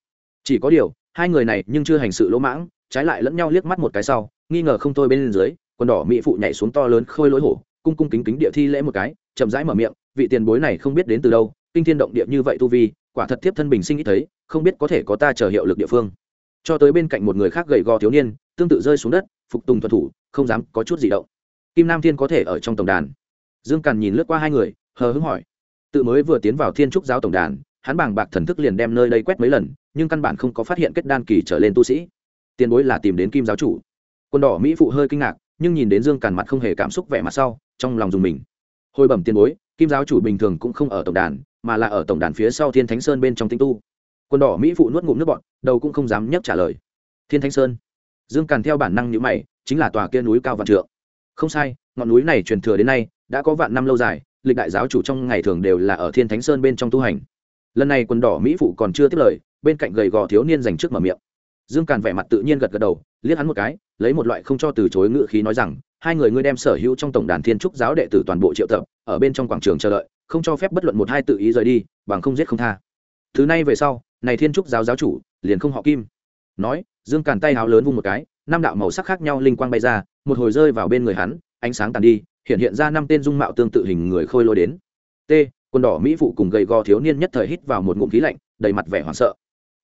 Chỉ có điều, hai người này nhưng chưa hành sự lỗ mãng, trái lại lẫn nhau liếc mắt một cái sau, nghi ngờ không thôi bên dưới, quần đỏ mỹ phụ nhảy xuống to lớn khôi lỗi hổ, cung cung kính kính địa thi lễ một cái, chậm rãi mở miệng, vị tiền bối này không biết đến từ đâu, kinh thiên động địa như vậy tu vi, quả thật tiếp thân bình sinh ít thấy, không biết có thể có ta chờ hiệu lực địa phương. Cho tới bên cạnh một người khác gầy gò thiếu niên tương tự rơi xuống đất, phục tùng thuật thủ, không dám có chút gì động. Kim nam thiên có thể ở trong tổng đàn. Dương càn nhìn lướt qua hai người, hờ hững hỏi. Tự mới vừa tiến vào thiên trúc giáo tổng đàn, hắn bảng bạc thần thức liền đem nơi đây quét mấy lần, nhưng căn bản không có phát hiện kết đan kỳ trở lên tu sĩ. Tiền bối là tìm đến kim giáo chủ. Quân đỏ mỹ phụ hơi kinh ngạc, nhưng nhìn đến dương càn mặt không hề cảm xúc vẻ mặt sau, trong lòng dùng mình. Hồi bẩm tiền bối, kim giáo chủ bình thường cũng không ở tổng đàn, mà là ở tổng đàn phía sau thiên thánh sơn bên trong tinh tu. Quân đỏ mỹ phụ nuốt ngụm nước bọn đầu cũng không dám nhấc trả lời. Thiên thánh sơn? Dương càn theo bản năng nhữ mày, chính là tòa kia núi cao vạn trượng. Không sai, ngọn núi này truyền thừa đến nay, đã có vạn năm lâu dài, lịch đại giáo chủ trong ngày thường đều là ở thiên thánh sơn bên trong tu hành. Lần này quần đỏ mỹ phụ còn chưa tiếp lời, bên cạnh gầy gò thiếu niên dành trước mở miệng. Dương càn vẻ mặt tự nhiên gật gật đầu, liếc hắn một cái, lấy một loại không cho từ chối ngự khí nói rằng, hai người ngươi đem sở hữu trong tổng đàn thiên trúc giáo đệ tử toàn bộ triệu tập, ở bên trong quảng trường chờ đợi, không cho phép bất luận một hai tự ý rời đi, bằng không giết không tha. Thứ này về sau, này thiên trúc giáo giáo chủ, liền không họ kim nói, dương càn tay háo lớn vung một cái, năm đạo màu sắc khác nhau linh quang bay ra, một hồi rơi vào bên người hắn, ánh sáng tàn đi, hiện hiện ra năm tên dung mạo tương tự hình người khôi lôi đến. T, quần đỏ mỹ phụ cùng gầy gò thiếu niên nhất thời hít vào một ngụm khí lạnh, đầy mặt vẻ hoảng sợ.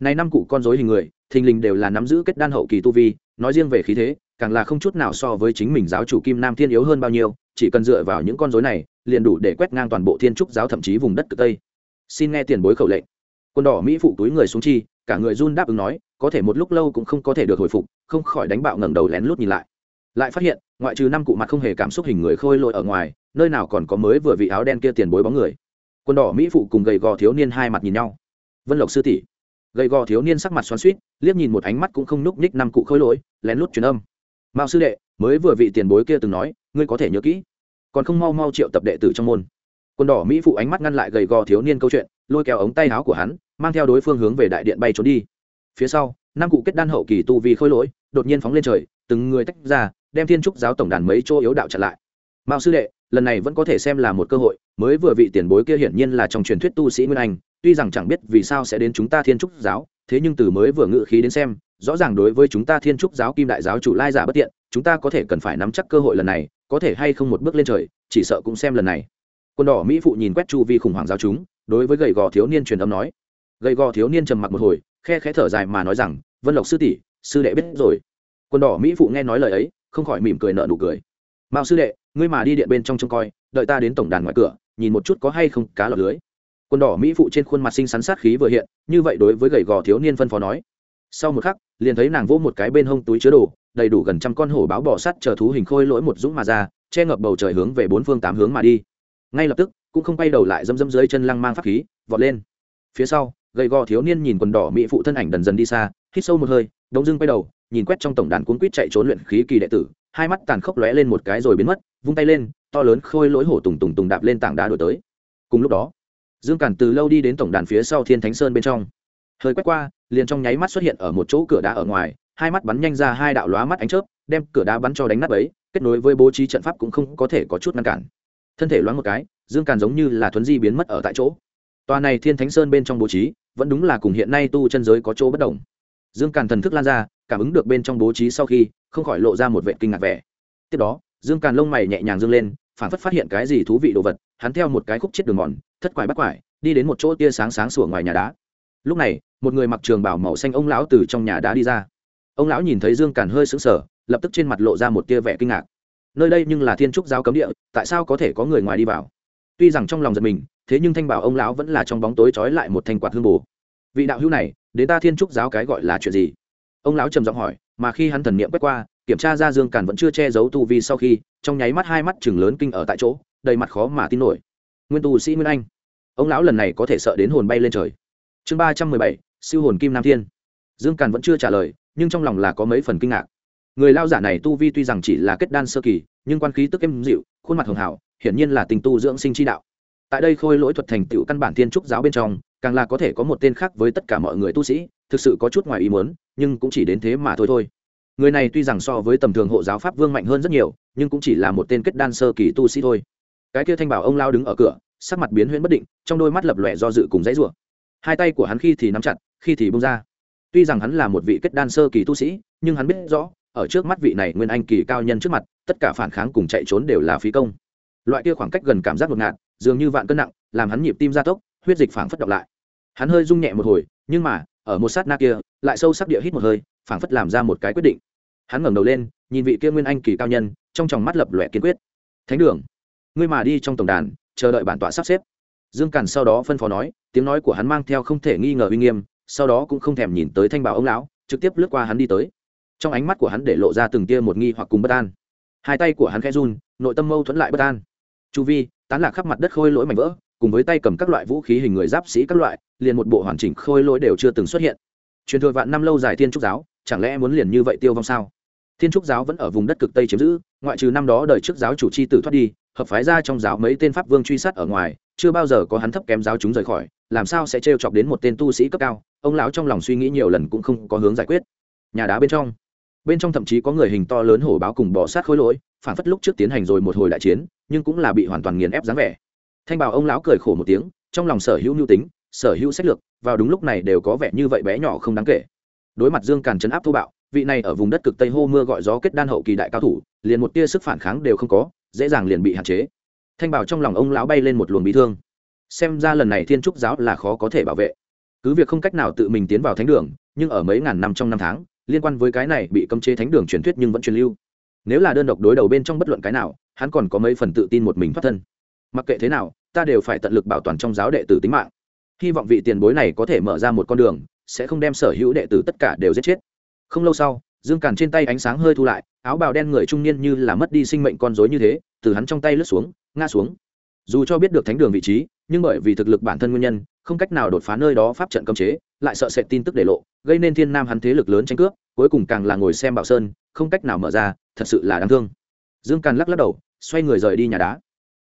Này năm cụ con rối hình người, thình lình đều là nắm giữ kết đan hậu kỳ tu vi, nói riêng về khí thế, càng là không chút nào so với chính mình giáo chủ kim nam thiên yếu hơn bao nhiêu, chỉ cần dựa vào những con rối này, liền đủ để quét ngang toàn bộ thiên trúc giáo thậm chí vùng đất cực tây. Xin nghe tiền bối khẩu lệnh. Quân đỏ mỹ phụ túi người xuống chi cả người run đáp ứng nói, có thể một lúc lâu cũng không có thể được hồi phục, không khỏi đánh bạo ngẩng đầu lén lút nhìn lại. Lại phát hiện, ngoại trừ năm cụ mặt không hề cảm xúc hình người khôi lội ở ngoài, nơi nào còn có mới vừa vị áo đen kia tiền bối bóng người. Quân đỏ mỹ phụ cùng gầy gò thiếu niên hai mặt nhìn nhau. Vân lộc sư tỷ. Gầy gò thiếu niên sắc mặt xoắn suýt liếc nhìn một ánh mắt cũng không núc ních năm cụ khôi lỗi, lén lút truyền âm. Mao sư đệ, mới vừa vị tiền bối kia từng nói, ngươi có thể nhớ kỹ. Còn không mau mau triệu tập đệ tử trong môn. Quân đỏ mỹ phụ ánh mắt ngăn lại gầy gò thiếu niên câu chuyện, lôi kéo ống tay áo của hắn mang theo đối phương hướng về đại điện bay trốn đi. Phía sau, năm cụ kết đan hậu kỳ tu vì khôi lỗi, đột nhiên phóng lên trời, từng người tách ra, đem thiên trúc giáo tổng đàn mấy chỗ yếu đạo chặn lại. Mao sư đệ, lần này vẫn có thể xem là một cơ hội, mới vừa vị tiền bối kia hiển nhiên là trong truyền thuyết tu sĩ nguyên anh, tuy rằng chẳng biết vì sao sẽ đến chúng ta thiên trúc giáo, thế nhưng từ mới vừa ngự khí đến xem, rõ ràng đối với chúng ta thiên trúc giáo kim đại giáo chủ lai giả bất tiện, chúng ta có thể cần phải nắm chắc cơ hội lần này, có thể hay không một bước lên trời, chỉ sợ cũng xem lần này. Quân đỏ mỹ phụ nhìn quét chu vi khủng hoảng giáo chúng, đối với gầy gò thiếu niên truyền âm nói gầy gò thiếu niên trầm mặc một hồi, khe khẽ thở dài mà nói rằng, vân lộc sư tỷ, sư đệ biết rồi. Quân đỏ mỹ phụ nghe nói lời ấy, không khỏi mỉm cười nợ nụ cười. Mao sư đệ, ngươi mà đi điện bên trong trông coi, đợi ta đến tổng đàn ngoài cửa, nhìn một chút có hay không cá lọt lưới. Quân đỏ mỹ phụ trên khuôn mặt xinh xắn sát khí vừa hiện, như vậy đối với gầy gò thiếu niên phân phó nói. Sau một khắc, liền thấy nàng vỗ một cái bên hông túi chứa đồ, đầy đủ gần trăm con hổ báo bò sắt chờ thú hình khôi lỗi một dũng mà ra, che ngập bầu trời hướng về bốn phương tám hướng mà đi. Ngay lập tức, cũng không quay đầu lại dâm dâm dưới chân lăng mang pháp khí, vọt lên. Phía sau gầy gò thiếu niên nhìn quần đỏ mỹ phụ thân ảnh dần dần đi xa, hít sâu một hơi, đống dưng quay đầu, nhìn quét trong tổng đàn cuốn quýt chạy trốn luyện khí kỳ đệ tử, hai mắt tàn khốc lóe lên một cái rồi biến mất, vung tay lên, to lớn khôi lỗi hổ tùng tùng tùng đạp lên tảng đá đổi tới. Cùng lúc đó, dương cản từ lâu đi đến tổng đàn phía sau thiên thánh sơn bên trong. Hơi quét qua, liền trong nháy mắt xuất hiện ở một chỗ cửa đá ở ngoài, hai mắt bắn nhanh ra hai đạo lóa mắt ánh chớp, đem cửa đá bắn cho đánh nát ấy kết nối với bố trí trận pháp cũng không có thể có chút ngăn cản. Thân thể loáng một cái, dương càn giống như là thuấn di biến mất ở tại chỗ. Tòa này thiên thánh sơn bên trong bố trí vẫn đúng là cùng hiện nay tu chân giới có chỗ bất đồng. Dương càn thần thức lan ra, cảm ứng được bên trong bố trí sau khi, không khỏi lộ ra một vệ kinh ngạc vẻ. Tiếp đó, dương càn lông mày nhẹ nhàng dương lên phản phất phát hiện cái gì thú vị đồ vật, hắn theo một cái khúc chết đường mòn, thất quải bắt quải, đi đến một chỗ tia sáng sáng sủa ngoài nhà đá. Lúc này, một người mặc trường bảo màu xanh ông lão từ trong nhà đá đi ra. Ông lão nhìn thấy dương càn hơi sững sờ, lập tức trên mặt lộ ra một tia vẻ kinh ngạc. Nơi đây nhưng là thiên trúc giáo cấm địa, tại sao có thể có người ngoài đi vào? Tuy rằng trong lòng giật mình, thế nhưng thanh bảo ông lão vẫn là trong bóng tối trói lại một thanh quạt hương bù vị đạo hữu này, đến ta thiên trúc giáo cái gọi là chuyện gì? Ông lão trầm giọng hỏi, mà khi hắn thần niệm quét qua, kiểm tra ra dương càn vẫn chưa che giấu tu vi sau khi, trong nháy mắt hai mắt chừng lớn kinh ở tại chỗ, đầy mặt khó mà tin nổi. Nguyên tu sĩ nguyên anh. Ông lão lần này có thể sợ đến hồn bay lên trời. Chương ba trăm mười bảy, siêu hồn kim nam thiên. Dương càn vẫn chưa trả lời, nhưng trong lòng là có mấy phần kinh ngạc. Người lao giả này tu vi tuy rằng chỉ là kết đan sơ kỳ, nhưng quan khí tức êm dịu, khuôn mặt hường hảo hiển nhiên là tình tu dưỡng sinh chi đạo. Tại đây khôi lỗi thuật thành tựu căn bản thiên trúc giáo bên trong càng là có thể có một tên khác với tất cả mọi người tu sĩ, thực sự có chút ngoài ý muốn, nhưng cũng chỉ đến thế mà thôi thôi. Người này tuy rằng so với tầm thường hộ giáo pháp vương mạnh hơn rất nhiều, nhưng cũng chỉ là một tên kết đan sơ kỳ tu sĩ thôi. Cái kia thanh bảo ông lao đứng ở cửa, sắc mặt biến huyễn bất định, trong đôi mắt lập lòe do dự cùng dãy rủa. Hai tay của hắn khi thì nắm chặt, khi thì bung ra. Tuy rằng hắn là một vị kết đan sơ kỳ tu sĩ, nhưng hắn biết rõ, ở trước mắt vị này nguyên anh kỳ cao nhân trước mặt, tất cả phản kháng cùng chạy trốn đều là phí công. Loại kia khoảng cách gần cảm giác ngột ngạt, dường như vạn cân nặng, làm hắn nhịp tim gia tốc, huyết dịch phảng phất động lại hắn hơi rung nhẹ một hồi, nhưng mà, ở một sát na kia, lại sâu sắc địa hít một hơi, phảng phất làm ra một cái quyết định. Hắn ngẩng đầu lên, nhìn vị kia nguyên anh kỳ cao nhân, trong tròng mắt lập lòe kiên quyết. Thánh đường, ngươi mà đi trong tổng đàn, chờ đợi bản tọa sắp xếp. Dương càn sau đó phân phó nói, tiếng nói của hắn mang theo không thể nghi ngờ uy nghiêm, sau đó cũng không thèm nhìn tới thanh bảo ông lão, trực tiếp lướt qua hắn đi tới. Trong ánh mắt của hắn để lộ ra từng tia một nghi hoặc cùng bất an. Hai tay của hắn khẽ run, nội tâm mâu thuẫn lại bất an. Chu vi, tán lạc khắp mặt đất khôi lỗi mảnh vỡ, cùng với tay cầm các loại vũ khí hình người giáp sĩ các loại liền một bộ hoàn chỉnh khôi lỗi đều chưa từng xuất hiện. Truyền thừa vạn năm lâu dài thiên trúc giáo, chẳng lẽ muốn liền như vậy tiêu vong sao? Thiên trúc giáo vẫn ở vùng đất cực tây chiếm giữ, ngoại trừ năm đó đời trước giáo chủ c h i tử thoát đi, hợp phái ra trong giáo mấy tên pháp vương truy sát ở ngoài, chưa bao giờ có hắn thấp kém giáo chúng rời khỏi, làm sao sẽ trêu chọc đến một tên tu sĩ cấp cao? Ông lão trong lòng suy nghĩ nhiều lần cũng không có hướng giải quyết. Nhà đá bên trong bên trong thậm chí có người hình to lớn hổ báo cùng bỏ sát khối lỗi, phản phất lúc trước tiến hành rồi một hồi đại chiến, nhưng cũng là bị hoàn toàn nghiền ép dáng vẻ. Thanh bảo ông lão cười khổ một tiếng, trong lòng sở hữu nhu tính sở hữu sách lược, vào đúng lúc này đều có vẻ như vậy bé nhỏ không đáng kể. Đối mặt dương càn chấn áp thô bạo, vị này ở vùng đất cực tây hô mưa gọi gió kết đan hậu kỳ đại cao thủ, liền một tia sức phản kháng đều không có, dễ dàng liền bị hạn chế. Thanh bảo trong lòng ông lão bay lên một luồng bị thương. Xem ra lần này thiên trúc giáo là khó có thể bảo vệ. Cứ việc không cách nào tự mình tiến vào thánh đường, nhưng ở mấy ngàn năm trong năm tháng, liên quan với cái này bị cấm chế thánh đường truyền thuyết nhưng vẫn truyền lưu. Nếu là đơn độc đối đầu bên trong bất luận cái nào, hắn còn có mấy phần tự tin một mình thoát thân. Mặc kệ thế nào, ta đều phải tận lực bảo toàn trong giáo đệ tử tính mạng hy vọng vị tiền bối này có thể mở ra một con đường, sẽ không đem sở hữu đệ tử tất cả đều giết chết. Không lâu sau, dương càn trên tay ánh sáng hơi thu lại, áo bào đen người trung niên như là mất đi sinh mệnh con dối như thế, từ hắn trong tay lướt xuống, ngã xuống. Dù cho biết được thánh đường vị trí, nhưng bởi vì thực lực bản thân nguyên nhân, không cách nào đột phá nơi đó pháp trận cấm chế, lại sợ sệt tin tức để lộ, gây nên thiên nam hắn thế lực lớn tranh cướp, cuối cùng càng là ngồi xem bảo sơn, không cách nào mở ra, thật sự là đáng thương. Dương càn lắc lắc đầu, xoay người rời đi nhà đá.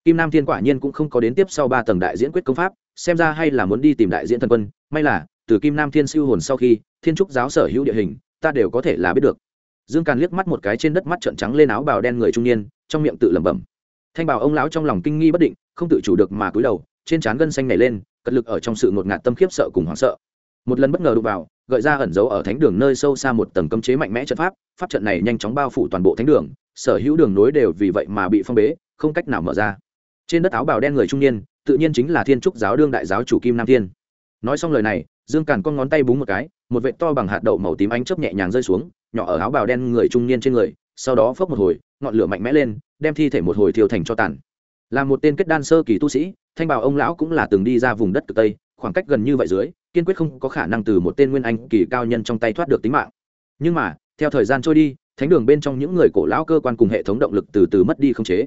Kim nam thiên quả nhiên cũng không có đến tiếp sau ba tầng đại diễn quyết công pháp xem ra hay là muốn đi tìm đại diễn thần quân, may là, từ kim nam thiên siêu hồn sau khi, thiên trúc giáo sở hữu địa hình, ta đều có thể là biết được. Dương càn liếc mắt một cái trên đất mắt trợn trắng lên áo bào đen người trung niên, trong miệng tự lẩm bẩm. Thanh bảo ông lão trong lòng kinh nghi bất định, không tự chủ được mà cúi đầu, trên trán gân xanh nảy lên, cật lực ở trong sự ngột ngạt tâm khiếp sợ cùng hoảng sợ. Một lần bất ngờ đụng vào, gợi ra ẩn giấu ở thánh đường nơi sâu xa một tầng cấm chế mạnh mẽ trận pháp pháp trận này nhanh chóng bao phủ toàn bộ thánh đường, sở hữu đường nối đều vì vậy mà bị phong bế, không cách nào mở ra trên đất áo bào đen người trung niên, tự nhiên chính là thiên trúc giáo đương đại giáo chủ kim nam thiên. Nói xong lời này, dương càn con ngón tay búng một cái, một vệ to bằng hạt đậu màu tím ánh chớp nhẹ nhàng rơi xuống, nhỏ ở áo bào đen người trung niên trên người, sau đó phốc một hồi, ngọn lửa mạnh mẽ lên, đem thi thể một hồi thiêu thành cho tàn. Là một tên kết đan sơ kỳ tu sĩ, thanh bảo ông lão cũng là từng đi ra vùng đất cực tây, khoảng cách gần như vậy dưới, kiên quyết không có khả năng từ một tên nguyên anh kỳ cao nhân trong tay thoát được tính mạng. Nhưng mà, theo thời gian trôi đi, thánh đường bên trong những người cổ lão cơ quan cùng hệ thống động lực từ từ mất đi không chế.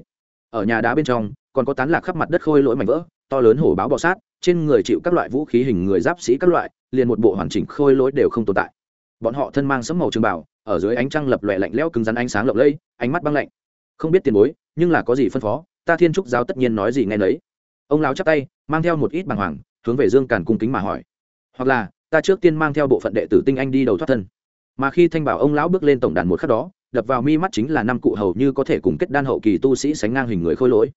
Ở nhà đá bên trong còn có tán lạc khắp mặt đất khôi lỗi mảnh vỡ, to lớn hổ báo bọ sát, trên người chịu các loại vũ khí hình người giáp sĩ các loại, liền một bộ hoàn chỉnh khôi lỗi đều không tồn tại. Bọn họ thân mang sấm màu trường bảo ở dưới ánh trăng lập lòe lạnh lẽo cứng rắn ánh sáng lộng lẫy, ánh mắt băng lạnh. Không biết tiền bối, nhưng là có gì phân phó, ta thiên trúc giáo tất nhiên nói gì nghe nấy. Ông lão chắp tay, mang theo một ít bàng hoàng, hướng về dương càn cung kính mà hỏi. Hoặc là, ta trước tiên mang theo bộ phận đệ tử tinh anh đi đầu thoát thân. Mà khi thanh bảo ông lão bước lên tổng đàn một khắc đó, đập vào mi mắt chính là năm cụ hầu như có thể cùng kết đan hậu kỳ tu sĩ sánh ngang hình người khôi lỗi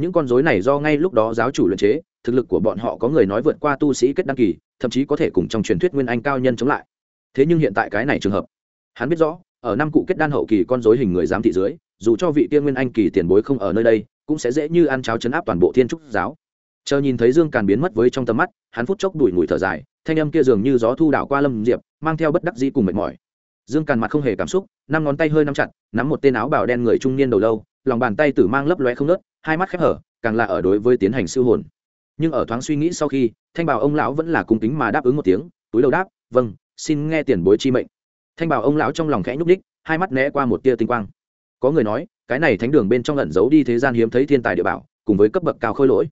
những con rối này do ngay lúc đó giáo chủ luyện chế, thực lực của bọn họ có người nói vượt qua tu sĩ kết đăng kỳ, thậm chí có thể cùng trong truyền thuyết nguyên anh cao nhân chống lại. Thế nhưng hiện tại cái này trường hợp, hắn biết rõ, ở năm cụ kết đan hậu kỳ con rối hình người giám thị dưới, dù cho vị tiên nguyên anh kỳ tiền bối không ở nơi đây, cũng sẽ dễ như ăn cháo chấn áp toàn bộ thiên trúc giáo. Chờ nhìn thấy dương càn biến mất với trong tầm mắt, hắn phút chốc đuổi mùi thở dài, thanh âm kia dường như gió thu đảo qua lâm diệp, mang theo bất đắc dĩ cùng mệt mỏi. Dương càn mặt không hề cảm xúc, năm ngón tay hơi nắm chặt, nắm một tên áo bào đen người trung niên đầu lâu, lòng bàn tay tử mang lấp lóe không nớt hai mắt khép hở càng là ở đối với tiến hành siêu hồn. Nhưng ở thoáng suy nghĩ sau khi thanh bảo ông lão vẫn là cung kính mà đáp ứng một tiếng túi đầu đáp vâng xin nghe tiền bối chi mệnh. Thanh bảo ông lão trong lòng khẽ nhúc ních, hai mắt né qua một tia tinh quang. Có người nói cái này thánh đường bên trong lẩn giấu đi thế gian hiếm thấy thiên tài địa bảo cùng với cấp bậc cao khôi lỗi.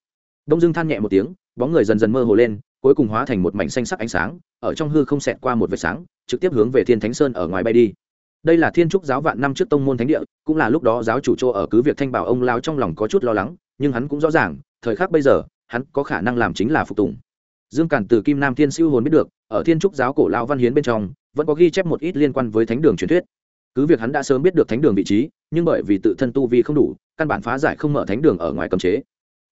Đông dương than nhẹ một tiếng bóng người dần dần mơ hồ lên cuối cùng hóa thành một mảnh xanh sắc ánh sáng ở trong hư không xẹt qua một vệt sáng trực tiếp hướng về thiên thánh sơn ở ngoài bay đi đây là thiên trúc giáo vạn năm trước tông môn thánh địa, cũng là lúc đó giáo chủ chỗ ở cứ việc thanh bảo ông lao trong lòng có chút lo lắng, nhưng hắn cũng rõ ràng, thời khắc bây giờ, hắn có khả năng làm chính là phục tùng. Dương càn từ kim nam thiên siêu hồn biết được, ở thiên trúc giáo cổ lao văn hiến bên trong, vẫn có ghi chép một ít liên quan với thánh đường truyền thuyết. Cứ việc hắn đã sớm biết được thánh đường vị trí, nhưng bởi vì tự thân tu vi không đủ, căn bản phá giải không mở thánh đường ở ngoài cấm chế.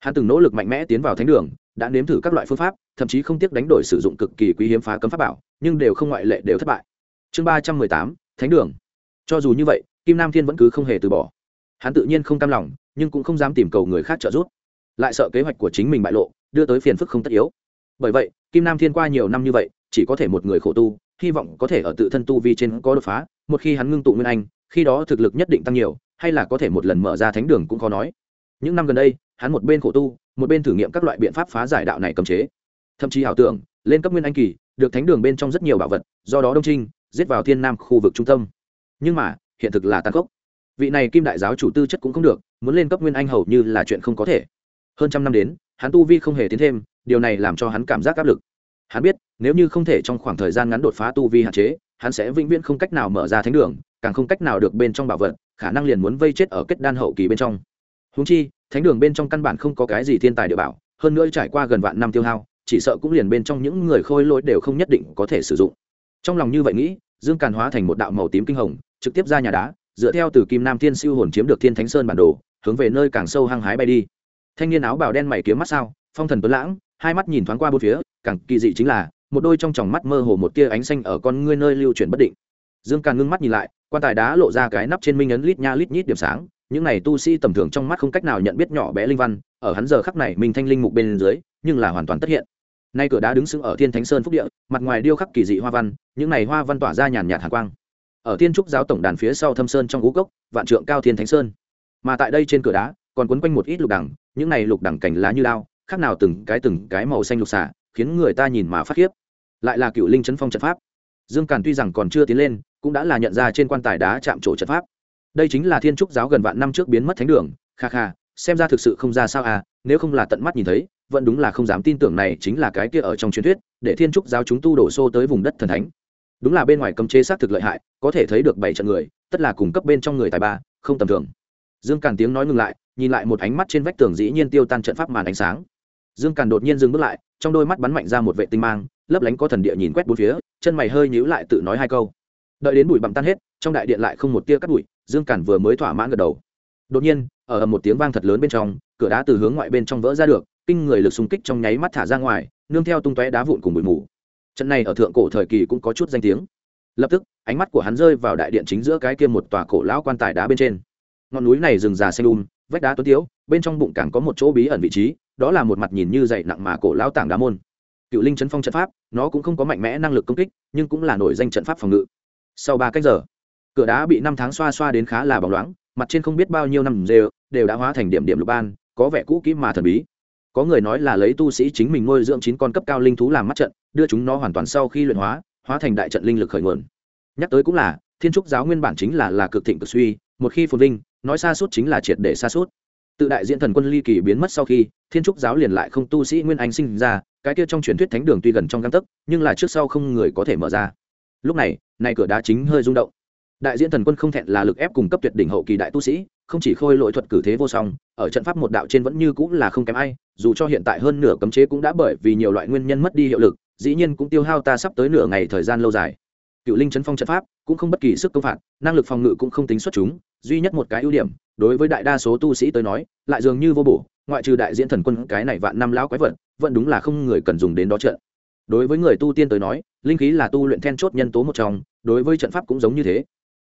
Hắn từng nỗ lực mạnh mẽ tiến vào thánh đường, đã nếm thử các loại phương pháp, thậm chí không tiếc đánh đổi sử dụng cực kỳ quý hiếm phá cấm pháp bảo, nhưng đều không ngoại lệ đều thất bại. Chương ba trăm mười tám, thánh đường cho dù như vậy, kim nam thiên vẫn cứ không hề từ bỏ. Hắn tự nhiên không cam lòng, nhưng cũng không dám tìm cầu người khác trợ giúp. Lại sợ kế hoạch của chính mình bại lộ, đưa tới phiền phức không tất yếu. Bởi vậy, kim nam thiên qua nhiều năm như vậy, chỉ có thể một người khổ tu, hy vọng có thể ở tự thân tu vi trên có đột phá. Một khi hắn ngưng tụ nguyên anh, khi đó thực lực nhất định tăng nhiều, hay là có thể một lần mở ra thánh đường cũng khó nói. Những năm gần đây, hắn một bên khổ tu, một bên thử nghiệm các loại biện pháp phá giải đạo này cầm chế. Thậm chí ảo tưởng, lên cấp nguyên anh kỳ, được thánh đường bên trong rất nhiều bảo vật, do đó đông trinh, giết vào thiên nam khu vực trung tâm nhưng mà, hiện thực là tàn khốc. Vị này kim đại giáo chủ tư chất cũng không được, muốn lên cấp nguyên anh hầu như là chuyện không có thể. Hơn trăm năm đến, hắn tu vi không hề tiến thêm, điều này làm cho hắn cảm giác áp lực. Hắn biết, nếu như không thể trong khoảng thời gian ngắn đột phá tu vi hạn chế, hắn sẽ vĩnh viễn không cách nào mở ra thánh đường, càng không cách nào được bên trong bảo vật, khả năng liền muốn vây chết ở kết đan hậu kỳ bên trong. Húng chi, thánh đường bên trong căn bản không có cái gì thiên tài địa bảo, hơn nữa trải qua gần vạn năm tiêu hao, chỉ sợ cũng liền bên trong những người khôi lỗi đều không nhất định có thể sử dụng. Trong lòng như vậy nghĩ, dương càn hóa thành một đạo màu tím kinh hồng trực tiếp ra nhà đá, dựa theo từ kim nam thiên siêu hồn chiếm được thiên thánh sơn bản đồ, hướng về nơi càng sâu hăng hái bay đi. Thanh niên áo bào đen mày kiếm mắt sao, phong thần tuấn lãng, hai mắt nhìn thoáng qua bốn phía, càng kỳ dị chính là, một đôi trong tròng mắt mơ hồ một tia ánh xanh ở con ngươi nơi lưu chuyển bất định. Dương càn ngưng mắt nhìn lại, quan tài đá lộ ra cái nắp trên minh ấn lít nha lít nhít điểm sáng, những này tu sĩ tầm thường trong mắt không cách nào nhận biết nhỏ bé linh văn, ở hắn giờ khắc này minh thanh linh mục bên dưới, nhưng là hoàn toàn tất hiện. Nay cửa đá đứng sững ở thiên thánh sơn phúc địa, mặt ngoài điêu khắc kỳ dị hoa văn, những này hoa văn tỏa ra nhàn nhạt hàn quang ở thiên trúc giáo tổng đàn phía sau thâm sơn trong ngũ cốc, vạn trượng cao thiên thánh sơn. Mà tại đây trên cửa đá, còn quấn quanh một ít lục đẳng, những này lục đẳng cành lá như lao, khác nào từng cái từng cái màu xanh lục xả, khiến người ta nhìn mà phát khiếp. Lại là cựu linh chấn phong trận pháp. Dương càn tuy rằng còn chưa tiến lên, cũng đã là nhận ra trên quan tài đá chạm trổ trận pháp. Đây chính là thiên trúc giáo gần vạn năm trước biến mất thánh đường, kha kha, xem ra thực sự không ra sao à nếu không là tận mắt nhìn thấy, vẫn đúng là không dám tin tưởng này chính là cái kia ở trong truyền thuyết, để thiên trúc giáo chúng tu đổ xô tới vùng đất thần thánh đúng là bên ngoài cấm chế xác thực lợi hại, có thể thấy được bảy trận người, tất là cùng cấp bên trong người tài ba, không tầm thường. Dương càn tiếng nói ngừng lại, nhìn lại một ánh mắt trên vách tường dĩ nhiên tiêu tan trận pháp màn ánh sáng. Dương càn đột nhiên dừng bước lại, trong đôi mắt bắn mạnh ra một vệ tinh mang, lấp lánh có thần địa nhìn quét bốn phía, chân mày hơi nhíu lại tự nói hai câu. Đợi đến bụi bặm tan hết, trong đại điện lại không một tia cắt bụi, dương càn vừa mới thỏa mãn gật đầu. Đột nhiên, ở một tiếng vang thật lớn bên trong, cửa đá từ hướng ngoại bên trong vỡ ra được, kinh người lực xung kích trong nháy mắt thả ra ngoài, nương theo tung tóe đá vụn cùng bụi mù trận này ở thượng cổ thời kỳ cũng có chút danh tiếng. Lập tức, ánh mắt của hắn rơi vào đại điện chính giữa cái kia một tòa cổ lão quan tài đá bên trên. Ngọn núi này rừng già xanh um vách đá tuấn tiếu, bên trong bụng càng có một chỗ bí ẩn vị trí, đó là một mặt nhìn như dày nặng mà cổ lão tảng đá môn. Cựu linh chấn phong trận pháp, nó cũng không có mạnh mẽ năng lực công kích, nhưng cũng là nổi danh trận pháp phòng ngự. Sau ba cách giờ, cửa đá bị năm tháng xoa xoa đến khá là bóng loáng, mặt trên không biết bao nhiêu năm đều đều đã hóa thành điểm điểm lục ban, có vẻ cũ kỹ mà thần bí. Có người nói là lấy tu sĩ chính mình nuôi dưỡng chín con cấp cao linh thú làm mắt trận đưa chúng nó hoàn toàn sau khi luyện hóa hóa thành đại trận linh lực khởi nguồn. Nhắc tới cũng là, thiên trúc giáo nguyên bản chính là là cực thịnh cực suy, một khi phồn linh nói xa suốt chính là triệt để xa suốt. Tự đại diện thần quân ly kỳ biến mất sau khi, thiên trúc giáo liền lại không tu sĩ nguyên anh sinh ra, cái kia trong truyền thuyết thánh đường tuy gần trong găng tấc, nhưng là trước sau không người có thể mở ra. Lúc này này cửa đá chính hơi rung động. Đại diện thần quân không thẹn là lực ép cùng cấp tuyệt đỉnh hậu kỳ đại tu sĩ, không chỉ khôi lỗi thuật cử thế vô song, ở trận pháp một đạo trên vẫn như cũng là không kém ai, dù cho hiện tại hơn nửa cấm chế cũng đã bởi vì nhiều loại nguyên nhân mất đi hiệu lực dĩ nhiên cũng tiêu hao ta sắp tới nửa ngày thời gian lâu dài. Cựu linh chấn phong trận pháp cũng không bất kỳ sức công phạt, năng lực phòng ngự cũng không tính xuất chúng, duy nhất một cái ưu điểm, đối với đại đa số tu sĩ tới nói, lại dường như vô bổ, ngoại trừ đại diễn thần quân cái này vạn năm lão quái vật, vẫn đúng là không người cần dùng đến đó trận. Đối với người tu tiên tới nói, linh khí là tu luyện then chốt nhân tố một trong, đối với trận pháp cũng giống như thế.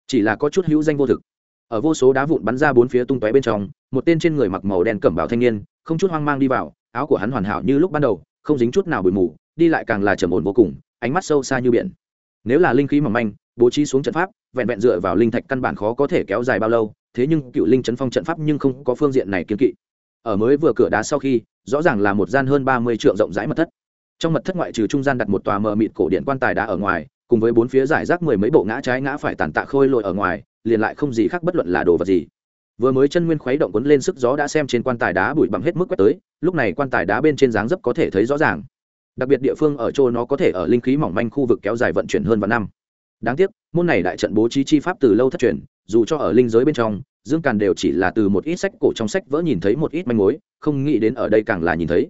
Chỉ là có chút hữu danh vô thực. Ở vô số đá vụn bắn ra bốn phía tung tóe bên trong, một tên trên người mặc màu đen cẩm bào thanh niên, không chút hoang mang đi vào, áo của hắn hoàn hảo như lúc ban đầu, không dính chút nào bụi mù đi lại càng là trầm ổn vô cùng, ánh mắt sâu xa như biển. Nếu là linh khí mỏng manh, bố trí xuống trận pháp, vẹn vẹn dựa vào linh thạch căn bản khó có thể kéo dài bao lâu, thế nhưng cựu linh trấn phong trận pháp nhưng không có phương diện này kiên kỵ. Ở mới vừa cửa đá sau khi, rõ ràng là một gian hơn ba mươi trượng rộng rãi mật thất. Trong mật thất ngoại trừ trung gian đặt một tòa mờ mịt cổ điện quan tài đá ở ngoài, cùng với bốn phía giải rác mười mấy bộ ngã trái ngã phải tàn tạ khôi lội ở ngoài, liền lại không gì khác bất luận là đồ vật gì. Vừa mới chân nguyên khuấy động cuốn lên sức gió đã xem trên quan tài đá bụi bặm hết mức quét tới, lúc này quan tài đá bên trên dáng dấp có thể thấy rõ ràng đặc biệt địa phương ở chỗ nó có thể ở linh khí mỏng manh khu vực kéo dài vận chuyển hơn vạn năm. Đáng tiếc, môn này đại trận bố trí chi pháp từ lâu thất truyền, dù cho ở linh giới bên trong, dương càn đều chỉ là từ một ít sách cổ trong sách vỡ nhìn thấy một ít manh mối, không nghĩ đến ở đây càng là nhìn thấy.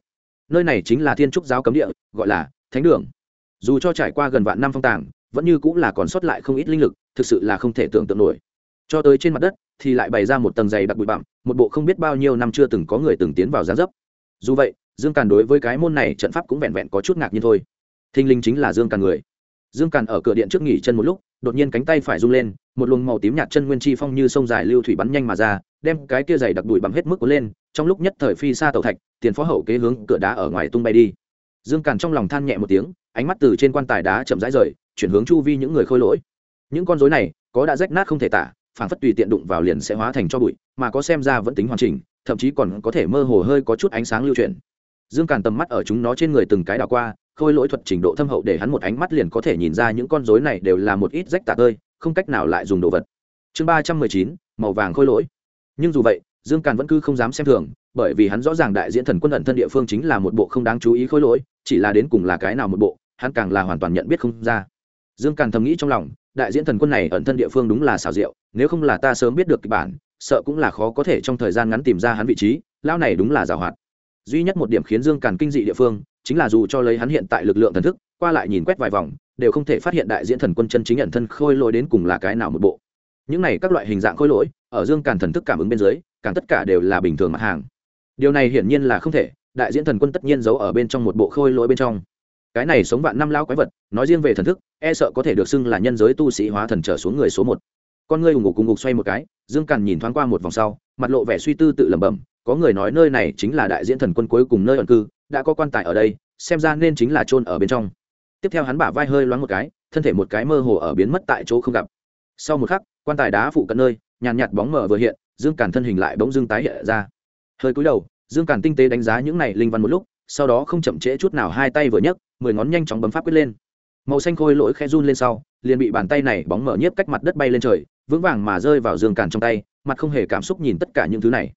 Nơi này chính là thiên trúc giáo cấm địa, gọi là thánh đường. Dù cho trải qua gần vạn năm phong tàng, vẫn như cũng là còn sót lại không ít linh lực, thực sự là không thể tưởng tượng nổi. Cho tới trên mặt đất, thì lại bày ra một tầng dày đặc bụi bặm, một bộ không biết bao nhiêu năm chưa từng có người từng tiến vào gián dấp. Dù vậy dương càn đối với cái môn này trận pháp cũng vẹn vẹn có chút ngạc nhiên thôi. Thinh linh chính là dương càn người. Dương càn ở cửa điện trước nghỉ chân một lúc, đột nhiên cánh tay phải rung lên, một luồng màu tím nhạt chân nguyên chi phong như sông dài lưu thủy bắn nhanh mà ra, đem cái kia dày đặc đùi bằng hết mức cuốn lên, trong lúc nhất thời phi xa tàu thạch, tiền phó hậu kế hướng cửa đá ở ngoài tung bay đi. Dương càn trong lòng than nhẹ một tiếng, ánh mắt từ trên quan tài đá chậm rãi rời, chuyển hướng chu vi những người khôi lỗi. Những con rối này, có đã rách nát không thể tả, phản phất tùy tiện đụng vào liền sẽ hóa thành cho bụi, mà có xem ra vẫn tính hoàn chỉnh, thậm chí còn có thể mơ hồ hơi có chút ánh sáng lưu chuyển dương càn tầm mắt ở chúng nó trên người từng cái đảo qua, khôi lỗi thuật trình độ thâm hậu để hắn một ánh mắt liền có thể nhìn ra những con rối này đều là một ít rách tạc ơi không cách nào lại dùng đồ vật. Chương ba trăm mười chín, màu vàng khôi lỗi. Nhưng dù vậy, dương càn vẫn cứ không dám xem thường, bởi vì hắn rõ ràng đại diễn thần quân ẩn thân địa phương chính là một bộ không đáng chú ý khôi lỗi, chỉ là đến cùng là cái nào một bộ, hắn càng là hoàn toàn nhận biết không ra. Dương càn thầm nghĩ trong lòng, đại diễn thần quân này ẩn thân địa phương đúng là xảo diệu, nếu không là ta sớm biết được kịch bản, sợ cũng là khó có thể trong thời gian ngắn tìm ra hắn vị trí, lão này đúng là giảo hoạt duy nhất một điểm khiến dương càn kinh dị địa phương, chính là dù cho lấy hắn hiện tại lực lượng thần thức, qua lại nhìn quét vài vòng, đều không thể phát hiện đại diễn thần quân chân chính nhận thân khôi lỗi đến cùng là cái nào một bộ. Những này các loại hình dạng khôi lỗi, ở dương càn thần thức cảm ứng bên dưới, càng tất cả đều là bình thường mặt hàng. Điều này hiển nhiên là không thể, đại diễn thần quân tất nhiên giấu ở bên trong một bộ khôi lỗi bên trong. Cái này sống vạn năm lao quái vật, nói riêng về thần thức e sợ có thể được xưng là nhân giới tu sĩ hóa thần trở xuống người số một. Con ngươi ủng ngục cùng ngục xoay một cái, dương càn nhìn thoáng qua một vòng sau, mặt lộ vẻ suy tư tự lẩm bẩm có người nói nơi này chính là đại diễn thần quân cuối cùng nơi ẩn cư, đã có quan tài ở đây, xem ra nên chính là chôn ở bên trong. Tiếp theo hắn bả vai hơi loáng một cái, thân thể một cái mơ hồ ở biến mất tại chỗ không gặp. Sau một khắc, quan tài đá phụ cận nơi, nhàn nhạt bóng mờ vừa hiện, dương càn thân hình lại bỗng dưng tái hiện ra. Hơi cúi đầu, dương càn tinh tế đánh giá những này linh văn một lúc, sau đó không chậm trễ chút nào hai tay vừa nhấc, mười ngón nhanh chóng bấm pháp quyết lên. Màu xanh khôi lỗi khe run lên sau, liền bị bàn tay này bóng mở nhiếp cách mặt đất bay lên trời, vững vàng mà rơi vào dương càn trong tay, mặt không hề cảm xúc nhìn tất cả những thứ này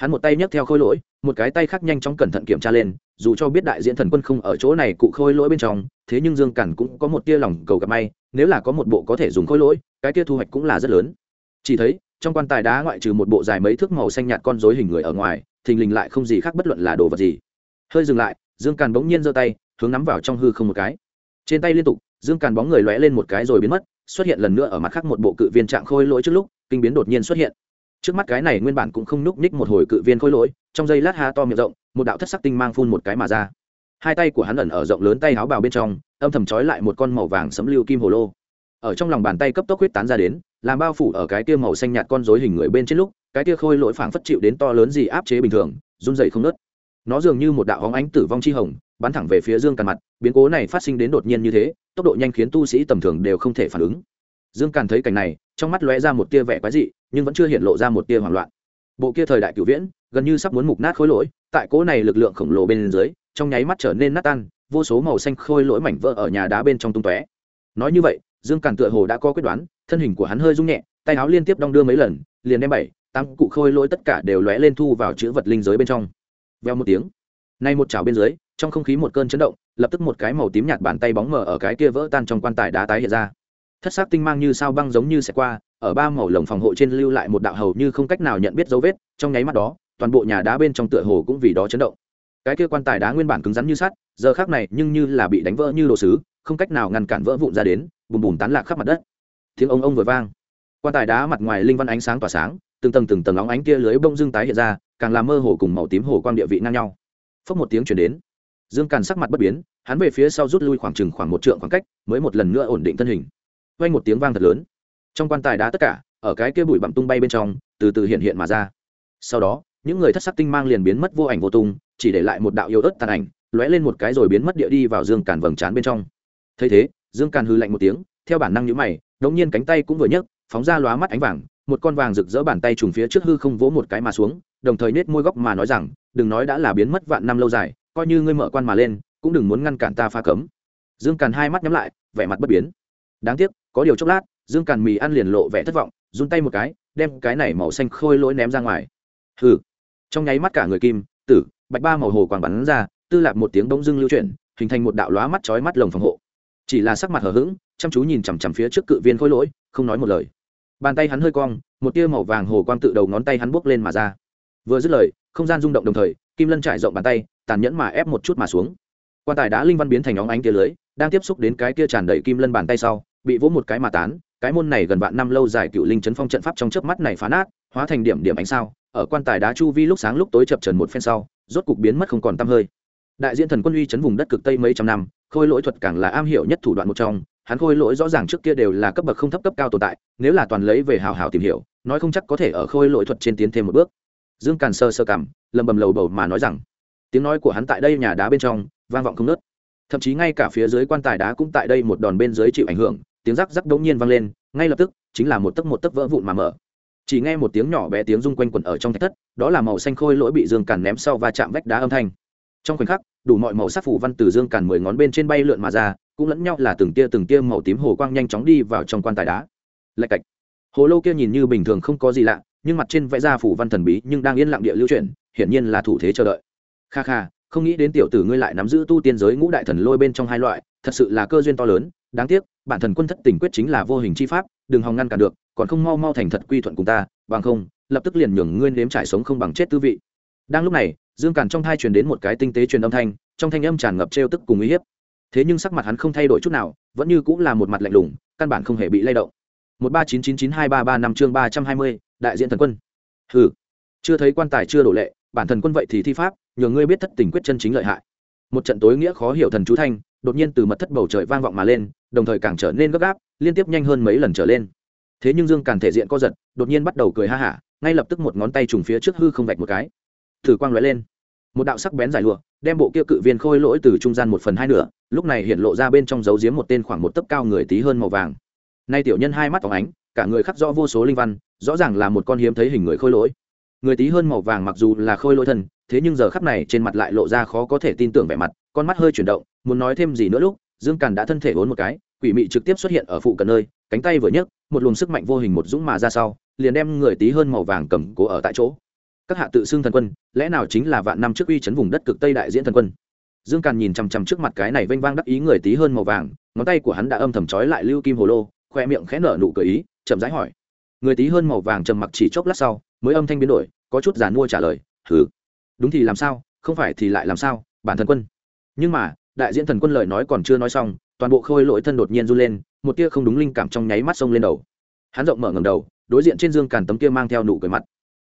hắn một tay nhấc theo khôi lỗi, một cái tay khác nhanh chóng cẩn thận kiểm tra lên, dù cho biết đại diễn thần quân không ở chỗ này cụ khôi lỗi bên trong, thế nhưng dương cản cũng có một tia lòng cầu gặp may, nếu là có một bộ có thể dùng khôi lỗi, cái tia thu hoạch cũng là rất lớn. Chỉ thấy, trong quan tài đá ngoại trừ một bộ dài mấy thước màu xanh nhạt con rối hình người ở ngoài, thình lình lại không gì khác bất luận là đồ vật gì. Hơi dừng lại, dương càn bỗng nhiên giơ tay, hướng nắm vào trong hư không một cái. Trên tay liên tục, dương càn bóng người lóe lên một cái rồi biến mất, xuất hiện lần nữa ở mặt khác một bộ cự viên trạng khôi lỗi trước lúc, kinh biến đột nhiên xuất hiện trước mắt cái này nguyên bản cũng không núc ních một hồi cự viên khôi lỗi, trong giây lát ha to miệng rộng, một đạo thất sắc tinh mang phun một cái mà ra. Hai tay của hắn ẩn ở rộng lớn tay áo bào bên trong, âm thầm trói lại một con màu vàng sấm lưu kim hồ lô. Ở trong lòng bàn tay cấp tốc huyết tán ra đến, làm bao phủ ở cái kia màu xanh nhạt con rối hình người bên trên lúc, cái kia khôi lỗi phảng phất chịu đến to lớn gì áp chế bình thường, run dậy không nớt nó dường như một đạo hóng ánh tử vong chi hồng, bắn thẳng về phía dương càn mặt, biến cố này phát sinh đến đột nhiên như thế, tốc độ nhanh khiến tu sĩ tầm thường đều không thể phản ứng. Dương càn thấy cảnh này, trong mắt lóe ra một tia vẻ quái dị nhưng vẫn chưa hiện lộ ra một tia hoảng loạn. Bộ kia thời đại cửu viễn, gần như sắp muốn mục nát khối lỗi, tại cỗ này lực lượng khổng lồ bên dưới, trong nháy mắt trở nên nát tan, vô số màu xanh khôi lỗi mảnh vỡ ở nhà đá bên trong tung tóe. Nói như vậy, dương càn tựa hồ đã có quyết đoán, thân hình của hắn hơi rung nhẹ, tay áo liên tiếp đong đưa mấy lần, liền đem bảy, tám cụ khôi lỗi tất cả đều lóe lên thu vào chữ vật linh giới bên trong. Veo một tiếng. Nay một chảo bên dưới, trong không khí một cơn chấn động, lập tức một cái màu tím nhạt bàn tay bóng mờ ở cái kia vỡ tan trong quan tài đá tái hiện ra thất sắc tinh mang như sao băng giống như sẽ qua, ở ba màu lồng phòng hộ trên lưu lại một đạo hầu như không cách nào nhận biết dấu vết, trong nháy mắt đó, toàn bộ nhà đá bên trong tựa hồ cũng vì đó chấn động. Cái kia quan tài đá nguyên bản cứng rắn như sắt, giờ khác này nhưng như là bị đánh vỡ như đồ sứ, không cách nào ngăn cản vỡ vụn ra đến, bùm bùm tán lạc khắp mặt đất. Tiếng ông ông vừa vang. Quan tài đá mặt ngoài linh văn ánh sáng tỏa sáng, từng tầng từng tầng óng ánh kia lưới bông dương tái hiện ra, càng làm mơ hồ cùng màu tím hồ quang địa vị ngang nhau. Phốc một tiếng chuyển đến. Dương càn sắc mặt bất biến, hắn về phía sau rút lui khoảng chừng khoảng một trượng khoảng cách, mới một lần nữa ổn định thân hình vang một tiếng vang thật lớn. Trong quan tài đá tất cả, ở cái kia bụi bặm tung bay bên trong, từ từ hiện hiện mà ra. Sau đó, những người thất sắc tinh mang liền biến mất vô ảnh vô tung, chỉ để lại một đạo yêu ớt tàn ảnh, lóe lên một cái rồi biến mất địa đi vào dương càn vầng trán bên trong. Thấy thế, dương càn hư lạnh một tiếng, theo bản năng nhíu mày, đống nhiên cánh tay cũng vừa nhấc, phóng ra lóa mắt ánh vàng, một con vàng rực rỡ bàn tay trùng phía trước hư không vỗ một cái mà xuống, đồng thời nết môi góc mà nói rằng, đừng nói đã là biến mất vạn năm lâu dài, coi như ngươi mở quan mà lên, cũng đừng muốn ngăn cản ta pha cấm. Dương càn hai mắt nhắm lại, vẻ mặt bất biến. Đáng tiếc có điều chốc lát, dương càn mì ăn liền lộ vẻ thất vọng, run tay một cái, đem cái này màu xanh khôi lỗi ném ra ngoài. Hừ. Trong nháy mắt cả người kim, tử, bạch ba màu hồ quàng bắn ra, tư lạc một tiếng bỗng dưng lưu chuyển, hình thành một đạo lóa mắt chói mắt lồng phòng hộ. Chỉ là sắc mặt hờ hững, chăm chú nhìn chằm chằm phía trước cự viên khôi lỗi, không nói một lời. Bàn tay hắn hơi cong, một tia màu vàng hồ quang tự đầu ngón tay hắn buốc lên mà ra. Vừa dứt lời, không gian rung động đồng thời, kim lân trải rộng bàn tay, tàn nhẫn mà ép một chút mà xuống. Quan tài đã linh văn biến thành óng ánh tia lưới, đang tiếp xúc đến cái tia tràn đầy kim lân bàn tay sau bị vỗ một cái mà tán, cái môn này gần vạn năm lâu dài cựu linh chấn phong trận pháp trong chớp mắt này phá nát, hóa thành điểm điểm ánh sao, ở quan tài đá chu vi lúc sáng lúc tối chập trần một phen sau, rốt cục biến mất không còn tăm hơi. Đại diện thần quân uy chấn vùng đất cực tây mấy trăm năm, khôi lỗi thuật càng là am hiểu nhất thủ đoạn một trong, hắn khôi lỗi rõ ràng trước kia đều là cấp bậc không thấp cấp cao tồn tại, nếu là toàn lấy về hào hào tìm hiểu, nói không chắc có thể ở khôi lỗi thuật trên tiến thêm một bước. Dương càn sơ sơ cảm, lầm bầm lầu bầu mà nói rằng, tiếng nói của hắn tại đây nhà đá bên trong, vang vọng không nớt thậm chí ngay cả phía dưới quan tài đá cũng tại đây một đòn bên dưới chịu ảnh hưởng tiếng rắc rắc đống nhiên vang lên, ngay lập tức, chính là một tấc một tấc vỡ vụn mà mở. Chỉ nghe một tiếng nhỏ bé tiếng rung quanh quẩn ở trong thạch thất, đó là màu xanh khôi lỗi bị dương càn ném sau và chạm vách đá âm thanh. Trong khoảnh khắc, đủ mọi màu sắc phủ văn từ dương càn mười ngón bên trên bay lượn mà ra, cũng lẫn nhau là từng tia từng tia màu tím hồ quang nhanh chóng đi vào trong quan tài đá. Lạch cạch. Hồ lô kia nhìn như bình thường không có gì lạ, nhưng mặt trên vẽ ra phủ văn thần bí nhưng đang yên lặng địa lưu chuyển, hiển nhiên là thủ thế chờ đợi. Kha kha, không nghĩ đến tiểu tử ngươi lại nắm giữ tu tiên giới ngũ đại thần lôi bên trong hai loại, thật sự là cơ duyên to lớn đáng tiếc, bản thần quân thất tình quyết chính là vô hình chi pháp, đừng hòng ngăn cản được, còn không mau mau thành thật quy thuận cùng ta, bằng không, lập tức liền nhường ngươi nếm trải sống không bằng chết tư vị. Đang lúc này, dương càn trong thai truyền đến một cái tinh tế truyền âm thanh, trong thanh âm tràn ngập trêu tức cùng uy hiếp. Thế nhưng sắc mặt hắn không thay đổi chút nào, vẫn như cũng là một mặt lạnh lùng, căn bản không hề bị lay động. Một ba chín chín chín hai ba ba năm chương ba trăm hai mươi, đại diện thần quân. Hừ. Chưa thấy quan tài chưa đổ lệ, bản thần quân vậy thì thi pháp, nhường ngươi biết thất tình quyết chân chính lợi hại. Một trận tối nghĩa khó hiểu thần chú thanh, đột nhiên từ mật thất bầu trời vang vọng mà lên đồng thời càng trở nên gấp gáp, liên tiếp nhanh hơn mấy lần trở lên. Thế nhưng dương càn thể diện co giật, đột nhiên bắt đầu cười ha hả, ngay lập tức một ngón tay trùng phía trước hư không vạch một cái. Thử quang lóe lên. Một đạo sắc bén dài lụa, đem bộ kia cự viên khôi lỗi từ trung gian một phần hai nửa, lúc này hiện lộ ra bên trong dấu giếm một tên khoảng một tấc cao người tí hơn màu vàng. Nay tiểu nhân hai mắt phóng ánh, cả người khắc rõ vô số linh văn, rõ ràng là một con hiếm thấy hình người khôi lỗi. Người tí hơn màu vàng mặc dù là khôi lỗi thân, thế nhưng giờ khắp này trên mặt lại lộ ra khó có thể tin tưởng vẻ mặt, con mắt hơi chuyển động, muốn nói thêm gì nữa lúc dương càn đã thân thể vốn một cái, quỷ mị trực tiếp xuất hiện ở phụ cận nơi, cánh tay vừa nhấc, một luồng sức mạnh vô hình một dũng mà ra sau, liền đem người tí hơn màu vàng cầm cố ở tại chỗ. Các hạ tự xưng thần quân, lẽ nào chính là vạn năm trước uy chấn vùng đất cực tây đại diễn thần quân? Dương càn nhìn chằm chằm trước mặt cái này vênh vang đắc ý người tí hơn màu vàng, ngón tay của hắn đã âm thầm trói lại lưu kim hồ lô, khoe miệng khẽ nở nụ cười ý, chậm rãi hỏi. Người tí hơn màu vàng trầm mặc chỉ chốc lát sau, mới âm thanh biến đổi, có chút giàn mua trả lời thử đúng thì làm sao, không phải thì lại làm sao, bản thần quân. Nhưng mà đại diễn thần quân lời nói còn chưa nói xong, toàn bộ khôi lỗi thân đột nhiên run lên, một tia không đúng linh cảm trong nháy mắt sông lên đầu. Hắn rộng mở ngầm đầu, đối diện trên dương càn tấm kia mang theo nụ cười mặt.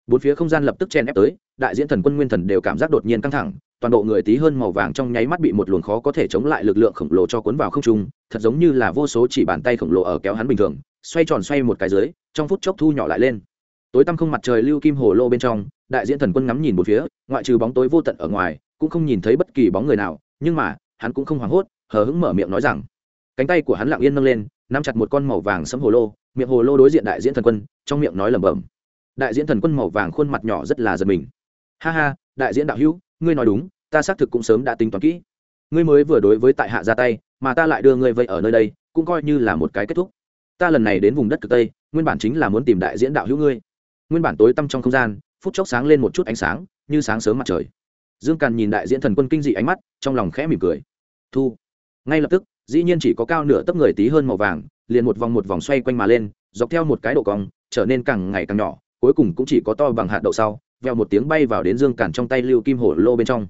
Bốn phía không gian lập tức chen ép tới, đại diễn thần quân nguyên thần đều cảm giác đột nhiên căng thẳng, toàn bộ người tí hơn màu vàng trong nháy mắt bị một luồng khó có thể chống lại lực lượng khổng lồ cho cuốn vào không trung, thật giống như là vô số chỉ bàn tay khổng lồ ở kéo hắn bình thường, xoay tròn xoay một cái dưới, trong phút chốc thu nhỏ lại lên. Tối tăm không mặt trời lưu kim hồ lô bên trong, đại diễn thần quân ngắm nhìn một phía, ngoại trừ bóng tối vô tận ở ngoài, cũng không nhìn thấy bất kỳ bóng người nào, nhưng mà hắn cũng không hoảng hốt, hờ hững mở miệng nói rằng, cánh tay của hắn lặng yên nâng lên, nắm chặt một con màu vàng sẫm hồ lô, miệng hồ lô đối diện đại diễn thần quân, trong miệng nói lẩm bẩm. Đại diễn thần quân màu vàng khuôn mặt nhỏ rất là giật mình. Ha ha, đại diễn đạo hữu, ngươi nói đúng, ta xác thực cũng sớm đã tính toán kỹ. Ngươi mới vừa đối với tại hạ ra tay, mà ta lại đưa ngươi vây ở nơi đây, cũng coi như là một cái kết thúc. Ta lần này đến vùng đất cực tây, nguyên bản chính là muốn tìm đại diễn đạo hữu ngươi. Nguyên bản tối tăm trong không gian, phút chốc sáng lên một chút ánh sáng, như sáng sớm mặt trời dương càn nhìn đại diễn thần quân kinh dị ánh mắt, trong lòng khẽ mỉm cười. Thu. Ngay lập tức, dĩ nhiên chỉ có cao nửa tấc người tí hơn màu vàng, liền một vòng một vòng xoay quanh mà lên, dọc theo một cái độ cong, trở nên càng ngày càng nhỏ, cuối cùng cũng chỉ có to bằng hạt đậu sau, veo một tiếng bay vào đến dương càn trong tay lưu kim hổ lô bên trong.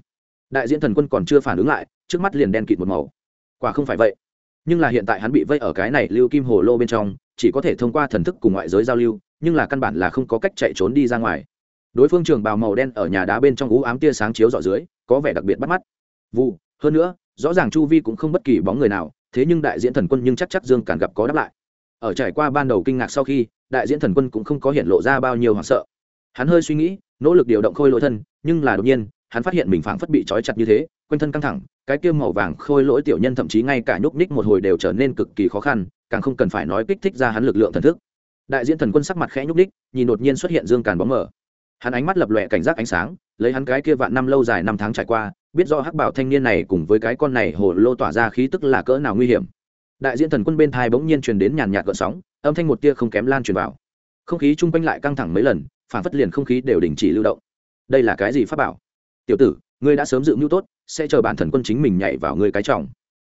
Đại diễn thần quân còn chưa phản ứng lại, trước mắt liền đen kịt một màu. Quả không phải vậy. Nhưng là hiện tại hắn bị vây ở cái này lưu kim hồ lô bên trong, chỉ có thể thông qua thần thức cùng ngoại giới giao lưu, nhưng là căn bản là không có cách chạy trốn đi ra ngoài đối phương trường bào màu đen ở nhà đá bên trong ú ám tia sáng chiếu dọ dưới, có vẻ đặc biệt bắt mắt. Vụ hơn nữa, rõ ràng chu vi cũng không bất kỳ bóng người nào, thế nhưng đại diễn thần quân nhưng chắc chắc dương càn gặp có đáp lại. Ở trải qua ban đầu kinh ngạc sau khi, đại diễn thần quân cũng không có hiện lộ ra bao nhiêu hoảng sợ. Hắn hơi suy nghĩ, nỗ lực điều động khôi lỗi thân, nhưng là đột nhiên, hắn phát hiện mình phảng phất bị trói chặt như thế, quanh thân căng thẳng, cái kia màu vàng khôi lỗi tiểu nhân thậm chí ngay cả nhúc ních một hồi đều trở nên cực kỳ khó khăn, càng không cần phải nói kích thích ra hắn lực lượng thần thức. Đại diễn thần quân sắc mặt khẽ nhúc ních nhìn đột nhiên xuất hiện dương càn bóng mở hắn ánh mắt lập lòe cảnh giác ánh sáng, lấy hắn cái kia vạn năm lâu dài năm tháng trải qua, biết do hắc bảo thanh niên này cùng với cái con này hồ lô tỏa ra khí tức là cỡ nào nguy hiểm. Đại diện thần quân bên thai bỗng nhiên truyền đến nhàn nhạt gợn sóng, âm thanh một tia không kém lan truyền vào. Không khí chung quanh lại căng thẳng mấy lần, phản phất liền không khí đều đình chỉ lưu động. Đây là cái gì pháp bảo? Tiểu tử, ngươi đã sớm dự mưu tốt, sẽ chờ bản thần quân chính mình nhảy vào ngươi cái trọng.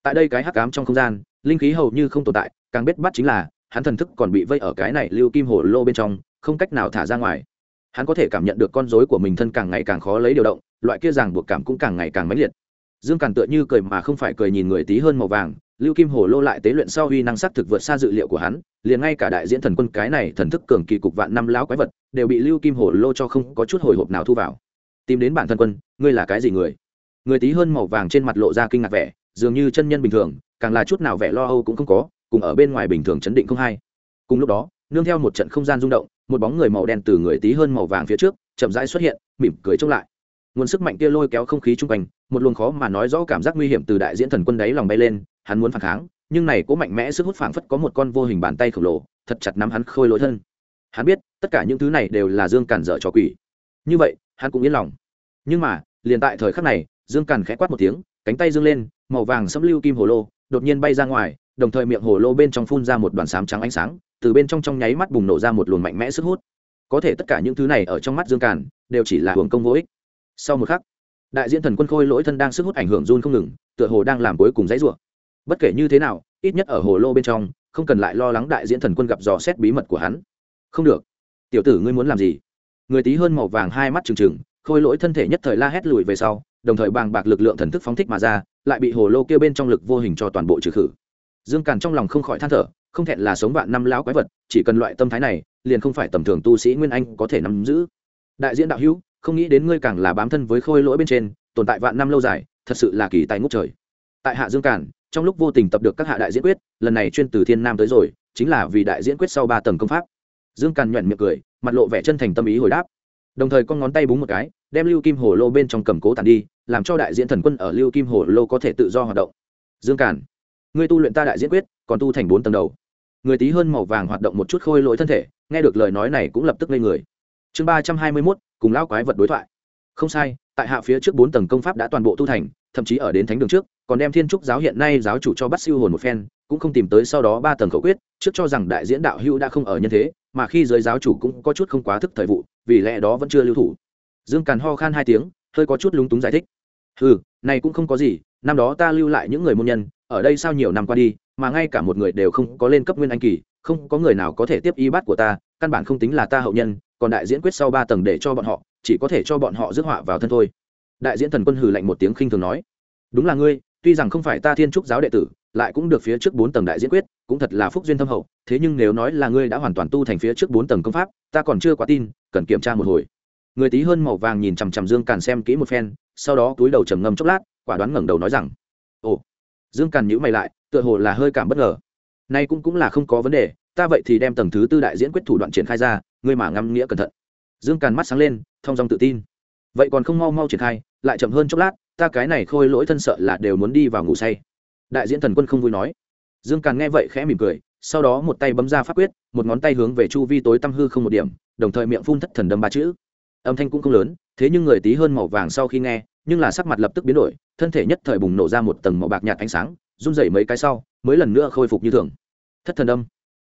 Tại đây cái hắc ám trong không gian, linh khí hầu như không tồn tại, càng biết bắt chính là, hắn thần thức còn bị vây ở cái này lưu kim hồ lô bên trong, không cách nào thả ra ngoài hắn có thể cảm nhận được con rối của mình thân càng ngày càng khó lấy điều động, loại kia ràng buộc cảm cũng càng ngày càng mãnh liệt. Dương càn tựa như cười mà không phải cười nhìn người tí hơn màu vàng, lưu kim hồ lô lại tế luyện sau huy năng sắc thực vượt xa dự liệu của hắn, liền ngay cả đại diễn thần quân cái này thần thức cường kỳ cục vạn năm lão quái vật, đều bị lưu kim hồ lô cho không có chút hồi hộp nào thu vào. Tìm đến bản thân quân, ngươi là cái gì người? Người tí hơn màu vàng trên mặt lộ ra kinh ngạc vẻ, dường như chân nhân bình thường, càng là chút nào vẻ lo âu cũng không có, cùng ở bên ngoài bình thường chấn định không hay. Cùng lúc đó, nương theo một trận không gian rung động một bóng người màu đen từ người tí hơn màu vàng phía trước, chậm rãi xuất hiện, mỉm cười trông lại. Nguồn sức mạnh kia lôi kéo không khí chung quanh, một luồng khó mà nói rõ cảm giác nguy hiểm từ đại diễn thần quân đáy lòng bay lên, hắn muốn phản kháng, nhưng này cố mạnh mẽ sức hút phảng phất có một con vô hình bàn tay khổng lồ, thật chặt nắm hắn khôi lỗi thân. Hắn biết, tất cả những thứ này đều là dương cản dở cho quỷ. Như vậy, hắn cũng yên lòng. Nhưng mà, liền tại thời khắc này, dương càn khẽ quát một tiếng, cánh tay dương lên, màu vàng xâm lưu kim hồ lô, đột nhiên bay ra ngoài đồng thời miệng hồ lô bên trong phun ra một đoàn sám trắng ánh sáng, từ bên trong trong nháy mắt bùng nổ ra một luồng mạnh mẽ sức hút. Có thể tất cả những thứ này ở trong mắt dương càn, đều chỉ là hưởng công vô ích. Sau một khắc, đại diễn thần quân khôi lỗi thân đang sức hút ảnh hưởng run không ngừng, tựa hồ đang làm cuối cùng dãy rủa. Bất kể như thế nào, ít nhất ở hồ lô bên trong, không cần lại lo lắng đại diễn thần quân gặp dò xét bí mật của hắn. Không được. Tiểu tử ngươi muốn làm gì? Người tí hơn màu vàng hai mắt trừng trừng, khôi lỗi thân thể nhất thời la hét lùi về sau, đồng thời bàng bạc lực lượng thần thức phóng thích mà ra, lại bị hồ lô kia bên trong lực vô hình cho toàn bộ trừ khử dương càn trong lòng không khỏi than thở, không thẹn là sống vạn năm lão quái vật, chỉ cần loại tâm thái này, liền không phải tầm thường tu sĩ nguyên anh có thể nắm giữ. Đại diễn đạo hữu, không nghĩ đến ngươi càng là bám thân với khôi lỗi bên trên, tồn tại vạn năm lâu dài, thật sự là kỳ tài ngốc trời. Tại hạ dương càn, trong lúc vô tình tập được các hạ đại diễn quyết, lần này chuyên từ thiên nam tới rồi, chính là vì đại diễn quyết sau ba tầng công pháp. Dương càn nhuận miệng cười, mặt lộ vẻ chân thành tâm ý hồi đáp. Đồng thời con ngón tay búng một cái, đem lưu kim hồ lô bên trong cầm cố tàn đi, làm cho đại diễn thần quân ở lưu kim hồ lô có thể tự do hoạt động. Dương cản Ngươi tu luyện ta đại diễn quyết, còn tu thành bốn tầng đầu. Người tí hơn màu vàng hoạt động một chút khôi lỗi thân thể, nghe được lời nói này cũng lập tức lên người. Chương ba trăm hai mươi mốt, cùng lão quái vật đối thoại. Không sai, tại hạ phía trước bốn tầng công pháp đã toàn bộ tu thành, thậm chí ở đến thánh đường trước, còn đem thiên trúc giáo hiện nay giáo chủ cho bắt siêu hồn một phen, cũng không tìm tới sau đó ba tầng khẩu quyết, trước cho rằng đại diễn đạo hữu đã không ở nhân thế, mà khi giới giáo chủ cũng có chút không quá thức thời vụ, vì lẽ đó vẫn chưa lưu thủ. Dương càn ho khan hai tiếng, hơi có chút lúng túng giải thích. Ừ này cũng không có gì, năm đó ta lưu lại những người môn nhân ở đây sao nhiều năm qua đi, mà ngay cả một người đều không có lên cấp nguyên anh kỳ, không có người nào có thể tiếp y bát của ta, căn bản không tính là ta hậu nhân, còn đại diễn quyết sau ba tầng để cho bọn họ, chỉ có thể cho bọn họ rước họa vào thân thôi. Đại diễn thần quân hừ lạnh một tiếng khinh thường nói. Đúng là ngươi, tuy rằng không phải ta thiên trúc giáo đệ tử, lại cũng được phía trước bốn tầng đại diễn quyết, cũng thật là phúc duyên thâm hậu, thế nhưng nếu nói là ngươi đã hoàn toàn tu thành phía trước bốn tầng công pháp, ta còn chưa quá tin, cần kiểm tra một hồi. Người tí hơn màu vàng nhìn chằm chằm dương càn xem kỹ một phen, sau đó túi đầu trầm ngâm chốc lát, quả đoán ngẩng đầu nói rằng dương càn nhữ mày lại, tựa hồ là hơi cảm bất ngờ. Nay cũng cũng là không có vấn đề, ta vậy thì đem tầng thứ tư đại diễn quyết thủ đoạn triển khai ra, ngươi mà ngâm nghĩa cẩn thận. Dương càn mắt sáng lên thong dong tự tin. Vậy còn không mau mau triển khai, lại chậm hơn chốc lát, ta cái này khôi lỗi thân sợ là đều muốn đi vào ngủ say. Đại diễn thần quân không vui nói. Dương càn nghe vậy khẽ mỉm cười, sau đó một tay bấm ra pháp quyết, một ngón tay hướng về chu vi tối tăm hư không một điểm, đồng thời miệng phun thất thần đâm ba chữ. Âm thanh cũng không lớn, thế nhưng người tí hơn màu vàng sau khi nghe, nhưng là sắc mặt lập tức biến đổi thân thể nhất thời bùng nổ ra một tầng màu bạc nhạt ánh sáng, run rẩy mấy cái sau, mới lần nữa khôi phục như thường. Thất thần âm.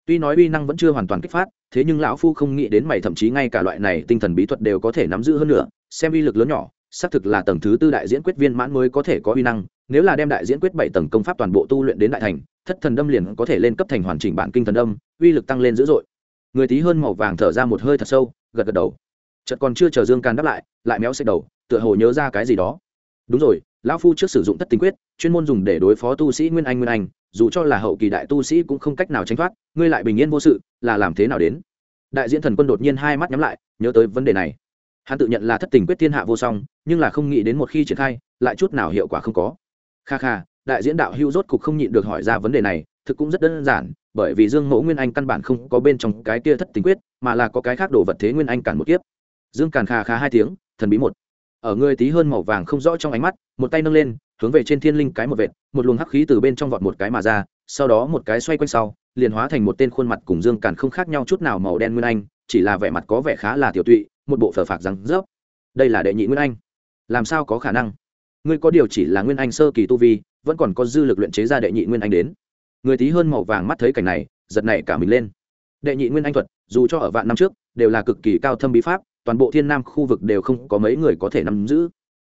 Tuy nói uy năng vẫn chưa hoàn toàn kích phát, thế nhưng lão phu không nghĩ đến mày thậm chí ngay cả loại này tinh thần bí thuật đều có thể nắm giữ hơn nữa, xem uy lực lớn nhỏ, xác thực là tầng thứ tư đại diễn quyết viên mãn mới có thể có uy năng, nếu là đem đại diễn quyết bảy tầng công pháp toàn bộ tu luyện đến đại thành, thất thần đâm liền có thể lên cấp thành hoàn chỉnh bản kinh thần đâm uy lực tăng lên dữ dội. Người tí hơn màu vàng thở ra một hơi thật sâu, gật gật đầu. Chợt còn chưa chờ dương can đáp lại lại méo xích đầu, tựa hồ nhớ ra cái gì đó. Đúng rồi lão phu trước sử dụng thất tình quyết, chuyên môn dùng để đối phó tu sĩ nguyên anh nguyên anh, dù cho là hậu kỳ đại tu sĩ cũng không cách nào tránh thoát, ngươi lại bình yên vô sự, là làm thế nào đến? Đại diễn thần quân đột nhiên hai mắt nhắm lại, nhớ tới vấn đề này. Hắn tự nhận là thất tình quyết thiên hạ vô song, nhưng là không nghĩ đến một khi triển khai, lại chút nào hiệu quả không có. Kha kha, đại diễn đạo hưu rốt cục không nhịn được hỏi ra vấn đề này, thực cũng rất đơn giản, bởi vì dương mẫu nguyên anh căn bản không có bên trong cái kia thất tình quyết, mà là có cái khác đồ vật thế nguyên anh cản một kiếp. Dương càn kha kha hai tiếng, thần bí một ở người tí hơn màu vàng không rõ trong ánh mắt một tay nâng lên hướng về trên thiên linh cái một vệt một luồng hắc khí từ bên trong vọt một cái mà ra sau đó một cái xoay quanh sau liền hóa thành một tên khuôn mặt cùng dương càn không khác nhau chút nào màu đen nguyên anh chỉ là vẻ mặt có vẻ khá là tiểu tụy một bộ phở phạc rằng, rớp. Đây là đệ nhị nguyên anh. Làm sao có khả năng? Ngươi có điều chỉ là nguyên anh sơ kỳ tu vi vẫn còn có dư lực luyện chế ra đệ nhị nguyên anh đến. Người tí hơn màu vàng mắt thấy cảnh này giật này cả mình lên. Đệ nhị nguyên anh thuật dù cho ở vạn năm trước đều là cực kỳ cao thâm bí pháp toàn bộ thiên nam khu vực đều không có mấy người có thể nắm giữ.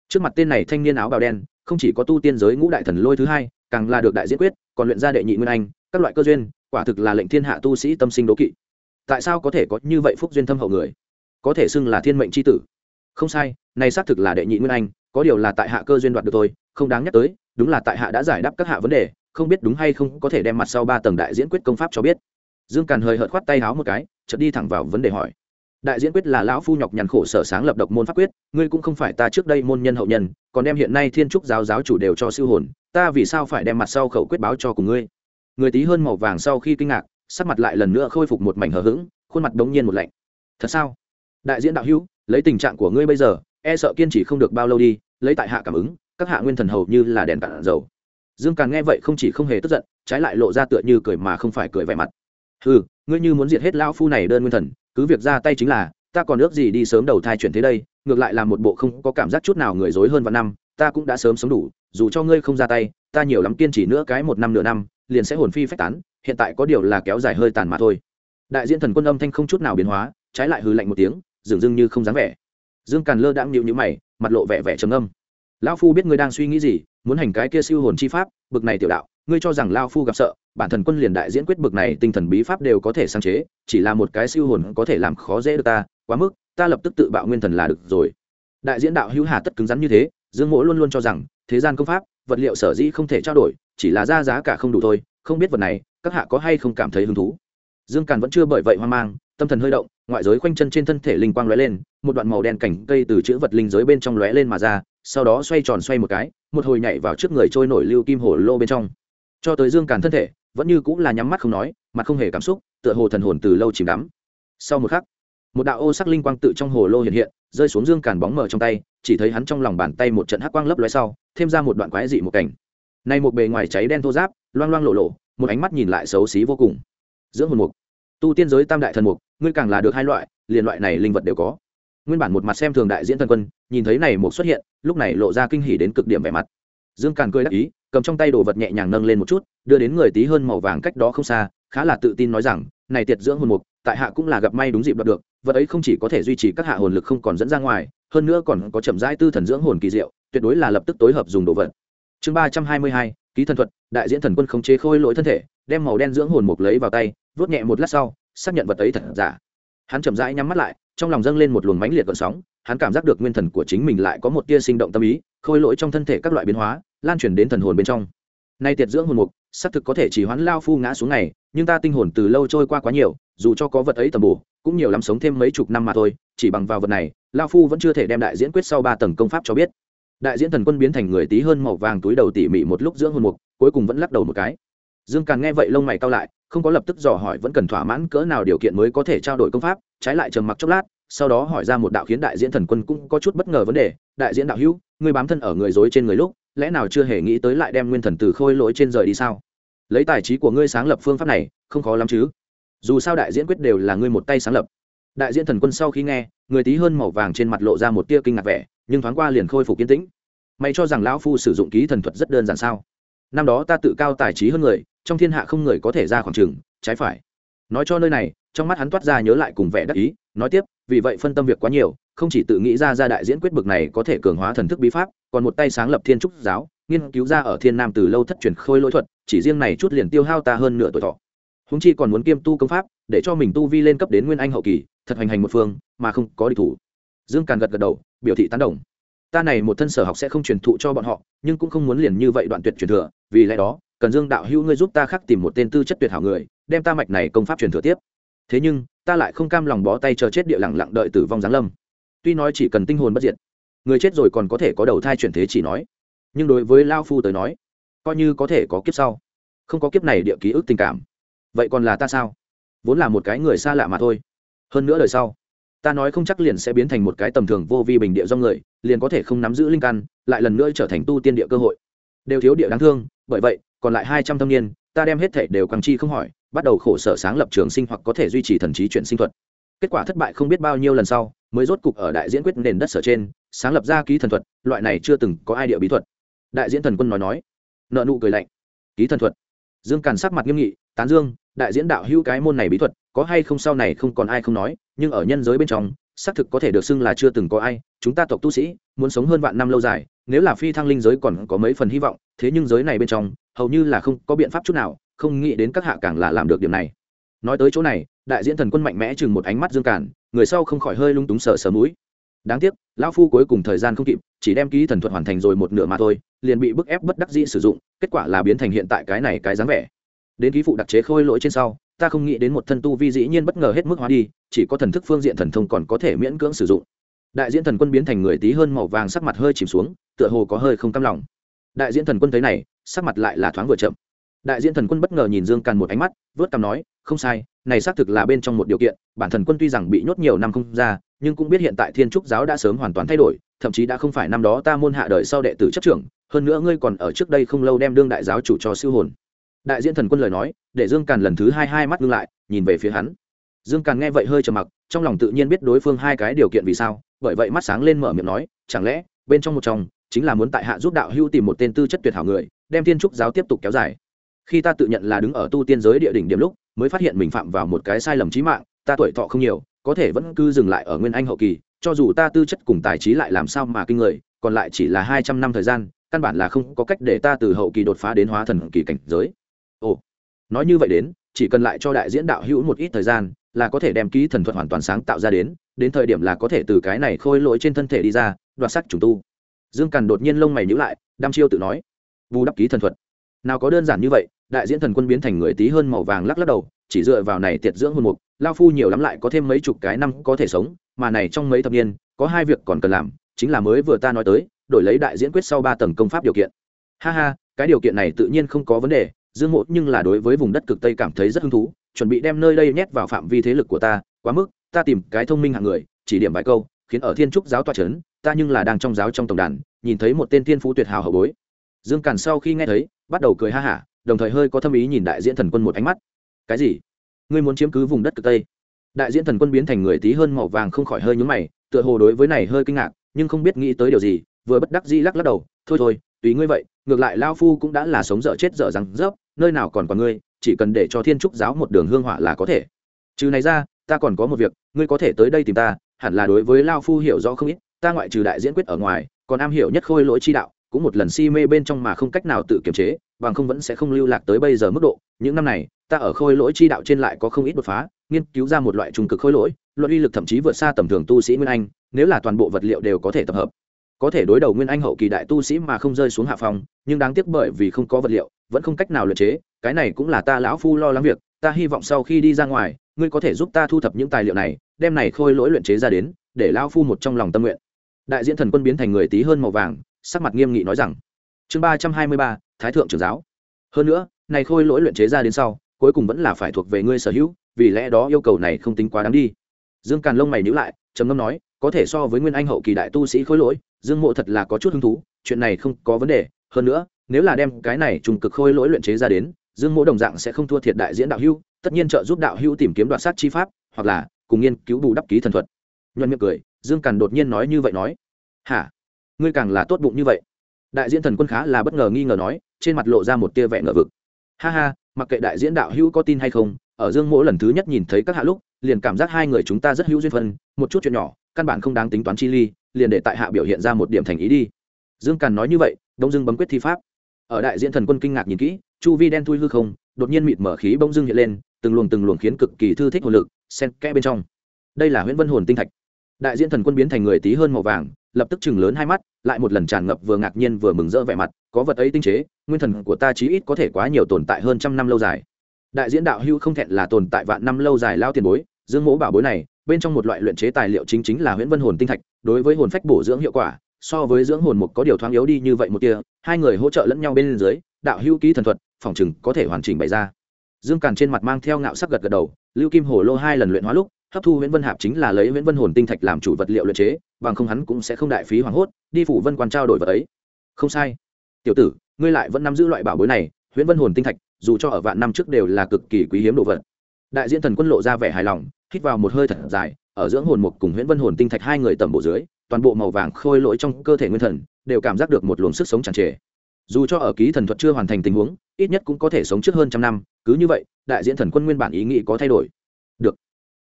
Trước mặt tên này thanh niên áo bào đen, không chỉ có tu tiên giới ngũ đại thần lôi thứ hai, càng là được đại diễn quyết, còn luyện ra đệ nhị nguyên anh, các loại cơ duyên, quả thực là lệnh thiên hạ tu sĩ tâm sinh đố kỵ. Tại sao có thể có như vậy phúc duyên thâm hậu người? Có thể xưng là thiên mệnh c h i tử. Không sai, này xác thực là đệ nhị nguyên anh, có điều là tại hạ cơ duyên đoạt được thôi, không đáng nhắc tới, đúng là tại hạ đã giải đáp các hạ vấn đề, không biết đúng hay không có thể đem mặt sau ba tầng đại diễn quyết công pháp cho biết. Dương càn hơi hợt khoát tay háo một cái, chợt đi thẳng vào vấn đề hỏi đại diễn quyết là lão phu nhọc nhằn khổ sở sáng lập độc môn pháp quyết, ngươi cũng không phải ta trước đây môn nhân hậu nhân, còn đem hiện nay thiên trúc giáo giáo chủ đều cho siêu hồn, ta vì sao phải đem mặt sau khẩu quyết báo cho cùng ngươi? Người tí hơn màu vàng sau khi kinh ngạc, sắc mặt lại lần nữa khôi phục một mảnh hờ hững, khuôn mặt đống nhiên một lạnh. Thật sao? Đại diễn đạo hữu, lấy tình trạng của ngươi bây giờ e sợ kiên trì không được bao lâu đi, lấy tại hạ cảm ứng, các hạ nguyên thần hầu như là đèn cạn dầu. Dương càn nghe vậy không chỉ không hề tức giận, trái lại lộ ra tựa như cười mà không phải cười vẻ mặt. Ừ ngươi như muốn diệt hết lão phu này đơn nguyên thần cứ việc ra tay chính là, ta còn ước gì đi sớm đầu thai chuyển thế đây, ngược lại là một bộ không có cảm giác chút nào người dối hơn vạn năm, ta cũng đã sớm sống đủ, dù cho ngươi không ra tay, ta nhiều lắm kiên trì nữa cái một năm nửa năm, liền sẽ hồn phi phách tán, hiện tại có điều là kéo dài hơi tàn mà thôi. Đại diện thần quân âm thanh không chút nào biến hóa, trái lại hư lạnh một tiếng, dường dưng như không dáng vẻ. Dương càn lơ đãng nhịu nhữ mày, mặt lộ vẻ vẻ trầm âm lão phu biết ngươi đang suy nghĩ gì, muốn hành cái kia siêu hồn chi pháp, bực này tiểu đạo ngươi cho rằng lao phu gặp sợ, bản thần quân liền đại diễn quyết bực này, tinh thần bí pháp đều có thể sáng chế, chỉ là một cái siêu hồn có thể làm khó dễ được ta, quá mức, ta lập tức tự bạo nguyên thần là được rồi. Đại diễn đạo hữu hà tất cứng rắn như thế, dương mỗ luôn luôn cho rằng, thế gian công pháp, vật liệu sở dĩ không thể trao đổi, chỉ là ra giá cả không đủ thôi, không biết vật này, các hạ có hay không cảm thấy hứng thú. Dương càn vẫn chưa bởi vậy hoang mang, tâm thần hơi động, ngoại giới khoanh chân trên thân thể linh quang lóe lên, một đoạn màu đen cảnh cây từ chữ vật linh giới bên trong lóe lên mà ra, sau đó xoay tròn xoay một cái, một hồi nhảy vào trước người trôi nổi lưu kim hồ lô bên trong cho tới dương càn thân thể, vẫn như cũng là nhắm mắt không nói, mặt không hề cảm xúc, tựa hồ thần hồn từ lâu chìm đắm. Sau một khắc, một đạo ô sắc linh quang tự trong hồ lô hiện hiện, rơi xuống dương càn bóng mở trong tay, chỉ thấy hắn trong lòng bàn tay một trận hắc quang lấp lóe sau, thêm ra một đoạn quái dị một cảnh. Nay một bề ngoài cháy đen thô giáp, loang loang lộ lộ, một ánh mắt nhìn lại xấu xí vô cùng. Dưỡng hồn mục, tu tiên giới tam đại thần mục, ngươi càng là được hai loại, liền loại này linh vật đều có. Nguyên bản một mặt xem thường đại diễn thần quân, nhìn thấy này một xuất hiện, lúc này lộ ra kinh hỉ đến cực điểm vẻ mặt. Dương càn cười đắc ý cầm trong tay đồ vật nhẹ nhàng nâng lên một chút, đưa đến người tí hơn màu vàng cách đó không xa, khá là tự tin nói rằng, này tiệt dưỡng hồn mục, tại hạ cũng là gặp may đúng dịp đoạt được, vật ấy không chỉ có thể duy trì các hạ hồn lực không còn dẫn ra ngoài, hơn nữa còn có chậm rãi tư thần dưỡng hồn kỳ diệu, tuyệt đối là lập tức tối hợp dùng đồ vật. Chương ba trăm hai mươi hai, ký thần thuật, đại diễn thần quân khống chế khôi lỗi thân thể, đem màu đen dưỡng hồn mục lấy vào tay vớt nhẹ một lát sau, xác nhận vật ấy thật giả. Hắn chậm rãi nhắm mắt lại, trong lòng dâng lên một luồng mãnh liệt gợn sóng, hắn cảm giác được nguyên thần của chính mình lại có một tia sinh động tâm ý khôi lỗi trong thân thể các loại biến hóa, lan truyền đến thần hồn bên trong. Nay tiệt dưỡng hồn mục, xác thực có thể chỉ hoán lao phu ngã xuống này nhưng ta tinh hồn từ lâu trôi qua quá nhiều, dù cho có vật ấy tầm bổ, cũng nhiều lắm sống thêm mấy chục năm mà thôi, chỉ bằng vào vật này, lao phu vẫn chưa thể đem đại diễn quyết sau ba tầng công pháp cho biết. Đại diễn thần quân biến thành người tí hơn màu vàng túi đầu tỉ mỉ một lúc dưỡng hồn mục, cuối cùng vẫn lắc đầu một cái. Dương càng nghe vậy lông mày cao lại, không có lập tức dò hỏi vẫn cần thỏa mãn cỡ nào điều kiện mới có thể trao đổi công pháp, trái lại trầm mặc chốc lát, sau đó hỏi ra một đạo khiến đại diễn thần quân cũng có chút bất ngờ vấn đề, đại diễn đạo hữu Ngươi bám thân ở người dối trên người lúc, lẽ nào chưa hề nghĩ tới lại đem nguyên thần từ khôi lỗi trên rời đi sao? Lấy tài trí của ngươi sáng lập phương pháp này, không khó lắm chứ. Dù sao đại diễn quyết đều là ngươi một tay sáng lập. Đại diễn thần quân sau khi nghe, người tí hơn màu vàng trên mặt lộ ra một tia kinh ngạc vẻ, nhưng thoáng qua liền khôi phục kiên tĩnh. Mày cho rằng lão phu sử dụng ký thần thuật rất đơn giản sao? Năm đó ta tự cao tài trí hơn người, trong thiên hạ không người có thể ra khoảng trường, trái phải. Nói cho nơi này, trong mắt hắn toát ra nhớ lại cùng vẻ đắc ý, nói tiếp, vì vậy phân tâm việc quá nhiều không chỉ tự nghĩ ra ra đại diễn quyết bực này có thể cường hóa thần thức bí pháp, còn một tay sáng lập thiên trúc giáo, nghiên cứu ra ở thiên nam từ lâu thất truyền khôi lỗi thuật, chỉ riêng này chút liền tiêu hao ta hơn nửa tuổi thọ. Húng chi còn muốn kiêm tu công pháp, để cho mình tu vi lên cấp đến nguyên anh hậu kỳ, thật hành hành một phương, mà không có địch thủ. Dương càn gật gật đầu, biểu thị tán đồng. Ta này một thân sở học sẽ không truyền thụ cho bọn họ, nhưng cũng không muốn liền như vậy đoạn tuyệt truyền thừa, vì lẽ đó, cần dương đạo hữu ngươi giúp ta khắc tìm một tên tư chất tuyệt hảo người, đem ta mạch này công pháp truyền thừa tiếp. Thế nhưng, ta lại không cam lòng bó tay chờ chết địa lẳng lặng đợi tử vong giáng lâm tuy nói chỉ cần tinh hồn bất diệt, người chết rồi còn có thể có đầu thai chuyển thế chỉ nói. Nhưng đối với lao phu tới nói, coi như có thể có kiếp sau, không có kiếp này địa ký ức tình cảm. Vậy còn là ta sao? Vốn là một cái người xa lạ mà thôi. Hơn nữa đời sau, ta nói không chắc liền sẽ biến thành một cái tầm thường vô vi bình địa do người, liền có thể không nắm giữ linh căn, lại lần nữa trở thành tu tiên địa cơ hội. Đều thiếu địa đáng thương, bởi vậy, còn lại hai trăm thâm niên, ta đem hết thể đều càng chi không hỏi, bắt đầu khổ sở sáng lập trường sinh hoặc có thể duy trì thần trí chuyển sinh thuật kết quả thất bại không biết bao nhiêu lần sau, mới rốt cục ở đại diễn quyết nền đất sở trên, sáng lập ra ký thần thuật, loại này chưa từng có ai địa bí thuật. Đại diễn thần quân nói nói, nợ nụ cười lạnh. Ký thần thuật? Dương càn sắc mặt nghiêm nghị, tán dương, đại diễn đạo hữu cái môn này bí thuật, có hay không sau này không còn ai không nói, nhưng ở nhân giới bên trong, xác thực có thể được xưng là chưa từng có ai, chúng ta tộc tu sĩ, muốn sống hơn vạn năm lâu dài, nếu là phi thăng linh giới còn có mấy phần hy vọng, thế nhưng giới này bên trong, hầu như là không có biện pháp chút nào, không nghĩ đến các hạ càng là làm được điểm này nói tới chỗ này, đại diễn thần quân mạnh mẽ chừng một ánh mắt dương cản người sau không khỏi hơi lung túng sợ sờ mũi. Đáng tiếc, lão phu cuối cùng thời gian không kịp, chỉ đem ký thần thuật hoàn thành rồi một nửa mà thôi, liền bị bức ép bất đắc dĩ sử dụng, kết quả là biến thành hiện tại cái này cái dáng vẻ. Đến ký phụ đặc chế khôi lỗi trên sau, ta không nghĩ đến một thân tu vi dĩ nhiên bất ngờ hết mức hóa đi, chỉ có thần thức phương diện thần thông còn có thể miễn cưỡng sử dụng. Đại diễn thần quân biến thành người tí hơn màu vàng sắc mặt hơi chìm xuống, tựa hồ có hơi không cam lòng. Đại diễn thần quân thấy này, sắc mặt lại là thoáng vừa chậm đại diễn thần quân bất ngờ nhìn dương càn một ánh mắt, vớt cằm nói, không sai, này xác thực là bên trong một điều kiện, bản thần quân tuy rằng bị nhốt nhiều năm không ra, nhưng cũng biết hiện tại thiên trúc giáo đã sớm hoàn toàn thay đổi, thậm chí đã không phải năm đó ta môn hạ đời sau đệ tử chấp trưởng, hơn nữa ngươi còn ở trước đây không lâu đem đương đại giáo chủ cho siêu hồn. Đại diễn thần quân lời nói, để dương càn lần thứ hai hai mắt ngưng lại, nhìn về phía hắn. Dương càn nghe vậy hơi trầm mặc, trong lòng tự nhiên biết đối phương hai cái điều kiện vì sao, bởi vậy mắt sáng lên mở miệng nói, chẳng lẽ, bên trong một trong chính là muốn tại hạ giúp đạo hưu tìm một tên tư chất tuyệt hảo người, đem thiên trúc giáo tiếp tục kéo dài? Khi ta tự nhận là đứng ở tu tiên giới địa đỉnh điểm lúc, mới phát hiện mình phạm vào một cái sai lầm trí mạng, ta tuổi thọ không nhiều, có thể vẫn cứ dừng lại ở nguyên anh hậu kỳ, cho dù ta tư chất cùng tài trí lại làm sao mà kinh người, còn lại chỉ là hai trăm năm thời gian, căn bản là không có cách để ta từ hậu kỳ đột phá đến hóa thần kỳ cảnh giới. Ồ, nói như vậy đến, chỉ cần lại cho đại diễn đạo hữu một ít thời gian, là có thể đem ký thần thuật hoàn toàn sáng tạo ra đến đến thời điểm là có thể từ cái này khôi lỗi trên thân thể đi ra, đoạt sắc trùng tu. Dương càn đột nhiên lông mày nhữ lại, đăm chiêu tự nói, bù đắp ký thần thuật. Nào có đơn giản như vậy đại diễn thần quân biến thành người tí hơn màu vàng lắc lắc đầu, chỉ dựa vào này tiệt dưỡng hồn mục, lao phu nhiều lắm lại có thêm mấy chục cái năm có thể sống, mà này trong mấy thập niên, có hai việc còn cần làm, chính là mới vừa ta nói tới, đổi lấy đại diễn quyết sau ba tầng công pháp điều kiện. Ha ha, cái điều kiện này tự nhiên không có vấn đề, dương mộ nhưng là đối với vùng đất cực tây cảm thấy rất hứng thú, chuẩn bị đem nơi đây nhét vào phạm vi thế lực của ta, quá mức, ta tìm cái thông minh hạng người, chỉ điểm vài câu, khiến ở thiên trúc giáo toa c h ấ n ta nhưng là đang trong giáo trong tổng đàn, nhìn thấy một tên thiên phú tuyệt hào hậu bối. Dương càn sau khi nghe thấy, bắt đầu cười ha hả đồng thời hơi có thâm ý nhìn đại diễn thần quân một ánh mắt. Cái gì? Ngươi muốn chiếm cứ vùng đất cực tây? Đại diễn thần quân biến thành người tí hơn màu vàng không khỏi hơi nhúng mày, tựa hồ đối với này hơi kinh ngạc, nhưng không biết nghĩ tới điều gì, vừa bất đắc dĩ lắc lắc đầu, thôi thôi, tùy ngươi vậy, ngược lại lao phu cũng đã là sống dở chết dở rằng rớp nơi nào còn có ngươi, chỉ cần để cho thiên trúc giáo một đường hương hỏa là có thể. Trừ này ra, ta còn có một việc, ngươi có thể tới đây tìm ta, hẳn là đối với lao phu hiểu rõ không ít, ta ngoại trừ đại diễn quyết ở ngoài, còn am hiểu nhất khôi lỗi chi đạo cũng một lần si mê bên trong mà không cách nào tự kiềm chế, bằng không vẫn sẽ không lưu lạc tới bây giờ mức độ. Những năm này, ta ở khôi lỗi chi đạo trên lại có không ít đột phá, nghiên cứu ra một loại trung cực khôi lỗi, luận uy lực thậm chí vượt xa tầm thường tu sĩ nguyên anh, nếu là toàn bộ vật liệu đều có thể tập hợp. Có thể đối đầu nguyên anh hậu kỳ đại tu sĩ mà không rơi xuống hạ phòng nhưng đáng tiếc bởi vì không có vật liệu, vẫn không cách nào luyện chế, cái này cũng là ta lão phu lo lắng việc, ta hy vọng sau khi đi ra ngoài, ngươi có thể giúp ta thu thập những tài liệu này, đem này khôi lỗi luyện chế ra đến, để lão phu một trong lòng tâm nguyện. Đại diễn thần quân biến thành người tí hơn màu vàng sắc mặt nghiêm nghị nói rằng, chương ba trăm hai mươi ba, thái thượng trưởng giáo. Hơn nữa, này khôi lỗi luyện chế ra đến sau, cuối cùng vẫn là phải thuộc về ngươi sở hữu, vì lẽ đó yêu cầu này không tính quá đáng đi. Dương càn lông mày nhữ lại, trầm ngâm nói, có thể so với nguyên anh hậu kỳ đại tu sĩ khôi lỗi, dương mộ thật là có chút hứng thú, chuyện này không có vấn đề. Hơn nữa, nếu là đem cái này trùng cực khôi lỗi luyện chế ra đến, dương mộ đồng dạng sẽ không thua thiệt đại diễn đạo hưu tất nhiên trợ giúp đạo hưu tìm kiếm đoạt sát chi pháp, hoặc là cùng nghiên cứu bù đắp ký thần thuật. Nhuận miệng cười, dương càn đột nhiên nói như vậy nói, hả? Ngươi càng là tốt bụng như vậy. Đại diễn thần quân khá là bất ngờ nghi ngờ nói, trên mặt lộ ra một tia vẻ ngờ vực. Ha ha, mặc kệ đại diễn đạo hữu có tin hay không, ở dương mỗi lần thứ nhất nhìn thấy các hạ lúc, liền cảm giác hai người chúng ta rất hữu duyên phân một chút chuyện nhỏ, căn bản không đáng tính toán chi ly, liền để tại hạ biểu hiện ra một điểm thành ý đi. Dương càn nói như vậy, đông dương bấm quyết thi pháp. Ở đại diễn thần quân kinh ngạc nhìn kỹ, chu vi đen thui hư không, đột nhiên mịt mở khí bông Dương hiện lên, từng luồng từng luồng khiến cực kỳ thư thích hồn lực sen kẽ bên trong. Đây là huyễn vân hồn tinh thạch. Đại diễn thần quân biến thành người tí hơn màu vàng lập tức chừng lớn hai mắt, lại một lần tràn ngập vừa ngạc nhiên vừa mừng rỡ vẻ mặt, có vật ấy tinh chế, nguyên thần của ta chí ít có thể quá nhiều tồn tại hơn trăm năm lâu dài đại diễn đạo hưu không thẹn là tồn tại vạn năm lâu dài lao tiền bối, dương mỗ bảo bối này, bên trong một loại luyện chế tài liệu chính chính là huyễn vân hồn tinh thạch, đối với hồn phách bổ dưỡng hiệu quả, so với dưỡng hồn mục có điều thoáng yếu đi như vậy một tia. hai người hỗ trợ lẫn nhau bên dưới, đạo hưu ký thần thuật, phòng chừng có thể hoàn chỉnh bày ra dương càn trên mặt mang theo ngạo sắc gật gật đầu, lưu kim hồ lô hai lần luyện hóa lúc hấp thu nguyễn vân hạp chính là lấy nguyễn vân hồn tinh thạch làm chủ vật liệu luyện chế, bằng không hắn cũng sẽ không đại phí hoảng hốt, đi phủ vân quan trao đổi vật ấy. Không sai. Tiểu tử, ngươi lại vẫn nắm giữ loại bảo bối này nguyễn vân hồn tinh thạch, dù cho ở vạn năm trước đều là cực kỳ quý hiếm đồ vật. Đại diễn thần quân lộ ra vẻ hài lòng, hít vào một hơi thật dài, ở dưỡng hồn mục cùng nguyễn vân hồn tinh thạch hai người tầm bộ dưới, toàn bộ màu vàng khôi lỗi trong cơ thể nguyên thần, đều cảm giác được một luồng sức sống tràn trề. Dù cho ở ký thần thuật chưa hoàn thành tình huống, ít nhất cũng có thể sống trước hơn trăm năm, cứ như vậy, đại diễn thần quân nguyên bản ý nghĩ có thay đổi. Được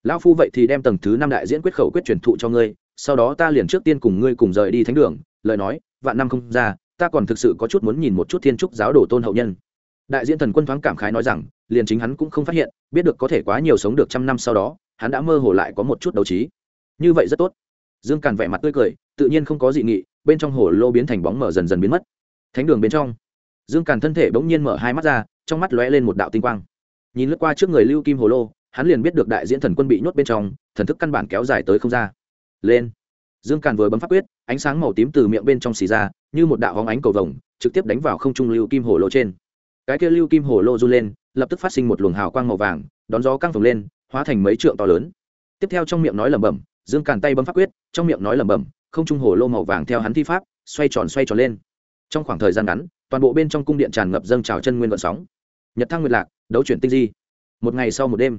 lão phu vậy thì đem tầng thứ năm đại diễn quyết khẩu quyết truyền thụ cho ngươi, sau đó ta liền trước tiên cùng ngươi cùng rời đi thánh đường, lời nói, vạn năm không ra, ta còn thực sự có chút muốn nhìn một chút thiên trúc giáo đồ tôn hậu nhân. Đại diễn thần quân thoáng cảm khái nói rằng, liền chính hắn cũng không phát hiện, biết được có thể quá nhiều sống được trăm năm sau đó, hắn đã mơ hồ lại có một chút đấu trí. Như vậy rất tốt. Dương càn vẻ mặt tươi cười, tự nhiên không có dị nghị, bên trong hồ lô biến thành bóng mở dần dần biến mất. Thánh đường bên trong, dương càn thân thể bỗng nhiên mở hai mắt ra, trong mắt lóe lên một đạo tinh quang. Nhìn lướt qua trước người lưu kim hồ lô hắn liền biết được đại diễn thần quân bị nhốt bên trong, thần thức căn bản kéo dài tới không ra. Lên. Dương càn vừa bấm pháp quyết, ánh sáng màu tím từ miệng bên trong xì ra, như một đạo hóng ánh cầu vồng, trực tiếp đánh vào không trung lưu kim hồ lô trên. Cái kia lưu kim hồ lô run lên, lập tức phát sinh một luồng hào quang màu vàng, đón gió căng phồng lên, hóa thành mấy trượng to lớn. Tiếp theo trong miệng nói lẩm bẩm, dương càn tay bấm pháp quyết, trong miệng nói lẩm bẩm, không trung hồ lô màu vàng theo hắn thi pháp, xoay tròn xoay tròn lên. Trong khoảng thời gian ngắn, toàn bộ bên trong cung điện tràn ngập dâng trào chân nguyên vận sóng. Nhật thăng nguyệt lạc, đấu chuyển tinh di. Một ngày sau một đêm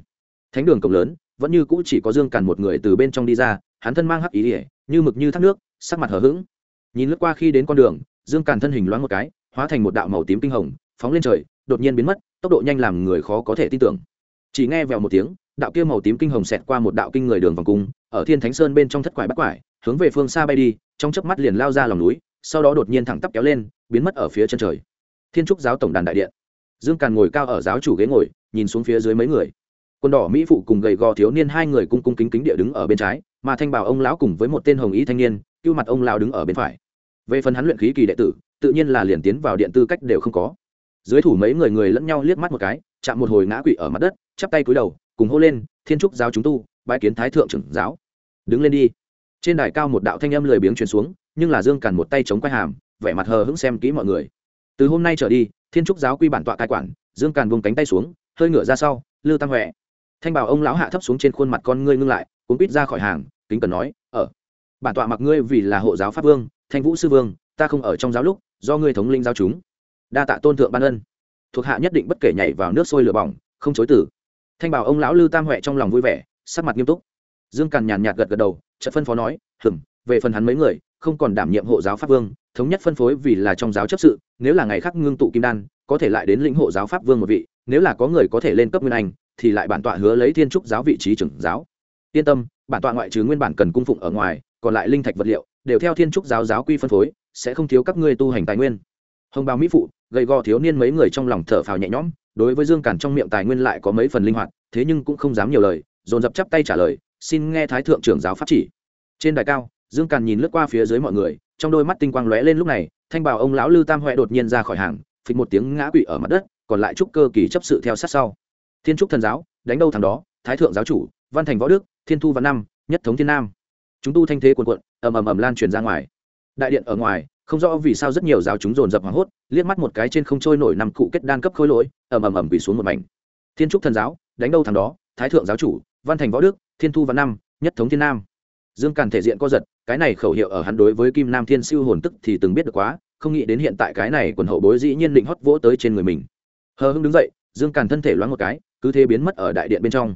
thánh đường cổng lớn, vẫn như cũ chỉ có dương càn một người từ bên trong đi ra, hắn thân mang hắc ý ỉa như mực như thác nước, sắc mặt hở h ữ g nhìn lướt qua khi đến con đường, dương càn thân hình loáng một cái, hóa thành một đạo màu tím kinh hồng, phóng lên trời, đột nhiên biến mất, tốc độ nhanh làm người khó có thể tin tưởng. Chỉ nghe vèo một tiếng, đạo kia màu tím kinh hồng xẹt qua một đạo kinh người đường vòng cung, ở thiên thánh sơn bên trong thất quải bắt quải, hướng về phương xa bay đi, trong chớp mắt liền lao ra lòng núi, sau đó đột nhiên thẳng tắp kéo lên, biến mất ở phía chân trời. Thiên trúc giáo tổng đàn đại điện. Dương càn ngồi cao ở giáo chủ ghế ngồi, nhìn xuống phía dưới mấy người quần đỏ mỹ phụ cùng gầy gò thiếu niên hai người cung cung kính kính địa đứng ở bên trái, mà thanh bảo ông lão cùng với một tên hồng ý thanh niên, cưu mặt ông lão đứng ở bên phải. Về phần hắn luyện khí kỳ đệ tử, tự nhiên là liền tiến vào điện tư cách đều không có. Dưới thủ mấy người người lẫn nhau liếc mắt một cái, chạm một hồi ngã quỵ ở mặt đất, chắp tay cúi đầu, cùng hô lên, thiên trúc giáo chúng tu bãi kiến thái thượng trưởng giáo. Đứng lên đi. Trên đài cao một đạo thanh âm lười biếng truyền xuống, nhưng là dương càn một tay chống quay hàm, vẻ mặt hờ hững xem kỹ mọi người. Từ hôm nay trở đi, thiên trúc giáo quy bản tọa cai quản. Dương càn vùng cánh tay xuống, hơi ngửa ra sau lư tăng huệ thanh bảo ông lão hạ thấp xuống trên khuôn mặt con ngươi ngưng lại cũng quýt ra khỏi hàng, kính cần nói ở bản tọa mặc ngươi vì là hộ giáo pháp vương, thanh vũ sư vương, ta không ở trong giáo lúc, do ngươi thống linh giáo chúng. Đa tạ tôn thượng ban ân. Thuộc hạ nhất định bất kể nhảy vào nước sôi lửa bỏng, không chối tử thanh bảo ông lão lư tam huệ trong lòng vui vẻ, sắc mặt nghiêm túc. Dương càn nhàn nhạt gật gật đầu, chợt phân phó nói hừng về phần hắn mấy người, không còn đảm nhiệm hộ giáo pháp vương, thống nhất phân phối vì là trong giáo chấp sự, nếu là ngày khác ngưng tụ kim đan, có thể lại đến lĩnh hộ giáo pháp vương một vị, nếu là có người có thể lên cấp nguyên anh thì lại bản tọa hứa lấy thiên trúc giáo vị trí trưởng giáo. Yên tâm, bản tọa ngoại trừ nguyên bản cần cung phụng ở ngoài, còn lại linh thạch vật liệu, đều theo thiên trúc giáo giáo quy phân phối, sẽ không thiếu các ngươi tu hành tài nguyên. Hồng bào mỹ phụ, gầy gò thiếu niên mấy người trong lòng thở phào nhẹ nhõm, đối với dương càn trong miệng tài nguyên lại có mấy phần linh hoạt, thế nhưng cũng không dám nhiều lời, dồn dập chắp tay trả lời, xin nghe thái thượng trưởng giáo pháp chỉ. Trên đài cao, dương càn nhìn lướt qua phía dưới mọi người, trong đôi mắt tinh quang lóe lên lúc này, thanh bảo ông lão lư tam huệ đột nhiên ra khỏi hàng, phịch một tiếng ngã quỵ ở mặt đất, còn lại trúc cơ kỳ chấp sự theo sát sau thiên trúc thần giáo, đánh đâu thằng đó, thái thượng giáo chủ, văn thành võ đức, thiên thu văn năm, nhất thống thiên nam. Chúng tu thanh thế quần quận ầm ầm ầm lan truyền ra ngoài. Đại điện ở ngoài, không rõ vì sao rất nhiều giáo chúng dồn dập hoảng hốt, liếc mắt một cái trên không trôi nổi năm cụ kết đan cấp khối lỗi, ầm ầm ầm bị xuống một mảnh. Thiên trúc thần giáo, đánh đâu thằng đó, thái thượng giáo chủ, văn thành võ đức, thiên thu văn năm, nhất thống thiên nam. Dương càn thể diện co giật, cái này khẩu hiệu ở hắn đối với kim nam thiên siêu hồn tức thì từng biết được quá, không nghĩ đến hiện tại cái này quần hậu bối dĩ nhiên định hót vỗ tới trên người mình. Hờ hưng đứng dậy, dương càn thân thể loáng một cái cứ thế biến mất ở đại điện bên trong.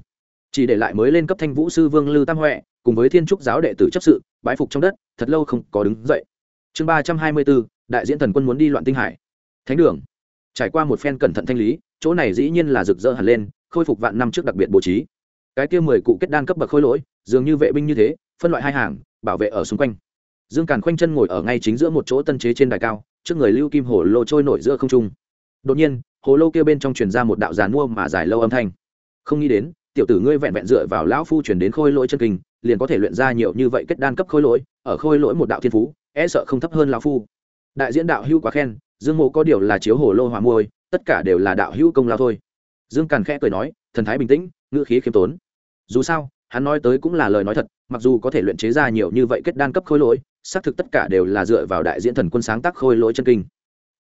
Chỉ để lại mới lên cấp thanh vũ sư vương lư tam huệ, cùng với thiên trúc giáo đệ tử chấp sự, bái phục trong đất, thật lâu không có đứng dậy. Chương ba trăm hai mươi bốn, đại diễn thần quân muốn đi loạn tinh hải. Thánh đường. Trải qua một phen cẩn thận thanh lý, chỗ này dĩ nhiên là rực rỡ hẳn lên, khôi phục vạn năm trước đặc biệt bố trí. Cái kia mười cụ kết đan cấp bậc khôi lỗi, dường như vệ binh như thế, phân loại hai hàng, bảo vệ ở xung quanh. Dương càn khoanh chân ngồi ở ngay chính giữa một chỗ tân chế trên đài cao, trước người lưu kim hồ lô trôi nổi giữa không trung. Đột nhiên hồ lô kia bên trong truyền ra một đạo giàn mua mà dài lâu âm thanh. Không nghĩ đến, tiểu tử ngươi vẹn vẹn dựa vào lão phu truyền đến khôi lỗi chân kinh, liền có thể luyện ra nhiều như vậy kết đan cấp khôi lỗi, ở khôi lỗi một đạo thiên phú e sợ không thấp hơn lão phu. Đại diễn đạo hữu quá khen, dương mộ có điều là chiếu hồ lô hòa môi, tất cả đều là đạo hữu công lao thôi. Dương càn khẽ cười nói, thần thái bình tĩnh, ngữ khí khiêm tốn. Dù sao, hắn nói tới cũng là lời nói thật, mặc dù có thể luyện chế ra nhiều như vậy kết đan cấp khôi lỗi, xác thực tất cả đều là dựa vào đại diễn thần quân sáng tác khôi lỗi chân kinh.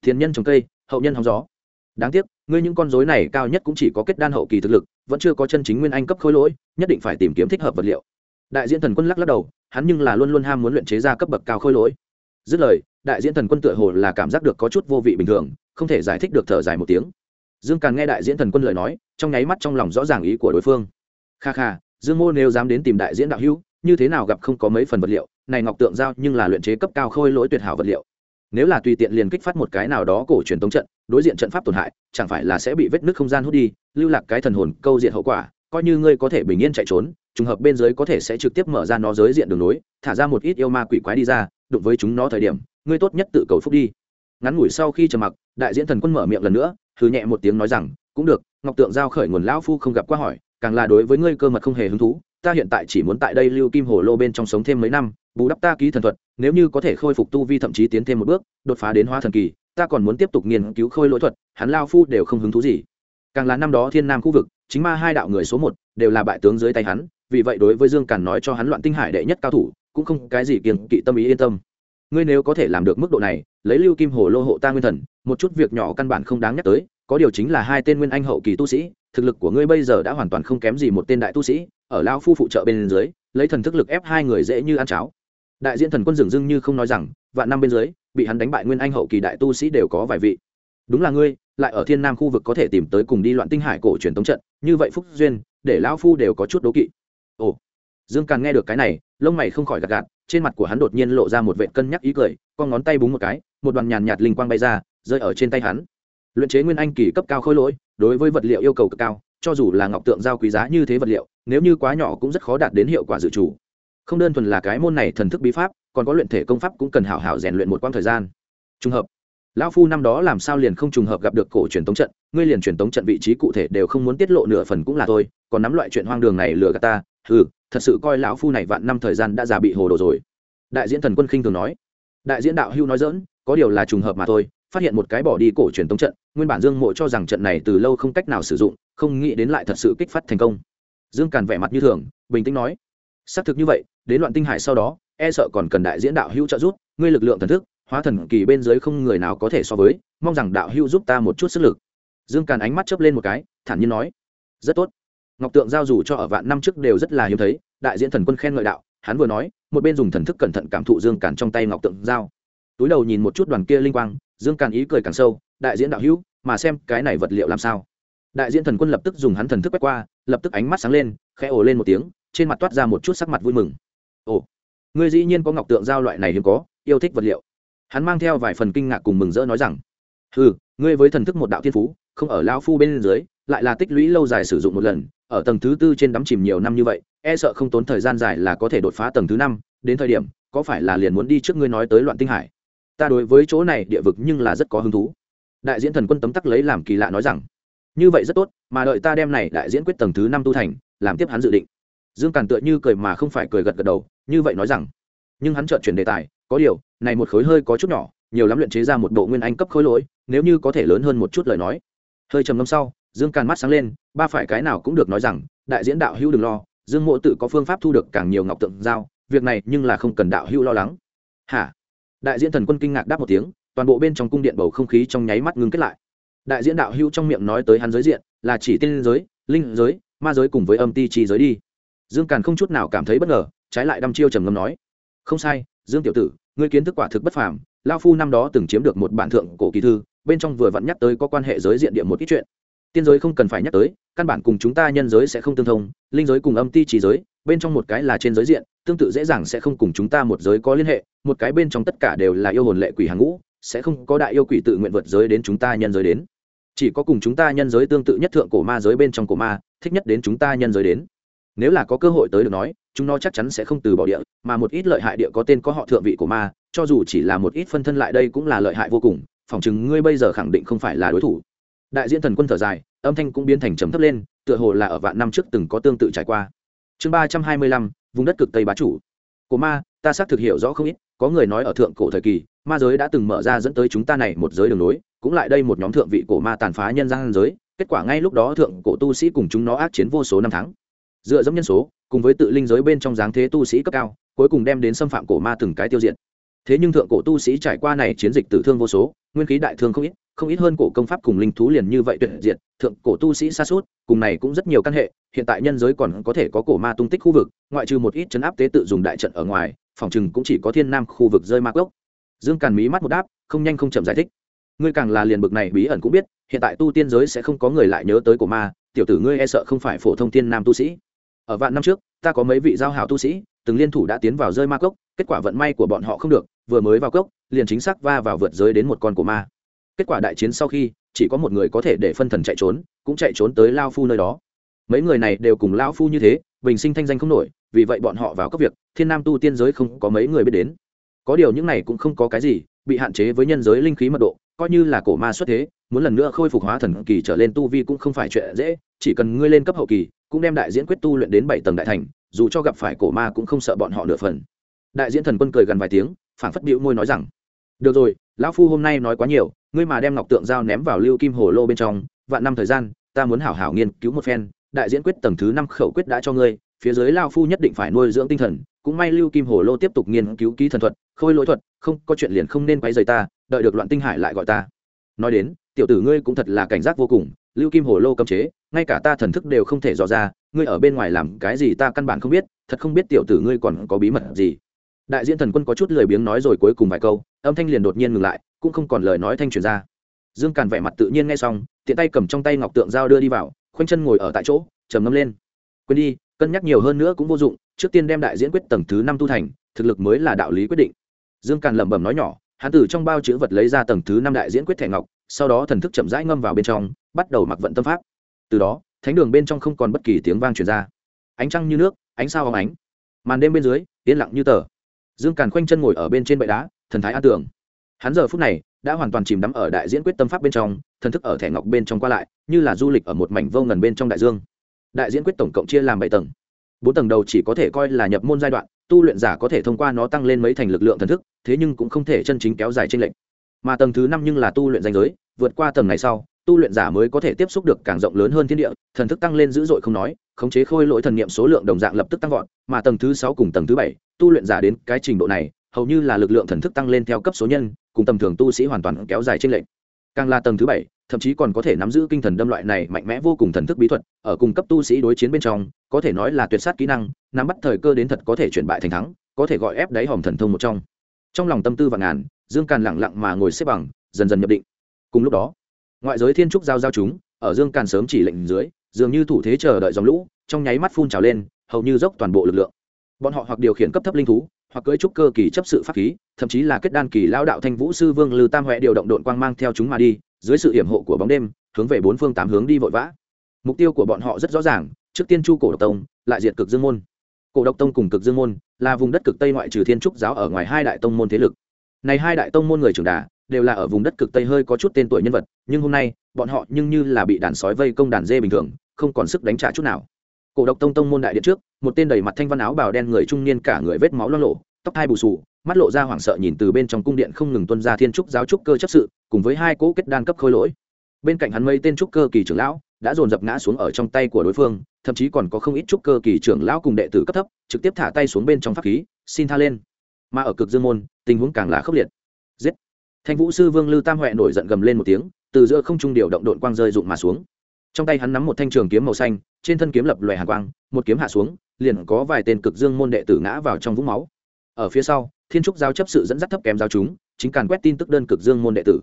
Thiên nhân trồng cây, hậu nhân hóng gió đáng tiếc, ngươi những con dối này cao nhất cũng chỉ có kết đan hậu kỳ thực lực, vẫn chưa có chân chính nguyên anh cấp khối lỗi, nhất định phải tìm kiếm thích hợp vật liệu. Đại diễn thần quân lắc lắc đầu, hắn nhưng là luôn luôn ham muốn luyện chế ra cấp bậc cao khôi lỗi. Dứt lời, đại diễn thần quân tựa hồ là cảm giác được có chút vô vị bình thường, không thể giải thích được thở dài một tiếng. Dương càng nghe đại diễn thần quân lời nói, trong nháy mắt trong lòng rõ ràng ý của đối phương. Kha kha, dương mô nếu dám đến tìm đại diễn đạo hữu, như thế nào gặp không có mấy phần vật liệu, này ngọc tượng giao nhưng là luyện chế cấp cao khôi lỗi tuyệt hảo vật liệu nếu là tùy tiện liền kích phát một cái nào đó cổ truyền tống trận, đối diện trận pháp tổn hại, chẳng phải là sẽ bị vết nứt không gian hút đi, lưu lạc cái thần hồn, câu diện hậu quả, coi như ngươi có thể bình yên chạy trốn, trùng hợp bên dưới có thể sẽ trực tiếp mở ra nó giới diện đường nối, thả ra một ít yêu ma quỷ quái đi ra, đụng với chúng nó thời điểm, ngươi tốt nhất tự cầu phúc đi. Ngắn ngủi sau khi trầm mặc, đại diễn thần quân mở miệng lần nữa thứ nhẹ một tiếng nói rằng, cũng được, ngọc tượng giao khởi nguồn lão phu không gặp qua hỏi, càng là đối với ngươi cơ mật không hề hứng thú, ta hiện tại chỉ muốn tại đây lưu kim hồ lô bên trong sống thêm mấy năm bù đắp ta ký thần thuật, nếu như có thể khôi phục tu vi thậm chí tiến thêm một bước, đột phá đến hóa thần kỳ, ta còn muốn tiếp tục nghiên cứu khôi lỗi thuật, hắn lao phu đều không hứng thú gì. Càng là năm đó thiên nam khu vực, chính ma hai đạo người số một đều là bại tướng dưới tay hắn, vì vậy đối với dương càn nói cho hắn loạn tinh hải đệ nhất cao thủ, cũng không cái gì kiềng kỵ tâm ý yên tâm. Ngươi nếu có thể làm được mức độ này, lấy lưu kim hồ lô hộ ta nguyên thần, một chút việc nhỏ căn bản không đáng nhắc tới, có điều chính là hai tên nguyên anh hậu kỳ tu sĩ, thực lực của ngươi bây giờ đã hoàn toàn không kém gì một tên đại tu sĩ, ở lao phu phụ trợ bên dưới, lấy thần thức lực ép hai người dễ như ăn cháo đại diện thần quân dường dưng như không nói rằng, vạn năm bên dưới, bị hắn đánh bại nguyên anh hậu kỳ đại tu sĩ đều có vài vị. Đúng là ngươi, lại ở thiên nam khu vực có thể tìm tới cùng đi loạn tinh hải cổ truyền tống trận, như vậy phúc duyên, để lão phu đều có chút đố kỵ. Ồ. Dương càn nghe được cái này, lông mày không khỏi gạt gạt, trên mặt của hắn đột nhiên lộ ra một vệ cân nhắc ý cười, con ngón tay búng một cái, một đoàn nhàn nhạt linh quang bay ra, rơi ở trên tay hắn. Luyện chế nguyên anh kỳ cấp cao khôi lỗi, đối với vật liệu yêu cầu cực cao, cho dù là ngọc tượng giao quý giá như thế vật liệu, nếu như quá nhỏ cũng rất khó đạt đến hiệu quả dự chủ không đơn thuần là cái môn này thần thức bí pháp, còn có luyện thể công pháp cũng cần hảo hảo rèn luyện một quãng thời gian. Trùng hợp. Lão phu năm đó làm sao liền không trùng hợp gặp được cổ truyền tống trận, ngươi liền truyền tống trận vị trí cụ thể đều không muốn tiết lộ nửa phần cũng là thôi, còn nắm loại chuyện hoang đường này lừa gạt ta ừ thật sự coi lão phu này vạn năm thời gian đã già bị hồ đồ rồi. Đại diễn thần quân khinh thường nói. Đại diễn đạo hưu nói dỡn có điều là trùng hợp mà thôi, phát hiện một cái bỏ đi cổ truyền tống trận, nguyên bản dương mộ cho rằng trận này từ lâu không cách nào sử dụng, không nghĩ đến lại thật sự kích phát thành công. Dương càn vẻ mặt như thường, bình tĩnh nói xác thực như vậy, đến loạn tinh hải sau đó e sợ còn cần đại diễn đạo hữu trợ giúp, ngươi lực lượng thần thức, hóa thần kỳ bên dưới không người nào có thể so với, mong rằng đạo hữu giúp ta một chút sức lực. Dương càn ánh mắt chớp lên một cái, thản nhiên nói, rất tốt. Ngọc tượng giao dù cho ở vạn năm trước đều rất là hiếm thấy, đại diễn thần quân khen ngợi đạo, hắn vừa nói, một bên dùng thần thức cẩn thận cảm thụ dương càn trong tay ngọc tượng giao. Túi đầu nhìn một chút đoàn kia linh quang, dương càn ý cười càng sâu, đại diễn đạo hữu, mà xem cái này vật liệu làm sao. Đại diễn thần quân lập tức dùng hắn thần thức quét qua, lập tức ánh mắt sáng lên, khẽ ồ lên một tiếng trên mặt toát ra một chút sắc mặt vui mừng. Ồ, ngươi dĩ nhiên có ngọc tượng giao loại này hiếm có, yêu thích vật liệu. Hắn mang theo vài phần kinh ngạc cùng mừng rỡ nói rằng ừ ngươi với thần thức một đạo thiên phú, không ở lao phu bên dưới, lại là tích lũy lâu dài sử dụng một lần, ở tầng thứ tư trên đắm chìm nhiều năm như vậy e sợ không tốn thời gian dài là có thể đột phá tầng thứ năm, đến thời điểm, có phải là liền muốn đi trước ngươi nói tới loạn tinh hải? Ta đối với chỗ này địa vực nhưng là rất có hứng thú. Đại diễn thần quân tấm tắc lấy làm kỳ lạ nói rằng, như vậy rất tốt, mà đợi ta đem này đại diễn quyết tầng thứ năm tu thành, làm tiếp hắn dự định dương càn tựa như cười mà không phải cười gật gật đầu, như vậy nói rằng, nhưng hắn chợt chuyển đề tài, có điều, này một khối hơi có chút nhỏ, nhiều lắm luyện chế ra một bộ nguyên anh cấp khối lỗi, nếu như có thể lớn hơn một chút lời nói. Hơi trầm ngâm sau, dương càn mắt sáng lên, ba phải cái nào cũng được nói rằng, đại diễn đạo hữu đừng lo, dương mộ tự có phương pháp thu được càng nhiều ngọc tượng giao, việc này nhưng là không cần đạo hữu lo lắng. Hả? Đại diễn thần quân kinh ngạc đáp một tiếng, toàn bộ bên trong cung điện bầu không khí trong nháy mắt ngưng kết lại. Đại diễn đạo hữu trong miệng nói tới hắn giới diện, là chỉ tiên giới, linh giới, ma giới cùng với âm ti chi giới đi dương càn không chút nào cảm thấy bất ngờ, trái lại đăm chiêu trầm ngâm nói, không sai, dương tiểu tử, ngươi kiến thức quả thực bất phàm lao phu năm đó từng chiếm được một bản thượng cổ kỳ thư, bên trong vừa vặn nhắc tới có quan hệ giới diện địa một ít chuyện. Tiên giới không cần phải nhắc tới, căn bản cùng chúng ta nhân giới sẽ không tương thông, linh giới cùng âm ti chỉ giới, bên trong một cái là trên giới diện, tương tự dễ dàng sẽ không cùng chúng ta một giới có liên hệ, một cái bên trong tất cả đều là yêu hồn lệ quỷ hàng ngũ, sẽ không có đại yêu quỷ tự nguyện vượt giới đến chúng ta nhân giới đến. Chỉ có cùng chúng ta nhân giới tương tự nhất thượng cổ ma giới bên trong cổ ma, thích nhất đến chúng ta nhân giới đến nếu là có cơ hội tới được nói, chúng nó chắc chắn sẽ không từ bỏ địa, mà một ít lợi hại địa có tên có họ thượng vị của ma, cho dù chỉ là một ít phân thân lại đây cũng là lợi hại vô cùng phỏng chừng ngươi bây giờ khẳng định không phải là đối thủ. Đại diễn thần quân thở dài, âm thanh cũng biến thành trầm thấp lên, tựa hồ là ở vạn năm trước từng có tương tự trải qua. Chương ba trăm hai mươi lăm, vùng đất cực tây bá chủ. Của ma, ta xác thực hiểu rõ không ít, có người nói ở thượng cổ thời kỳ, ma giới đã từng mở ra dẫn tới chúng ta này một giới đường nối cũng lại đây một nhóm thượng vị cổ ma tàn phá nhân gian giới, kết quả ngay lúc đó thượng cổ tu sĩ cùng chúng nó ác chiến vô số năm tháng dựa dẫm nhân số, cùng với tự linh giới bên trong dáng thế tu sĩ cấp cao, cuối cùng đem đến xâm phạm cổ ma từng cái tiêu diệt. Thế nhưng thượng cổ tu sĩ trải qua này chiến dịch tử thương vô số, nguyên khí đại thương không ít không ít hơn cổ công pháp cùng linh thú liền như vậy tuyệt diệt, thượng cổ tu sĩ xa suốt cùng này cũng rất nhiều căn hệ, hiện tại nhân giới còn có thể có cổ ma tung tích khu vực, ngoại trừ một ít chấn áp tế tự dùng đại trận ở ngoài, phòng chừng cũng chỉ có thiên nam khu vực rơi ma cốc. Dương càn mí mắt một đáp, không nhanh không chậm giải thích. Ngươi càng là liền bực này bí ẩn cũng biết, hiện tại tu tiên giới sẽ không có người lại nhớ tới cổ ma, tiểu tử ngươi e sợ không phải phổ thông thiên nam tu sĩ ở vạn năm trước, ta có mấy vị giao hảo tu sĩ, từng liên thủ đã tiến vào rơi ma cốc, kết quả vận may của bọn họ không được, vừa mới vào cốc, liền chính xác va vào vượt giới đến một con cổ ma. Kết quả đại chiến sau khi, chỉ có một người có thể để phân thần chạy trốn, cũng chạy trốn tới lao phu nơi đó. Mấy người này đều cùng lao phu như thế, bình sinh thanh danh không nổi, vì vậy bọn họ vào cấp việc, thiên nam tu tiên giới không có mấy người biết đến. Có điều những này cũng không có cái gì, bị hạn chế với nhân giới linh khí mật độ, coi như là cổ ma xuất thế, muốn lần nữa khôi phục hóa thần kỳ trở lên tu vi cũng không phải chuyện dễ, chỉ cần ngươi lên cấp hậu kỳ cũng đem đại diễn quyết tu luyện đến bảy tầng đại thành, dù cho gặp phải cổ ma cũng không sợ bọn họ nửa phần. Đại diễn thần quân cười gần vài tiếng, phảng phất bĩu môi nói rằng, được rồi, lão phu hôm nay nói quá nhiều, ngươi mà đem ngọc tượng dao ném vào lưu kim hồ lô bên trong, vạn năm thời gian, ta muốn hảo hảo nghiên cứu một phen, đại diễn quyết tầng thứ năm khẩu quyết đã cho ngươi, phía dưới lao phu nhất định phải nuôi dưỡng tinh thần, cũng may lưu kim hồ lô tiếp tục nghiên cứu ký thần thuật, khôi lỗi thuật, không có chuyện liền không nên quay rời ta, đợi được loạn tinh hải lại gọi ta nói đến, tiểu tử ngươi cũng thật là cảnh giác vô cùng, lưu kim hồ lô cấm chế, ngay cả ta thần thức đều không thể dò ra, ngươi ở bên ngoài làm cái gì ta căn bản không biết, thật không biết tiểu tử ngươi còn có bí mật gì. Đại diễn thần quân có chút lười biếng nói rồi cuối cùng vài câu, âm thanh liền đột nhiên ngừng lại, cũng không còn lời nói thanh truyền ra. Dương càn vẻ mặt tự nhiên nghe xong, tiện tay cầm trong tay ngọc tượng dao đưa đi vào, khoanh chân ngồi ở tại chỗ, trầm ngâm lên. Quên đi, cân nhắc nhiều hơn nữa cũng vô dụng, trước tiên đem đại diễn quyết tầng thứ năm tu thành, thực lực mới là đạo lý quyết định. Dương càn lẩm bẩm nói nhỏ hắn từ trong bao chữ vật lấy ra tầng thứ năm đại diễn quyết thẻ ngọc, sau đó thần thức chậm rãi ngâm vào bên trong, bắt đầu mặc vận tâm pháp. Từ đó, thánh đường bên trong không còn bất kỳ tiếng vang truyền ra. Ánh trăng như nước, ánh sao hóng ánh. Màn đêm bên dưới, yên lặng như tờ. Dương càn khoanh chân ngồi ở bên trên bệ đá, thần thái an tưởng. Hắn giờ phút này, đã hoàn toàn chìm đắm ở đại diễn quyết tâm pháp bên trong, thần thức ở thẻ ngọc bên trong qua lại, như là du lịch ở một mảnh vô ngần bên trong đại dương. Đại diễn quyết tổng cộng chia làm bảy tầng. Bốn tầng đầu chỉ có thể coi là nhập môn giai đoạn tu luyện giả có thể thông qua nó tăng lên mấy thành lực lượng thần thức, thế nhưng cũng không thể chân chính kéo dài trên lệnh mà tầng thứ năm nhưng là tu luyện danh giới, vượt qua tầng này sau, tu luyện giả mới có thể tiếp xúc được càng rộng lớn hơn thiên địa, thần thức tăng lên dữ dội không nói, khống chế khôi lỗi thần niệm số lượng đồng dạng lập tức tăng vọt, mà tầng thứ sáu cùng tầng thứ bảy, tu luyện giả đến cái trình độ này, hầu như là lực lượng thần thức tăng lên theo cấp số nhân, cùng tầm thường tu sĩ hoàn toàn kéo dài trên lệnh càng là tầng thứ bảy, thậm chí còn có thể nắm giữ kinh thần đâm loại này mạnh mẽ vô cùng thần thức bí thuật, ở cùng cấp tu sĩ đối chiến bên trong, có thể nói là tuyệt sát kỹ năng, nắm bắt thời cơ đến thật có thể chuyển bại thành thắng, có thể gọi ép đáy hòm thần thông một trong. Trong lòng tâm tư và ngàn, dương càn lặng lặng mà ngồi xếp bằng, dần dần nhập định. Cùng lúc đó, ngoại giới thiên trúc giao giao chúng, ở dương càn sớm chỉ lệnh dưới, dường như thủ thế chờ đợi dòng lũ, trong nháy mắt phun trào lên, hầu như dốc toàn bộ lực lượng. Bọn họ hoặc điều khiển cấp thấp linh thú hoặc cưỡi trúc cơ kỳ chấp sự pháp khí, thậm chí là kết đan kỳ lao đạo thanh vũ sư vương lư tam huệ điều động đội quang mang theo chúng mà đi, dưới sự hiểm hộ của bóng đêm, hướng về bốn phương tám hướng đi vội vã. Mục tiêu của bọn họ rất rõ ràng, trước tiên chu cổ độc tông, lại diệt cực dương môn. Cổ độc tông cùng cực dương môn là vùng đất cực tây ngoại trừ thiên trúc giáo ở ngoài hai đại tông môn thế lực. Này hai đại tông môn người trưởng đà đều là ở vùng đất cực tây hơi có chút tên tuổi nhân vật, nhưng hôm nay, bọn họ nhưng như là bị đàn sói vây công đàn dê bình thường, không còn sức đánh trả chút nào cổ độc tông tông môn đại điện trước, một tên đầy mặt thanh văn áo bào đen người trung niên cả người vết máu lo lộ tóc hai bù sù mắt lộ ra hoảng sợ nhìn từ bên trong cung điện không ngừng tuân ra thiên trúc giáo trúc cơ chấp sự, cùng với hai cỗ kết đan cấp khôi lỗi. Bên cạnh hắn mấy tên trúc cơ kỳ trưởng lão đã dồn dập ngã xuống ở trong tay của đối phương, thậm chí còn có không ít trúc cơ kỳ trưởng lão cùng đệ tử cấp thấp trực tiếp thả tay xuống bên trong pháp khí, xin tha lên. Mà ở cực dương môn, tình huống càng là khốc liệt. Giết! Thanh vũ sư vương lư tam huệ nổi giận gầm lên một tiếng, từ giữa không trung điều động đội quang rơi rụng mà xuống trong tay hắn nắm một thanh trường kiếm màu xanh, trên thân kiếm lập loè hàn quang, một kiếm hạ xuống, liền có vài tên cực dương môn đệ tử ngã vào trong vũng máu. Ở phía sau, thiên trúc giao chấp sự dẫn dắt thấp kém giao chúng, chính càn quét tin tức đơn cực dương môn đệ tử.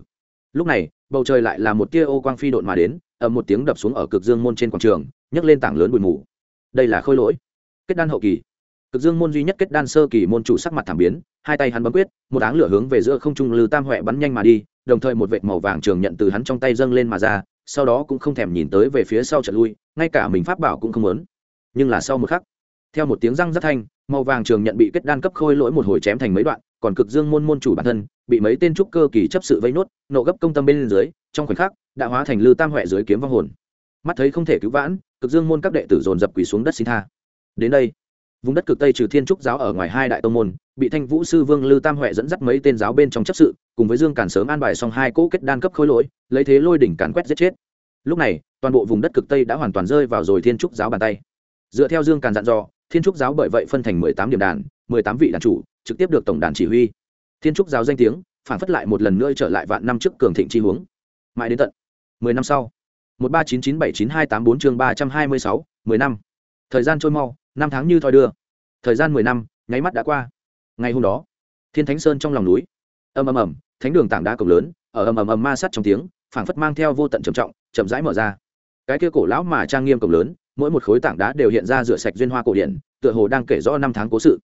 Lúc này, bầu trời lại là một tia ô quang phi độn mà đến, ầm một tiếng đập xuống ở cực dương môn trên quảng trường, nhấc lên tảng lớn bụi mù. Đây là khôi lỗi. Kết đan hậu kỳ. Cực dương môn duy nhất kết đan sơ kỳ môn chủ sắc mặt thảm biến, hai tay hắn bấm quyết, một áng lửa hướng về giữa không trung lư tam huệ bắn nhanh mà đi, đồng thời một vệt màu vàng trường nhận từ hắn trong tay dâng lên mà ra sau đó cũng không thèm nhìn tới về phía sau trở lui, ngay cả mình pháp bảo cũng không muốn. Nhưng là sau một khắc, theo một tiếng răng rất thanh, màu vàng trường nhận bị kết đan cấp khôi lỗi một hồi chém thành mấy đoạn, còn cực dương môn môn chủ bản thân, bị mấy tên trúc cơ kỳ chấp sự vây nốt, nộ gấp công tâm bên dưới, trong khoảnh khắc, đã hóa thành lư tam huệ dưới kiếm vong hồn. Mắt thấy không thể cứu vãn, cực dương môn các đệ tử dồn dập quỳ xuống đất xin tha. Đến đây vùng đất cực tây trừ thiên trúc giáo ở ngoài hai đại tông môn, bị thanh vũ sư vương lư tam huệ dẫn dắt mấy tên giáo bên trong chấp sự, cùng với dương cản sớm an bài xong hai cỗ kết đan cấp khôi lỗi, lấy thế lôi đỉnh càn quét giết chết. Lúc này, toàn bộ vùng đất cực tây đã hoàn toàn rơi vào rồi thiên trúc giáo bàn tay. Dựa theo dương càn dặn dò, thiên trúc giáo bởi vậy phân thành mười tám điểm đàn, mười tám vị đàn chủ, trực tiếp được tổng đàn chỉ huy. Thiên trúc giáo danh tiếng, phản phất lại một lần nữa trở lại vạn năm trước cường thịnh chi huống mãi đến tận mười năm sau, một ba chín chín bảy chín hai tám bốn chương ba trăm hai mươi sáu, mười năm. Thời gian trôi mau năm tháng như thoi đưa. Thời gian mười năm nháy mắt đã qua. Ngày hôm đó thiên thánh sơn trong lòng núi. Ầm ầm ầm thánh đường tảng đá cổng lớn ở ầm ầm ầm ma sát trong tiếng phảng phất mang theo vô tận trầm trọng chậm rãi mở ra. Cái kia cổ lão mà trang nghiêm cổng lớn mỗi một khối tảng đá đều hiện ra rửa sạch duyên hoa cổ điển tựa hồ đang kể rõ năm tháng cố sự.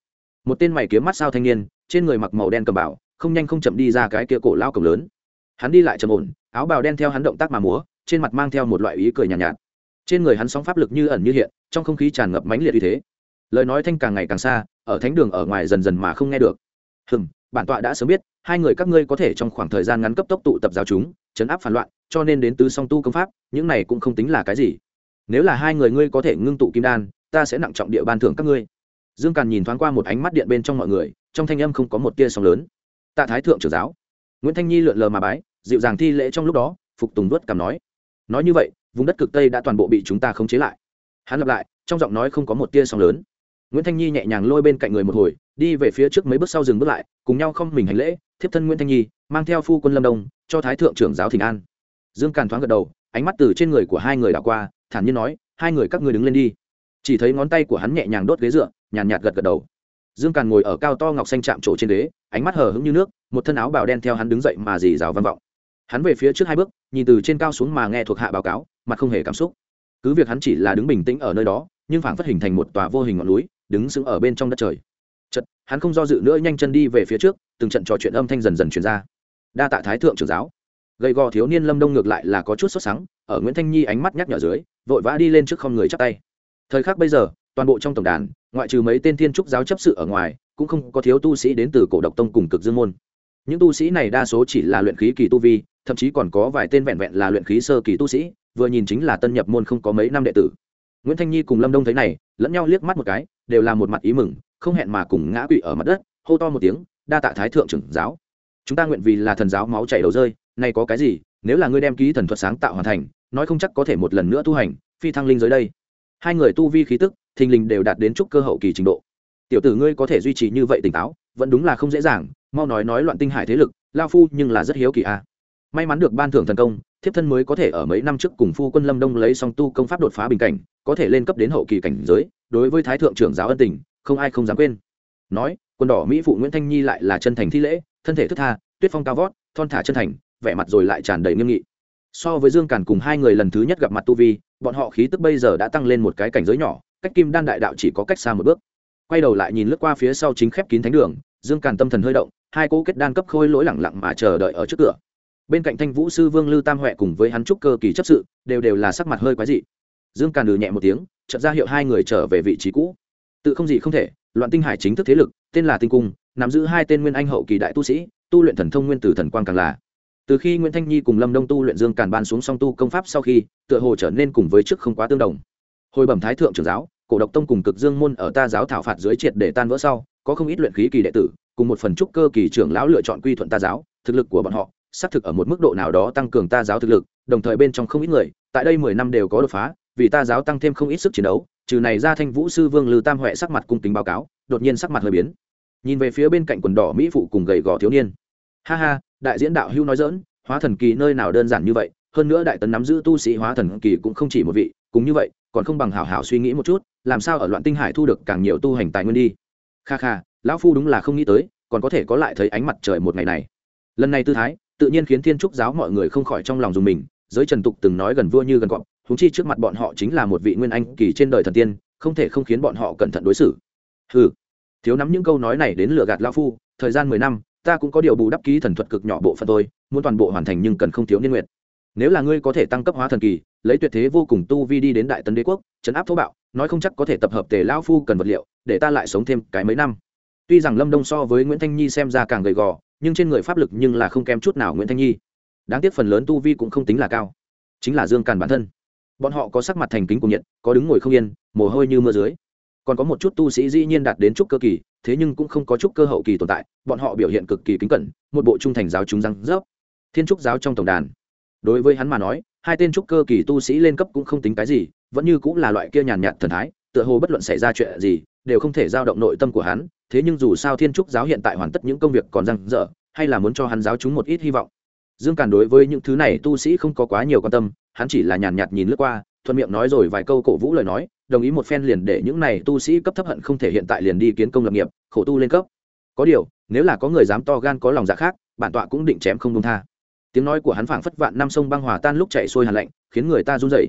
Một tên mày kiếm mắt sao thanh niên trên người mặc màu đen cầm bảo không nhanh không chậm đi ra cái kia cổ lao cổng lớn. Hắn đi lại trầm ổn áo bào đen theo hắn động tác mà múa trên mặt mang theo một loại ý cười nhàn nhạt, nhạt trên người hắn sóng pháp lực như ẩn như hiện, trong không khí tràn ngập mãnh liệt như thế. Lời nói thanh càng ngày càng xa, ở thánh đường ở ngoài dần dần mà không nghe được. Hừng bản tọa đã sớm biết, hai người các ngươi có thể trong khoảng thời gian ngắn cấp tốc tụ tập giáo chúng, chấn áp phản loạn, cho nên đến tứ song tu công pháp, những này cũng không tính là cái gì. Nếu là hai người ngươi có thể ngưng tụ kim đan, ta sẽ nặng trọng địa ban thưởng các ngươi. Dương càn nhìn thoáng qua một ánh mắt điện bên trong mọi người, trong thanh âm không có một tia sóng lớn. Tạ thái thượng trưởng giáo, nguyễn thanh nhi lượn lờ mà bái, dịu dàng thi lễ trong lúc đó, phục tùng vớt cảm nói. Nói như vậy vùng đất cực tây đã toàn bộ bị chúng ta khống chế lại. Hắn lặp lại, trong giọng nói không có một tia sóng lớn. Nguyễn thanh nhi nhẹ nhàng lôi bên cạnh người một hồi, đi về phía trước mấy bước sau dừng bước lại, cùng nhau không mình hành lễ, thiếp thân nguyễn thanh nhi, mang theo phu quân lâm đông, cho thái thượng trưởng giáo thịnh an. Dương càn thoáng gật đầu, ánh mắt từ trên người của hai người đảo qua, thản nhiên nói, hai người các ngươi đứng lên đi. Chỉ thấy ngón tay của hắn nhẹ nhàng đốt ghế dựa, nhàn nhạt gật gật đầu. Dương càn ngồi ở cao to ngọc xanh chạm trổ trên ghế, ánh mắt hờ hững như nước, một thân áo bào đen theo hắn đứng dậy mà dì rào văn vọng. Hắn về phía trước hai bước, nhìn từ trên cao xuống mà nghe thuộc hạ báo cáo mặt không hề cảm xúc. Cứ việc hắn chỉ là đứng bình tĩnh ở nơi đó, nhưng phảng phất hình thành một tòa vô hình ngọn núi, đứng sững ở bên trong đất trời. Chật hắn không do dự nữa nhanh chân đi về phía trước, từng trận trò chuyện âm thanh dần dần truyền ra. Đa tạ thái thượng trưởng giáo. Gầy gò thiếu niên lâm đông ngược lại là có chút sốt sắng, ở nguyễn thanh nhi ánh mắt nhắc nhở dưới, vội vã đi lên trước không người chắp tay. Thời khắc bây giờ, toàn bộ trong tổng đàn, ngoại trừ mấy tên thiên trúc giáo chấp sự ở ngoài, cũng không có thiếu tu sĩ đến từ cổ độc tông cùng cực dương môn. Những tu sĩ này đa số chỉ là luyện khí kỳ tu vi, thậm chí còn có vài tên vẹn vẹn là luyện khí sơ kỳ tu sĩ vừa nhìn chính là tân nhập môn không có mấy năm đệ tử. Nguyễn thanh nhi cùng lâm đông thấy này, lẫn nhau liếc mắt một cái, đều là một mặt ý mừng, không hẹn mà cùng ngã quỵ ở mặt đất, hô to một tiếng, đa tạ thái thượng trưởng giáo. Chúng ta nguyện vì là thần giáo máu chảy đầu rơi, nay có cái gì, nếu là ngươi đem ký thần thuật sáng tạo hoàn thành, nói không chắc có thể một lần nữa tu hành, phi thăng linh dưới đây. Hai người tu vi khí tức, thình lình đều đạt đến trúc cơ hậu kỳ trình độ. Tiểu tử ngươi có thể duy trì như vậy tỉnh táo, vẫn đúng là không dễ dàng, mau nói nói loạn tinh hải thế lực, lao phu nhưng là rất hiếu kỳ a à. may mắn được ban thưởng thần công thiếp thân mới có thể ở mấy năm trước cùng phu quân lâm đông lấy song tu công pháp đột phá bình cảnh, có thể lên cấp đến hậu kỳ cảnh giới, đối với thái thượng trưởng giáo ân tình, không ai không dám quên. Nói quân đỏ mỹ phụ nguyễn thanh nhi lại là chân thành thi lễ, thân thể thức tha, tuyết phong cao vót, thon thả chân thành, vẻ mặt rồi lại tràn đầy nghiêm nghị. So với dương càn cùng hai người lần thứ nhất gặp mặt tu vi, bọn họ khí tức bây giờ đã tăng lên một cái cảnh giới nhỏ, cách kim đan đại đạo chỉ có cách xa một bước. Quay đầu lại nhìn lướt qua phía sau chính khép kín thánh đường, dương càn tâm thần hơi động, hai cỗ kết đan cấp khôi lỗi lẳng lặng mà chờ đợi ở trước cửa bên cạnh thanh vũ sư vương lư tam huệ cùng với hắn trúc cơ kỳ chấp sự, đều đều là sắc mặt hơi quái dị. Dương càn lừ nhẹ một tiếng, chợt ra hiệu hai người trở về vị trí cũ. Tự không gì không thể, loạn tinh hải chính thức thế lực, tên là tinh cung, nắm giữ hai tên nguyên anh hậu kỳ đại tu sĩ, tu luyện thần thông nguyên tử thần quang càng là. Từ khi nguyễn thanh nhi cùng lâm đông tu luyện dương càn ban xuống song tu công pháp sau khi, tựa hồ trở nên cùng với trước không quá tương đồng. Hồi bẩm thái thượng trưởng giáo, cổ độc tông cùng cực dương môn ở ta giáo thảo phạt dưới triệt để tan vỡ sau, có không ít luyện khí kỳ đệ tử, cùng một phần trúc cơ kỳ trưởng lão lựa chọn quy thuận ta giáo, thực lực của bọn họ xác thực ở một mức độ nào đó tăng cường ta giáo thực lực, đồng thời bên trong không ít người, tại đây mười năm đều có đột phá, vì ta giáo tăng thêm không ít sức chiến đấu, trừ này ra thanh vũ sư vương lư tam huệ sắc mặt cung kính báo cáo, đột nhiên sắc mặt hơi biến. Nhìn về phía bên cạnh quần đỏ mỹ phụ cùng gầy gò thiếu niên. Ha ha, đại diễn đạo hưu nói dỡn hóa thần kỳ nơi nào đơn giản như vậy, hơn nữa đại tấn nắm giữ tu sĩ hóa thần kỳ cũng không chỉ một vị cũng như vậy, còn không bằng hảo hảo suy nghĩ một chút, làm sao ở loạn tinh hải thu được càng nhiều tu hành tài nguyên đi. Kha kha, lão phu đúng là không nghĩ tới, còn có thể có lại thấy ánh mặt trời một ngày này. Lần này tư thái tự nhiên khiến thiên trúc giáo mọi người không khỏi trong lòng dùng mình, giới trần tục từng nói gần vua như gần cọp húng chi trước mặt bọn họ chính là một vị nguyên anh kỳ trên đời thần tiên, không thể không khiến bọn họ cẩn thận đối xử. Ừ thiếu nắm những câu nói này đến lựa gạt lão phu, thời gian mười năm, ta cũng có điều bù đắp ký thần thuật cực nhỏ bộ phận tôi, muốn toàn bộ hoàn thành nhưng cần không thiếu niên nguyện nếu là ngươi có thể tăng cấp hóa thần kỳ, lấy tuyệt thế vô cùng tu vi đi đến đại tấn đế quốc chấn áp thô bạo, nói không chắc có thể tập hợp tề lão phu cần vật liệu, để ta lại sống thêm cái mấy năm. Tuy rằng lâm đông so với nguyễn thanh nhi xem ra càng gầy gò nhưng trên người pháp lực nhưng là không kém chút nào nguyễn thanh nhi đáng tiếc phần lớn tu vi cũng không tính là cao chính là dương càn bản thân bọn họ có sắc mặt thành kính cùng nhiệt có đứng ngồi không yên mồ hôi như mưa dưới còn có một chút tu sĩ dĩ nhiên đạt đến trúc cơ kỳ thế nhưng cũng không có trúc cơ hậu kỳ tồn tại bọn họ biểu hiện cực kỳ kính cẩn một bộ trung thành giáo chúng răng rớp thiên trúc giáo trong tổng đàn đối với hắn mà nói hai tên trúc cơ kỳ tu sĩ lên cấp cũng không tính cái gì vẫn như cũng là loại kia nhàn nhạt thần thái tựa hồ bất luận xảy ra chuyện gì đều không thể giao động nội tâm của hắn thế nhưng dù sao thiên trúc giáo hiện tại hoàn tất những công việc còn răng dở hay là muốn cho hắn giáo chúng một ít hy vọng. Dương càn đối với những thứ này tu sĩ không có quá nhiều quan tâm, hắn chỉ là nhàn nhạt nhìn lướt qua, thuận miệng nói rồi vài câu cổ vũ lời nói, đồng ý một phen liền để những này tu sĩ cấp thấp hận không thể hiện tại liền đi kiến công lập nghiệp, khổ tu lên cấp. Có điều, nếu là có người dám to gan có lòng dạ khác, bản tọa cũng định chém không đông tha. Tiếng nói của hắn phảng phất vạn năm sông băng hòa tan lúc chạy xuôi hàn lạnh, khiến người ta run rẩy.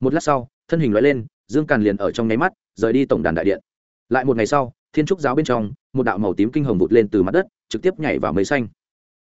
Một lát sau, thân hình loại lên, dương càn liền ở trong nháy mắt, rời đi tổng đàn đại điện. Lại một ngày sau thiên trúc giáo bên trong, một đạo màu tím kinh hồng vụt lên từ mặt đất, trực tiếp nhảy vào mây xanh.